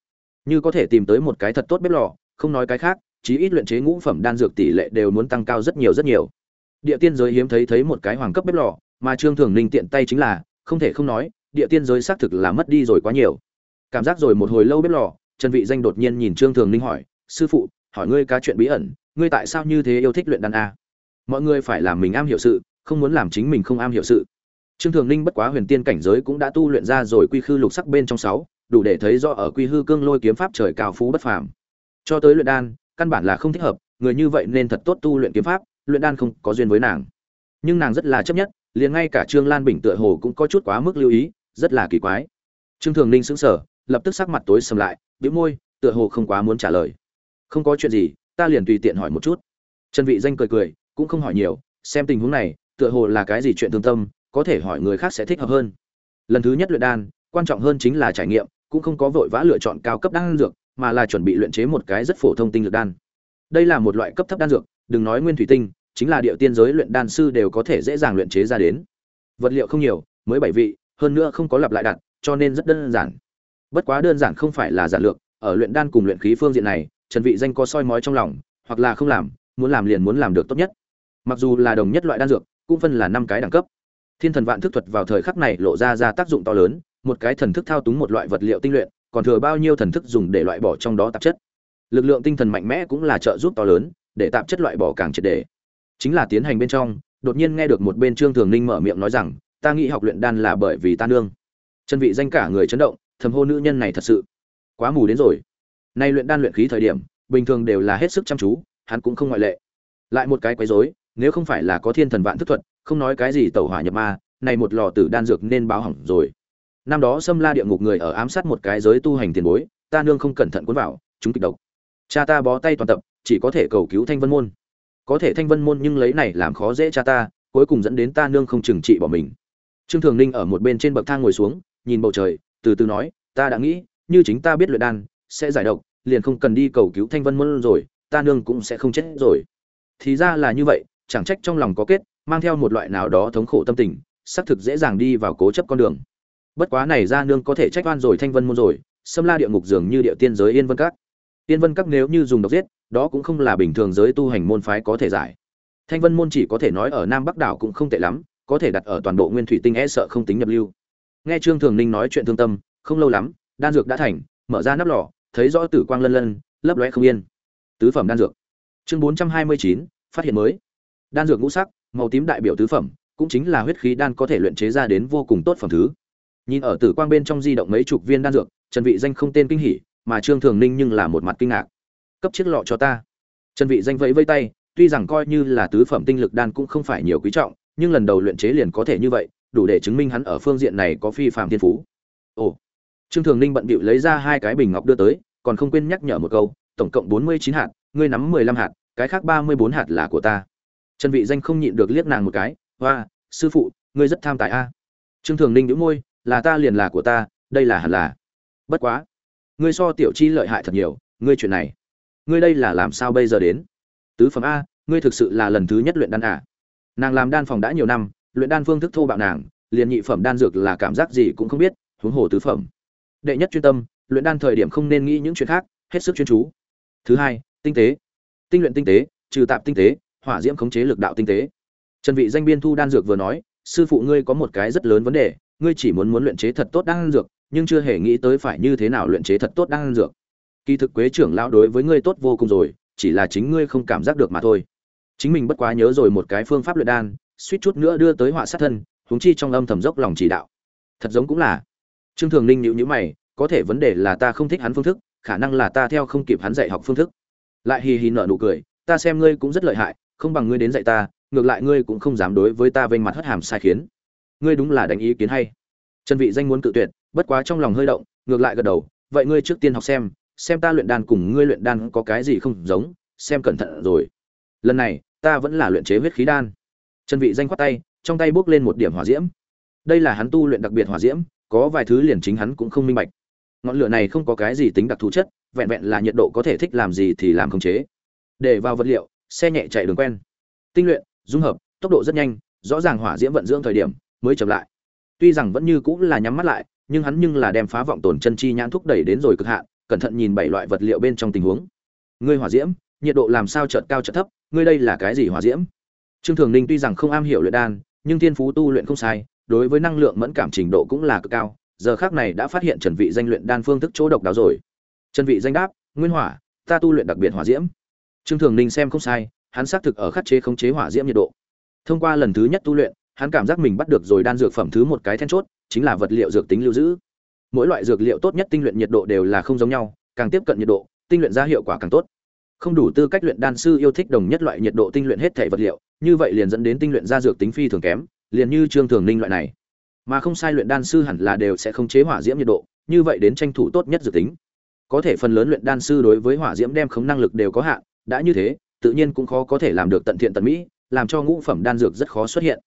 như có thể tìm tới một cái thật tốt bếp lò, không nói cái khác, chí ít luyện chế ngũ phẩm đan dược tỷ lệ đều muốn tăng cao rất nhiều rất nhiều. Địa tiên giới hiếm thấy thấy một cái hoàng cấp bếp lò, mà trương thường ninh tiện tay chính là, không thể không nói, địa tiên giới xác thực là mất đi rồi quá nhiều. Cảm giác rồi một hồi lâu bếp lò, trần vị danh đột nhiên nhìn trương thường ninh hỏi, sư phụ, hỏi ngươi cá chuyện bí ẩn, ngươi tại sao như thế yêu thích luyện đan a? Mọi người phải làm mình am hiểu sự, không muốn làm chính mình không am hiểu sự. Trương thường ninh bất quá huyền tiên cảnh giới cũng đã tu luyện ra rồi quy khư lục sắc bên trong sáu đủ để thấy rõ ở quy hư cương lôi kiếm pháp trời cao phú bất phàm. Cho tới luyện đan, căn bản là không thích hợp, người như vậy nên thật tốt tu luyện kiếm pháp, luyện đan không có duyên với nàng. Nhưng nàng rất là chấp nhất, liền ngay cả trương lan bình tựa hồ cũng có chút quá mức lưu ý, rất là kỳ quái. Trương thường ninh sững sờ, lập tức sắc mặt tối sầm lại, bĩu môi, tựa hồ không quá muốn trả lời. Không có chuyện gì, ta liền tùy tiện hỏi một chút. Trần vị danh cười cười, cũng không hỏi nhiều, xem tình huống này, tựa hồ là cái gì chuyện thương tâm, có thể hỏi người khác sẽ thích hợp hơn. Lần thứ nhất luyện đan, quan trọng hơn chính là trải nghiệm cũng không có vội vã lựa chọn cao cấp đan dược, mà là chuẩn bị luyện chế một cái rất phổ thông tinh lực đan. Đây là một loại cấp thấp đan dược, đừng nói nguyên thủy tinh, chính là địa tiên giới luyện đan sư đều có thể dễ dàng luyện chế ra đến. Vật liệu không nhiều, mới bảy vị, hơn nữa không có lặp lại đặt cho nên rất đơn giản. Bất quá đơn giản không phải là giản lược, ở luyện đan cùng luyện khí phương diện này, trần vị danh có soi mói trong lòng, hoặc là không làm, muốn làm liền muốn làm được tốt nhất. Mặc dù là đồng nhất loại đan dược, cũng phân là năm cái đẳng cấp. Thiên thần vạn thức thuật vào thời khắc này lộ ra ra tác dụng to lớn một cái thần thức thao túng một loại vật liệu tinh luyện, còn thừa bao nhiêu thần thức dùng để loại bỏ trong đó tạp chất. Lực lượng tinh thần mạnh mẽ cũng là trợ giúp to lớn, để tạp chất loại bỏ càng triệt để. Chính là tiến hành bên trong, đột nhiên nghe được một bên trương thường ninh mở miệng nói rằng, ta nghĩ học luyện đan là bởi vì ta nương. Chân vị danh cả người chấn động, thầm hô nữ nhân này thật sự. Quá mù đến rồi. Nay luyện đan luyện khí thời điểm, bình thường đều là hết sức chăm chú, hắn cũng không ngoại lệ. Lại một cái quấy rối, nếu không phải là có thiên thần vạn thức thuật, không nói cái gì tẩu hỏa nhập ma, này một lò tử đan dược nên báo hỏng rồi năm đó xâm la địa ngục người ở ám sát một cái giới tu hành tiền bối, ta nương không cẩn thận cuốn vào, chúng kịch độc. Cha ta bó tay toàn tập, chỉ có thể cầu cứu thanh vân môn. Có thể thanh vân môn nhưng lấy này làm khó dễ cha ta, cuối cùng dẫn đến ta nương không trừng trị bỏ mình. Trương thường ninh ở một bên trên bậc thang ngồi xuống, nhìn bầu trời, từ từ nói, ta đã nghĩ, như chính ta biết luyện đan, sẽ giải độc, liền không cần đi cầu cứu thanh vân môn rồi, ta nương cũng sẽ không chết rồi. Thì ra là như vậy, chẳng trách trong lòng có kết, mang theo một loại nào đó thống khổ tâm tình, xác thực dễ dàng đi vào cố chấp con đường bất quá này ra nương có thể trách oan rồi thanh vân môn rồi xâm la địa ngục dường như địa tiên giới yên vân các. Yên vân các nếu như dùng độc giết, đó cũng không là bình thường giới tu hành môn phái có thể giải. Thanh vân môn chỉ có thể nói ở nam bắc đảo cũng không tệ lắm, có thể đặt ở toàn bộ nguyên thủy tinh e sợ không tính nhập lưu. Nghe trương thường ninh nói chuyện thương tâm, không lâu lắm, đan dược đã thành, mở ra nắp lò, thấy rõ tử quang lân lân, lấp lóe không yên. Tứ phẩm đan dược. Chương bốn trăm hai mươi chín, phát hiện mới. Đan dược ngũ sắc, màu tím đại biểu tứ phẩm, cũng chính là huyết khí đan có thể luyện chế ra đến vô cùng tốt phẩm thứ nhìn ở tử quang bên trong di động mấy chục viên đan dược, trần vị danh không tên kinh hỉ, mà trương thường ninh nhưng là một mặt kinh ngạc. Cấp chiếc lọ cho ta. Trần vị danh vẫy vẫy tay, tuy rằng coi như là tứ phẩm tinh lực đan cũng không phải nhiều quý trọng, nhưng lần đầu luyện chế liền có thể như vậy, đủ để chứng minh hắn ở phương diện này có phi phàm thiên phú. Ồ. Trương thường ninh bận bịu lấy ra hai cái bình ngọc đưa tới, còn không quên nhắc nhở một câu, tổng cộng bốn mươi chín hạt, ngươi nắm mười lăm hạt, cái khác ba mươi bốn hạt là của ta. Trần vị danh không nhịn được liếc nàng một cái, hoa, sư phụ, ngươi rất tham tài a. Trương thường ninh nhíu môi là ta liền là của ta, đây là hẳn là. Bất quá, ngươi so tiểu chi lợi hại thật nhiều, ngươi chuyện này, ngươi đây là làm sao bây giờ đến? Tứ phẩm a, ngươi thực sự là lần thứ nhất luyện đan à? Nàng làm đan phòng đã nhiều năm, luyện đan phương thức thô bạo nàng, liền nhị phẩm đan dược là cảm giác gì cũng không biết, huống hồ tứ phẩm. Đệ nhất chuyên tâm, luyện đan thời điểm không nên nghĩ những chuyện khác, hết sức chuyên chú. Thứ hai, tinh tế. Tinh luyện tinh tế, trừ tạp tinh tế, hỏa diễm khống chế lực đạo tinh tế. Trần vị danh biên thu đan dược vừa nói, sư phụ ngươi có một cái rất lớn vấn đề ngươi chỉ muốn muốn luyện chế thật tốt đan dược, nhưng chưa hề nghĩ tới phải như thế nào luyện chế thật tốt đan dược. Kỳ thực quế trưởng lão đối với ngươi tốt vô cùng rồi, chỉ là chính ngươi không cảm giác được mà thôi. Chính mình bất quá nhớ rồi một cái phương pháp luyện đan, suýt chút nữa đưa tới họa sát thân, huống chi trong âm thầm dốc lòng chỉ đạo. Thật giống cũng là. Trương thường ninh nhíu nhíu mày, có thể vấn đề là ta không thích hắn phương thức, khả năng là ta theo không kịp hắn dạy học phương thức. Lại hì hì nở nụ cười, ta xem ngươi cũng rất lợi hại, không bằng ngươi đến dạy ta, ngược lại ngươi cũng không dám đối với ta vênh mặt hất hàm sai khiến ngươi đúng là đánh ý kiến hay. Trần vị danh muốn cự tuyệt, bất quá trong lòng hơi động, ngược lại gật đầu, vậy ngươi trước tiên học xem xem ta luyện đan cùng ngươi luyện đan có cái gì không giống, xem cẩn thận rồi. Lần này, ta vẫn là luyện chế huyết khí đan. Trần vị danh quát tay, trong tay bước lên một điểm hỏa diễm. Đây là hắn tu luyện đặc biệt hỏa diễm, có vài thứ liền chính hắn cũng không minh bạch. Ngọn lửa này không có cái gì tính đặc thù chất, vẹn vẹn là nhiệt độ có thể thích làm gì thì làm khống chế. Để vào vật liệu, xe nhẹ chạy đường quen. Tinh luyện, dung hợp, tốc độ rất nhanh, rõ ràng hỏa diễm vận dưỡng thời điểm mới chậm lại. Tuy rằng vẫn như cũng là nhắm mắt lại, nhưng hắn nhưng là đem phá vọng tổn chân chi nhãn thúc đẩy đến rồi cực hạn, cẩn thận nhìn bảy loại vật liệu bên trong tình huống. Ngươi hỏa diễm, nhiệt độ làm sao chợt cao chợt thấp, ngươi đây là cái gì hỏa diễm? Trương thường ninh tuy rằng không am hiểu luyện đan, nhưng thiên phú tu luyện không sai, đối với năng lượng mẫn cảm trình độ cũng là cực cao, giờ khác này đã phát hiện trần vị danh luyện đan phương thức chỗ độc đáo rồi. Trần vị danh đáp, nguyên hỏa, ta tu luyện đặc biệt hỏa diễm. Trương thường ninh xem không sai, hắn xác thực ở khắc chế khống chế hỏa diễm nhiệt độ. Thông qua lần thứ nhất tu luyện hắn cảm giác mình bắt được rồi đan dược phẩm thứ một cái then chốt, chính là vật liệu dược tính lưu giữ. Mỗi loại dược liệu tốt nhất tinh luyện nhiệt độ đều là không giống nhau, càng tiếp cận nhiệt độ, tinh luyện ra hiệu quả càng tốt. Không đủ tư cách luyện đan sư yêu thích đồng nhất loại nhiệt độ tinh luyện hết thể vật liệu, như vậy liền dẫn đến tinh luyện ra dược tính phi thường kém, liền như trương thường ninh loại này. Mà không sai luyện đan sư hẳn là đều sẽ không chế hỏa diễm nhiệt độ, như vậy đến tranh thủ tốt nhất dược tính. Có thể phần lớn luyện đan sư đối với hỏa diễm đem khống năng lực đều có hạn, đã như thế, tự nhiên cũng khó có thể làm được tận thiện tận mỹ, làm cho ngũ phẩm đan dược rất khó xuất hiện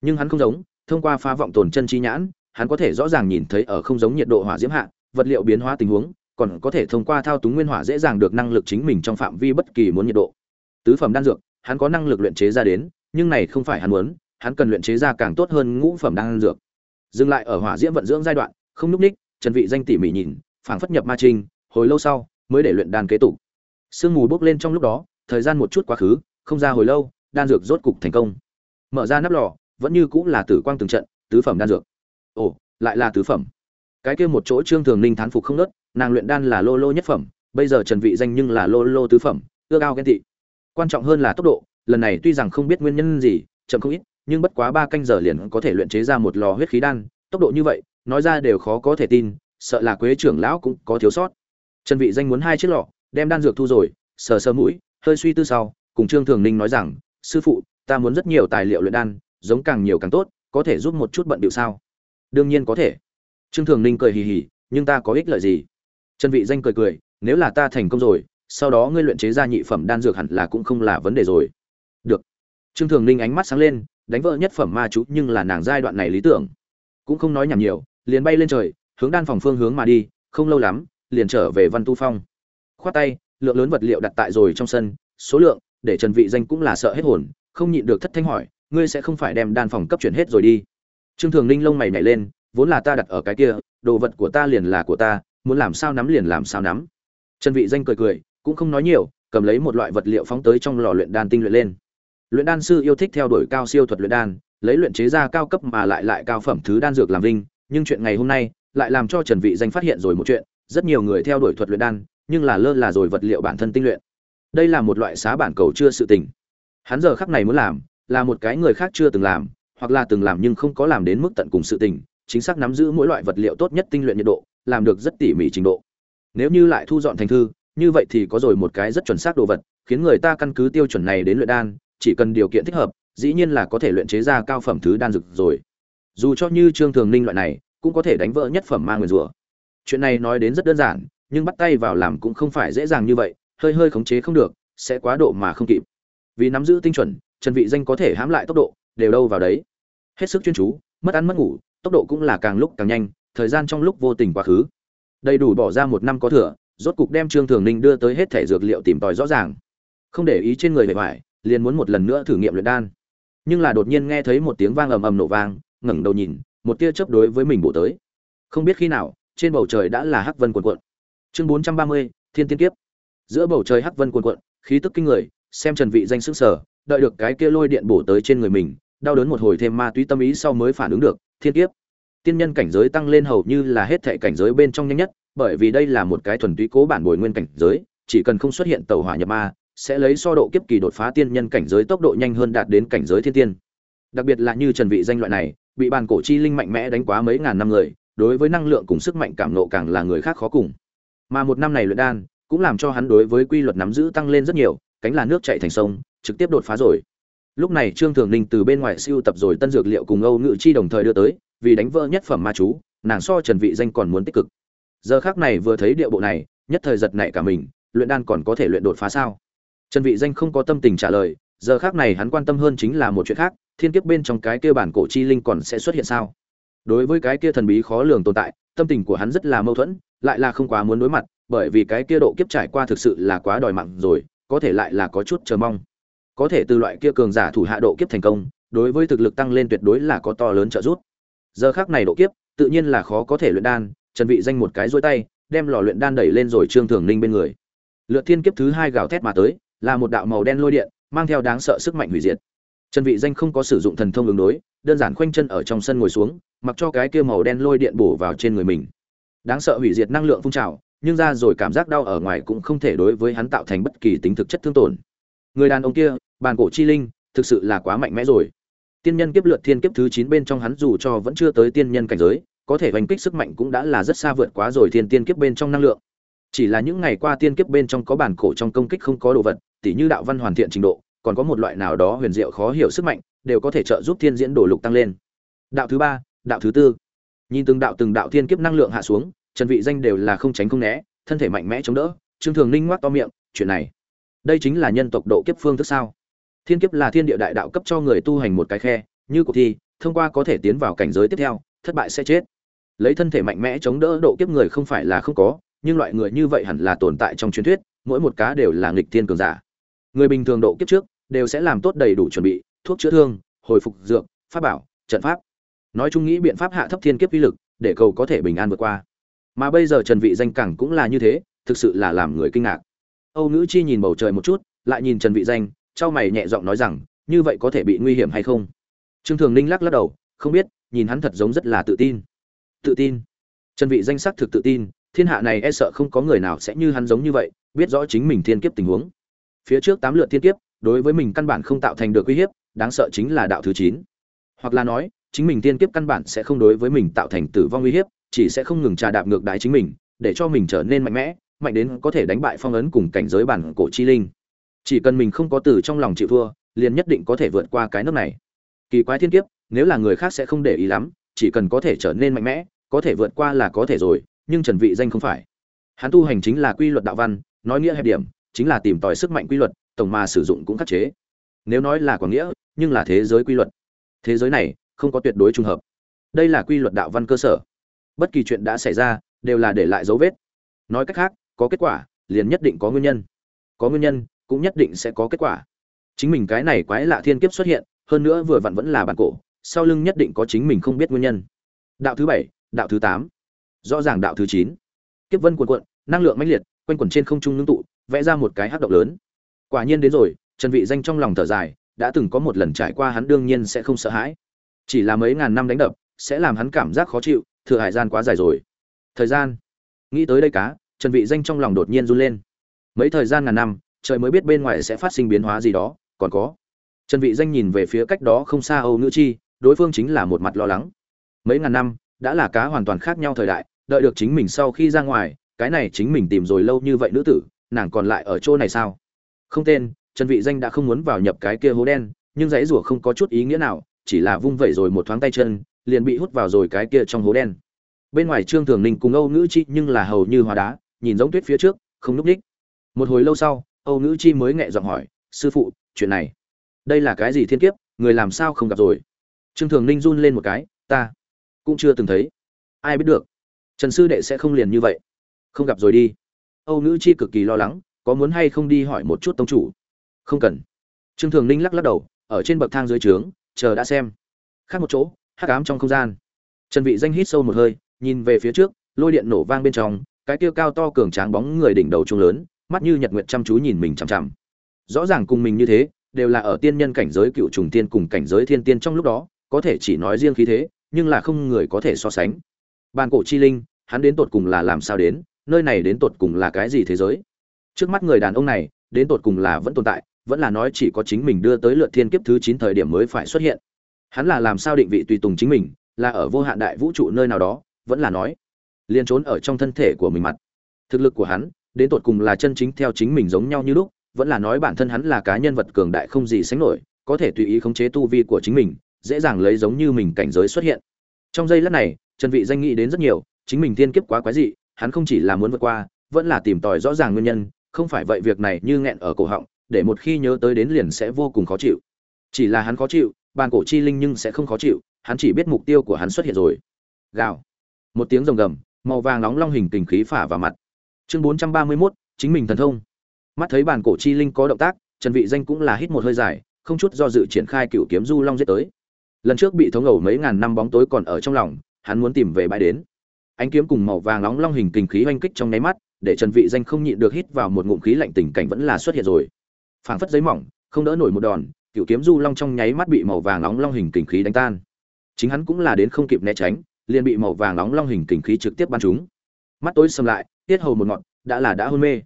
nhưng hắn không giống, thông qua pha vọng tồn chân chi nhãn, hắn có thể rõ ràng nhìn thấy ở không giống nhiệt độ hỏa diễm hạ, vật liệu biến hóa tình huống, còn có thể thông qua thao túng nguyên hỏa dễ dàng được năng lực chính mình trong phạm vi bất kỳ muốn nhiệt độ. Tứ phẩm đan dược, hắn có năng lực luyện chế ra đến, nhưng này không phải hắn muốn, hắn cần luyện chế ra càng tốt hơn ngũ phẩm đan dược. Dừng lại ở hỏa diễm vận dưỡng giai đoạn, không núp ních, trần vị danh tỉ mỉ nhìn, phảng phất nhập ma trinh hồi lâu sau, mới để luyện đan kế tục. Sương mù bốc lên trong lúc đó, thời gian một chút quá khứ, không ra hồi lâu, đan dược rốt cục thành công. Mở ra nắp lò vẫn như cũng là tử quang từng trận, tứ phẩm đan dược. Ồ, lại là tứ phẩm. Cái kia một chỗ trương thường ninh thán phục không nớt, nàng luyện đan là lô lô nhất phẩm, bây giờ trần vị danh nhưng là lô lô tứ phẩm ưa cao ghen tị. Quan trọng hơn là tốc độ, lần này tuy rằng không biết nguyên nhân gì, chậm không ít, nhưng bất quá ba canh giờ liền có thể luyện chế ra một lò huyết khí đan, tốc độ như vậy, nói ra đều khó có thể tin, sợ là quế trưởng lão cũng có thiếu sót. Trần vị danh muốn hai chiếc lọ, đem đan dược thu rồi, sờ sờ mũi, hơi suy tư sau, cùng trương thường ninh nói rằng, sư phụ, ta muốn rất nhiều tài liệu luyện đan giống càng nhiều càng tốt, có thể giúp một chút bận điệu sao? Đương nhiên có thể. Trương thường ninh cười hì hì, nhưng ta có ích lợi gì? Trần vị danh cười cười, nếu là ta thành công rồi, sau đó ngươi luyện chế ra nhị phẩm đan dược hẳn là cũng không là vấn đề rồi. Được. Trương thường ninh ánh mắt sáng lên, đánh vỡ nhất phẩm ma chú nhưng là nàng giai đoạn này lý tưởng. Cũng không nói nhảm nhiều, liền bay lên trời, hướng đan phòng phương hướng mà đi, không lâu lắm, liền trở về văn tu phong. Khoát tay, lượng lớn vật liệu đặt tại rồi trong sân, số lượng, để trần vị danh cũng là sợ hết hồn, không nhịn được thất thanh hỏi ngươi sẽ không phải đem đan phòng cấp chuyển hết rồi đi. Trương thường ninh lông mày nhảy lên, vốn là ta đặt ở cái kia, đồ vật của ta liền là của ta, muốn làm sao nắm liền làm sao nắm. Trần vị danh cười cười, cũng không nói nhiều, cầm lấy một loại vật liệu phóng tới trong lò luyện đan tinh luyện lên. Luyện đan sư yêu thích theo đuổi cao siêu thuật luyện đan, lấy luyện chế ra cao cấp mà lại lại cao phẩm thứ đan dược làm vinh, nhưng chuyện ngày hôm nay lại làm cho trần vị danh phát hiện rồi một chuyện, rất nhiều người theo đuổi thuật luyện đan, nhưng là lơ là rồi vật liệu bản thân tinh luyện. Đây là một loại xá bản cầu chưa sự tình. Hắn giờ khắc này muốn làm là một cái người khác chưa từng làm, hoặc là từng làm nhưng không có làm đến mức tận cùng sự tình, chính xác nắm giữ mỗi loại vật liệu tốt nhất tinh luyện nhiệt độ, làm được rất tỉ mỉ trình độ. Nếu như lại thu dọn thành thư, như vậy thì có rồi một cái rất chuẩn xác đồ vật, khiến người ta căn cứ tiêu chuẩn này đến luyện đan, chỉ cần điều kiện thích hợp, dĩ nhiên là có thể luyện chế ra cao phẩm thứ đan dược rồi. Dù cho như trương thường ninh loại này, cũng có thể đánh vỡ nhất phẩm ma nguyên rùa. Chuyện này nói đến rất đơn giản, nhưng bắt tay vào làm cũng không phải dễ dàng như vậy, hơi hơi khống chế không được, sẽ quá độ mà không kịp. Vì nắm giữ tinh chuẩn trần vị danh có thể hãm lại tốc độ, đều đâu vào đấy. Hết sức chuyên chú, mất ăn mất ngủ, tốc độ cũng là càng lúc càng nhanh, thời gian trong lúc vô tình quá khứ. Đầy đủ bỏ ra một năm có thừa, rốt cục đem trương thường ninh đưa tới hết thể dược liệu tìm tòi rõ ràng. Không để ý trên người bề ngoài liền muốn một lần nữa thử nghiệm luyện đan. Nhưng là đột nhiên nghe thấy một tiếng vang ầm ầm nổ vang, ngẩng đầu nhìn, một tia chớp đối với mình bổ tới. Không biết khi nào, trên bầu trời đã là hắc vân cuồn cuộn. Chương bốn trăm ba mươi, thiên tiên kiếp. Giữa bầu trời hắc vân cuồn cuộn, khí tức kinh người, xem trần vị danh sức sở đợi được cái kia lôi điện bổ tới trên người mình, đau đớn một hồi thêm ma túy tâm ý sau mới phản ứng được, thiên kiếp. Tiên nhân cảnh giới tăng lên hầu như là hết thệ cảnh giới bên trong nhanh nhất, bởi vì đây là một cái thuần túy cố bản bồi nguyên cảnh giới, chỉ cần không xuất hiện tàu hỏa nhập ma, sẽ lấy so độ kiếp kỳ đột phá tiên nhân cảnh giới tốc độ nhanh hơn đạt đến cảnh giới thiên tiên. Đặc biệt là như trần vị danh loại này, bị bàn cổ chi linh mạnh mẽ đánh quá mấy ngàn năm người, đối với năng lượng cùng sức mạnh cảm nộ càng là người khác khó cùng. Mà một năm này luyện đan, cũng làm cho hắn đối với quy luật nắm giữ tăng lên rất nhiều, cánh là nước chảy thành sông trực tiếp đột phá rồi. Lúc này trương thường ninh từ bên ngoài siêu tập rồi tân dược liệu cùng âu ngự chi đồng thời đưa tới, vì đánh vỡ nhất phẩm ma chú, nàng so trần vị danh còn muốn tích cực. Giờ khắc này vừa thấy điệu bộ này, nhất thời giật nảy cả mình, luyện đan còn có thể luyện đột phá sao? Trần vị danh không có tâm tình trả lời, giờ khắc này hắn quan tâm hơn chính là một chuyện khác, thiên kiếp bên trong cái kia bản cổ chi linh còn sẽ xuất hiện sao? Đối với cái kia thần bí khó lường tồn tại, tâm tình của hắn rất là mâu thuẫn, lại là không quá muốn đối mặt, bởi vì cái kia độ kiếp trải qua thực sự là quá đòi mạng rồi, có thể lại là có chút chờ mong có thể từ loại kia cường giả thủ hạ độ kiếp thành công, đối với thực lực tăng lên tuyệt đối là có to lớn trợ giúp. Giờ khác này độ kiếp, tự nhiên là khó có thể luyện đan, trần vị danh một cái duỗi tay, đem lò luyện đan đẩy lên rồi trương thường ninh bên người. Lượt thiên kiếp thứ hai gào thét mà tới, là một đạo màu đen lôi điện, mang theo đáng sợ sức mạnh hủy diệt. Trần vị danh không có sử dụng thần thông ứng đối, đơn giản khoanh chân ở trong sân ngồi xuống, mặc cho cái kia màu đen lôi điện bổ vào trên người mình. Đáng sợ hủy diệt năng lượng phun trào, nhưng ra rồi cảm giác đau ở ngoài cũng không thể đối với hắn tạo thành bất kỳ tính thực chất thương tổn. Người đàn ông kia bàn cổ chi linh, thực sự là quá mạnh mẽ rồi. Tiên nhân kiếp lượt thiên kiếp thứ chín bên trong hắn dù cho vẫn chưa tới tiên nhân cảnh giới, có thể hoành kích sức mạnh cũng đã là rất xa vượt quá rồi thiên tiên kiếp bên trong năng lượng. Chỉ là những ngày qua tiên kiếp bên trong có bản cổ trong công kích không có đồ vật, tỉ như đạo văn hoàn thiện trình độ, còn có một loại nào đó huyền diệu khó hiểu sức mạnh, đều có thể trợ giúp thiên diễn đổ lục tăng lên. Đạo thứ ba, đạo thứ tư. Nhìn từng đạo từng đạo thiên kiếp năng lượng hạ xuống, trần vị danh đều là không tránh không né, thân thể mạnh mẽ chống đỡ, trương thường ninh ngoác to miệng, chuyện này, đây chính là nhân tộc độ kiếp phương thức sao? Thiên kiếp là thiên địa đại đạo cấp cho người tu hành một cái khe, như cuộc thi, thông qua có thể tiến vào cảnh giới tiếp theo, thất bại sẽ chết. Lấy thân thể mạnh mẽ chống đỡ độ kiếp người không phải là không có, nhưng loại người như vậy hẳn là tồn tại trong truyền thuyết, mỗi một cá đều là nghịch thiên cường giả. Người bình thường độ kiếp trước, đều sẽ làm tốt đầy đủ chuẩn bị, thuốc chữa thương, hồi phục dược, pháp bảo, trận pháp. Nói chung nghĩ biện pháp hạ thấp thiên kiếp uy lực, để cầu có thể bình an vượt qua. Mà bây giờ trần vị danh cẳng cũng là như thế, thực sự là làm người kinh ngạc. Âu nữ chi nhìn bầu trời một chút, lại nhìn trần vị danh trao mày nhẹ giọng nói rằng, như vậy có thể bị nguy hiểm hay không? Trương thường ninh lắc lắc đầu, không biết, nhìn hắn thật giống rất là tự tin. Tự tin? Trần vị danh sắc thực tự tin, thiên hạ này e sợ không có người nào sẽ như hắn giống như vậy, biết rõ chính mình thiên kiếp tình huống. Phía trước tám lượt thiên kiếp, đối với mình căn bản không tạo thành được uy hiếp, đáng sợ chính là đạo thứ chín. Hoặc là nói, chính mình thiên kiếp căn bản sẽ không đối với mình tạo thành tử vong uy hiếp, chỉ sẽ không ngừng trà đạp ngược đái chính mình, để cho mình trở nên mạnh mẽ, mạnh đến có thể đánh bại phong ấn cùng cảnh giới bản cổ chi linh chỉ cần mình không có từ trong lòng chịu thua, liền nhất định có thể vượt qua cái nước này. Kỳ quái thiên kiếp, nếu là người khác sẽ không để ý lắm, chỉ cần có thể trở nên mạnh mẽ, có thể vượt qua là có thể rồi, nhưng trần vị danh không phải. Hắn tu hành chính là quy luật đạo văn, nói nghĩa hẹp điểm, chính là tìm tòi sức mạnh quy luật, tổng mà sử dụng cũng khắc chế. Nếu nói là quảng nghĩa, nhưng là thế giới quy luật. Thế giới này, không có tuyệt đối trùng hợp. Đây là quy luật đạo văn cơ sở. Bất kỳ chuyện đã xảy ra, đều là để lại dấu vết. Nói cách khác, có kết quả, liền nhất định có nguyên nhân. Có nguyên nhân cũng nhất định sẽ có kết quả. Chính mình cái này quái lạ thiên kiếp xuất hiện, hơn nữa vừa vặn vẫn là bản cổ, sau lưng nhất định có chính mình không biết nguyên nhân. Đạo thứ bảy, đạo thứ tám. Rõ ràng đạo thứ chín. Kiếp vân cuộn cuộn, năng lượng mãnh liệt, quanh quẩn trên không trung ngưng tụ, vẽ ra một cái hắc động lớn. Quả nhiên đến rồi, trần vị danh trong lòng thở dài, đã từng có một lần trải qua hắn đương nhiên sẽ không sợ hãi. Chỉ là mấy ngàn năm đánh đập, sẽ làm hắn cảm giác khó chịu, thừa hải gian quá dài rồi. Thời gian. Nghĩ tới đây cá, trần vị danh trong lòng đột nhiên run lên. Mấy thời gian ngàn năm trời mới biết bên ngoài sẽ phát sinh biến hóa gì đó, còn có. Trần vị danh nhìn về phía cách đó không xa âu nữ chi, đối phương chính là một mặt lo lắng. Mấy ngàn năm, đã là cá hoàn toàn khác nhau thời đại, đợi được chính mình sau khi ra ngoài, cái này chính mình tìm rồi lâu như vậy nữ tử, nàng còn lại ở chỗ này sao? Không tên, trần vị danh đã không muốn vào nhập cái kia hố đen, nhưng dãy rủa không có chút ý nghĩa nào, chỉ là vung vẩy rồi một thoáng tay chân, liền bị hút vào rồi cái kia trong hố đen. Bên ngoài trương thường ninh cùng âu nữ chi nhưng là hầu như hóa đá, nhìn giống tuyết phía trước, không núp đích. Một hồi lâu sau âu nữ chi mới nhẹ giọng hỏi, sư phụ, chuyện này, đây là cái gì thiên kiếp, người làm sao không gặp rồi? Trương thường ninh run lên một cái, ta cũng chưa từng thấy. Ai biết được, trần sư đệ sẽ không liền như vậy. Không gặp rồi đi. Âu nữ chi cực kỳ lo lắng, có muốn hay không đi hỏi một chút tông chủ? Không cần. Trương thường ninh lắc lắc đầu, ở trên bậc thang dưới trướng, chờ đã xem. Khác một chỗ, hắc ám trong không gian. Trần vị danh hít sâu một hơi, nhìn về phía trước, lôi điện nổ vang bên trong, cái kia cao to cường tráng bóng người đỉnh đầu trung lớn mắt như nhật nguyệt chăm chú nhìn mình chằm chằm. Rõ ràng cùng mình như thế, đều là ở tiên nhân cảnh giới cựu trùng tiên cùng cảnh giới thiên tiên trong lúc đó, có thể chỉ nói riêng khí thế, nhưng là không người có thể so sánh. Bàn cổ chi linh, hắn đến tột cùng là làm sao đến, nơi này đến tột cùng là cái gì thế giới? Trước mắt người đàn ông này, đến tột cùng là vẫn tồn tại, vẫn là nói chỉ có chính mình đưa tới lượt thiên kiếp thứ chín thời điểm mới phải xuất hiện. Hắn là làm sao định vị tùy tùng chính mình, là ở vô hạn đại vũ trụ nơi nào đó, vẫn là nói, liền trốn ở trong thân thể của mình mặt. Thực lực của hắn đến tột cùng là chân chính theo chính mình giống nhau như lúc, vẫn là nói bản thân hắn là cá nhân vật cường đại không gì sánh nổi, có thể tùy ý khống chế tu vi của chính mình, dễ dàng lấy giống như mình cảnh giới xuất hiện. Trong giây lát này, trần vị danh nghĩ đến rất nhiều, chính mình thiên kiếp quá quái dị, hắn không chỉ là muốn vượt qua, vẫn là tìm tòi rõ ràng nguyên nhân, không phải vậy việc này như nghẹn ở cổ họng, để một khi nhớ tới đến liền sẽ vô cùng khó chịu. Chỉ là hắn khó chịu, bàn cổ chi linh nhưng sẽ không khó chịu, hắn chỉ biết mục tiêu của hắn xuất hiện rồi. Gào. Một tiếng rồng gầm, màu vàng nóng long hình kình khí phả vào mặt chương 431, chính mình thần thông. Mắt thấy bàn cổ chi linh có động tác trần vị danh cũng là hít một hơi dài không chút do dự triển khai cựu kiếm du long giết tới. Lần trước bị thống ẩu mấy ngàn năm bóng tối còn ở trong lòng hắn muốn tìm về bãi đến. Ánh kiếm cùng màu vàng nóng long hình kình khí hoanh kích trong nháy mắt để trần vị danh không nhịn được hít vào một ngụm khí lạnh tình cảnh vẫn là xuất hiện rồi. Phảng phất giấy mỏng không đỡ nổi một đòn cựu kiếm du long trong nháy mắt bị màu vàng nóng long hình kình khí đánh tan. Chính hắn cũng là đến không kịp né tránh liền bị màu vàng nóng long hình kình khí trực tiếp bắn trúng. Mắt tối sầm lại tiết hầu một ngọn, đã là đã hôn mê.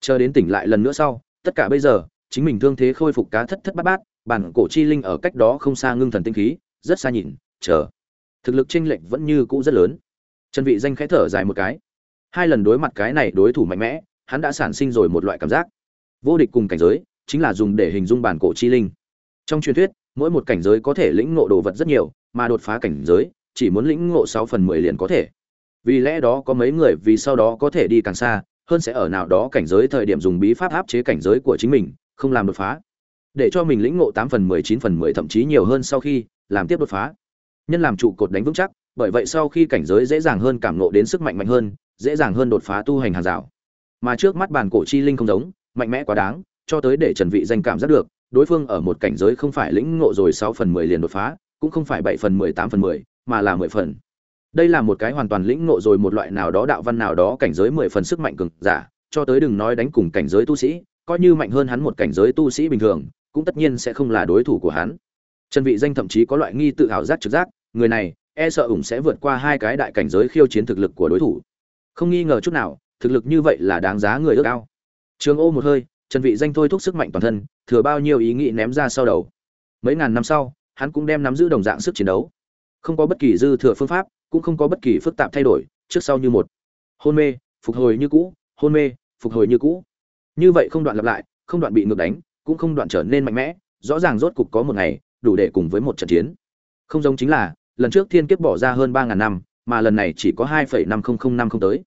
Chờ đến tỉnh lại lần nữa sau, tất cả bây giờ, chính mình thương thế khôi phục cá thất thất bát bát, bản cổ chi linh ở cách đó không xa ngưng thần tinh khí, rất xa nhìn, chờ. Thực lực chênh lệch vẫn như cũ rất lớn. Trần vị danh khẽ thở dài một cái. Hai lần đối mặt cái này đối thủ mạnh mẽ, hắn đã sản sinh rồi một loại cảm giác. Vô địch cùng cảnh giới, chính là dùng để hình dung bản cổ chi linh. Trong truyền thuyết, mỗi một cảnh giới có thể lĩnh ngộ đồ vật rất nhiều, mà đột phá cảnh giới, chỉ muốn lĩnh ngộ 6 phần 10 liền có thể vì lẽ đó có mấy người vì sau đó có thể đi càng xa, hơn sẽ ở nào đó cảnh giới thời điểm dùng bí pháp áp chế cảnh giới của chính mình, không làm đột phá. Để cho mình lĩnh ngộ tám phần 10 9 phần 10 thậm chí nhiều hơn sau khi làm tiếp đột phá. Nhân làm trụ cột đánh vững chắc, bởi vậy sau khi cảnh giới dễ dàng hơn cảm ngộ đến sức mạnh mạnh hơn, dễ dàng hơn đột phá tu hành hàng rào. Mà trước mắt bản cổ chi linh không giống, mạnh mẽ quá đáng, cho tới để trần vị danh cảm giác được, đối phương ở một cảnh giới không phải lĩnh ngộ rồi 6 phần 10 liền đột phá, cũng không phải 7 phần 18 phần 10 mà là 10 phần đây là một cái hoàn toàn lĩnh ngộ rồi, một loại nào đó đạo văn, nào đó cảnh giới 10 phần sức mạnh cường giả, cho tới đừng nói đánh cùng cảnh giới tu sĩ, coi như mạnh hơn hắn một cảnh giới tu sĩ bình thường, cũng tất nhiên sẽ không là đối thủ của hắn. Trần vị danh thậm chí có loại nghi tự hào giác trực giác, người này e sợ ủng sẽ vượt qua hai cái đại cảnh giới khiêu chiến thực lực của đối thủ. Không nghi ngờ chút nào, thực lực như vậy là đáng giá người ước ao. Trường ô một hơi, trần vị danh thôi thúc sức mạnh toàn thân, thừa bao nhiêu ý nghĩ ném ra sau đầu. Mấy ngàn năm sau, hắn cũng đem nắm giữ đồng dạng sức chiến đấu. Không có bất kỳ dư thừa phương pháp cũng không có bất kỳ phức tạp thay đổi, trước sau như một. Hôn mê, phục hồi như cũ, hôn mê, phục hồi như cũ. Như vậy không đoạn lặp lại, không đoạn bị ngược đánh, cũng không đoạn trở nên mạnh mẽ, rõ ràng rốt cục có một ngày, đủ để cùng với một trận chiến. Không giống chính là, lần trước thiên kiếp bỏ ra hơn ba ngàn năm, mà lần này chỉ có hai phẩy năm không không năm không tới.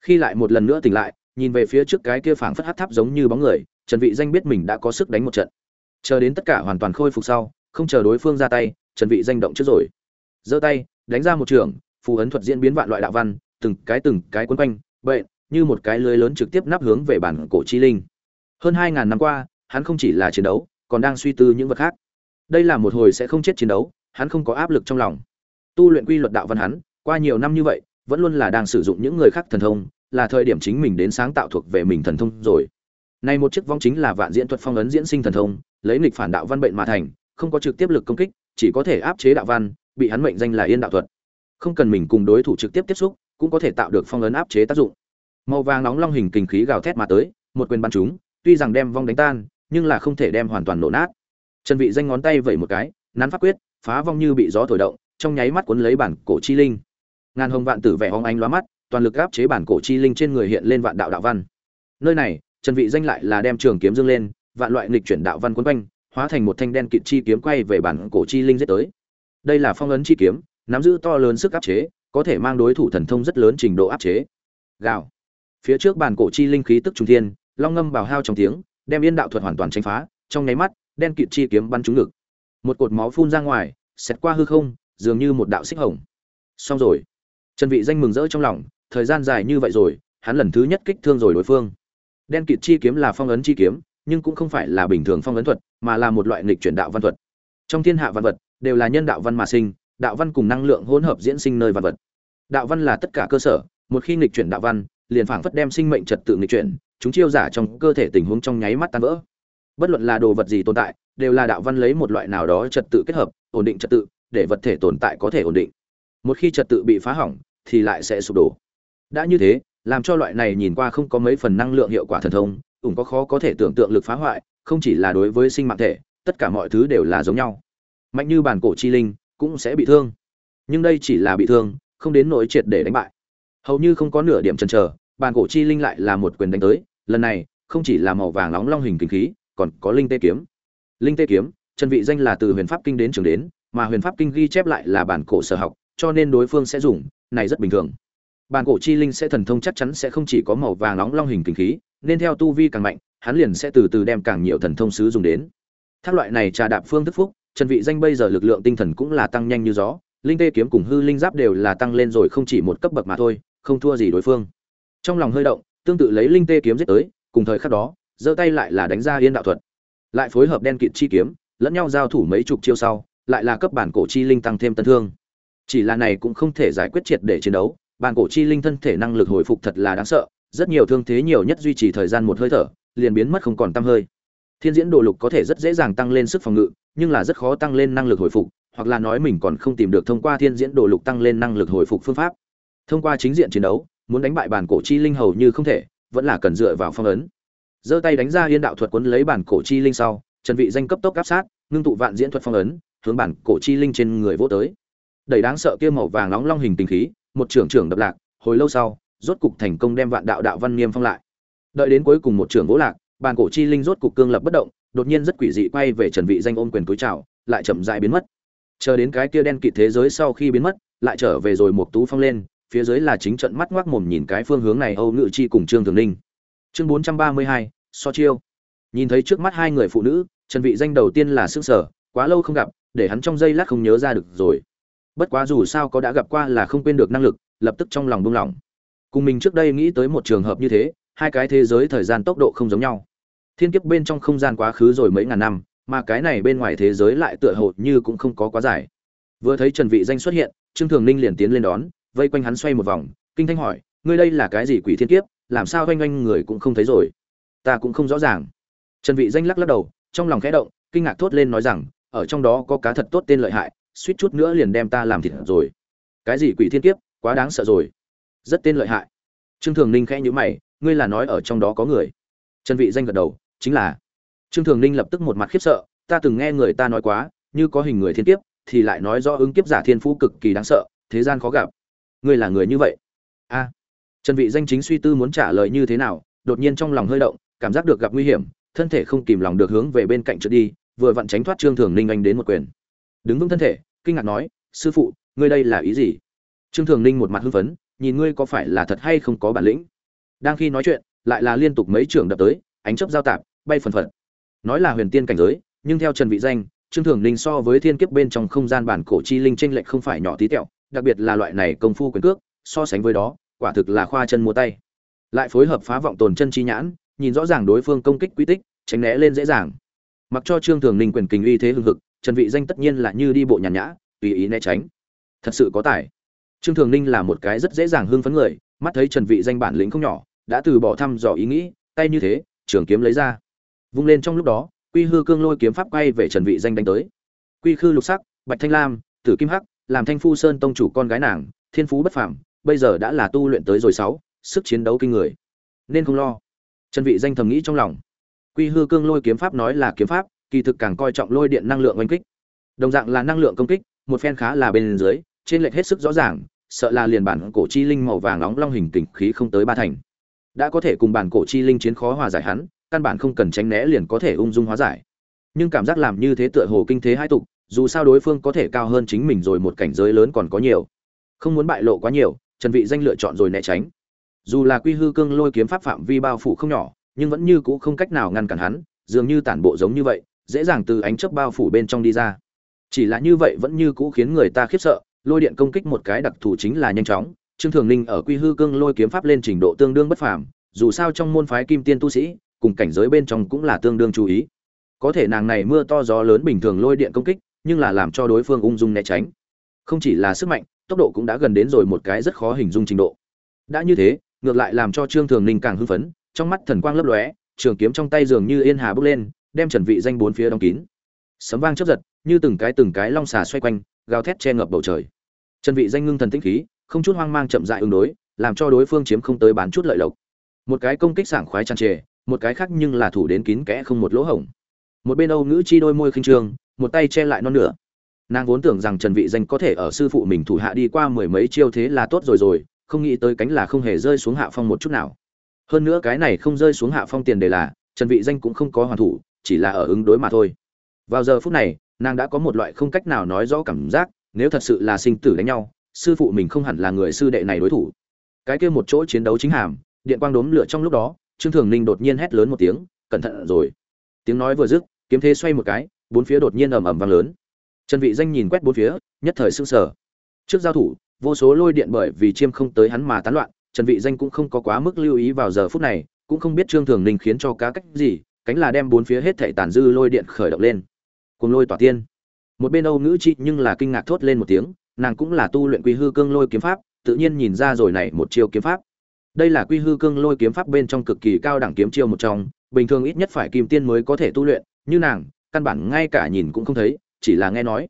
Khi lại một lần nữa tỉnh lại, nhìn về phía trước cái kia phảng phất hát tháp giống như bóng người, trần vị danh biết mình đã có sức đánh một trận. Chờ đến tất cả hoàn toàn khôi phục sau, không chờ đối phương ra tay, trần vị danh động trước rồi. Giơ tay, đánh ra một trường phù ấn thuật diễn biến vạn loại đạo văn, từng cái từng cái quấn quanh, vậy, như một cái lưới lớn trực tiếp nắp hướng về bản cổ chi linh. Hơn hai ngàn năm qua, hắn không chỉ là chiến đấu, còn đang suy tư những vật khác. Đây là một hồi sẽ không chết chiến đấu, hắn không có áp lực trong lòng. Tu luyện quy luật đạo văn hắn, qua nhiều năm như vậy, vẫn luôn là đang sử dụng những người khác thần thông, là thời điểm chính mình đến sáng tạo thuộc về mình thần thông rồi. Nay một chiếc vong chính là vạn diễn thuật phong ấn diễn sinh thần thông, lấy nghịch phản đạo văn bệnh mà thành, không có trực tiếp lực công kích, chỉ có thể áp chế đạo văn, bị hắn mệnh danh là yên đạo thuật không cần mình cùng đối thủ trực tiếp tiếp xúc, cũng có thể tạo được phong ấn áp chế tác dụng. Màu vàng nóng long hình kinh khí gào thét mà tới, một quyền bắn chúng tuy rằng đem vong đánh tan, nhưng là không thể đem hoàn toàn nổ nát. Trần vị danh ngón tay vẩy một cái, nắn pháp quyết, phá vong như bị gió thổi động, trong nháy mắt cuốn lấy bản cổ chi linh. Ngàn hồng vạn tử vẻ hoang ánh lóa mắt, toàn lực áp chế bản cổ chi linh trên người hiện lên vạn đạo đạo văn. Nơi này, trần vị danh lại là đem trường kiếm dương lên, vạn loại nghịch chuyển đạo văn cuốn quanh, hóa thành một thanh đen kịt chi kiếm quay về bản cổ chi linh giết tới. Đây là phong ấn chi kiếm nắm giữ to lớn sức áp chế, có thể mang đối thủ thần thông rất lớn trình độ áp chế. Gào. Phía trước bàn cổ chi linh khí tức trung thiên, long ngâm bào hao trong tiếng, đem yên đạo thuật hoàn toàn tranh phá, trong nháy mắt, đen kịt chi kiếm bắn trúng ngực. Một cột máu phun ra ngoài, xẹt qua hư không, dường như một đạo xích hồng. Xong rồi. Trần vị danh mừng rỡ trong lòng, thời gian dài như vậy rồi, hắn lần thứ nhất kích thương rồi đối phương. Đen kịt chi kiếm là phong ấn chi kiếm, nhưng cũng không phải là bình thường phong ấn thuật, mà là một loại nghịch chuyển đạo văn thuật. Trong thiên hạ văn vật, đều là nhân đạo văn mà sinh đạo văn cùng năng lượng hỗn hợp diễn sinh nơi vật vật. Đạo văn là tất cả cơ sở, một khi nghịch chuyển đạo văn, liền phảng phất đem sinh mệnh trật tự nghịch chuyển, chúng chiêu giả trong cơ thể tình huống trong nháy mắt tan vỡ. Bất luận là đồ vật gì tồn tại, đều là đạo văn lấy một loại nào đó trật tự kết hợp, ổn định trật tự, để vật thể tồn tại có thể ổn định. Một khi trật tự bị phá hỏng, thì lại sẽ sụp đổ. Đã như thế, làm cho loại này nhìn qua không có mấy phần năng lượng hiệu quả thần thông, cũng có khó có thể tưởng tượng lực phá hoại, không chỉ là đối với sinh mạng thể, tất cả mọi thứ đều là giống nhau. Mạnh như bản cổ chi linh cũng sẽ bị thương. Nhưng đây chỉ là bị thương, không đến nỗi triệt để đánh bại. Hầu như không có nửa điểm chần chờ bản cổ chi linh lại là một quyền đánh tới. Lần này, không chỉ là màu vàng nóng long hình kinh khí, còn có linh tê kiếm. Linh tê kiếm, chân vị danh là từ huyền pháp kinh đến trường đến, mà huyền pháp kinh ghi chép lại là bản cổ sở học, cho nên đối phương sẽ dùng, này rất bình thường. Bản cổ chi linh sẽ thần thông chắc chắn sẽ không chỉ có màu vàng nóng long hình kinh khí, nên theo tu vi càng mạnh, hắn liền sẽ từ từ đem càng nhiều thần thông sứ dùng đến. Thác loại này trà đạp phương thức phúc trần vị danh bây giờ lực lượng tinh thần cũng là tăng nhanh như gió, linh tê kiếm cùng hư linh giáp đều là tăng lên rồi không chỉ một cấp bậc mà thôi, không thua gì đối phương. Trong lòng hơi động, tương tự lấy linh tê kiếm giết tới, cùng thời khắc đó, giơ tay lại là đánh ra yên đạo thuật. Lại phối hợp đen kịt chi kiếm, lẫn nhau giao thủ mấy chục chiêu sau, lại là cấp bản cổ chi linh tăng thêm tân thương. Chỉ là này cũng không thể giải quyết triệt để chiến đấu, bản cổ chi linh thân thể năng lực hồi phục thật là đáng sợ, rất nhiều thương thế nhiều nhất duy trì thời gian một hơi thở, liền biến mất không còn tăm hơi thiên diễn đồ lục có thể rất dễ dàng tăng lên sức phòng ngự, nhưng là rất khó tăng lên năng lực hồi phục, hoặc là nói mình còn không tìm được thông qua thiên diễn đồ lục tăng lên năng lực hồi phục phương pháp. Thông qua chính diện chiến đấu, muốn đánh bại bản cổ chi linh hầu như không thể, vẫn là cần dựa vào phong ấn. Giơ tay đánh ra yên đạo thuật quấn lấy bản cổ chi linh sau, trần vị danh cấp tốc áp sát, ngưng tụ vạn diễn thuật phong ấn, hướng bản cổ chi linh trên người vỗ tới. Đầy đáng sợ kia màu vàng nóng long hình tình khí, một trưởng trưởng đập lạc, hồi lâu sau, rốt cục thành công đem vạn đạo đạo văn niêm phong lại. Đợi đến cuối cùng một trưởng vỗ lạc bàn cổ chi linh rốt cục cương lập bất động, đột nhiên rất quỷ dị quay về trần vị danh ôm quyền túi chào, lại chậm rãi biến mất. Chờ đến cái kia đen kịt thế giới sau khi biến mất, lại trở về rồi một tú phong lên, phía dưới là chính trận mắt ngoác mồm nhìn cái phương hướng này âu ngự chi cùng trương thường ninh. Chương bốn trăm ba mươi hai, so chiêu. Nhìn thấy trước mắt hai người phụ nữ, trần vị danh đầu tiên là sức sở quá lâu không gặp, để hắn trong giây lát không nhớ ra được rồi. Bất quá dù sao có đã gặp qua là không quên được năng lực, lập tức trong lòng buông lỏng. Cùng mình trước đây nghĩ tới một trường hợp như thế, hai cái thế giới thời gian tốc độ không giống nhau thiên kiếp bên trong không gian quá khứ rồi mấy ngàn năm, mà cái này bên ngoài thế giới lại tựa hồ như cũng không có quá dài. Vừa thấy trần vị danh xuất hiện, trương thường ninh liền tiến lên đón, vây quanh hắn xoay một vòng, kinh thanh hỏi, ngươi đây là cái gì quỷ thiên kiếp? Làm sao oanh oanh người cũng không thấy rồi? Ta cũng không rõ ràng. Trần vị danh lắc lắc đầu, trong lòng khẽ động, kinh ngạc thốt lên nói rằng, ở trong đó có cá thật tốt tên lợi hại, suýt chút nữa liền đem ta làm thịt rồi. Cái gì quỷ thiên kiếp? Quá đáng sợ rồi. Rất tên lợi hại. Trương thường ninh khẽ nhíu mày, ngươi là nói ở trong đó có người? Trần vị danh gật đầu chính là, trương thường ninh lập tức một mặt khiếp sợ, ta từng nghe người ta nói quá, như có hình người thiên kiếp, thì lại nói do ứng kiếp giả thiên phú cực kỳ đáng sợ, thế gian khó gặp. Ngươi là người như vậy? A. Trần vị danh chính suy tư muốn trả lời như thế nào, đột nhiên trong lòng hơi động, cảm giác được gặp nguy hiểm, thân thể không kìm lòng được hướng về bên cạnh trượt đi, vừa vặn tránh thoát trương thường ninh anh đến một quyền. Đứng vững thân thể, kinh ngạc nói, sư phụ, ngươi đây là ý gì? Trương thường ninh một mặt hưng phấn, nhìn ngươi có phải là thật hay không có bản lĩnh? Đang khi nói chuyện, lại là liên tục mấy trưởng đập tới ánh chớp giao tạp, bay phần phật. Nói là huyền tiên cảnh giới, nhưng theo trần vị danh, trương thường ninh so với thiên kiếp bên trong không gian bản cổ chi linh trên lệch không phải nhỏ tí tẹo, đặc biệt là loại này công phu quyền cước, so sánh với đó, quả thực là khoa chân mua tay. Lại phối hợp phá vọng tồn chân chi nhãn, nhìn rõ ràng đối phương công kích quy tích, tránh né lên dễ dàng. Mặc cho trương thường ninh quyền kình uy thế hưng hực, trần vị danh tất nhiên là như đi bộ nhàn nhã, tùy ý né tránh. Thật sự có tài. Trương thường ninh là một cái rất dễ dàng hưng phấn người, mắt thấy trần vị danh bản lĩnh không nhỏ, đã từ bỏ thăm dò ý nghĩ, tay như thế trường kiếm lấy ra. Vung lên trong lúc đó, quy hư cương lôi kiếm pháp quay về trần vị danh đánh tới. Quy khư lục sắc, bạch thanh lam, tử kim hắc, làm thanh phu sơn tông chủ con gái nàng, thiên phú bất phàm, bây giờ đã là tu luyện tới rồi sáu, sức chiến đấu kinh người. Nên không lo. Trần vị danh thầm nghĩ trong lòng. Quy hư cương lôi kiếm pháp nói là kiếm pháp, kỳ thực càng coi trọng lôi điện năng lượng oanh kích. Đồng dạng là năng lượng công kích, một phen khá là bên dưới, trên lệch hết sức rõ ràng, sợ là liền bản cổ chi linh màu vàng nóng long hình kình khí không tới ba thành đã có thể cùng bản cổ chi linh chiến khó hòa giải hắn, căn bản không cần tránh né liền có thể ung dung hóa giải. Nhưng cảm giác làm như thế tựa hồ kinh thế hai tục, dù sao đối phương có thể cao hơn chính mình rồi một cảnh giới lớn còn có nhiều. Không muốn bại lộ quá nhiều, trần vị danh lựa chọn rồi né tránh. Dù là quy hư cương lôi kiếm pháp phạm vi bao phủ không nhỏ, nhưng vẫn như cũ không cách nào ngăn cản hắn, dường như tản bộ giống như vậy, dễ dàng từ ánh chớp bao phủ bên trong đi ra. Chỉ là như vậy vẫn như cũ khiến người ta khiếp sợ, lôi điện công kích một cái đặc thù chính là nhanh chóng trương thường ninh ở quy hư cương lôi kiếm pháp lên trình độ tương đương bất phàm, dù sao trong môn phái kim tiên tu sĩ, cùng cảnh giới bên trong cũng là tương đương chú ý. Có thể nàng này mưa to gió lớn bình thường lôi điện công kích, nhưng là làm cho đối phương ung dung né tránh. Không chỉ là sức mạnh, tốc độ cũng đã gần đến rồi một cái rất khó hình dung trình độ. Đã như thế, ngược lại làm cho trương thường ninh càng hưng phấn, trong mắt thần quang lấp lóe, trường kiếm trong tay dường như yên hà bước lên, đem trần vị danh bốn phía đóng kín. Sấm vang chớp giật, như từng cái từng cái long xà xoay quanh, gào thét che ngập bầu trời. Trần vị danh ngưng thần tĩnh khí không chút hoang mang chậm rãi ứng đối làm cho đối phương chiếm không tới bán chút lợi lộc. Một cái công kích sảng khoái tràn trề một cái khác nhưng là thủ đến kín kẽ không một lỗ hổng. Một bên âu ngữ chi đôi môi khinh trương, một tay che lại non nửa. Nàng vốn tưởng rằng trần vị danh có thể ở sư phụ mình thủ hạ đi qua mười mấy chiêu thế là tốt rồi rồi không nghĩ tới cánh là không hề rơi xuống hạ phong một chút nào. Hơn nữa cái này không rơi xuống hạ phong tiền đề là trần vị danh cũng không có hoàn thủ chỉ là ở ứng đối mà thôi. Vào giờ phút này nàng đã có một loại không cách nào nói rõ cảm giác nếu thật sự là sinh tử đánh nhau sư phụ mình không hẳn là người sư đệ này đối thủ. Cái kia một chỗ chiến đấu chính hàm, điện quang đốm lửa trong lúc đó, trương thường ninh đột nhiên hét lớn một tiếng, cẩn thận rồi. Tiếng nói vừa dứt, kiếm thế xoay một cái, bốn phía đột nhiên ầm ầm vang lớn. Trần vị danh nhìn quét bốn phía, nhất thời sững sờ. Trước giao thủ, vô số lôi điện bởi vì chiêm không tới hắn mà tán loạn, trần vị danh cũng không có quá mức lưu ý vào giờ phút này, cũng không biết trương thường ninh khiến cho cá cách gì, cánh là đem bốn phía hết thảy tàn dư lôi điện khởi động lên. Cùng lôi tỏa tiên. Một bên âu ngữ chi nhưng là kinh ngạc thốt lên một tiếng nàng cũng là tu luyện quy hư cương lôi kiếm pháp, tự nhiên nhìn ra rồi này một chiêu kiếm pháp. Đây là quy hư cương lôi kiếm pháp bên trong cực kỳ cao đẳng kiếm chiêu một trong, bình thường ít nhất phải kim tiên mới có thể tu luyện, như nàng, căn bản ngay cả nhìn cũng không thấy, chỉ là nghe nói.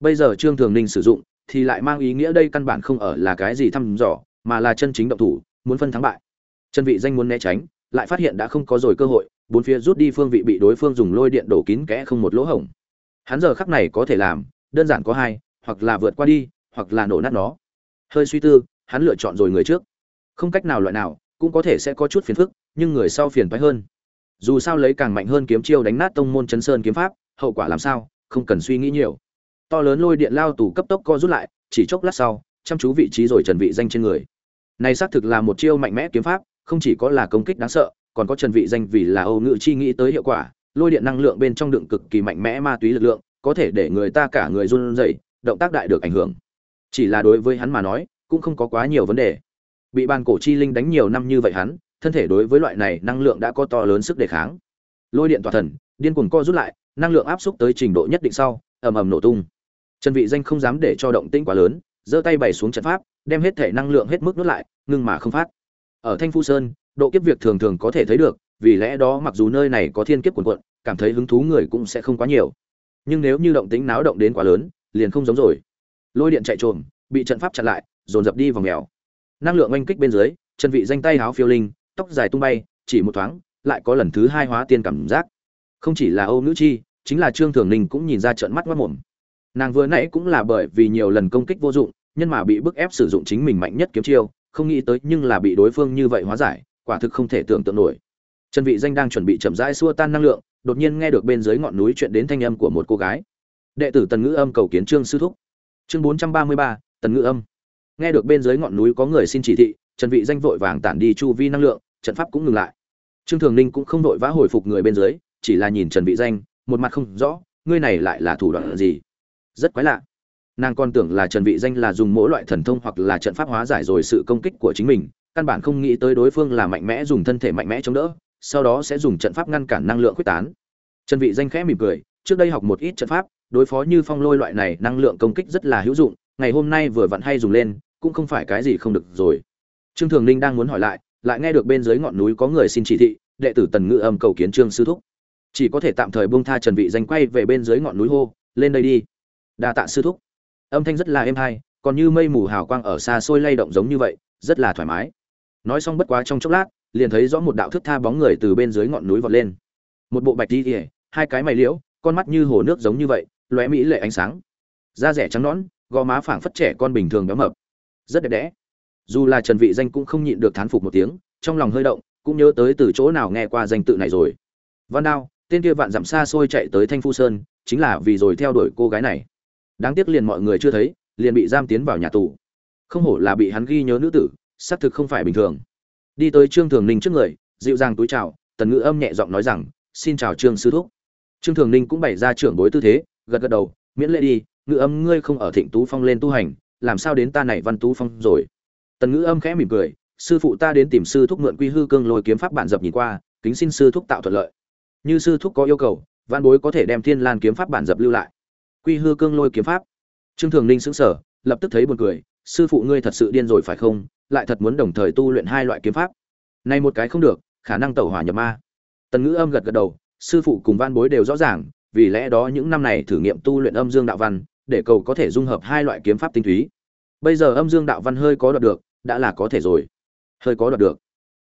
Bây giờ trương thường ninh sử dụng, thì lại mang ý nghĩa đây căn bản không ở là cái gì thăm dò, mà là chân chính động thủ, muốn phân thắng bại. Chân vị danh muốn né tránh, lại phát hiện đã không có rồi cơ hội, bốn phía rút đi phương vị bị đối phương dùng lôi điện đổ kín kẽ không một lỗ hổng. Hắn giờ khắc này có thể làm, đơn giản có hai hoặc là vượt qua đi, hoặc là nổ nát nó. Hơi suy tư, hắn lựa chọn rồi người trước. Không cách nào loại nào, cũng có thể sẽ có chút phiền phức, nhưng người sau phiền phái hơn. Dù sao lấy càng mạnh hơn kiếm chiêu đánh nát tông môn chấn sơn kiếm pháp, hậu quả làm sao, không cần suy nghĩ nhiều. To lớn lôi điện lao tù cấp tốc co rút lại, chỉ chốc lát sau, chăm chú vị trí rồi trần vị danh trên người. Này xác thực là một chiêu mạnh mẽ kiếm pháp, không chỉ có là công kích đáng sợ, còn có trần vị danh vì là âu ngự chi nghĩ tới hiệu quả, lôi điện năng lượng bên trong đựng cực kỳ mạnh mẽ ma túy lực lượng, có thể để người ta cả người run rẩy động tác đại được ảnh hưởng. Chỉ là đối với hắn mà nói, cũng không có quá nhiều vấn đề. Bị bàn cổ chi linh đánh nhiều năm như vậy hắn, thân thể đối với loại này năng lượng đã có to lớn sức đề kháng. Lôi điện tỏa thần, điên cuồng co rút lại, năng lượng áp xúc tới trình độ nhất định sau, ầm ầm nổ tung. Trần vị danh không dám để cho động tĩnh quá lớn, giơ tay bày xuống trận pháp, đem hết thể năng lượng hết mức nuốt lại, ngưng mà không phát. Ở thanh phu sơn, độ kiếp việc thường thường có thể thấy được, vì lẽ đó mặc dù nơi này có thiên kiếp cuồn cuộn, cảm thấy hứng thú người cũng sẽ không quá nhiều. Nhưng nếu như động tĩnh náo động đến quá lớn liền không giống rồi. Lôi điện chạy trồm, bị trận pháp chặn lại, dồn dập đi vào mèo. Năng lượng oanh kích bên dưới, chân vị danh tay háo phiêu linh, tóc dài tung bay, chỉ một thoáng, lại có lần thứ hai hóa tiên cảm giác. Không chỉ là âu nữ chi, chính là trương thường ninh cũng nhìn ra trận mắt mất mồm. Nàng vừa nãy cũng là bởi vì nhiều lần công kích vô dụng, nhân mà bị bức ép sử dụng chính mình mạnh nhất kiếm chiêu, không nghĩ tới nhưng là bị đối phương như vậy hóa giải, quả thực không thể tưởng tượng nổi. Trần vị danh đang chuẩn bị chậm rãi xua tan năng lượng, đột nhiên nghe được bên dưới ngọn núi chuyện đến thanh âm của một cô gái đệ tử tần ngữ âm cầu kiến trương sư thúc. Chương 433, tần ngữ âm. Nghe được bên dưới ngọn núi có người xin chỉ thị trần vị danh vội vàng tản đi chu vi năng lượng trận pháp cũng ngừng lại. Trương thường ninh cũng không vội vã hồi phục người bên dưới chỉ là nhìn trần vị danh một mặt không rõ ngươi này lại là thủ đoạn gì? Rất quái lạ. Nàng còn tưởng là trần vị danh là dùng mỗi loại thần thông hoặc là trận pháp hóa giải rồi sự công kích của chính mình căn bản không nghĩ tới đối phương là mạnh mẽ dùng thân thể mạnh mẽ chống đỡ sau đó sẽ dùng trận pháp ngăn cản năng lượng quyết tán. Trần vị danh khẽ mỉm cười trước đây học một ít trận pháp đối phó như phong lôi loại này năng lượng công kích rất là hữu dụng, ngày hôm nay vừa vặn hay dùng lên, cũng không phải cái gì không được rồi. Trương thường ninh đang muốn hỏi lại lại nghe được bên dưới ngọn núi có người xin chỉ thị, đệ tử tần ngự âm cầu kiến trương sư thúc. Chỉ có thể tạm thời buông tha trần vị danh quay về bên dưới ngọn núi hô, lên đây đi. Đa tạ sư thúc. Âm thanh rất là êm hay, còn như mây mù hào quang ở xa xôi lay động giống như vậy, rất là thoải mái. Nói xong bất quá trong chốc lát, liền thấy rõ một đạo thức tha bóng người từ bên dưới ngọn núi vọt lên. Một bộ bạch đi ỉa hai cái mày liễu, con mắt như hồ nước giống như vậy lóe mỹ lệ ánh sáng. Da rẻ trắng nõn, gò má phảng phất trẻ con bình thường béo mập. Rất đẹp đẽ. Dù là trần vị danh cũng không nhịn được thán phục một tiếng, trong lòng hơi động, cũng nhớ tới từ chỗ nào nghe qua danh tự này rồi. Văn đao, tên kia vạn dặm xa xôi chạy tới thanh phu sơn, chính là vì rồi theo đuổi cô gái này. Đáng tiếc liền mọi người chưa thấy, liền bị giam tiến vào nhà tù. Không hổ là bị hắn ghi nhớ nữ tử, xác thực không phải bình thường. Đi tới trương thường ninh trước người, dịu dàng túi chào, tần ngữ âm nhẹ giọng nói rằng, xin chào trương sư thúc. Trương thường ninh cũng bày ra trưởng bối tư thế gật gật đầu, miễn lễ đi ngữ âm ngươi không ở thịnh tú phong lên tu hành, làm sao đến ta này văn tú phong rồi? Tần ngữ âm khẽ mỉm cười, sư phụ ta đến tìm sư thúc mượn quy hư cương lôi kiếm pháp bản dập nhìn qua, kính xin sư thúc tạo thuận lợi. Như sư thúc có yêu cầu, văn bối có thể đem thiên lan kiếm pháp bản dập lưu lại. Quy hư cương lôi kiếm pháp. Trương thường ninh sững sờ, lập tức thấy buồn cười, sư phụ ngươi thật sự điên rồi phải không? Lại thật muốn đồng thời tu luyện hai loại kiếm pháp. Này một cái không được, khả năng tẩu hỏa nhập ma. Tần ngữ âm gật gật đầu, sư phụ cùng văn bối đều rõ ràng vì lẽ đó những năm này thử nghiệm tu luyện âm dương đạo văn, để cầu có thể dung hợp hai loại kiếm pháp tinh túy. Bây giờ âm dương đạo văn hơi có đoạt được, đã là có thể rồi. Hơi có đoạt được.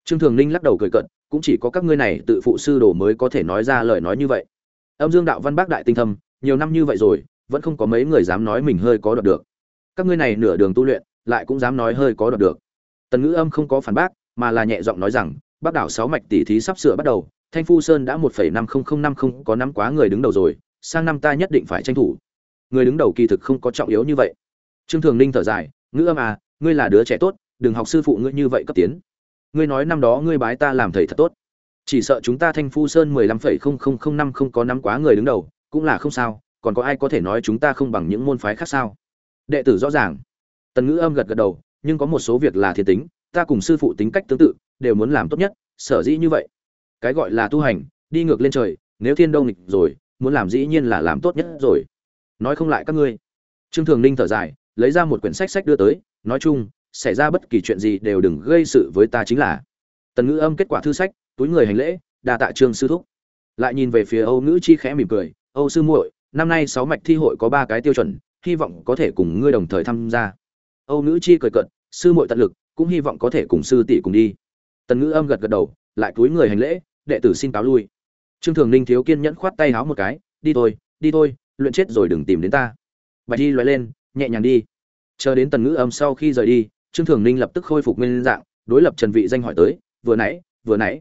Trương thường ninh lắc đầu cười cận cũng chỉ có các ngươi này tự phụ sư đồ mới có thể nói ra lời nói như vậy. Âm dương đạo văn bác đại tinh thâm, nhiều năm như vậy rồi, vẫn không có mấy người dám nói mình hơi có đoạt được. Các ngươi này nửa đường tu luyện, lại cũng dám nói hơi có đoạt được. Tần ngữ âm không có phản bác, mà là nhẹ giọng nói rằng, bác đảo sáu mạch tỷ thí sắp sửa bắt đầu thanh phu sơn đã một phẩy năm không không năm không có năm quá người đứng đầu rồi, sang năm ta nhất định phải tranh thủ. Người đứng đầu kỳ thực không có trọng yếu như vậy. Trương thường ninh thở dài, ngữ âm à ngươi là đứa trẻ tốt, đừng học sư phụ ngươi như vậy cấp tiến. Ngươi nói năm đó ngươi bái ta làm thầy thật tốt. Chỉ sợ chúng ta thanh phu sơn mười lăm phẩy không không không năm không có năm quá người đứng đầu, cũng là không sao, còn có ai có thể nói chúng ta không bằng những môn phái khác sao? Đệ tử rõ ràng. Tần ngữ âm gật gật đầu, nhưng có một số việc là thiên tính, ta cùng sư phụ tính cách tương tự, đều muốn làm tốt nhất, sở dĩ như vậy cái gọi là tu hành, đi ngược lên trời, nếu thiên đông nghịch rồi, muốn làm dĩ nhiên là làm tốt nhất rồi. Nói không lại các ngươi. Trương thường ninh thở dài, lấy ra một quyển sách sách đưa tới, nói chung, xảy ra bất kỳ chuyện gì đều đừng gây sự với ta chính là. Tần ngữ âm kết quả thư sách, túi người hành lễ, đa tạ trương sư thúc. Lại nhìn về phía âu ngữ chi khẽ mỉm cười, âu sư muội, năm nay sáu mạch thi hội có ba cái tiêu chuẩn, hy vọng có thể cùng ngươi đồng thời tham gia. Âu ngữ chi cười cận sư muội tận lực, cũng hy vọng có thể cùng sư tỷ cùng đi. Tần ngữ âm gật gật đầu, lại túi người hành lễ đệ tử xin cáo lui. Trương thường ninh thiếu kiên nhẫn khoát tay háo một cái, đi thôi đi thôi, luyện chết rồi đừng tìm đến ta. Bạch đi loại lên, nhẹ nhàng đi. Chờ đến tần ngữ âm sau khi rời đi, trương thường ninh lập tức khôi phục nguyên dạng, đối lập trần vị danh hỏi tới, vừa nãy vừa nãy,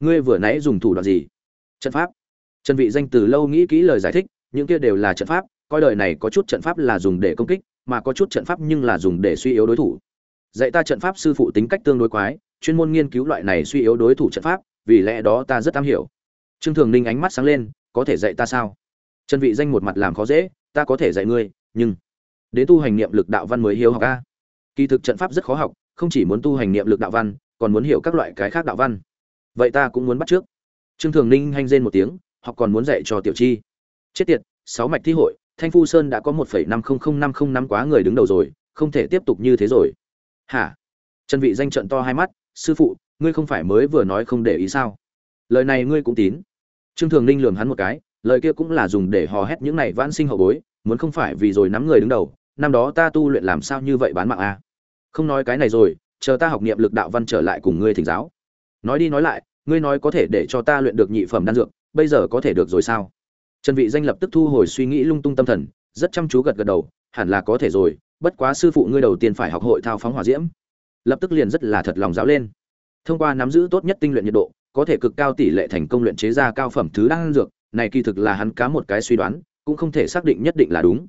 ngươi vừa nãy dùng thủ đoạn gì? Trận pháp. Trần vị danh từ lâu nghĩ kỹ lời giải thích, những kia đều là trận pháp, coi đời này có chút trận pháp là dùng để công kích, mà có chút trận pháp nhưng là dùng để suy yếu đối thủ. Dạy ta trận pháp sư phụ tính cách tương đối quái, chuyên môn nghiên cứu loại này suy yếu đối thủ trận pháp vì lẽ đó ta rất am hiểu. Trương thường ninh ánh mắt sáng lên, có thể dạy ta sao? Trần vị danh một mặt làm khó dễ, ta có thể dạy ngươi, nhưng đến tu hành niệm lực đạo văn mới hiếu học a. Kỳ thực trận pháp rất khó học, không chỉ muốn tu hành niệm lực đạo văn, còn muốn hiểu các loại cái khác đạo văn. Vậy ta cũng muốn bắt trước. Trương thường ninh hanh rên một tiếng, học còn muốn dạy cho tiểu chi. Chết tiệt, sáu mạch thi hội, thanh phu sơn đã có một phẩy năm không không năm không năm quá người đứng đầu rồi, không thể tiếp tục như thế rồi. Hả? Trần vị danh trận to hai mắt, sư phụ ngươi không phải mới vừa nói không để ý sao? Lời này ngươi cũng tín. Trương thường ninh lườm hắn một cái, lời kia cũng là dùng để hò hét những này vãn sinh hậu bối, muốn không phải vì rồi nắm người đứng đầu, năm đó ta tu luyện làm sao như vậy bán mạng a? À? không nói cái này rồi, chờ ta học niệm lực đạo văn trở lại cùng ngươi thỉnh giáo. Nói đi nói lại, ngươi nói có thể để cho ta luyện được nhị phẩm đan dược, bây giờ có thể được rồi sao? Trần vị danh lập tức thu hồi suy nghĩ lung tung tâm thần, rất chăm chú gật gật đầu, hẳn là có thể rồi, bất quá sư phụ ngươi đầu tiên phải học hội thao phóng hỏa diễm. Lập tức liền rất là thật lòng giáo lên thông qua nắm giữ tốt nhất tinh luyện nhiệt độ, có thể cực cao tỷ lệ thành công luyện chế ra cao phẩm thứ đan dược, này kỳ thực là hắn cá một cái suy đoán, cũng không thể xác định nhất định là đúng.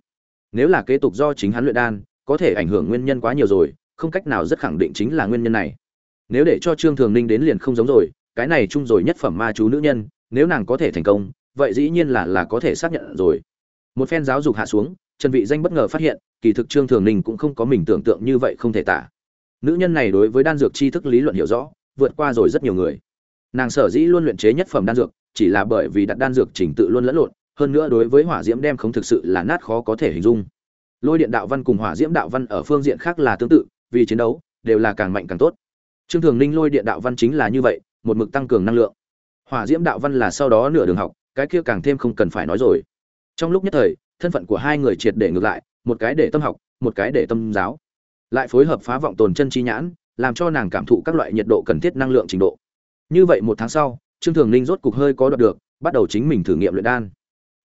Nếu là kế tục do chính hắn luyện đan, có thể ảnh hưởng nguyên nhân quá nhiều rồi, không cách nào rất khẳng định chính là nguyên nhân này. Nếu để cho trương thường ninh đến liền không giống rồi, cái này chung rồi nhất phẩm ma chú nữ nhân, nếu nàng có thể thành công, vậy dĩ nhiên là là có thể xác nhận rồi. Một phen giáo dục hạ xuống, trần vị danh bất ngờ phát hiện, kỳ thực trương thường ninh cũng không có mình tưởng tượng như vậy không thể tả. Nữ nhân này đối với đan dược tri thức lý luận hiểu rõ vượt qua rồi rất nhiều người. Nàng sở dĩ luôn luyện chế nhất phẩm đan dược, chỉ là bởi vì đặt đan dược trình tự luôn lẫn lộn, hơn nữa đối với hỏa diễm đem không thực sự là nát khó có thể hình dung. Lôi điện đạo văn cùng hỏa diễm đạo văn ở phương diện khác là tương tự, vì chiến đấu đều là càng mạnh càng tốt. Trương thường ninh lôi điện đạo văn chính là như vậy, một mực tăng cường năng lượng. Hỏa diễm đạo văn là sau đó nửa đường học, cái kia càng thêm không cần phải nói rồi. Trong lúc nhất thời, thân phận của hai người triệt để ngược lại, một cái để tâm học, một cái để tâm giáo. Lại phối hợp phá vọng tồn chân chi nhãn làm cho nàng cảm thụ các loại nhiệt độ cần thiết năng lượng trình độ. Như vậy một tháng sau, trương thường ninh rốt cục hơi có đoạt được, bắt đầu chính mình thử nghiệm luyện đan.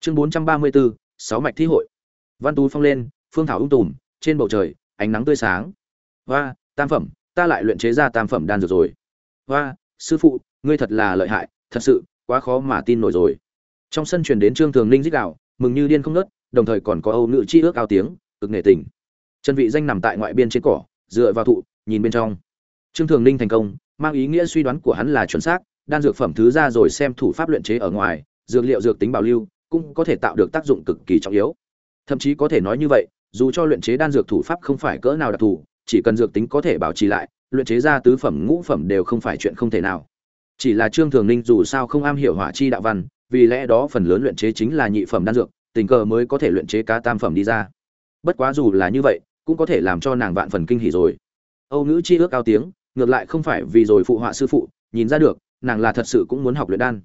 Chương bốn trăm ba mươi bốn, sáu mạch thi hội. Văn tú phong lên, phương thảo ung tùm, trên bầu trời, ánh nắng tươi sáng. Và tam phẩm, ta lại luyện chế ra tam phẩm đan dược rồi. Và sư phụ, ngươi thật là lợi hại, thật sự, quá khó mà tin nổi rồi. Trong sân truyền đến trương thường ninh dích đạo mừng như điên không nớt đồng thời còn có âu nữ chi ước ao tiếng, cực nghệ tình. Chân vị danh nằm tại ngoại biên trên cỏ, dựa vào thụ, nhìn bên trong trương thường ninh thành công, mang ý nghĩa suy đoán của hắn là chuẩn xác, đan dược phẩm thứ ra rồi xem thủ pháp luyện chế ở ngoài, dược liệu dược tính bảo lưu, cũng có thể tạo được tác dụng cực kỳ trọng yếu. Thậm chí có thể nói như vậy, dù cho luyện chế đan dược thủ pháp không phải cỡ nào đặc thù, chỉ cần dược tính có thể bảo trì lại, luyện chế ra tứ phẩm ngũ phẩm đều không phải chuyện không thể nào. Chỉ là trương thường ninh dù sao không am hiểu hỏa chi đạo văn, vì lẽ đó phần lớn luyện chế chính là nhị phẩm đan dược, tình cờ mới có thể luyện chế cá tam phẩm đi ra. Bất quá dù là như vậy, cũng có thể làm cho nàng vạn phần kinh hỉ rồi. Âu nữ chi ước cao tiếng ngược lại không phải vì rồi phụ họa sư phụ, nhìn ra được, nàng là thật sự cũng muốn học luyện đan.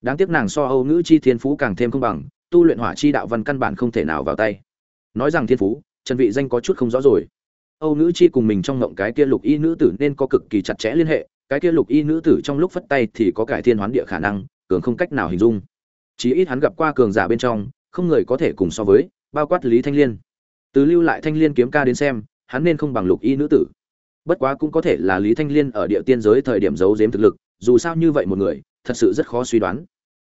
Đáng tiếc nàng so âu nữ chi thiên phú càng thêm không bằng, tu luyện hỏa chi đạo văn căn bản không thể nào vào tay. Nói rằng thiên phú, trần vị danh có chút không rõ rồi. Âu nữ chi cùng mình trong ngộng cái kia lục y nữ tử nên có cực kỳ chặt chẽ liên hệ, cái kia lục y nữ tử trong lúc phất tay thì có cải thiên hoán địa khả năng, cường không cách nào hình dung. Chí ít hắn gặp qua cường giả bên trong, không người có thể cùng so với, bao quát lý thanh liên. Từ lưu lại thanh liên kiếm ca đến xem, hắn nên không bằng lục y nữ tử bất quá cũng có thể là lý thanh liên ở địa tiên giới thời điểm giấu giếm thực lực, dù sao như vậy một người, thật sự rất khó suy đoán.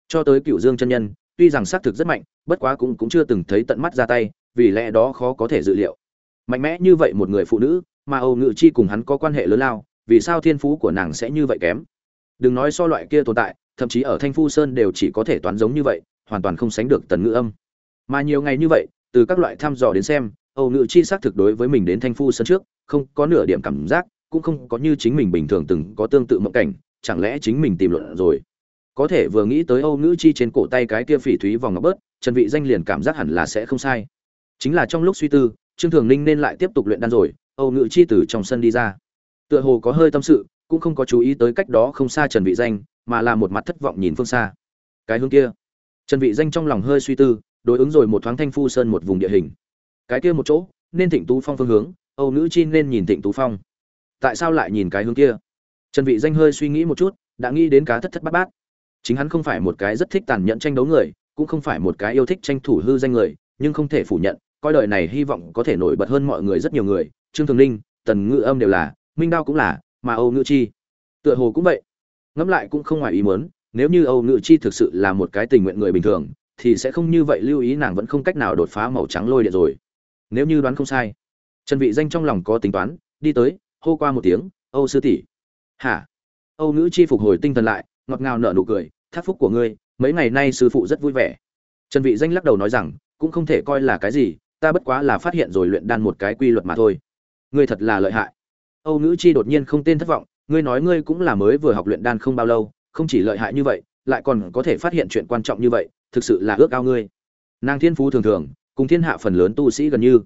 Cho tới cựu dương chân nhân, tuy rằng xác thực rất mạnh, bất quá cũng cũng chưa từng thấy tận mắt ra tay, vì lẽ đó khó có thể dự liệu. Mạnh mẽ như vậy một người phụ nữ, mà âu ngự chi cùng hắn có quan hệ lớn lao, vì sao thiên phú của nàng sẽ như vậy kém? Đừng nói so loại kia tồn tại, thậm chí ở thanh phu sơn đều chỉ có thể toán giống như vậy, hoàn toàn không sánh được tần ngữ âm. Mà nhiều ngày như vậy, từ các loại thăm dò đến xem âu ngự chi xác thực đối với mình đến thanh phu sơn trước, không có nửa điểm cảm giác, cũng không có như chính mình bình thường từng có tương tự mộng cảnh, chẳng lẽ chính mình tìm luận rồi? Có thể vừa nghĩ tới âu Ngự chi trên cổ tay cái kia phỉ thúy vòng ngọc bớt, trần vị danh liền cảm giác hẳn là sẽ không sai. Chính là trong lúc suy tư, trương thường ninh nên lại tiếp tục luyện đan rồi, âu Ngự chi từ trong sân đi ra. Tựa hồ có hơi tâm sự, cũng không có chú ý tới cách đó không xa trần vị danh, mà là một mặt thất vọng nhìn phương xa. Cái hướng kia. Trần vị danh trong lòng hơi suy tư, đối ứng rồi một thoáng thanh phu sơn một vùng địa hình cái kia một chỗ, nên thịnh tú phong phương hướng, âu nữ chi nên nhìn thịnh tú phong. Tại sao lại nhìn cái hướng kia? Trần vị danh hơi suy nghĩ một chút, đã nghĩ đến cá thất thất bát bát. Chính hắn không phải một cái rất thích tàn nhẫn tranh đấu người, cũng không phải một cái yêu thích tranh thủ hư danh người, nhưng không thể phủ nhận, coi đời này hy vọng có thể nổi bật hơn mọi người rất nhiều người. Trương thường ninh, tần ngự âm đều là, minh đao cũng là, mà âu ngự chi. Tựa hồ cũng vậy. Ngẫm lại cũng không ngoài ý muốn, nếu như âu ngự chi thực sự là một cái tình nguyện người bình thường, thì sẽ không như vậy lưu ý nàng vẫn không cách nào đột phá màu trắng lôi điện rồi nếu như đoán không sai. Trần vị danh trong lòng có tính toán, đi tới, hô qua một tiếng, âu sư tỷ. Hả? Âu nữ chi phục hồi tinh thần lại, ngọt ngào nở nụ cười, thác phúc của ngươi, mấy ngày nay sư phụ rất vui vẻ. Trần vị danh lắc đầu nói rằng, cũng không thể coi là cái gì, ta bất quá là phát hiện rồi luyện đan một cái quy luật mà thôi. Ngươi thật là lợi hại. Âu nữ chi đột nhiên không tên thất vọng, ngươi nói ngươi cũng là mới vừa học luyện đan không bao lâu, không chỉ lợi hại như vậy, lại còn có thể phát hiện chuyện quan trọng như vậy, thực sự là ước ao ngươi. Nàng thiên phú thường thường cùng thiên hạ phần lớn tu sĩ gần như.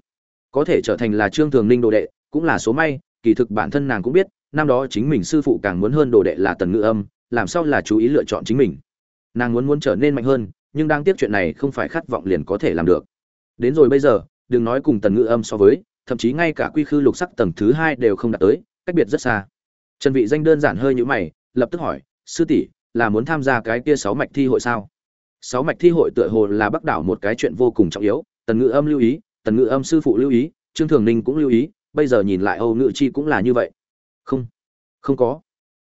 Có thể trở thành là trương thường ninh đồ đệ, cũng là số may, kỳ thực bản thân nàng cũng biết, năm đó chính mình sư phụ càng muốn hơn đồ đệ là tần ngữ âm, làm sao là chú ý lựa chọn chính mình. Nàng muốn muốn trở nên mạnh hơn, nhưng đang tiếp chuyện này không phải khát vọng liền có thể làm được. Đến rồi bây giờ, đừng nói cùng tần ngữ âm so với, thậm chí ngay cả quy khư lục sắc tầng thứ hai đều không đạt tới, cách biệt rất xa. Trần vị danh đơn giản hơi nhũ mày, lập tức hỏi, sư tỷ, là muốn tham gia cái kia sáu mạch thi hội sao? Sáu mạch thi hội tựa hồ là bắc đảo một cái chuyện vô cùng trọng yếu tần ngữ âm lưu ý, tần ngữ âm sư phụ lưu ý, trương thường ninh cũng lưu ý, bây giờ nhìn lại âu ngữ chi cũng là như vậy. Không không có.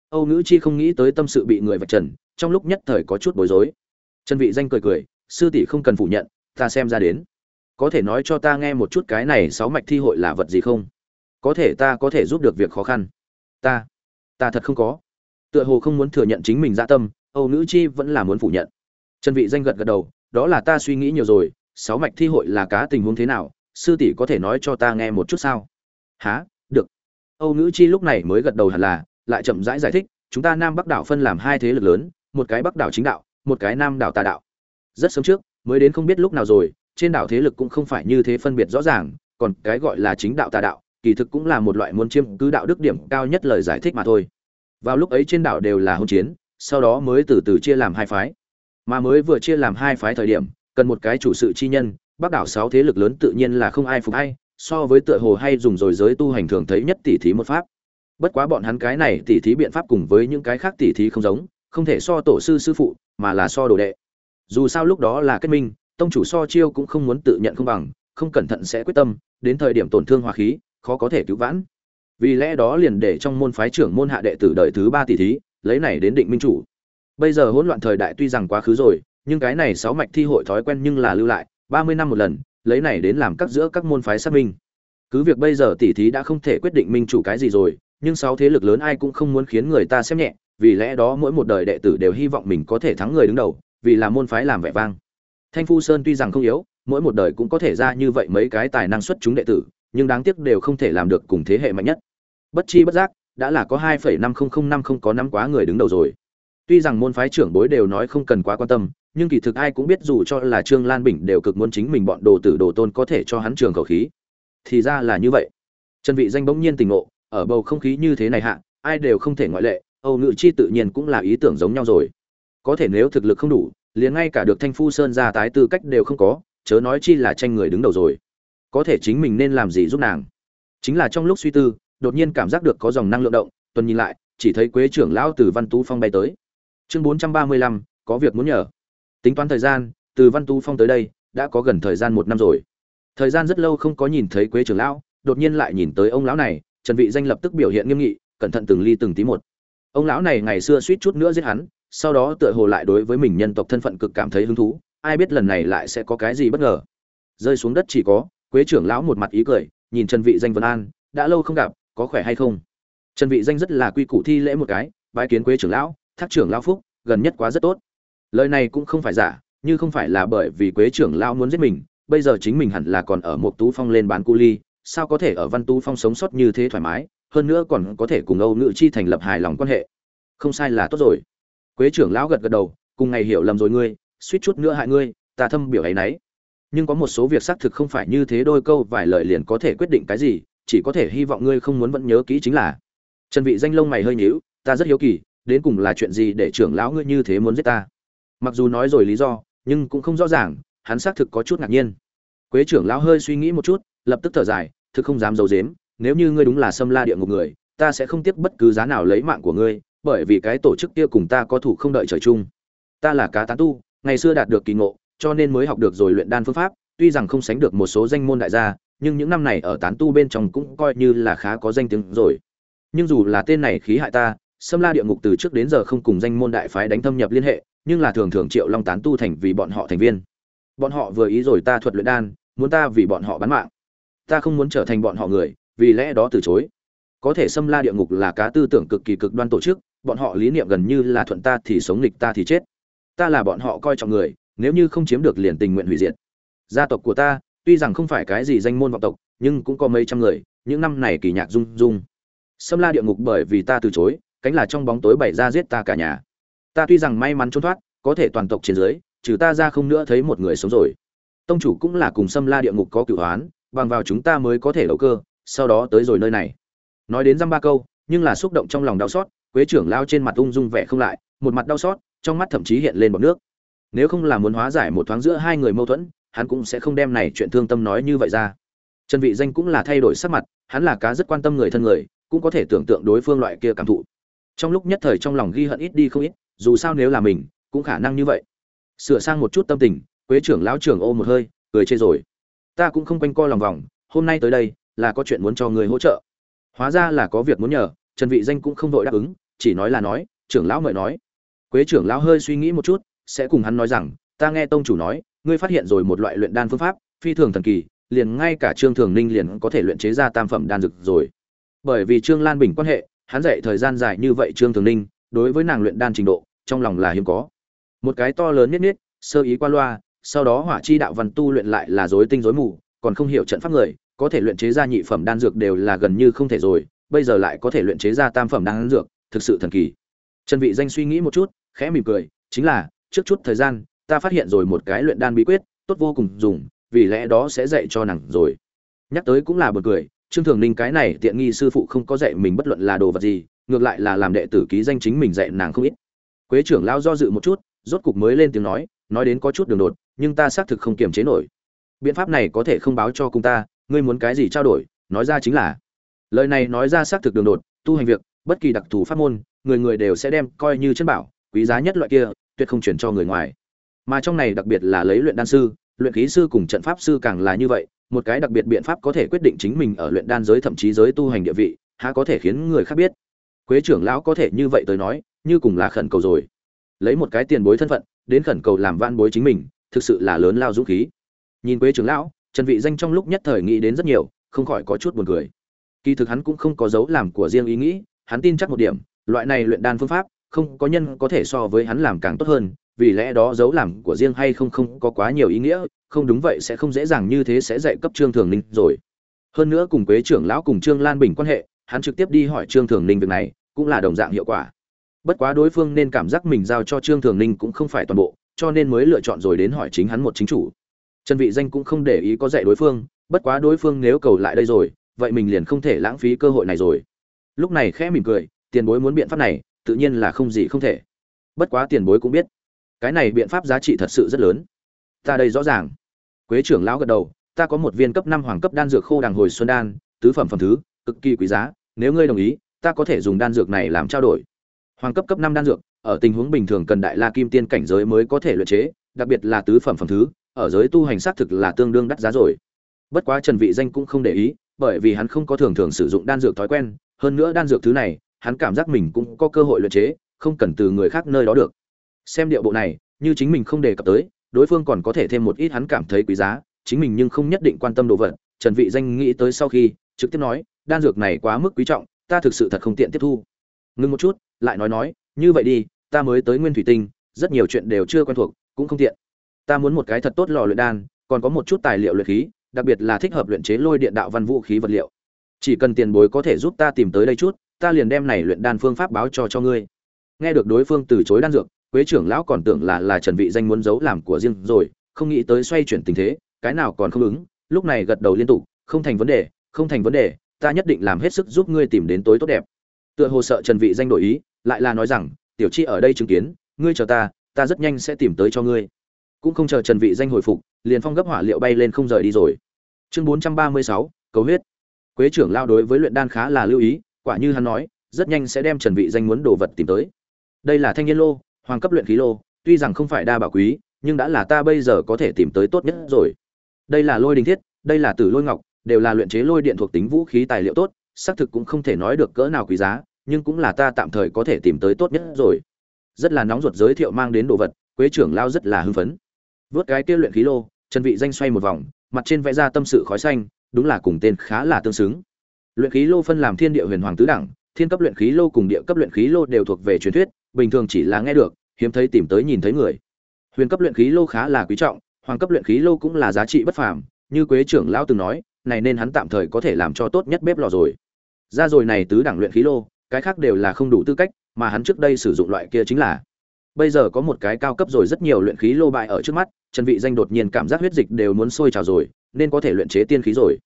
Âu ngữ chi không nghĩ tới tâm sự bị người vạch trần, trong lúc nhất thời có chút bối rối. Trần vị danh cười cười, sư tỷ không cần phủ nhận, ta xem ra đến. Có thể nói cho ta nghe một chút cái này sáu mạch thi hội là vật gì không? Có thể ta có thể giúp được việc khó khăn. Ta ta thật không có. Tựa hồ không muốn thừa nhận chính mình dạ tâm, âu nữ chi vẫn là muốn phủ nhận. Trần vị danh gật gật đầu, đó là ta suy nghĩ nhiều rồi sáu mạch thi hội là cá tình huống thế nào? Sư tỷ có thể nói cho ta nghe một chút sao? Há được. Âu nữ chi lúc này mới gật đầu hẳn là lại chậm rãi giải, giải thích chúng ta nam bắc đảo phân làm hai thế lực lớn một cái bắc đảo chính đạo một cái nam đảo tà đạo. Rất sớm trước mới đến không biết lúc nào rồi trên đảo thế lực cũng không phải như thế phân biệt rõ ràng còn cái gọi là chính đạo tà đạo kỳ thực cũng là một loại muốn chiêm cứ đạo đức điểm cao nhất lời giải thích mà thôi. Vào lúc ấy trên đảo đều là hôn chiến sau đó mới từ từ chia làm hai phái. Mà mới vừa chia làm hai phái thời điểm cần một cái chủ sự chi nhân, bắc đảo sáu thế lực lớn tự nhiên là không ai phục ai, so với tựa hồ hay dùng rồi giới tu hành thường thấy nhất tỷ thí một pháp. Bất quá bọn hắn cái này tỷ thí biện pháp cùng với những cái khác tỷ thí không giống, không thể so tổ sư sư phụ, mà là so đồ đệ. Dù sao lúc đó là kết minh, tông chủ so chiêu cũng không muốn tự nhận không bằng, không cẩn thận sẽ quyết tâm, đến thời điểm tổn thương hòa khí, khó có thể cứu vãn. Vì lẽ đó liền để trong môn phái trưởng môn hạ đệ tử đời thứ ba tỷ thí, lấy này đến định minh chủ. Bây giờ hỗn loạn thời đại tuy rằng quá khứ rồi nhưng cái này sáu mạch thi hội thói quen nhưng là lưu lại, ba mươi năm một lần, lấy này đến làm các giữa các môn phái xác minh. Cứ việc bây giờ tỷ thí đã không thể quyết định minh chủ cái gì rồi, nhưng sáu thế lực lớn ai cũng không muốn khiến người ta xem nhẹ, vì lẽ đó mỗi một đời đệ tử đều hy vọng mình có thể thắng người đứng đầu, vì là môn phái làm vẻ vang. Thanh phu sơn tuy rằng không yếu, mỗi một đời cũng có thể ra như vậy mấy cái tài năng xuất chúng đệ tử, nhưng đáng tiếc đều không thể làm được cùng thế hệ mạnh nhất. Bất chi bất giác, đã là có hai phẩy năm không không năm không có năm quá người đứng đầu rồi. Tuy rằng môn phái trưởng bối đều nói không cần quá quan tâm nhưng kỳ thực ai cũng biết dù cho là trương lan bình đều cực muốn chính mình bọn đồ tử đồ tôn có thể cho hắn trường khẩu khí. Thì ra là như vậy. Trần vị danh bỗng nhiên tình ngộ, ở bầu không khí như thế này hạ, ai đều không thể ngoại lệ, âu ngự chi tự nhiên cũng là ý tưởng giống nhau rồi. Có thể nếu thực lực không đủ, liền ngay cả được thanh phu sơn ra tái tư cách đều không có, chớ nói chi là tranh người đứng đầu rồi. Có thể chính mình nên làm gì giúp nàng? Chính là trong lúc suy tư, đột nhiên cảm giác được có dòng năng lượng động, tuần nhìn lại, chỉ thấy quế trưởng lão từ văn tú phong bay tới. Chương bốn trăm ba mươi lăm, có việc muốn nhờ tính toán thời gian, từ văn Tu phong tới đây, đã có gần thời gian một năm rồi. Thời gian rất lâu không có nhìn thấy quế trưởng lão, đột nhiên lại nhìn tới ông lão này, trần vị danh lập tức biểu hiện nghiêm nghị, cẩn thận từng ly từng tí một. Ông lão này ngày xưa suýt chút nữa giết hắn, sau đó tựa hồ lại đối với mình nhân tộc thân phận cực cảm thấy hứng thú, ai biết lần này lại sẽ có cái gì bất ngờ. Rơi xuống đất chỉ có, quế trưởng lão một mặt ý cười, nhìn trần vị danh vân an, đã lâu không gặp, có khỏe hay không? Trần vị danh rất là quy củ thi lễ một cái, bái kiến quế trưởng lão, thác trưởng lão phúc, gần nhất quá rất tốt lời này cũng không phải giả, như không phải là bởi vì quế trưởng lão muốn giết mình, bây giờ chính mình hẳn là còn ở một tú phong lên bán cu ly, sao có thể ở văn tú phong sống sót như thế thoải mái, hơn nữa còn có thể cùng âu ngự chi thành lập hài lòng quan hệ. Không sai là tốt rồi. Quế trưởng lão gật gật đầu, cùng ngày hiểu lầm rồi ngươi, suýt chút nữa hại ngươi, ta thâm biểu ấy nấy. Nhưng có một số việc xác thực không phải như thế đôi câu vài lời liền có thể quyết định cái gì, chỉ có thể hy vọng ngươi không muốn vẫn nhớ kỹ chính là. Trần vị danh lông mày hơi nhíu, ta rất hiếu kỳ, đến cùng là chuyện gì để trưởng lão ngươi như thế muốn giết ta? Mặc dù nói rồi lý do, nhưng cũng không rõ ràng, hắn xác thực có chút ngạc nhiên. Quế trưởng lão hơi suy nghĩ một chút, lập tức thở dài, thực không dám giấu dếm nếu như ngươi đúng là xâm la địa ngục người, ta sẽ không tiếc bất cứ giá nào lấy mạng của ngươi, bởi vì cái tổ chức kia cùng ta có thủ không đợi trời chung. Ta là cá tán tu, ngày xưa đạt được kỳ ngộ, cho nên mới học được rồi luyện đan phương pháp, tuy rằng không sánh được một số danh môn đại gia, nhưng những năm này ở tán tu bên trong cũng coi như là khá có danh tiếng rồi. Nhưng dù là tên này khí hại ta, xâm la địa ngục từ trước đến giờ không cùng danh môn đại phái đánh thâm nhập liên hệ nhưng là thường thường triệu long tán tu thành vì bọn họ thành viên. Bọn họ vừa ý rồi ta thuật luyện đan, muốn ta vì bọn họ bán mạng. Ta không muốn trở thành bọn họ người, vì lẽ đó từ chối. Có thể xâm la địa ngục là cá tư tưởng cực kỳ cực đoan tổ chức, bọn họ lý niệm gần như là thuận ta thì sống nghịch ta thì chết. Ta là bọn họ coi trọng người, nếu như không chiếm được liền tình nguyện hủy diệt. Gia tộc của ta, tuy rằng không phải cái gì danh môn vọng tộc, nhưng cũng có mấy trăm người, những năm này kỳ nhạc rung rung. Xâm la địa ngục bởi vì ta từ chối, cánh là trong bóng tối bày ra giết ta cả nhà ta tuy rằng may mắn trốn thoát, có thể toàn tộc trên dưới, trừ ta ra không nữa thấy một người sống rồi. Tông chủ cũng là cùng xâm la địa ngục có cửu hoán, bằng vào chúng ta mới có thể đầu cơ, sau đó tới rồi nơi này. Nói đến dăm ba câu, nhưng là xúc động trong lòng đau xót, quế trưởng lao trên mặt ung dung vẻ không lại, một mặt đau xót, trong mắt thậm chí hiện lên bọc nước. Nếu không là muốn hóa giải một thoáng giữa hai người mâu thuẫn, hắn cũng sẽ không đem này chuyện thương tâm nói như vậy ra. Trần vị danh cũng là thay đổi sắc mặt, hắn là cá rất quan tâm người thân người, cũng có thể tưởng tượng đối phương loại kia cảm thụ. Trong lúc nhất thời trong lòng ghi hận ít đi không ít dù sao nếu là mình, cũng khả năng như vậy. Sửa sang một chút tâm tình, quế trưởng lão trưởng ô một hơi, cười chê rồi. Ta cũng không quanh co lòng vòng, hôm nay tới đây, là có chuyện muốn cho người hỗ trợ. Hóa ra là có việc muốn nhờ, trần vị danh cũng không vội đáp ứng, chỉ nói là nói, trưởng lão mời nói. Quế trưởng lão hơi suy nghĩ một chút, sẽ cùng hắn nói rằng, ta nghe tông chủ nói, ngươi phát hiện rồi một loại luyện đan phương pháp, phi thường thần kỳ, liền ngay cả trương thường ninh liền có thể luyện chế ra tam phẩm đan dược rồi. Bởi vì trương lan bình quan hệ, hắn dạy thời gian dài như vậy trương thường ninh, đối với nàng luyện đan trình độ trong lòng là hiếm có. Một cái to lớn nhất nhất sơ ý qua loa, sau đó hỏa chi đạo văn tu luyện lại là rối tinh rối mù, còn không hiểu trận pháp người, có thể luyện chế ra nhị phẩm đan dược đều là gần như không thể rồi, bây giờ lại có thể luyện chế ra tam phẩm đan dược, thực sự thần kỳ. Trần vị danh suy nghĩ một chút, khẽ mỉm cười, chính là, trước chút thời gian, ta phát hiện rồi một cái luyện đan bí quyết, tốt vô cùng dùng, vì lẽ đó sẽ dạy cho nàng rồi. Nhắc tới cũng là buồn cười, trương thường ninh cái này tiện nghi sư phụ không có dạy mình bất luận là đồ vật gì, ngược lại là làm đệ tử ký danh chính mình dạy nàng không ít quế trưởng lão do dự một chút, rốt cục mới lên tiếng nói nói đến có chút đường đột, nhưng ta xác thực không kiềm chế nổi. Biện pháp này có thể không báo cho cùng ta, ngươi muốn cái gì trao đổi, nói ra chính là. Lời này nói ra xác thực đường đột, tu hành việc, bất kỳ đặc thù pháp môn, người người đều sẽ đem coi như chân bảo, quý giá nhất loại kia, tuyệt không chuyển cho người ngoài. Mà trong này đặc biệt là lấy luyện đan sư, luyện khí sư cùng trận pháp sư càng là như vậy, một cái đặc biệt biện pháp có thể quyết định chính mình ở luyện đan giới thậm chí giới tu hành địa vị, há có thể khiến người khác biết. Quế trưởng lão có thể như vậy tới nói như cùng là khẩn cầu rồi. Lấy một cái tiền bối thân phận, đến khẩn cầu làm van bối chính mình, thực sự là lớn lao dũng khí. Nhìn quế trưởng lão, trần vị danh trong lúc nhất thời nghĩ đến rất nhiều, không khỏi có chút buồn cười. Kỳ thực hắn cũng không có dấu làm của riêng ý nghĩ, hắn tin chắc một điểm, loại này luyện đan phương pháp, không có nhân có thể so với hắn làm càng tốt hơn, vì lẽ đó dấu làm của riêng hay không không có quá nhiều ý nghĩa, không đúng vậy sẽ không dễ dàng như thế sẽ dạy cấp trương thường ninh rồi. Hơn nữa cùng quế trưởng lão cùng trương lan bình quan hệ, hắn trực tiếp đi hỏi trương thường ninh việc này, cũng là đồng dạng hiệu quả bất quá đối phương nên cảm giác mình giao cho trương thường ninh cũng không phải toàn bộ, cho nên mới lựa chọn rồi đến hỏi chính hắn một chính chủ. Trần vị danh cũng không để ý có dạy đối phương, bất quá đối phương nếu cầu lại đây rồi, vậy mình liền không thể lãng phí cơ hội này rồi. Lúc này khẽ mỉm cười, tiền bối muốn biện pháp này, tự nhiên là không gì không thể. Bất quá tiền bối cũng biết, cái này biện pháp giá trị thật sự rất lớn. Ta đây rõ ràng. Quế trưởng lão gật đầu, ta có một viên cấp năm hoàng cấp đan dược khô đằng hồi xuân đan, tứ phẩm phẩm thứ, cực kỳ quý giá, nếu ngươi đồng ý, ta có thể dùng đan dược này làm trao đổi hoàng cấp cấp năm đan dược, ở tình huống bình thường cần đại la kim tiên cảnh giới mới có thể luyện chế, đặc biệt là tứ phẩm phẩm thứ, ở giới tu hành xác thực là tương đương đắt giá rồi. Bất quá trần vị danh cũng không để ý, bởi vì hắn không có thường thường sử dụng đan dược thói quen, hơn nữa đan dược thứ này, hắn cảm giác mình cũng có cơ hội luyện chế, không cần từ người khác nơi đó được. Xem điệu bộ này, như chính mình không đề cập tới, đối phương còn có thể thêm một ít hắn cảm thấy quý giá, chính mình nhưng không nhất định quan tâm đồ vật, trần vị danh nghĩ tới sau khi, trực tiếp nói, đan dược này quá mức quý trọng, ta thực sự thật không tiện tiếp thu. Ngưng một chút lại nói nói, như vậy đi, ta mới tới nguyên thủy tinh, rất nhiều chuyện đều chưa quen thuộc, cũng không tiện. Ta muốn một cái thật tốt lò luyện đan, còn có một chút tài liệu luyện khí, đặc biệt là thích hợp luyện chế lôi điện đạo văn vũ khí vật liệu. Chỉ cần tiền bối có thể giúp ta tìm tới đây chút, ta liền đem này luyện đan phương pháp báo cho cho ngươi. Nghe được đối phương từ chối đan dược, quế trưởng lão còn tưởng là là trần vị danh muốn giấu làm của riêng rồi, không nghĩ tới xoay chuyển tình thế, cái nào còn không ứng, lúc này gật đầu liên tục, không thành vấn đề, không thành vấn đề, ta nhất định làm hết sức giúp ngươi tìm đến tối tốt đẹp tựa hồ sợ trần vị danh đổi ý lại là nói rằng tiểu chi ở đây chứng kiến ngươi chờ ta ta rất nhanh sẽ tìm tới cho ngươi. Cũng không chờ trần vị danh hồi phục liền phong gấp hỏa liệu bay lên không rời đi rồi. Chương 436, cầu huyết. Quế trưởng lao đối với luyện đan khá là lưu ý quả như hắn nói rất nhanh sẽ đem trần vị danh muốn đồ vật tìm tới. Đây là thanh niên lô hoàng cấp luyện khí lô tuy rằng không phải đa bảo quý nhưng đã là ta bây giờ có thể tìm tới tốt nhất rồi. Đây là lôi đình thiết đây là tử lôi ngọc đều là luyện chế lôi điện thuộc tính vũ khí tài liệu tốt xác thực cũng không thể nói được cỡ nào quý giá nhưng cũng là ta tạm thời có thể tìm tới tốt nhất rồi. Rất là nóng ruột giới thiệu mang đến đồ vật, quế trưởng lao rất là hưng phấn. Vớt cái kia luyện khí lô chân vị danh xoay một vòng, mặt trên vẽ ra tâm sự khói xanh, đúng là cùng tên khá là tương xứng. Luyện khí lô phân làm thiên địa huyền hoàng tứ đẳng, thiên cấp luyện khí lô cùng địa cấp luyện khí lô đều thuộc về truyền thuyết, bình thường chỉ là nghe được, hiếm thấy tìm tới nhìn thấy người. Huyền cấp luyện khí lô khá là quý trọng, hoàng cấp luyện khí lô cũng là giá trị bất phàm, như quế trưởng lão từng nói, này nên hắn tạm thời có thể làm cho tốt nhất bếp lò rồi. Ra rồi này tứ đẳng luyện khí lô cái khác đều là không đủ tư cách, mà hắn trước đây sử dụng loại kia chính là. Bây giờ có một cái cao cấp rồi rất nhiều luyện khí lô bại ở trước mắt, trần vị danh đột nhiên cảm giác huyết dịch đều muốn sôi trào rồi, nên có thể luyện chế tiên khí rồi.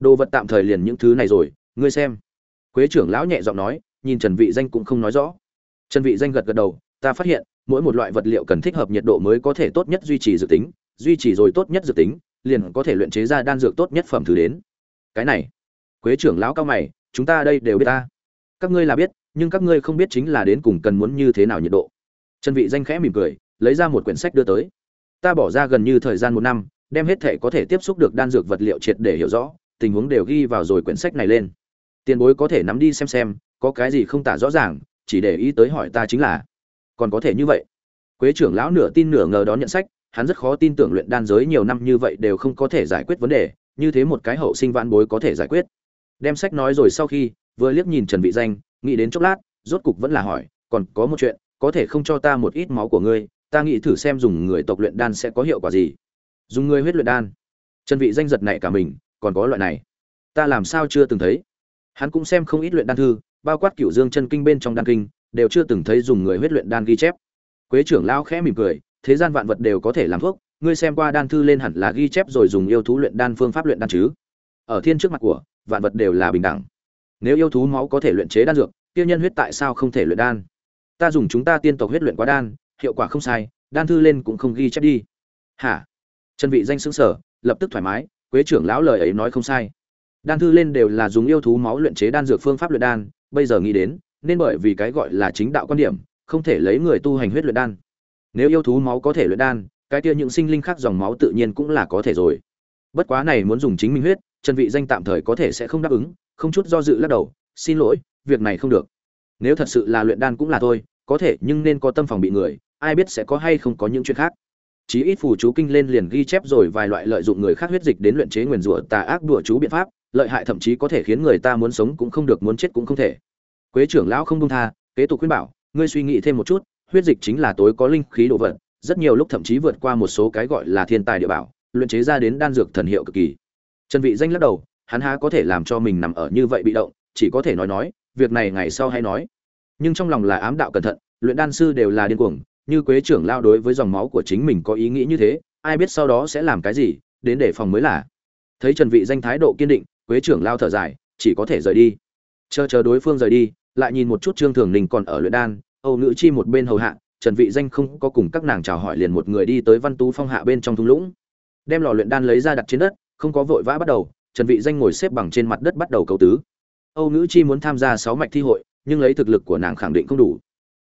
Đồ vật tạm thời liền những thứ này rồi, ngươi xem. Quế trưởng lão nhẹ giọng nói, nhìn trần vị danh cũng không nói rõ. Trần vị danh gật gật đầu, ta phát hiện, mỗi một loại vật liệu cần thích hợp nhiệt độ mới có thể tốt nhất duy trì dự tính, duy trì rồi tốt nhất dự tính, liền có thể luyện chế ra đan dược tốt nhất phẩm thứ đến. Cái này. Quế trưởng lão cao mày, chúng ta đây đều biết ta các ngươi là biết, nhưng các ngươi không biết chính là đến cùng cần muốn như thế nào nhiệt độ. Trần vị danh khẽ mỉm cười, lấy ra một quyển sách đưa tới. Ta bỏ ra gần như thời gian một năm, đem hết thể có thể tiếp xúc được đan dược vật liệu triệt để hiểu rõ, tình huống đều ghi vào rồi quyển sách này lên. Tiền bối có thể nắm đi xem xem, có cái gì không tả rõ ràng, chỉ để ý tới hỏi ta chính là, còn có thể như vậy? Quế trưởng lão nửa tin nửa ngờ đón nhận sách, hắn rất khó tin tưởng luyện đan giới nhiều năm như vậy đều không có thể giải quyết vấn đề, như thế một cái hậu sinh vãn bối có thể giải quyết. Đem sách nói rồi sau khi vừa liếc nhìn trần vị danh, nghĩ đến chốc lát, rốt cục vẫn là hỏi, còn có một chuyện, có thể không cho ta một ít máu của ngươi, ta nghĩ thử xem dùng người tộc luyện đan sẽ có hiệu quả gì. Dùng người huyết luyện đan? Trần vị danh giật này cả mình, còn có loại này, ta làm sao chưa từng thấy? Hắn cũng xem không ít luyện đan thư, bao quát cửu dương chân kinh bên trong đan kinh, đều chưa từng thấy dùng người huyết luyện đan ghi chép. Quế trưởng lão khẽ mỉm cười, thế gian vạn vật đều có thể làm thuốc, ngươi xem qua đan thư lên hẳn là ghi chép rồi dùng yêu thú luyện đan phương pháp luyện đan chứ? Ở thiên trước mặt của, vạn vật đều là bình đẳng nếu yêu thú máu có thể luyện chế đan dược tiêu nhân huyết tại sao không thể luyện đan? Ta dùng chúng ta tiên tộc huyết luyện quá đan, hiệu quả không sai, đan thư lên cũng không ghi chép đi. Hả? Chân vị danh xứng sở lập tức thoải mái, quế trưởng lão lời ấy nói không sai. Đan thư lên đều là dùng yêu thú máu luyện chế đan dược phương pháp luyện đan, bây giờ nghĩ đến, nên bởi vì cái gọi là chính đạo quan điểm, không thể lấy người tu hành huyết luyện đan. Nếu yêu thú máu có thể luyện đan, cái kia những sinh linh khác dòng máu tự nhiên cũng là có thể rồi. Bất quá này muốn dùng chính mình huyết trần vị danh tạm thời có thể sẽ không đáp ứng, không chút do dự lắc đầu, xin lỗi, việc này không được. Nếu thật sự là luyện đan cũng là thôi, có thể nhưng nên có tâm phòng bị người, ai biết sẽ có hay không có những chuyện khác. Chí ít phù chú kinh lên liền ghi chép rồi vài loại lợi dụng người khác huyết dịch đến luyện chế nguyền rủa tà ác đùa chú biện pháp, lợi hại thậm chí có thể khiến người ta muốn sống cũng không được, muốn chết cũng không thể. Quế trưởng lão không công tha, kế tục khuyên bảo, ngươi suy nghĩ thêm một chút, huyết dịch chính là tối có linh khí đồ vật, rất nhiều lúc thậm chí vượt qua một số cái gọi là thiên tài địa bảo, luyện chế ra đến đan dược thần hiệu cực kỳ trần vị danh lắc đầu, hắn há có thể làm cho mình nằm ở như vậy bị động, chỉ có thể nói nói, việc này ngày sau hay nói. Nhưng trong lòng là ám đạo cẩn thận, luyện đan sư đều là điên cuồng, như quế trưởng lao đối với dòng máu của chính mình có ý nghĩ như thế, ai biết sau đó sẽ làm cái gì, đến để phòng mới là. Thấy trần vị danh thái độ kiên định, quế trưởng lao thở dài, chỉ có thể rời đi. Chờ chờ đối phương rời đi, lại nhìn một chút trương thường ninh còn ở luyện đan, âu nữ chi một bên hầu hạ, trần vị danh không có cùng các nàng chào hỏi liền một người đi tới văn tú phong hạ bên trong thung lũng. Đem lò luyện đan lấy ra đặt trên đất không có vội vã bắt đầu, trần vị danh ngồi xếp bằng trên mặt đất bắt đầu cầu tứ. Âu nữ chi muốn tham gia sáu mạch thi hội, nhưng lấy thực lực của nàng khẳng định không đủ.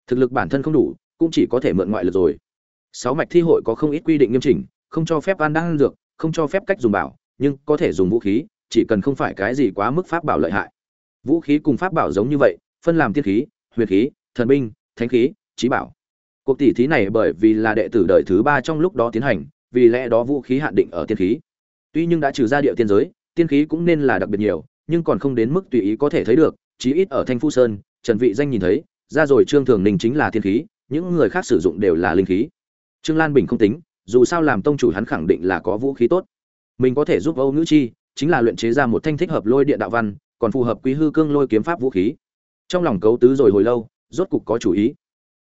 Thực lực bản thân không đủ, cũng chỉ có thể mượn ngoại lực rồi. Sáu mạch thi hội có không ít quy định nghiêm chỉnh, không cho phép ăn đan dược, không cho phép cách dùng bảo, nhưng có thể dùng vũ khí, chỉ cần không phải cái gì quá mức pháp bảo lợi hại. Vũ khí cùng pháp bảo giống như vậy, phân làm tiên khí, huyền khí, thần binh, thánh khí trí bảo. Cuộc tỷ thí này bởi vì là đệ tử đời thứ ba trong lúc đó tiến hành, vì lẽ đó vũ khí hạn định ở tiên khí tuy nhưng đã trừ ra địa tiên giới tiên khí cũng nên là đặc biệt nhiều nhưng còn không đến mức tùy ý có thể thấy được chí ít ở thanh phu sơn trần vị danh nhìn thấy ra rồi trương thường ninh chính là tiên khí những người khác sử dụng đều là linh khí. Trương lan bình không tính dù sao làm tông chủ hắn khẳng định là có vũ khí tốt. Mình có thể giúp âu nữ chi chính là luyện chế ra một thanh thích hợp lôi điện đạo văn còn phù hợp quý hư cương lôi kiếm pháp vũ khí. Trong lòng cấu tứ rồi hồi lâu rốt cục có chủ ý.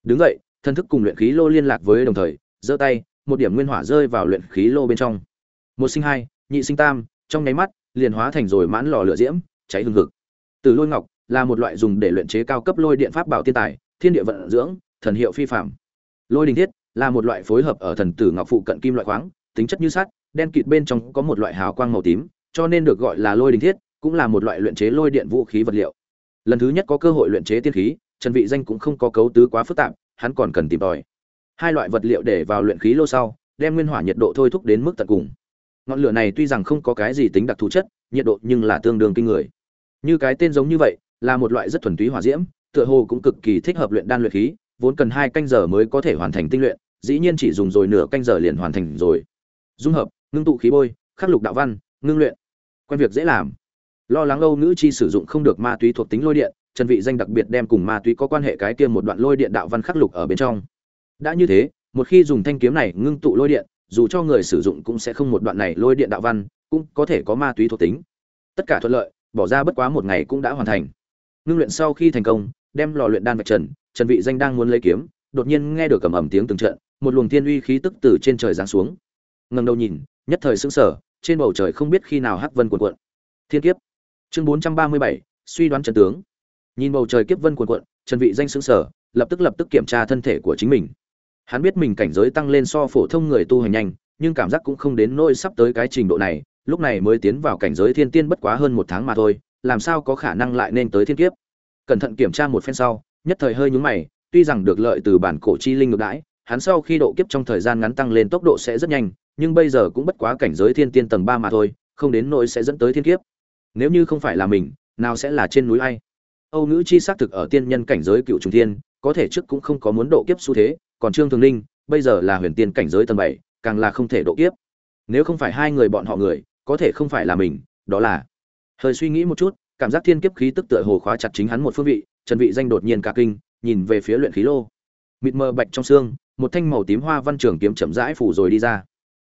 Đứng dậy, thân thức cùng luyện khí lô liên lạc với đồng thời giơ tay một điểm nguyên hỏa rơi vào luyện khí lô bên trong. Một sinh hai nhị sinh tam, trong nháy mắt, liền hóa thành rồi mãn lò lửa diễm, cháy hừng hực. Từ lôi ngọc là một loại dùng để luyện chế cao cấp lôi điện pháp bảo thiên tài, thiên địa vận dưỡng, thần hiệu phi phạm lôi đình thiết là một loại phối hợp ở thần tử ngọc phụ cận kim loại khoáng, tính chất như sắt, đen kịt bên trong có một loại hào quang màu tím, cho nên được gọi là lôi đình thiết, cũng là một loại luyện chế lôi điện vũ khí vật liệu. Lần thứ nhất có cơ hội luyện chế tiên khí, trần vị danh cũng không có cấu tứ quá phức tạp, hắn còn cần tìm tòi. Hai loại vật liệu để vào luyện khí lô sau, đem nguyên hỏa nhiệt độ thôi thúc đến mức tận cùng ngọn lửa này tuy rằng không có cái gì tính đặc thù chất, nhiệt độ nhưng là tương đương kinh người. Như cái tên giống như vậy, là một loại rất thuần túy hỏa diễm, tựa hồ cũng cực kỳ thích hợp luyện đan luyện khí, vốn cần hai canh giờ mới có thể hoàn thành tinh luyện, dĩ nhiên chỉ dùng rồi nửa canh giờ liền hoàn thành rồi. Dung hợp, ngưng tụ khí bôi, khắc lục đạo văn, ngưng luyện. Quen việc dễ làm. Lo lắng âu nữ chi sử dụng không được ma túy thuộc tính lôi điện, trần vị danh đặc biệt đem cùng ma túy có quan hệ cái kia một đoạn lôi điện đạo văn khắc lục ở bên trong. Đã như thế, một khi dùng thanh kiếm này ngưng tụ lôi điện dù cho người sử dụng cũng sẽ không một đoạn này lôi điện đạo văn cũng có thể có ma túy thuộc tính. Tất cả thuận lợi bỏ ra bất quá một ngày cũng đã hoàn thành. Ngưng luyện sau khi thành công đem lò luyện đan vạch trần trần vị danh đang muốn lấy kiếm đột nhiên nghe được cầm ầm tiếng từng trận một luồng thiên uy khí tức từ trên trời giáng xuống. Ngẩng đầu nhìn nhất thời sững sờ trên bầu trời không biết khi nào hắc vân cuộn cuộn. Thiên kiếp. Chương 437, suy đoán trận tướng. Nhìn bầu trời kiếp vân cuộn cuộn trần vị danh sững sờ lập tức lập tức kiểm tra thân thể của chính mình hắn biết mình cảnh giới tăng lên so phổ thông người tu hành nhanh, nhưng cảm giác cũng không đến nỗi sắp tới cái trình độ này, lúc này mới tiến vào cảnh giới thiên tiên bất quá hơn một tháng mà thôi, làm sao có khả năng lại nên tới thiên kiếp? Cẩn thận kiểm tra một phen sau, nhất thời hơi nhúng mày, tuy rằng được lợi từ bản cổ chi linh ngược đãi, hắn sau khi độ kiếp trong thời gian ngắn tăng lên tốc độ sẽ rất nhanh, nhưng bây giờ cũng bất quá cảnh giới thiên tiên tầng ba mà thôi, không đến nỗi sẽ dẫn tới thiên kiếp. Nếu như không phải là mình, nào sẽ là trên núi ai? Âu nữ chi xác thực ở tiên nhân cảnh giới cựu trùng thiên, có thể trước cũng không có muốn độ kiếp xu thế còn trương thường ninh, bây giờ là huyền tiên cảnh giới tầng bảy, càng là không thể độ kiếp. Nếu không phải hai người bọn họ người, có thể không phải là mình, đó là. Hơi suy nghĩ một chút, cảm giác thiên kiếp khí tức tựa hồ khóa chặt chính hắn một phương vị, trần vị danh đột nhiên cả kinh, nhìn về phía luyện khí lô. Mịt mờ bạch trong xương, một thanh màu tím hoa văn trường kiếm chậm rãi phủ rồi đi ra.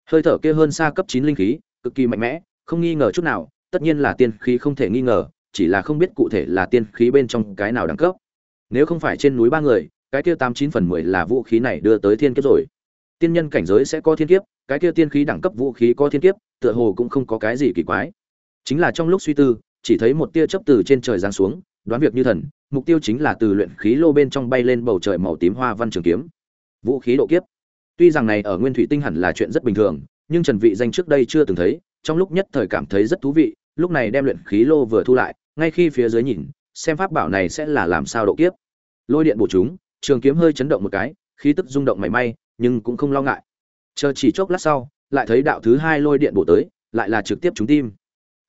Hơi thở kia hơn xa cấp 9 linh khí, cực kỳ mạnh mẽ, không nghi ngờ chút nào, tất nhiên là tiên khí không thể nghi ngờ, chỉ là không biết cụ thể là tiên khí bên trong cái nào đẳng cấp. Nếu không phải trên núi ba người cái kia tám chín phần mười là vũ khí này đưa tới thiên kiếp rồi. Tiên nhân cảnh giới sẽ có thiên kiếp, cái kia tiên khí đẳng cấp vũ khí có thiên kiếp, tựa hồ cũng không có cái gì kỳ quái. Chính là trong lúc suy tư, chỉ thấy một tia chớp từ trên trời giáng xuống, đoán việc như thần, mục tiêu chính là từ luyện khí lô bên trong bay lên bầu trời màu tím hoa văn trường kiếm. Vũ khí độ kiếp. Tuy rằng này ở nguyên thủy tinh hẳn là chuyện rất bình thường, nhưng trần vị danh trước đây chưa từng thấy, trong lúc nhất thời cảm thấy rất thú vị, lúc này đem luyện khí lô vừa thu lại, ngay khi phía dưới nhìn, xem pháp bảo này sẽ là làm sao độ kiếp. Lôi điện bổ chúng trường kiếm hơi chấn động một cái, khí tức rung động mảy may, nhưng cũng không lo ngại. Chờ chỉ chốc lát sau, lại thấy đạo thứ hai lôi điện bổ tới, lại là trực tiếp trúng tim.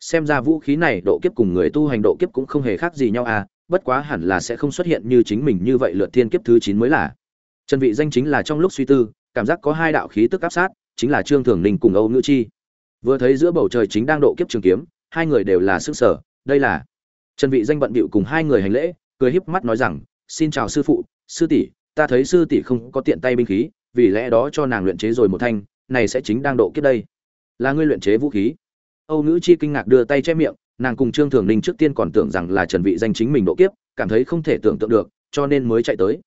Xem ra vũ khí này độ kiếp cùng người tu hành độ kiếp cũng không hề khác gì nhau à bất quá hẳn là sẽ không xuất hiện như chính mình như vậy lượt thiên kiếp thứ chín mới là. Trần vị danh chính là trong lúc suy tư, cảm giác có hai đạo khí tức áp sát, chính là trương thường ninh cùng âu ngữ chi. Vừa thấy giữa bầu trời chính đang độ kiếp trường kiếm, hai người đều là sức sở, đây là. Trần vị danh bận bịu cùng hai người hành lễ, cười híp mắt nói rằng, xin chào sư phụ sư tỷ, ta thấy sư tỷ không có tiện tay binh khí, vì lẽ đó cho nàng luyện chế rồi một thanh, này sẽ chính đang độ kiếp đây. Là ngươi luyện chế vũ khí. Âu nữ chi kinh ngạc đưa tay che miệng, nàng cùng trương thường ninh trước tiên còn tưởng rằng là trần vị danh chính mình độ kiếp, cảm thấy không thể tưởng tượng được, cho nên mới chạy tới.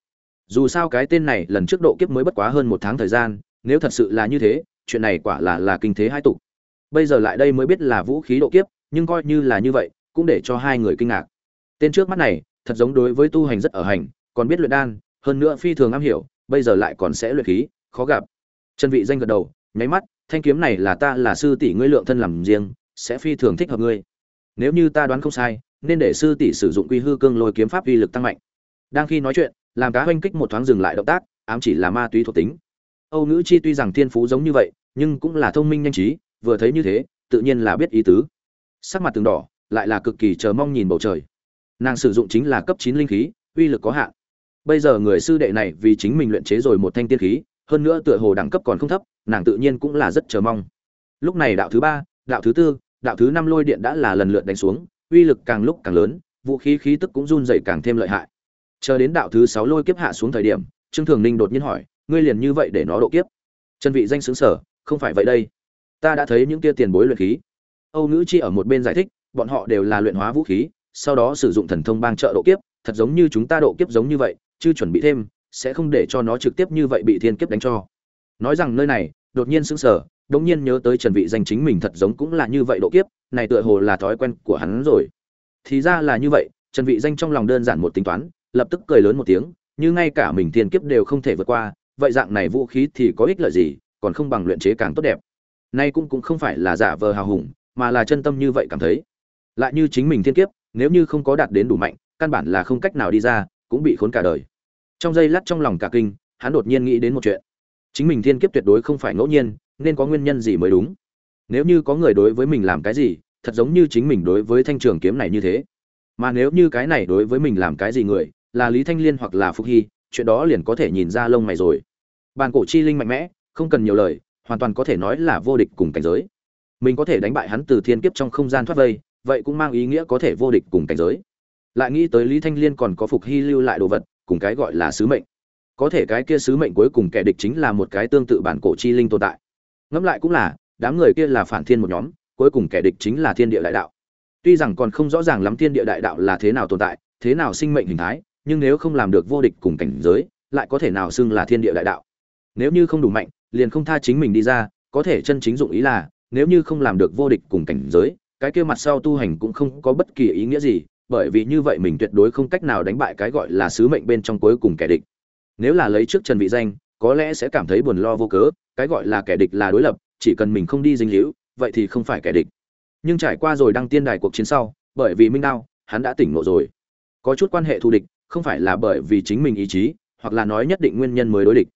Dù sao cái tên này lần trước độ kiếp mới bất quá hơn một tháng thời gian, nếu thật sự là như thế, chuyện này quả là là kinh thế hai tục. Bây giờ lại đây mới biết là vũ khí độ kiếp, nhưng coi như là như vậy, cũng để cho hai người kinh ngạc. Tên trước mắt này, thật giống đối với tu hành rất ở hành còn biết luyện đan, hơn nữa phi thường am hiểu, bây giờ lại còn sẽ luyện khí, khó gặp. Trần vị danh gật đầu, nháy mắt, thanh kiếm này là ta là sư tỷ ngươi lượng thân làm riêng, sẽ phi thường thích hợp ngươi. Nếu như ta đoán không sai, nên để sư tỷ sử dụng quy hư cương lôi kiếm pháp uy lực tăng mạnh. Đang khi nói chuyện, làm cá hoanh kích một thoáng dừng lại động tác, ám chỉ là ma túy thuộc tính. Âu nữ chi tuy rằng thiên phú giống như vậy, nhưng cũng là thông minh nhanh trí, vừa thấy như thế, tự nhiên là biết ý tứ. Sắc mặt từng đỏ, lại là cực kỳ chờ mong nhìn bầu trời. Nàng sử dụng chính là cấp chín linh khí, uy lực có hạn bây giờ người sư đệ này vì chính mình luyện chế rồi một thanh tiên khí, hơn nữa tựa hồ đẳng cấp còn không thấp, nàng tự nhiên cũng là rất chờ mong. Lúc này đạo thứ ba, đạo thứ tư, đạo thứ năm lôi điện đã là lần lượt đánh xuống, uy lực càng lúc càng lớn, vũ khí khí tức cũng run dày càng thêm lợi hại. Chờ đến đạo thứ sáu lôi kiếp hạ xuống thời điểm, trương thường ninh đột nhiên hỏi, ngươi liền như vậy để nó độ kiếp? Chân vị danh xứng sở, không phải vậy đây. Ta đã thấy những kia tiền bối luyện khí. Âu nữ chi ở một bên giải thích, bọn họ đều là luyện hóa vũ khí, sau đó sử dụng thần thông bang trợ độ kiếp, thật giống như chúng ta độ kiếp giống như vậy chứ chuẩn bị thêm, sẽ không để cho nó trực tiếp như vậy bị thiên kiếp đánh cho. Nói rằng nơi này, đột nhiên sững sờ, đống nhiên nhớ tới trần vị danh chính mình thật giống cũng là như vậy độ kiếp, này tựa hồ là thói quen của hắn rồi. Thì ra là như vậy, trần vị danh trong lòng đơn giản một tính toán, lập tức cười lớn một tiếng, như ngay cả mình thiên kiếp đều không thể vượt qua, vậy dạng này vũ khí thì có ích lợi gì, còn không bằng luyện chế càng tốt đẹp. Nay cũng cũng không phải là giả vờ hào hùng, mà là chân tâm như vậy cảm thấy. Lại như chính mình thiên kiếp, nếu như không có đạt đến đủ mạnh, căn bản là không cách nào đi ra, cũng bị khốn cả đời trong giây lát trong lòng cả kinh, hắn đột nhiên nghĩ đến một chuyện. Chính mình thiên kiếp tuyệt đối không phải ngẫu nhiên, nên có nguyên nhân gì mới đúng? Nếu như có người đối với mình làm cái gì, thật giống như chính mình đối với thanh trường kiếm này như thế. Mà nếu như cái này đối với mình làm cái gì người, là lý thanh liên hoặc là phúc hy, chuyện đó liền có thể nhìn ra lông mày rồi. Bàn cổ chi linh mạnh mẽ, không cần nhiều lời, hoàn toàn có thể nói là vô địch cùng cảnh giới. Mình có thể đánh bại hắn từ thiên kiếp trong không gian thoát vây, vậy cũng mang ý nghĩa có thể vô địch cùng cảnh giới. Lại nghĩ tới lý thanh liên còn có phục hy lưu lại đồ vật cùng cái gọi là sứ mệnh. Có thể cái kia sứ mệnh cuối cùng kẻ địch chính là một cái tương tự bản cổ chi linh tồn tại. Ngẫm lại cũng là, đám người kia là phản thiên một nhóm, cuối cùng kẻ địch chính là thiên địa đại đạo. Tuy rằng còn không rõ ràng lắm thiên địa đại đạo là thế nào tồn tại, thế nào sinh mệnh hình thái, nhưng nếu không làm được vô địch cùng cảnh giới, lại có thể nào xưng là thiên địa đại đạo? Nếu như không đủ mạnh, liền không tha chính mình đi ra, có thể chân chính dụng ý là, nếu như không làm được vô địch cùng cảnh giới, cái kia mặt sau tu hành cũng không có bất kỳ ý nghĩa gì bởi vì như vậy mình tuyệt đối không cách nào đánh bại cái gọi là sứ mệnh bên trong cuối cùng kẻ địch. Nếu là lấy trước trần vị danh, có lẽ sẽ cảm thấy buồn lo vô cớ, cái gọi là kẻ địch là đối lập, chỉ cần mình không đi dính líu, vậy thì không phải kẻ địch. Nhưng trải qua rồi đăng tiên đài cuộc chiến sau, bởi vì minh đao, hắn đã tỉnh ngộ rồi. Có chút quan hệ thù địch, không phải là bởi vì chính mình ý chí, hoặc là nói nhất định nguyên nhân mới đối địch.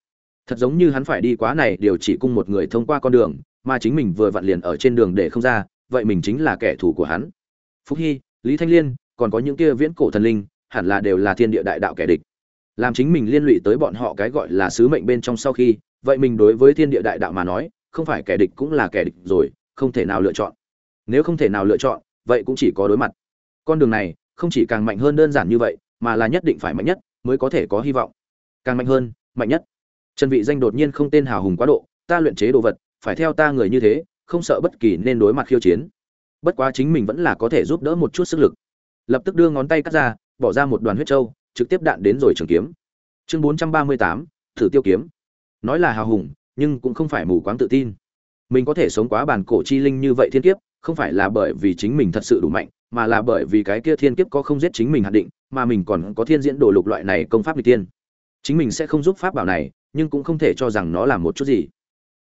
Thật giống như hắn phải đi quá này điều chỉ cung một người thông qua con đường, mà chính mình vừa vặn liền ở trên đường để không ra, vậy mình chính là kẻ thù của hắn. Phúc hy, lý thanh liên còn có những kia viễn cổ thần linh, hẳn là đều là thiên địa đại đạo kẻ địch. Làm chính mình liên lụy tới bọn họ cái gọi là sứ mệnh bên trong sau khi, vậy mình đối với thiên địa đại đạo mà nói, không phải kẻ địch cũng là kẻ địch rồi, không thể nào lựa chọn. Nếu không thể nào lựa chọn, vậy cũng chỉ có đối mặt. Con đường này, không chỉ càng mạnh hơn đơn giản như vậy, mà là nhất định phải mạnh nhất, mới có thể có hy vọng. Càng mạnh hơn, mạnh nhất. Trần vị danh đột nhiên không tên hào hùng quá độ, ta luyện chế đồ vật, phải theo ta người như thế, không sợ bất kỳ nên đối mặt khiêu chiến. Bất quá chính mình vẫn là có thể giúp đỡ một chút sức lực lập tức đưa ngón tay cắt ra bỏ ra một đoàn huyết châu trực tiếp đạn đến rồi trường kiếm. Chương 438, thử tiêu kiếm. Nói là hào hùng nhưng cũng không phải mù quáng tự tin. Mình có thể sống quá bản cổ chi linh như vậy thiên kiếp không phải là bởi vì chính mình thật sự đủ mạnh mà là bởi vì cái kia thiên kiếp có không giết chính mình hạn định mà mình còn có thiên diễn đồ lục loại này công pháp n tiên chính mình sẽ không giúp pháp bảo này nhưng cũng không thể cho rằng nó là một chút gì.